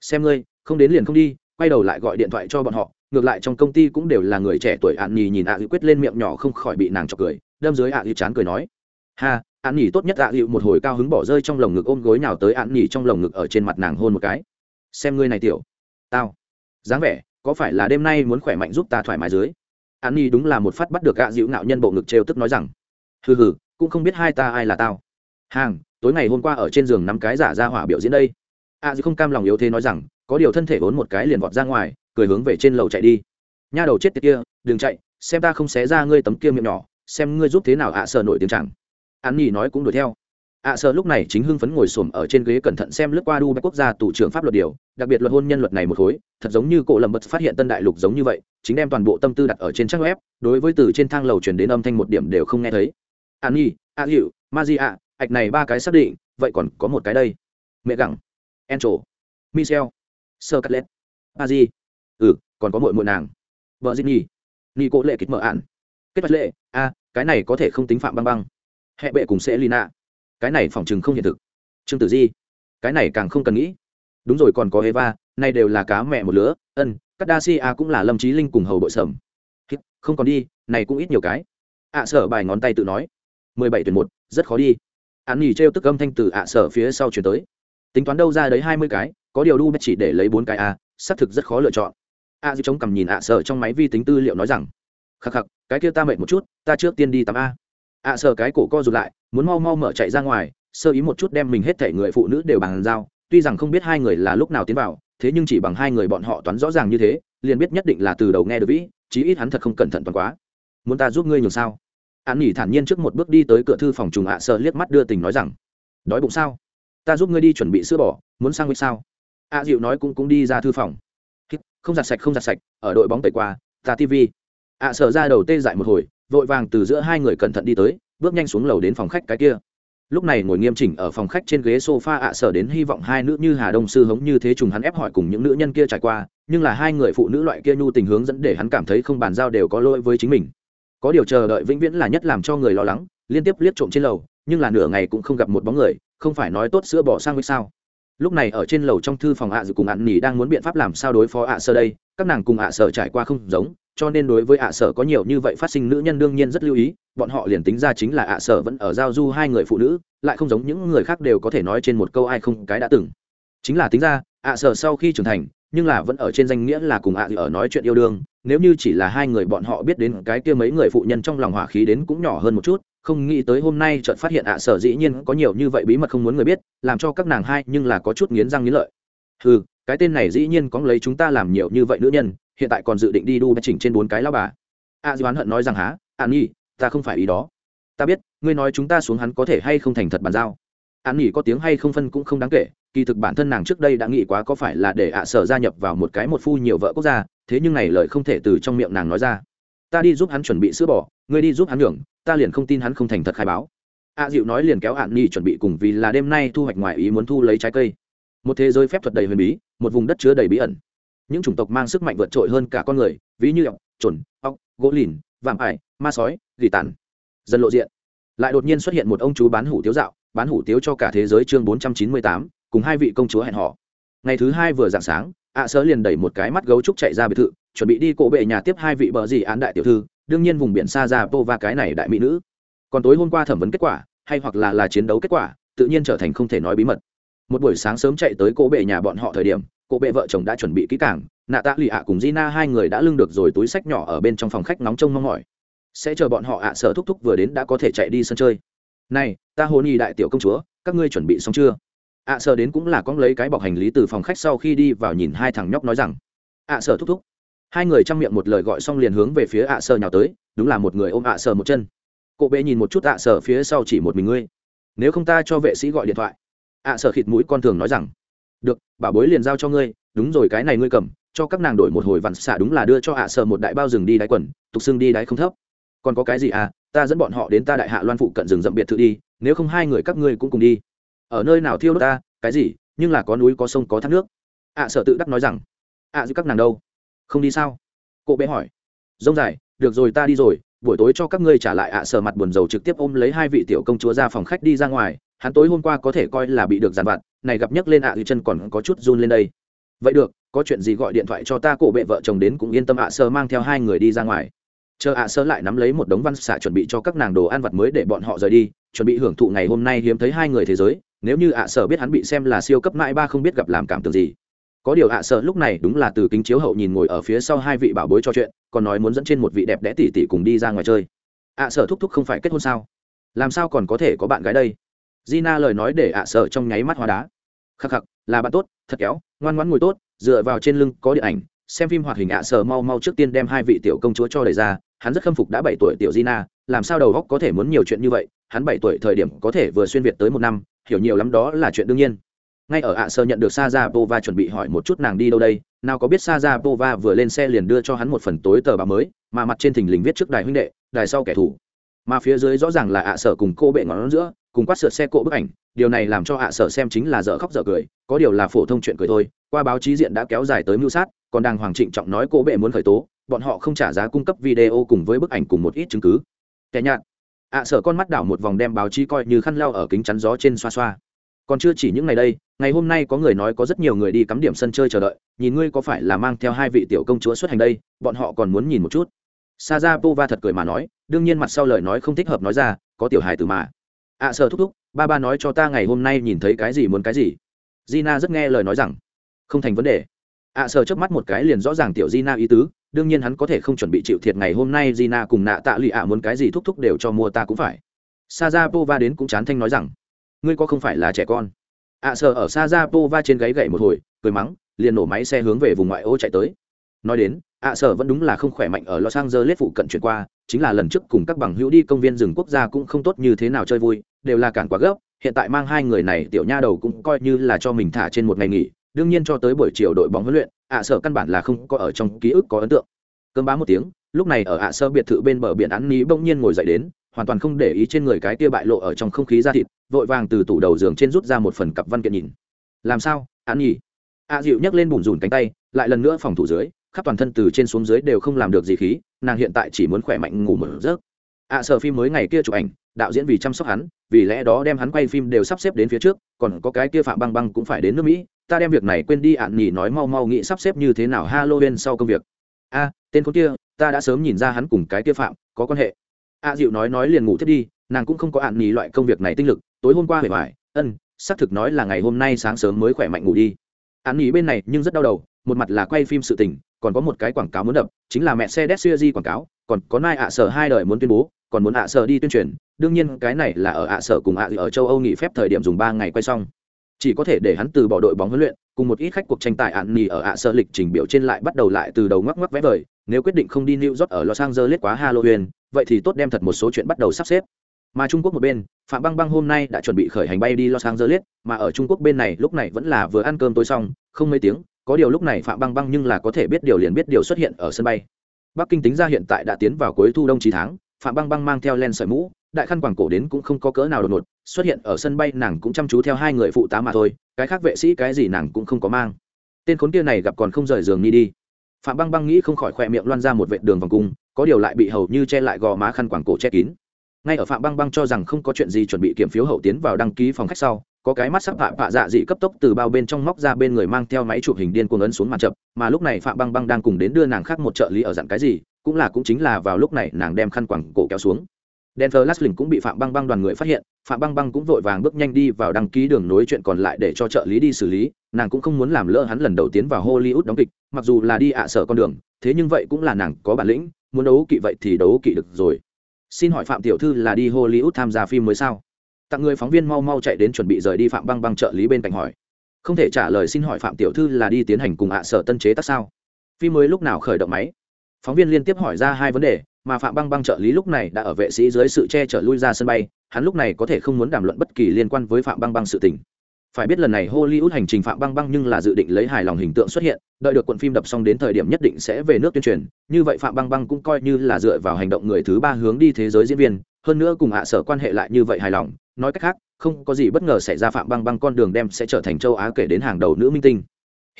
Xem ngươi, không đến liền không đi, quay đầu lại gọi điện thoại cho bọn họ, ngược lại trong công ty cũng đều là người trẻ tuổi ạn nhì nhìn ạ à quyết lên miệng nhỏ không khỏi bị nàng chọc cười, đâm dưới ạ à chán cười nói. Ha, ạn nhì tốt nhất ạ à một hồi cao hứng bỏ rơi trong lồng ngực ôm gối nào tới ạn nhì trong lồng ngực ở trên mặt nàng hôn một cái. Xem ngươi này tiểu. Tao. Dáng vẻ, có phải là đêm nay muốn khỏe mạnh giúp ta thoải mái dưới? Ạn nhì đúng là một phát bắt được ạ dịu ngạo nhân bộ ngực trêu tức nói rằng hừ hừ, cũng không biết hai ta ai là tao. Hàng, tối ngày hôm qua ở trên giường nắm cái giả ra hỏa biểu diễn đây. À gì không cam lòng yếu thế nói rằng, có điều thân thể vốn một cái liền vọt ra ngoài, cười hướng về trên lầu chạy đi. Nha đầu chết tiệt kia, đừng chạy, xem ta không xé ra ngươi tấm kia miệng nhỏ, xem ngươi giúp thế nào ạ à sợ nổi tiếng chẳng. An nhi nói cũng đuổi theo. Ạ à sợ lúc này chính hưng phấn ngồi xổm ở trên ghế cẩn thận xem lướt qua đu bách quốc gia tủ trưởng pháp luật điều, đặc biệt luật hôn nhân luật này một khối, thật giống như cổ lầm bật phát hiện tân đại lục giống như vậy, chính đem toàn bộ tâm tư đặt ở trên trang web, đối với từ trên thang lầu truyền đến âm thanh một điểm đều không nghe thấy an nhi, a hiệu ma di a, ạch này ba cái xác định, vậy còn có một cái đây. Mẹ gẳng encho michel sơ cắt lét a di. Ừ còn có mội mội nàng. Vợ di nhi ni cố lệ kịch mở ạn kết vật lệ, a, cái này có thể không tính phạm băng băng. Hệ bệ cùng sẽ lina cái này phỏng chừng không hiện thực. Trương tử di, cái này càng không cần nghĩ. Đúng rồi còn có eva nay đều là cá mẹ một lứa, ân các đa si a cũng là lâm trí linh cùng hầu bội sầm. Không còn đi, này cũng ít nhiều cái. Ạ sở bài ngón tay tự nói mười bảy tuyển một, rất khó đi. Hắn nghỉ trêu tức âm thanh từ ạ sở phía sau chuyển tới. Tính toán đâu ra đấy hai mươi cái, có điều đu chỉ để lấy bốn cái a, xác thực rất khó lựa chọn. A dư chống cầm nhìn ạ sợ trong máy vi tính tư liệu nói rằng, khắc khắc, cái kia ta mệt một chút, ta trước tiên đi tắm a. ạ sợ cái cổ co rụt lại, muốn mau mau mở chạy ra ngoài, sơ ý một chút đem mình hết thể người phụ nữ đều bằng dao tuy rằng không biết hai người là lúc nào tiến vào, thế nhưng chỉ bằng hai người bọn họ toán rõ ràng như thế, liền biết nhất định là từ đầu nghe được vĩ, chí ít hắn thật không cẩn thận toàn quá. Muốn ta giúp ngươi nhường sao? An nghỉ thản nhiên trước một bước đi tới cửa thư phòng trùng ạ sợ liếc mắt đưa tình nói rằng đói bụng sao? Ta giúp ngươi đi chuẩn bị sữa bò muốn sang với sao? A dịu nói cũng cũng đi ra thư phòng. Không giặt sạch không giặt sạch ở đội bóng tẩy qua ta tv ạ à, sở ra đầu tê dại một hồi vội vàng từ giữa hai người cẩn thận đi tới bước nhanh xuống lầu đến phòng khách cái kia. Lúc này ngồi nghiêm chỉnh ở phòng khách trên ghế sofa ạ à sở đến hy vọng hai nữ như hà đông sư hống như thế trùng hắn ép hỏi cùng những nữ nhân kia trải qua nhưng là hai người phụ nữ loại kia nhu tình hướng dẫn để hắn cảm thấy không bàn giao đều có lỗi với chính mình có điều chờ đợi vĩnh viễn là nhất làm cho người lo lắng, liên tiếp liếc trộm trên lầu, nhưng là nửa ngày cũng không gặp một bóng người, không phải nói tốt sữa bỏ sang với sao. Lúc này ở trên lầu trong thư phòng ạ à dự cùng ạn nỉ đang muốn biện pháp làm sao đối phó ạ sơ đây, các nàng cùng ạ sở trải qua không giống, cho nên đối với ạ sở có nhiều như vậy phát sinh nữ nhân đương nhiên rất lưu ý, bọn họ liền tính ra chính là ạ sở vẫn ở giao du hai người phụ nữ, lại không giống những người khác đều có thể nói trên một câu ai không cái đã từng. Chính là tính ra, ạ sở sau khi trưởng thành, nhưng là vẫn ở trên danh nghĩa là cùng ạ ở nói chuyện yêu đương nếu như chỉ là hai người bọn họ biết đến cái kia mấy người phụ nhân trong lòng hỏa khí đến cũng nhỏ hơn một chút, không nghĩ tới hôm nay chợt phát hiện ạ, sở dĩ nhiên có nhiều như vậy bí mật không muốn người biết, làm cho các nàng hai nhưng là có chút nghiến răng nghiến lợi. Ừ cái tên này dĩ nhiên có lấy chúng ta làm nhiều như vậy nữ nhân, hiện tại còn dự định đi đu chỉnh trên bốn cái lao bà. A di oán hận nói rằng há, an nhi, ta không phải ý đó. Ta biết, ngươi nói chúng ta xuống hắn có thể hay không thành thật bàn giao. An nhi có tiếng hay không phân cũng không đáng kể, kỳ thực bản thân nàng trước đây đã nghĩ quá có phải là để ạ, sở gia nhập vào một cái một phu nhiều vợ quốc gia thế nhưng này lời không thể từ trong miệng nàng nói ra. Ta đi giúp hắn chuẩn bị sữa bò, ngươi đi giúp hắn nhường, ta liền không tin hắn không thành thật khai báo. A dịu nói liền kéo hạn nhi chuẩn bị cùng vì là đêm nay thu hoạch ngoài ý muốn thu lấy trái cây. Một thế giới phép thuật đầy huyền bí, một vùng đất chứa đầy bí ẩn. Những chủng tộc mang sức mạnh vượt trội hơn cả con người, ví như ọc trồn ọc gỗ lìn, vạm ải, ma sói, gỉ tàn. Dần lộ diện. Lại đột nhiên xuất hiện một ông chú bán hủ tiếu dạo, bán hủ tiếu cho cả thế giới chương bốn trăm chín mươi tám, cùng hai vị công chúa hẹn họ ngày thứ hai vừa dạng sáng ạ sơ liền đẩy một cái mắt gấu trúc chạy ra biệt thự, chuẩn bị đi cổ bệ nhà tiếp hai vị bờ gì án đại tiểu thư, đương nhiên vùng biển xa ra vô và cái này đại mỹ nữ. Còn tối hôm qua thẩm vấn kết quả, hay hoặc là là chiến đấu kết quả, tự nhiên trở thành không thể nói bí mật. Một buổi sáng sớm chạy tới cổ bệ nhà bọn họ thời điểm, cổ bệ vợ chồng đã chuẩn bị kỹ càng, nạ tạ lì ạ cùng gina hai người đã lưng được rồi túi sách nhỏ ở bên trong phòng khách nóng trông mong mỏi. Sẽ chờ bọn họ ạ sở thúc thúc vừa đến đã có thể chạy đi sân chơi. Này, ta hôn y đại tiểu công chúa, các ngươi chuẩn bị xong chưa? Ạ sợ đến cũng là con lấy cái bọc hành lý từ phòng khách sau khi đi vào nhìn hai thằng nhóc nói rằng, ạ sợ thúc thúc. Hai người chăm miệng một lời gọi xong liền hướng về phía ạ sợ nhào tới, đúng là một người ôm ạ sợ một chân. Cổ bệ nhìn một chút ạ sợ phía sau chỉ một mình ngươi. Nếu không ta cho vệ sĩ gọi điện thoại. Ạ sợ khịt mũi con thường nói rằng, được, bà bối liền giao cho ngươi, đúng rồi cái này ngươi cầm, cho các nàng đổi một hồi vặn xả đúng là đưa cho ạ sợ một đại bao rừng đi đáy quần, tục xương đi đáy không thấp. Còn có cái gì à ta dẫn bọn họ đến ta đại hạ loan phụ cận rừng rậm biệt thự đi, nếu không hai người các ngươi cũng cùng đi ở nơi nào thiêu đốt ta cái gì nhưng là có núi có sông có thác nước. Ạ sở tự đắc nói rằng ạ à, các nàng đâu? Không đi sao? Cô bé hỏi. Rông dài được rồi ta đi rồi buổi tối cho các ngươi trả lại. Ạ sở mặt buồn rầu trực tiếp ôm lấy hai vị tiểu công chúa ra phòng khách đi ra ngoài. Hắn tối hôm qua có thể coi là bị được giàn vặt này gặp nhấc lên ạ à chân còn có chút run lên đây. Vậy được có chuyện gì gọi điện thoại cho ta. Cổ bệ vợ chồng đến cũng yên tâm ạ sơ mang theo hai người đi ra ngoài. Chờ ạ sơ lại nắm lấy một đống văn xạ chuẩn bị cho các nàng đồ ăn vặt mới để bọn họ rời đi chuẩn bị hưởng thụ ngày hôm nay hiếm thấy hai người thế giới, nếu như ạ sở biết hắn bị xem là siêu cấp mãi ba không biết gặp làm cảm tưởng gì. Có điều ạ sợ lúc này đúng là từ kính chiếu hậu nhìn ngồi ở phía sau hai vị bảo bối trò chuyện, còn nói muốn dẫn trên một vị đẹp đẽ tỉ tỉ cùng đi ra ngoài chơi. ạ sợ thúc thúc không phải kết hôn sao? Làm sao còn có thể có bạn gái đây? Gina lời nói để ạ sợ trong nháy mắt hóa đá. Khắc khắc, là bạn tốt, thật kéo ngoan ngoãn ngồi tốt, dựa vào trên lưng có điện ảnh, xem phim hoạt hình ạ sợ mau mau trước tiên đem hai vị tiểu công chúa cho đẩy ra, hắn rất khâm phục đã bảy tuổi tiểu gina, làm sao đầu góc có thể muốn nhiều chuyện như vậy hắn bảy tuổi thời điểm có thể vừa xuyên việt tới một năm, hiểu nhiều lắm đó là chuyện đương nhiên. Ngay ở ạ sơ nhận được sa ra pova chuẩn bị hỏi một chút nàng đi đâu đây, nào có biết sa ra pova vừa lên xe liền đưa cho hắn một phần tối tờ báo mới, mà mặt trên thình lình viết trước đài huynh đệ, đài sau kẻ thù. Mà phía dưới rõ ràng là ạ sở cùng cô bệ ngón giữa, cùng quát sượt xe cộ bức ảnh, điều này làm cho ạ sở xem chính là dở khóc dở cười, có điều là phổ thông chuyện cười thôi. Qua báo chí diện đã kéo dài tới mưu sát, còn đang hoàng trịnh trọng nói cô bệ muốn khởi tố, bọn họ không trả giá cung cấp video cùng với bức ảnh cùng một ít chứng cứ. Kẻ nhạt ạ sở con mắt đảo một vòng đem báo chí coi như khăn lao ở kính chắn gió trên xoa xoa. Còn chưa chỉ những ngày đây ngày hôm nay có người nói có rất nhiều người đi cắm điểm sân chơi chờ đợi nhìn ngươi có phải là mang theo hai vị tiểu công chúa xuất hành đây bọn họ còn muốn nhìn một chút. Sa ra pova thật cười mà nói đương nhiên mặt sau lời nói không thích hợp nói ra có tiểu hài từ mà. Ạ à, sợ thúc thúc ba ba nói cho ta ngày hôm nay nhìn thấy cái gì muốn cái gì. Gina rất nghe lời nói rằng không thành vấn đề. Ạ à, sợ trước mắt một cái liền rõ ràng tiểu gina ý tứ đương nhiên hắn có thể không chuẩn bị chịu thiệt ngày hôm nay gina cùng nạ tạ lụy ạ muốn cái gì thúc thúc đều cho mua ta cũng phải. Sajapova đến cũng chán thanh nói rằng ngươi có không phải là trẻ con? Ạ à, sờ ở Sajapova trên gáy gậy một hồi cười mắng liền nổ máy xe hướng về vùng ngoại ô chạy tới. Nói đến ạ à, sợ vẫn đúng là không khỏe mạnh ở los angeles phụ cận chuyển qua chính là lần trước cùng các bằng hữu đi công viên rừng quốc gia cũng không tốt như thế nào chơi vui đều là cản quá gấp hiện tại mang hai người này tiểu nha đầu cũng coi như là cho mình thả trên một ngày nghỉ đương nhiên cho tới buổi chiều đội bóng huấn luyện ạ à, sợ căn bản là không có ở trong ký ức có ấn tượng. Cơm bá một tiếng lúc này ở ạ sơ biệt thự bên bờ biển án ní bỗng nhiên ngồi dậy đến hoàn toàn không để ý trên người cái kia bại lộ ở trong không khí da thịt vội vàng từ tủ đầu giường trên rút ra một phần cặp văn kiện nhìn. Làm sao án nhỉ ạ dịu nhấc lên bùn rùn cánh tay lại lần nữa phòng thủ dưới khắp toàn thân từ trên xuống dưới đều không làm được gì khí nàng hiện tại chỉ muốn khỏe mạnh ngủ một giấc. Ạ sợ phim mới ngày kia chụp ảnh đạo diễn vì chăm sóc hắn vì lẽ đó đem hắn quay phim đều sắp xếp đến phía trước còn có cái kia phạm băng băng cũng phải đến nước mỹ ta đem việc này quên đi, ạn nhỉ nói mau mau nghĩ sắp xếp như thế nào halloween sau công việc. A, tên con kia, ta đã sớm nhìn ra hắn cùng cái kia phạm có quan hệ. A dịu nói nói liền ngủ thiết đi, nàng cũng không có ạn nhỉ loại công việc này tinh lực, tối hôm qua hề hoài, ân, xác thực nói là ngày hôm nay sáng sớm mới khỏe mạnh ngủ đi. Ạn nhỉ bên này nhưng rất đau đầu, một mặt là quay phim sự tình, còn có một cái quảng cáo muốn đập, chính là mẹ xe Desiuji quảng cáo, còn có nai ạ sở hai đời muốn tuyên bố, còn muốn ạ sở đi tuyên truyền, đương nhiên cái này là ở ạ sở cùng ạ ở châu âu nghỉ phép thời điểm dùng ba ngày quay xong chỉ có thể để hắn từ bỏ đội bóng huấn luyện cùng một ít khách cuộc tranh tài ạn nỉ ở ạ sơ lịch trình biểu trên lại bắt đầu lại từ đầu ngoắc ngoắc vẽ vời nếu quyết định không đi New York ở Los Angeles quá Halloween, vậy thì tốt đem thật một số chuyện bắt đầu sắp xếp. Mà Trung Quốc một bên, Phạm Băng Băng hôm nay đã chuẩn bị khởi hành bay đi Los Angeles, mà ở Trung Quốc bên này lúc này vẫn là vừa ăn cơm tối xong, không mấy tiếng, có điều lúc này Phạm Băng Băng nhưng là có thể biết điều liền biết điều xuất hiện ở sân bay. Bắc Kinh tính ra hiện tại đã tiến vào cuối thu đông chí tháng, Phạm Băng Băng mang theo len sợi mũ, đại khăn quàng cổ đến cũng không có cỡ nào đột ngột, xuất hiện ở sân bay nàng cũng chăm chú theo hai người phụ tá mà thôi, cái khác vệ sĩ cái gì nàng cũng không có mang. Tên khốn kia này gặp còn không rời giường đi đi. Phạm băng băng nghĩ không khỏi khoe miệng loan ra một vệ đường vòng cung có điều lại bị hầu như che lại gò má khăn quàng cổ che kín. Ngay ở phạm băng băng cho rằng không có chuyện gì chuẩn bị kiểm phiếu hậu tiến vào đăng ký phòng khách sau có cái mắt sắc phạm phạ dạ dị cấp tốc từ bao bên trong móc ra bên người mang theo máy chụp hình điên cuồng ấn xuống màn chập mà lúc này phạm băng băng đang cùng đến đưa nàng khác một trợ lý ở dặn cái gì cũng là cũng chính là vào lúc này nàng đem khăn quàng cổ kéo xuống. Denver lình cũng bị Phạm Băng Băng đoàn người phát hiện, Phạm Băng Băng cũng vội vàng bước nhanh đi vào đăng ký đường nối chuyện còn lại để cho trợ lý đi xử lý, nàng cũng không muốn làm lỡ hắn lần đầu tiến vào Hollywood đóng kịch, mặc dù là đi ạ sở con đường, thế nhưng vậy cũng là nàng có bản lĩnh, muốn đấu kỵ vậy thì đấu kỵ được rồi. Xin hỏi Phạm tiểu thư là đi Hollywood tham gia phim mới sao? Tặng người phóng viên mau mau chạy đến chuẩn bị rời đi Phạm Băng Băng trợ lý bên cạnh hỏi. Không thể trả lời xin hỏi Phạm tiểu thư là đi tiến hành cùng ạ sở tân chế tác sao? Phim mới lúc nào khởi động máy? Phóng viên liên tiếp hỏi ra hai vấn đề, mà phạm băng băng trợ lý lúc này đã ở vệ sĩ dưới sự che chở lui ra sân bay, hắn lúc này có thể không muốn đàm luận bất kỳ liên quan với phạm băng băng sự tình. Phải biết lần này hollywood hành trình phạm băng băng nhưng là dự định lấy hài lòng hình tượng xuất hiện, đợi được cuộn phim đập xong đến thời điểm nhất định sẽ về nước tuyên truyền, như vậy phạm băng băng cũng coi như là dựa vào hành động người thứ ba hướng đi thế giới diễn viên, hơn nữa cùng hạ sở quan hệ lại như vậy hài lòng, nói cách khác, không có gì bất ngờ xảy ra phạm băng băng con đường đem sẽ trở thành châu á kể đến hàng đầu nữ minh tinh.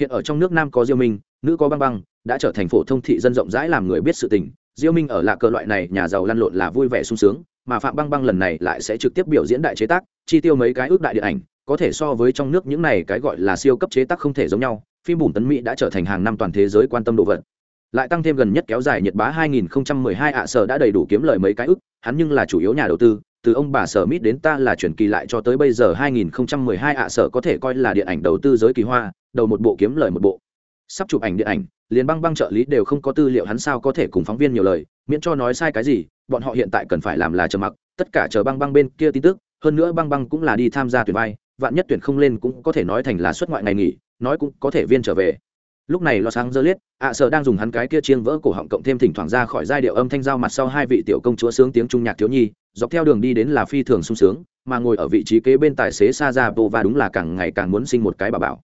Hiện ở trong nước nam có diêu minh, nữ có băng băng, đã trở thành phổ thông thị dân rộng rãi làm người biết sự tình diêu minh ở lạ cờ loại này, nhà giàu lăn lộn là vui vẻ sung sướng, mà phạm băng băng lần này lại sẽ trực tiếp biểu diễn đại chế tác, chi tiêu mấy cái ước đại điện ảnh, có thể so với trong nước những này cái gọi là siêu cấp chế tác không thể giống nhau. Phim bùn tấn mỹ đã trở thành hàng năm toàn thế giới quan tâm đồ vật. Lại tăng thêm gần nhất kéo dài nhiệt bá 2012 ạ sở đã đầy đủ kiếm lời mấy cái ước, hắn nhưng là chủ yếu nhà đầu tư, từ ông bà sở mít đến ta là chuyển kỳ lại cho tới bây giờ 2012 ạ sở có thể coi là điện ảnh đầu tư giới kỳ hoa, đầu một bộ kiếm lời một bộ sắp chụp ảnh điện ảnh, liền băng băng trợ lý đều không có tư liệu hắn sao có thể cùng phóng viên nhiều lời, miễn cho nói sai cái gì, bọn họ hiện tại cần phải làm là chờ mặc, tất cả chờ băng băng bên kia tin tức, hơn nữa băng băng cũng là đi tham gia tuyển vai, vạn nhất tuyển không lên cũng có thể nói thành là xuất ngoại ngày nghỉ, nói cũng có thể viên trở về. Lúc này lo sáng dơ liết ạ sợ đang dùng hắn cái kia chiêng vỡ cổ họng cộng thêm thỉnh thoảng ra khỏi giai điệu âm thanh giao mặt sau hai vị tiểu công chúa sướng tiếng trung nhạc thiếu nhi, dọc theo đường đi đến là phi thường sung sướng, mà ngồi ở vị trí kế bên tài xế sa ra bộ và đúng là càng ngày càng muốn sinh một cái bà bảo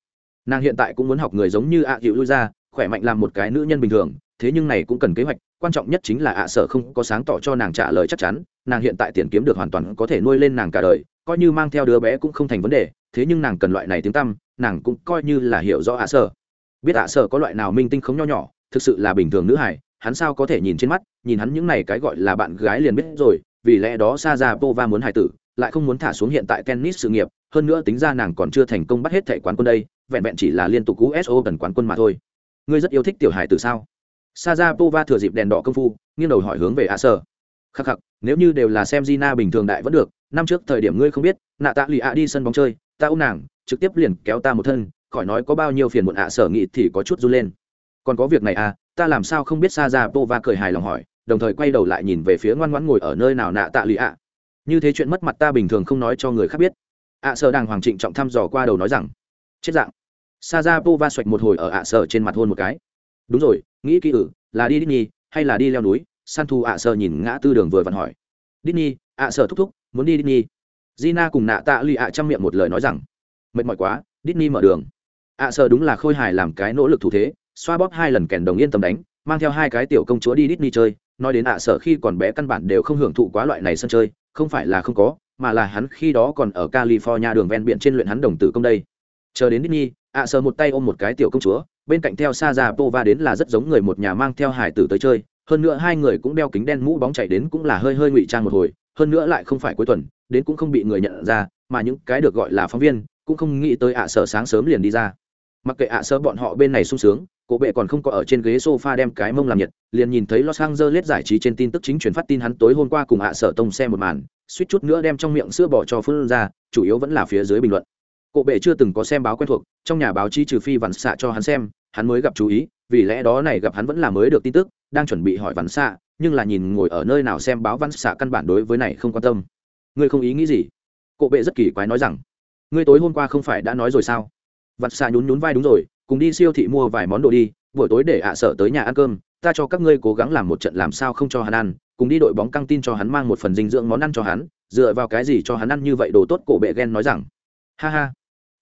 nàng hiện tại cũng muốn học người giống như ạ à hiệu lui ra, khỏe mạnh làm một cái nữ nhân bình thường, thế nhưng này cũng cần kế hoạch, quan trọng nhất chính là ạ sở không có sáng tỏ cho nàng trả lời chắc chắn, nàng hiện tại tiền kiếm được hoàn toàn có thể nuôi lên nàng cả đời, coi như mang theo đứa bé cũng không thành vấn đề, thế nhưng nàng cần loại này tiếng tăm, nàng cũng coi như là hiểu rõ ạ sở. Biết ạ sở có loại nào minh tinh không nho nhỏ, thực sự là bình thường nữ hải hắn sao có thể nhìn trên mắt, nhìn hắn những này cái gọi là bạn gái liền biết rồi, vì lẽ đó sa ra pova muốn hài tử, lại không muốn thả xuống hiện tại tennis sự nghiệp, hơn nữa tính ra nàng còn chưa thành công bắt hết thẻ quán quân đây vẹn vẹn chỉ là liên tục cú SO tần quán quân mà thôi. Ngươi rất yêu thích tiểu hải từ sao? Sa ra pova thừa dịp đèn đỏ công phu, nghiêng đầu hỏi hướng về a sơ. Khắc khắc, nếu như đều là xem Gina bình thường đại vẫn được, năm trước thời điểm ngươi không biết, nạ tạ lì ạ đi sân bóng chơi, ta ôm nàng, trực tiếp liền kéo ta một thân, khỏi nói có bao nhiêu phiền muộn ạ sở nghị thì có chút run lên. Còn có việc này à ta làm sao không biết sa ra pova cười hài lòng hỏi, đồng thời quay đầu lại nhìn về phía ngoan ngoãn ngồi ở nơi nào nạ tạ lì ạ. Như thế chuyện mất mặt ta bình thường không nói cho người khác biết. ạ sở đang hoàng trịnh trọng thăm dò qua đầu nói rằng chết dạng. Sa ra pô va xoạch một hồi ở ạ sở trên mặt hôn một cái. Đúng rồi, nghĩ kỹ ử, là đi Disney hay là đi leo núi? San thu ạ sở nhìn ngã tư đường vừa vặn hỏi. Disney, ạ sở thúc thúc, muốn đi Disney. Gina cùng nạ tạ lì ạ trong miệng một lời nói rằng, mệt mỏi quá, Disney mở đường. Ạ sở đúng là khôi hài làm cái nỗ lực thủ thế, xoa bóp hai lần kèn đồng yên tâm đánh, mang theo hai cái tiểu công chúa đi Disney chơi. Nói đến ạ sở khi còn bé căn bản đều không hưởng thụ quá loại này sân chơi, không phải là không có, mà là hắn khi đó còn ở california đường ven biển trên luyện hắn đồng tử công đây chờ đến Disney, ạ sờ một tay ôm một cái tiểu công chúa, bên cạnh theo xa ra pova đến là rất giống người một nhà mang theo hải tử tới chơi. Hơn nữa hai người cũng đeo kính đen mũ bóng chạy đến cũng là hơi hơi ngụy trang một hồi, hơn nữa lại không phải cuối tuần, đến cũng không bị người nhận ra, mà những cái được gọi là phóng viên cũng không nghĩ tới ạ sở sáng sớm liền đi ra. Mặc kệ ạ sở bọn họ bên này sung sướng, cổ bệ còn không có ở trên ghế sofa đem cái mông làm nhiệt, liền nhìn thấy los angeles giải trí trên tin tức chính truyền phát tin hắn tối hôm qua cùng ạ sở tông xe một màn, suýt chút nữa đem trong miệng sữa bỏ cho phương ra, chủ yếu vẫn là phía dưới bình luận cổ bệ chưa từng có xem báo quen thuộc, trong nhà báo chí trừ phi vằn xạ cho hắn xem, hắn mới gặp chú ý, vì lẽ đó này gặp hắn vẫn là mới được tin tức, đang chuẩn bị hỏi vằn xạ nhưng là nhìn ngồi ở nơi nào xem báo văn xạ căn bản đối với này không quan tâm. Ngươi không ý nghĩ gì? Cổ bệ rất kỳ quái nói rằng, ngươi tối hôm qua không phải đã nói rồi sao? Vặt xạ nhún nhún vai đúng rồi, cùng đi siêu thị mua vài món đồ đi, buổi tối để ạ sợ tới nhà ăn cơm, ta cho các ngươi cố gắng làm một trận làm sao không cho hắn ăn, cùng đi đội bóng căng tin cho hắn mang một phần dinh dưỡng món ăn cho hắn, dựa vào cái gì cho hắn ăn như vậy đồ tốt, cổ bệ ghen nói rằng. Ha ha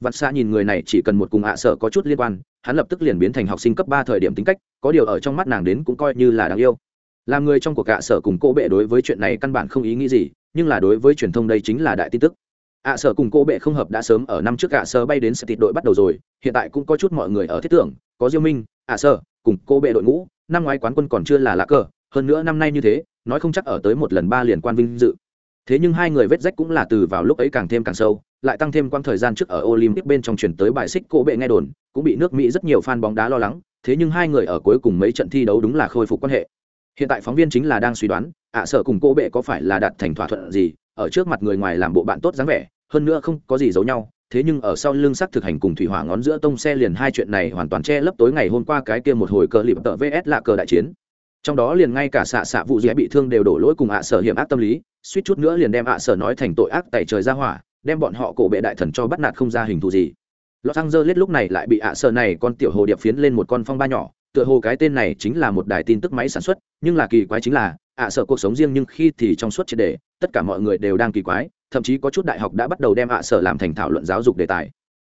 vặt xa nhìn người này chỉ cần một cùng ạ sở có chút liên quan, hắn lập tức liền biến thành học sinh cấp ba thời điểm tính cách, có điều ở trong mắt nàng đến cũng coi như là đáng yêu. Làm người trong cuộc ạ sở cùng cô bệ đối với chuyện này căn bản không ý nghĩ gì, nhưng là đối với truyền thông đây chính là đại tin tức. Ạ sở cùng cô bệ không hợp đã sớm ở năm trước ạ sở bay đến sẽ tịt đội bắt đầu rồi, hiện tại cũng có chút mọi người ở thiết tưởng, có diêu minh, ạ sở, cùng cô bệ đội ngũ, năm ngoái quán quân còn chưa là lá cờ, hơn nữa năm nay như thế, nói không chắc ở tới một lần ba liền quan vinh dự thế nhưng hai người vết rách cũng là từ vào lúc ấy càng thêm càng sâu, lại tăng thêm quãng thời gian trước ở olympic bên trong chuyển tới bài xích cổ bệ nghe đồn, cũng bị nước mỹ rất nhiều fan bóng đá lo lắng, thế nhưng hai người ở cuối cùng mấy trận thi đấu đúng là khôi phục quan hệ. Hiện tại phóng viên chính là đang suy đoán, ạ sở cùng cô bệ có phải là đạt thành thỏa thuận gì, ở trước mặt người ngoài làm bộ bạn tốt dáng vẻ, hơn nữa không có gì giấu nhau, thế nhưng ở sau lưng sắc thực hành cùng thủy hỏa ngón giữa tông xe liền hai chuyện này hoàn toàn che lấp tối ngày hôm qua cái kia một hồi cờ lịp tợ vs là cờ đại chiến trong đó liền ngay cả xạ xạ vụ dễ bị thương đều đổ lỗi cùng ạ sở hiểm ác tâm lý, suýt chút nữa liền đem ạ sở nói thành tội ác tẩy trời ra hỏa, đem bọn họ cổ bệ đại thần cho bắt nạt không ra hình thù gì. Los Angeles lúc này lại bị ạ sở này con tiểu hồ điệp phiến lên một con phong ba nhỏ, tựa hồ cái tên này chính là một đài tin tức máy sản xuất, nhưng là kỳ quái chính là, ạ sở cuộc sống riêng nhưng khi thì trong suốt triệt đề, tất cả mọi người đều đang kỳ quái, thậm chí có chút đại học đã bắt đầu đem ạ sở làm thành thảo luận giáo dục đề tài.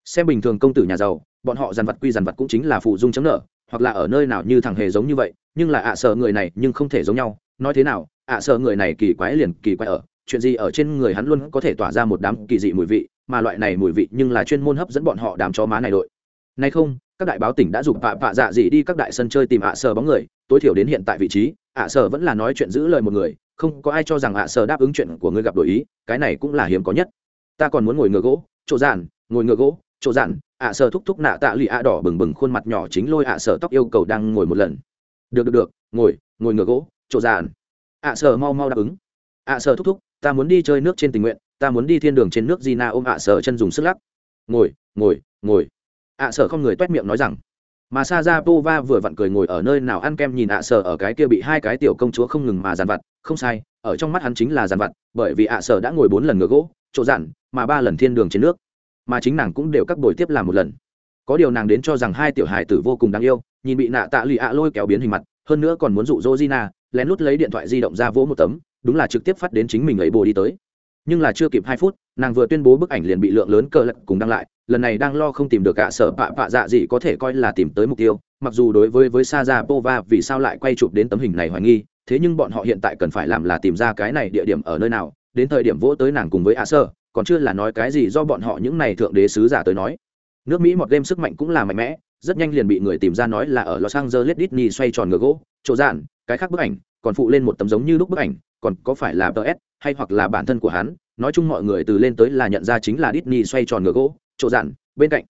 Xem bình thường công tử nhà giàu, bọn họ dàn vật quy dàn vật cũng chính là phụ dung chấm nợ hoặc là ở nơi nào như thằng hề giống như vậy, nhưng là ạ sợ người này nhưng không thể giống nhau. Nói thế nào, ạ sợ người này kỳ quái liền kỳ quái ở, chuyện gì ở trên người hắn luôn có thể tỏa ra một đám kỳ dị mùi vị, mà loại này mùi vị nhưng là chuyên môn hấp dẫn bọn họ đám chó má này đội. Nay không, các đại báo tỉnh đã giục vạ vạ dạ dị đi các đại sân chơi tìm ạ sở bóng người, tối thiểu đến hiện tại vị trí, ạ sở vẫn là nói chuyện giữ lời một người, không có ai cho rằng ạ sở đáp ứng chuyện của ngươi gặp đổi ý, cái này cũng là hiếm có nhất. Ta còn muốn ngồi ngựa gỗ, chỗ giản ngồi ngựa gỗ, chỗ giản ạ sở thúc thúc nạ tạ lụy ạ đỏ bừng bừng khuôn mặt nhỏ chính lôi ạ sở tóc yêu cầu đang ngồi một lần. Được được được, ngồi ngồi ngửa gỗ, chỗ giản ạ sở mau mau đáp ứng. Ạ sở thúc thúc, ta muốn đi chơi nước trên tình nguyện, ta muốn đi thiên đường trên nước Gina ôm ạ sở chân dùng sức lắc. Ngồi ngồi ngồi. Ạ sở không người toét miệng nói rằng. Mà sa ra pova vừa vặn cười ngồi ở nơi nào ăn kem nhìn ạ sở ở cái kia bị hai cái tiểu công chúa không ngừng mà dàn vặt. Không sai, ở trong mắt hắn chính là dàn vặt, bởi vì ạ sở đã ngồi bốn lần ngựa gỗ, chỗ dặn, mà ba lần thiên đường trên nước mà chính nàng cũng đều các buổi tiếp làm một lần. Có điều nàng đến cho rằng hai tiểu hài tử vô cùng đáng yêu, nhìn bị nạ tạ lụy ạ lôi kéo biến hình mặt, hơn nữa còn muốn dụ dỗ Gina, lén lút lấy điện thoại di động ra vỗ một tấm, đúng là trực tiếp phát đến chính mình ấy bồ đi tới. Nhưng là chưa kịp hai phút, nàng vừa tuyên bố bức ảnh liền bị lượng lớn cờ lật cùng đăng lại, lần này đang lo không tìm được cả sở bạ bạ dạ gì có thể coi là tìm tới mục tiêu, mặc dù đối với với sa ra pova vì sao lại quay chụp đến tấm hình này hoài nghi, thế nhưng bọn họ hiện tại cần phải làm là tìm ra cái này địa điểm ở nơi nào, đến thời điểm vỗ tới nàng cùng với ạ sơ còn chưa là nói cái gì do bọn họ những này thượng đế sứ giả tới nói nước mỹ một đêm sức mạnh cũng là mạnh mẽ rất nhanh liền bị người tìm ra nói là ở los angeles disney xoay tròn ngựa gỗ chỗ dạn cái khác bức ảnh còn phụ lên một tấm giống như lúc bức ảnh còn có phải là ts hay hoặc là bản thân của hắn nói chung mọi người từ lên tới là nhận ra chính là Disney xoay tròn ngựa gỗ, chỗ dặn, bên cạnh.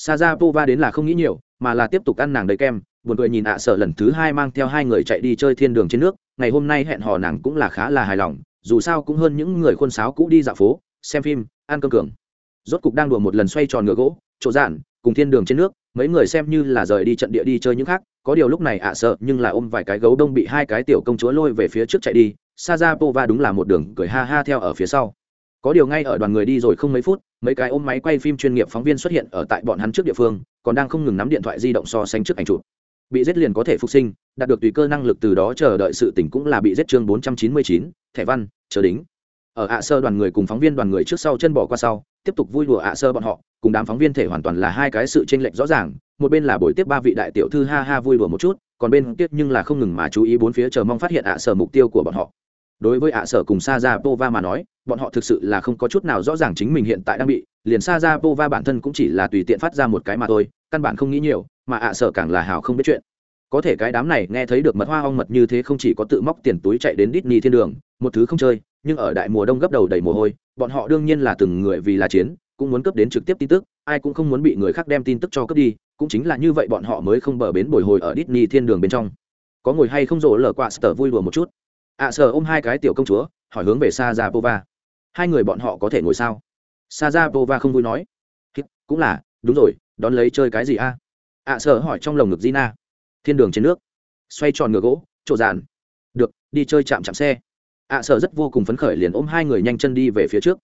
Sajapova đến là không nghĩ nhiều, mà là tiếp tục ăn nàng đầy kem, buồn cười nhìn ạ sợ lần thứ hai mang theo hai người chạy đi chơi thiên đường trên nước, ngày hôm nay hẹn hò nàng cũng là khá là hài lòng, dù sao cũng hơn những người khuôn sáo cũ đi dạo phố, xem phim, ăn cơm cường. Rốt cục đang đùa một lần xoay tròn ngựa gỗ, chỗ dặn, cùng thiên đường trên nước, mấy người xem như là rời đi trận địa đi chơi những khác, có điều lúc này ạ sợ nhưng là ôm vài cái gấu đông bị hai cái tiểu công chúa lôi về phía trước chạy đi, Sajapova đúng là một đường cười ha ha theo ở phía sau. Có điều ngay ở đoàn người đi rồi không mấy phút mấy cái ôm máy quay phim chuyên nghiệp phóng viên xuất hiện ở tại bọn hắn trước địa phương còn đang không ngừng nắm điện thoại di động so sánh trước ảnh chụp. Bị giết liền có thể phục sinh đạt được tùy cơ năng lực từ đó chờ đợi sự tỉnh cũng là bị giết chương 499, thẻ văn chờ đính ở ạ sơ đoàn người cùng phóng viên đoàn người trước sau chân bỏ qua sau, tiếp tục vui đùa ạ sơ bọn họ, cùng đám phóng viên thể hoàn toàn là hai cái sự tranh lệch rõ ràng, một bên là buổi tiếp ba vị đại tiểu thư ha ha vui đùa một chút, còn bên tiếp nhưng là không ngừng mà chú ý bốn phía chờ mong phát hiện ạ sơ mục tiêu của bọn họ. Đối với ạ sở cùng sa ra pova mà nói, bọn họ thực sự là không có chút nào rõ ràng chính mình hiện tại đang bị, liền sa ra pova bản thân cũng chỉ là tùy tiện phát ra một cái mà thôi, căn bản không nghĩ nhiều, mà ạ sở càng là hào không biết chuyện. Có thể cái đám này nghe thấy được mật hoa ong mật như thế không chỉ có tự móc tiền túi chạy đến Disney thiên đường, một thứ không chơi nhưng ở đại mùa đông gấp đầu đầy mồ hôi bọn họ đương nhiên là từng người vì là chiến cũng muốn cấp đến trực tiếp tin tức ai cũng không muốn bị người khác đem tin tức cho cấp đi cũng chính là như vậy bọn họ mới không bờ bến bồi hồi ở Disney thiên đường bên trong. Có ngồi hay không rộ lở quạ sở vui đùa một chút. Ạ à, ôm hai cái tiểu công chúa hỏi hướng về sa ra pova. Hai người bọn họ có thể ngồi sao? Sa ra pova không vui nói. Cũng là đúng rồi đón lấy chơi cái gì a? Ạ à, hỏi trong lồng ngực gina. Thiên đường trên nước. Xoay tròn ngựa gỗ chỗ dàn. Được đi chơi chạm chạm xe ạ à, rất vô cùng phấn khởi liền ôm hai người nhanh chân đi về phía trước.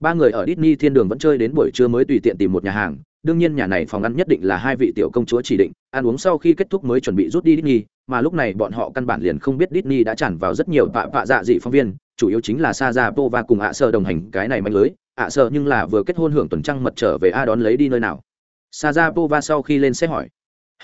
Ba người ở Disney thiên đường vẫn chơi đến buổi trưa mới tùy tiện tìm một nhà hàng. Đương nhiên nhà này phòng ăn nhất định là hai vị tiểu công chúa chỉ định ăn uống sau khi kết thúc mới chuẩn bị rút đi Disney mà lúc này bọn họ căn bản liền không biết Disney đã tràn vào rất nhiều vạ vạ dạ dị phóng viên chủ yếu chính là sa ra và cùng ạ sợ đồng hành cái này mạnh lưới. Ạ sợ nhưng là vừa kết hôn hưởng tuần trăng mật trở về a đón lấy đi nơi nào? Sa ra pova sau khi lên xe hỏi.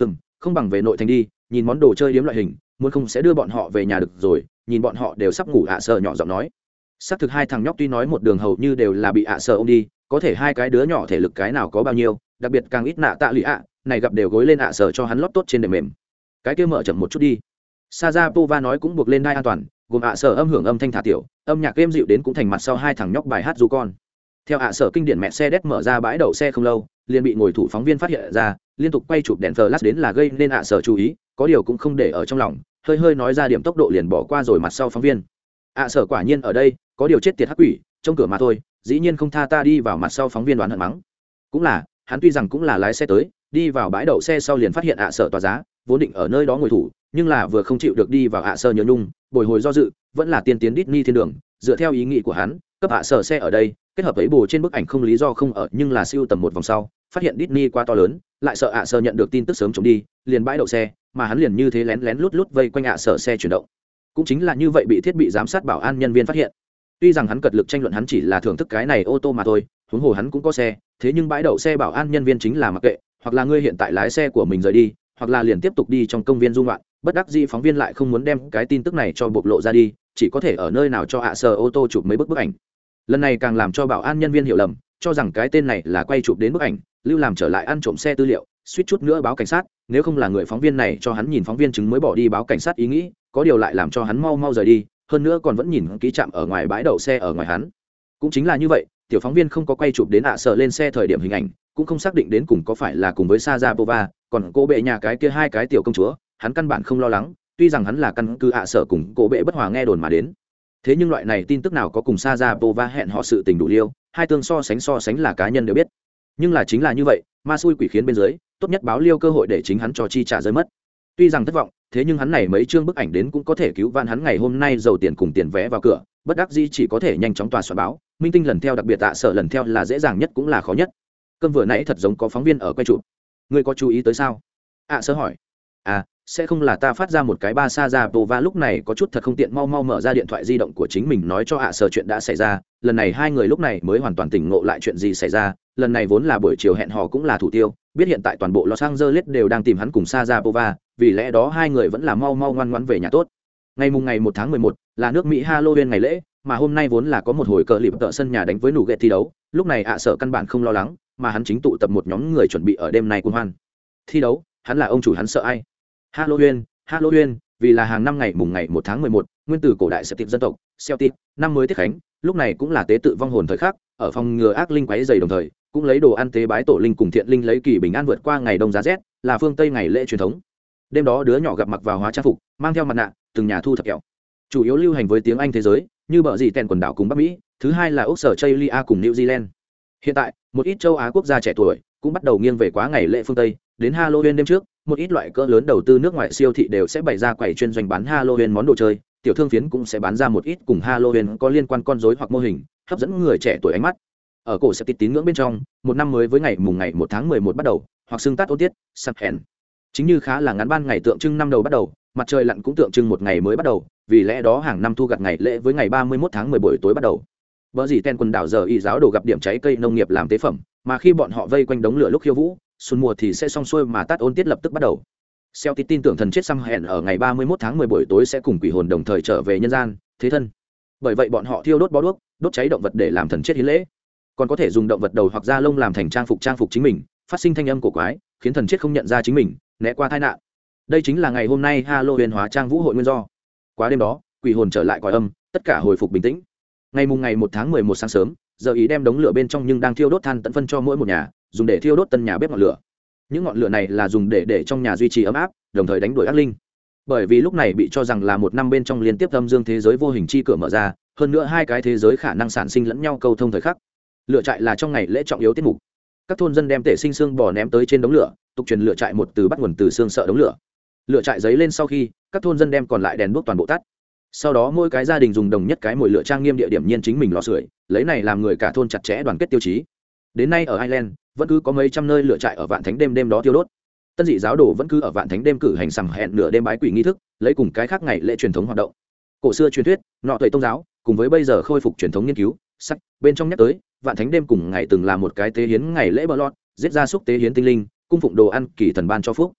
Hừng không bằng về nội thành đi nhìn món đồ chơi điếm loại hình muốn không sẽ đưa bọn họ về nhà được rồi nhìn bọn họ đều sắp ngủ ạ sợ nhỏ giọng nói. Xác thực hai thằng nhóc tuy nói một đường hầu như đều là bị ạ sơ ôm đi, có thể hai cái đứa nhỏ thể lực cái nào có bao nhiêu, đặc biệt càng ít nạ tạ lụy ạ, này gặp đều gối lên ạ sợ cho hắn lót tốt trên đệm mềm. Cái kia mở chậm một chút đi. Sa ra pova nói cũng buộc lên đai an toàn, gồm ạ sở âm hưởng âm thanh thả tiểu, âm nhạc êm dịu đến cũng thành mặt sau hai thằng nhóc bài hát du con. Theo ạ sở kinh điển mẹ xe đét mở ra bãi đậu xe không lâu, liền bị ngồi thủ phóng viên phát hiện ra, liên tục quay chụp đèn flash đến là gây nên ạ sở chú ý, có điều cũng không để ở trong lòng hơi hơi nói ra điểm tốc độ liền bỏ qua rồi mặt sau phóng viên. Ạ sở quả nhiên ở đây, có điều chết tiệt hắc quỷ trong cửa mà thôi, dĩ nhiên không tha ta đi vào mặt sau phóng viên đoán hận mắng. Cũng là, hắn tuy rằng cũng là lái xe tới, đi vào bãi đậu xe sau liền phát hiện ạ sở tòa giá, vốn định ở nơi đó ngồi thủ, nhưng là vừa không chịu được đi vào ạ sở nhớ nhung, bồi hồi do dự, vẫn là tiên tiến Disney thiên đường. Dựa theo ý nghĩ của hắn, cấp ạ sở xe ở đây, kết hợp với bù trên bức ảnh không lý do không ở, nhưng là siêu tầm một vòng sau, phát hiện Disney quá to lớn lại sợ ạ sợ nhận được tin tức sớm chống đi, liền bãi đậu xe, mà hắn liền như thế lén lén lút lút vây quanh ạ sở xe chuyển động. Cũng chính là như vậy bị thiết bị giám sát bảo an nhân viên phát hiện. Tuy rằng hắn cật lực tranh luận hắn chỉ là thưởng thức cái này ô tô mà thôi, huống hồ hắn cũng có xe, thế nhưng bãi đậu xe bảo an nhân viên chính là mặc kệ, hoặc là ngươi hiện tại lái xe của mình rời đi, hoặc là liền tiếp tục đi trong công viên dung loạn bất đắc dĩ phóng viên lại không muốn đem cái tin tức này cho bộc lộ ra đi, chỉ có thể ở nơi nào cho ạ sở ô tô chụp mấy bức bức ảnh. Lần này càng làm cho bảo an nhân viên hiểu lầm, cho rằng cái tên này là quay chụp đến bức ảnh lưu làm trở lại ăn trộm xe tư liệu, suýt chút nữa báo cảnh sát, nếu không là người phóng viên này cho hắn nhìn phóng viên chứng mới bỏ đi báo cảnh sát ý nghĩ, có điều lại làm cho hắn mau mau rời đi, hơn nữa còn vẫn nhìn ký chạm ở ngoài bãi đậu xe ở ngoài hắn. Cũng chính là như vậy, tiểu phóng viên không có quay chụp đến ạ sợ lên xe thời điểm hình ảnh, cũng không xác định đến cùng có phải là cùng với sa ra bova còn cô bệ nhà cái kia hai cái tiểu công chúa, hắn căn bản không lo lắng, tuy rằng hắn là căn cứ ạ sợ cùng cô bệ bất hòa nghe đồn mà đến. Thế nhưng loại này tin tức nào có cùng sa ra bova hẹn họ sự tình đủ liêu, hai tương so sánh so sánh là cá nhân đều biết nhưng là chính là như vậy ma xui quỷ khiến bên dưới tốt nhất báo liêu cơ hội để chính hắn cho chi trả rơi mất. Tuy rằng thất vọng thế nhưng hắn này mấy chương bức ảnh đến cũng có thể cứu vãn hắn ngày hôm nay giàu tiền cùng tiền vé vào cửa bất đắc dĩ chỉ có thể nhanh chóng tòa soạn báo. Minh tinh lần theo đặc biệt tạ sở lần theo là dễ dàng nhất cũng là khó nhất. Cơm vừa nãy thật giống có phóng viên ở quay trụ ngươi có chú ý tới sao? ạ à, sơ hỏi. À sẽ không là ta phát ra một cái ba xa ra bồ va lúc này có chút thật không tiện mau mau mở ra điện thoại di động của chính mình nói cho ạ à sở chuyện đã xảy ra. Lần này hai người lúc này mới hoàn toàn tỉnh ngộ lại chuyện gì xảy ra lần này vốn là buổi chiều hẹn hò cũng là thủ tiêu, biết hiện tại toàn bộ los angeles đều đang tìm hắn cùng sa ra vì lẽ đó hai người vẫn là mau mau ngoan ngoãn về nhà tốt. Ngày mùng ngày một tháng mười một là nước mỹ halloween ngày lễ, mà hôm nay vốn là có một hồi cờ lịp tợ sân nhà đánh với nụ ghẹt thi đấu, lúc này ạ sở căn bản không lo lắng, mà hắn chính tụ tập một nhóm người chuẩn bị ở đêm nay cuồng hoan. Thi đấu, hắn là ông chủ hắn sợ ai? Halloween halloween, vì là hàng năm ngày mùng ngày một tháng mười một, nguyên tử cổ đại sẽ celtic dân tộc, celtic, năm mới tiết khánh, lúc này cũng là tế tự vong hồn thời khắc ở phòng ngừa ác linh quấy dày đồng thời, cũng lấy đồ ăn tế bái tổ linh cùng thiện linh lấy kỳ bình an vượt qua ngày đông giá rét, là phương tây ngày lễ truyền thống. Đêm đó đứa nhỏ gặp mặc vào hóa trang phục, mang theo mặt nạ, từng nhà thu thập kẹo. Chủ yếu lưu hành với tiếng anh thế giới, như bờ gì tèn quần đảo cùng bắc mỹ, thứ hai là úc sở chây lia cùng new zealand. Hiện tại, một ít châu á quốc gia trẻ tuổi cũng bắt đầu nghiêng về quá ngày lễ phương tây. Đến halloween đêm trước, một ít loại cỡ lớn đầu tư nước ngoài siêu thị đều sẽ bày ra quầy chuyên doanh bán halloween món đồ chơi tiểu thương phiến cũng sẽ bán ra một ít cùng halloween có liên quan con rối hoặc mô hình hấp dẫn người trẻ tuổi ánh mắt. Ở cổ sẽ tít tín ngưỡng bên trong một năm mới với ngày mùng ngày một tháng mười một bắt đầu hoặc xưng tát ô tiết sắp hèn chính như khá là ngắn ban ngày tượng trưng năm đầu bắt đầu mặt trời lặn cũng tượng trưng một ngày mới bắt đầu vì lẽ đó hàng năm thu gặt ngày lễ với ngày ba mươi 31 tháng mười buổi tối bắt đầu. Bở gì ten quần đảo giờ y giáo đồ gặp điểm cháy cây nông nghiệp làm tế phẩm, mà khi bọn họ vây quanh đống lửa lúc khiêu vũ, xuân mùa thì sẽ xong xuôi mà tát ôn tiết lập tức bắt đầu. Celtic tin tưởng thần chết xăm hẹn ở ngày 31 tháng 10 buổi tối sẽ cùng quỷ hồn đồng thời trở về nhân gian, thế thân. Bởi vậy bọn họ thiêu đốt bó đuốc, đốt cháy động vật để làm thần chết hiến lễ. Còn có thể dùng động vật đầu hoặc da lông làm thành trang phục trang phục chính mình, phát sinh thanh âm cổ quái, khiến thần chết không nhận ra chính mình, né qua tai nạn. Đây chính là ngày hôm nay Halloween hóa trang vũ hội nguyên do. Quá đêm đó, quỷ hồn trở lại cõi âm, tất cả hồi phục bình tĩnh. Ngày mùng ngày 1 tháng 11 sáng sớm, giờ ý đem đống lửa bên trong nhưng đang thiêu đốt than tận phân cho mỗi một nhà, dùng để thiêu đốt tân nhà bếp ngọn lửa những ngọn lửa này là dùng để để trong nhà duy trì ấm áp, đồng thời đánh đuổi ác linh. Bởi vì lúc này bị cho rằng là một năm bên trong liên tiếp âm dương thế giới vô hình chi cửa mở ra, hơn nữa hai cái thế giới khả năng sản sinh lẫn nhau câu thông thời khắc. Lựa trại là trong ngày lễ trọng yếu tiết mục. Các thôn dân đem tể sinh xương bò ném tới trên đống lửa, tục truyền lựa trại một từ bắt nguồn từ xương sợ đống lửa. Lựa trại giấy lên sau khi, các thôn dân đem còn lại đèn đuốc toàn bộ tắt. Sau đó mỗi cái gia đình dùng đồng nhất cái mồi lửa trang nghiêm địa điểm nhiên chính mình lò sưởi, lấy này làm người cả thôn chặt chẽ đoàn kết tiêu chí đến nay ở ireland, vẫn cứ có mấy trăm nơi lựa trại ở vạn thánh đêm đêm đó tiêu đốt. Tân dị giáo đồ vẫn cứ ở vạn thánh đêm cử hành sầm hẹn nửa đêm bái quỷ nghi thức, lấy cùng cái khác ngày lễ truyền thống hoạt động. Cổ xưa truyền thuyết, nọ tuệ tôn giáo, cùng với bây giờ khôi phục truyền thống nghiên cứu, sách, bên trong nhắc tới, vạn thánh đêm cùng ngày từng là một cái tế hiến ngày lễ bờ lọt, giết ra xúc tế hiến tinh linh, cung phụng đồ ăn kỳ thần ban cho phúc.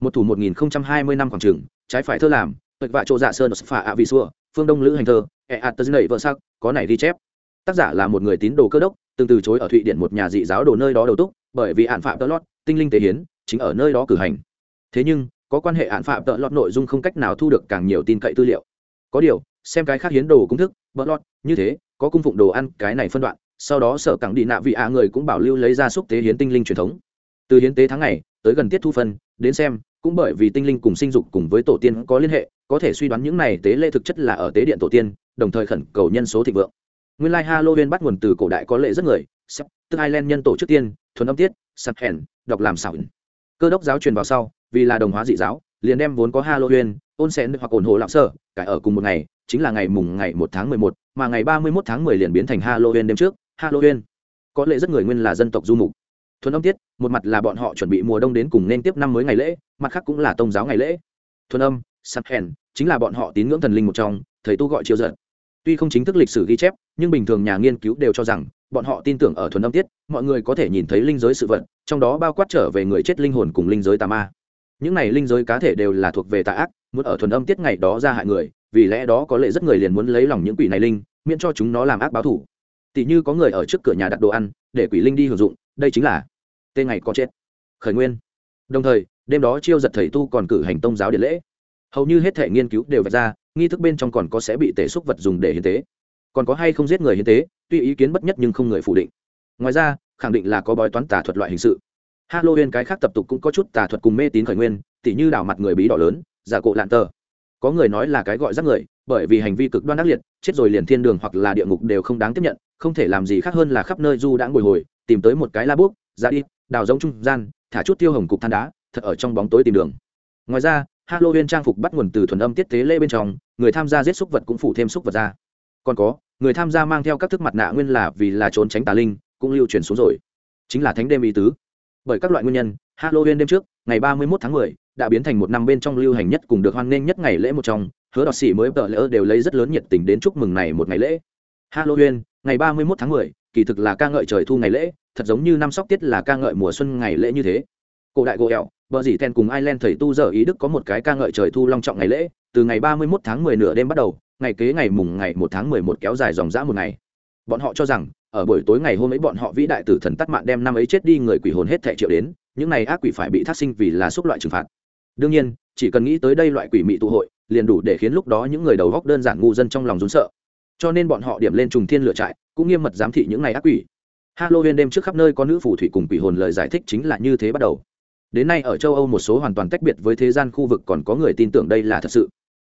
Một thủ một nghìn hai mươi năm khoảng trường, trái phải thơ làm, tuệ vạ chỗ dạ sơn phả ạ vị xua, phương đông lữ hành thơ e ạt tơ nầy vợ sắc, có này ghi chép. Tác giả là một người tín đồ cơ đốc từng từ chối ở thụy điển một nhà dị giáo đồ nơi đó đầu túc, bởi vì hạn phạm tợ lót, tinh linh tế hiến, chính ở nơi đó cử hành. Thế nhưng, có quan hệ hạn phạm tợ lót nội dung không cách nào thu được càng nhiều tin cậy tư liệu. Có điều, xem cái khác hiến đồ công thức bỡ lót, như thế, có cung phụng đồ ăn, cái này phân đoạn, sau đó sở cẳng đi nạ vị ạ người cũng bảo lưu lấy ra xúc tế hiến tinh linh truyền thống. Từ hiến tế tháng này tới gần tiết thu phân, đến xem, cũng bởi vì tinh linh cùng sinh dục cùng với tổ tiên có liên hệ, có thể suy đoán những này tế lễ thực chất là ở tế điện tổ tiên, đồng thời khẩn cầu nhân số thịnh vượng nguyên lai halloween bắt nguồn từ cổ đại có lệ rất người tức ireland nhân tổ trước tiên, thuần âm tiết sắp hèn, đọc làm xảo cơ đốc giáo truyền vào sau, vì là đồng hóa dị giáo, liền đem vốn có halloween, ôn xén hoặc ổn hộ lạc sơ cải ở cùng một ngày, chính là ngày mùng ngày một tháng mười một, mà ngày ba mươi một tháng mười liền biến thành halloween đêm trước, halloween. Có lệ rất người nguyên là dân tộc du mục. Thuần âm tiết, một mặt là bọn họ chuẩn bị mùa đông đến cùng nên tiếp năm mới ngày lễ, mặt khác cũng là tôn giáo ngày lễ. Thuần âm sắp hèn, chính là bọn họ tín ngưỡng thần linh một trong, thầy tu gọi chiêu giận tuy không chính thức lịch sử ghi chép, nhưng bình thường nhà nghiên cứu đều cho rằng, bọn họ tin tưởng ở thuần âm tiết, mọi người có thể nhìn thấy linh giới sự vật, trong đó bao quát trở về người chết linh hồn cùng linh giới tà ma. Những này linh giới cá thể đều là thuộc về tà ác, muốn ở thuần âm tiết ngày đó ra hại người, vì lẽ đó có lệ rất người liền muốn lấy lòng những quỷ này linh, miễn cho chúng nó làm ác báo thủ. Tỷ như có người ở trước cửa nhà đặt đồ ăn, để quỷ linh đi hưởng dụng, đây chính là tên ngày có chết. Khởi nguyên. Đồng thời, đêm đó chiêu giật thầy tu còn cử hành tông giáo điện lễ. Hầu như hết thể nghiên cứu đều vạch ra nghi thức bên trong còn có sẽ bị tể xúc vật dùng để hiến tế. Còn có hay không giết người hiến tế, tuy ý kiến bất nhất nhưng không người phủ định. Ngoài ra, khẳng định là có bói toán tà thuật loại hình sự. Halloween cái khác tập tục cũng có chút tà thuật cùng mê tín khởi nguyên, tỉ như đảo mặt người bí đỏ lớn, giả cộ lạn tờ. Có người nói là cái gọi rác người, bởi vì hành vi cực đoan ác liệt, chết rồi liền thiên đường hoặc là địa ngục đều không đáng tiếp nhận, không thể làm gì khác hơn là khắp nơi du đã ngồi hồi, tìm tới một cái la bút ra đi, đào giống trung gian, thả chút tiêu hồng cục than đá, thật ở trong bóng tối tìm đường. Ngoài ra halloween trang phục bắt nguồn từ thuần âm tiết tế lễ bên trong người tham gia giết xúc vật cũng phủ thêm xúc vật ra. Còn có người tham gia mang theo các thức mặt nạ nguyên là vì là trốn tránh tà linh cũng lưu truyền xuống rồi. Chính là thánh đêm ý tứ. Bởi các loại nguyên nhân halloween đêm trước ngày ba mươi 31 tháng 10, đã biến thành một năm bên trong lưu hành nhất cùng được hoan nghênh nhất ngày lễ một trong hứa đọt sĩ mới tờ lễ đều lấy rất lớn nhiệt tình đến chúc mừng này một ngày lễ. Halloween ngày ba mươi 31 tháng 10, kỳ thực là ca ngợi trời thu ngày lễ thật giống như năm sóc tiết là ca ngợi mùa xuân ngày lễ như thế cổ đại gỗ ẹo bờ dì ten cùng ireland thầy tu giờ ý đức có một cái ca ngợi trời thu long trọng ngày lễ, từ ngày ba mươi 31 tháng 10 nửa đêm bắt đầu, ngày kế ngày mùng ngày một tháng mười một kéo dài dòng dã một ngày. Bọn họ cho rằng, ở buổi tối ngày hôm ấy bọn họ vĩ đại tử thần tắt mạng đem năm ấy chết đi người quỷ hồn hết thệ triệu đến, những này ác quỷ phải bị thác sinh vì là xúc loại trừng phạt. Đương nhiên, chỉ cần nghĩ tới đây loại quỷ mị tụ hội, liền đủ để khiến lúc đó những người đầu góc đơn giản ngu dân trong lòng rốn sợ. Cho nên bọn họ điểm lên trùng thiên lựa trại, cũng nghiêm mật giám thị những ngày ác quỷ. Halloween đêm trước khắp nơi có nữ phù thủy cùng quỷ hồn lời giải thích chính là như thế bắt đầu đến nay ở châu âu một số hoàn toàn tách biệt với thế gian khu vực còn có người tin tưởng đây là thật sự.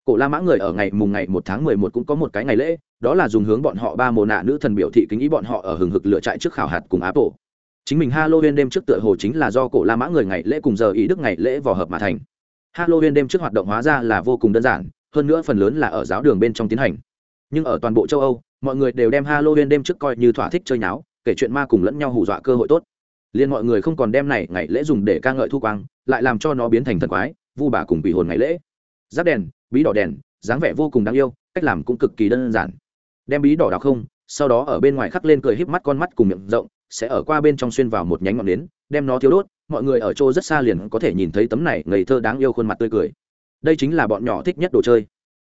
Cổ la mã người ở ngày mùng ngày một tháng mười một cũng có một cái ngày lễ, đó là dùng hướng bọn họ ba mồ nạ nữ thần biểu thị kính ý bọn họ ở hừng hực lựa trại trước khảo hạt cùng áp bộ chính mình halloween đêm trước tựa hồ chính là do cổ la mã người ngày lễ cùng giờ ý đức ngày lễ vò hợp mà thành. Halloween đêm trước hoạt động hóa ra là vô cùng đơn giản, hơn nữa phần lớn là ở giáo đường bên trong tiến hành. Nhưng ở toàn bộ châu âu, mọi người đều đem halloween đêm trước coi như thỏa thích chơi nháo, kể chuyện ma cùng lẫn nhau hù dọa cơ hội tốt liền mọi người không còn đem này ngày lễ dùng để ca ngợi thu quang, lại làm cho nó biến thành thần quái, vu bà cùng bị hồn ngày lễ. Giáp đèn, bí đỏ đèn, dáng vẻ vô cùng đáng yêu, cách làm cũng cực kỳ đơn giản. Đem bí đỏ đào không, sau đó ở bên ngoài khắc lên cười híp mắt con mắt cùng miệng rộng, sẽ ở qua bên trong xuyên vào một nhánh ngọn nến, đem nó thiếu đốt, mọi người ở chỗ rất xa liền có thể nhìn thấy tấm này ngây thơ đáng yêu khuôn mặt tươi cười. Đây chính là bọn nhỏ thích nhất đồ chơi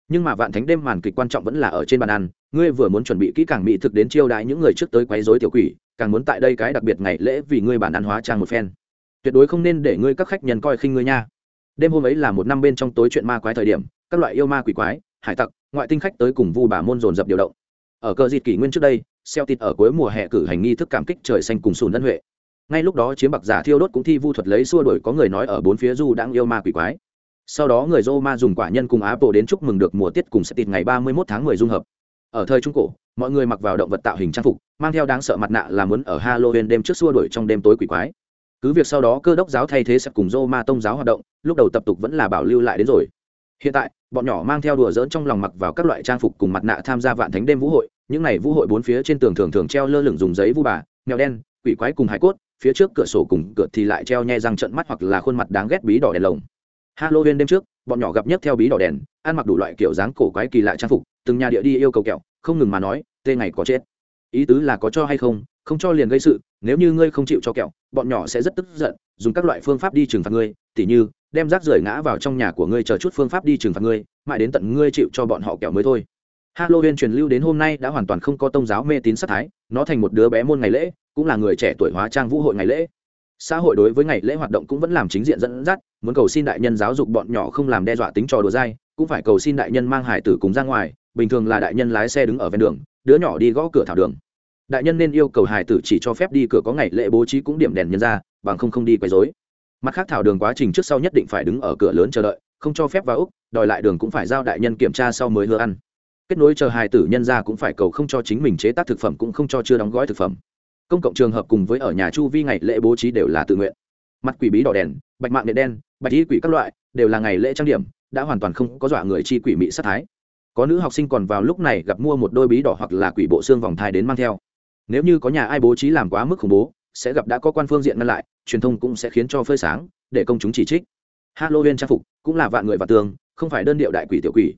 nhưng mà vạn thánh đêm màn kịch quan trọng vẫn là ở trên bàn ăn, ngươi vừa muốn chuẩn bị kỹ càng mỹ thực đến chiêu đãi những người trước tới quấy rối tiểu quỷ, càng muốn tại đây cái đặc biệt ngày lễ vì ngươi bản ăn hóa trang một phen. Tuyệt đối không nên để ngươi các khách nhân coi khinh ngươi nha. Đêm hôm ấy là một năm bên trong tối chuyện ma quái thời điểm, các loại yêu ma quỷ quái, hải tặc, ngoại tinh khách tới cùng vu bà môn dồn dập điều động. Ở cờ dịt kỷ nguyên trước đây, xeo tịt ở cuối mùa hè cử hành nghi thức cảm kích trời xanh cùng sùn ân huệ. Ngay lúc đó chiếm bạc giả thiêu đốt cũng thi vu thuật lấy xua đuổi có người nói ở bốn phía du đang yêu ma quỷ quái sau đó người Roma dùng quả nhân cùng Apple đến chúc mừng được mùa tiết cùng sẽ tịt ngày ba mươi 31 tháng 10 dung hợp. Ở thời trung cổ, mọi người mặc vào động vật tạo hình trang phục, mang theo đáng sợ mặt nạ là muốn ở halloween đêm trước xua đuổi trong đêm tối quỷ quái. Cứ việc sau đó cơ đốc giáo thay thế sẽ cùng Roma tông giáo hoạt động, lúc đầu tập tục vẫn là bảo lưu lại đến rồi. Hiện tại, bọn nhỏ mang theo đùa giỡn trong lòng mặc vào các loại trang phục cùng mặt nạ tham gia vạn thánh đêm vũ hội, những này vũ hội bốn phía trên tường thường thường treo lơ lửng dùng giấy vu bà, mèo đen, quỷ quái cùng hải cốt, phía trước cửa sổ cùng cửa thì lại treo nhe răng trận mắt hoặc là khuôn mặt đáng ghét bí đỏ đèn lồng halloween đêm trước, bọn nhỏ gặp nhất theo bí đỏ đèn, ăn mặc đủ loại kiểu dáng cổ quái kỳ lạ trang phục, từng nhà địa đi yêu cầu kẹo, không ngừng mà nói, tê ngày có chết. Ý tứ là có cho hay không không cho liền gây sự, nếu như ngươi không chịu cho kẹo, bọn nhỏ sẽ rất tức giận, dùng các loại phương pháp đi trừng phạt ngươi, tỉ như, đem rác rưởi ngã vào trong nhà của ngươi chờ chút phương pháp đi trừng phạt ngươi, mãi đến tận ngươi chịu cho bọn họ kẹo mới thôi. Halloween truyền lưu đến hôm nay đã hoàn toàn không có tôn giáo mê tín sát thái, nó thành một đứa bé môn ngày lễ, cũng là người trẻ tuổi hóa trang vũ hội ngày lễ xã hội đối với ngày lễ hoạt động cũng vẫn làm chính diện dẫn dắt, muốn cầu xin đại nhân giáo dục bọn nhỏ không làm đe dọa tính trò đùa dai, cũng phải cầu xin đại nhân mang hải tử cùng ra ngoài, bình thường là đại nhân lái xe đứng ở ven đường, đứa nhỏ đi gõ cửa thảo đường. Đại nhân nên yêu cầu hải tử chỉ cho phép đi cửa có ngày lễ bố trí cũng điểm đèn nhân ra, bằng không không đi quấy rối. Mặt khác thảo đường quá trình trước sau nhất định phải đứng ở cửa lớn chờ đợi, không cho phép vào úc, đòi lại đường cũng phải giao đại nhân kiểm tra sau mới hứa ăn. Kết nối chờ hài tử nhân ra cũng phải cầu không cho chính mình chế tác thực phẩm cũng không cho chưa đóng gói thực phẩm công cộng trường hợp cùng với ở nhà chu vi ngày lễ bố trí đều là tự nguyện. Mặt quỷ bí đỏ đèn, bạch mạng điện đen, bạch y quỷ các loại, đều là ngày lễ trang điểm, đã hoàn toàn không có dọa người chi quỷ mị sát thái. Có nữ học sinh còn vào lúc này gặp mua một đôi bí đỏ hoặc là quỷ bộ xương vòng thai đến mang theo. Nếu như có nhà ai bố trí làm quá mức khủng bố, sẽ gặp đã có quan phương diện ngăn lại, truyền thông cũng sẽ khiến cho phơi sáng, để công chúng chỉ trích. Halloween trang phục cũng là vạn người và tường, không phải đơn điệu đại quỷ tiểu quỷ.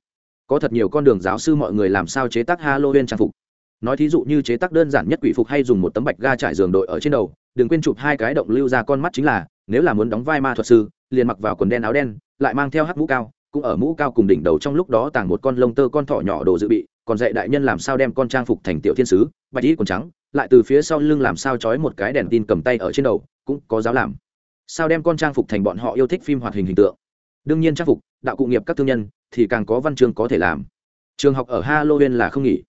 Có thật nhiều con đường giáo sư mọi người làm sao chế tác halloween trang phục nói thí dụ như chế tác đơn giản nhất quỷ phục hay dùng một tấm bạch ga trải giường đội ở trên đầu, đừng quên chụp hai cái động lưu ra con mắt chính là, nếu là muốn đóng vai ma thuật sư, liền mặc vào quần đen áo đen, lại mang theo hát mũ cao, cũng ở mũ cao cùng đỉnh đầu trong lúc đó tàng một con lông tơ con thỏ nhỏ đồ dự bị, còn dạy đại nhân làm sao đem con trang phục thành tiểu thiên sứ, bạch y quần trắng, lại từ phía sau lưng làm sao trói một cái đèn tin cầm tay ở trên đầu, cũng có giáo làm. Sao đem con trang phục thành bọn họ yêu thích phim hoạt hình hình tượng? Đương nhiên trang phục, đạo cụ nghiệp các thương nhân, thì càng có văn chương có thể làm. Trường học ở halloween là không nghỉ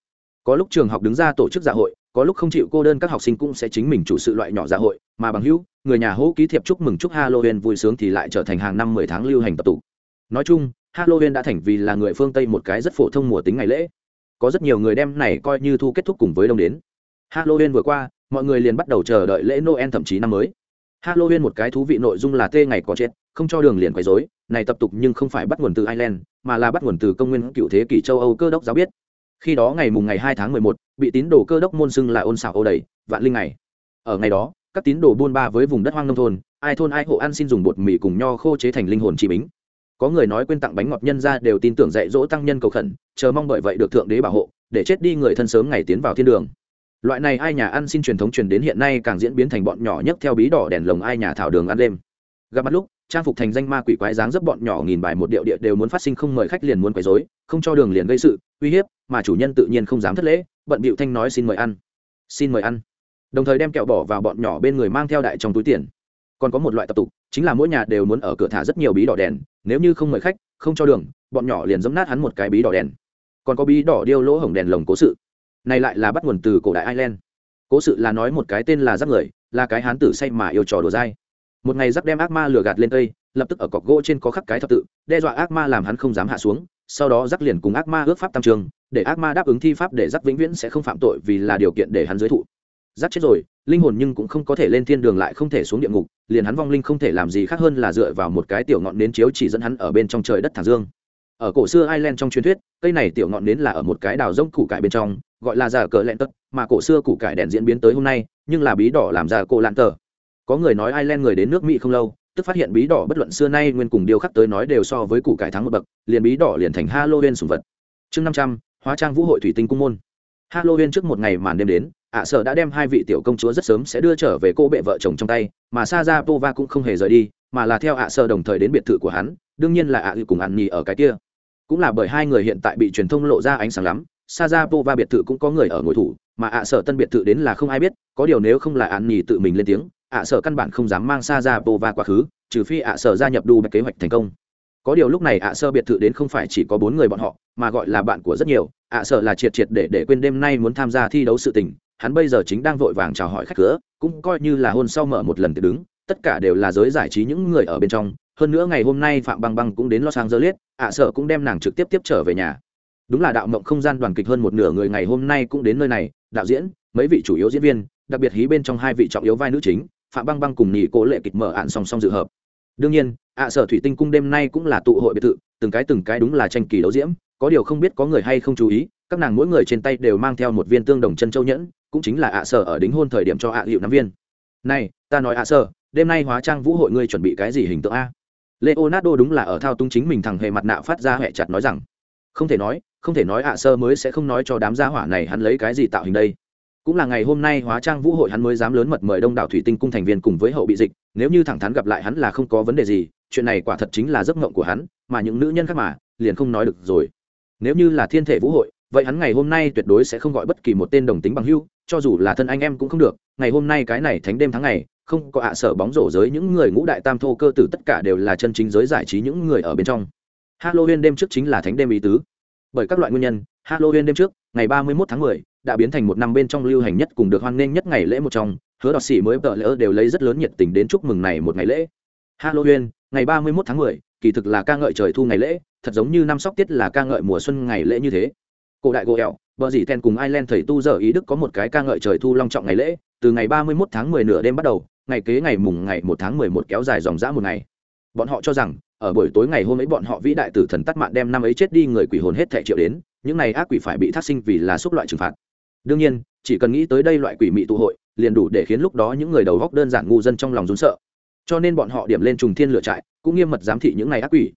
có lúc trường học đứng ra tổ chức dạ hội, có lúc không chịu cô đơn các học sinh cũng sẽ chính mình chủ sự loại nhỏ dạ hội, mà bằng hữu, người nhà hỗ ký thiệp chúc mừng chúc halloween vui sướng thì lại trở thành hàng năm mười tháng lưu hành tập tụ. Nói chung, halloween đã thành vì là người phương tây một cái rất phổ thông mùa tính ngày lễ. Có rất nhiều người đem này coi như thu kết thúc cùng với đông đến. Halloween vừa qua, mọi người liền bắt đầu chờ đợi lễ noel thậm chí năm mới. Halloween một cái thú vị nội dung là tê ngày có chết, không cho đường liền quấy rối. Này tập tục nhưng không phải bắt nguồn từ ireland, mà là bắt nguồn từ công nguyên cựu thế kỷ châu âu cơ đốc giáo biết khi đó ngày mùng ngày hai tháng mười một, bị tín đồ cơ đốc môn xưng là ôn xảo ô đầy, vạn linh ngày. Ở ngày đó, các tín đồ buôn ba với vùng đất hoang nông thôn, ai thôn ai hộ ăn xin dùng bột mì cùng nho khô chế thành linh hồn chi bính. Có người nói quên tặng bánh ngọt nhân ra đều tin tưởng dạy dỗ tăng nhân cầu khẩn, chờ mong bởi vậy được thượng đế bảo hộ, để chết đi người thân sớm ngày tiến vào thiên đường. Loại này ai nhà ăn xin truyền thống truyền đến hiện nay càng diễn biến thành bọn nhỏ nhất theo bí đỏ đèn lồng ai nhà thảo đường ăn đêm. Gặp mặt lúc trang phục thành danh ma quỷ quái dáng dấp bọn nhỏ nghìn bài một điệu địa đều muốn phát sinh không mời khách liền muốn quấy rối, không cho đường liền gây sự, uy hiếp, mà chủ nhân tự nhiên không dám thất lễ, bận bịu thanh nói xin mời ăn. Xin mời ăn. Đồng thời đem kẹo bỏ vào bọn nhỏ bên người mang theo đại trong túi tiền. Còn có một loại tập tục, chính là mỗi nhà đều muốn ở cửa thả rất nhiều bí đỏ đèn, nếu như không mời khách, không cho đường, bọn nhỏ liền giẫm nát hắn một cái bí đỏ đèn. Còn có bí đỏ điêu lỗ hổng đèn lồng cố sự. Này lại là bắt nguồn từ cổ đại ireland. Cố sự là nói một cái tên là giáp người, là cái hán tử say mà yêu trò đồ dai một ngày giáp đem ác ma lừa gạt lên cây lập tức ở cọc gỗ trên có khắc cái thập tự, đe dọa ác ma làm hắn không dám hạ xuống, sau đó giáp liền cùng ác ma ước pháp tam trường, để ác ma đáp ứng thi pháp để giáp vĩnh viễn sẽ không phạm tội vì là điều kiện để hắn giới thụ. Giáp chết rồi, linh hồn nhưng cũng không có thể lên thiên đường lại không thể xuống địa ngục, liền hắn vong linh không thể làm gì khác hơn là dựa vào một cái tiểu ngọn nến chiếu chỉ dẫn hắn ở bên trong trời đất thả dương. Ở cổ xưa Ireland trong truyền thuyết, cây này tiểu ngọn nến là ở một cái đào rông củ cải bên trong, gọi là giả cờ lẹn tất mà cổ xưa củ cải đèn diễn biến tới hôm nay, nhưng là bí đỏ làm giả cổ lạn tờ có người nói Ireland người đến nước Mỹ không lâu, tức phát hiện bí đỏ bất luận xưa nay nguyên cùng điêu khắc tới nói đều so với củ cải thắng một bậc, liền bí đỏ liền thành Halloween sủng vật. Chương năm trăm, hóa trang vũ hội thủy tinh cung môn. Halloween trước một ngày màn đêm đến, ạ sở đã đem hai vị tiểu công chúa rất sớm sẽ đưa trở về cô bệ vợ chồng trong tay, mà sa ra pova cũng không hề rời đi, mà là theo ạ sở đồng thời đến biệt thự của hắn, đương nhiên là ạ à cùng ăn nhì ở cái kia. Cũng là bởi hai người hiện tại bị truyền thông lộ ra ánh sáng lắm sa ra pova biệt thự cũng có người ở ngồi thủ, mà ạ sở tân biệt thự đến là không ai biết, có điều nếu không là ăn nhì tự mình lên tiếng ạ sở căn bản không dám mang xa ra và quá khứ, trừ phi ạ sở gia nhập đu kế hoạch thành công. Có điều lúc này ạ sơ biệt thự đến không phải chỉ có bốn người bọn họ, mà gọi là bạn của rất nhiều. ạ sở là triệt triệt để để quên đêm nay muốn tham gia thi đấu sự tình, hắn bây giờ chính đang vội vàng chào hỏi khách cửa, cũng coi như là hôn sau mở một lần tự đứng, tất cả đều là giới giải trí những người ở bên trong. Hơn nữa ngày hôm nay phạm băng băng cũng đến los angeles, ạ sợ cũng đem nàng trực tiếp tiếp trở về nhà. Đúng là đạo mộng không gian đoàn kịch hơn một nửa người ngày hôm nay cũng đến nơi này. Đạo diễn, mấy vị chủ yếu diễn viên, đặc biệt hí bên trong hai vị trọng yếu vai nữ chính phạm băng băng cùng nhị cố lệ kịch mở ạn song song dự hợp. Đương nhiên, ạ sở thủy tinh cung đêm nay cũng là tụ hội biệt thự, từng cái từng cái đúng là tranh kỳ đấu diễm, có điều không biết có người hay không chú ý, các nàng mỗi người trên tay đều mang theo một viên tương đồng chân châu nhẫn, cũng chính là ạ sở ở đính hôn thời điểm cho ạ hiệu năm viên. Này, ta nói ạ sở, đêm nay hóa trang vũ hội ngươi chuẩn bị cái gì hình tượng a? Leonardo đúng là ở thao túng chính mình thằng hề mặt nạ phát ra hẹ chặt nói rằng. Không thể nói, không thể nói ạ sơ mới sẽ không nói cho đám gia hỏa này hắn lấy cái gì tạo hình đây cũng là ngày hôm nay hóa trang vũ hội hắn mới dám lớn mật mời đông đảo thủy tinh cung thành viên cùng với hậu bị dịch nếu như thẳng thắn gặp lại hắn là không có vấn đề gì chuyện này quả thật chính là giấc mộng của hắn mà những nữ nhân khác mà liền không nói được rồi. Nếu như là thiên thể vũ hội vậy hắn ngày hôm nay tuyệt đối sẽ không gọi bất kỳ một tên đồng tính bằng hưu cho dù là thân anh em cũng không được ngày hôm nay cái này thánh đêm tháng ngày không có ạ sở bóng rổ giới những người ngũ đại tam thô cơ tử tất cả đều là chân chính giới giải trí những người ở bên trong. Halloween đêm trước chính là thánh đêm ý tứ. Bởi các loại nguyên nhân halloween đêm trước ngày 31 tháng 10, đã biến thành một năm bên trong lưu hành nhất cùng được hoan nghênh nhất ngày lễ một trong hứa đọt xỉ mới tờ lễ đều lấy rất lớn nhiệt tình đến chúc mừng này một ngày lễ. Halloween ngày 31 tháng 10, kỳ thực là ca ngợi trời thu ngày lễ thật giống như năm sóc tiết là ca ngợi mùa xuân ngày lễ như thế. Cổ đại gỗ ẹo bờ dì ten cùng ireland thầy tu giờ ý đức có một cái ca ngợi trời thu long trọng ngày lễ từ ngày 31 tháng 10 nửa đêm bắt đầu ngày kế ngày mùng ngày 1 tháng 11 kéo dài dòng dã một ngày. Bọn họ cho rằng ở buổi tối ngày hôm ấy bọn họ vĩ đại tử thần tắt mạng đem năm ấy chết đi người quỷ hồn hết thẻ triệu đến những này ác quỷ phải bị thác sinh vì là xúc loại trừng phạt đương nhiên, chỉ cần nghĩ tới đây loại quỷ mị tụ hội, liền đủ để khiến lúc đó những người đầu góc đơn giản ngu dân trong lòng rún sợ. Cho nên bọn họ điểm lên trùng thiên lựa trại, cũng nghiêm mật giám thị những ngày ác quỷ.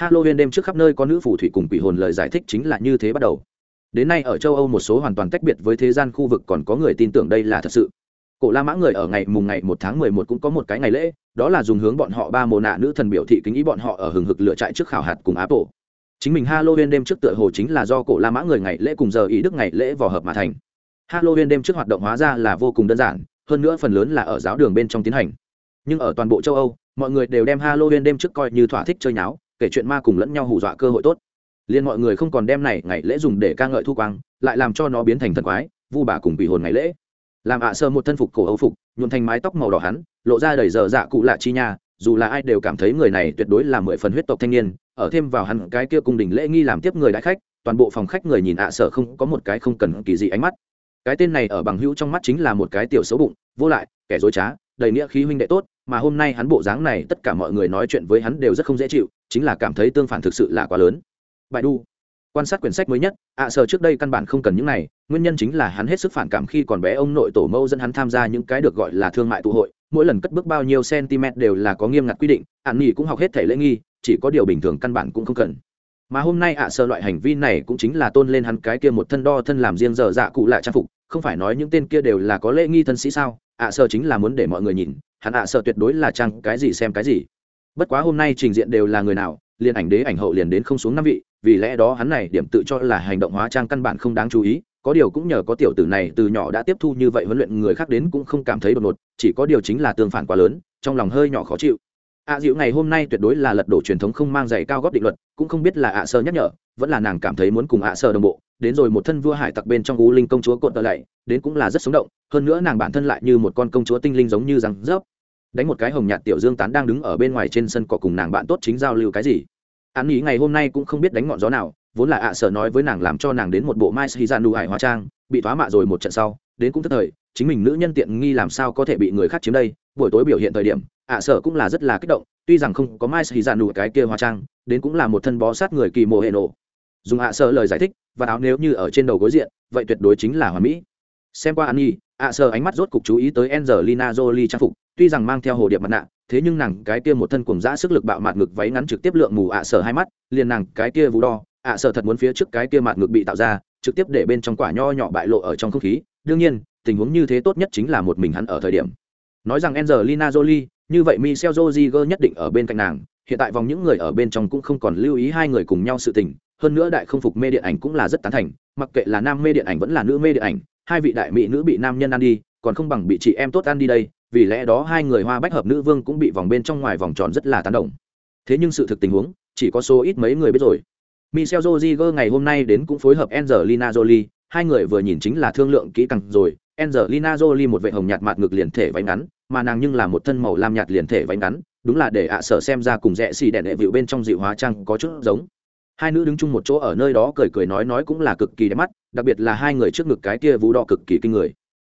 Halloween đêm trước khắp nơi có nữ phù thủy cùng quỷ hồn lời giải thích chính là như thế bắt đầu. Đến nay ở châu âu một số hoàn toàn tách biệt với thế gian khu vực còn có người tin tưởng đây là thật sự. Cổ la mã người ở ngày mùng ngày một tháng mười một cũng có một cái ngày lễ, đó là dùng hướng bọn họ ba mồ nạ nữ thần biểu thị kính ý bọn họ ở hừng hực lựa trại trước khảo hạt cùng áp tổ chính mình halloween đêm trước tựa hồ chính là do cổ la mã người ngày lễ cùng giờ ý đức ngày lễ vò hợp mà thành halloween đêm trước hoạt động hóa ra là vô cùng đơn giản, hơn nữa phần lớn là ở giáo đường bên trong tiến hành. Nhưng ở toàn bộ châu âu, mọi người đều đem halloween đêm trước coi như thỏa thích chơi nháo, kể chuyện ma cùng lẫn nhau hù dọa cơ hội tốt. Liền mọi người không còn đem này ngày lễ dùng để ca ngợi thu quang, lại làm cho nó biến thành thần quái, vu bà cùng bị hồn ngày lễ. Làm ạ sơ một thân phục cổ âu phục nhuộn thành mái tóc màu đỏ hắn, lộ ra đầy giờ dạ cụ lạ chi nha, dù là ai đều cảm thấy người này tuyệt đối là mười phần huyết tộc thanh niên, ở thêm vào hắn cái kia cung đình lễ nghi làm tiếp người đại khách, toàn bộ phòng khách người nhìn ạ sở không có một cái không cần kỳ dị ánh mắt cái tên này ở bằng hữu trong mắt chính là một cái tiểu xấu bụng, vô lại, kẻ dối trá, đầy nghĩa khí huynh đệ tốt, mà hôm nay hắn bộ dáng này, tất cả mọi người nói chuyện với hắn đều rất không dễ chịu, chính là cảm thấy tương phản thực sự là quá lớn. Bài đu. Quan sát quyển sách mới nhất, ạ sờ trước đây căn bản không cần những này, nguyên nhân chính là hắn hết sức phản cảm khi còn bé ông nội tổ mẫu dẫn hắn tham gia những cái được gọi là thương mại tụ hội, mỗi lần cất bước bao nhiêu cm đều là có nghiêm ngặt quy định, ạn nghỉ cũng học hết thể lễ nghi, chỉ có điều bình thường căn bản cũng không cần mà hôm nay ạ à loại hành vi này cũng chính là tôn lên hắn cái kia một thân đo thân làm riêng dở dạ cụ lại trang phục, không phải nói những tên kia đều là có lễ nghi thân sĩ sao? ạ à chính là muốn để mọi người nhìn, hắn ạ à tuyệt đối là trang cái gì xem cái gì. Bất quá hôm nay trình diện đều là người nào, liền ảnh đế ảnh hậu liền đến không xuống năm vị, vì lẽ đó hắn này điểm tự cho là hành động hóa trang căn bản không đáng chú ý, có điều cũng nhờ có tiểu tử này từ nhỏ đã tiếp thu như vậy huấn luyện người khác đến cũng không cảm thấy đột ngột, chỉ có điều chính là tương phản quá lớn, trong lòng hơi nhỏ khó chịu ạ à, dịu ngày hôm nay tuyệt đối là lật đổ truyền thống không mang giày cao góp định luật cũng không biết là ạ sơ nhắc nhở vẫn là nàng cảm thấy muốn cùng ạ sơ đồng bộ đến rồi một thân vua hải tặc bên trong gú linh công chúa cột tờ lạy đến cũng là rất sống động hơn nữa nàng bản thân lại như một con công chúa tinh linh giống như răng rớp. Đánh một cái hồng nhạt tiểu dương tán đang đứng ở bên ngoài trên sân cỏ cùng nàng bạn tốt chính giao lưu cái gì. Án nghĩ ngày hôm nay cũng không biết đánh ngọn gió nào vốn là ạ sở nói với nàng làm cho nàng đến một bộ mai sĩ gian đủ hải hóa trang bị thoá mạ rồi một trận sau đến cũng tức thời chính mình nữ nhân tiện nghi làm sao có thể bị người khác chiếm đây buổi tối biểu hiện thời điểm ạ sở cũng là rất là kích động, tuy rằng không có mai xì dạ đủ cái kia hóa trang, đến cũng là một thân bó sát người kỳ mộ hệ nổ. Dùng ạ sở lời giải thích, và áo nếu như ở trên đầu gối diện, vậy tuyệt đối chính là hoàn mỹ. Xem qua an nhi ạ sở ánh mắt rốt cục chú ý tới angelina jolie trang phục, tuy rằng mang theo hồ điệp mặt nạ, thế nhưng nàng cái kia một thân cùng dã sức lực bạo mạt ngực váy ngắn trực tiếp lượng mù ạ sở hai mắt, liền nàng cái kia vú đo, ạ sở thật muốn phía trước cái kia mạt ngực bị tạo ra, trực tiếp để bên trong quả nho nhỏ bại lộ ở trong không khí. Đương nhiên, tình huống như thế tốt nhất chính là một mình hắn ở thời điểm. Nói rằng Angelina Jolie như vậy Michelle Rodriguez nhất định ở bên cạnh nàng, hiện tại vòng những người ở bên trong cũng không còn lưu ý hai người cùng nhau sự tình, hơn nữa đại không phục mê điện ảnh cũng là rất tán thành, mặc kệ là nam mê điện ảnh vẫn là nữ mê điện ảnh, hai vị đại mỹ nữ bị nam nhân ăn đi, còn không bằng bị chị em tốt ăn đi đây, vì lẽ đó hai người hoa bách hợp nữ vương cũng bị vòng bên trong ngoài vòng tròn rất là tán đồng. Thế nhưng sự thực tình huống, chỉ có số ít mấy người biết rồi. Michel Rodriguez ngày hôm nay đến cũng phối hợp angelina jolie, hai người vừa nhìn chính là thương lượng kỹ càng rồi, angelina jolie một vệ hồng nhạt mặt ngực liền thể váy ngắn mà nàng nhưng là một thân màu lam nhạt liền thể váy ngắn đúng là để ạ sở xem ra cùng rẽ xì đèn đệ vịu bên trong dịu hóa trang có chút giống. Hai nữ đứng chung một chỗ ở nơi đó cười cười nói nói cũng là cực kỳ đẹp mắt đặc biệt là hai người trước ngực cái kia vũ đỏ cực kỳ kinh người.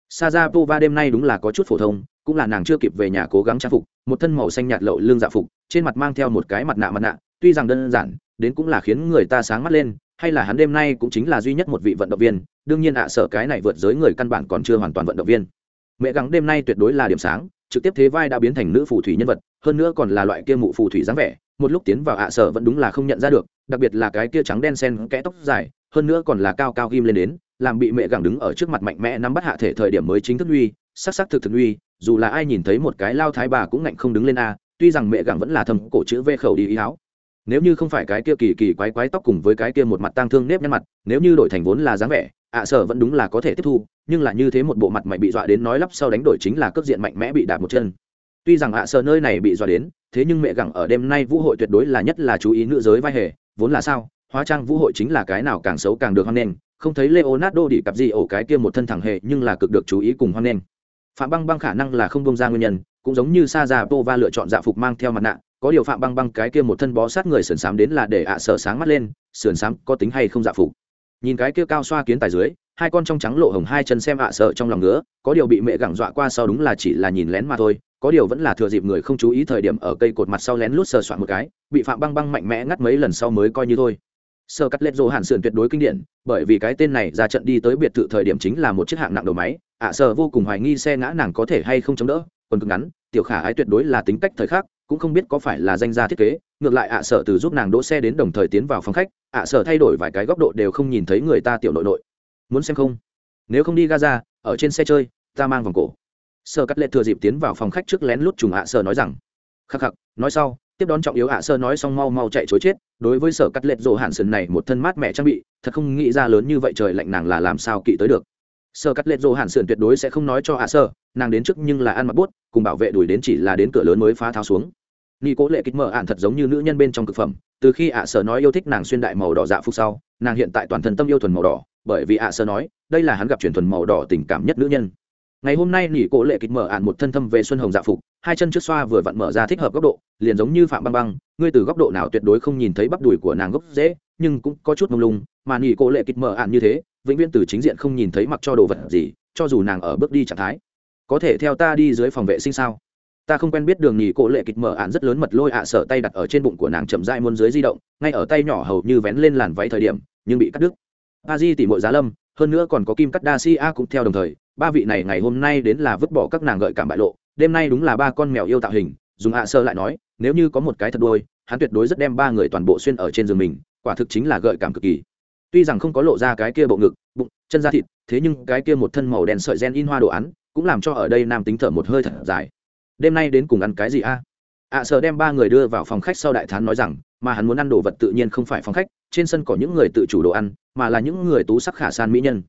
Sa ra pova đêm nay đúng là có chút phổ thông cũng là nàng chưa kịp về nhà cố gắng trang phục một thân màu xanh nhạt lậu lương dạ phục trên mặt mang theo một cái mặt nạ mặt nạ tuy rằng đơn giản đến cũng là khiến người ta sáng mắt lên hay là hắn đêm nay cũng chính là duy nhất một vị vận động viên đương nhiên ạ à, sợ cái này vượt giới người căn bản còn chưa hoàn toàn vận động viên mẹ gắng đêm nay tuyệt đối là điểm sáng, trực tiếp thế vai đã biến thành nữ phù thủy nhân vật, hơn nữa còn là loại kia mụ phù thủy dáng vẻ, một lúc tiến vào ạ à sở vẫn đúng là không nhận ra được, đặc biệt là cái kia trắng đen sen kẽ tóc dài, hơn nữa còn là cao cao ghim lên đến, làm bị mẹ gẳng đứng ở trước mặt mạnh mẽ nắm bắt hạ thể thời điểm mới chính thức uy, sắc sắc thực thực uy, dù là ai nhìn thấy một cái lao thái bà cũng ngạnh không đứng lên a, tuy rằng mẹ gẳng vẫn là thầm cổ chữ vê khẩu đi ý áo. Nếu như không phải cái kia kỳ kỳ quái quái tóc cùng với cái kia một mặt tang thương nếp nhăn mặt, nếu như đổi thành vốn là dáng vẻ ạ sở vẫn đúng là có thể tiếp thu, nhưng là như thế một bộ mặt mày bị dọa đến nói lắp sau đánh đổi chính là cước diện mạnh mẽ bị đạp một chân. Tuy rằng ạ sở nơi này bị dọa đến, thế nhưng mẹ gẳng ở đêm nay vũ hội tuyệt đối là nhất là chú ý nữ giới vai hề, vốn là sao, hóa trang vũ hội chính là cái nào càng xấu càng được hoan nghênh, không thấy leonardo đi cặp gì ổ cái kia một thân thẳng hệ nhưng là cực được chú ý cùng hoan nghênh. Phạm băng băng khả năng là không bông ra nguyên nhân, cũng giống như sa già pova lựa chọn dạ phục mang theo mặt nạ, có điều phạm băng băng cái kia một thân bó sát người sườn xám đến là để ạ à sợ sáng mắt lên, sườn xám có tính hay không dạ phục nhìn cái kia cao xoa kiến tài dưới hai con trong trắng lộ hồng hai chân xem ạ à sợ trong lòng ngứa có điều bị mẹ gẳng dọa qua sau đúng là chỉ là nhìn lén mà thôi có điều vẫn là thừa dịp người không chú ý thời điểm ở cây cột mặt sau lén lút sờ soạn một cái bị phạm băng băng mạnh mẽ ngắt mấy lần sau mới coi như thôi. Sơ cắt lết rô hàn sườn tuyệt đối kinh điển bởi vì cái tên này ra trận đi tới biệt thự thời điểm chính là một chiếc hạng nặng đầu máy ạ à, sơ vô cùng hoài nghi xe ngã nàng có thể hay không chống đỡ còn cực ngắn tiểu khả ái tuyệt đối là tính cách thời khắc cũng không biết có phải là danh gia thiết kế, ngược lại ạ à sở từ giúp nàng đỗ xe đến đồng thời tiến vào phòng khách, ạ à sở thay đổi vài cái góc độ đều không nhìn thấy người ta tiểu nội nội. Muốn xem không? Nếu không đi gaza ở trên xe chơi, ta mang vòng cổ. Sở cắt lệ thừa dịp tiến vào phòng khách trước lén lút trùng ạ sở nói rằng, khắc khắc, nói sau, tiếp đón trọng yếu ạ sơ nói xong mau mau chạy chối chết, đối với sở cắt lệch rồ hạn sần này một thân mát mẹ trang bị, thật không nghĩ ra lớn như vậy trời lạnh nàng là làm sao kỵ tới được sơ cắt lệ rộ hạn Sườn tuyệt đối sẽ không nói cho ạ sơ, nàng đến trước nhưng là ăn mặc bút, cùng bảo vệ đuổi đến chỉ là đến cửa lớn mới phá tháo xuống. Nghi cố lệ kích mở ạn thật giống như nữ nhân bên trong thực phẩm, từ khi ạ sơ nói yêu thích nàng xuyên đại màu đỏ dạ phục sau, nàng hiện tại toàn thân tâm yêu thuần màu đỏ, bởi vì ạ sơ nói, đây là hắn gặp truyền thuần màu đỏ tình cảm nhất nữ nhân. Ngày hôm nay nỉ Cố lệ kịch mở ạn một thân thâm về xuân hồng dạ phục, hai chân trước xoa vừa vặn mở ra thích hợp góc độ, liền giống như phạm băng băng, ngươi từ góc độ nào tuyệt đối không nhìn thấy bắp đùi của nàng gốc dễ nhưng cũng có chút mông lung, mà nỉ Cố lệ kịch mở ạn như thế vĩnh viễn từ chính diện không nhìn thấy mặc cho đồ vật gì, cho dù nàng ở bước đi trạng thái. Có thể theo ta đi dưới phòng vệ sinh sao? Ta không quen biết đường nhì cổ lệ kịch mở ạn rất lớn mật lôi ạ sở tay đặt ở trên bụng của nàng chậm dai muôn dưới di động, ngay ở tay nhỏ hầu như vén lên làn váy thời điểm, nhưng bị cắt đứt. A di tỉ mội giá lâm, hơn nữa còn có kim cắt đa si a cũng theo đồng thời, ba vị này ngày hôm nay đến là vứt bỏ các nàng gợi cảm bại lộ, đêm nay đúng là ba con mèo yêu tạo hình, dùng ạ sơ lại nói, nếu như có một cái thật đôi hắn tuyệt đối rất đem ba người toàn bộ xuyên ở trên giường mình, quả thực chính là gợi cảm cực kỳ tuy rằng không có lộ ra cái kia bộ ngực bụng chân da thịt thế nhưng cái kia một thân màu đen sợi gen in hoa đồ án cũng làm cho ở đây nam tính thở một hơi thật dài. Đêm nay đến cùng ăn cái gì a? À? ạ sợ đem ba người đưa vào phòng khách sau đại thán nói rằng mà hắn muốn ăn đồ vật tự nhiên không phải phòng khách trên sân có những người tự chủ đồ ăn mà là những người tú sắc khả san mỹ nhân.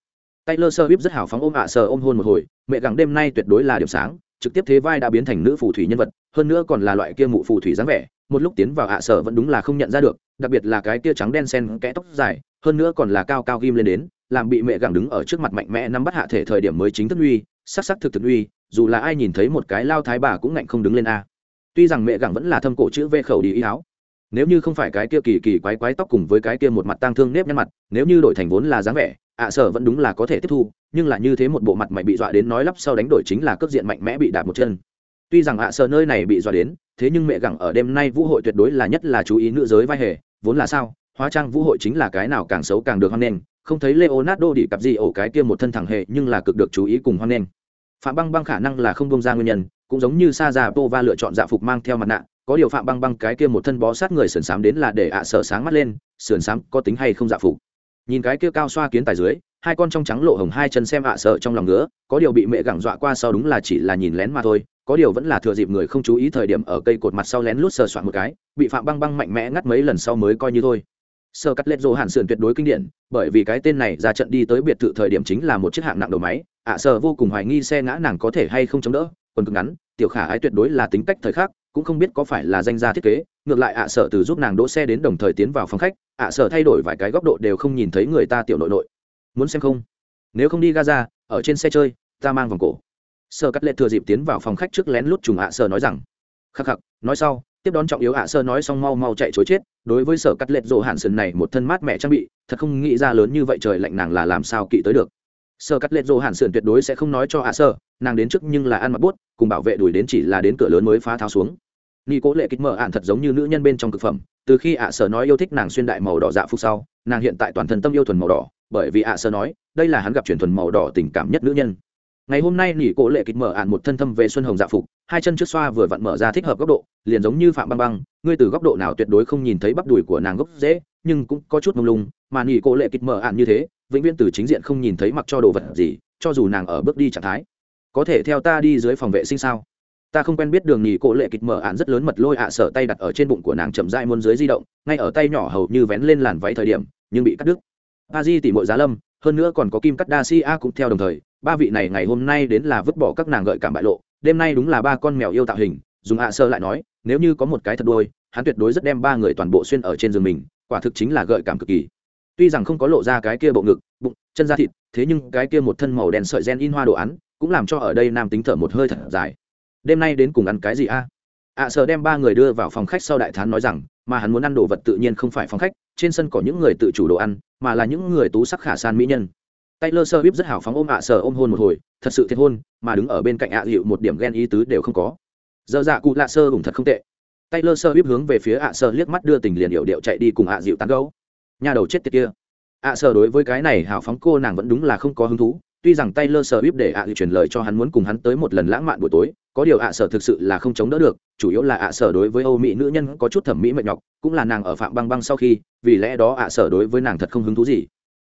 Taylor Swift rất hào phóng ôm ạ à sờ ôm hôn một hồi, mẹ gặng đêm nay tuyệt đối là điểm sáng, trực tiếp thế vai đã biến thành nữ phù thủy nhân vật, hơn nữa còn là loại kia mụ phù thủy dáng vẻ, một lúc tiến vào ạ à sở vẫn đúng là không nhận ra được, đặc biệt là cái tia trắng đen xen kẽ tóc dài, hơn nữa còn là cao cao ghim lên đến, làm bị mẹ gặng đứng ở trước mặt mạnh mẽ nắm bắt hạ thể thời điểm mới chính thức uy, sắc sắc thực thực uy, dù là ai nhìn thấy một cái lao thái bà cũng ngạnh không đứng lên a. Tuy rằng mẹ gặng vẫn là thâm cổ chữ V khẩu đi ý áo, nếu như không phải cái kia kỳ kỳ quái quái tóc cùng với cái kia một mặt tang thương nếp nhăn mặt nếu như đổi thành vốn là dáng vẻ ạ sở vẫn đúng là có thể tiếp thu nhưng là như thế một bộ mặt mày bị dọa đến nói lắp sau đánh đổi chính là cước diện mạnh mẽ bị đạp một chân tuy rằng ạ sợ nơi này bị dọa đến, thế nhưng mẹ gặng ở đêm nay vũ hội tuyệt đối là nhất là chú ý nữ giới vai hề. Vốn là sao, hóa trang vũ hội chính là cái nào càng xấu càng được hoan nghênh. Không thấy leonardo đi cặp gì ổ cái kia một thân thẳng hệ nhưng là cực được chú ý cùng hoan nghênh. Phạm băng băng khả năng là không bông ra nguyên nhân, cũng giống như sa già pova lựa chọn dạ phục mang theo mặt nạ. Có điều phạm băng băng cái kia một thân bó sát người sườn xám đến là để ạ sở sáng mắt lên, sườn xám có tính hay không dạ phục. Nhìn cái kia cao xoa kiến tài dưới, hai con trong trắng lộ hồng hai chân xem ạ sợ trong lòng ngứa, có điều bị mẹ gẳng dọa qua sau đúng là chỉ là nhìn lén mà thôi có điều vẫn là thừa dịp người không chú ý thời điểm ở cây cột mặt sau lén lút sờ soạn một cái, bị phạm băng băng mạnh mẽ ngắt mấy lần sau mới coi như thôi. Sơ cắt lết dô hàn sườn tuyệt đối kinh điển, bởi vì cái tên này ra trận đi tới biệt thự thời điểm chính là một chiếc hạng nặng đầu máy, ạ à sơ vô cùng hoài nghi xe ngã nàng có thể hay không chống đỡ, quần cực ngắn, tiểu khả ái tuyệt đối là tính cách thời khắc, cũng không biết có phải là danh gia thiết kế, ngược lại ạ à sở từ giúp nàng đỗ xe đến đồng thời tiến vào phòng khách, ạ à sở thay đổi vài cái góc độ đều không nhìn thấy người ta tiểu nội nội. Muốn xem không? Nếu không đi gaza, ở trên xe chơi, ta mang vòng cổ sơ cắt lệ thừa dịp tiến vào phòng khách trước lén lút trùng ạ sơ nói rằng, khắc khắc, nói sau, tiếp đón trọng yếu ạ sơ nói xong mau mau chạy chối chết, đối với sở cắt lệ rộ hạn sần này một thân mát mẹ trang bị, thật không nghĩ ra lớn như vậy trời lạnh nàng là làm sao kỵ tới được. Sơ cắt lệ rộ hạn sườn tuyệt đối sẽ không nói cho ạ sơ, nàng đến trước nhưng là ăn mặc bút, cùng bảo vệ đuổi đến chỉ là đến cửa lớn mới phá tháo xuống. Ni cố lệ kích mở ạn thật giống như nữ nhân bên trong cực phẩm, từ khi ạ sở nói yêu thích nàng xuyên đại màu đỏ dạ phục sau, nàng hiện tại toàn thân tâm yêu thuần màu đỏ, bởi vì ạ sở nói, đây là hắn gặp truyền thuần màu đỏ tình cảm nhất nữ nhân ngày hôm nay nỉ cổ lệ kịch mở ạn một thân thâm về xuân hồng dạ phục, hai chân trước xoa vừa vặn mở ra thích hợp góc độ, liền giống như phạm băng băng, ngươi từ góc độ nào tuyệt đối không nhìn thấy bắp đùi của nàng gốc dễ, nhưng cũng có chút mông lung, mà nỉ cổ lệ kịch mở ạn như thế, vĩnh viễn từ chính diện không nhìn thấy mặc cho đồ vật gì, cho dù nàng ở bước đi trạng thái. Có thể theo ta đi dưới phòng vệ sinh sao? Ta không quen biết đường nhì cổ lệ kịch mở ạn rất lớn mật lôi ạ à sở tay đặt ở trên bụng của nàng chậm dai muôn dưới di động, ngay ở tay nhỏ hầu như vén lên làn váy thời điểm, nhưng bị cắt đứt. A di tỉ mội giá lâm, hơn nữa còn có kim cắt đa si a cũng theo đồng thời ba vị này ngày hôm nay đến là vứt bỏ các nàng gợi cảm bại lộ, đêm nay đúng là ba con mèo yêu tạo hình, dùng ạ sơ lại nói, nếu như có một cái thật đôi hắn tuyệt đối rất đem ba người toàn bộ xuyên ở trên giường mình, quả thực chính là gợi cảm cực kỳ. Tuy rằng không có lộ ra cái kia bộ ngực, bụng, chân da thịt, thế nhưng cái kia một thân màu đen sợi gen in hoa đồ án, cũng làm cho ở đây nam tính thở một hơi thật dài. Đêm nay đến cùng ăn cái gì a? À? ạ sợ đem ba người đưa vào phòng khách sau đại thán nói rằng, mà hắn muốn ăn đồ vật tự nhiên không phải phòng khách, trên sân có những người tự chủ đồ ăn, mà là những người tú sắc khả san mỹ nhân. Taylor Swift rất hào phóng ôm ạ sở ôm hôn một hồi, thật sự thiệt hôn, mà đứng ở bên cạnh ạ hiệu một điểm ghen ý tứ đều không có. Giờ dạ cụ lạ sơ cũng thật không tệ. Taylor Swift hướng về phía ạ sở liếc mắt đưa tình liền điệu điệu chạy đi cùng ạ dịu tán gẫu. nhà đầu chết tiệt kia. Ạ sở đối với cái này hào phóng cô nàng vẫn đúng là không có hứng thú, tuy rằng Taylor Swift để ạ dịu truyền lời cho hắn muốn cùng hắn tới một lần lãng mạn buổi tối, có điều ạ sở thực sự là không chống đỡ được, chủ yếu là ạ sở đối với âu mỹ nữ nhân có chút thẩm mỹ mệt nhọc, cũng là nàng ở phạm băng băng sau khi, vì lẽ đó ạ sở đối với nàng thật không hứng thú gì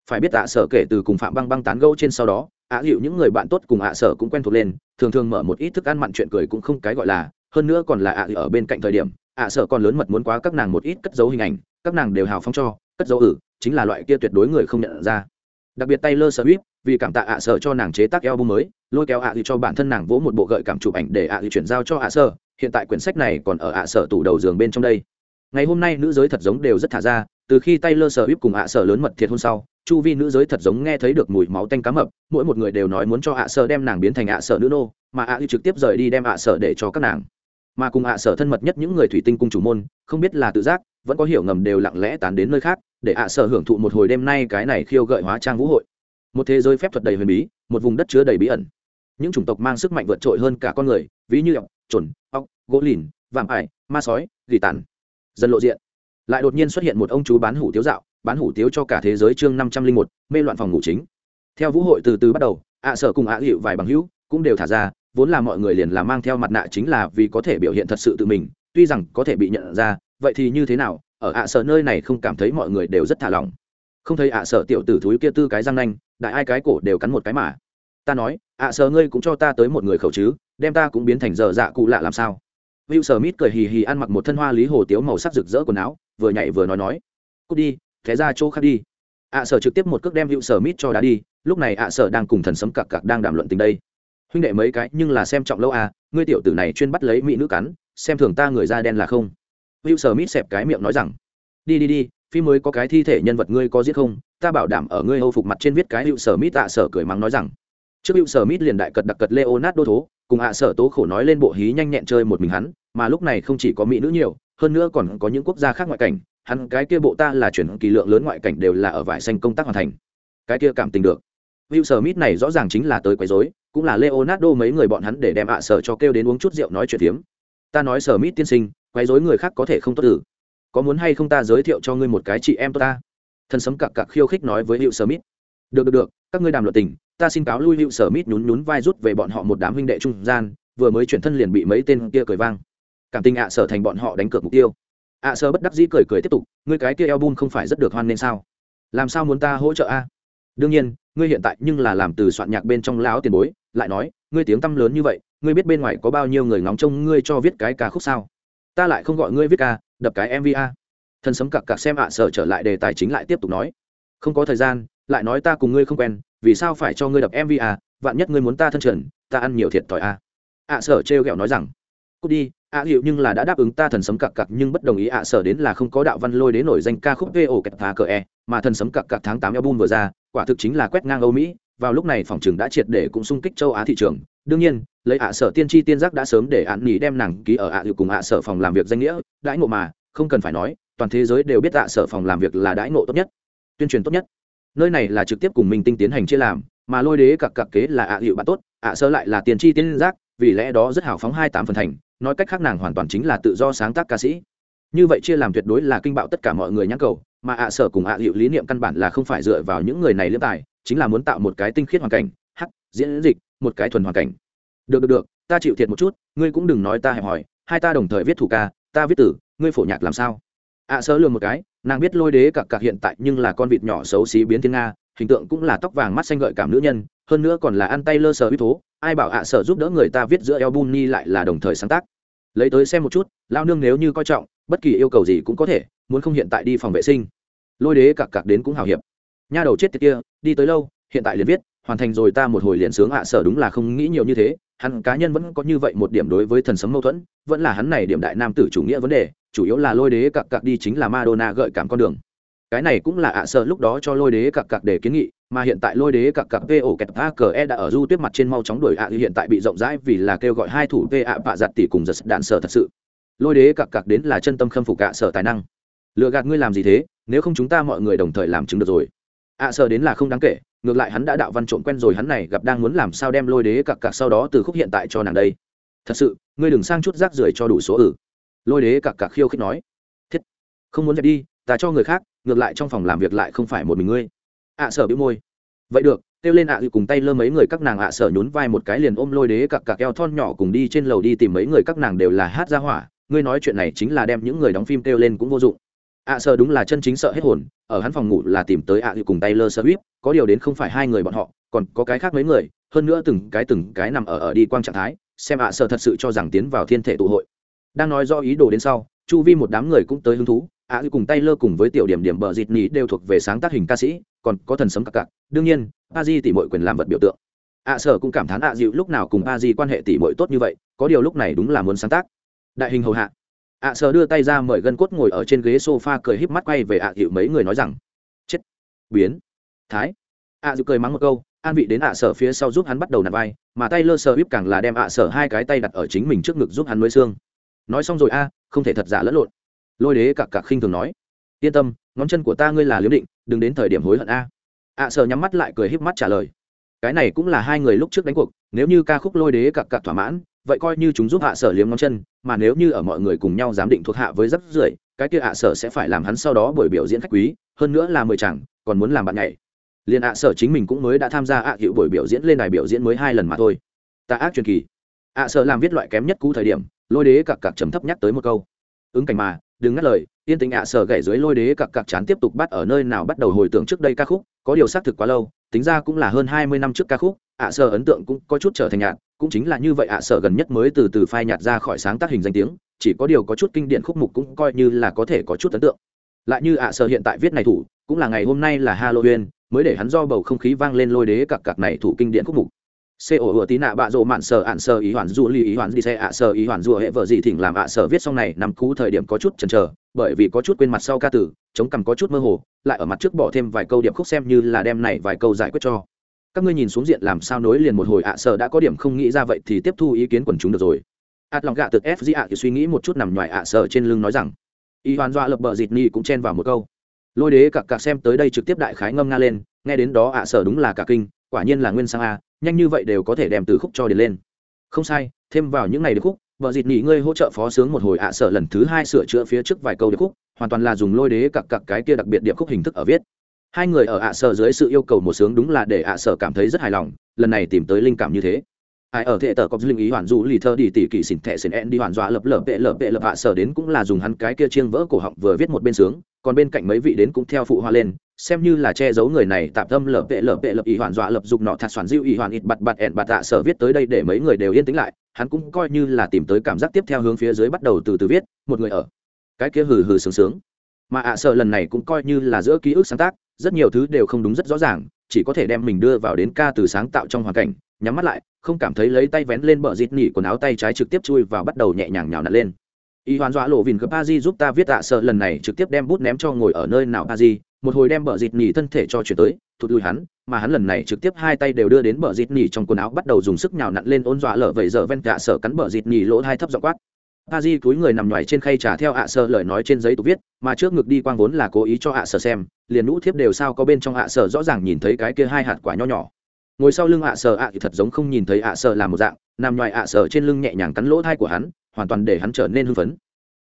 phải biết ạ sở kể từ cùng phạm băng băng tán gẫu trên sau đó, ạ hiệu những người bạn tốt cùng ạ sở cũng quen thuộc lên, thường thường mở một ít thức ăn mặn chuyện cười cũng không cái gọi là, hơn nữa còn là ạ ở bên cạnh thời điểm, ạ sở còn lớn mật muốn quá các nàng một ít cất dấu hình ảnh, các nàng đều hào phóng cho, cất dấu ử ừ, chính là loại kia tuyệt đối người không nhận ra. Đặc biệt tay lơ sở huyết vì cảm tạ ạ sở cho nàng chế tác album mới, lôi kéo ạ à cho bản thân nàng vỗ một bộ gợi cảm chụp ảnh để ạ à chuyển giao cho ạ sở, hiện tại quyển sách này còn ở ạ sở tủ đầu giường bên trong đây. Ngày hôm nay nữ giới thật giống đều rất thả ra, từ khi tay lơ sở huyết cùng ạ sở lớn mật thiệt hôn sau chu vi nữ giới thật giống nghe thấy được mùi máu tanh cá mập, mỗi một người đều nói muốn cho ạ sở đem nàng biến thành ạ sở nữ nô, mà ạ trực tiếp rời đi đem ạ sở để cho các nàng. Mà cùng ạ sở thân mật nhất những người thủy tinh cung chủ môn, không biết là tự giác, vẫn có hiểu ngầm đều lặng lẽ tán đến nơi khác, để ạ sở hưởng thụ một hồi đêm nay cái này khiêu gợi hóa trang vũ hội. Một thế giới phép thuật đầy huyền bí, một vùng đất chứa đầy bí ẩn. Những chủng tộc mang sức mạnh vượt trội hơn cả con người, ví như ọc trồn ọc gỗ lìn, vạm ải, ma sói, gỉ tàn. Dần lộ diện lại đột nhiên xuất hiện một ông chú bán hủ tiếu dạo bán hủ tiếu cho cả thế giới chương năm trăm linh một mê loạn phòng ngủ chính. Theo vũ hội từ từ bắt đầu ạ sở cùng ạ hiệu vài bằng hữu cũng đều thả ra vốn là mọi người liền là mang theo mặt nạ chính là vì có thể biểu hiện thật sự tự mình tuy rằng có thể bị nhận ra vậy thì như thế nào ở ạ sở nơi này không cảm thấy mọi người đều rất thả lỏng. Không thấy ạ sở tiểu tử thúi kia tư cái răng nanh đại ai cái cổ đều cắn một cái mà. Ta nói ạ sở ngươi cũng cho ta tới một người khẩu chứ đem ta cũng biến thành giờ dạ cụ lạ làm sao? Will Smith cười hì hì ăn mặc một thân hoa lý hồ tiếu màu sắc rực rỡ quần áo, vừa nhảy vừa nói nói: "Cút đi, thế ra chỗ khác đi." ạ sở trực tiếp một cước đem rượu sở mít cho đá đi, lúc này ạ sở đang cùng thần sấm cặc cặc đang đàm luận tình đây. Huynh đệ mấy cái, nhưng là xem trọng lâu à, ngươi tiểu tử này chuyên bắt lấy mỹ nữ cắn, xem thường ta người da đen là không. rượu sở mít xẹp cái miệng nói rằng: "Đi đi đi, phim mới có cái thi thể nhân vật ngươi có giết không ta bảo đảm ở ngươi hâu phục mặt trên viết cái hữu sở mít ạ sở cười mắng nói rằng trước hữu sở mít liền đại cật đặc cật leonardo thố cùng ạ sở tố khổ nói lên bộ hí nhanh nhẹn chơi một mình hắn mà lúc này không chỉ có mỹ nữ nhiều hơn nữa còn có những quốc gia khác ngoại cảnh hắn cái kia bộ ta là chuyển kỳ lượng lớn ngoại cảnh đều là ở vải xanh công tác hoàn thành. Cái kia cảm tình được. Will Smith này rõ ràng chính là tới quấy rối, cũng là Leonardo mấy người bọn hắn để đem ạ sở cho kêu đến uống chút rượu nói chuyện tiếm. Ta nói Smith tiên sinh, quấy rối người khác có thể không tốt tử có muốn hay không ta giới thiệu cho ngươi một cái chị em tốt ta? Thần sấm cặc cặc khiêu khích nói với hiệu sở được được được các ngươi đàm luận tình ta xin cáo lui hiệu sở nhún nhún vai rút về bọn họ một đám huynh đệ trung gian vừa mới chuyển thân liền bị mấy tên kia cười vang cảm tình ạ à sở thành bọn họ đánh cược mục tiêu. ạ à sở bất đắc dĩ cười cười tiếp tục, ngươi cái kia album không phải rất được hoan nên sao? Làm sao muốn ta hỗ trợ a? Đương nhiên, ngươi hiện tại nhưng là làm từ soạn nhạc bên trong lão tiền bối, lại nói, ngươi tiếng tăm lớn như vậy, ngươi biết bên ngoài có bao nhiêu người ngóng trông ngươi cho viết cái ca khúc sao? Ta lại không gọi ngươi viết ca, đập cái mv a. thần sấm cặc cặc xem ạ à sở trở lại đề tài chính lại tiếp tục nói. Không có thời gian, lại nói ta cùng ngươi không quen, vì sao phải cho ngươi đập mv a? vạn nhất ngươi muốn ta thân trần, ta ăn nhiều thiệt thòi a. ạ sở trêu ghẹo nói rằng, cút đi ạ hiệu nhưng là đã đáp ứng ta thần sấm cặc cặc nhưng bất đồng ý ạ sở đến là không có đạo văn lôi đến nổi danh ca khúc vo kẹt phá cờ e mà thần sấm cặc cặc tháng tám album vừa ra, quả thực chính là quét ngang âu mỹ. Vào lúc này phòng trường đã triệt để cũng xung kích châu á thị trường. Đương nhiên, lấy ạ sở tiên tri tiên giác đã sớm để ạn nghỉ đem nàng ký ở ạ hiệu cùng ạ sở phòng làm việc danh nghĩa. Đãi ngộ mà, không cần phải nói, toàn thế giới đều biết ạ sở phòng làm việc là đãi ngộ tốt nhất, tuyên truyền tốt nhất. Nơi này là trực tiếp cùng minh tinh tiến hành chia làm, mà lôi đế cặc cặc kế là ạ hiệu bạn tốt, ạ sơ lại là tiên tri tiên giác, vì lẽ đó rất hào phóng hai tám phần thành nói cách khác nàng hoàn toàn chính là tự do sáng tác ca sĩ. Như vậy chia làm tuyệt đối là kinh bạo tất cả mọi người nhãn cầu mà ạ sở cùng ạ hiệu lý niệm căn bản là không phải dựa vào những người này liêm tài chính là muốn tạo một cái tinh khiết hoàn cảnh hắc diễn dịch một cái thuần hoàn cảnh. Được được được ta chịu thiệt một chút ngươi cũng đừng nói ta hẹp hòi hai ta đồng thời viết thủ ca ta viết tử ngươi phổ nhạc làm sao? Ạ à, sơ một cái nàng biết lôi đế cặc cặc hiện tại nhưng là con vịt nhỏ xấu xí biến thiên nga hình tượng cũng là tóc vàng mắt xanh gợi cảm nữ nhân, hơn nữa còn là ăn tay lơ sờ uy thố, ai bảo ạ sở giúp đỡ người ta viết giữa eo bun ni lại là đồng thời sáng tác. Lấy tới xem một chút lao nương nếu như coi trọng, bất kỳ yêu cầu gì cũng có thể, muốn không hiện tại đi phòng vệ sinh. Lôi đế cặc cặc đến cũng hào hiệp. Nha đầu chết tiệt kia, đi tới lâu, hiện tại liền viết, hoàn thành rồi ta một hồi liền sướng ạ sở đúng là không nghĩ nhiều như thế, hắn cá nhân vẫn có như vậy một điểm đối với thần sấm mâu thuẫn, vẫn là hắn này điểm đại nam tử chủ nghĩa vấn đề, chủ yếu là lôi đế cặc cặc đi chính là madonna gợi cảm con đường cái này cũng là ạ sợ lúc đó cho lôi đế cặc cặc để kiến nghị, mà hiện tại lôi đế cặc cặc vo kẹt a cờ e đã ở du tuyết mặt trên mau chóng đuổi ạ hiện tại bị rộng rãi vì là kêu gọi hai thủ v ạ bạ giặt tỷ cùng giật đạn sở thật sự. Lôi đế cặc cặc đến là chân tâm khâm phục ạ sở tài năng. Lựa gạt ngươi làm gì thế? Nếu không chúng ta mọi người đồng thời làm chứng được rồi. Ạ sợ đến là không đáng kể, ngược lại hắn đã đạo văn trộn quen rồi, hắn này gặp đang muốn làm sao đem lôi đế cặc cặc sau đó từ khúc hiện tại cho nàng đây. Thật sự, ngươi đừng sang chút rác rưởi cho đủ số ử. Lôi đế cặc cặc khiêu khích nói. Thiết, không muốn dẹp đi, ta cho người khác ngược lại trong phòng làm việc lại không phải một mình ngươi. Ạ sở bĩu môi. Vậy được kêu lên ạ à cùng tay lơ mấy người các nàng ạ sở nhún vai một cái liền ôm lôi đế cặc cặc eo thon nhỏ cùng đi trên lầu đi tìm mấy người các nàng đều là hát ra hỏa ngươi nói chuyện này chính là đem những người đóng phim kêu lên cũng vô dụng. Ạ sở đúng là chân chính sợ hết hồn ở hắn phòng ngủ là tìm tới ạ à cùng tay lơ sơ huyết, có điều đến không phải hai người bọn họ còn có cái khác mấy người hơn nữa từng cái từng cái nằm ở ở đi quang trạng thái xem ạ sở thật sự cho rằng tiến vào thiên thể tụ hội. Đang nói do ý đồ đến sau chu vi một đám người cũng tới hứng thú ạ à, cùng tay lơ cùng với tiểu điểm điểm bờ dịt nhì đều thuộc về sáng tác hình ca sĩ còn có thần sấm cặp cặp đương nhiên a di tỷ mọi quyền làm vật biểu tượng. Ạ sở cũng cảm thán ạ dịu lúc nào cùng a di quan hệ tỷ mọi tốt như vậy có điều lúc này đúng là muốn sáng tác. Đại hình hầu hạ. Ạ sở đưa tay ra mời gân cốt ngồi ở trên ghế sofa cười híp mắt quay về ạ dịu mấy người nói rằng chết biến thái. Ạ dịu cười mắng một câu an vị đến ạ sở phía sau giúp hắn bắt đầu nạt vai mà tay lơ sờ bíp càng là đem ạ sở hai cái tay đặt ở chính mình trước ngực giúp hắn nuôi xương. Nói xong rồi a không thể thật giả lẫn lộn lôi đế cặc cặc khinh thường nói yên tâm ngón chân của ta ngươi là liếm định đừng đến thời điểm hối hận a. Ạ à, sợ nhắm mắt lại cười híp mắt trả lời cái này cũng là hai người lúc trước đánh cuộc nếu như ca khúc lôi đế cặc cặc thỏa mãn vậy coi như chúng giúp hạ sở liếm ngón chân mà nếu như ở mọi người cùng nhau giám định thuộc hạ với rất rưởi cái kia hạ sở sẽ phải làm hắn sau đó buổi biểu diễn khách quý hơn nữa là mười chẳng còn muốn làm bạn nhảy. Liền hạ sở chính mình cũng mới đã tham gia hạ hiệu buổi biểu diễn lên đài biểu diễn mới hai lần mà thôi. Ta ác truyền kỳ. Hạ sở làm viết loại kém nhất cũ thời điểm lôi đế cặc cặc trầm thấp nhắc tới một câu. Ứng cảnh mà đừng ngắt lời, yên tình ạ à sở gậy dưới lôi đế cặc cặc chán tiếp tục bắt ở nơi nào bắt đầu hồi tưởng trước đây ca khúc, có điều xác thực quá lâu, tính ra cũng là hơn hai mươi năm trước ca khúc, ạ à sở ấn tượng cũng có chút trở thành nhạt, cũng chính là như vậy ạ à sở gần nhất mới từ từ phai nhạt ra khỏi sáng tác hình danh tiếng, chỉ có điều có chút kinh điển khúc mục cũng coi như là có thể có chút ấn tượng. Lại như ạ, sở hiện tại viết này thủ, cũng là ngày hôm nay là halloween, mới để hắn do bầu không khí vang lên lôi đế cặc cặc này thủ kinh điển khúc mục xe ủa tí nạ bạ rồ mạn sở ạn sở ý hoàn du ly ý hoàn đi xe ạ sở ý hoàn du hệ vợ gì thỉnh làm ạ sở viết xong này nằm cú thời điểm có chút chần chờ, bởi vì có chút quên mặt sau ca tử, chống cằm có chút mơ hồ, lại ở mặt trước bỏ thêm vài câu điệp khúc xem như là đem này vài câu giải quyết cho. Các ngươi nhìn xuống diện làm sao nối liền một hồi ạ sở đã có điểm không nghĩ ra vậy thì tiếp thu ý kiến quần chúng được rồi. Ạt lòng gạ từ fg ạ thì suy nghĩ một chút nằm nhòi ạ sở trên lưng nói rằng, ý hoàn dọa lập bờ dịt ni cũng chen vào một câu. Lôi đế cặc cặc xem tới đây trực tiếp đại khái ngâm nga lên, nghe đến đó ạ sở đúng là cả kinh quả nhiên là nguyên sang a, nhanh như vậy đều có thể đem từ khúc cho đến lên. Không sai, thêm vào những ngày điệp khúc, vợ dịt nghỉ ngơi hỗ trợ phó sướng một hồi ạ sợ lần thứ hai sửa chữa phía trước vài câu điệp khúc, hoàn toàn là dùng lôi đế cặc cặc cái kia đặc biệt điệp khúc hình thức ở viết. Hai người ở ạ sợ dưới sự yêu cầu một sướng đúng là để ạ sợ cảm thấy rất hài lòng, lần này tìm tới linh cảm như thế. Ai ở thệ tờ có linh ý hoàn du lì thơ đi tỉ kỳ xỉn thẹ xỉn en đi hoàn dọa lập lở vệ lở vệ lập ạ sợ đến cũng là dùng hắn cái kia chiêng vỡ cổ họng vừa viết một bên sướng, còn bên cạnh mấy vị đến cũng theo phụ hoa lên xem như là che giấu người này tạm tâm lở vệ lở vệ lập ý hoàn dọa lập dục nọ thạt soạn diêu ý hoàn ít bật bật ẹn bật tạ sở viết tới đây để mấy người đều yên tĩnh lại, hắn cũng coi như là tìm tới cảm giác tiếp theo hướng phía dưới bắt đầu từ từ viết, một người ở. Cái kia hừ hừ sướng sướng. Mà ạ sợ lần này cũng coi như là giữa ký ức sáng tác, rất nhiều thứ đều không đúng rất rõ ràng, chỉ có thể đem mình đưa vào đến ca từ sáng tạo trong hoàn cảnh, nhắm mắt lại, không cảm thấy lấy tay vén lên bờ dịt nỉ quần áo tay trái trực tiếp chui vào bắt đầu nhẹ nhàng nhào nặn lên. Y hoàn dọa lộ vìn cờ pa di giúp ta viết ạ sợ lần này trực tiếp đem bút ném cho ngồi ở nơi nào pa di một hồi đem bờ dịt nỉ thân thể cho chuyển tới, thụt lùi hắn, mà hắn lần này trực tiếp hai tay đều đưa đến bờ dịt nỉ trong quần áo, bắt đầu dùng sức nhào nặn lên ôn dọa lở vậy giờ ven ạ sợ cắn bờ dịt nỉ lỗ hai thấp dọ quát. Pa di túi người nằm ngoài trên khay trà theo ạ sơ lời nói trên giấy tục viết, mà trước ngực đi quang vốn là cố ý cho ạ sơ xem, liền nũ thiếp đều sao có bên trong ạ sơ rõ ràng nhìn thấy cái kia hai hạt quả nho nhỏ. Ngồi sau lưng ạ sơ ạ thì thật giống không nhìn thấy ạ sơ làm một dạng, nằm ngoài ạ sơ trên lưng nhẹ nhàng cắn lỗ thai của hắn, hoàn toàn để hắn trở nên hưng phấn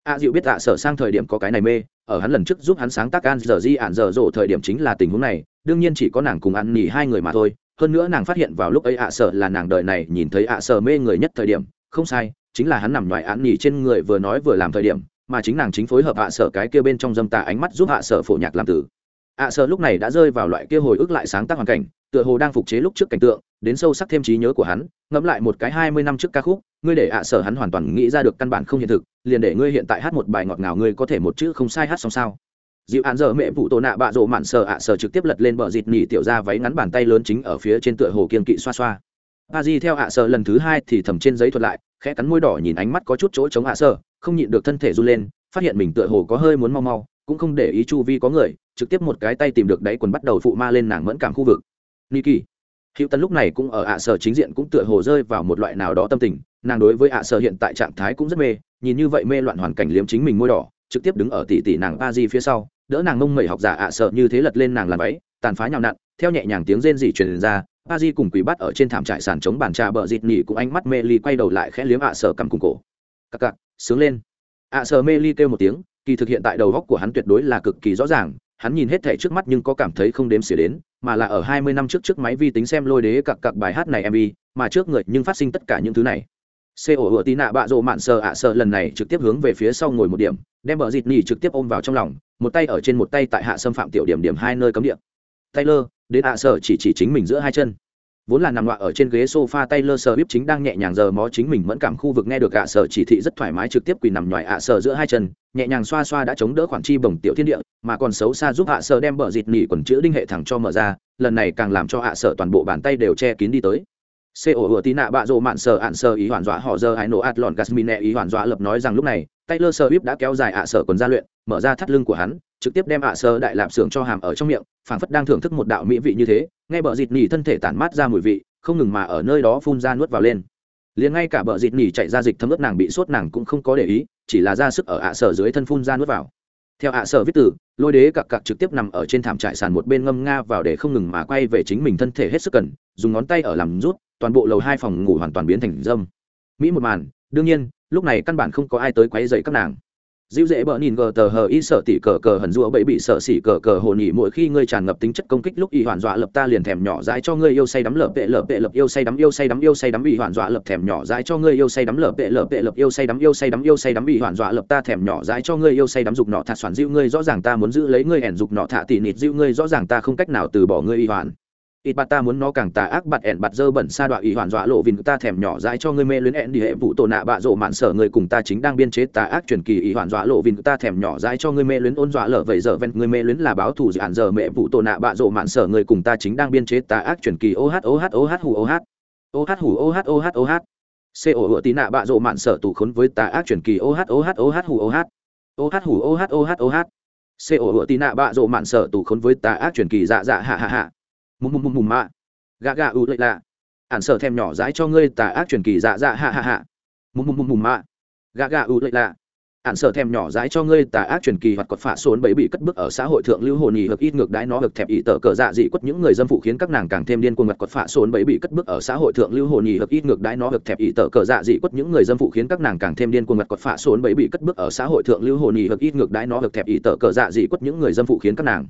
a diệu biết ạ, sở sang thời điểm có cái này mê, ở hắn lần trước giúp hắn sáng tác an giờ di ạn giờ rộ thời điểm chính là tình huống này, đương nhiên chỉ có nàng cùng ăn nỉ hai người mà thôi. Hơn nữa nàng phát hiện vào lúc ấy ạ, sở là nàng đời này nhìn thấy ạ, sở mê người nhất thời điểm, không sai, chính là hắn nằm ngoài án nỉ trên người vừa nói vừa làm thời điểm, mà chính nàng chính phối hợp ạ, sở cái kia bên trong dâm tà ánh mắt giúp ạ, sở phổ nhạc làm tử ạ, sở lúc này đã rơi vào loại kia hồi ức lại sáng tác hoàn cảnh, tựa hồ đang phục chế lúc trước cảnh tượng, đến sâu sắc thêm trí nhớ của hắn, ngẫm lại một cái hai mươi năm trước ca khúc ngươi để ạ sở hắn hoàn toàn nghĩ ra được căn bản không hiện thực, liền để ngươi hiện tại hát một bài ngọt ngào ngươi có thể một chữ không sai hát xong sao? Dịu hạn dở mẹ vụ tổ nạ bạ rộ mạn sờ ạ sờ trực tiếp lật lên bờ dịt nỉ tiểu ra váy ngắn bàn tay lớn chính ở phía trên tựa hồ kiên kỵ xoa xoa. A di theo ạ sờ lần thứ hai thì thầm trên giấy thuật lại, khẽ cắn môi đỏ nhìn ánh mắt có chút chỗ chống ạ sờ không nhịn được thân thể run lên, phát hiện mình tựa hồ có hơi muốn mau mau, cũng không để ý chu vi có người, trực tiếp một cái tay tìm được đáy quần bắt đầu phụ ma lên nàng mẫn cảm khu vực. Niki hữu tân lúc này cũng ở ạ sở chính diện cũng tựa hồ rơi vào một loại nào đó tâm tình, nàng đối với ạ sở hiện tại trạng thái cũng rất mê, nhìn như vậy mê loạn hoàn cảnh liếm chính mình môi đỏ, trực tiếp đứng ở tỷ tỷ nàng ba di phía sau, đỡ nàng mông mẩy học giả ạ sợ như thế lật lên nàng làm váy, tàn phá nhào nặn, theo nhẹ nhàng tiếng rên rỉ truyền ra ba di cùng quỷ bắt ở trên thảm trại sàn chống bàn trà bờ dịt nhỉ cũng ánh mắt mê ly quay đầu lại khẽ liếm ạ sợ cầm cùng cổ. Cặc cặc, sướng lên. ạ sợ mê ly kêu một tiếng, kỳ thực hiện tại đầu góc của hắn tuyệt đối là cực kỳ rõ ràng hắn nhìn hết thẻ trước mắt nhưng có cảm thấy không đếm xỉa đến, mà là ở hai mươi năm trước trước máy vi tính xem lôi đế cặc cặc bài hát này mv mà trước người nhưng phát sinh tất cả những thứ này. Xe ổ ựa tí nạ bạ rộ mạn sờ ạ sợ lần này trực tiếp hướng về phía sau ngồi một điểm, đem bờ dịt nỉ trực tiếp ôm vào trong lòng, một tay ở trên một tay tại hạ xâm phạm tiểu điểm điểm hai nơi cấm địa. Taylor, đến ạ sợ chỉ chỉ chính mình giữa hai chân vốn là nằm loạ ở trên ghế sofa Taylor sờ bíp chính đang nhẹ nhàng giờ mó chính mình mẫn cảm khu vực nghe được ạ sợ chỉ thị rất thoải mái trực tiếp quỳ nằm nhòi ạ sợ giữa hai chân, nhẹ nhàng xoa xoa đã chống đỡ khoản chi bồng tiểu thiên địa, mà còn xấu xa giúp ạ sở đem bờ dịt nỉ quần chữ đinh hệ thẳng cho mở ra, lần này càng làm cho ạ sở toàn bộ bàn tay đều che kín đi tới xe ổ tí nạ bạ rộ mạn sở ạn sở ý hoàn dọa họ giờ ai nổ ạt lọn gasmine ý hoàn dọa lập nói rằng lúc này Taylor Swift đã kéo dài ạ sở quần gia luyện, mở ra thắt lưng của hắn, trực tiếp đem ạ sở đại lạp xưởng cho hàm ở trong miệng, phảng phất đang thưởng thức một đạo mỹ vị như thế, nghe bợ dịt nỉ thân thể tản mát ra mùi vị, không ngừng mà ở nơi đó phun ra nuốt vào lên. Liền ngay cả bợ dịt nỉ chạy ra dịch thấm ướt nàng bị sốt nàng cũng không có để ý, chỉ là ra sức ở ạ sở dưới thân phun ra nuốt vào. Theo ạ sở viết từ, lôi đế cặc cặc trực tiếp nằm ở trên thảm trại sàn một bên ngâm nga vào để không ngừng mà quay về chính mình thân thể hết sức cần, dùng ngón tay ở làm rút, toàn bộ lầu hai phòng ngủ hoàn toàn biến thành dâm. Mỹ một màn, đương nhiên, lúc này căn bản không có ai tới quấy dậy các nàng dịu dễ bờ nhìn gờ tờ hờ y sợ tỉ cờ cờ hần rũa bậy bị sợ xỉ cờ cờ hồ nhỉ mỗi khi ngươi tràn ngập tính chất công kích lúc y hoàn dọa lập ta liền thèm nhỏ dãi cho ngươi yêu say đắm lở vệ lở vệ lập yêu say đắm yêu say đắm yêu say đắm y hoàn dọa lập thèm nhỏ dãi cho ngươi yêu say đắm lở vệ lở vệ lập yêu say đắm yêu say đắm yêu say đắm y hoàn dọa lập ta thèm nhỏ dãi cho ngươi yêu say đắm dục nọ thả soạn dịu ngươi rõ ràng ta muốn giữ lấy ngươi ẻn dục nọ thạ tỉ nịt dịu ngươi rõ ràng ta không cách nào từ bỏ ngươi y hoàn ít bạt ta muốn nó càng tà ác bạt ẻn bạt dơ bẩn sa đoạn ý hoàn dọa lộ vìn ta thèm nhỏ dãi cho ngươi mê luyến ẹn đi hệ vụ tổ nạ bạ rộ mạn sở người cùng ta chính đang biên chế tà ác truyền kỳ ý hoàn dọa lộ vìn ta thèm nhỏ dãi cho ngươi mê luyến ôn dọa lở vậy giờ ven ngươi mê luyến là báo thủ dự án giờ mẹ vụ tổ nạ bạ rộ mạn sở người cùng ta chính đang biên chế tà ác truyền kỳ ô hát ô hát ô hát hù ô hát ô hát hù ô hát ô hát ô hát c ổ ựa tí nạ bạ rộ mạn sở tù khốn với tà ác truyền kỳ ô hát ô hát ô hát hù ô hát ô hát hù ô hát ô hát ô hát c ổ ựa tí nạ bạ rộ mạn sở tù khốn với tà ác truyền kỳ dạ dạ hạ hạ hạ mùm mùm mùm mùm mạ. Gà gà ưu lệ lạ. Ản sở thèm nhỏ dãi cho ngươi tà ác truyền kỳ dạ dạ hạ hạ hạ. Mùm mùm mùm mùm mạ. Gà gà ưu lệ lạ. Ản sở thèm nhỏ dãi cho ngươi tà ác truyền kỳ hoặc cột phả xốn bẫy bị cất bước ở xã hội thượng lưu hồ nhì hợp ít ngược đái nó hợp thẹp ý tờ cờ dạ dị quất những người dâm phụ khiến các nàng càng thêm điên cuồng ngặt cột phả xốn bẫy bị cất bước ở xã hội thượng lưu hồ nhì hợp ít ngược đái nó hợp thẹp ý tờ cờ dạ dị quất những người dâm phụ khiến các nàng càng thêm điên cuồng ngặt cột phả xốn bẫy bị cất bước ở xã hội thượng lưu hồ nhì hợp ít ngược đái nó hợp thẹp ý tờ cờ dạ dị quất những người dâm phụ khiến các nàng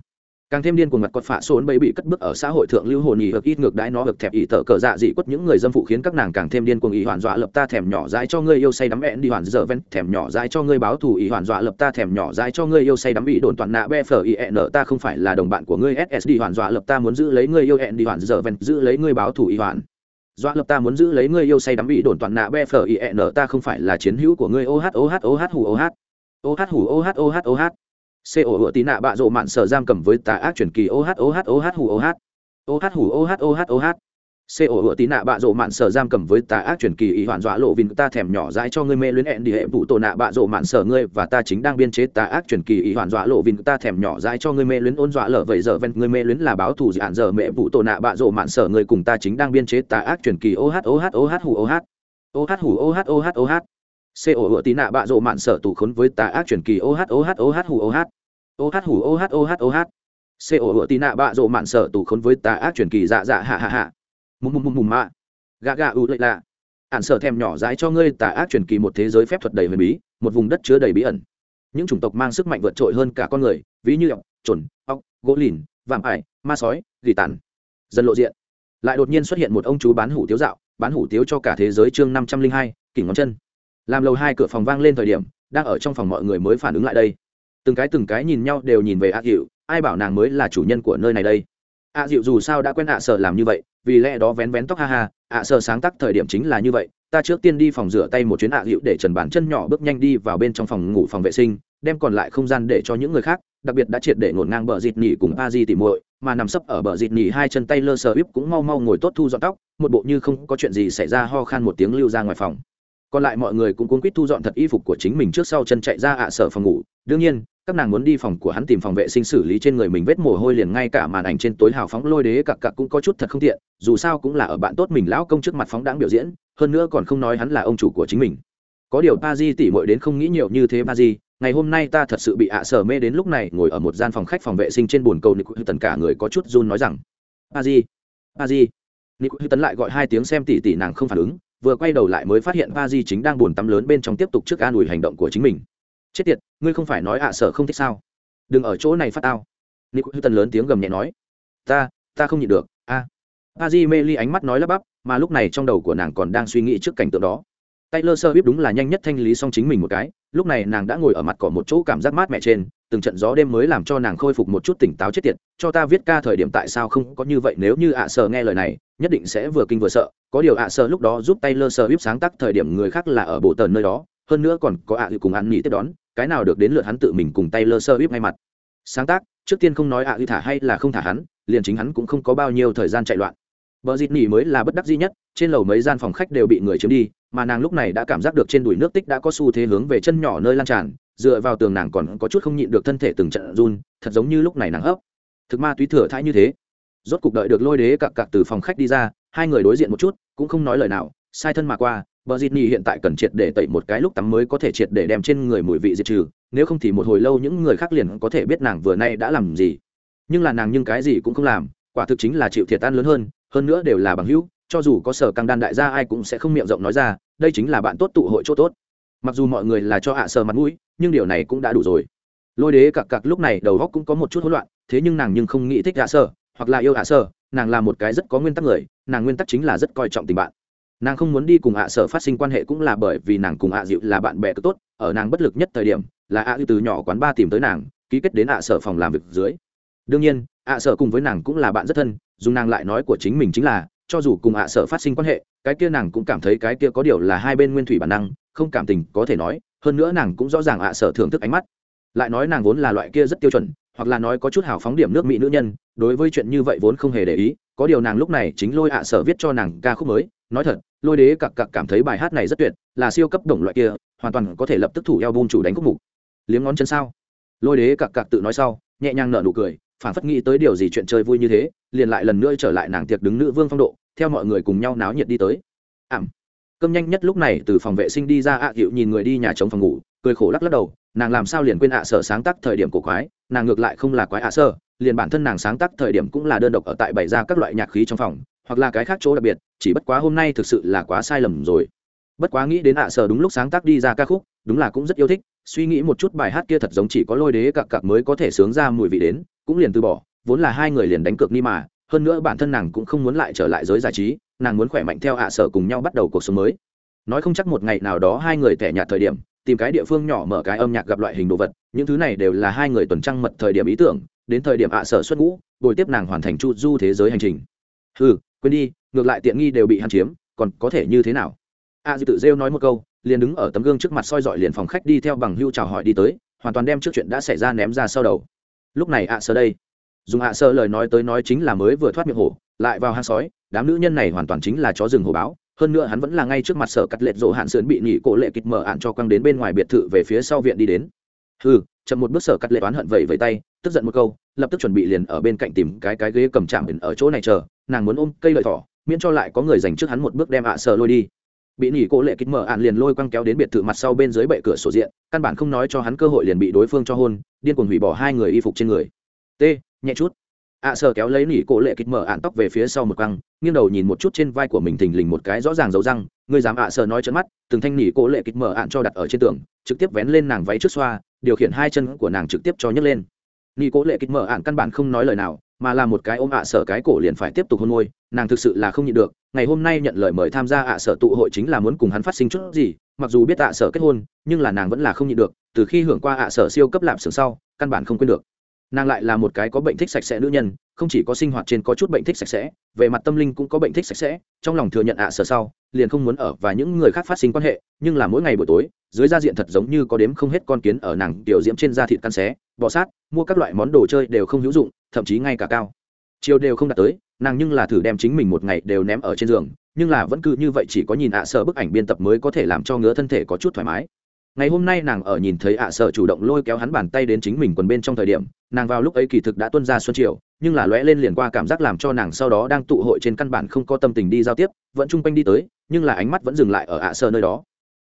càng thêm điên cuồng mặt quật phạ sốn bấy bị cất bước ở xã hội thượng lưu hồn ý hợp ít ngược đãi nó hợp thẹp ý tở cờ dạ dị quất những người dâm phụ khiến các nàng càng thêm điên cuồng ý hoàn dọa lập ta thèm nhỏ dãi cho ngươi yêu say đắm ẹn đi hoàn dở ven thèm nhỏ dãi cho ngươi báo thù ý hoàn dọa lập ta thèm nhỏ dãi cho ngươi yêu say đắm bị đồn toàn nạ be phở ý ẹn ta không phải là đồng bạn của ngươi ss đi hoàn dọa lập ta muốn giữ lấy ngươi yêu ẹn đi hoàn dở ven giữ lấy ngươi báo thù ý hoàn dọa lập ta muốn giữ lấy ngươi yêu say đắm bị đồn toàn nạ be phở ý ẹn ta không phải là chiến hữu của ngươi oh oh oh hù oh oh hù oh oh oh c ổ ựa tí nạ bạ rộ mạn sở giam cầm với tà ác truyền kỳ oh oh oh hù oh oh hù oh oh oh c ổ ựa tí nạ bạ rộ mạn sở giam cầm với tà ác truyền kỳ ý hoàn dọa lộ vinh ta thèm nhỏ dãi cho ngươi mê luyến ẹn đi hệ vụ tổ nạ bạ rộ mạn sở ngươi và ta chính đang biên chế tà ác truyền kỳ ý hoàn dọa lộ vinh ta thèm nhỏ dãi cho ngươi mê luyến ôn dọa lở vậy giờ ven ngươi mê luyến là báo thù dị ản giờ mẹ vụ tổ nạ bạ rộ mạn sở ngươi cùng ta chính đang biên chế tà ác truyền kỳ oh oh oh hù oh oh hù oh oh oh c ổ ựa tí nạ bạ rộ mạn sở tù khốn với tà ác truyền kỳ oh oh oh hù oh OH hù OH OH OH. ô hát ô c ổ ựa tì nạ bạ rộ mạn sở tù khốn với tà ác truyền kỳ dạ dạ hạ hạ hạ mùng mùng mùng mùng mạ gà gà ụ lệ lạ ạn sở thèm nhỏ dãi cho ngươi tà ác truyền kỳ một thế giới phép thuật đầy huyền bí một vùng đất chứa đầy bí ẩn những chủng tộc mang sức mạnh vượt trội hơn cả con người ví như ọc trồn ọc gỗ lìn vàm ải ma sói gỉ tàn dần lộ diện lại đột nhiên xuất hiện một ông chú bán hủ tiếu dạo bán hủ tiếu cho cả thế giới chương năm trăm linh hai kỉnh ngón chân làm lầu hai cửa phòng vang lên thời điểm, đang ở trong phòng mọi người mới phản ứng lại đây. Từng cái từng cái nhìn nhau đều nhìn về a dịu ai bảo nàng mới là chủ nhân của nơi này đây? A dịu dù sao đã quen ạ sợ làm như vậy, vì lẽ đó vén vén tóc ha ha, ạ sợ sáng tác thời điểm chính là như vậy. Ta trước tiên đi phòng rửa tay một chuyến ạ dịu để trần bàn chân nhỏ bước nhanh đi vào bên trong phòng ngủ phòng vệ sinh, đem còn lại không gian để cho những người khác, đặc biệt đã triệt để ngổn ngang bờ dịt nhỉ cùng a di tỉ muội, mà nằm sấp ở bờ dịt nhỉ hai chân tay lơ sờ íp cũng mau mau ngồi tốt thu dọn tóc, một bộ như không có chuyện gì xảy ra ho khan một tiếng lưu ra ngoài phòng còn lại mọi người cũng cuốn quýt thu dọn thật y phục của chính mình trước sau chân chạy ra ạ sở phòng ngủ. Đương nhiên, các nàng muốn đi phòng của hắn tìm phòng vệ sinh xử lý trên người mình vết mồ hôi liền ngay cả màn ảnh trên tối hào phóng lôi đế cặc cặc cũng có chút thật không tiện, dù sao cũng là ở bạn tốt mình lão công trước mặt phóng đáng biểu diễn, hơn nữa còn không nói hắn là ông chủ của chính mình. Có điều pa di tỉ mội đến không nghĩ nhiều như thế pa di, ngày hôm nay ta thật sự bị ạ sở mê đến lúc này, ngồi ở một gian phòng khách phòng vệ sinh trên bồn cầu nick tần cả người có chút run nói rằng, pa di pa di. Nick tần lại gọi hai tiếng xem tỉ tỉ nàng không phản ứng vừa quay đầu lại mới phát hiện va di chính đang buồn tắm lớn bên trong tiếp tục trước an ủi hành động của chính mình. Chết tiệt, ngươi không phải nói ạ sở không thích sao? Đừng ở chỗ này phát tao. Nick tần lớn tiếng gầm nhẹ nói. Ta ta không nhịn được, a. À. di mê ly ánh mắt nói lắp bắp, mà lúc này trong đầu của nàng còn đang suy nghĩ trước cảnh tượng đó. Taylor Swift đúng là nhanh nhất thanh lý xong chính mình một cái, lúc này nàng đã ngồi ở mặt cỏ một chỗ cảm giác mát mẻ trên, từng trận gió đêm mới làm cho nàng khôi phục một chút tỉnh táo chết tiệt, cho ta viết ca thời điểm tại sao không có như vậy nếu như ạ sở nghe lời này, nhất định sẽ vừa kinh vừa sợ, có điều ạ sở lúc đó giúp Taylor Swift sáng tác thời điểm người khác là ở bộ tần nơi đó, hơn nữa còn có ạ cùng ăn nghỉ tiếp đón, cái nào được đến lượt hắn tự mình cùng Taylor Swift ngay mặt. Sáng tác, trước tiên không nói ạ thả hay là không thả hắn, liền chính hắn cũng không có bao nhiêu thời gian chạy loạn. Bờ dịt nỉ mới là bất đắc dĩ nhất, trên lầu mấy gian phòng khách đều bị người chiếm đi, mà nàng lúc này đã cảm giác được trên đùi nước tích đã có xu thế hướng về chân nhỏ nơi lan tràn dựa vào tường nàng còn có chút không nhịn được thân thể từng trận run thật giống như lúc này nàng hấp. Thực ma túy thừa thãi như thế. Rốt cục đợi được lôi đế cặc cặc từ phòng khách đi ra hai người đối diện một chút cũng không nói lời nào sai thân mà qua bờ dịt nỉ hiện tại cần triệt để tẩy một cái lúc tắm mới có thể triệt để đem trên người mùi vị diệt trừ nếu không thì một hồi lâu những người khác liền có thể biết nàng vừa nay đã làm gì. Nhưng là nàng nhưng cái gì cũng không làm quả thực chính là chịu thiệt tan lớn hơn hơn nữa đều là bằng hữu, cho dù có sở căng đan đại gia ai cũng sẽ không miệng rộng nói ra, đây chính là bạn tốt tụ hội chỗ tốt. Mặc dù mọi người là cho hạ sờ mặt mũi, nhưng điều này cũng đã đủ rồi. Lôi đế cặc cặc lúc này đầu góc cũng có một chút hỗn loạn, thế nhưng nàng nhưng không nghĩ thích hạ sơ hoặc là yêu hạ sơ nàng là một cái rất có nguyên tắc người, nàng nguyên tắc chính là rất coi trọng tình bạn. Nàng không muốn đi cùng hạ sở phát sinh quan hệ cũng là bởi vì nàng cùng hạ dịu là bạn bè cực tốt, ở nàng bất lực nhất thời điểm, là hạ dịu từ nhỏ quán ba tìm tới nàng, ký kết đến hạ sở phòng làm việc dưới. Đương nhiên hạ sở cùng với nàng cũng là bạn rất thân dùng nàng lại nói của chính mình chính là, cho dù cùng ạ sở phát sinh quan hệ, cái kia nàng cũng cảm thấy cái kia có điều là hai bên nguyên thủy bản năng, không cảm tình có thể nói, hơn nữa nàng cũng rõ ràng ạ sở thưởng thức ánh mắt. Lại nói nàng vốn là loại kia rất tiêu chuẩn, hoặc là nói có chút hào phóng điểm nước mỹ nữ nhân, đối với chuyện như vậy vốn không hề để ý, có điều nàng lúc này chính lôi ạ sở viết cho nàng ca khúc mới, nói thật, lôi đế cặc cặc cảm thấy bài hát này rất tuyệt, là siêu cấp đồng loại kia, hoàn toàn có thể lập tức thủ eo bung chủ đánh khúc mục. Liếm ngón chân sao? Lôi đế cặc cặc tự nói sau, nhẹ nhàng nở nụ cười phản phất nghĩ tới điều gì chuyện chơi vui như thế, liền lại lần nữa trở lại nàng tiệc đứng nữ vương phong độ, theo mọi người cùng nhau náo nhiệt đi tới. Ảm. Cơm nhanh nhất lúc này từ phòng vệ sinh đi ra ạ à hiệu nhìn người đi nhà chống phòng ngủ, cười khổ lắc lắc đầu, nàng làm sao liền quên ạ sở sáng tác thời điểm của quái, nàng ngược lại không là quái ạ sơ liền bản thân nàng sáng tác thời điểm cũng là đơn độc ở tại bày ra các loại nhạc khí trong phòng, hoặc là cái khác chỗ đặc biệt, chỉ bất quá hôm nay thực sự là quá sai lầm rồi. Bất quá nghĩ đến ạ sở đúng lúc sáng tác đi ra ca khúc, đúng là cũng rất yêu thích, suy nghĩ một chút bài hát kia thật giống chỉ có lôi đế cặc cặc mới có thể sướng ra mùi vị đến cũng liền từ bỏ, vốn là hai người liền đánh cược ni mà, hơn nữa bản thân nàng cũng không muốn lại trở lại giới giải trí, nàng muốn khỏe mạnh theo hạ sở cùng nhau bắt đầu cuộc sống mới. Nói không chắc một ngày nào đó hai người tẻ nhạt thời điểm, tìm cái địa phương nhỏ mở cái âm nhạc gặp loại hình đồ vật, những thứ này đều là hai người tuần trăng mật thời điểm ý tưởng, đến thời điểm hạ sở xuất ngũ, bồi tiếp nàng hoàn thành chu du thế giới hành trình. Ừ quên đi, ngược lại tiện nghi đều bị hắn chiếm, còn có thể như thế nào? A dư tự rêu nói một câu, liền đứng ở tấm gương trước mặt soi dọi liền phòng khách đi theo bằng hưu chào hỏi đi tới, hoàn toàn đem trước chuyện đã xảy ra ném ra sau đầu lúc này ạ sơ đây. Dùng ạ sơ lời nói tới nói chính là mới vừa thoát miệng hổ, lại vào hang sói, đám nữ nhân này hoàn toàn chính là chó rừng hổ báo, hơn nữa hắn vẫn là ngay trước mặt sở cắt lệch rộ hạn sườn bị nhị cổ lệ kịch mở ạn cho quăng đến bên ngoài biệt thự về phía sau viện đi đến. Hừ, chậm một bước sở cắt lệ oán hận vẩy vẩy tay, tức giận một câu, lập tức chuẩn bị liền ở bên cạnh tìm cái cái ghế cầm chạm ở chỗ này chờ, nàng muốn ôm cây lợi thỏ, miễn cho lại có người dành trước hắn một bước đem ạ sơ lôi đi bị nỉ cô lệ kích mở ạn liền lôi quăng kéo đến biệt thự mặt sau bên dưới bệ cửa sổ diện căn bản không nói cho hắn cơ hội liền bị đối phương cho hôn điên cuồng hủy bỏ hai người y phục trên người. T nhẹ chút. Ạ à, sợ kéo lấy nỉ cổ lệ kích mở ạn tóc về phía sau một căng nghiêng đầu nhìn một chút trên vai của mình thình lình một cái rõ ràng dấu răng người dám ạ à sợ nói chân mắt từng thanh nỉ cổ lệ kích mở ạn cho đặt ở trên tường trực tiếp vén lên nàng váy trước xoa điều khiển hai chân của nàng trực tiếp cho nhấc lên. Nỉ cổ lệ kích mở ạn căn bản không nói lời nào mà là một cái ôm ạ à sở cái cổ liền phải tiếp tục hôn môi, nàng thực sự là không nhịn được, ngày hôm nay nhận lời mời tham gia ạ sở tụ hội chính là muốn cùng hắn phát sinh chút gì, mặc dù biết ạ sở kết hôn, nhưng là nàng vẫn là không nhịn được, từ khi hưởng qua ạ sở siêu cấp lạp sưởng sau, căn bản không quên được. Nàng lại là một cái có bệnh thích sạch sẽ nữ nhân, không chỉ có sinh hoạt trên có chút bệnh thích sạch sẽ, về mặt tâm linh cũng có bệnh thích sạch sẽ, trong lòng thừa nhận ạ sở sau liền không muốn ở và những người khác phát sinh quan hệ, nhưng là mỗi ngày buổi tối, dưới da diện thật giống như có đếm không hết con kiến ở nàng tiểu diễm trên da thịt căn xé, bọ sát, mua các loại món đồ chơi đều không hữu dụng, thậm chí ngay cả cao. Chiều đều không đạt tới, nàng nhưng là thử đem chính mình một ngày đều ném ở trên giường, nhưng là vẫn cứ như vậy chỉ có nhìn ạ sợ bức ảnh biên tập mới có thể làm cho ngứa thân thể có chút thoải mái ngày hôm nay nàng ở nhìn thấy ạ sợ chủ động lôi kéo hắn bàn tay đến chính mình quần bên trong thời điểm nàng vào lúc ấy kỳ thực đã tuân ra xuân triều, nhưng là lóe lên liền qua cảm giác làm cho nàng sau đó đang tụ hội trên căn bản không có tâm tình đi giao tiếp vẫn chung quanh đi tới nhưng là ánh mắt vẫn dừng lại ở ạ sợ nơi đó.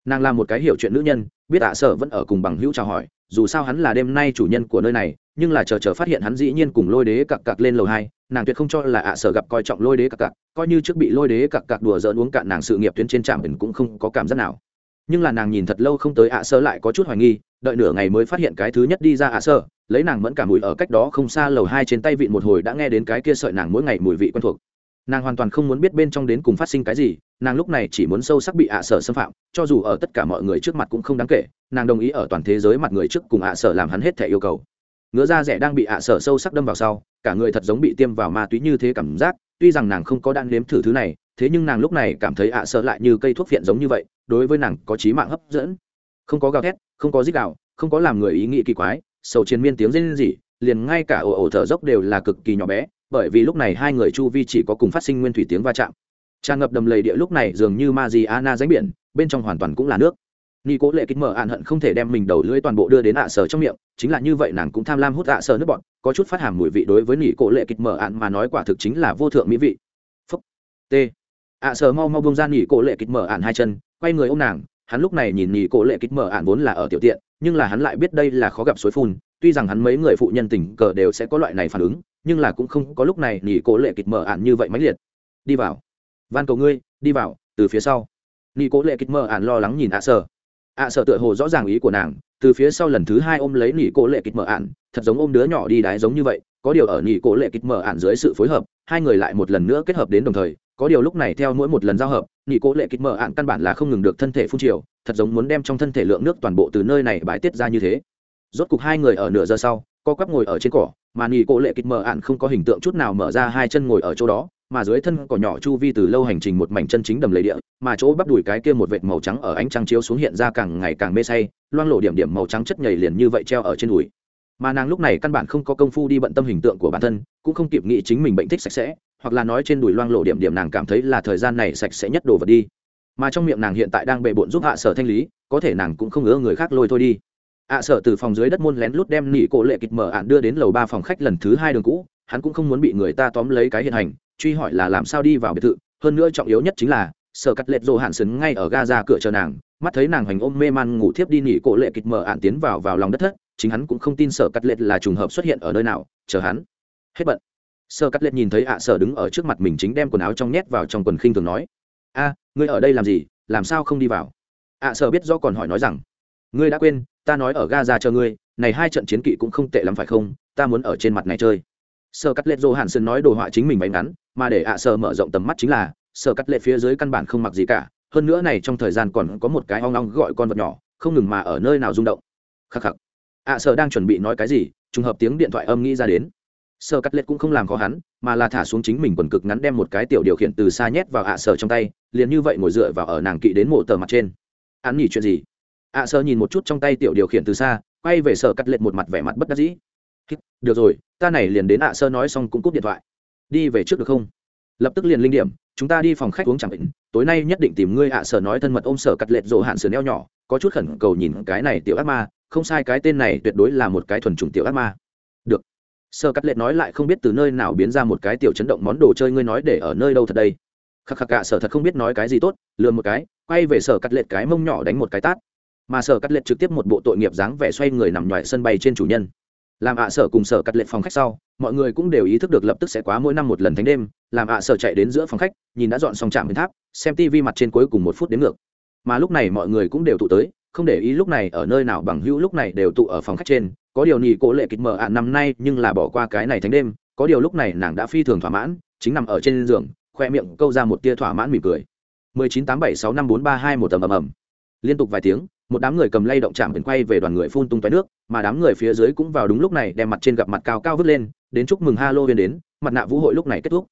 Nàng là một cái hiểu chuyện nữ nhân biết ạ sợ vẫn ở cùng bằng hữu chào hỏi dù sao hắn là đêm nay chủ nhân của nơi này nhưng là chờ chờ phát hiện hắn dĩ nhiên cùng lôi đế cặc cặc lên lầu hai nàng tuyệt không cho là ạ sợ gặp coi trọng lôi đế cặc cặc coi như trước bị lôi đế cặc cặc đùa dỡn uống cạn nàng sự nghiệp tuyến trên trạm cũng không có cảm giác nào nhưng là nàng nhìn thật lâu không tới ạ sơ lại có chút hoài nghi, đợi nửa ngày mới phát hiện cái thứ nhất đi ra ạ sơ, lấy nàng mẫn cả mùi ở cách đó không xa lầu hai trên tay vịn một hồi đã nghe đến cái kia sợi nàng mỗi ngày mùi vị quen thuộc. Nàng hoàn toàn không muốn biết bên trong đến cùng phát sinh cái gì, nàng lúc này chỉ muốn sâu sắc bị ạ sở xâm phạm, cho dù ở tất cả mọi người trước mặt cũng không đáng kể, nàng đồng ý ở toàn thế giới mặt người trước cùng ạ sở làm hắn hết thẻ yêu cầu. Ngứa da rẻ đang bị ạ sở sâu sắc đâm vào sau, cả người thật giống bị tiêm vào ma túy như thế cảm giác tuy rằng nàng không có đạn nếm thử thứ này, thế nhưng nàng lúc này cảm thấy ạ sợ lại như cây thuốc phiện giống như vậy, đối với nàng có trí mạng hấp dẫn. Không có gào thét, không có dích đạo, không có làm người ý nghĩ kỳ quái, sầu chiến miên tiếng rên rỉ, liền ngay cả ồ ồ thở dốc đều là cực kỳ nhỏ bé, bởi vì lúc này hai người chu vi chỉ có cùng phát sinh nguyên thủy tiếng va chạm. Tràn ngập đầm lầy địa lúc này dường như ma di ana ránh biển, bên trong hoàn toàn cũng là nước ni cố lệ kích mở ạn hận không thể đem mình đầu lưỡi toàn bộ đưa đến ạ sở trong miệng, chính là như vậy nàng cũng tham lam hút ạ sở nước bọn, có chút phát hàm mùi vị đối với nị cố lệ kích mở ạn mà nói quả thực chính là vô thượng mỹ vị. Phúc. T. ạ sở mau mau bông ra nị cố lệ kích mở ạn hai chân, quay người ô m nàng, hắn lúc này nhìn nị cố lệ kích mở ạn vốn là ở tiểu tiện, nhưng là hắn lại biết đây là khó gặp suối phun, tuy rằng hắn mấy người phụ nhân tình cờ đều sẽ có loại này phản ứng, nhưng là cũng không có lúc này nị cố lệ kích mở ạn như vậy mãnh liệt. Đi vào. Van cầu ngươi, đi vào, từ phía sau. Nị cố lệ kích mở ạn lo lắng nhìn ạ sở ạ sợ tựa hồ rõ ràng ý của nàng, từ phía sau lần thứ hai ôm lấy nỉ cổ lệ kịch mở ạn, thật giống ôm đứa nhỏ đi đái giống như vậy, có điều ở nỉ cổ lệ kịch mở ạn dưới sự phối hợp, hai người lại một lần nữa kết hợp đến đồng thời, có điều lúc này theo mỗi một lần giao hợp, nỉ cổ lệ kịch mở ạn căn bản là không ngừng được thân thể phun triều thật giống muốn đem trong thân thể lượng nước toàn bộ từ nơi này bãi tiết ra như thế. Rốt cục hai người ở nửa giờ sau, co quắp ngồi ở trên cỏ, mà nỉ cổ lệ kịch mở ạn không có hình tượng chút nào mở ra hai chân ngồi ở chỗ đó mà dưới thân cỏ nhỏ chu vi từ lâu hành trình một mảnh chân chính đầm lầy địa, mà chỗ bắp đùi cái kia một vệt màu trắng ở ánh trăng chiếu xuống hiện ra càng ngày càng mê say, loang lộ điểm điểm màu trắng chất nhầy liền như vậy treo ở trên đùi. Mà nàng lúc này căn bản không có công phu đi bận tâm hình tượng của bản thân, cũng không kịp nghĩ chính mình bệnh thích sạch sẽ, hoặc là nói trên đùi loang lộ điểm điểm nàng cảm thấy là thời gian này sạch sẽ nhất đồ vật đi. Mà trong miệng nàng hiện tại đang bề bộn giúp hạ sở thanh lý, có thể nàng cũng không ngỡ người khác lôi thôi đi. Ạ sở từ phòng dưới đất môn lén lút đem nỉ cổ lệ kịch mở ạn đưa đến lầu ba phòng khách lần thứ hai đường cũ, hắn cũng không muốn bị người ta tóm lấy cái hiện hành truy hỏi là làm sao đi vào biệt thự, hơn nữa trọng yếu nhất chính là, sở cắt lệch rồ hạn sừng ngay ở ga ra cửa chờ nàng, mắt thấy nàng hoành ôm mê man ngủ thiếp đi nỉ cổ lệ kịch mở ạn tiến vào vào lòng đất thất, chính hắn cũng không tin sở cắt lệch là trùng hợp xuất hiện ở nơi nào, chờ hắn. Hết bận. Sở cắt lệch nhìn thấy ạ sở đứng ở trước mặt mình chính đem quần áo trong nhét vào trong quần khinh thường nói, a, ngươi ở đây làm gì? Làm sao không đi vào? ạ sở biết do còn hỏi nói rằng, ngươi đã quên, ta nói ở ga ra chờ ngươi, này hai trận chiến kỵ cũng không tệ lắm phải không? Ta muốn ở trên mặt này chơi sơ cắt lệ dô Hàn sơn nói đồ họa chính mình bánh ngắn, mà để ạ à sơ mở rộng tầm mắt chính là sơ cắt lệ phía dưới căn bản không mặc gì cả, hơn nữa này trong thời gian còn có một cái ong ong gọi con vật nhỏ, không ngừng mà ở nơi nào rung động. Khắc khắc. Ạ à sơ đang chuẩn bị nói cái gì, trùng hợp tiếng điện thoại âm nghĩ ra đến. Sơ cắt lệ cũng không làm khó hắn, mà là thả xuống chính mình quần cực ngắn đem một cái tiểu điều khiển từ xa nhét vào ạ à sơ trong tay, liền như vậy ngồi dựa vào ở nàng kỵ đến mộ tờ mặt trên. Hắn nghỉ chuyện gì? Ạ sơ nhìn một chút trong tay tiểu điều khiển từ xa, quay về sở cắt lệ một mặt vẻ mặt bất đắc dĩ được rồi, ta này liền đến ạ sơ nói xong cũng cúp điện thoại. Đi về trước được không? Lập tức liền linh điểm, chúng ta đi phòng khách uống chẳng định tối nay nhất định tìm ngươi ạ sở nói thân mật ôm sở cắt lệch rộ hạn sườn eo nhỏ, có chút khẩn cầu nhìn cái này tiểu ác ma, không sai cái tên này tuyệt đối là một cái thuần chủng tiểu ác ma. Được. Sở cắt lệch nói lại không biết từ nơi nào biến ra một cái tiểu chấn động món đồ chơi ngươi nói để ở nơi đâu thật đây. Khắc khắc cả sở thật không biết nói cái gì tốt lừa một cái, quay về sở cắt lệch cái mông nhỏ đánh một cái tát. Mà sở cắt lệch trực tiếp một bộ tội nghiệp dáng vẻ xoay người nằm ngoài sân bay trên chủ nhân làm ạ sở cùng sở cắt lệ phòng khách sau, mọi người cũng đều ý thức được lập tức sẽ quá mỗi năm một lần thánh đêm, làm ạ sở chạy đến giữa phòng khách, nhìn đã dọn xong trạm biến tháp, xem tv mặt trên cuối cùng một phút đến ngược. Mà lúc này mọi người cũng đều tụ tới, không để ý lúc này ở nơi nào bằng hữu lúc này đều tụ ở phòng khách trên, có điều nhì cố lệ kịch mở ạ năm nay nhưng là bỏ qua cái này thánh đêm, có điều lúc này nàng đã phi thường thỏa mãn, chính nằm ở trên giường, khoe miệng câu ra một tia thỏa mãn mỉm cười. 1987654321 tầm ầm ầm. Liên tục vài tiếng một đám người cầm lay động chạm biển quay về đoàn người phun tung tóe nước, mà đám người phía dưới cũng vào đúng lúc này đem mặt trên gặp mặt cao cao vứt lên, đến chúc mừng halloween đến, mặt nạ vũ hội lúc này kết thúc.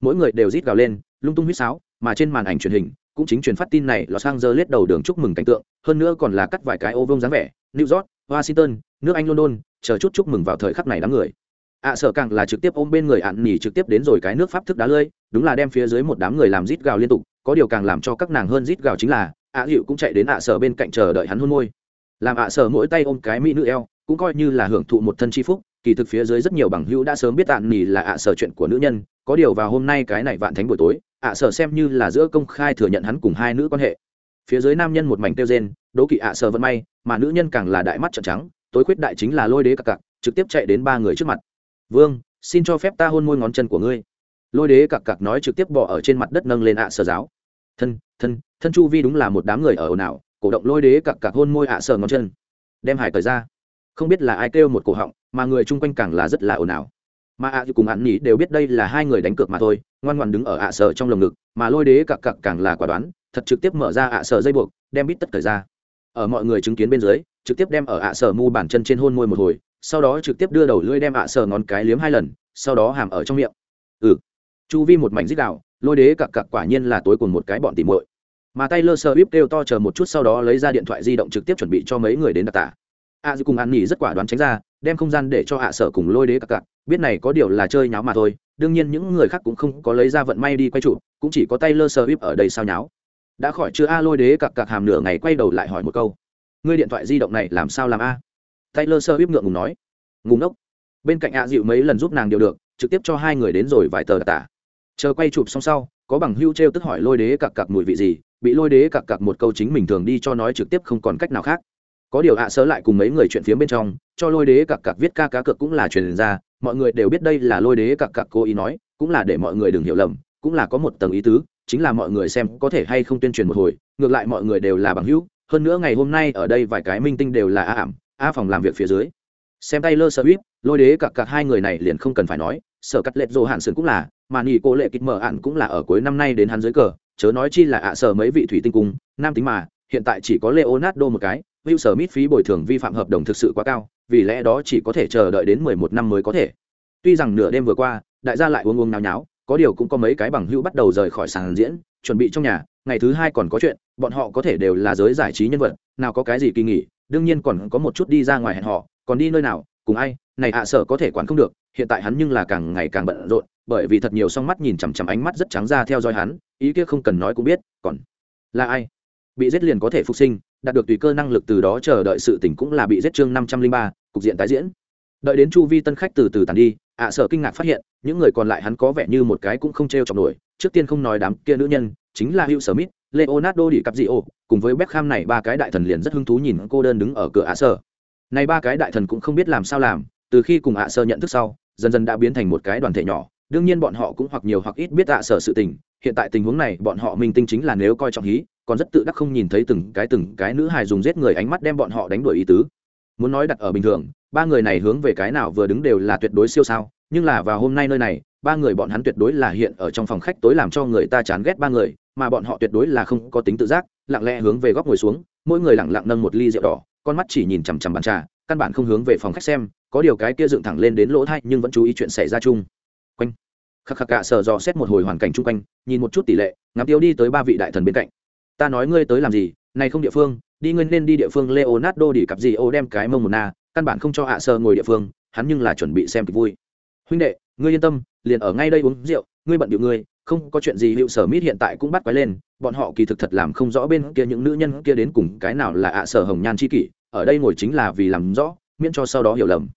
Mỗi người đều rít gào lên, lung tung huýt sáo, mà trên màn ảnh truyền hình, cũng chính truyền phát tin này los angeles đầu đường chúc mừng cảnh tượng, hơn nữa còn là cắt vài cái ô vông dáng vẻ, new york, washington, nước anh london, chờ chút chúc mừng vào thời khắc này đám người. Ạ sợ càng là trực tiếp ôm bên người ạn nỉ trực tiếp đến rồi cái nước pháp thức đá lơi, đúng là đem phía dưới một đám người làm rít gào liên tục, có điều càng làm cho các nàng hơn rít gào chính là ạ hiệu cũng chạy đến ạ Sở bên cạnh chờ đợi hắn hôn môi. Làm ạ Sở mỗi tay ôm cái mỹ nữ eo, cũng coi như là hưởng thụ một thân chi phúc, kỳ thực phía dưới rất nhiều bằng hữu đã sớm biết ạn nỉ là ạ Sở chuyện của nữ nhân, có điều vào hôm nay cái này vạn thánh buổi tối, ạ Sở xem như là giữa công khai thừa nhận hắn cùng hai nữ quan hệ. Phía dưới nam nhân một mảnh tiêu rên, đố kỵ ạ Sở vẫn may, mà nữ nhân càng là đại mắt trợn trắng, tối khuyết đại chính là lôi đế cặc cặc, trực tiếp chạy đến ba người trước mặt. Vương, xin cho phép ta hôn môi ngón chân của ngươi. Lôi đế cặc cặc nói trực tiếp bỏ ở trên mặt đất nâng lên ạ sở giáo. Thân thân thân chu vi đúng là một đám người ở ồn ào, cổ động lôi đế cặc cặc hôn môi ạ sờ ngón chân. Đem hải cởi ra. Không biết là ai kêu một cổ họng, mà người chung quanh càng là rất là ồn ào. Mà ạ cùng ạn nhỉ đều biết đây là hai người đánh cược mà thôi, ngoan ngoan đứng ở ạ sờ trong lồng ngực, mà lôi đế cặc cặc càng là quả đoán, thật trực tiếp mở ra ạ sờ dây buộc, đem bít tất cởi ra. Ở mọi người chứng kiến bên dưới, trực tiếp đem ở ạ sờ mu bàn chân trên hôn môi một hồi, sau đó trực tiếp đưa đầu lưỡi đem ạ sờ ngón cái liếm hai lần, sau đó hàm ở trong miệng. Ừ. Chu vi một mảnh dích đạo lôi đế cặc cặc quả nhiên là tối cùng một cái bọn tỉ muội mà tay lơ sơ bíp kêu to chờ một chút sau đó lấy ra điện thoại di động trực tiếp chuẩn bị cho mấy người đến đặc tả a dư cùng an nghỉ rất quả đoán tránh ra, đem không gian để cho ạ sở cùng lôi đế cặp cặc, biết này có điều là chơi nháo mà thôi, đương nhiên những người khác cũng không có lấy ra vận may đi quay trụ cũng chỉ có tay lơ sơ bíp ở đây sao nháo. Đã khỏi chưa a lôi đế cặp cặc hàm nửa ngày quay đầu lại hỏi một câu. Ngươi điện thoại di động này làm sao làm a? Tay lơ sơ bíp ngượng ngùng nói. Ngùng ốc bên cạnh ạ dịu mấy lần giúp nàng điều được, trực tiếp cho hai người đến rồi vài tờ đặc tả chờ quay chụp xong sau có bằng hưu t r e o tức hỏi lôi đế cặc cặc mùi vị gì, bị lôi đế cặc cặc một câu chính mình thường đi cho nói trực tiếp không còn cách nào khác. Có điều ạ sớ lại cùng mấy người chuyện phía bên trong, cho lôi đế cặc cặc viết ca cá cược cũng là truyền ra, mọi người đều biết đây là lôi đế cặc cặc cố ý nói, cũng là để mọi người đừng hiểu lầm, cũng là có một tầng ý tứ, chính là mọi người xem có thể hay không tuyên truyền một hồi, ngược lại mọi người đều là bằng hữu, hơn nữa ngày hôm nay ở đây vài cái minh tinh đều là a ảm, a phòng làm việc phía dưới. Xem tay lơ sơ bíp lôi đế cặc cặc hai người này liền không cần phải nói sở cắt lệch dồ hạn sườn cũng là mà nghỉ cô lệ kịch mở ạn cũng là ở cuối năm nay đến hắn dưới cờ chớ nói chi là ạ sở mấy vị thủy tinh cung nam tính mà hiện tại chỉ có leonardo một cái hữu sở mít phí bồi thường vi phạm hợp đồng thực sự quá cao, vì lẽ đó chỉ có thể chờ đợi đến 11 năm mới có thể. Tuy rằng nửa đêm vừa qua, đại gia lại uống uống náo nháo, có điều cũng có mấy cái bằng hữu bắt đầu rời khỏi sàn diễn, chuẩn bị trong nhà, ngày thứ hai còn có chuyện, bọn họ có thể đều là giới giải trí nhân vật, nào có cái gì kỳ nghỉ, đương nhiên còn có một chút đi ra ngoài hẹn họ, còn đi nơi nào, cùng ai, này ạ sở có thể quản không được hiện tại hắn nhưng là càng ngày càng bận rộn bởi vì thật nhiều song mắt nhìn chằm chằm ánh mắt rất trắng ra theo dõi hắn ý kia không cần nói cũng biết còn là ai? Bị giết liền có thể phục sinh đạt được tùy cơ năng lực từ đó chờ đợi sự tỉnh cũng là bị giết chương năm trăm linh ba cục diện tái diễn. Đợi đến chu vi tân khách từ từ tàn đi ạ sở kinh ngạc phát hiện những người còn lại hắn có vẻ như một cái cũng không t r e o chọc nổi trước tiên không nói đám kia nữ nhân chính là hữu sở mít leonardo đi cặp dị ô cùng với beckham này ba cái đại thần liền rất hứng thú nhìn cô đơn đứng ở cửa ạ sở này ba cái đại thần cũng không biết làm sao làm, từ khi cùng ạ sơ nhận thức sau, dần dần đã biến thành một cái đoàn thể nhỏ. Đương nhiên bọn họ cũng hoặc nhiều hoặc ít biết ạ sở sự tình. Hiện tại tình huống này, bọn họ minh tinh chính là nếu coi trọng hí, còn rất tự đắc không nhìn thấy từng cái từng cái nữ hài dùng giết người ánh mắt đem bọn họ đánh đuổi ý tứ. Muốn nói đặt ở bình thường, ba người này hướng về cái nào vừa đứng đều là tuyệt đối siêu sao. Nhưng là vào hôm nay nơi này, ba người bọn hắn tuyệt đối là hiện ở trong phòng khách tối làm cho người ta chán ghét ba người, mà bọn họ tuyệt đối là không có tính tự giác, lặng lẽ hướng về góc ngồi xuống, mỗi người lặng lặng nâng một ly rượu đỏ con mắt chỉ nhìn chằm chằm bàn trà, căn bản không hướng về phòng khách xem, có điều cái kia dựng thẳng lên đến lỗ thay nhưng vẫn chú ý chuyện xảy ra chung. Quanh. Khắc khắc cả sờ dò xét một hồi hoàn cảnh chung quanh, nhìn một chút tỷ lệ, ngắm tiêu đi tới ba vị đại thần bên cạnh. Ta nói ngươi tới làm gì, này không địa phương, đi ngươi nên đi địa phương leonardo đi cặp gì ô đem cái mông một na, căn bản không cho hạ sơ ngồi địa phương, hắn nhưng là chuẩn bị xem kịch vui. Huynh đệ, ngươi yên tâm, liền ở ngay đây uống rượu, ngươi bận điệu ngươi, không có chuyện gì hiệu sở mít hiện tại cũng bắt quái lên bọn họ kỳ thực thật làm không rõ bên kia những nữ nhân kia đến cùng cái nào là ạ sở hồng nhan chi kỷ, ở đây ngồi chính là vì làm rõ, miễn cho sau đó hiểu lầm.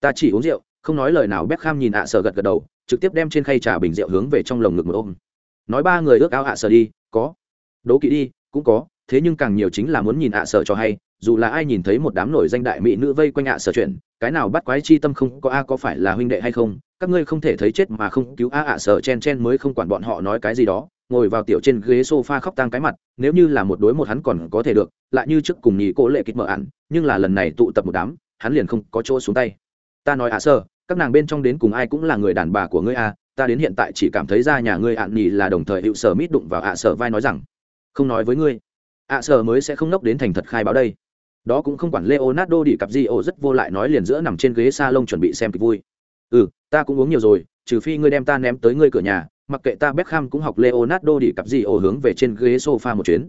Ta chỉ uống rượu, không nói lời nào Beckham nhìn ạ sở gật gật đầu, trực tiếp đem trên khay trà bình rượu hướng về trong lồng ngực một ôm. Nói ba người ước ao ạ sở đi, có. Đố kỵ đi, cũng có, thế nhưng càng nhiều chính là muốn nhìn ạ sở cho hay, dù là ai nhìn thấy một đám nổi danh đại mỹ nữ vây quanh ạ sở chuyện, cái nào bắt quái chi tâm không có a có phải là huynh đệ hay không các ngươi không thể thấy chết mà không cứu a ạ sở chen chen mới không quản bọn họ nói cái gì đó, ngồi vào tiểu trên ghế sofa khóc tang cái mặt, nếu như là một đối một hắn còn có thể được, lại như trước cùng nhị cố lệ kịch mở ạn nhưng là lần này tụ tập một đám, hắn liền không có chỗ xuống tay. Ta nói ạ sở các nàng bên trong đến cùng ai cũng là người đàn bà của ngươi a, ta đến hiện tại chỉ cảm thấy ra nhà ngươi ạn nhì là đồng thời hữu sở mít đụng vào ạ sở vai nói rằng, không nói với ngươi. Ạ sở mới sẽ không nốc đến thành thật khai báo đây. Đó cũng không quản leonardo đi cặp gì ô rất vô lại nói liền giữa nằm trên ghế sa lông chuẩn bị xem kịch vui ừ ta cũng uống nhiều rồi, trừ phi ngươi đem ta ném tới ngươi cửa nhà, mặc kệ ta Beckham cũng học Leonardo đi cặp gì ổ hướng về trên ghế sofa một chuyến.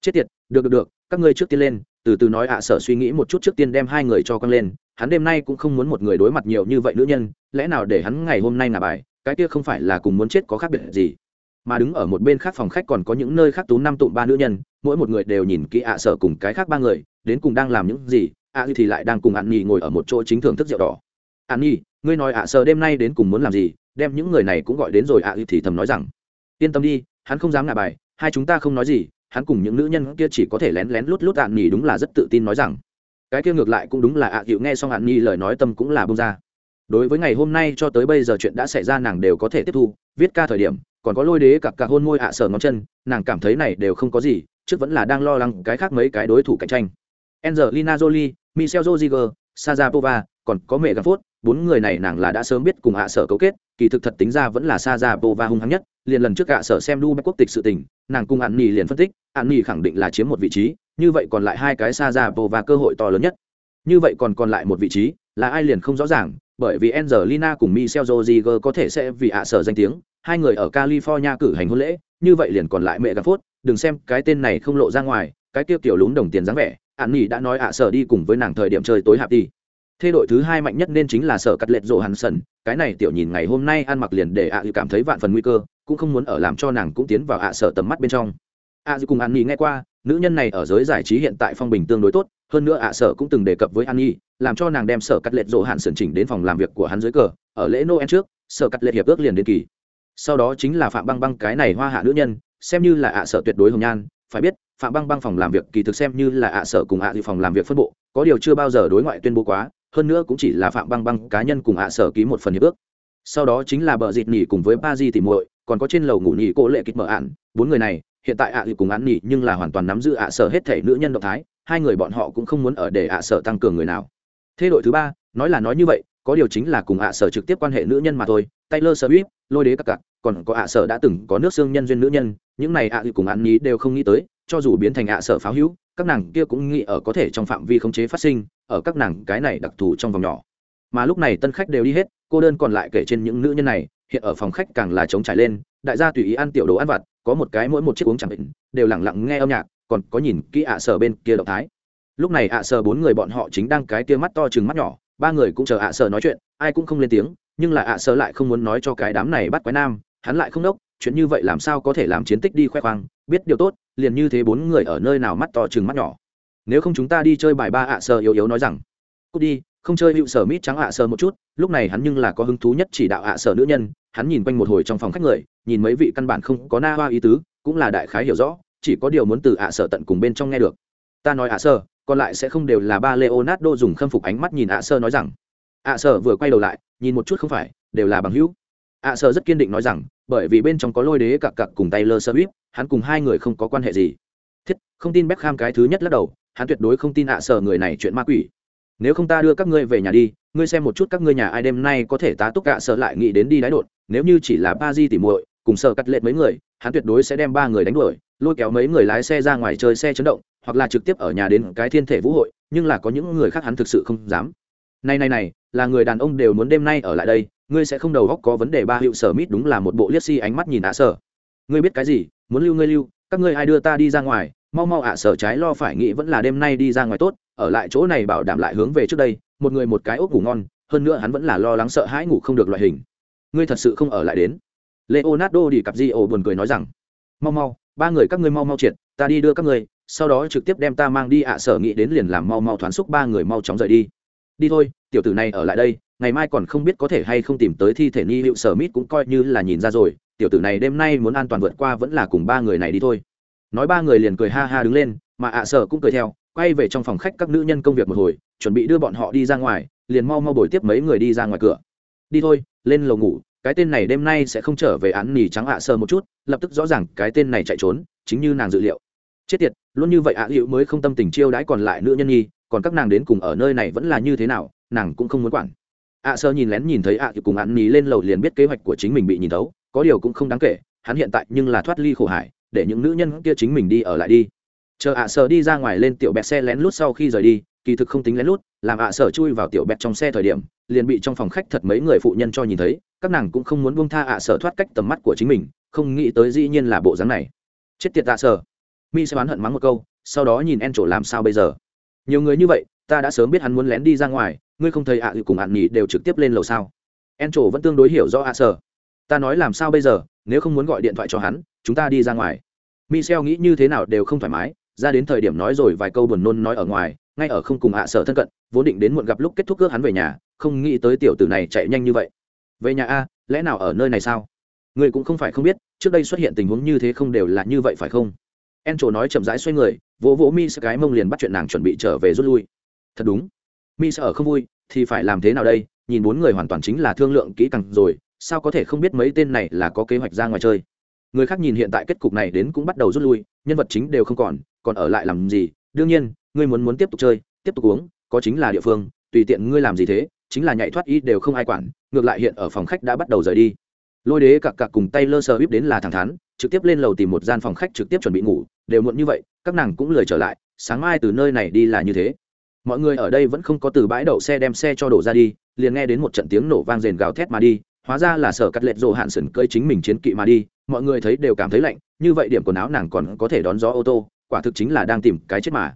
Chết tiệt, được được được, các ngươi trước tiên lên, từ từ nói ạ, sở suy nghĩ một chút trước tiên đem hai người cho con lên, hắn đêm nay cũng không muốn một người đối mặt nhiều như vậy nữ nhân, lẽ nào để hắn ngày hôm nay là bài, cái kia không phải là cùng muốn chết có khác biệt gì? Mà đứng ở một bên khác phòng khách còn có những nơi khác tú năm tụm ba nữ nhân, mỗi một người đều nhìn kỹ ạ, sở cùng cái khác ba người, đến cùng đang làm những gì, ạ thì lại đang cùng ăn nhì ngồi ở một chỗ chính thưởng thức rượu đỏ an nhi ngươi nói ạ sợ đêm nay đến cùng muốn làm gì đem những người này cũng gọi đến rồi ạ thì thầm nói rằng yên tâm đi hắn không dám ngả bài hai chúng ta không nói gì hắn cùng những nữ nhân kia chỉ có thể lén lén lút lút ạn nhì đúng là rất tự tin nói rằng. Cái kia ngược lại cũng đúng là ạ à nghe xong ạn nhì lời nói tâm cũng là bông ra. Đối với ngày hôm nay cho tới bây giờ chuyện đã xảy ra nàng đều có thể tiếp thu viết ca thời điểm còn có lôi đế cặp cặp hôn môi ạ sở ngón chân nàng cảm thấy này đều không có gì trước vẫn là đang lo lắng cái khác mấy cái đối thủ cạnh tranh. Angelina Jolie, Michelle Rodriguez, Sajapova, còn có mẹ Gafford, bốn người này nàng là đã sớm biết cùng hạ sở cấu kết, kỳ thực thật tính ra vẫn là Sajapova hung hăng nhất, liền lần trước hạ sở xem đu quốc tịch sự tình, nàng cùng hạn nghỉ liền phân tích, hạn nghỉ khẳng định là chiếm một vị trí, như vậy còn lại hai cái Sajapova cơ hội to lớn nhất. Như vậy còn còn lại một vị trí, là ai liền không rõ ràng, bởi vì Angelina cùng Michelle Rodriguez có thể sẽ vì ạ sở danh tiếng, hai người ở California cử hành hôn lễ, như vậy liền còn lại mẹ Phốt, đừng xem cái tên này không lộ ra ngoài, cái tiêu tiểu lún đồng tiền dáng vẻ, hạn nghỉ đã nói ạ sở đi cùng với nàng thời điểm chơi tối hạp đi Thế đội thứ hai mạnh nhất nên chính là sở cắt lệch rộ hàn sần, cái này tiểu nhìn ngày hôm nay ăn mặc liền để ạ à cảm thấy vạn phần nguy cơ, cũng không muốn ở làm cho nàng cũng tiến vào ạ sở tầm mắt bên trong. ạ à cùng An Nhi nghe qua, nữ nhân này ở giới giải trí hiện tại phong bình tương đối tốt, hơn nữa ạ sở cũng từng đề cập với An Nhi, làm cho nàng đem sở cắt lệch rộ hàn sần chỉnh đến phòng làm việc của hắn dưới cờ, ở lễ Noel trước, sở cắt lệch hiệp ước liền đến kỳ. Sau đó chính là Phạm Băng Băng cái này hoa hạ nữ nhân, xem như là ạ sở tuyệt đối hồng nhan, phải biết, Phạm Băng Băng phòng làm việc kỳ thực xem như là ạ sở cùng ạ à phòng làm việc phân bộ, có điều chưa bao giờ đối ngoại tuyên bố quá, hơn nữa cũng chỉ là phạm băng băng cá nhân cùng ạ sở ký một phần hiệp ước. Sau đó chính là bờ dịt nỉ cùng với ba di tìm muội, còn có trên lầu ngủ nỉ cô lệ kịch mở ạn bốn người này, hiện tại ạ à cùng án nỉ nhưng là hoàn toàn nắm giữ ạ sở hết thể nữ nhân động thái, hai người bọn họ cũng không muốn ở để ạ sở tăng cường người nào. Thế đội thứ ba, nói là nói như vậy, có điều chính là cùng ạ sở trực tiếp quan hệ nữ nhân mà thôi, taylor swift, lôi đế các cặc còn có ạ sở đã từng có nước xương nhân duyên nữ nhân, những này ạ cùng án nỉ đều không nghĩ tới, cho dù biến thành ạ sở pháo hữu, các nàng kia cũng nghĩ ở có thể trong phạm vi khống chế phát sinh ở các nàng cái này đặc thù trong vòng nhỏ. Mà lúc này tân khách đều đi hết, cô đơn còn lại kể trên những nữ nhân này, hiện ở phòng khách càng là trống trải lên, đại gia tùy ý ăn tiểu đồ ăn vặt, có một cái mỗi một chiếc uống chẳng định, đều lẳng lặng nghe âm nhạc, còn có nhìn kỹ ạ sở bên kia động thái. Lúc này ạ sở bốn người bọn họ chính đang cái tia mắt to chừng mắt nhỏ, ba người cũng chờ ạ sở nói chuyện, ai cũng không lên tiếng, nhưng là ạ sở lại không muốn nói cho cái đám này bắt quái nam, hắn lại không đốc, chuyện như vậy làm sao có thể làm chiến tích đi khoe khoang, biết điều tốt, liền như thế bốn người ở nơi nào mắt to chừng mắt nhỏ nếu không chúng ta đi chơi bài ba ạ sơ yếu yếu nói rằng, cút đi, không chơi hữu sở mít trắng ạ sơ một chút. Lúc này hắn nhưng là có hứng thú nhất chỉ đạo ạ sơ nữ nhân, hắn nhìn quanh một hồi trong phòng khách người, nhìn mấy vị căn bản không có na hoa ý tứ, cũng là đại khái hiểu rõ, chỉ có điều muốn từ ạ sơ tận cùng bên trong nghe được. Ta nói ạ sơ, còn lại sẽ không đều là ba leonardo dùng khâm phục ánh mắt nhìn ạ sơ nói rằng. Ạ sơ vừa quay đầu lại, nhìn một chút không phải, đều là bằng hữu. Ạ sơ rất kiên định nói rằng, bởi vì bên trong có lôi đế cặc cặc cùng taylor swift, hắn cùng hai người không có quan hệ gì. Thiết, không tin Beckham cái thứ nhất lắc đầu hắn tuyệt đối không tin ạ sở người này chuyện ma quỷ. Nếu không ta đưa các ngươi về nhà đi, ngươi xem một chút các ngươi nhà ai đêm nay có thể tá túc ạ sở lại nghĩ đến đi đái đột. Nếu như chỉ là ba di tỉ muội, cùng sở cắt lệ mấy người, hắn tuyệt đối sẽ đem ba người đánh đuổi, lôi kéo mấy người lái xe ra ngoài chơi xe chấn động, hoặc là trực tiếp ở nhà đến cái thiên thể vũ hội, nhưng là có những người khác hắn thực sự không dám. Này này này, là người đàn ông đều muốn đêm nay ở lại đây, ngươi sẽ không đầu góc có vấn đề ba hiệu sở mít đúng là một bộ liếc si ánh mắt nhìn ạ sở. Ngươi biết cái gì, muốn lưu ngươi lưu, các ngươi ai đưa ta đi ra ngoài mau mau ạ, sở trái lo phải nghĩ vẫn là đêm nay đi ra ngoài tốt, ở lại chỗ này bảo đảm lại hướng về trước đây, một người một cái ốc ngủ ngon, hơn nữa hắn vẫn là lo lắng sợ hãi ngủ không được loại hình. Ngươi thật sự không ở lại đến. Leonardo đi cặp di ổ buồn cười nói rằng, mau mau, ba người các ngươi mau mau triệt, ta đi đưa các ngươi, sau đó trực tiếp đem ta mang đi ạ, sở nghĩ đến liền làm mau mau thoáng xúc ba người mau chóng rời đi. Đi thôi, tiểu tử này ở lại đây, ngày mai còn không biết có thể hay không tìm tới thi thể ni hiệu sở mít cũng coi như là nhìn ra rồi, tiểu tử này đêm nay muốn an toàn vượt qua vẫn là cùng ba người này đi thôi nói ba người liền cười ha ha đứng lên, mà ạ sở cũng cười theo, quay về trong phòng khách các nữ nhân công việc một hồi, chuẩn bị đưa bọn họ đi ra ngoài, liền mau mau bồi tiếp mấy người đi ra ngoài cửa. Đi thôi, lên lầu ngủ, cái tên này đêm nay sẽ không trở về án nỉ trắng ạ sơ một chút, lập tức rõ ràng cái tên này chạy trốn, chính như nàng dự liệu. Chết tiệt, luôn như vậy ạ à mới không tâm tình chiêu đãi còn lại nữ nhân nhi, còn các nàng đến cùng ở nơi này vẫn là như thế nào, nàng cũng không muốn quản. Ạ sơ nhìn lén nhìn thấy ạ hữu cùng án nỉ lên lầu liền biết kế hoạch của chính mình bị nhìn thấu, có điều cũng không đáng kể, hắn hiện tại nhưng là thoát ly khổ hải để những nữ nhân kia chính mình đi ở lại đi. Chờ ạ sở đi ra ngoài lên tiểu bẹt xe lén lút sau khi rời đi, kỳ thực không tính lén lút, làm ạ sở chui vào tiểu bẹt trong xe thời điểm, liền bị trong phòng khách thật mấy người phụ nhân cho nhìn thấy, các nàng cũng không muốn buông tha ạ sở thoát cách tầm mắt của chính mình, không nghĩ tới dĩ nhiên là bộ dáng này. Chết tiệt ạ sở. Mi sẽ oán hận mắng một câu, sau đó nhìn en chỗ làm sao bây giờ. Nhiều người như vậy, ta đã sớm biết hắn muốn lén đi ra ngoài, ngươi không thấy ạ à cùng ạn nghỉ đều trực tiếp lên lầu sao? En trổ vẫn tương đối hiểu rõ ạ sở. Ta nói làm sao bây giờ, nếu không muốn gọi điện thoại cho hắn, chúng ta đi ra ngoài michel nghĩ như thế nào đều không thoải mái, ra đến thời điểm nói rồi vài câu buồn nôn nói ở ngoài, ngay ở không cùng ạ sở thân cận, vốn định đến muộn gặp lúc kết thúc cước hắn về nhà, không nghĩ tới tiểu tử này chạy nhanh như vậy. Về nhà a, lẽ nào ở nơi này sao? Người cũng không phải không biết, trước đây xuất hiện tình huống như thế không đều là như vậy phải không? En trổ nói chậm rãi xoay người, vỗ vỗ mi sợ cái mông liền bắt chuyện nàng chuẩn bị trở về rút lui. Thật đúng. Mi ở không vui, thì phải làm thế nào đây? Nhìn bốn người hoàn toàn chính là thương lượng kỹ càng rồi, sao có thể không biết mấy tên này là có kế hoạch ra ngoài chơi? Người khác nhìn hiện tại kết cục này đến cũng bắt đầu rút lui, nhân vật chính đều không còn còn ở lại làm gì? Đương nhiên, ngươi muốn muốn tiếp tục chơi, tiếp tục uống, có chính là địa phương, tùy tiện ngươi làm gì thế, chính là nhảy thoát ý đều không ai quản, ngược lại hiện ở phòng khách đã bắt đầu rời đi. Lôi đế cặc cặc cùng tay lơ sờ bíp đến là thẳng thắn, trực tiếp lên lầu tìm một gian phòng khách trực tiếp chuẩn bị ngủ, đều muộn như vậy, các nàng cũng lười trở lại, sáng mai từ nơi này đi là như thế. Mọi người ở đây vẫn không có từ bãi đậu xe đem xe cho đổ ra đi, liền nghe đến một trận tiếng nổ vang rền gào thét mà đi, hóa ra là sở cắt lệch rồ hạn sần cơi chính mình chiến kỵ mà đi mọi người thấy đều cảm thấy lạnh, như vậy điểm quần áo nàng còn có thể đón gió ô tô, quả thực chính là đang tìm cái chết mà.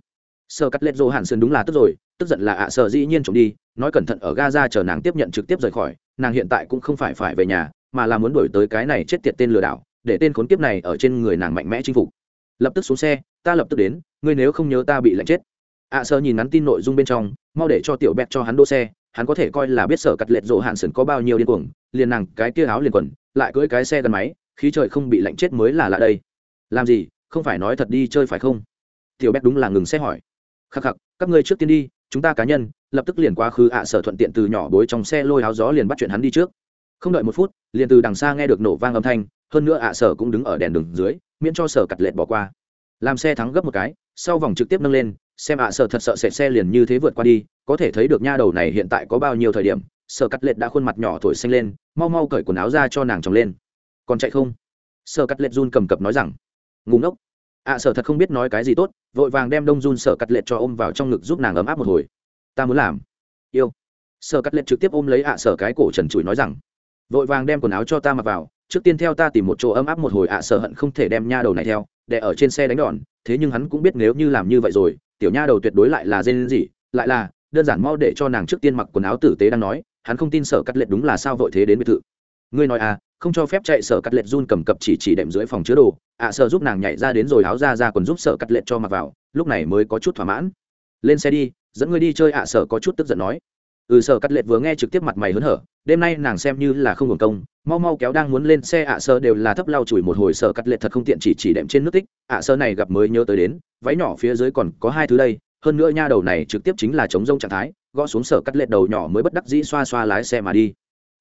Sơ cắt lết dô hạn sơn đúng là tức rồi, tức giận là ạ à dĩ nhiên trộm đi, nói cẩn thận ở gaza chờ nàng tiếp nhận trực tiếp rời khỏi, nàng hiện tại cũng không phải phải về nhà, mà là muốn đổi tới cái này chết tiệt tên lừa đảo, để tên khốn kiếp này ở trên người nàng mạnh mẽ chinh phục. Lập tức xuống xe, ta lập tức đến, ngươi nếu không nhớ ta bị lạnh chết. Ạ à nhìn ngắn tin nội dung bên trong, mau để cho tiểu bẹt cho hắn đỗ xe, hắn có thể coi là biết sở cắt lệch rộ hạn sần có bao nhiêu điên cuồng, liền nàng cái kia áo liền quần, lại cưỡi cái xe gắn máy khí trời không bị lạnh chết mới là lạ đây. Làm gì? Không phải nói thật đi chơi phải không? Tiểu bét đúng là ngừng xe hỏi. Khắc khắc, các ngươi trước tiên đi, chúng ta cá nhân, lập tức liền qua khứ ạ sở thuận tiện từ nhỏ bối trong xe lôi áo gió liền bắt chuyện hắn đi trước. Không đợi một phút, liền từ đằng xa nghe được nổ vang âm thanh, hơn nữa ạ sở cũng đứng ở đèn đường dưới, miễn cho sở cặt lệ bỏ qua. Làm xe thắng gấp một cái, sau vòng trực tiếp nâng lên, xem ạ sở thật sợ sệt xe liền như thế vượt qua đi, có thể thấy được nha đầu này hiện tại có bao nhiêu thời điểm, sở cắt lệch đã khuôn mặt nhỏ thổi xanh lên, mau mau cởi quần áo ra cho nàng trồng lên còn chạy không? Sở cắt lệch run cầm cập nói rằng ngủ ngốc. Ạ sở thật không biết nói cái gì tốt, vội vàng đem đông run sở cắt lệch cho ôm vào trong ngực giúp nàng ấm áp một hồi. Ta muốn làm. Yêu. Sở cắt lệch trực tiếp ôm lấy ạ sở cái cổ trần trụi nói rằng, vội vàng đem quần áo cho ta mặc vào, trước tiên theo ta tìm một chỗ ấm áp một hồi ạ sở hận không thể đem nha đầu này theo, để ở trên xe đánh đòn, thế nhưng hắn cũng biết nếu như làm như vậy rồi, tiểu nha đầu tuyệt đối lại là dên gì lại là, đơn giản mau để cho nàng trước tiên mặc quần áo tử tế đang nói, hắn không tin sở cắt lệch đúng là sao vội thế đến biệt thự. Ngươi nói à không cho phép chạy sở cắt lệch run cầm cập chỉ chỉ đệm dưới phòng chứa đồ. Ạ sợ giúp nàng nhảy ra đến rồi áo ra ra còn giúp sở cắt lệch cho mặc vào, lúc này mới có chút thỏa mãn. Lên xe đi, dẫn ngươi đi chơi ạ sở có chút tức giận nói. Ừ sở cắt lệch vừa nghe trực tiếp mặt mày hớn hở. Đêm nay nàng xem như là không hưởng công, mau mau kéo đang muốn lên xe ạ sơ đều là thấp lau chùi một hồi sở cắt lệch thật không tiện chỉ chỉ đệm trên nước tích. À, ạ sơ này gặp mới nhớ tới đến, váy nhỏ phía dưới còn có hai thứ đây. Hơn nữa nha đầu này trực tiếp chính là chống rông trạng thái, gõ xuống sở cắt lệch đầu nhỏ mới bất đắc dĩ xoa xoa lái xe mà đi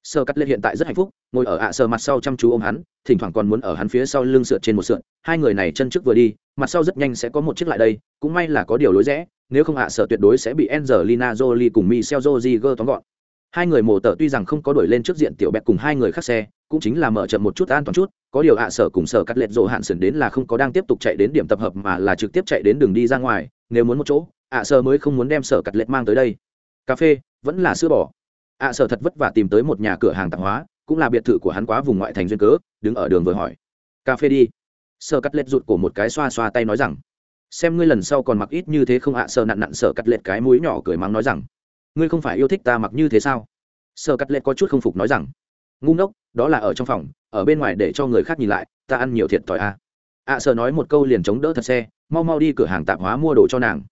sở cắt lệ hiện tại rất hạnh phúc, ngồi ở ạ sơ mặt sau chăm chú ôm hắn, thỉnh thoảng còn muốn ở hắn phía sau lưng sượt trên một sượn hai người này chân trước vừa đi, mặt sau rất nhanh sẽ có một chiếc lại đây, cũng may là có điều lối rẽ, nếu không ạ sơ tuyệt đối sẽ bị Angelina Jolie cùng Michelle Rodriguez tóm gọn. Hai người mổ tờ tuy rằng không có đuổi lên trước diện tiểu bẹt cùng hai người khác xe, cũng chính là mở chậm một chút an toàn chút, có điều ạ sở cùng sở cắt lệch rộ hạn sườn đến là không có đang tiếp tục chạy đến điểm tập hợp mà là trực tiếp chạy đến đường đi ra ngoài, nếu muốn một chỗ, ạ sở mới không muốn đem sở cắt lệch mang tới đây. Cà phê, vẫn là sữa bò ạ sở thật vất vả tìm tới một nhà cửa hàng tạp hóa cũng là biệt thự của hắn quá vùng ngoại thành duyên cớ đứng ở đường vừa hỏi. Cà phê đi. Sơ cắt lết rụt của một cái xoa xoa tay nói rằng. Xem ngươi lần sau còn mặc ít như thế không ạ sợ nặn nặn sợ cắt lệch cái mũi nhỏ cười mắng nói rằng. Ngươi không phải yêu thích ta mặc như thế sao? Sơ cắt lệ có chút không phục nói rằng. Ngu ngốc đó là ở trong phòng ở bên ngoài để cho người khác nhìn lại ta ăn nhiều thiệt thòi a à. ạ à, sợ nói một câu liền chống đỡ thật xe mau mau đi cửa hàng tạp hóa mua đồ cho nàng.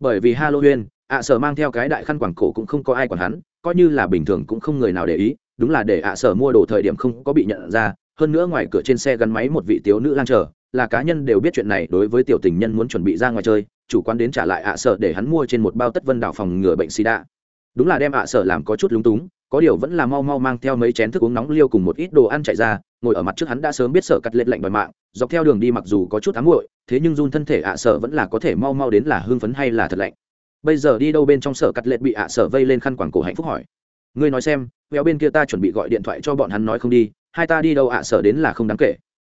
Bởi vì halloween ạ à, sợ mang theo cái đại khăn quảng cổ cũng không có ai còn hắn coi như là bình thường cũng không người nào để ý, đúng là để ạ sợ mua đồ thời điểm không có bị nhận ra, hơn nữa ngoài cửa trên xe gắn máy một vị thiếu nữ lang chờ, là cá nhân đều biết chuyện này đối với tiểu tình nhân muốn chuẩn bị ra ngoài chơi, chủ quan đến trả lại ạ sợ để hắn mua trên một bao tất vân đảo phòng ngừa bệnh sida. Đúng là đem ạ sở làm có chút lúng túng, có điều vẫn là mau mau mang theo mấy chén thức uống nóng liêu cùng một ít đồ ăn chạy ra, ngồi ở mặt trước hắn đã sớm biết sợ cắt lệch lạnh đòi mạng, dọc theo đường đi mặc dù có chút ám muội, thế nhưng run thân thể ạ sở vẫn là có thể mau mau đến là hưng phấn hay là thật lạnh bây giờ đi đâu bên trong sở cắt lệ bị ạ sở vây lên khăn quảng cổ hạnh phúc hỏi. Ngươi nói xem véo bên kia ta chuẩn bị gọi điện thoại cho bọn hắn nói không đi, hai ta đi đâu ạ sở đến là không đáng kể.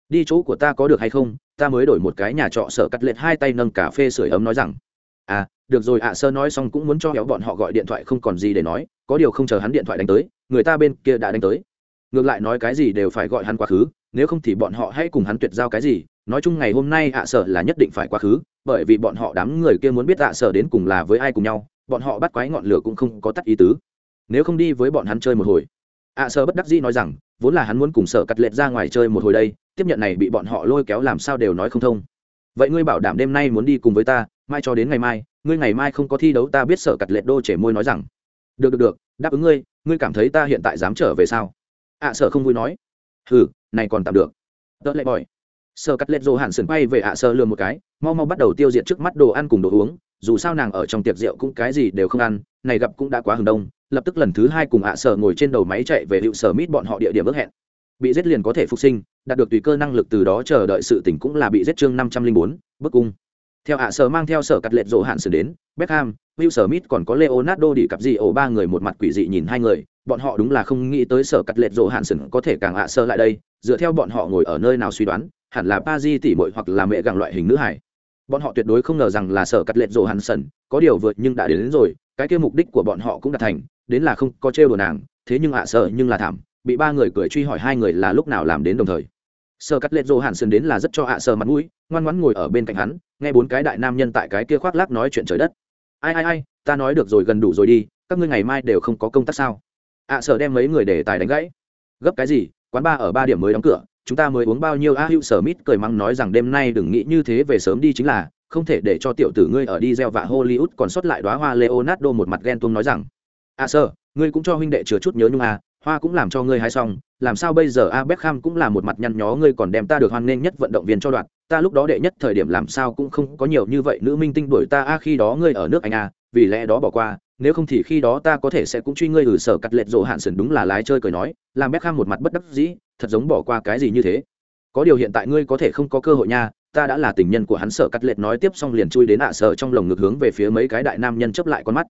Đi chỗ của ta có được hay không? Ta mới đổi một cái nhà trọ sở cắt lệ hai tay nâng cà phê sưởi ấm nói rằng. À được rồi ạ sơ nói xong cũng muốn cho héo bọn họ gọi điện thoại không còn gì để nói, có điều không chờ hắn điện thoại đánh tới, người ta bên kia đã đánh tới. Ngược lại nói cái gì đều phải gọi hắn quá khứ, nếu không thì bọn họ hãy cùng hắn tuyệt giao cái gì nói chung ngày hôm nay ạ sở là nhất định phải quá khứ, bởi vì bọn họ đám người kia muốn biết ạ sở đến cùng là với ai cùng nhau, bọn họ bắt quái ngọn lửa cũng không có tắt ý tứ. Nếu không đi với bọn hắn chơi một hồi. Ạ sở bất đắc dĩ nói rằng, vốn là hắn muốn cùng sở cắt lệch ra ngoài chơi một hồi đây, tiếp nhận này bị bọn họ lôi kéo làm sao đều nói không thông. Vậy ngươi bảo đảm đêm nay muốn đi cùng với ta, mai cho đến ngày mai, ngươi ngày mai không có thi đấu ta biết sở cắt lệch đô chảy môi nói rằng. Được được được, đáp ứng ngươi ngươi cảm thấy ta hiện tại dám trở về sao? Ạ sở không vui nói. Ừ này còn tạm được. Đỡ lệ bòi. Sơ cắt lệch dô hạn sườn bay về ạ sở lừa một cái, mau mau bắt đầu tiêu diệt trước mắt đồ ăn cùng đồ uống, dù sao nàng ở trong tiệc rượu cũng cái gì đều không ăn, này gặp cũng đã quá hừng đông, lập tức lần thứ hai cùng ạ sở ngồi trên đầu máy chạy về hiệu sở mít bọn họ địa điểm ước hẹn. Bị giết liền có thể phục sinh, đạt được tùy cơ năng lực từ đó chờ đợi sự tỉnh cũng là bị giết chương năm trăm linh bốn, bức cung. Theo ạ sở mang theo sở cắt lệch rộ hạn sử đến, beckham will smith còn có leonardo đi cặp gì ổ ba người một mặt quỷ dị nhìn hai người bọn họ đúng là không nghĩ tới sở cắt lệch rộ hạn sừng có thể càng ạ sơ lại đây dựa theo bọn họ ngồi ở nơi nào suy đoán hẳn là pa di tỷ muội hoặc là mẹ gặng loại hình nữ hải bọn họ tuyệt đối không ngờ rằng là sở cắt lệch rộ hạn sần có điều vượt nhưng đã đến, đến rồi cái kia mục đích của bọn họ cũng đạt thành đến là không có trêu đồ nàng thế nhưng ạ sở nhưng là thảm bị ba người cười truy hỏi hai người là lúc nào làm đến đồng thời. Sơ cắt lết dô hàn sơn đến là rất cho ạ sơ mặt mũi ngoan ngoãn ngồi ở bên cạnh hắn nghe bốn cái đại nam nhân tại cái kia khoác lác nói chuyện trời đất. Ai ai ai ta nói được rồi gần đủ rồi đi các ngươi ngày mai đều không có công tác sao? Ạ sở đem mấy người để tài đánh gãy. Gấp cái gì? Quán ba ở ba điểm mới đóng cửa, chúng ta mới uống bao nhiêu? A hữu sở mít cười mắng nói rằng đêm nay đừng nghĩ như thế, về sớm đi chính là, không thể để cho tiểu tử ngươi ở đi gieo vạ hollywood còn sót lại đoá hoa leonardo một mặt ghen tuông nói rằng ạ sở ngươi cũng cho huynh đệ chứa chút nhớ nhung à hoa cũng làm cho ngươi hay xong, làm sao bây giờ? A Beckham cũng là một mặt nhăn nhó, ngươi còn đem ta được hoan nghênh nhất vận động viên cho đoạn, ta lúc đó đệ nhất thời điểm làm sao cũng không có nhiều như vậy, nữ minh tinh đuổi ta, a khi đó ngươi ở nước anh a vì lẽ đó bỏ qua, nếu không thì khi đó ta có thể sẽ cũng truy ngươi ở sở cắt lệch rộ hạn sần đúng là lái chơi cười nói, làm Beckham một mặt bất đắc dĩ, thật giống bỏ qua cái gì như thế. Có điều hiện tại ngươi có thể không có cơ hội nha, ta đã là tình nhân của hắn, sở cắt lệch nói tiếp xong liền chui đến ạ sở trong lồng ngực hướng về phía mấy cái đại nam nhân chấp lại con mắt.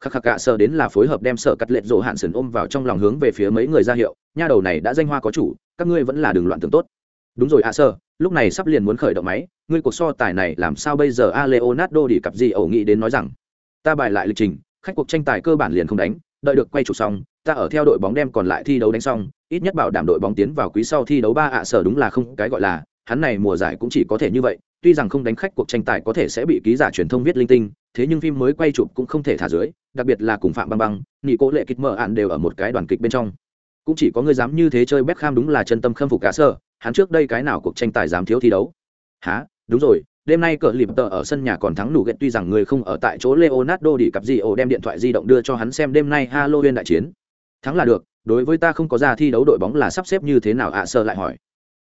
Khắc khắc ạ sở đến là phối hợp đem sở cắt lệch rộ hạn sần ôm vào trong lòng hướng về phía mấy người ra hiệu, nha đầu này đã danh hoa có chủ, các ngươi vẫn là đường loạn tưởng tốt. Đúng rồi ạ sở, lúc này sắp liền muốn khởi động máy, ngươi cuộc so tài này làm sao bây giờ? A leonardo đi cặp gì ẩu nghĩ đến nói rằng ta bài lại lịch trình khách cuộc tranh tài cơ bản liền không đánh đợi được quay chụp xong ta ở theo đội bóng đem còn lại thi đấu đánh xong ít nhất bảo đảm đội bóng tiến vào quý sau thi đấu ba ạ sở đúng là không cái gọi là hắn này mùa giải cũng chỉ có thể như vậy tuy rằng không đánh khách cuộc tranh tài có thể sẽ bị ký giả truyền thông viết linh tinh thế nhưng phim mới quay chụp cũng không thể thả dưới đặc biệt là cùng phạm băng băng nghị cố lệ kịch mở ạn đều ở một cái đoàn kịch bên trong. Cũng chỉ có người dám như thế chơi Beckham đúng là chân tâm khâm phục cả sở, hắn trước đây cái nào cuộc tranh tài dám thiếu thi đấu? Há đúng rồi đêm nay cờ lìm tờ ở sân nhà còn thắng nụ ghét, tuy rằng người không ở tại chỗ leonardo đi cặp gì ổ đem điện thoại di động đưa cho hắn xem đêm nay halloween đại chiến. Thắng là được, đối với ta không có ra thi đấu đội bóng là sắp xếp như thế nào ạ sợ lại hỏi.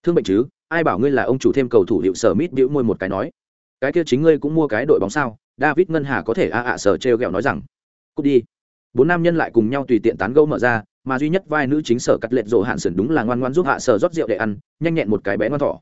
Thương bệnh chứ, ai bảo ngươi là ông chủ thêm cầu thủ hiệu sở mít bĩu môi một cái nói. Cái kia chính ngươi cũng mua cái đội bóng sao? David ngân hà có thể a ạ sở trêu ghẹo nói rằng. Cút đi. Bốn nam nhân lại cùng nhau tùy tiện tán gẫu mở ra, mà duy nhất vai nữ chính sở cắt lệch rộ hạn sườn đúng là ngoan ngoan giúp hạ sở rót rượu để ăn, nhanh nhẹn một cái bé ngoan thỏ.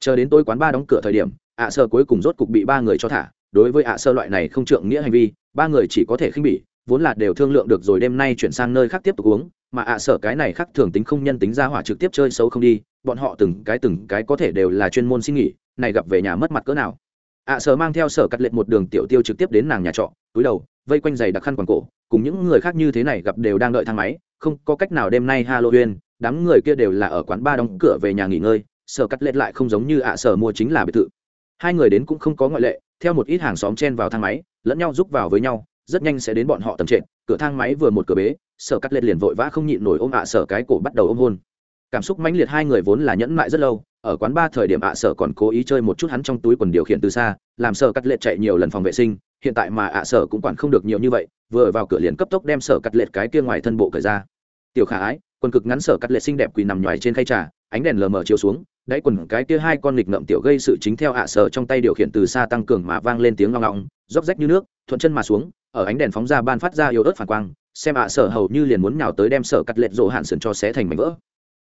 Chờ đến tôi quán ba đóng cửa thời điểm ạ sơ cuối cùng rốt cục bị ba người cho thả. Đối với ạ sơ loại này không trượng nghĩa hành vi, ba người chỉ có thể khinh bỉ, vốn là đều thương lượng được rồi đêm nay chuyển sang nơi khác tiếp tục uống, mà ạ sở cái này khác thường tính không nhân tính ra hỏa trực tiếp chơi xấu không đi, bọn họ từng cái từng cái có thể đều là chuyên môn xin nghỉ, này gặp về nhà mất mặt cỡ nào. Ạ sở mang theo sở cắt lệch một đường tiểu tiêu trực tiếp đến nàng nhà trọ, túi đầu, vây quanh giày đặc khăn quàng cổ, cùng những người khác như thế này gặp đều đang đợi thang máy, không có cách nào đêm nay halloween, đám người kia đều là ở quán ba đóng cửa về nhà nghỉ ngơi, sở cắt lệch lại không giống như ạ sở mua chính là biệt thự hai người đến cũng không có ngoại lệ, theo một ít hàng xóm chen vào thang máy, lẫn nhau giúp vào với nhau, rất nhanh sẽ đến bọn họ tầm trệ cửa thang máy vừa một cửa bế, sở cắt lệch liền vội vã không nhịn nổi ôm ạ sở cái cổ bắt đầu ôm hôn. Cảm xúc mãnh liệt hai người vốn là nhẫn mại rất lâu, ở quán ba thời điểm ạ sở còn cố ý chơi một chút hắn trong túi quần điều khiển từ xa, làm sở cắt lệ chạy nhiều lần phòng vệ sinh, hiện tại mà ạ sở cũng quản không được nhiều như vậy, vừa vào cửa liền cấp tốc đem sở cắt lệ cái kia ngoài thân bộ cởi ra. Tiểu khả ái, quần cực ngắn sở cắt lệ xinh đẹp quỳ nằm nhoài trên khay trà, ánh đèn lờ mờ chiếu xuống đáy quần cái kia hai con nghịch ngậm tiểu gây sự chính theo ạ sở trong tay điều khiển từ xa tăng cường mà vang lên tiếng ngong ngọng róc rách như nước, thuận chân mà xuống, ở ánh đèn phóng ra ban phát ra yếu ớt phản quang, xem ạ sở hầu như liền muốn nhào tới đem sở cắt lệch rộ hạn sườn cho xé thành mảnh vỡ.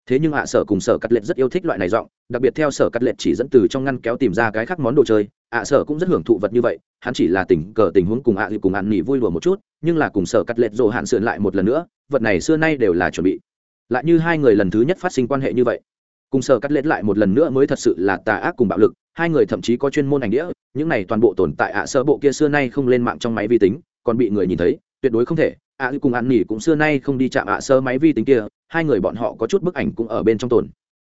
Thế nhưng ạ sở cùng sở cắt lệch rất yêu thích loại này giọng, đặc biệt theo sở cắt lệch chỉ dẫn từ trong ngăn kéo tìm ra cái khác món đồ chơi, ạ sở cũng rất hưởng thụ vật như vậy, hắn chỉ là tình cờ tình huống cùng ạ cùng ăn nghỉ vui lùa một chút, nhưng là cùng sở cắt lệch rồ hạn sườn lại một lần nữa, vật này xưa nay đều là chuẩn bị. Lại như hai người lần thứ nhất phát sinh quan hệ như vậy cùng sở cắt lết lại một lần nữa mới thật sự là tà ác cùng bạo lực, hai người thậm chí có chuyên môn ảnh đĩa, những này toàn bộ tồn tại ạ sơ bộ kia xưa nay không lên mạng trong máy vi tính, còn bị người nhìn thấy, tuyệt đối không thể, ạ cùng ăn nỉ cũng xưa nay không đi chạm ạ sơ máy vi tính kia, hai người bọn họ có chút bức ảnh cũng ở bên trong tồn.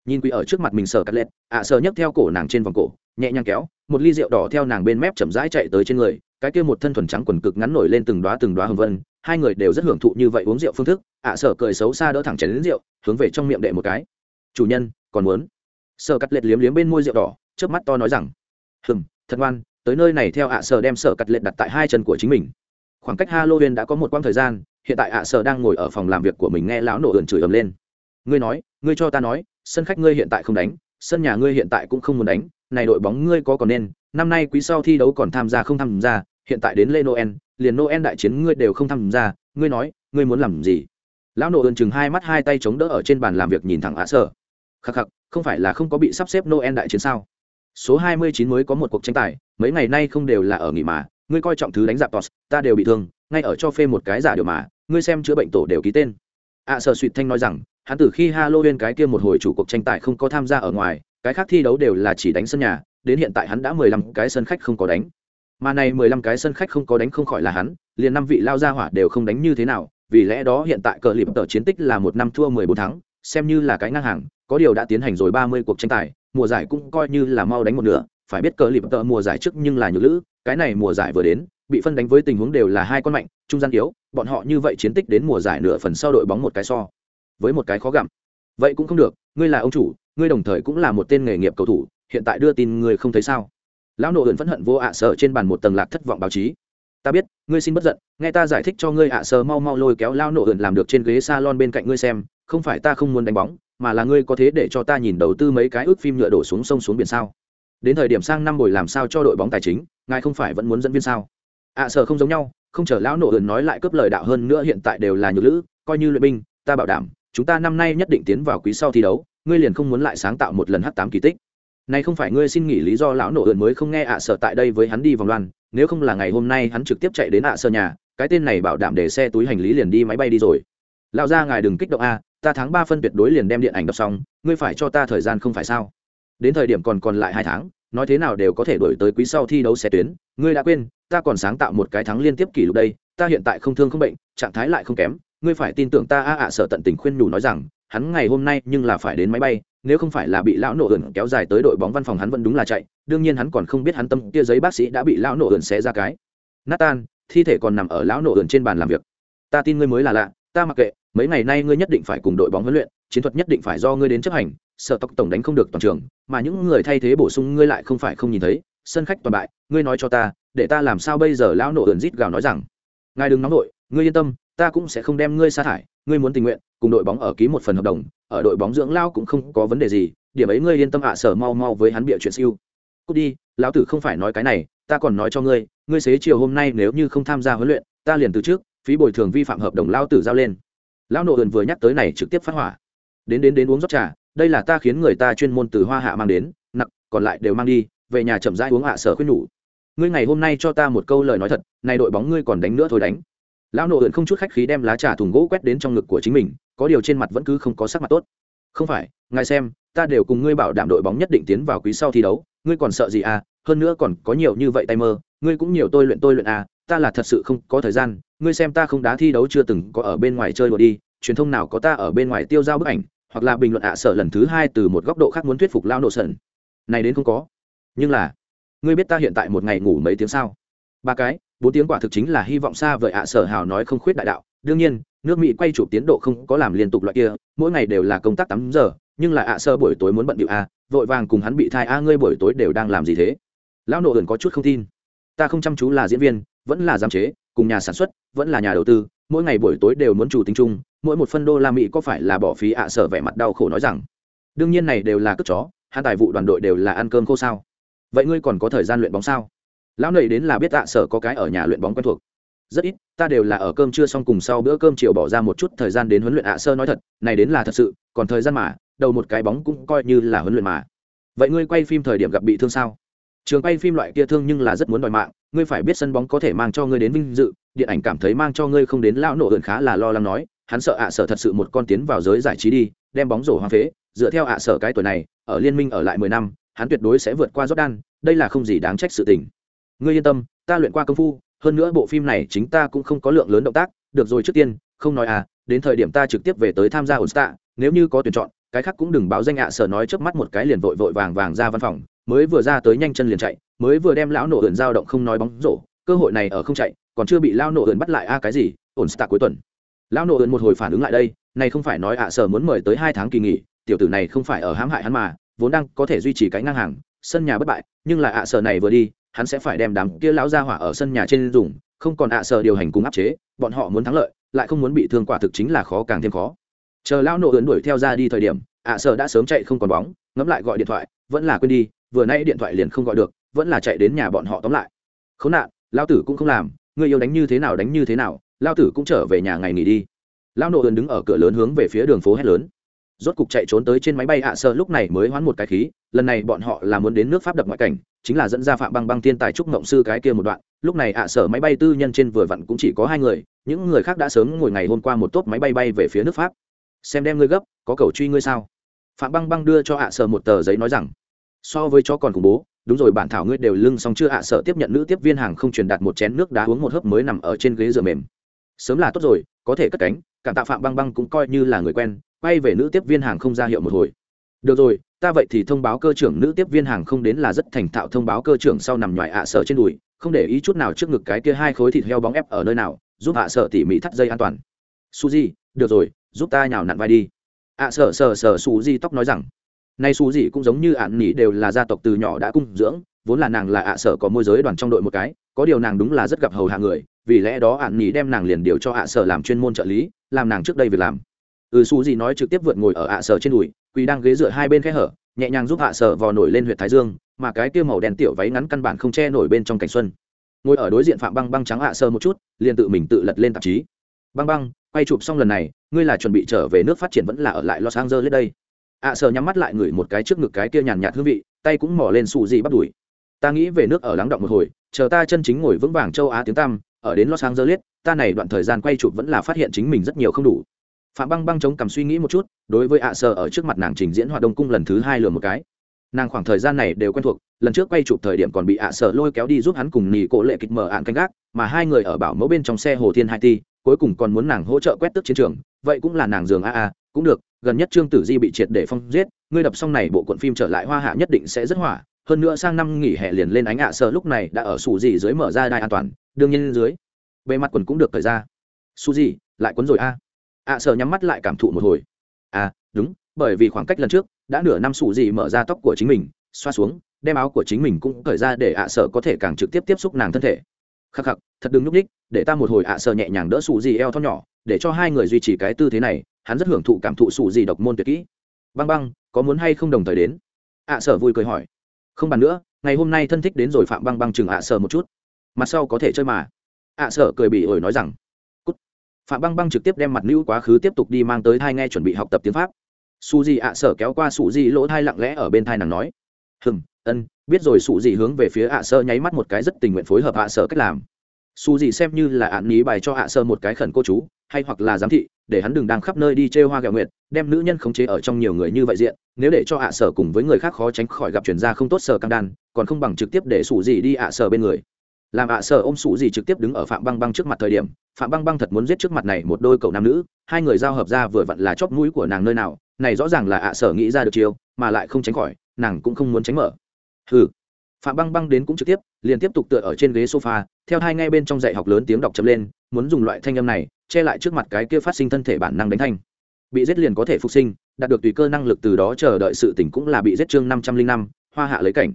Nhìn quỷ ở trước mặt mình sở cắt lết, ạ sơ nhấc theo cổ nàng trên vòng cổ, nhẹ nhàng kéo, một ly rượu đỏ theo nàng bên mép chậm rãi chạy tới trên người, cái kia một thân thuần trắng quần cực ngắn nổi lên từng đoá từng đoá hồng vân, hai người đều rất hưởng thụ như vậy uống rượu phương thức, ạ sở cười xấu xa đỡ thẳng chén đến rượu, hướng về trong miệng đệ một cái. Chủ nhân còn muốn. Sở cắt lẹt liếm liếm bên môi rượu đỏ trước mắt to nói rằng, hừm, thật ngoan, tới nơi này theo ạ à sở đem sở cắt lẹt đặt tại hai chân của chính mình. Khoảng cách halloween đã có một quãng thời gian, hiện tại ạ sở đang ngồi ở phòng làm việc của mình nghe lão nổ ườn chửi ầm lên. Ngươi nói, ngươi cho ta nói, sân khách ngươi hiện tại không đánh, sân nhà ngươi hiện tại cũng không muốn đánh, này đội bóng ngươi có còn nên, năm nay quý sau thi đấu còn tham gia không tham gia, hiện tại đến lê noel, liền noel đại chiến ngươi đều không tham gia, ngươi nói, ngươi muốn làm gì? Lão nổ ườn chừng hai mắt hai tay chống đỡ ở trên bàn làm việc nhìn thẳng ạ sở khắc khắc, không phải là không có bị sắp xếp noel đại chiến sao số hai mươi chín mới có một cuộc tranh tài, mấy ngày nay không đều là ở nghỉ mà, ngươi coi trọng thứ đánh giặc tos, ta đều bị thương, ngay ở cho phê một cái giả điều mà, ngươi xem chữa bệnh tổ đều ký tên ạ sở suỵt thanh nói rằng, hắn từ khi halloween cái kia một hồi chủ cuộc tranh tài không có tham gia ở ngoài, cái khác thi đấu đều là chỉ đánh sân nhà, đến hiện tại hắn đã mười lăm cái sân khách không có đánh mà này mười lăm cái sân khách không có đánh không khỏi là hắn, liền năm vị lao ra hỏa đều không đánh như thế nào, vì lẽ đó hiện tại cờ lịp tờ chiến tích là một năm thua mười bốn tháng xem như là cái ngang hàng, có điều đã tiến hành rồi ba mươi cuộc tranh tài, mùa giải cũng coi như là mau đánh một nửa, phải biết cờ lịp tợ mùa giải trước nhưng là nhược lữ, cái này mùa giải vừa đến, bị phân đánh với tình huống đều là hai con mạnh, trung gian yếu, bọn họ như vậy chiến tích đến mùa giải nửa phần sau đội bóng một cái so, với một cái khó gặm. Vậy cũng không được, ngươi là ông chủ, ngươi đồng thời cũng là một tên nghề nghiệp cầu thủ, hiện tại đưa tin ngươi không thấy sao? Lão nộ ẩn phẫn hận vô ạ à sợ trên bàn một tầng lạc thất vọng báo chí ta biết, ngươi xin bất giận, nghe ta giải thích cho ngươi ạ à mau mau lôi kéo lao nổ ẩn làm được trên ghế salon bên cạnh ngươi xem, không phải ta không muốn đánh bóng, mà là ngươi có thế để cho ta nhìn đầu tư mấy cái ước phim nhựa đổ xuống sông xuống biển sao? Đến thời điểm sang năm buổi làm sao cho đội bóng tài chính, ngài không phải vẫn muốn dẫn viên sao? Ạ à không giống nhau, không chờ lão nổ ẩn nói lại cướp lời đạo hơn nữa hiện tại đều là nhược lữ, coi như luyện binh, ta bảo đảm, chúng ta năm nay nhất định tiến vào quý sau thi đấu, ngươi liền không muốn lại sáng tạo một lần h tám kỳ tích này không phải ngươi xin nghỉ lý do lão nổ ượn mới không nghe ạ sợ tại đây với hắn đi vòng loan, nếu không là ngày hôm nay hắn trực tiếp chạy đến ạ sợ nhà, cái tên này bảo đảm để xe túi hành lý liền đi máy bay đi rồi. Lão ra ngài đừng kích động a, ta tháng ba phân tuyệt đối liền đem điện ảnh đọc xong, ngươi phải cho ta thời gian không phải sao? Đến thời điểm còn còn lại hai tháng, nói thế nào đều có thể đổi tới quý sau thi đấu xe tuyến, ngươi đã quên, ta còn sáng tạo một cái thắng liên tiếp kỷ lục đây, ta hiện tại không thương không bệnh, trạng thái lại không kém, ngươi phải tin tưởng ta a ạ sợ tận tình khuyên nhủ nói rằng, hắn ngày hôm nay nhưng là phải đến máy bay nếu không phải là bị lão nổ ẩn kéo dài tới đội bóng văn phòng hắn vẫn đúng là chạy, đương nhiên hắn còn không biết hắn tâm kia giấy bác sĩ đã bị lão nổ ẩn xé ra cái. Nathan, thi thể còn nằm ở lão nổ ẩn trên bàn làm việc. Ta tin ngươi mới là lạ, ta mặc kệ, mấy ngày nay ngươi nhất định phải cùng đội bóng huấn luyện, chiến thuật nhất định phải do ngươi đến chấp hành, sợ tộc tổng đánh không được toàn trường, mà những người thay thế bổ sung ngươi lại không phải không nhìn thấy, sân khách toàn bại, ngươi nói cho ta, để ta làm sao bây giờ lão nổ ẩn rít gào nói rằng. Ngài đừng nóng nổi ngươi yên tâm, ta cũng sẽ không đem ngươi sa thải, ngươi muốn tình nguyện, cùng đội bóng ở ký một phần hợp đồng ở đội bóng dưỡng lao cũng không có vấn đề gì, điểm ấy ngươi yên tâm ạ, sở mau mau với hắn bịa chuyện siêu. Cút đi, lão tử không phải nói cái này, ta còn nói cho ngươi ngươi xế chiều hôm nay nếu như không tham gia huấn luyện, ta liền từ trước, phí bồi thường vi phạm hợp đồng lao tử giao lên. Lão nộ ườn vừa nhắc tới này trực tiếp phát hỏa. Đến đến đến uống rót trà, đây là ta khiến người ta chuyên môn từ hoa hạ mang đến, nặng, còn lại đều mang đi, về nhà chậm rãi uống hạ sở khuyên nhủ. Ngươi ngày hôm nay cho ta một câu lời nói thật, này đội bóng ngươi còn đánh nữa thôi đánh lão nộ ườn không chút khách khí đem lá trà thùng gỗ quét đến trong ngực của chính mình, có điều trên mặt vẫn cứ không có sắc mặt tốt. Không phải, ngài xem, ta đều cùng ngươi bảo đảm đội bóng nhất định tiến vào quý sau thi đấu, ngươi còn sợ gì à? Hơn nữa còn có nhiều như vậy tay mơ, ngươi cũng nhiều tôi luyện tôi luyện à ta là thật sự không có thời gian, ngươi xem ta không đá thi đấu chưa từng có ở bên ngoài chơi đùa đi, truyền thông nào có ta ở bên ngoài tiêu giao bức ảnh, hoặc là bình luận ạ à sợ lần thứ hai từ một góc độ khác muốn thuyết phục lao nộ sần này đến không có. Nhưng là, ngươi biết ta hiện tại một ngày ngủ mấy tiếng sao? Ba cái, bốn tiếng quả thực chính là hy vọng xa vời ạ, sở hào nói không khuyết đại đạo. Đương nhiên, nước mỹ quay chụp tiến độ không có làm liên tục loại kia, mỗi ngày đều là công tác tám giờ, nhưng là ạ sơ buổi tối muốn bận điệu a vội vàng cùng hắn bị thai a ngươi buổi tối đều đang làm gì thế? Lão nộ ẩn có chút không tin. Ta không chăm chú là diễn viên, vẫn là giám chế, cùng nhà sản xuất, vẫn là nhà đầu tư, mỗi ngày buổi tối đều muốn chủ tính chung, mỗi một phân đô la mỹ có phải là bỏ phí ạ, sở vẻ mặt đau khổ nói rằng. Đương nhiên này đều là cất chó hai tài vụ đoàn đội đều là ăn cơm khô sao? Vậy ngươi còn có thời gian luyện bóng sao? Lão nầy đến là biết ạ sở có cái ở nhà luyện bóng quen thuộc. Rất ít, ta đều là ở cơm trưa xong cùng sau bữa cơm chiều bỏ ra một chút thời gian đến huấn luyện ạ sơ nói thật, này đến là thật sự, còn thời gian mà, đầu một cái bóng cũng coi như là huấn luyện mà. Vậy ngươi quay phim thời điểm gặp bị thương sao? Trường quay phim loại kia thương nhưng là rất muốn đòi mạng, ngươi phải biết sân bóng có thể mang cho ngươi đến vinh dự, điện ảnh cảm thấy mang cho ngươi không đến lão nổ ẩn khá là lo lắng nói, hắn sợ ạ sở thật sự một con tiến vào giới giải trí đi, đem bóng rổ hoang phế, dựa theo ạ sở cái tuổi này, ở liên minh ở lại mười năm, hắn tuyệt đối sẽ vượt qua jordan, đây là không gì đáng trách sự tình ngươi yên tâm ta luyện qua công phu hơn nữa bộ phim này chính ta cũng không có lượng lớn động tác được rồi trước tiên không nói à đến thời điểm ta trực tiếp về tới tham gia ổn tạ, nếu như có tuyển chọn cái khác cũng đừng báo danh ạ sở nói trước mắt một cái liền vội vội vàng vàng ra văn phòng mới vừa ra tới nhanh chân liền chạy mới vừa đem lão nổ ẩn dao động không nói bóng rổ cơ hội này ở không chạy còn chưa bị lão nổ ẩn bắt lại a cái gì ổn tạ cuối tuần. Lão nổ ẩn một hồi phản ứng lại đây này không phải nói ạ sở muốn mời tới hai tháng kỳ nghỉ tiểu tử này không phải ở hãm hại hắn mà vốn đang có thể duy trì cái ngang hàng sân nhà bất bại nhưng là ạ sở này vừa đi hắn sẽ phải đem đám kia lão ra hỏa ở sân nhà trên dùng, không còn ạ sở điều hành cùng áp chế, bọn họ muốn thắng lợi, lại không muốn bị thương quả thực chính là khó càng thêm khó. Chờ lão nổ ẩn đuổi theo ra đi thời điểm, ạ sở đã sớm chạy không còn bóng, ngẫm lại gọi điện thoại, vẫn là quên đi, vừa nay điện thoại liền không gọi được, vẫn là chạy đến nhà bọn họ tóm lại. Khốn nạn lao tử cũng không làm, người yêu đánh như thế nào đánh như thế nào lao tử cũng trở về nhà ngày nghỉ đi. Lao nổ ơn đứng ở cửa lớn hướng về phía đường phố hét lớn rốt cục chạy trốn tới trên máy bay ạ, sơ lúc này mới hoán một cái khí, lần này bọn họ là muốn đến nước pháp đập ngoại cảnh, chính là dẫn ra phạm băng băng thiên tài trúc ngộng sư cái kia một đoạn. Lúc này ạ sở máy bay tư nhân trên vừa vặn cũng chỉ có hai người, những người khác đã sớm ngồi ngày hôm qua một tốp máy bay bay về phía nước pháp. Xem đem ngươi gấp, có cầu truy ngươi sao? Phạm băng băng đưa cho ạ sở một tờ giấy nói rằng, so với cho còn khủng bố, đúng rồi bản thảo ngươi đều lưng xong chưa ạ sở tiếp nhận nữ tiếp viên hàng không truyền đạt một chén nước đá uống một hớp mới nằm ở trên ghế dựa mềm. Sớm là tốt rồi, có thể cất cánh, cảm tạ phạm băng băng cũng coi như là người quen quay về nữ tiếp viên hàng không ra hiệu một hồi. Được rồi, ta vậy thì thông báo cơ trưởng nữ tiếp viên hàng không đến là rất thành thạo thông báo cơ trưởng sau nằm ngoài ạ sở trên đùi, không để ý chút nào trước ngực cái kia hai khối thịt heo bóng ép ở nơi nào, giúp ạ sở tỉ mỉ thắt dây an toàn. Suzy, được rồi, giúp ta nhào nặn vai đi. Ạ sở sợ sợ suzy tóc nói rằng. Nay Suji cũng giống như ạn nỉ đều là gia tộc từ nhỏ đã cung dưỡng, vốn là nàng là ạ sở có môi giới đoàn trong đội một cái, có điều nàng đúng là rất gặp hầu hạ người, vì lẽ đó ạn nỉ đem nàng liền điều cho ạ sở làm chuyên môn trợ lý, làm nàng trước đây việc làm ừ su gì nói trực tiếp vượt ngồi ở ạ sở trên đùi, quỳ đang ghế dựa hai bên khe hở, nhẹ nhàng giúp ạ sở vò nổi lên huyện thái dương, mà cái kia màu đen tiểu váy ngắn căn bản không che nổi bên trong cảnh xuân. Ngồi ở đối diện phạm băng băng trắng ạ sơ một chút, liền tự mình tự lật lên tạp chí. Băng băng, quay chụp xong lần này, ngươi là chuẩn bị trở về nước phát triển vẫn là ở lại los angeles đây? ạ sơ nhắm mắt lại ngửi một cái trước ngực cái kia nhàn nhạt hương vị, tay cũng mỏ lên xù gì bắt đuổi ta nghĩ về nước ở lắng động một hồi, chờ ta chân chính ngồi vững vàng châu á tiếng tăm, ở đến los angeles, ta này đoạn thời gian quay chụp vẫn là phát hiện chính mình rất nhiều không đủ phạm băng băng chống cầm suy nghĩ một chút, đối với ạ à sợ ở trước mặt nàng trình diễn hoạt động cung lần thứ hai lừa một cái nàng khoảng thời gian này đều quen thuộc, lần trước quay chụp thời điểm còn bị ạ à sợ lôi kéo đi giúp hắn cùng nỉ cổ lệ kịch mở ạn canh gác, mà hai người ở bảo mẫu bên trong xe hồ thiên hai ti, cuối cùng còn muốn nàng hỗ trợ quét tước chiến trường, vậy cũng là nàng giường a a, cũng được, gần nhất trương tử di bị triệt để phong giết, ngươi đập xong này bộ cuộn phim trở lại hoa hạ nhất định sẽ rất hỏa, hơn nữa sang năm nghỉ hè liền lên ánh ạ à sợ lúc này đã ở sủ gì dưới mở ra đai an toàn, đương nhiên dưới, bề mặt quần cũng được thời ra su gì, lại quấn rồi a à ạ à, sợ nhắm mắt lại cảm thụ một hồi. À đúng, bởi vì khoảng cách lần trước, đã nửa năm sủ gì mở ra tóc của chính mình, xoa xuống, đem áo của chính mình cũng cởi ra để ạ à, sợ có thể càng trực tiếp tiếp xúc nàng thân thể. Khắc khắc, thật đừng nhúc ních để ta một hồi ạ à, sợ nhẹ nhàng đỡ sủ gì eo thon nhỏ, để cho hai người duy trì cái tư thế này, hắn rất hưởng thụ cảm thụ sủ gì độc môn tuyệt kỹ. Băng băng, có muốn hay không đồng thời đến? Ạ sở vui cười hỏi. Không bàn nữa, ngày hôm nay thân thích đến rồi phạm băng băng chừng ạ sở một chút. Mặt sau có thể chơi mà. Ạ sở cười bị ổi nói rằng phạm băng băng trực tiếp đem mặt nữ quá khứ tiếp tục đi mang tới thai nghe chuẩn bị học tập tiếng pháp. Su di ạ sở kéo qua su di lỗ thai lặng lẽ ở bên thai nàng nói hừng ân, biết rồi. Su di hướng về phía ạ sơ nháy mắt một cái rất tình nguyện phối hợp ạ sở cách làm. Su di xem như là ạn ní bài cho ạ sơ một cái khẩn cô chú, hay hoặc là giám thị, để hắn đừng đang khắp nơi đi trêu hoa gạo nguyệt, đem nữ nhân khống chế ở trong nhiều người như vậy diện, nếu để cho ạ sở cùng với người khác khó tránh khỏi gặp chuyển gia không tốt sở cam đan, còn không bằng trực tiếp để su di đi ạ sở bên người làm ạ sở ôm sủ gì trực tiếp đứng ở phạm băng băng trước mặt thời điểm, phạm băng băng thật muốn giết trước mặt này một đôi cậu nam nữ, hai người giao hợp ra vừa vặn là chóp mũi của nàng nơi nào, này rõ ràng là ạ sở nghĩ ra được chiêu, mà lại không tránh khỏi, nàng cũng không muốn tránh mở. Hừ. Phạm băng băng đến cũng trực tiếp, liền tiếp tục tựa ở trên ghế sofa, theo hai ngay bên trong dạy học lớn tiếng đọc chậm lên, muốn dùng loại thanh âm này, che lại trước mặt cái kia phát sinh thân thể bản năng đánh thanh. Bị giết liền có thể phục sinh, đạt được tùy cơ năng lực từ đó chờ đợi sự tỉnh cũng là bị giết chương năm trăm linh năm, hoa hạ lấy cảnh.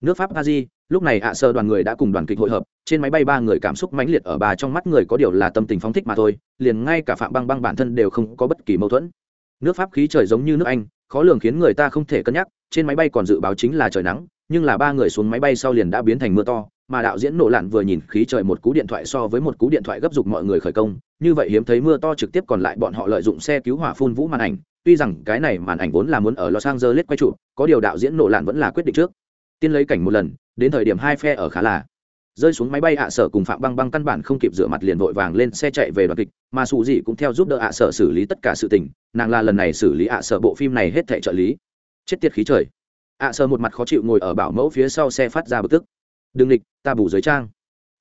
Nước pháp a di lúc này ạ, sơ đoàn người đã cùng đoàn kịch hội hợp, trên máy bay ba người cảm xúc mãnh liệt ở bà trong mắt người có điều là tâm tình phóng thích mà thôi, liền ngay cả phạm băng băng bản thân đều không có bất kỳ mâu thuẫn. Nước pháp khí trời giống như nước anh, khó lường khiến người ta không thể cân nhắc, trên máy bay còn dự báo chính là trời nắng, nhưng là ba người xuống máy bay sau liền đã biến thành mưa to, mà đạo diễn nổ lặn vừa nhìn khí trời một cú điện thoại so với một cú điện thoại gấp dục mọi người khởi công, như vậy hiếm thấy mưa to trực tiếp còn lại bọn họ lợi dụng xe cứu hỏa phun vũ màn ảnh, tuy rằng cái này màn ảnh vốn là muốn ở los angeles quay trụ, có điều đạo diễn nổ lặn vẫn là quyết định trước. Tiên lấy cảnh một lần đến thời điểm hai phe ở khá là rơi xuống máy bay ạ sở cùng phạm băng băng căn bản không kịp rửa mặt liền vội vàng lên xe chạy về đoàn kịch, mà sụ dị cũng theo giúp đỡ ạ sở xử lý tất cả sự tình, nàng là lần này xử lý ạ sở bộ phim này hết thệ trợ lý. Chết tiệt khí trời. ạ sở một mặt khó chịu ngồi ở bảo mẫu phía sau xe phát ra bực tức. Đừng địch ta bù dưới trang.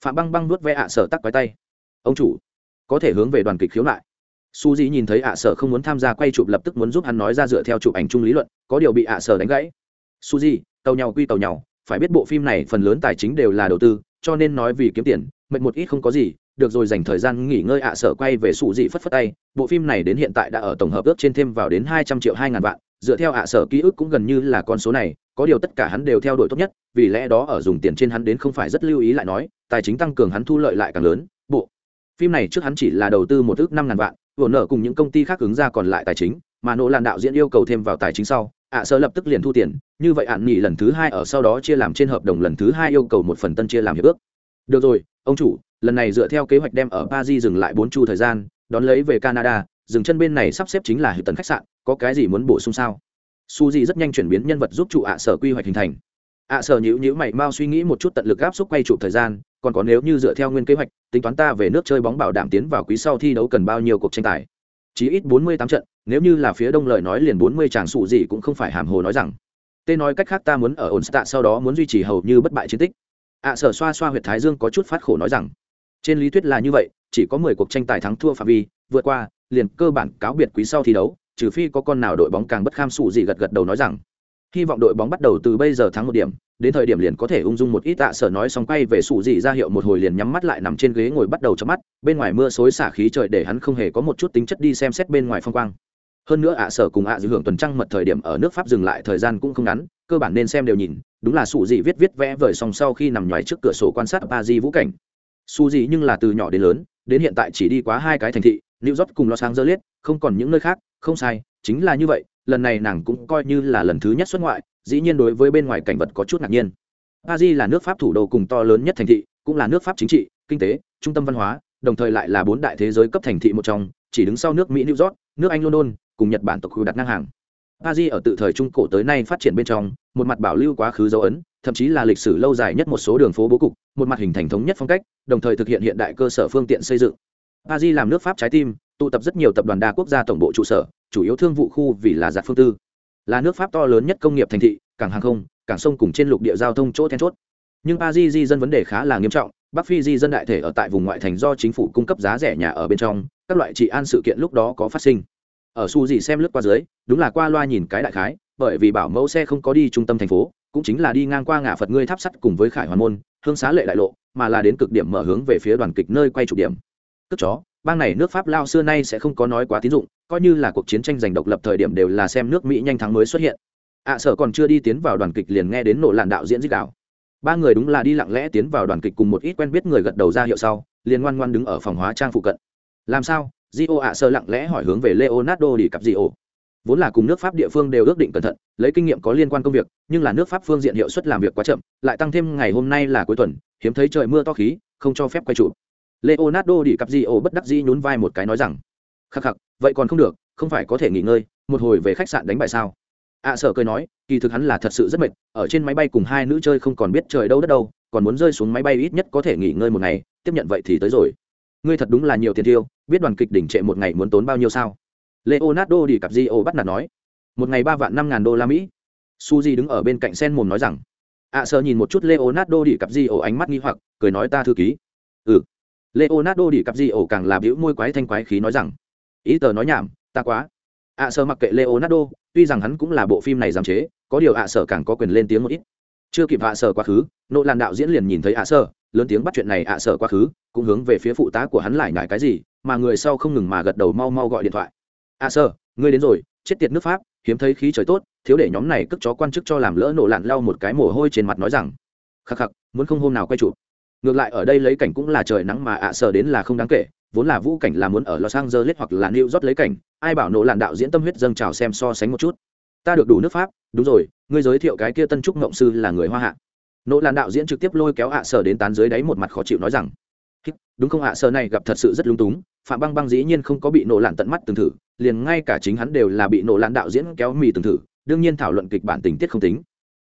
Phạm băng băng nuốt ve ạ sở tắc quái tay. Ông chủ, có thể hướng về đoàn kịch khiếu nại. Su di nhìn thấy ạ sở không muốn tham gia quay chụp lập tức muốn giúp hắn nói ra dựa theo chụp ảnh chung lý luận, có điều bị ạ sở đánh gãy. Su di tàu nhau quy tàu nhau phải biết bộ phim này phần lớn tài chính đều là đầu tư, cho nên nói vì kiếm tiền mệnh một ít không có gì, được rồi dành thời gian nghỉ ngơi ạ sở quay về sụ dị phất phất tay, bộ phim này đến hiện tại đã ở tổng hợp ước trên thêm vào đến hai trăm triệu hai ngàn vạn, dựa theo ạ sở ký ức cũng gần như là con số này, có điều tất cả hắn đều theo đuổi tốt nhất, vì lẽ đó ở dùng tiền trên hắn đến không phải rất lưu ý lại nói, tài chính tăng cường hắn thu lợi lại càng lớn, bộ phim này trước hắn chỉ là đầu tư một ước năm ngàn vạn, vừa nợ cùng những công ty khác ứng ra còn lại tài chính, mà nỗ làn đạo diễn yêu cầu thêm vào tài chính sau ạ sở lập tức liền thu tiền, như vậy ạn nghỉ lần thứ hai ở sau đó chia làm trên hợp đồng lần thứ hai yêu cầu một phần tân chia làm hiệp ước. Được rồi, ông chủ, lần này dựa theo kế hoạch đem ở paris dừng lại bốn chu thời gian, đón lấy về canada, dừng chân bên này sắp xếp chính là hiệp tần khách sạn, có cái gì muốn bổ sung sao? Su di rất nhanh chuyển biến nhân vật giúp trụ ạ sở quy hoạch hình thành. Ạ sở nhữ nhữ mày mau suy nghĩ một chút tận lực áp xúc quay trụ thời gian, còn có nếu như dựa theo nguyên kế hoạch, tính toán ta về nước chơi bóng bảo đảm tiến vào quý sau thi đấu cần bao nhiêu cuộc tranh tài chỉ ít bốn mươi tám trận, nếu như là phía đông lời nói liền bốn mươi tràng sụ gì cũng không phải hàm hồ nói rằng. Tên nói cách khác ta muốn ở ổn stạ sau đó muốn duy trì hầu như bất bại chiến tích. Ạ sở xoa xoa huyệt thái dương có chút phát khổ nói rằng. Trên lý thuyết là như vậy, chỉ có mười cuộc tranh tài thắng thua phạm vi, vượt qua, liền cơ bản cáo biệt quý sau thi đấu, trừ phi có con nào đội bóng càng bất kham sụ gì gật gật đầu nói rằng. Hy vọng đội bóng bắt đầu từ bây giờ thắng một điểm đến thời điểm liền có thể ung dung một ít tạ sở nói xong quay về sụ dị ra hiệu một hồi liền nhắm mắt lại nằm trên ghế ngồi bắt đầu chớp mắt, bên ngoài mưa xối xả khí trời để hắn không hề có một chút tính chất đi xem xét bên ngoài phong quang. Hơn nữa ạ, sở cùng ạ dư hưởng tuần trăng mật thời điểm ở nước pháp dừng lại thời gian cũng không ngắn, cơ bản nên xem đều nhìn, đúng là sụ dị viết viết vẽ vời xong sau khi nằm nhoài trước cửa sổ quan sát ba di vũ cảnh. Su dị nhưng là từ nhỏ đến lớn, đến hiện tại chỉ đi quá hai cái thành thị, new york cùng los angeles, không còn những nơi khác, không sai, chính là như vậy, lần này nàng cũng coi như là lần thứ nhất xuất ngoại dĩ nhiên đối với bên ngoài cảnh vật có chút ngạc nhiên. Paris là nước pháp thủ đô cùng to lớn nhất thành thị, cũng là nước pháp chính trị, kinh tế, trung tâm văn hóa, đồng thời lại là bốn đại thế giới cấp thành thị một trong, chỉ đứng sau nước mỹ, new york, nước anh, london, cùng nhật bản tộc khu đặt ngang hàng. Paris ở tự thời trung cổ tới nay phát triển bên trong, một mặt bảo lưu quá khứ dấu ấn, thậm chí là lịch sử lâu dài nhất một số đường phố bố cục, một mặt hình thành thống nhất phong cách, đồng thời thực hiện hiện đại cơ sở phương tiện xây dựng. Paris làm nước pháp trái tim, tụ tập rất nhiều tập đoàn đa quốc gia tổng bộ trụ sở, chủ yếu thương vụ khu vì là giặc phương tư là nước pháp to lớn nhất công nghiệp thành thị, cảng hàng không, cảng sông cùng trên lục địa giao thông chỗ then chốt. Nhưng paris di dân vấn đề khá là nghiêm trọng, bắc phi di dân đại thể ở tại vùng ngoại thành do chính phủ cung cấp giá rẻ nhà ở bên trong, các loại trị an sự kiện lúc đó có phát sinh. Ở su gì xem lướt qua dưới, đúng là qua loa nhìn cái đại khái, bởi vì bảo mẫu xe không có đi trung tâm thành phố, cũng chính là đi ngang qua ngã phật ngươi tháp sắt cùng với khải hoàn môn, hương xá lệ đại lộ, mà là đến cực điểm mở hướng về phía đoàn kịch nơi quay trục điểm. Tức chó, bang này nước pháp lao xưa nay sẽ không có nói quá tín dụng coi như là cuộc chiến tranh giành độc lập thời điểm đều là xem nước mỹ nhanh thắng mới xuất hiện. Ạ à, sở còn chưa đi tiến vào đoàn kịch liền nghe đến nổ làn đạo diễn dích đạo. Ba người đúng là đi lặng lẽ tiến vào đoàn kịch cùng một ít quen biết người gật đầu ra hiệu sau liền ngoan ngoan đứng ở phòng hóa trang phụ cận. Làm sao? Di ô ạ sơ lặng lẽ hỏi hướng về leonardo đi cặp di ô vốn là cùng nước pháp địa phương đều ước định cẩn thận lấy kinh nghiệm có liên quan công việc nhưng là nước pháp phương diện hiệu suất làm việc quá chậm lại tăng thêm ngày hôm nay là cuối tuần hiếm thấy trời mưa to khí không cho phép quay trụ leonardo đi cặp di ô bất đắc dĩ nhún vai một cái nói rằng khắc khắc vậy còn không được không phải có thể nghỉ ngơi một hồi về khách sạn đánh bài sao? Ạ à, sở cười nói kỳ thực hắn là thật sự rất mệt ở trên máy bay cùng hai nữ chơi không còn biết trời đâu đất đâu còn muốn rơi xuống máy bay ít nhất có thể nghỉ ngơi một ngày tiếp nhận vậy thì tới rồi. Ngươi thật đúng là nhiều tiền tiêu biết đoàn kịch đỉnh trệ một ngày muốn tốn bao nhiêu sao? Leonardo đi cặp di ô bắt nạt nói một ngày ba vạn năm ngàn đô la mỹ. Suzy đứng ở bên cạnh sen mồm nói rằng ạ à, sợ nhìn một chút leonardo đi cặp di ô ánh mắt nghi hoặc cười nói ta thư ký. Ừ. Leonardo đi cặp di ô càng là biểu môi quái thanh quái khí nói rằng ý tờ nói nhảm ta quá. Ạ à, sợ mặc kệ leonardo tuy rằng hắn cũng là bộ phim này giám chế có điều ạ à, sợ càng có quyền lên tiếng một ít. Chưa kịp ạ sợ quá khứ nộ làn đạo diễn liền nhìn thấy ạ sợ lớn tiếng bắt chuyện này ạ sợ quá khứ cũng hướng về phía phụ tá của hắn lại ngại cái gì mà người sau không ngừng mà gật đầu mau mau gọi điện thoại. Ạ sợ ngươi đến rồi chết tiệt nước pháp hiếm thấy khí trời tốt thiếu để nhóm này cất chó quan chức cho làm lỡ nổ lạn lau một cái mồ hôi trên mặt nói rằng khắc khắc muốn không hôm nào quay chụp. Ngược lại ở đây lấy cảnh cũng là trời nắng mà ạ sờ đến là không đáng kể vốn là vũ cảnh là muốn ở los angeles hoặc là new york lấy cảnh, ai bảo nổ làn đạo diễn tâm huyết dâng trào xem so sánh một chút. Ta được đủ nước pháp, đúng rồi, ngươi giới thiệu cái kia tân trúc ngộng sư là người hoa hạ. Nỗ làn đạo diễn trực tiếp lôi kéo ạ sở đến tán dưới đáy một mặt khó chịu nói rằng đúng không ạ? Sở này gặp thật sự rất lung túng, phạm băng băng dĩ nhiên không có bị nổ làn tận mắt từng thử, liền ngay cả chính hắn đều là bị nổ làn đạo diễn kéo mì từng thử, đương nhiên thảo luận kịch bản tình tiết không tính.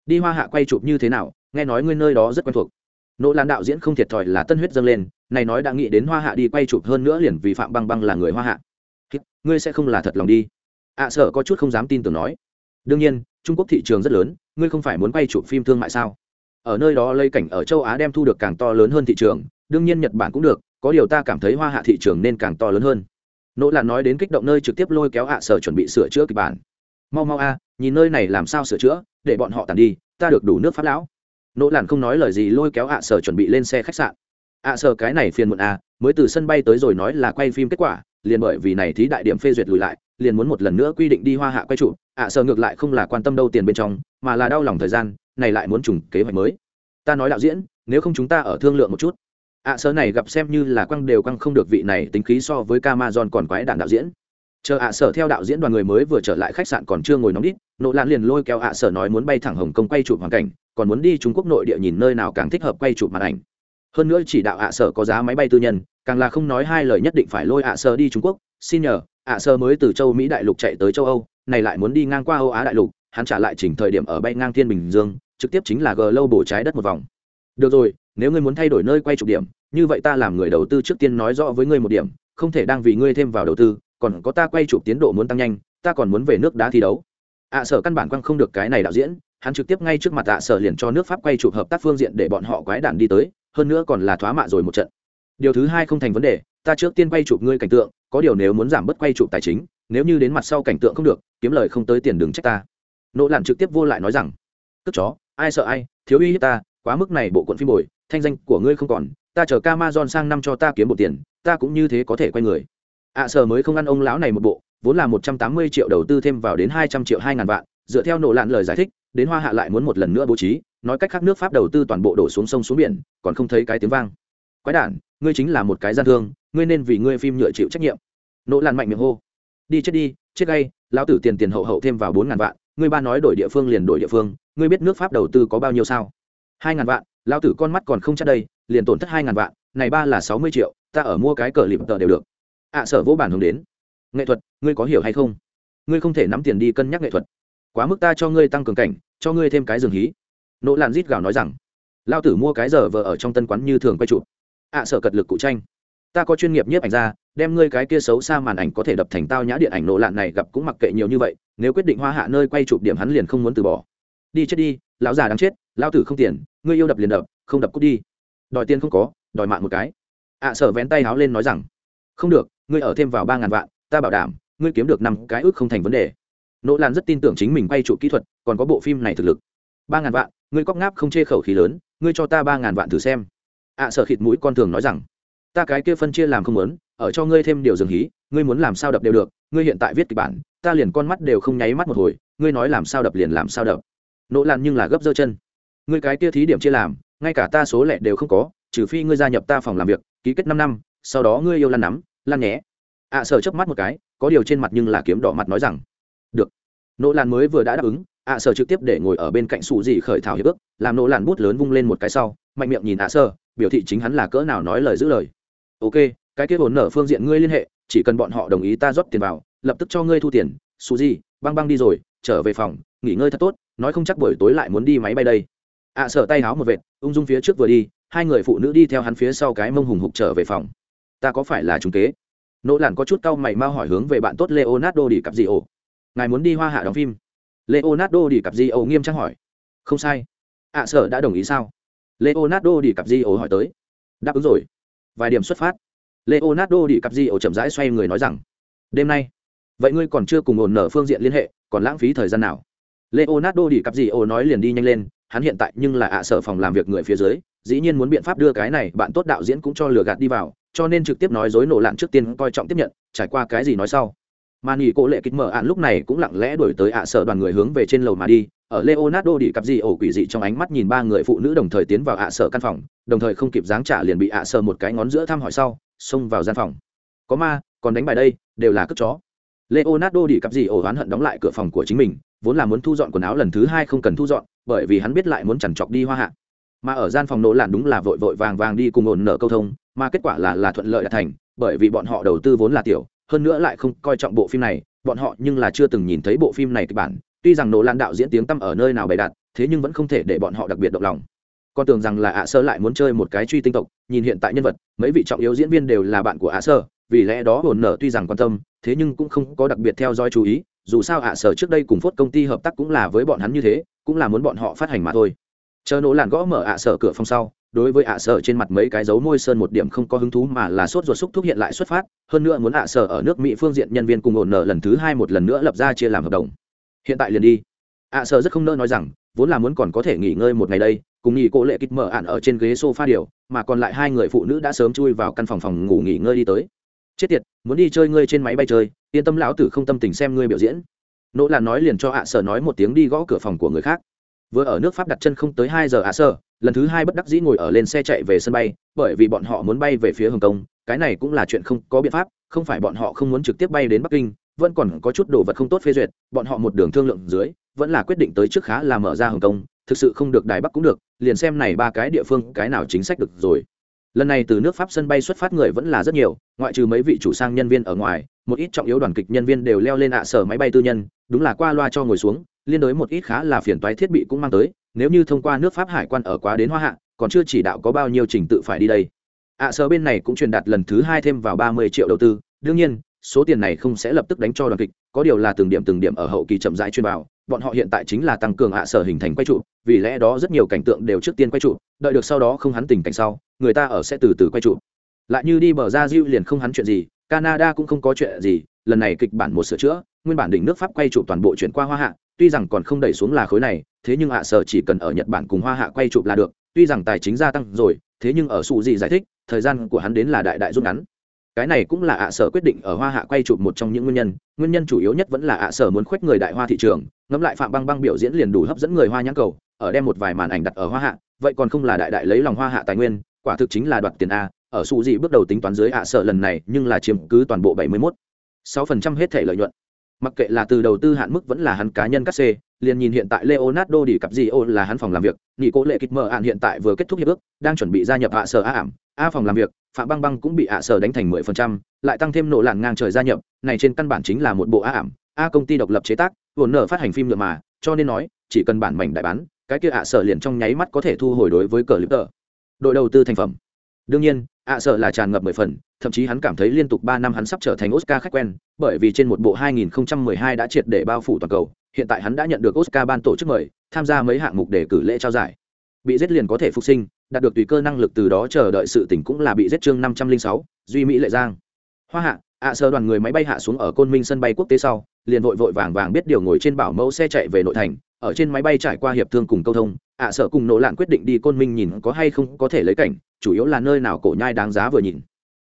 Đi hoa hạ quay chụp như thế nào? Nghe nói ngươi nơi đó rất quen thuộc nỗ lan đạo diễn không thiệt thòi là tân huyết dâng lên, này nói đã nghĩ đến hoa hạ đi quay chụp hơn nữa liền vì phạm băng băng là người hoa hạ. Ngươi sẽ không là thật lòng đi. À, ạ sở có chút không dám tin tưởng nói. Đương nhiên, trung quốc thị trường rất lớn, ngươi không phải muốn quay chụp phim thương mại sao? Ở nơi đó lây cảnh ở châu á đem thu được càng to lớn hơn thị trường, đương nhiên nhật bản cũng được, có điều ta cảm thấy hoa hạ thị trường nên càng to lớn hơn. Nỗ lạn nói đến kích động nơi trực tiếp lôi kéo ạ sở chuẩn bị sửa chữa kịch bản. Mau mau a, nhìn nơi này làm sao sửa chữa, để bọn họ tàn đi, ta được đủ nước pháp lão nỗ lạn không nói lời gì lôi kéo ạ sở chuẩn bị lên xe khách sạn. ạ sở cái này phiền muộn à, mới từ sân bay tới rồi nói là quay phim kết quả liền bởi vì này thí đại điểm phê duyệt lùi lại liền muốn một lần nữa quy định đi hoa hạ quay trụ ạ sở ngược lại không là quan tâm đâu tiền bên trong mà là đau lòng thời gian này lại muốn trùng kế hoạch mới. Ta nói đạo diễn nếu không chúng ta ở thương lượng một chút. ạ sở này gặp xem như là quăng đều quăng không được vị này tính khí so với Camazon còn quái đạn đạo diễn. Chờ ạ sở theo đạo diễn đoàn người mới vừa trở lại khách sạn còn chưa ngồi nóng đít nộ lan liền lôi kéo ạ sở nói muốn bay thẳng hồng kông quay chụp hoàn cảnh còn muốn đi trung quốc nội địa nhìn nơi nào càng thích hợp quay chụp màn ảnh. Hơn nữa chỉ đạo ạ sở có giá máy bay tư nhân, càng là không nói hai lời nhất định phải lôi ạ sở đi trung quốc. Xin nhờ, ạ sở mới từ châu mỹ đại lục chạy tới châu âu, này lại muốn đi ngang qua âu á đại lục, hắn trả lại chỉnh thời điểm ở bay ngang thiên bình dương, trực tiếp chính là g lâu bổ trái đất một vòng. Được rồi, nếu ngươi muốn thay đổi nơi quay chụp điểm, như vậy ta làm người đầu tư trước tiên nói rõ với ngươi một điểm, không thể đang vì ngươi thêm vào đầu tư, còn có ta quay chụp tiến độ muốn tăng nhanh, ta còn muốn về nước đá thi đấu. Ạ sở căn bản quăng không được cái này đạo diễn hắn trực tiếp ngay trước mặt dạ sở liền cho nước pháp quay chụp hợp tác phương diện để bọn họ quái đản đi tới, hơn nữa còn là thoá mạ rồi một trận. Điều thứ hai không thành vấn đề, ta trước tiên quay chụp ngươi cảnh tượng, có điều nếu muốn giảm bớt quay chụp tài chính, nếu như đến mặt sau cảnh tượng không được, kiếm lời không tới tiền đừng trách ta. Nỗ lặn trực tiếp vô lại nói rằng, cất chó, ai sợ ai, thiếu uy hiếp ta, quá mức này bộ quận phim bồi, thanh danh của ngươi không còn, ta chờ Camazon sang năm cho ta kiếm một tiền, ta cũng như thế có thể quay người. À, Ạ sở mới không ăn ông lão này một bộ, vốn là một trăm tám mươi triệu đầu tư thêm vào đến hai trăm triệu hai ngàn vạn dựa theo nổ lạn lời giải thích, đến hoa hạ lại muốn một lần nữa bố trí, nói cách khác nước pháp đầu tư toàn bộ đổ xuống sông xuống biển, còn không thấy cái tiếng vang. Quái đản, ngươi chính là một cái gian thương, ngươi nên vì ngươi phim nhựa chịu trách nhiệm. Nỗ lan mạnh miệng hô. Đi chết đi, chết gay lão tử tiền tiền hậu hậu thêm vào bốn ngàn vạn, ngươi ba nói đổi địa phương liền đổi địa phương, ngươi biết nước pháp đầu tư có bao nhiêu sao? Hai ngàn vạn, lão tử con mắt còn không chắc đây, liền tổn thất hai ngàn vạn, này ba là sáu mươi triệu, ta ở mua cái cờ lịp tờ đều được. Ạ sở vỗ bản hướng đến. Nghệ thuật, ngươi có hiểu hay không? Ngươi không thể nắm tiền đi cân nhắc nghệ thuật quá mức ta cho ngươi tăng cường cảnh, cho ngươi thêm cái giường hí. Nỗ làn rít gào nói rằng, lao tử mua cái giờ vợ ở trong tân quán như thường quay chụp. À, Ạ sở cật lực cụ tranh. Ta có chuyên nghiệp nhiếp ảnh ra, đem ngươi cái kia xấu xa màn ảnh có thể đập thành tao nhã điện ảnh nỗ lạn này gặp cũng mặc kệ nhiều như vậy, nếu quyết định hoa hạ nơi quay chụp điểm hắn liền không muốn từ bỏ. Đi chết đi, lão già đáng chết lão tử không tiền, ngươi yêu đập liền đập, không đập cút đi. Đòi tiền không có, đòi mạng một cái. À, Ạ sở vén tay háo lên nói rằng, không được, ngươi ở thêm vào ba ngàn vạn, ta bảo đảm, ngươi kiếm được năm cái ước không thành vấn đề nỗ lan rất tin tưởng chính mình quay trụ kỹ thuật còn có bộ phim này thực lực. Ba ngàn vạn ngươi cóc ngáp không chê khẩu khí lớn ngươi cho ta ba ngàn vạn thử xem. Ạ à, sợ khịt mũi con thường nói rằng ta cái kia phân chia làm không muốn ở cho ngươi thêm điều dường hí ngươi muốn làm sao đập đều được ngươi hiện tại viết kịch bản ta liền con mắt đều không nháy mắt một hồi ngươi nói làm sao đập liền làm sao đập. Nỗ lan nhưng là gấp dơ chân. Ngươi cái kia thí điểm chia làm ngay cả ta số lẻ đều không có trừ phi ngươi gia nhập ta phòng làm việc ký kết năm năm sau đó ngươi yêu lan nắm lan nhé. Ạ à, sợ chớp mắt một cái có điều trên mặt nhưng là kiếm đỏ mặt nói rằng được. Nỗ lan mới vừa đã đáp ứng ạ à, trực tiếp để ngồi ở bên cạnh sủ Dị khởi thảo hiệp ước làm nỗ lan bút lớn vung lên một cái sau mạnh miệng nhìn ạ à sơ biểu thị chính hắn là cỡ nào nói lời giữ lời. Ok cái kia vốn nở phương diện ngươi liên hệ chỉ cần bọn họ đồng ý ta rót tiền vào lập tức cho ngươi thu tiền. Sủ Dị băng băng đi rồi trở về phòng nghỉ ngơi thật tốt nói không chắc buổi tối lại muốn đi máy bay đây. Ạ sợ tay háo một vệt ung dung phía trước vừa đi hai người phụ nữ đi theo hắn phía sau cái mông hùng hục trở về phòng. Ta có phải là trung kế? Nỗ làn có chút cau mày mau hỏi hướng về bạn tốt leonardo đi cặp gì ổ ngài muốn đi hoa hạ đóng phim leonardo đi cặp di ổ nghiêm trang hỏi không sai ạ à, sở đã đồng ý sao leonardo đi cặp di ổ hỏi tới đáp ứng rồi vài điểm xuất phát leonardo đi cặp di ổ chậm rãi xoay người nói rằng đêm nay vậy ngươi còn chưa cùng ổn nở phương diện liên hệ còn lãng phí thời gian nào leonardo đi cặp di ổ nói liền đi nhanh lên hắn hiện tại nhưng là ạ sở phòng làm việc người phía dưới dĩ nhiên muốn biện pháp đưa cái này bạn tốt đạo diễn cũng cho lừa gạt đi vào cho nên trực tiếp nói dối nổ lạn trước tiên coi trọng tiếp nhận trải qua cái gì nói sau mà nghỉ cổ lệ kịch mở ạn lúc này cũng lặng lẽ đổi tới ạ sở đoàn người hướng về trên lầu mà đi. Ở leonardo đi cặp gì ổ quỷ dị trong ánh mắt nhìn ba người phụ nữ đồng thời tiến vào ạ sở căn phòng, đồng thời không kịp giáng trả liền bị ạ sở một cái ngón giữa thăm hỏi sau, xông vào gian phòng. Có ma, còn đánh bài đây, đều là cướp chó. Leonardo đi cặp gì ổ oán hận đóng lại cửa phòng của chính mình, vốn là muốn thu dọn quần áo lần thứ hai không cần thu dọn, bởi vì hắn biết lại muốn chằn chọc đi hoa hạ. Mà ở gian phòng nổ làn đúng là vội vội vàng vàng đi cùng ổn nở câu thông, mà kết quả là là thuận lợi đạt thành, bởi vì bọn họ đầu tư vốn là tiểu hơn nữa lại không coi trọng bộ phim này, bọn họ nhưng là chưa từng nhìn thấy bộ phim này kịch bản. Tuy rằng nổ lan đạo diễn tiếng tăm ở nơi nào bày đặt, thế nhưng vẫn không thể để bọn họ đặc biệt động lòng. Con tưởng rằng là ạ sơ lại muốn chơi một cái truy tinh tộc, nhìn hiện tại nhân vật, mấy vị trọng yếu diễn viên đều là bạn của ạ sơ, vì lẽ đó hồn nở tuy rằng quan tâm, thế nhưng cũng không có đặc biệt theo dõi chú ý, dù sao ạ sở trước đây cùng phốt công ty hợp tác cũng là với bọn hắn như thế, cũng là muốn bọn họ phát hành mà thôi. Chờ nỗ làn gõ mở ạ sở cửa phòng sau đối với ạ sở trên mặt mấy cái dấu môi sơn một điểm không có hứng thú mà là sốt ruột xúc thúc hiện lại xuất phát, hơn nữa muốn ạ sở ở nước mỹ phương diện nhân viên cùng ổn nợ lần thứ hai một lần nữa lập ra chia làm hợp đồng. Hiện tại liền đi. ạ sở rất không nỡ nói rằng, vốn là muốn còn có thể nghỉ ngơi một ngày đây, cùng nghỉ cô lệ kịch mở ạn ở trên ghế sofa điều, mà còn lại hai người phụ nữ đã sớm chui vào căn phòng phòng ngủ nghỉ ngơi đi tới. Chết tiệt, muốn đi chơi ngươi trên máy bay chơi, yên tâm lão tử không tâm tình xem ngươi biểu diễn. Nỗ là nói liền cho ạ sở nói một tiếng đi gõ cửa phòng của người khác. Vừa ở nước pháp đặt chân không tới hai giờ ạ sở lần thứ hai bất đắc dĩ ngồi ở lên xe chạy về sân bay, bởi vì bọn họ muốn bay về phía hồng kông. Cái này cũng là chuyện không có biện pháp, không phải bọn họ không muốn trực tiếp bay đến bắc kinh, vẫn còn có chút đồ vật không tốt phê duyệt. Bọn họ một đường thương lượng dưới, vẫn là quyết định tới trước khá là mở ra hồng kông, thực sự không được đài bắc cũng được, liền xem này ba cái địa phương cái nào chính sách được rồi. Lần này từ nước pháp sân bay xuất phát người vẫn là rất nhiều, ngoại trừ mấy vị chủ sang nhân viên ở ngoài, một ít trọng yếu đoàn kịch nhân viên đều leo lên ạ sở máy bay tư nhân, đúng là qua loa cho ngồi xuống, liên đối một ít khá là phiền toái thiết bị cũng mang tới nếu như thông qua nước pháp hải quan ở quá đến hoa hạ, còn chưa chỉ đạo có bao nhiêu trình tự phải đi đây. Ạ sở bên này cũng truyền đạt lần thứ hai thêm vào ba mươi triệu đầu tư. Đương nhiên, số tiền này không sẽ lập tức đánh cho đoàn kịch, có điều là từng điểm từng điểm ở hậu kỳ chậm rãi chuyên vào. Bọn họ hiện tại chính là tăng cường ạ sở hình thành quay trụ, vì lẽ đó rất nhiều cảnh tượng đều trước tiên quay trụ, đợi được sau đó không hắn tình cảnh sau, người ta ở sẽ từ từ quay trụ. Lại như đi bờ ra diêu liền không hắn chuyện gì, canada cũng không có chuyện gì, lần này kịch bản một sửa chữa, nguyên bản đỉnh nước pháp quay trụ toàn bộ chuyển qua hoa hạ, tuy rằng còn không đẩy xuống là khối này thế nhưng ạ à, sở chỉ cần ở nhật bản cùng hoa hạ quay chụp là được, tuy rằng tài chính gia tăng rồi, thế nhưng ở sụ gì giải thích, thời gian của hắn đến là đại đại rút ngắn. Cái này cũng là ạ à, sở quyết định ở hoa hạ quay chụp một trong những nguyên nhân nguyên nhân chủ yếu nhất vẫn là ạ à, sở muốn khuếch người đại hoa thị trường, ngẫm lại phạm băng băng biểu diễn liền đủ hấp dẫn người hoa nhãn cầu, ở đem một vài màn ảnh đặt ở hoa hạ, vậy còn không là đại đại lấy lòng hoa hạ tài nguyên, quả thực chính là đoạt tiền a, ở sụ gì bước đầu tính toán dưới ạ sở lần này, nhưng là chiếm cứ toàn bộ 71 6% hết thể lợi nhuận. Mặc kệ là từ đầu tư hạn mức vẫn là hắn cá nhân cắt xê liền nhìn hiện tại leonardo đi cặp gì ôn là hắn phòng làm việc nghị cố lệ kịch mở ạn hiện tại vừa kết thúc hiệp ước, đang chuẩn bị gia nhập ạ sở a ảm. A phòng làm việc, phạm băng băng cũng bị ạ sở đánh thành mười phần trăm, lại tăng thêm nổ lạn ngang trời gia nhập, này trên căn bản chính là một bộ a ảm. A công ty độc lập chế tác vốn nở phát hành phim nhựa mà, cho nên nói, chỉ cần bản mảnh đại bán, cái kia ạ sở liền trong nháy mắt có thể thu hồi đối với cờ lip tờ. Đội đầu tư thành phẩm. Đương nhiên, ạ sở là tràn ngập mười phần, thậm chí hắn cảm thấy liên tục ba năm hắn sắp trở thành oscar khách quen, bởi vì trên một bộ 2012 đã triệt để bao phủ toàn cầu hiện tại hắn đã nhận được oscar ban tổ chức mời tham gia mấy hạng mục để cử lễ trao giải. Bị giết liền có thể phục sinh đạt được tùy cơ năng lực từ đó chờ đợi sự tỉnh cũng là bị giết chương 506, duy mỹ lệ giang. Hoa hạ ạ sợ đoàn người máy bay hạ xuống ở côn minh sân bay quốc tế sau liền vội vội vàng vàng biết điều ngồi trên bảo mẫu xe chạy về nội thành ở trên máy bay trải qua hiệp thương cùng câu thông ạ sợ cùng nỗ lạn quyết định đi côn minh nhìn có hay không có thể lấy cảnh chủ yếu là nơi nào cổ nhai đáng giá vừa nhìn.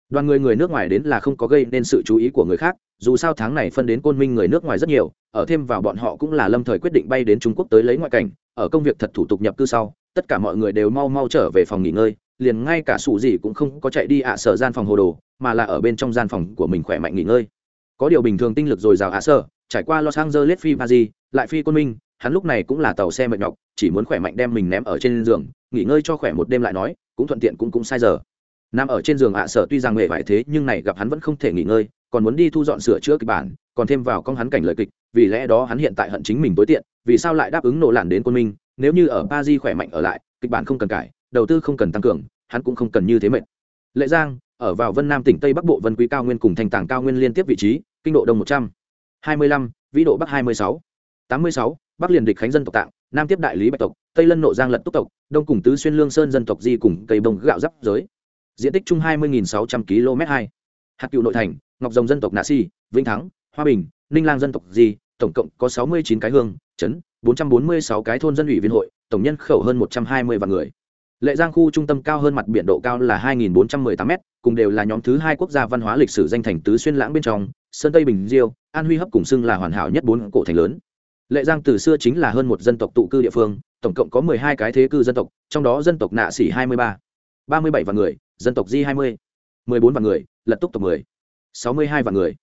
Đoàn người người nước ngoài đến là không có gây nên sự chú ý của người khác dù sao tháng này phân đến côn minh người nước ngoài rất nhiều, ở thêm vào bọn họ cũng là lâm thời quyết định bay đến trung quốc tới lấy ngoại cảnh, ở công việc thật thủ tục nhập cư sau, tất cả mọi người đều mau mau trở về phòng nghỉ ngơi, liền ngay cả sủ gì cũng không có chạy đi ạ sở gian phòng hồ đồ, mà là ở bên trong gian phòng của mình khỏe mạnh nghỉ ngơi. Có điều bình thường tinh lực dồi dào ạ sở, trải qua los angeles phi paris, lại phi côn minh, hắn lúc này cũng là tàu xe mệt nhọc, chỉ muốn khỏe mạnh đem mình ném ở trên giường, nghỉ ngơi cho khỏe một đêm lại nói, cũng thuận tiện cũng cũng sai giờ. Nằm ở trên giường ạ sở tuy rằng mệt vải thế, nhưng này gặp hắn vẫn không thể nghỉ ngơi còn muốn đi thu dọn sửa chữa kịch bản, còn thêm vào con hắn cảnh lời kịch, vì lẽ đó hắn hiện tại hận chính mình tối tiện, vì sao lại đáp ứng nổ lản đến quân minh, nếu như ở ba di khỏe mạnh ở lại, kịch bản không cần cải, đầu tư không cần tăng cường, hắn cũng không cần như thế mệt. Lệ giang, ở vào vân nam tỉnh tây bắc bộ vân quý cao nguyên cùng thành tảng cao nguyên liên tiếp vị trí, kinh độ đông một trăm. hai mươi lăm, vĩ độ bắc hai mươi sáu. tám mươi sáu, bắc liền địch khánh dân tộc tạng, nam tiếp đại lý bạch tộc, tây lân nộ giang lật túc tộc, đông cùng tứ xuyên lương sơn dân tộc di cùng cây bông gạo giáp giới. Diện tích chung hai mươi sáu trăm km hai. Hạt cựu nội thành ngọc rồng dân tộc nạ si, vĩnh thắng, hoa bình, ninh lang dân tộc di, tổng cộng có sáu mươi chín cái hương, trấn, bốn trăm bốn mươi sáu cái thôn dân ủy viên hội, tổng nhân khẩu hơn một trăm hai mươi vạn người. Lệ giang khu trung tâm cao hơn mặt biển độ cao là hai nghìn bốn trăm mười tám m cùng đều là nhóm thứ hai quốc gia văn hóa lịch sử danh thành tứ xuyên lãng bên trong, sơn tây bình diêu, an huy hấp cùng xưng là hoàn hảo nhất bốn cổ thành lớn. Lệ giang từ xưa chính là hơn một dân tộc tụ cư địa phương, tổng cộng có mười hai cái thế cư dân tộc, trong đó dân tộc nạ xỉ hai mươi ba ba mươi bảy vạn người, dân tộc di hai mươi, mười bốn vạn người, lật túc tộc mười sáu mươi hai vạn người.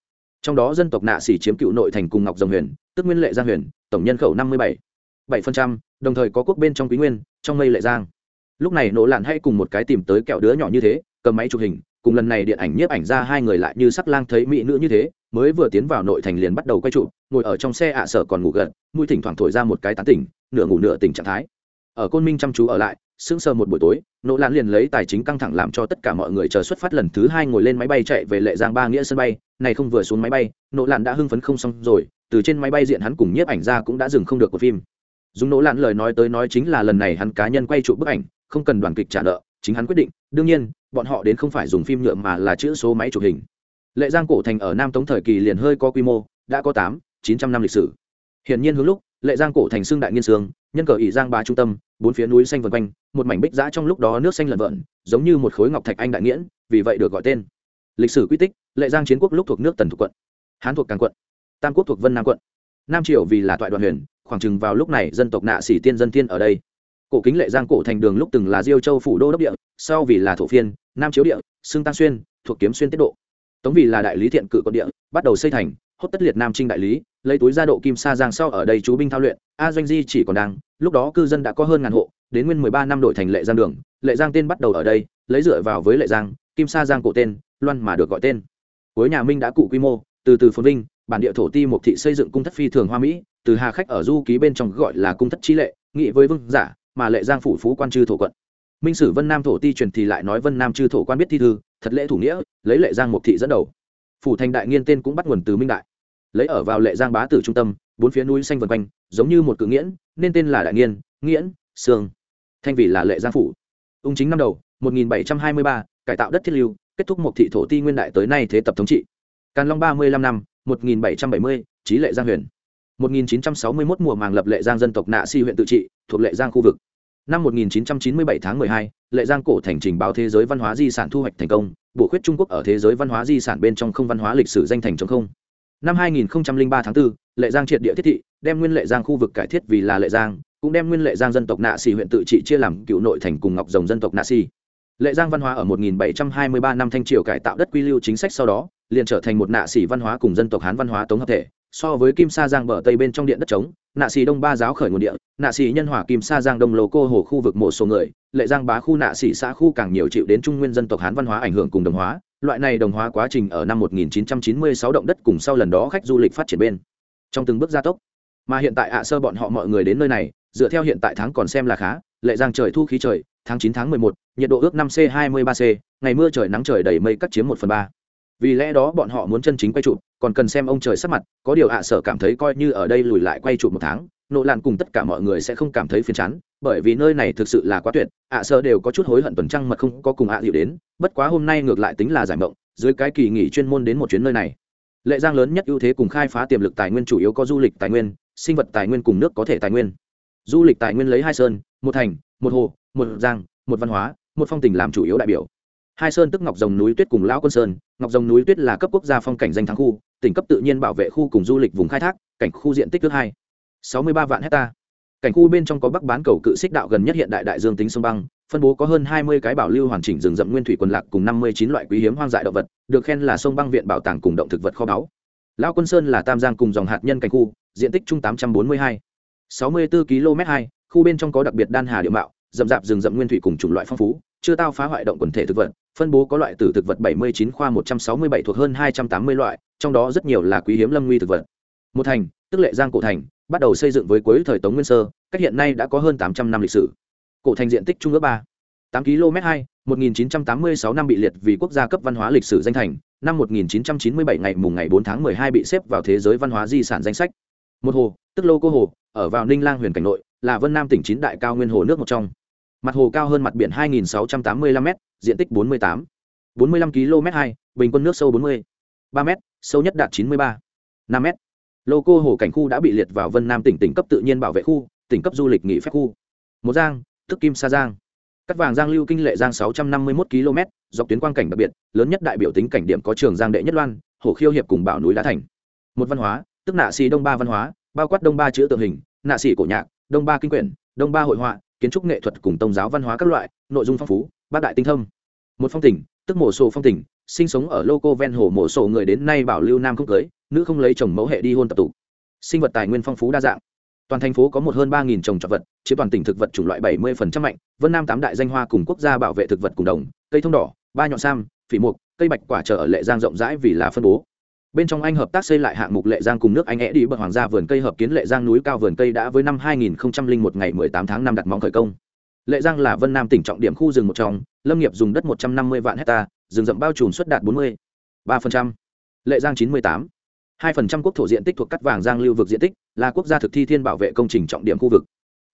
Trong đó dân tộc nạ xỉ chiếm cựu nội thành cùng ngọc dòng huyền, tức nguyên lệ giang huyền, tổng nhân khẩu năm mươi bảy. bảy phần trăm, đồng thời có quốc bên trong quý nguyên, trong mây lệ giang. Lúc này nỗ lạn hay cùng một cái tìm tới kẹo đứa nhỏ như thế, cầm máy chụp hình, cùng lần này điện ảnh nhiếp ảnh ra hai người lại như sắc lang thấy mỹ nữ như thế, mới vừa tiến vào nội thành liền bắt đầu quay trụ ngồi ở trong xe ạ sở còn ngủ gật, mũi thỉnh thoảng thổi ra một cái tán tỉnh, nửa ngủ nửa tỉnh trạng thái. Ở côn minh chăm chú ở lại sững sờ một buổi tối, nỗ lan liền lấy tài chính căng thẳng làm cho tất cả mọi người chờ xuất phát lần thứ hai ngồi lên máy bay chạy về lệ giang ba nghĩa sân bay. Này không vừa xuống máy bay, nỗ lan đã hưng phấn không xong rồi, từ trên máy bay diện hắn cùng nhiếp ảnh ra cũng đã dừng không được của phim. Dùng nỗ lan lời nói tới nói chính là lần này hắn cá nhân quay trụ bức ảnh, không cần đoàn kịch trả nợ, chính hắn quyết định. Đương nhiên, bọn họ đến không phải dùng phim nhựa mà là chữ số máy chụp hình. Lệ giang cổ thành ở nam tống thời kỳ liền hơi có quy mô, đã có tám, chín trăm năm lịch sử. Hiển nhiên hướng lúc, lệ giang cổ thành xương đại nghiên sương nhân cờ ỉ giang bá trung tâm, bốn phía núi xanh vân quanh, một mảnh bích giã trong lúc đó nước xanh lợn vợn giống như một khối ngọc thạch anh đại nghĩa vì vậy được gọi tên. Lịch sử quy tích, lệ giang chiến quốc lúc thuộc nước tần thuộc quận, hán thuộc càng quận, tam quốc thuộc vân nam quận. Nam triều vì là toại đoàn huyền, khoảng chừng vào lúc này dân tộc nạ sĩ tiên dân tiên ở đây. Cổ kính lệ giang cổ thành đường lúc từng là diêu châu phủ đô đốc địa, sau vì là thổ phiên, nam chiếu địa, xương tăng xuyên, thuộc kiếm xuyên tiết độ. Tống vì là đại lý thiện cự quận địa, bắt đầu xây thành hốt tất liệt nam trinh đại lý, lấy túi ra độ kim sa giang sau ở đây chú binh thao luyện, a doanh di chỉ còn đang, lúc đó cư dân đã có hơn ngàn hộ, đến nguyên mười ba năm đổi thành lệ giang đường, lệ giang tên bắt đầu ở đây, lấy dựa vào với lệ giang, kim sa giang cổ tên, loan mà được gọi tên. Cuối nhà minh đã cụ quy mô, từ từ phồn vinh, bản địa thổ ti một thị xây dựng cung thất phi thường hoa mỹ, từ hà khách ở du ký bên trong gọi là cung thất chi lệ, nghị với vương giả, mà lệ giang phủ phú quan chư thổ quận. Minh sử vân nam thổ ti truyền thì lại nói vân nam chư thổ quan biết thi thư, thật lễ thủ nghĩa, lấy lệ giang một thị dẫn đầu. Phủ thành đại nghiên tên cũng bắt nguồn từ minh đại lấy ở vào lệ giang bá tử trung tâm bốn phía núi xanh vần quanh giống như một cự nghiễn nên tên là đại nghiên nghiễn sương. Thanh vị là lệ giang phủ. Ung chính năm đầu 1723, cải tạo đất thiết lưu kết thúc một thị thổ ti nguyên đại tới nay thế tập thống trị. Càn long ba mươi lăm năm 1770, trí lệ giang huyền. 1961 mùa màng lập lệ giang dân tộc nạ si huyện tự trị thuộc lệ giang khu vực. Năm 1997 tháng 12, lệ giang cổ thành trình báo thế giới văn hóa di sản thu hoạch thành công bổ khuyết trung quốc ở thế giới văn hóa di sản bên trong không văn hóa lịch sử danh thành chống không năm 2003 tháng 4, lệ giang triệt địa thiết thị đem nguyên lệ giang khu vực cải thiết vì là lệ giang cũng đem nguyên lệ giang dân tộc nạ xì huyện tự trị chia làm cựu nội thành cùng ngọc rồng dân tộc nạ xì. Lệ giang văn hóa ở 1723 năm thanh triều cải tạo đất quy lưu chính sách sau đó liền trở thành một nạ xì văn hóa cùng dân tộc hán văn hóa tống hợp thể. So với kim sa giang bờ tây bên trong điện đất trống nạ xì đông ba giáo khởi nguồn địa nạ xì nhân hòa kim sa giang đông lô cô hồ khu vực một số người lệ giang bá khu nạ xì xã khu càng nhiều chịu đến trung nguyên dân tộc hán văn hóa ảnh hưởng cùng đồng hóa loại này đồng hóa quá trình ở năm 1996 động đất cùng sau lần đó khách du lịch phát triển bên trong từng bước gia tốc. Mà hiện tại ạ sơ bọn họ mọi người đến nơi này dựa theo hiện tại tháng còn xem là khá lệ giang trời thu khí trời tháng 9 tháng 11, nhiệt độ ước 5 c 23 c ngày mưa trời nắng trời đầy mây cắt chiếm một phần ba. Vì lẽ đó bọn họ muốn chân chính quay chụp còn cần xem ông trời sắp mặt có điều ạ sở cảm thấy coi như ở đây lùi lại quay chụp một tháng nộ lạn cùng tất cả mọi người sẽ không cảm thấy phiền chán, bởi vì nơi này thực sự là quá tuyệt, ạ sơ đều có chút hối hận tuần trăng mật không có cùng ạ à đến, bất quá hôm nay ngược lại tính là giải mộng, dưới cái kỳ nghỉ chuyên môn đến một chuyến nơi này. Lệ giang lớn nhất ưu thế cùng khai phá tiềm lực tài nguyên chủ yếu có du lịch tài nguyên, sinh vật tài nguyên cùng nước có thể tài nguyên. Du lịch tài nguyên lấy hai sơn, một thành, một hồ, một giang, một văn hóa, một phong tình làm chủ yếu đại biểu. Hai sơn tức ngọc rồng núi tuyết cùng lão quân sơn, ngọc rồng núi tuyết là cấp quốc gia phong cảnh danh thắng khu, tỉnh cấp tự nhiên bảo vệ khu cùng du lịch vùng khai thác, cảnh khu diện tích thứ hai sáu mươi ba vạn hecta. Cảnh khu bên trong có bắc bán cầu cự xích đạo gần nhất hiện đại đại dương tính sông băng, phân bố có hơn hai mươi cái bảo lưu hoàn chỉnh rừng rậm nguyên thủy quần lạc cùng năm mươi chín loại quý hiếm hoang dại động vật, được khen là sông băng viện bảo tàng cùng động thực vật kho báu. Lão quân sơn là tam giang cùng dòng hạt nhân cảnh khu, diện tích chung tám trăm bốn mươi hai. Sáu mươi bốn km hai, khu bên trong có đặc biệt đan hà địa mạo, rậm rạp rừng rậm nguyên thủy cùng chủng loại phong phú, chưa tao phá hoại động quần thể thực vật, phân bố có loại tử thực vật 79 khoa 167 thuộc hơn 280 loại, trong đó rất nhiều là quý hiếm lâm nguy thực vật. Một thành, tức lệ giang cổ thành bắt đầu xây dựng với cuối thời tống nguyên sơ, cách hiện nay đã có hơn 800 năm lịch sử. Cổ thành diện tích trung ước ba 8 km 2 1986 năm bị liệt vì quốc gia cấp văn hóa lịch sử danh thành, năm 1997 ngày mùng ngày 4 tháng 12 bị xếp vào thế giới văn hóa di sản danh sách. Một hồ, tức lô cô hồ, ở vào ninh lang Huyện cảnh nội, là vân nam tỉnh chín đại cao nguyên hồ nước một trong. Mặt hồ cao hơn mặt biển 2.685 m, diện tích 48 45 km 2 bình quân nước sâu 40 3 m, sâu nhất đạt 93 5 m lô cô hồ cảnh khu đã bị liệt vào vân nam tỉnh tỉnh cấp tự nhiên bảo vệ khu, tỉnh cấp du lịch nghỉ phép khu. Một giang, tức kim sa giang. Cắt vàng giang lưu kinh lệ giang 651 km, dọc tuyến quang cảnh đặc biệt, lớn nhất đại biểu tính cảnh điểm có trường giang đệ nhất loan, hồ khiêu hiệp cùng bảo núi đá thành. Một văn hóa, tức nạ xì đông ba văn hóa, bao quát đông ba chữ tượng hình, nạ xì cổ nhạc, đông ba kinh quyển, đông ba hội họa, kiến trúc nghệ thuật cùng tôn giáo văn hóa các loại, nội dung phong phú bát đại tinh thông. Một phong tỉnh tức mổ sổ phong tỉnh sinh sống ở lô cô ven hồ mổ sổ người đến nay bảo lưu nam không cưới, nữ không lấy chồng mẫu hệ đi hôn tập tụ. Sinh vật tài nguyên phong phú đa dạng. Toàn thành phố có một hơn ba trồng trọt vật, chiếm toàn tỉnh thực vật chủng loại bảy mươi mạnh, vân nam tám đại danh hoa cùng quốc gia bảo vệ thực vật cùng đồng, cây thông đỏ, ba nhọn sam, phỉ mục, cây bạch quả trở ở lệ giang rộng rãi vì là phân bố. Bên trong anh hợp tác xây lại hạng mục lệ giang cùng nước anh é đi bậc hoàng gia vườn cây hợp kiến lệ giang núi cao vườn cây đã với năm 2001 ngày 18 tháng năm đặt móng khởi công lệ giang là vân nam tỉnh trọng điểm khu rừng một trong, lâm nghiệp dùng đất 150 vạn hecta, rừng rậm bao trùm suất đạt 40 3%. lệ giang 98 2% quốc thổ diện tích thuộc cắt vàng giang lưu vực diện tích, là quốc gia thực thi thiên bảo vệ công trình trọng điểm khu vực.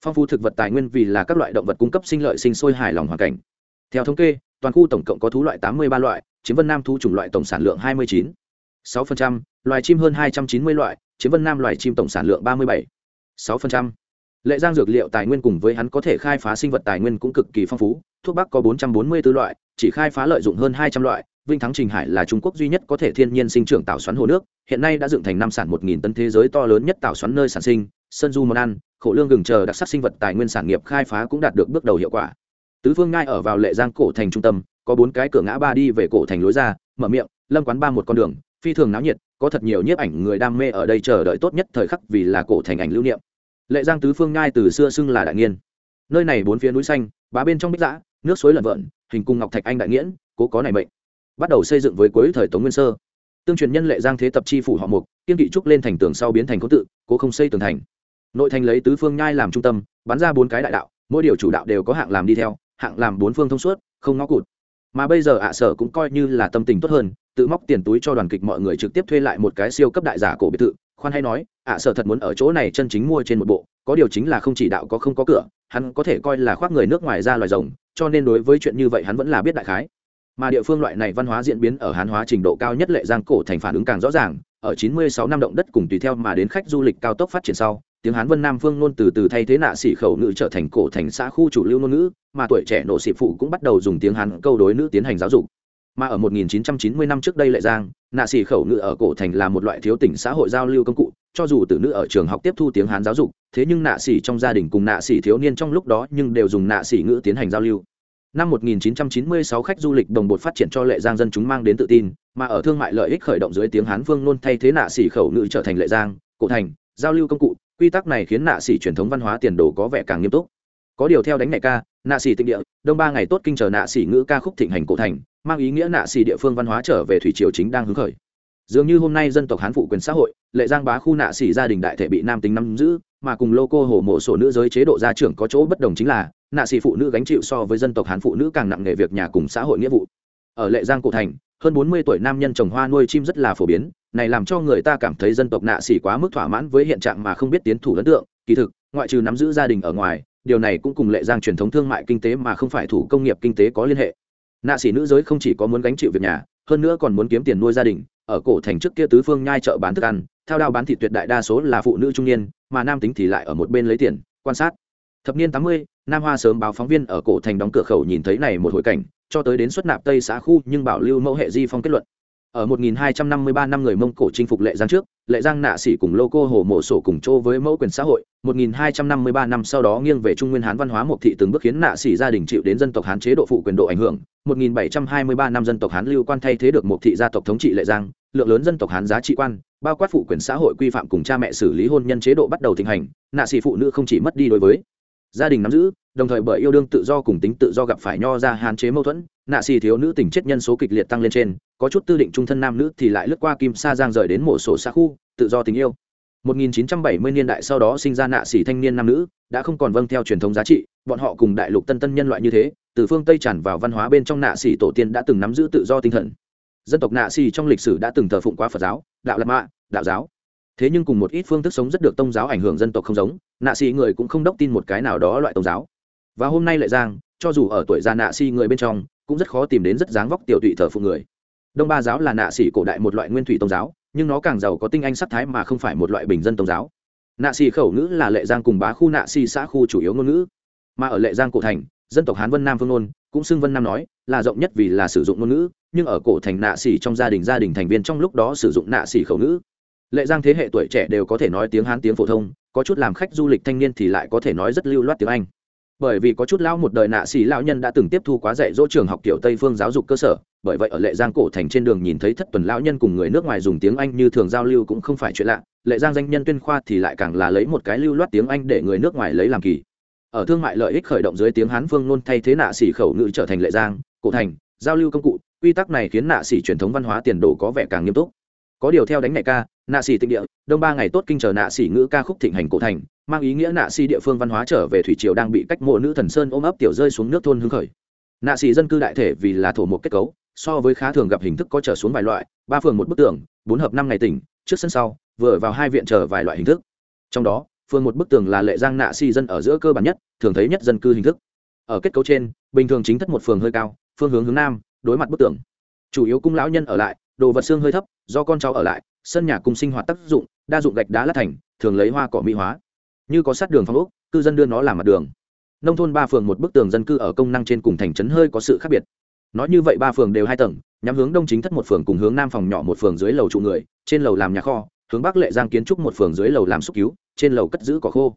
Phong phú thực vật tài nguyên vì là các loại động vật cung cấp sinh lợi sinh sôi hài lòng hoàn cảnh. Theo thống kê, toàn khu tổng cộng có thú loại tám mươi ba loại, chiếm vân nam thu chủng loại tổng sản lượng hai mươi chín sáu loài chim hơn hai trăm chín mươi loại, chiếm vân nam loài chim tổng sản lượng ba mươi bảy sáu lệ giang dược liệu tài nguyên cùng với hắn có thể khai phá sinh vật tài nguyên cũng cực kỳ phong phú. Thuốc bắc có bốn trăm bốn mươi b ố loại, chỉ khai phá lợi dụng hơn hai trăm loại. Vinh thắng trình hải là trung quốc duy nhất có thể thiên nhiên sinh trưởng tảo xoắn hồ nước, hiện nay đã dựng thành năm sản một nghìn tấn thế giới to lớn nhất tảo xoắn nơi sản sinh, sơn du món ăn khổ lương gừng chờ đặc sắc sinh vật tài nguyên sản nghiệp khai phá cũng đạt được bước đầu hiệu quả. Tứ phương ngai ở vào lệ giang cổ thành trung tâm, có bốn cái cửa ngã ba đi về cổ thành lối ra, mở miệng, lâm quán ba một con đường, phi thường náo nhiệt, có thật nhiều nhiếp ảnh người đam mê ở đây chờ đợi tốt nhất thời khắc vì là cổ thành ảnh lưu niệm lệ giang tứ phương ngai từ xưa xưng là đại nghiên. Nơi này bốn phía núi xanh, bá bên trong bích giã nước suối lợn vợn hình cung ngọc thạch anh đại nghiễn, cố có này mệnh. Bắt đầu xây dựng với cuối thời tống nguyên sơ. Tương truyền nhân lệ giang thế tập chi phủ họ mục, kiên kỵ trúc lên thành tường sau biến thành cố tự, cố không xây tường thành. Nội thành lấy tứ phương nhai làm trung tâm, bắn ra bốn cái đại đạo, mỗi điều chủ đạo đều có hạng làm đi theo, hạng làm bốn phương thông suốt, không ngó cụt. Mà bây giờ ạ sở cũng coi như là tâm tình tốt hơn, tự móc tiền túi cho đoàn kịch mọi người trực tiếp thuê lại một cái siêu cấp đại giả cổ biệt thự, khoan hay nói ạ sở thật muốn ở chỗ này chân chính mua trên một bộ, có điều chính là không chỉ đạo có không có cửa, hắn có thể coi là khoác người nước ngoài ra loài rồng, cho nên đối với chuyện như vậy hắn vẫn là biết đại khái. Mà địa phương loại này văn hóa diễn biến ở hán hóa trình độ cao nhất lệ giang cổ thành phản ứng càng rõ ràng, ở 96 năm động đất cùng tùy theo mà đến khách du lịch cao tốc phát triển sau, tiếng hán vân nam phương ngôn từ từ thay thế nạ xỉ khẩu ngữ trở thành cổ thành xã khu chủ lưu ngôn ngữ, mà tuổi trẻ nộ sĩ phụ cũng bắt đầu dùng tiếng hán câu đối nữ tiến hành giáo dục. Mà ở 1990 năm trước đây lệ giang, nạ xỉ khẩu ngữ ở cổ thành là một loại thiếu tỉnh xã hội giao lưu công cụ cho dù tử nữ ở trường học tiếp thu tiếng hán giáo dục, thế nhưng nạ sĩ trong gia đình cùng nạ sĩ thiếu niên trong lúc đó nhưng đều dùng nạ sĩ ngữ tiến hành giao lưu. Năm 1996 khách du lịch đồng bột phát triển cho lệ giang dân chúng mang đến tự tin, mà ở thương mại lợi ích khởi động dưới tiếng hán phương luôn thay thế nạ sĩ khẩu ngữ trở thành lệ giang, cổ thành, giao lưu công cụ, quy tắc này khiến nạ sĩ truyền thống văn hóa tiền đồ có vẻ càng nghiêm túc. Có điều theo đánh này ca, nạ sĩ tịnh địa, đông ba ngày tốt kinh chờ nạ sĩ ngữ ca khúc thịnh hành cổ thành, mang ý nghĩa nạ sĩ địa phương văn hóa trở về thủy triều chính đang hứng khởi dường như hôm nay dân tộc hán phụ quyền xã hội, lệ giang bá khu nạ xỉ gia đình đại thể bị nam tính nắm giữ, mà cùng lô cô hồ mộ sổ nữ giới chế độ gia trưởng có chỗ bất đồng chính là, nạ xỉ phụ nữ gánh chịu so với dân tộc hán phụ nữ càng nặng nghề việc nhà cùng xã hội nghĩa vụ. Ở lệ giang cổ thành, hơn bốn mươi tuổi nam nhân trồng hoa nuôi chim rất là phổ biến, này làm cho người ta cảm thấy dân tộc nạ xỉ quá mức thỏa mãn với hiện trạng mà không biết tiến thủ ấn tượng. Kỳ thực, ngoại trừ nắm giữ gia đình ở ngoài, điều này cũng cùng lệ giang truyền thống thương mại kinh tế mà không phải thủ công nghiệp kinh tế có liên hệ. Nạ xỉ nữ giới không chỉ có muốn gánh chịu việc nhà hơn nữa còn muốn kiếm tiền nuôi gia đình, ở cổ thành trước kia tứ phương nhai chợ bán thức ăn, thao đao bán thịt tuyệt đại đa số là phụ nữ trung niên, mà nam tính thì lại ở một bên lấy tiền, quan sát. Thập niên tám mươi, nam hoa sớm báo phóng viên ở cổ thành đóng cửa khẩu nhìn thấy này một hồi cảnh, cho tới đến xuất nạp tây xã khu nhưng bảo lưu mẫu hệ di phong kết luận ở 1253 năm người mông cổ chinh phục lệ giang trước, lệ giang nạ sĩ cùng lô cô hồ mộ sổ cùng chô với mẫu quyền xã hội 1253 năm sau đó nghiêng về trung nguyên hán văn hóa một thị từng bước khiến nạ sĩ gia đình chịu đến dân tộc hán chế độ phụ quyền độ ảnh hưởng. 1723 năm dân tộc hán lưu quan thay thế được một thị gia tộc thống trị lệ giang, lượng lớn dân tộc hán giá trị quan, bao quát phụ quyền xã hội quy phạm cùng cha mẹ xử lý hôn nhân chế độ bắt đầu thịnh hành, nạ sĩ phụ nữ không chỉ mất đi đối với gia đình nắm giữ, đồng thời bởi yêu đương tự do cùng tính tự do gặp phải nho ra hạn chế mâu thuẫn nạ xì thiếu nữ tình chết nhân số kịch liệt tăng lên trên, có chút tư định trung thân nam nữ thì lại lướt qua kim sa giang rời đến một sổ xa khu, tự do tình yêu. 1970 niên đại sau đó sinh ra nạ xỉ thanh niên nam nữ, đã không còn vâng theo truyền thống giá trị, bọn họ cùng đại lục tân tân nhân loại như thế, từ phương tây tràn vào văn hóa bên trong nạ xỉ tổ tiên đã từng nắm giữ tự do tinh thần. Dân tộc nạ xỉ trong lịch sử đã từng thờ phụng quá phật giáo, đạo lạt mạ đạo giáo. Thế nhưng cùng một ít phương thức sống rất được tôn giáo ảnh hưởng dân tộc không giống, nạ xỉ người cũng không đốc tin một cái nào đó loại tôn giáo. Và hôm nay lại giang, cho dù ở tuổi già nạ xỉ người bên trong cũng rất khó tìm đến rất dáng vóc tiểu tụy thờ phụ người. Đông ba giáo là nạ xỉ cổ đại một loại nguyên thủy tôn giáo, nhưng nó càng giàu có tinh anh sắc thái mà không phải một loại bình dân tôn giáo. Nạ xỉ khẩu ngữ là lệ giang cùng bá khu nạ xỉ xã khu chủ yếu ngôn ngữ. Mà ở lệ giang cổ thành, dân tộc hán vân nam phương ngôn cũng xưng vân nam nói, là rộng nhất vì là sử dụng ngôn ngữ, nhưng ở cổ thành nạ xỉ trong gia đình gia đình thành viên trong lúc đó sử dụng nạ xỉ khẩu ngữ. Lệ giang thế hệ tuổi trẻ đều có thể nói tiếng hán tiếng phổ thông, có chút làm khách du lịch thanh niên thì lại có thể nói rất lưu loát tiếng anh bởi vì có chút lão một đời nạ xỉ lão nhân đã từng tiếp thu quá dạy dỗ trường học kiểu tây phương giáo dục cơ sở, bởi vậy ở lệ giang cổ thành trên đường nhìn thấy thất tuần lão nhân cùng người nước ngoài dùng tiếng anh như thường giao lưu cũng không phải chuyện lạ, lệ giang danh nhân tuyên khoa thì lại càng là lấy một cái lưu loát tiếng anh để người nước ngoài lấy làm kỳ. Ở thương mại lợi ích khởi động dưới tiếng hán phương luôn thay thế nạ xỉ khẩu ngữ trở thành lệ giang, cổ thành, giao lưu công cụ, quy tắc này khiến nạ xỉ truyền thống văn hóa tiền đồ có vẻ càng nghiêm túc có điều theo đánh này ca, nạ xỉ tịnh địa, đông ba ngày tốt kinh chờ nạ xỉ ngữ ca khúc thịnh hành cổ thành, mang ý nghĩa nạ xỉ địa phương văn hóa trở về thủy triều đang bị cách mộ nữ thần sơn ôm ấp tiểu rơi xuống nước thôn hưng khởi. Nạ xỉ dân cư đại thể vì là thổ một kết cấu, so với khá thường gặp hình thức có trở xuống vài loại, ba phường một bức tường, bốn hợp năm ngày tỉnh, trước sân sau, vừa vào hai viện chờ vài loại hình thức. Trong đó, phường một bức tường là lệ giang nạ xỉ dân ở giữa cơ bản nhất, thường thấy nhất dân cư hình thức. Ở kết cấu trên, bình thường chính thất một phường hơi cao, phương hướng hướng nam, đối mặt bức tường. Chủ yếu cung lão nhân ở lại đồ vật xương hơi thấp, do con cháu ở lại, sân nhà cùng sinh hoạt tác dụng, đa dụng gạch đá lát thành, thường lấy hoa cỏ mỹ hóa. Như có sát đường phong ốc, cư dân đưa nó làm mặt đường. Nông thôn ba phường một bức tường dân cư ở công năng trên cùng thành trấn hơi có sự khác biệt. Nói như vậy ba phường đều hai tầng, nhắm hướng đông chính thất một phường cùng hướng nam phòng nhỏ một phường dưới lầu trụ người, trên lầu làm nhà kho, hướng bắc lệ giang kiến trúc một phường dưới lầu làm xúc cứu, trên lầu cất giữ cỏ khô.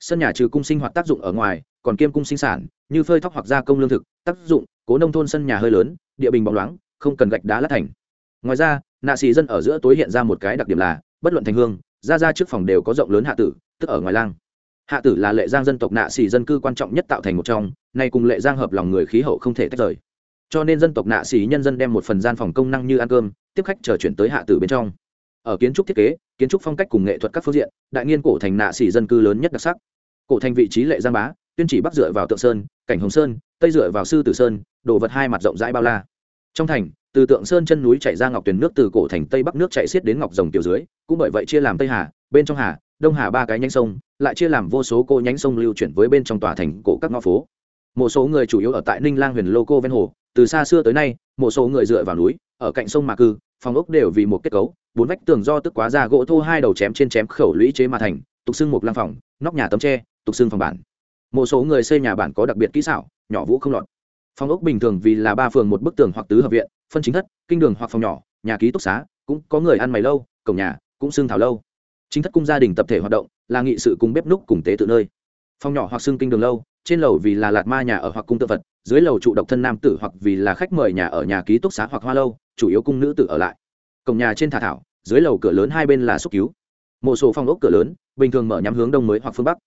Sân nhà trừ cung sinh hoạt tác dụng ở ngoài, còn kiêm cung sinh sản, như phơi thóc hoặc gia công lương thực, tác dụng, cố nông thôn sân nhà hơi lớn, địa bình bóng loáng, không cần gạch đá lát thành ngoài ra, nạ xì dân ở giữa tối hiện ra một cái đặc điểm là, bất luận thành hương, ra ra trước phòng đều có rộng lớn hạ tử, tức ở ngoài lang. Hạ tử là lệ giang dân tộc nạ xì dân cư quan trọng nhất tạo thành một trong, nay cùng lệ giang hợp lòng người khí hậu không thể tách rời. Cho nên dân tộc nạ xì nhân dân đem một phần gian phòng công năng như ăn cơm, tiếp khách chờ chuyển tới hạ tử bên trong. Ở kiến trúc thiết kế, kiến trúc phong cách cùng nghệ thuật các phương diện, đại nghiên cổ thành nạ xì dân cư lớn nhất đặc sắc. Cổ thành vị trí lệ giang bá, tuyên chỉ bắc dựa vào tượng sơn, cảnh hồng sơn, tây dựa vào sư tử sơn, đồ vật hai mặt rộng rãi bao la. Trong thành từ tượng sơn chân núi chảy ra ngọc tuyền nước từ cổ thành tây bắc nước chạy xiết đến ngọc rồng tiểu dưới, cũng bởi vậy chia làm tây hà, bên trong hà, đông hà ba cái nhánh sông, lại chia làm vô số cô nhánh sông lưu chuyển với bên trong tòa thành cổ các ngõ phố. Một số người chủ yếu ở tại ninh lang huyền lô cô ven hồ, từ xa xưa tới nay, một số người dựa vào núi, ở cạnh sông mà cư, phòng ốc đều vì một kết cấu, bốn vách tường do tức quá ra gỗ thô hai đầu chém trên chém khẩu lũy chế mà thành, tục xưng một lăng phòng, nóc nhà tấm tre, tục xưng phòng bản. Một số người xây nhà bản có đặc biệt kỹ xảo, nhỏ vũ không lọt. Phòng ốc bình thường vì là ba phường một bức tường hoặc tứ hợp viện phân chính thất, kinh đường hoặc phòng nhỏ, nhà ký túc xá, cũng có người ăn mày lâu, cổng nhà cũng xương thảo lâu. Chính thất cung gia đình tập thể hoạt động là nghị sự cùng bếp núc cùng tế tự nơi. Phòng nhỏ hoặc xương kinh đường lâu, trên lầu vì là lạt ma nhà ở hoặc cung tự vật dưới lầu trụ độc thân nam tử hoặc vì là khách mời nhà ở nhà ký túc xá hoặc hoa lâu, chủ yếu cung nữ tử ở lại. Cổng nhà trên thả thảo, dưới lầu cửa lớn hai bên là xúc cứu. Một số phòng ốc cửa lớn, bình thường mở nhắm hướng đông mới hoặc phương bắc.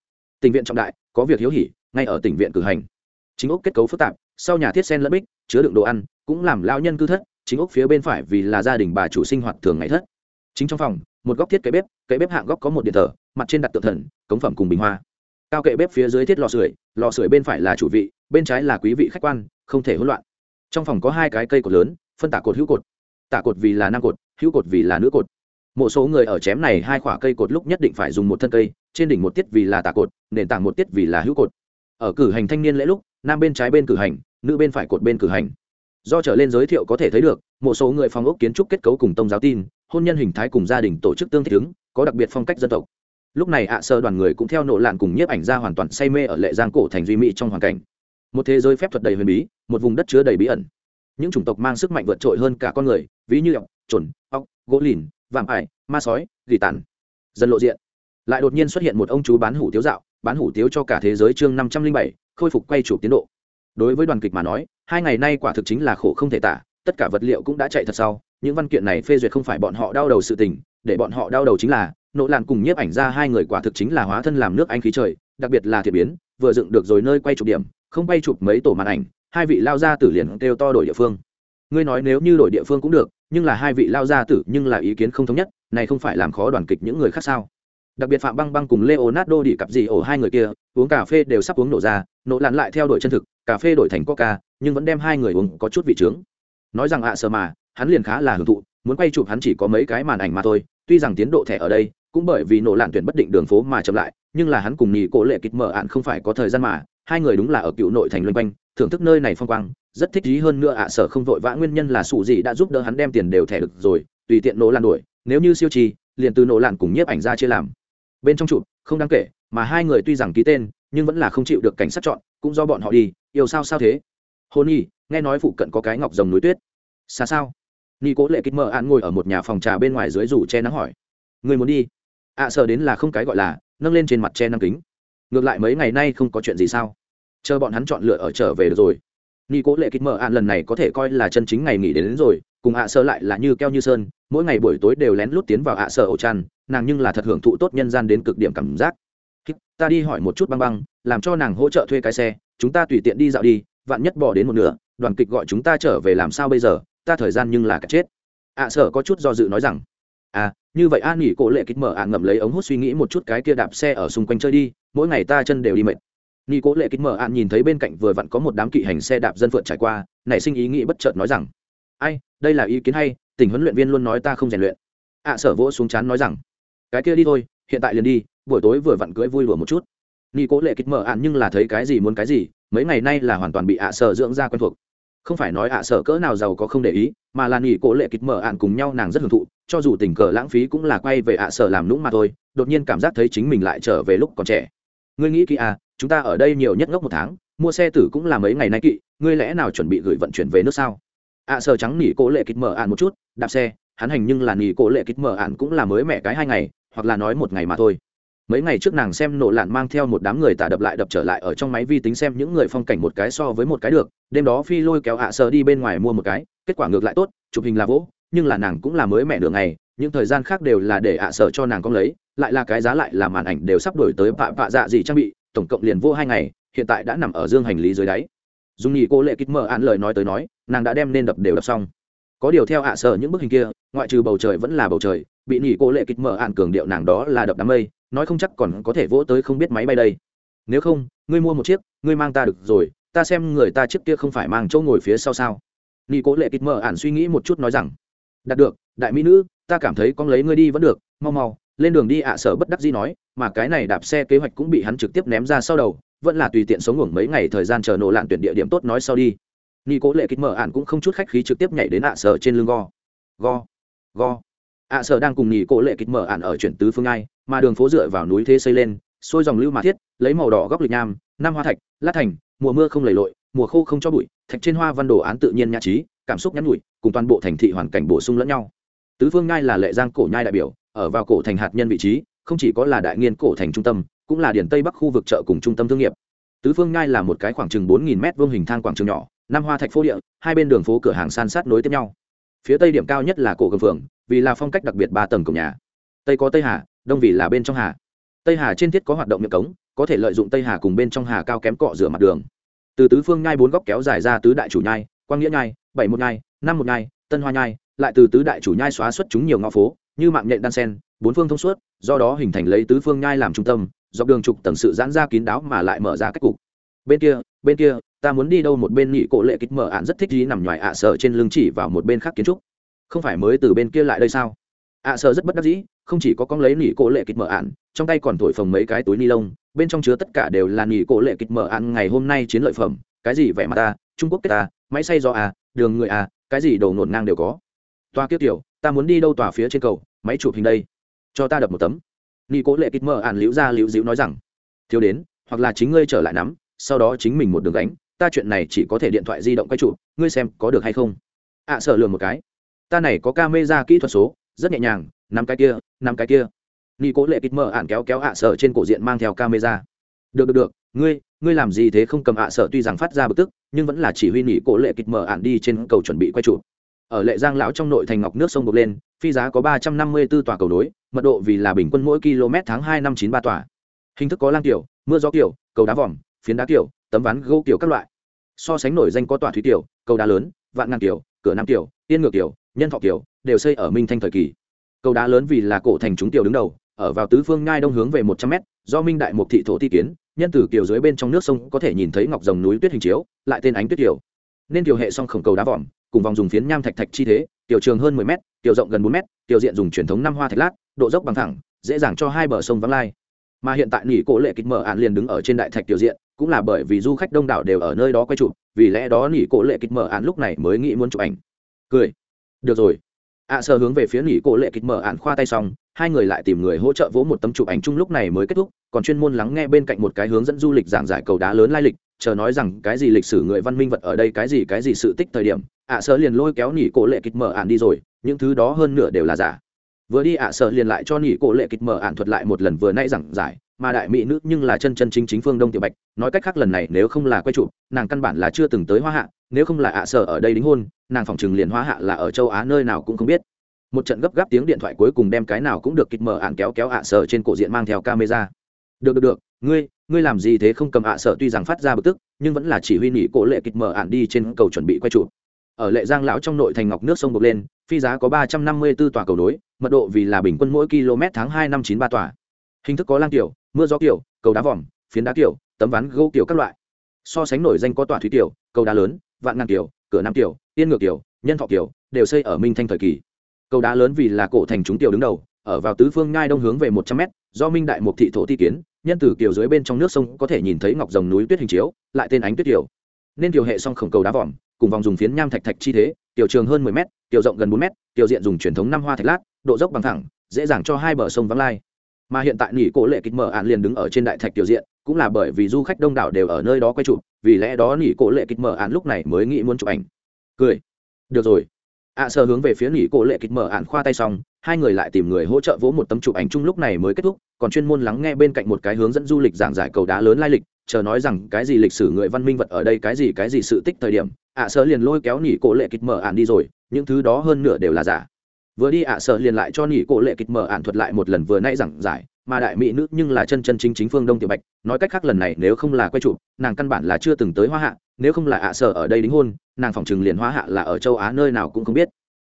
Tình viện trọng đại, có việc hiếu hỉ, ngay ở tỉnh viện cử hành. Chính ốc kết cấu phức tạp sau nhà thiết sen lẫn bích, chứa đựng đồ ăn, cũng làm lao nhân cư thất, chính ốc phía bên phải vì là gia đình bà chủ sinh hoạt thường ngày thất. Chính trong phòng, một góc thiết kệ bếp kệ bếp hạng góc có một điện thờ, mặt trên đặt tượng thần, cống phẩm cùng bình hoa. Cao kệ bếp phía dưới thiết lò sưởi lò sưởi bên phải là chủ vị, bên trái là quý vị khách quan, không thể hỗn loạn. Trong phòng có hai cái cây cột lớn, phân tả cột hữu cột. Tả cột vì là nam cột, hữu cột vì là nữ cột. Một số người ở chém này hai khoả cây cột lúc nhất định phải dùng một thân cây, trên đỉnh một tiết vì là tả cột, nền tảng một tiết vì là hữu cột. Ở cử hành thanh niên lễ lúc nam bên trái bên cử hành, nữ bên phải cột bên cử hành. Do trở lên giới thiệu có thể thấy được, một số người phòng ốc kiến trúc kết cấu cùng tông giáo tin, hôn nhân hình thái cùng gia đình tổ chức tương thích ứng, có đặc biệt phong cách dân tộc. Lúc này ạ sơ đoàn người cũng theo nộ lạn cùng nhiếp ảnh ra hoàn toàn say mê ở lệ giang cổ thành duy mỹ trong hoàn cảnh. Một thế giới phép thuật đầy huyền bí, một vùng đất chứa đầy bí ẩn. Những chủng tộc mang sức mạnh vượt trội hơn cả con người, ví như ọc trồn ọc gỗ lìn, vạm ải, ma sói, gỉ tàn. Dần lộ diện lại đột nhiên xuất hiện một ông chú bán hủ tiếu dạo, bán hủ tiếu cho cả thế giới chương năm trăm linh bảy, khôi phục quay chụp tiến độ. Đối với đoàn kịch mà nói, hai ngày nay quả thực chính là khổ không thể tả, tất cả vật liệu cũng đã chạy thật sau, những văn kiện này phê duyệt không phải bọn họ đau đầu sự tình, để bọn họ đau đầu chính là, nỗ làn cùng nhiếp ảnh ra hai người quả thực chính là hóa thân làm nước anh khí trời, đặc biệt là thiệt biến, vừa dựng được rồi nơi quay chụp điểm, không quay chụp mấy tổ màn ảnh, hai vị lao ra tử liền kêu to đổi địa phương. Ngươi nói nếu như đổi địa phương cũng được, nhưng là hai vị lao ra tử nhưng là ý kiến không thống nhất, này không phải làm khó đoàn kịch những người khác sao? Đặc biệt phạm băng băng cùng leonardo đi cặp gì ổ hai người kia, uống cà phê đều sắp uống nổ ra, nổ lặn lại theo đuổi chân thực, cà phê đổi thành coca, nhưng vẫn đem hai người uống có chút vị trướng. Nói rằng ạ à mà, hắn liền khá là hưởng thụ, muốn quay chụp hắn chỉ có mấy cái màn ảnh mà thôi, tuy rằng tiến độ thẻ ở đây, cũng bởi vì nổ lạn tuyển bất định đường phố mà chậm lại, nhưng là hắn cùng nhì cổ lệ kịch mở ạn không phải có thời gian mà, hai người đúng là ở cựu nội thành loanh quanh, thưởng thức nơi này phong quang, rất thích ý hơn nữa ạ sở không vội vã nguyên nhân là sụ gì đã giúp đỡ hắn đem tiền đều thẻ được rồi, tùy tiện nổ lạn đuổi, nếu như siêu trì, liền từ nổ lạn cùng nhiếp ảnh ra chia làm bên trong chụp không đáng kể mà hai người tuy rằng ký tên nhưng vẫn là không chịu được cảnh sát chọn cũng do bọn họ đi yêu sao sao thế. Hôn nhi nghe nói phụ cận có cái ngọc rồng núi tuyết. Xa sao? Ni cố lệ kích mơ an ngồi ở một nhà phòng trà bên ngoài dưới rủ che nắng hỏi. Người muốn đi? Ạ à, sợ đến là không cái gọi là nâng lên trên mặt che nắng kính. Ngược lại mấy ngày nay không có chuyện gì sao? Chờ bọn hắn chọn lựa ở trở về được rồi. Ni cố lệ kích mơ an lần này có thể coi là chân chính ngày nghỉ đến, đến rồi cùng ạ à sơ lại là như keo như sơn mỗi ngày buổi tối đều lén lút tiến vào ạ à sơ ổ chăn nàng nhưng là thật hưởng thụ tốt nhân gian đến cực điểm cảm giác. Ta đi hỏi một chút băng băng làm cho nàng hỗ trợ thuê cái xe chúng ta tùy tiện đi dạo đi vạn nhất bỏ đến một nửa đoàn kịch gọi chúng ta trở về làm sao bây giờ ta thời gian nhưng là cả chết. Ạ à, sở có chút do dự nói rằng à như vậy an nghỉ cổ lệ kích mở ạ ngậm lấy ống hút suy nghĩ một chút cái kia đạp xe ở xung quanh chơi đi mỗi ngày ta chân đều đi mệt. Nghỉ cổ lệ kích mở ạ nhìn thấy bên cạnh vừa vặn có một đám kỵ hành xe đạp dân phượt trải qua nảy sinh ý nghĩ bất chợt nói rằng ai đây là ý kiến hay tỉnh huấn luyện viên luôn nói ta không rèn luyện. Ạ sở vỗ xuống chán nói rằng, cái kia đi thôi, hiện tại liền đi, buổi tối vừa vặn cưỡi vui lùa một chút. Nghi cố lệ kích mở ạn nhưng là thấy cái gì muốn cái gì, mấy ngày nay là hoàn toàn bị ạ sở dưỡng ra quen thuộc. Không phải nói ạ sở cỡ nào giàu có không để ý, mà là nghỉ cố lệ kịch mở ạn cùng nhau nàng rất hưởng thụ, cho dù tình cờ lãng phí cũng là quay về ạ sở làm nũng mà thôi, đột nhiên cảm giác thấy chính mình lại trở về lúc còn trẻ. Ngươi nghĩ kỹ à chúng ta ở đây nhiều nhất ngốc một tháng, mua xe tử cũng là mấy ngày nay kỵ, ngươi lẽ nào chuẩn bị gửi vận chuyển về nước sao? Ạ sờ trắng nghỉ cố lệ kịch mở ạn một chút, đạp xe, hắn hành nhưng là nghỉ cố lệ kịch mở ạn cũng là mới mẻ cái hai ngày, hoặc là nói một ngày mà thôi. Mấy ngày trước nàng xem nổ lạn mang theo một đám người tả đập lại đập trở lại ở trong máy vi tính xem những người phong cảnh một cái so với một cái được, đêm đó phi lôi kéo ạ à đi bên ngoài mua một cái, kết quả ngược lại tốt, chụp hình là vỗ, nhưng là nàng cũng là mới mẹ đường ngày, những thời gian khác đều là để ạ à cho nàng con lấy, lại là cái giá lại là màn ảnh đều sắp đổi tới vạ vạ dạ gì trang bị, tổng cộng liền vô hai ngày, hiện tại đã nằm ở dương hành lý dưới đáy. Dùng nghỉ cô lệ kích mở án lời nói tới nói nàng đã đem nên đập đều đập xong. Có điều theo ạ à những bức hình kia, ngoại trừ bầu trời vẫn là bầu trời, bị nhị cô lệ kịch mở ạn cường điệu nàng đó là đập đám mây, nói không chắc còn có thể vỗ tới không biết máy bay đây. Nếu không, ngươi mua một chiếc, ngươi mang ta được rồi, ta xem người ta chiếc kia không phải mang chỗ ngồi phía sau sao. Nỉ cô lệ kịch mở ản suy nghĩ một chút nói rằng, đạt được, đại mỹ nữ, ta cảm thấy con lấy ngươi đi vẫn được, mau mau, lên đường đi ạ sở bất đắc gì nói, mà cái này đạp xe kế hoạch cũng bị hắn trực tiếp ném ra sau đầu, vẫn là tùy tiện sống ngủ mấy ngày thời gian chờ nổ lạn tuyển địa điểm tốt nói sau đi nghi cố lệ kịch mở ản cũng không chút khách khí trực tiếp nhảy đến ạ sở trên lưng go. Go go. Ạ sở đang cùng nghi cố lệ kịch mở ản ở chuyển tứ phương ai, mà đường phố dựa vào núi thế xây lên xôi dòng lưu mà thiết, lấy màu đỏ góc lịch nham, năm hoa thạch, lát thành, mùa mưa không lầy lội, mùa khô không cho bụi, thạch trên hoa văn đồ án tự nhiên nhã trí, cảm xúc nhắn nhụi cùng toàn bộ thành thị hoàn cảnh bổ sung lẫn nhau. Tứ phương nhai là lệ giang cổ nhai đại biểu, ở vào cổ thành hạt nhân vị trí, không chỉ có là đại nghiên cổ thành trung tâm, cũng là điển tây bắc khu vực chợ cùng trung tâm thương nghiệp. Tứ phương nhai là một cái khoảng chừng bốn nghìn mét vuông hình thang quảng trường nhỏ năm hoa thạch phố địa, hai bên đường phố cửa hàng san sát nối tiếp nhau. Phía tây điểm cao nhất là cổ cầm phường vì là phong cách đặc biệt ba tầng cổng nhà. Tây có tây hà, đông vì là bên trong hà. Tây hà trên thiết có hoạt động miệng cống, có thể lợi dụng tây hà cùng bên trong hà cao kém cọ rửa mặt đường. Từ tứ phương nhai bốn góc kéo dài ra tứ đại chủ nhai, quang nghĩa nhai, bảy một nhai, năm một nhai, tân hoa nhai, lại từ tứ đại chủ nhai xóa xuất chúng nhiều ngõ phố, như mạng nhện đan sen, bốn phương thông suốt, do đó hình thành lấy tứ phương nhai làm trung tâm, dọc đường trục tầng sự giãn ra kín đáo mà lại mở ra cách cục. Bên kia bên kia ta muốn đi đâu một bên nhị cổ lệ kích mở ạn rất thích gì nằm ngoài ạ sợ trên lưng chỉ vào một bên khác kiến trúc. Không phải mới từ bên kia lại đây sao? ạ sợ rất bất đắc dĩ, không chỉ có con lấy nỉ cổ lệ kịch mở ạn, trong tay còn thổi phồng mấy cái túi ni lông, bên trong chứa tất cả đều là nỉ cổ lệ kịch mở ạn ngày hôm nay chiến lợi phẩm, cái gì vẻ mặt ta, trung quốc kết ta, máy xay do à đường người à cái gì đồ ngổn ngang đều có. Toa kiếp tiểu, ta muốn đi đâu tòa phía trên cầu, máy chụp hình đây. Cho ta đập một tấm. Nỉ cổ lệ kịch mở ạn liễu ra liễu dĩu nói rằng, thiếu đến, hoặc là chính ngươi trở lại nắm, sau đó chính mình một đường đánh ta chuyện này chỉ có thể điện thoại di động quay chụp ngươi xem có được hay không? Ạ à, sợ lừa một cái. Ta này có camera kỹ thuật số rất nhẹ nhàng năm cái kia năm cái kia. Nghi cố lệ kịch mở ạn kéo kéo ạ à trên cổ diện mang theo camera. Được được được ngươi ngươi làm gì thế không cầm ạ à tuy rằng phát ra bực tức nhưng vẫn là chỉ huy nghỉ cố lệ kịch mở ạn đi trên cầu chuẩn bị quay trụ. Ở lệ giang lão trong nội thành ngọc nước sông bục lên phi giá có ba trăm năm mươi 354 tòa cầu nối mật độ vì là bình quân mỗi km tháng hai năm chín ba tòa. Hình thức có lang kiểu mưa gió kiểu cầu đá vòm phiến đá kiểu tấm ván gỗ kiểu các loại. So sánh nổi danh có tòa thủy tiểu, cầu đá lớn, vạn ngàn tiểu, cửa nam tiểu tiên ngược tiểu, nhân thọ tiểu, đều xây ở minh thanh thời kỳ. Cầu đá lớn vì là cổ thành chúng tiểu đứng đầu, ở vào tứ phương ngai đông hướng về một trăm mét, do minh đại mục thị thổ thi kiến, nhân từ kiều dưới bên trong nước sông có thể nhìn thấy ngọc rồng núi tuyết hình chiếu, lại tên ánh tuyết tiểu. Nên kiều hệ song khổng cầu đá vòm, cùng vòng dùng phiến nham thạch thạch chi thế, tiểu trường hơn mười mét, tiểu rộng gần bốn mét, tiểu diện dùng truyền thống năm hoa thạch lát, độ dốc bằng thẳng, dễ dàng cho hai bờ sông vắng lai. Mà hiện tại nỉ cổ lệ kịch mở ạn liền đứng ở trên đại thạch tiểu diện cũng là bởi vì du khách đông đảo đều ở nơi đó quay chụp vì lẽ đó nỉ cổ lệ kịch mở ạn lúc này mới nghĩ muốn chụp ảnh. Cười. Được rồi. Ạ à, sơ hướng về phía nỉ cổ lệ kịch mở ạn khoa tay xong hai người lại tìm người hỗ trợ vỗ một tấm chụp ảnh chung lúc này mới kết thúc còn chuyên môn lắng nghe bên cạnh một cái hướng dẫn du lịch giảng giải cầu đá lớn lai lịch chờ nói rằng cái gì lịch sử người văn minh vật ở đây cái gì cái gì sự tích thời điểm ạ à, sơ liền lôi kéo nỉ cổ lệ kịch mở ạn đi rồi những thứ đó hơn nửa đều là giả. Vừa đi ạ à, sơ liền lại cho nỉ cổ lệ kịch mở ạn thuật lại một lần vừa nãy giảng giải mà đại mỹ nữ nhưng là chân chân chính chính phương đông tiểu bạch, nói cách khác lần này nếu không là quay trụ nàng căn bản là chưa từng tới hoa hạ, nếu không là ạ sở ở đây đính hôn, nàng phòng chừng liền hoa hạ là ở châu á nơi nào cũng không biết. Một trận gấp gáp tiếng điện thoại cuối cùng đem cái nào cũng được kịch mở ạn kéo kéo ạ sở trên cổ diện mang theo camera. Được được được, ngươi ngươi làm gì thế không cầm ạ sở tuy rằng phát ra bực tức, nhưng vẫn là chỉ huy nỉ cổ lệ kịch mở ạn đi trên cầu chuẩn bị quay trụ ở lệ giang lão trong nội thành ngọc nước sông bộc lên, phi giá có ba trăm năm mươi 354 tòa cầu nối, mật độ vì là bình quân mỗi km tháng hai năm chín ba tòa. Hình thức có lang tiểu mưa gió kiểu, cầu đá vòm, phiến đá kiểu, tấm ván gỗ kiểu các loại. So sánh nổi danh có tòa thủy kiểu, cầu đá lớn, vạn ngàn kiểu, cửa nam kiểu tiên ngược kiểu, nhân thọ kiểu, đều xây ở minh thanh thời kỳ. Cầu đá lớn vì là cổ thành chúng tiểu đứng đầu, ở vào tứ phương nhai đông hướng về một trăm mét, do minh đại mục thị thổ thi kiến, nhân từ kiểu dưới bên trong nước sông có thể nhìn thấy ngọc rồng núi tuyết hình chiếu, lại tên ánh tuyết kiểu. Nên tiểu hệ song khổng cầu đá vòm, cùng vòng dùng phiến nham thạch thạch chi thế tiểu trường hơn 10 m tiểu rộng gần bốn m tiểu diện dùng truyền thống năm hoa thạch lát, độ dốc bằng thẳng, dễ dàng cho hai bờ sông vắng lai mà hiện tại nghỉ cổ lệ kịch mở ạn liền đứng ở trên đại thạch tiểu diện cũng là bởi vì du khách đông đảo đều ở nơi đó quay chụp vì lẽ đó nghỉ cổ lệ kịch mở ạn lúc này mới nghĩ muốn chụp ảnh. Cười. Được rồi. Ạ à, sơ hướng về phía nghỉ cổ lệ kịch mở ạn khoa tay xong hai người lại tìm người hỗ trợ vỗ một tấm chụp ảnh chung lúc này mới kết thúc còn chuyên môn lắng nghe bên cạnh một cái hướng dẫn du lịch giảng giải cầu đá lớn lai lịch chờ nói rằng cái gì lịch sử người văn minh vật ở đây cái gì cái gì sự tích thời điểm ạ à, sơ liền lôi kéo nghỉ cổ lệ kịch mở ạn đi rồi những thứ đó hơn nửa đều là giả vừa đi ạ à, liền lại cho nghỉ cổ lệ kịch mở ạn thuật lại một lần vừa nãy giảng giải mà đại mỹ nữ nhưng là chân chân chính chính phương đông tiểu bạch nói cách khác lần này nếu không là quay chụp nàng căn bản là chưa từng tới hoa hạ nếu không là ạ sở ở đây đính hôn nàng phòng chừng liền hoa hạ là ở châu á nơi nào cũng không biết.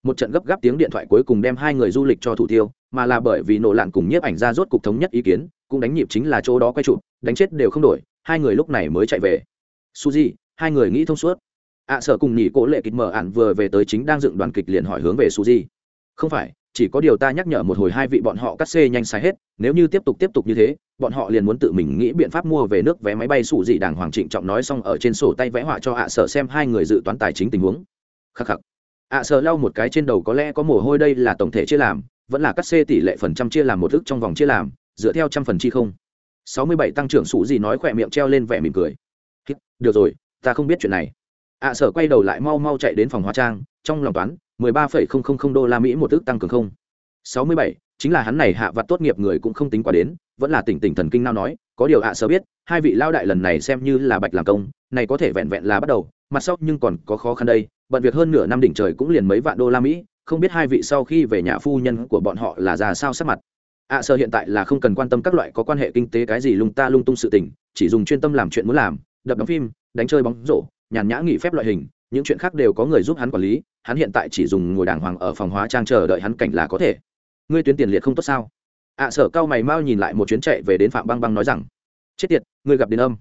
Một trận gấp gáp tiếng điện thoại cuối cùng đem hai người du lịch cho thủ tiêu mà là bởi vì nổ lạn cùng nhiếp ảnh ra rốt cục thống nhất ý kiến cũng đánh nhịp chính là chỗ đó quay chụp đánh chết đều không đổi hai người lúc này mới chạy về. Suzy hai người nghĩ thông suốt. Ạ sở cùng nhị cố lệ kịch mở ạn vừa về tới chính đang dựng đoàn kịch liền hỏi hướng về suzy không phải, chỉ có điều ta nhắc nhở một hồi hai vị bọn họ cắt xê nhanh xài hết, nếu như tiếp tục tiếp tục như thế, bọn họ liền muốn tự mình nghĩ biện pháp mua về nước vé máy bay sủ dị đàng hoàng trịnh trọng nói xong ở trên sổ tay vẽ họa cho ạ sở xem hai người dự toán tài chính tình huống. Khắc khắc. Ạ sở lau một cái trên đầu có lẽ có mồ hôi đây là tổng thể chia làm, vẫn là cắt xê tỷ lệ phần trăm chia làm một ước trong vòng chia làm, dựa theo trăm phần chi không. Sáu mươi bảy tăng trưởng sủ dị nói khỏe miệng treo lên vẻ mỉm cười. Được rồi, ta không biết chuyện này. Ạ sở quay đầu lại mau mau chạy đến phòng hóa trang, trong lòng toán 13,000 đô la Mỹ một ước tăng cường không. 67, chính là hắn này hạ vặt tốt nghiệp người cũng không tính quá đến, vẫn là tỉnh tỉnh thần kinh nào nói, có điều ạ à biết, hai vị lao đại lần này xem như là bạch làm công, này có thể vẹn vẹn là bắt đầu, mặt sau nhưng còn có khó khăn đây, bận việc hơn nửa năm đỉnh trời cũng liền mấy vạn đô la Mỹ, không biết hai vị sau khi về nhà phu nhân của bọn họ là ra sao sắc mặt. ạ à, sơ hiện tại là không cần quan tâm các loại có quan hệ kinh tế cái gì lung ta lung tung sự tình, chỉ dùng chuyên tâm làm chuyện muốn làm, đập đóng phim, đánh chơi bóng rổ, nhàn nhã nghỉ phép loại hình, những chuyện khác đều có người giúp hắn quản lý hắn hiện tại chỉ dùng ngồi đàng hoàng ở phòng hóa trang chờ đợi hắn cảnh là có thể. Ngươi tuyến tiền liệt không tốt sao? Ạ à, sở cao mày mau nhìn lại một chuyến chạy về đến phạm băng băng nói rằng chết tiệt ngươi gặp đến âm.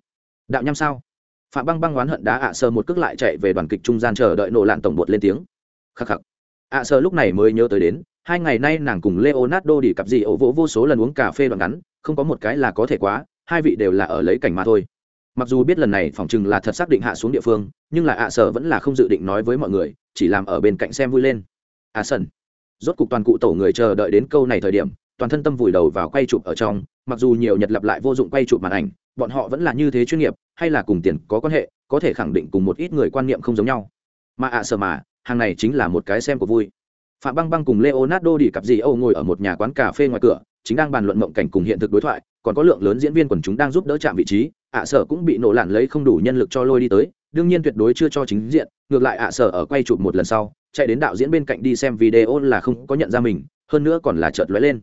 Đạo nhăm sao? Phạm băng băng oán hận đá ạ à sơ một cước lại chạy về đoàn kịch trung gian chờ đợi nổ lạn tổng bột lên tiếng. Khắc khắc. Ạ à sơ lúc này mới nhớ tới đến hai ngày nay nàng cùng leonardo đi cặp gì ổ vỗ vô số lần uống cà phê đoạn ngắn không có một cái là có thể quá hai vị đều là ở lấy cảnh mà thôi mặc dù biết lần này phòng chừng là thật xác định hạ xuống địa phương, nhưng là ạ sở vẫn là không dự định nói với mọi người, chỉ làm ở bên cạnh xem vui lên. Ạ à rốt cục toàn cụ tổ người chờ đợi đến câu này thời điểm, toàn thân tâm vùi đầu vào quay chụp ở trong, mặc dù nhiều nhật lặp lại vô dụng quay chụp màn ảnh, bọn họ vẫn là như thế chuyên nghiệp, hay là cùng tiền có quan hệ, có thể khẳng định cùng một ít người quan niệm không giống nhau. Mà ạ sở mà, hàng này chính là một cái xem của vui. Phạm băng băng cùng leonardo đi cặp gì âu ngồi ở một nhà quán cà phê ngoài cửa, chính đang bàn luận mộng cảnh cùng hiện thực đối thoại, còn có lượng lớn diễn viên quần chúng đang giúp đỡ chạm vị trí ạ sở cũng bị nổ lản lấy không đủ nhân lực cho lôi đi tới, đương nhiên tuyệt đối chưa cho chính diện, ngược lại ạ sở ở quay chụp một lần sau, chạy đến đạo diễn bên cạnh đi xem video là không có nhận ra mình, hơn nữa còn là chợt lóe lên.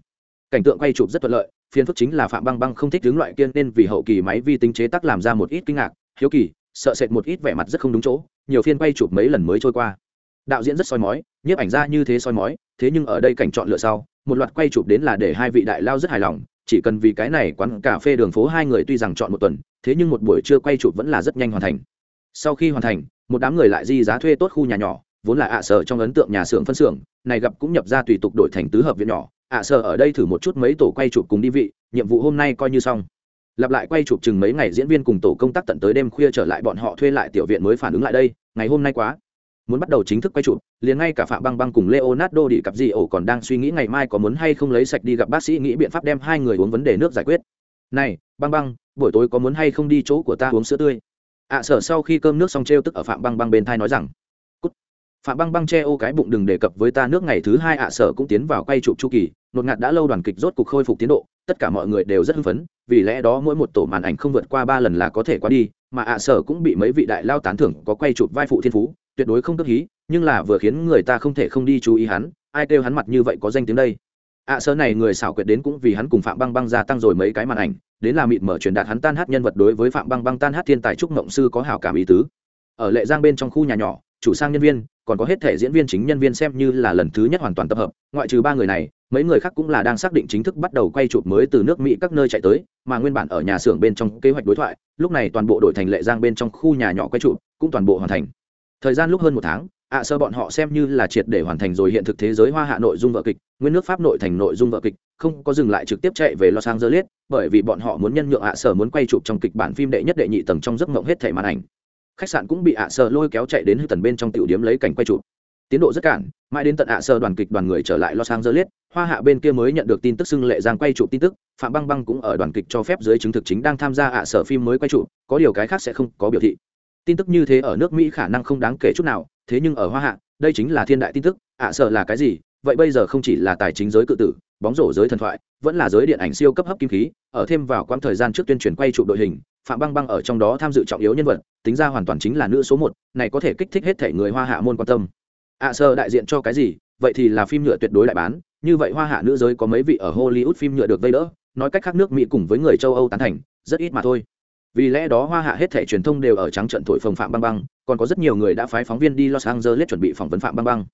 Cảnh tượng quay chụp rất thuận lợi phiên phức chính là phạm băng băng không thích đứng loại kiên nên vì hậu kỳ máy vi tính chế tác làm ra một ít kinh ngạc, hiếu kỳ, sợ sệt một ít vẻ mặt rất không đúng chỗ, nhiều phiên quay chụp mấy lần mới trôi qua. Đạo diễn rất soi mói, nhiếp ảnh ra như thế soi mói, thế nhưng ở đây cảnh chọn lựa sau một loạt quay chụp đến là để hai vị đại lao rất hài lòng, chỉ cần vì cái này quán cà phê đường phố hai người tuy rằng chọn một tuần, thế nhưng một buổi trưa quay chụp vẫn là rất nhanh hoàn thành. Sau khi hoàn thành, một đám người lại di giá thuê tốt khu nhà nhỏ, vốn là ạ sở trong ấn tượng nhà xưởng phân xưởng, này gặp cũng nhập ra tùy tục đổi thành tứ hợp viện nhỏ. ạ sở ở đây thử một chút mấy tổ quay chụp cùng đi vị, nhiệm vụ hôm nay coi như xong. Lặp lại quay chụp chừng mấy ngày diễn viên cùng tổ công tác tận tới đêm khuya trở lại bọn họ thuê lại tiểu viện mới phản ứng lại đây, ngày hôm nay quá muốn bắt đầu chính thức quay chụp, liền ngay cả phạm băng băng cùng leonardo đi cặp gì ổ còn đang suy nghĩ ngày mai có muốn hay không lấy sạch đi gặp bác sĩ nghĩ biện pháp đem hai người uống vấn đề nước giải quyết này, băng băng, buổi tối có muốn hay không đi chỗ của ta uống sữa tươi ạ sở sau khi cơm nước xong t r e o tức ở phạm băng băng bên thai nói rằng, Cút. phạm băng băng che ô cái bụng đừng đề cập với ta nước ngày thứ hai ạ sở cũng tiến vào quay chụp chu kỳ, nột ngạt đã lâu đoàn kịch rốt cuộc khôi phục tiến độ, tất cả mọi người đều rất hưng phấn, vì lẽ đó mỗi một tổ màn ảnh không vượt qua ba lần là có thể qua đi, mà ạ sở cũng bị mấy vị đại lao tán thưởng có quay chụp vai phụ thiên phú tuyệt đối không cấp hí nhưng là vừa khiến người ta không thể không đi chú ý hắn ai kêu hắn mặt như vậy có danh tiếng đây? Ạ à, sơ này người xảo quyệt đến cũng vì hắn cùng phạm băng băng gia tăng rồi mấy cái màn ảnh đến là mịt mở truyền đạt hắn tan hát nhân vật đối với phạm băng băng tan hát thiên tài trúc mộng sư có hảo cảm ý tứ. Ở lệ giang bên trong khu nhà nhỏ chủ sang nhân viên còn có hết thể diễn viên chính nhân viên xem như là lần thứ nhất hoàn toàn tập hợp ngoại trừ ba người này mấy người khác cũng là đang xác định chính thức bắt đầu quay chụp mới từ nước mỹ các nơi chạy tới mà nguyên bản ở nhà xưởng bên trong kế hoạch đối thoại lúc này toàn bộ đội thành lệ giang bên trong khu nhà nhỏ quay chụp cũng toàn bộ hoàn thành thời gian lúc hơn một tháng, ạ sơ bọn họ xem như là triệt để hoàn thành rồi hiện thực thế giới hoa hạ nội dung vợ kịch, nguyên nước pháp nội thành nội dung vợ kịch, không có dừng lại trực tiếp chạy về los angeles, bởi vì bọn họ muốn nhân nhượng ạ sơ muốn quay chụp trong kịch bản phim đệ nhất đệ nhị tầng trong giấc mộng hết thảy màn ảnh. Khách sạn cũng bị ạ sơ lôi kéo chạy đến hư tần bên trong tiểu điếm lấy cảnh quay chụp. Tiến độ rất cản mãi đến tận ạ sơ đoàn kịch đoàn người trở lại los angeles, hoa hạ bên kia mới nhận được tin tức xưng lệ giang quay chụp tin tức, phạm băng băng cũng ở đoàn kịch cho phép dưới chứng thực chính đang tham gia ạ sở phim mới quay chụp, có điều cái khác sẽ không có biểu thị tin tức như thế ở nước mỹ khả năng không đáng kể chút nào, thế nhưng ở hoa hạ, đây chính là thiên đại tin tức, ạ sợ là cái gì? Vậy bây giờ không chỉ là tài chính giới cự tử, bóng rổ giới thần thoại, vẫn là giới điện ảnh siêu cấp hấp kim khí, ở thêm vào quãng thời gian trước tuyên truyền quay trụ đội hình, phạm băng băng ở trong đó tham dự trọng yếu nhân vật, tính ra hoàn toàn chính là nữ số một, này có thể kích thích hết thể người hoa hạ môn quan tâm. Ạ sợ đại diện cho cái gì? Vậy thì là phim nhựa tuyệt đối lại bán, như vậy hoa hạ nữ giới có mấy vị ở hollywood phim nhựa được vây đỡ, nói cách khác nước mỹ cùng với người châu âu tán thành, rất ít mà thôi vì lẽ đó hoa hạ hết thẻ truyền thông đều ở trắng trận thổi phồng phạm băng băng, còn có rất nhiều người đã phái phóng viên đi los angeles chuẩn bị phỏng vấn phạm băng băng.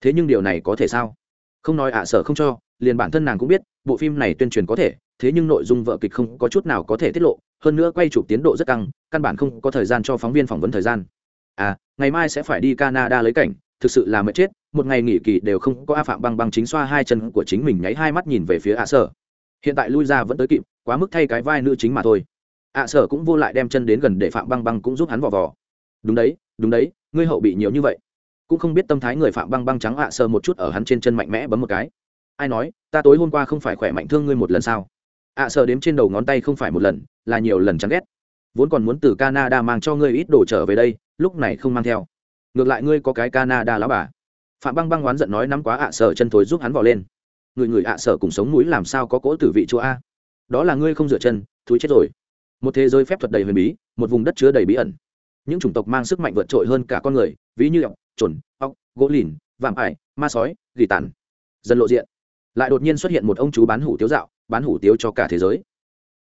Thế nhưng điều này có thể sao? Không nói ạ sở không cho, liền bản thân nàng cũng biết, bộ phim này tuyên truyền có thể, thế nhưng nội dung vợ kịch không có chút nào có thể tiết lộ, hơn nữa quay chụp tiến độ rất căng, căn bản không có thời gian cho phóng viên phỏng vấn thời gian. À ngày mai sẽ phải đi canada lấy cảnh, thực sự là mệt chết, một ngày nghỉ kỳ đều không có a phạm băng băng chính xoa hai chân của chính mình nháy hai mắt nhìn về phía ạ sở hiện tại lui ra vẫn tới kịp, quá mức thay cái vai nữ chính mà thôi ạ sở cũng vô lại đem chân đến gần để phạm băng băng cũng giúp hắn vò vò. Đúng đấy đúng đấy, ngươi hậu bị nhiều như vậy. Cũng không biết tâm thái người phạm băng băng trắng ạ sở một chút ở hắn trên chân mạnh mẽ bấm một cái. Ai nói, ta tối hôm qua không phải khỏe mạnh thương ngươi một lần sao? ạ sở đếm trên đầu ngón tay không phải một lần, là nhiều lần chán ghét. Vốn còn muốn từ canada mang cho ngươi ít đồ trở về đây, lúc này không mang theo. Ngược lại ngươi có cái canada lão bà. Phạm băng băng oán giận nói nắm quá ạ sở chân thối giúp hắn vò lên. Người người ạ sở cùng sống mũi làm sao có cỗ tử vị chúa a? Đó là ngươi không rửa chân, thúi chết rồi một thế giới phép thuật đầy huyền bí, một vùng đất chứa đầy bí ẩn. Những chủng tộc mang sức mạnh vượt trội hơn cả con người, ví như ọc trồn ọc gỗ lìn, vạm ải, ma sói, gỉ tàn. Dần lộ diện. Lại đột nhiên xuất hiện một ông chú bán hủ tiếu dạo, bán hủ tiếu cho cả thế giới.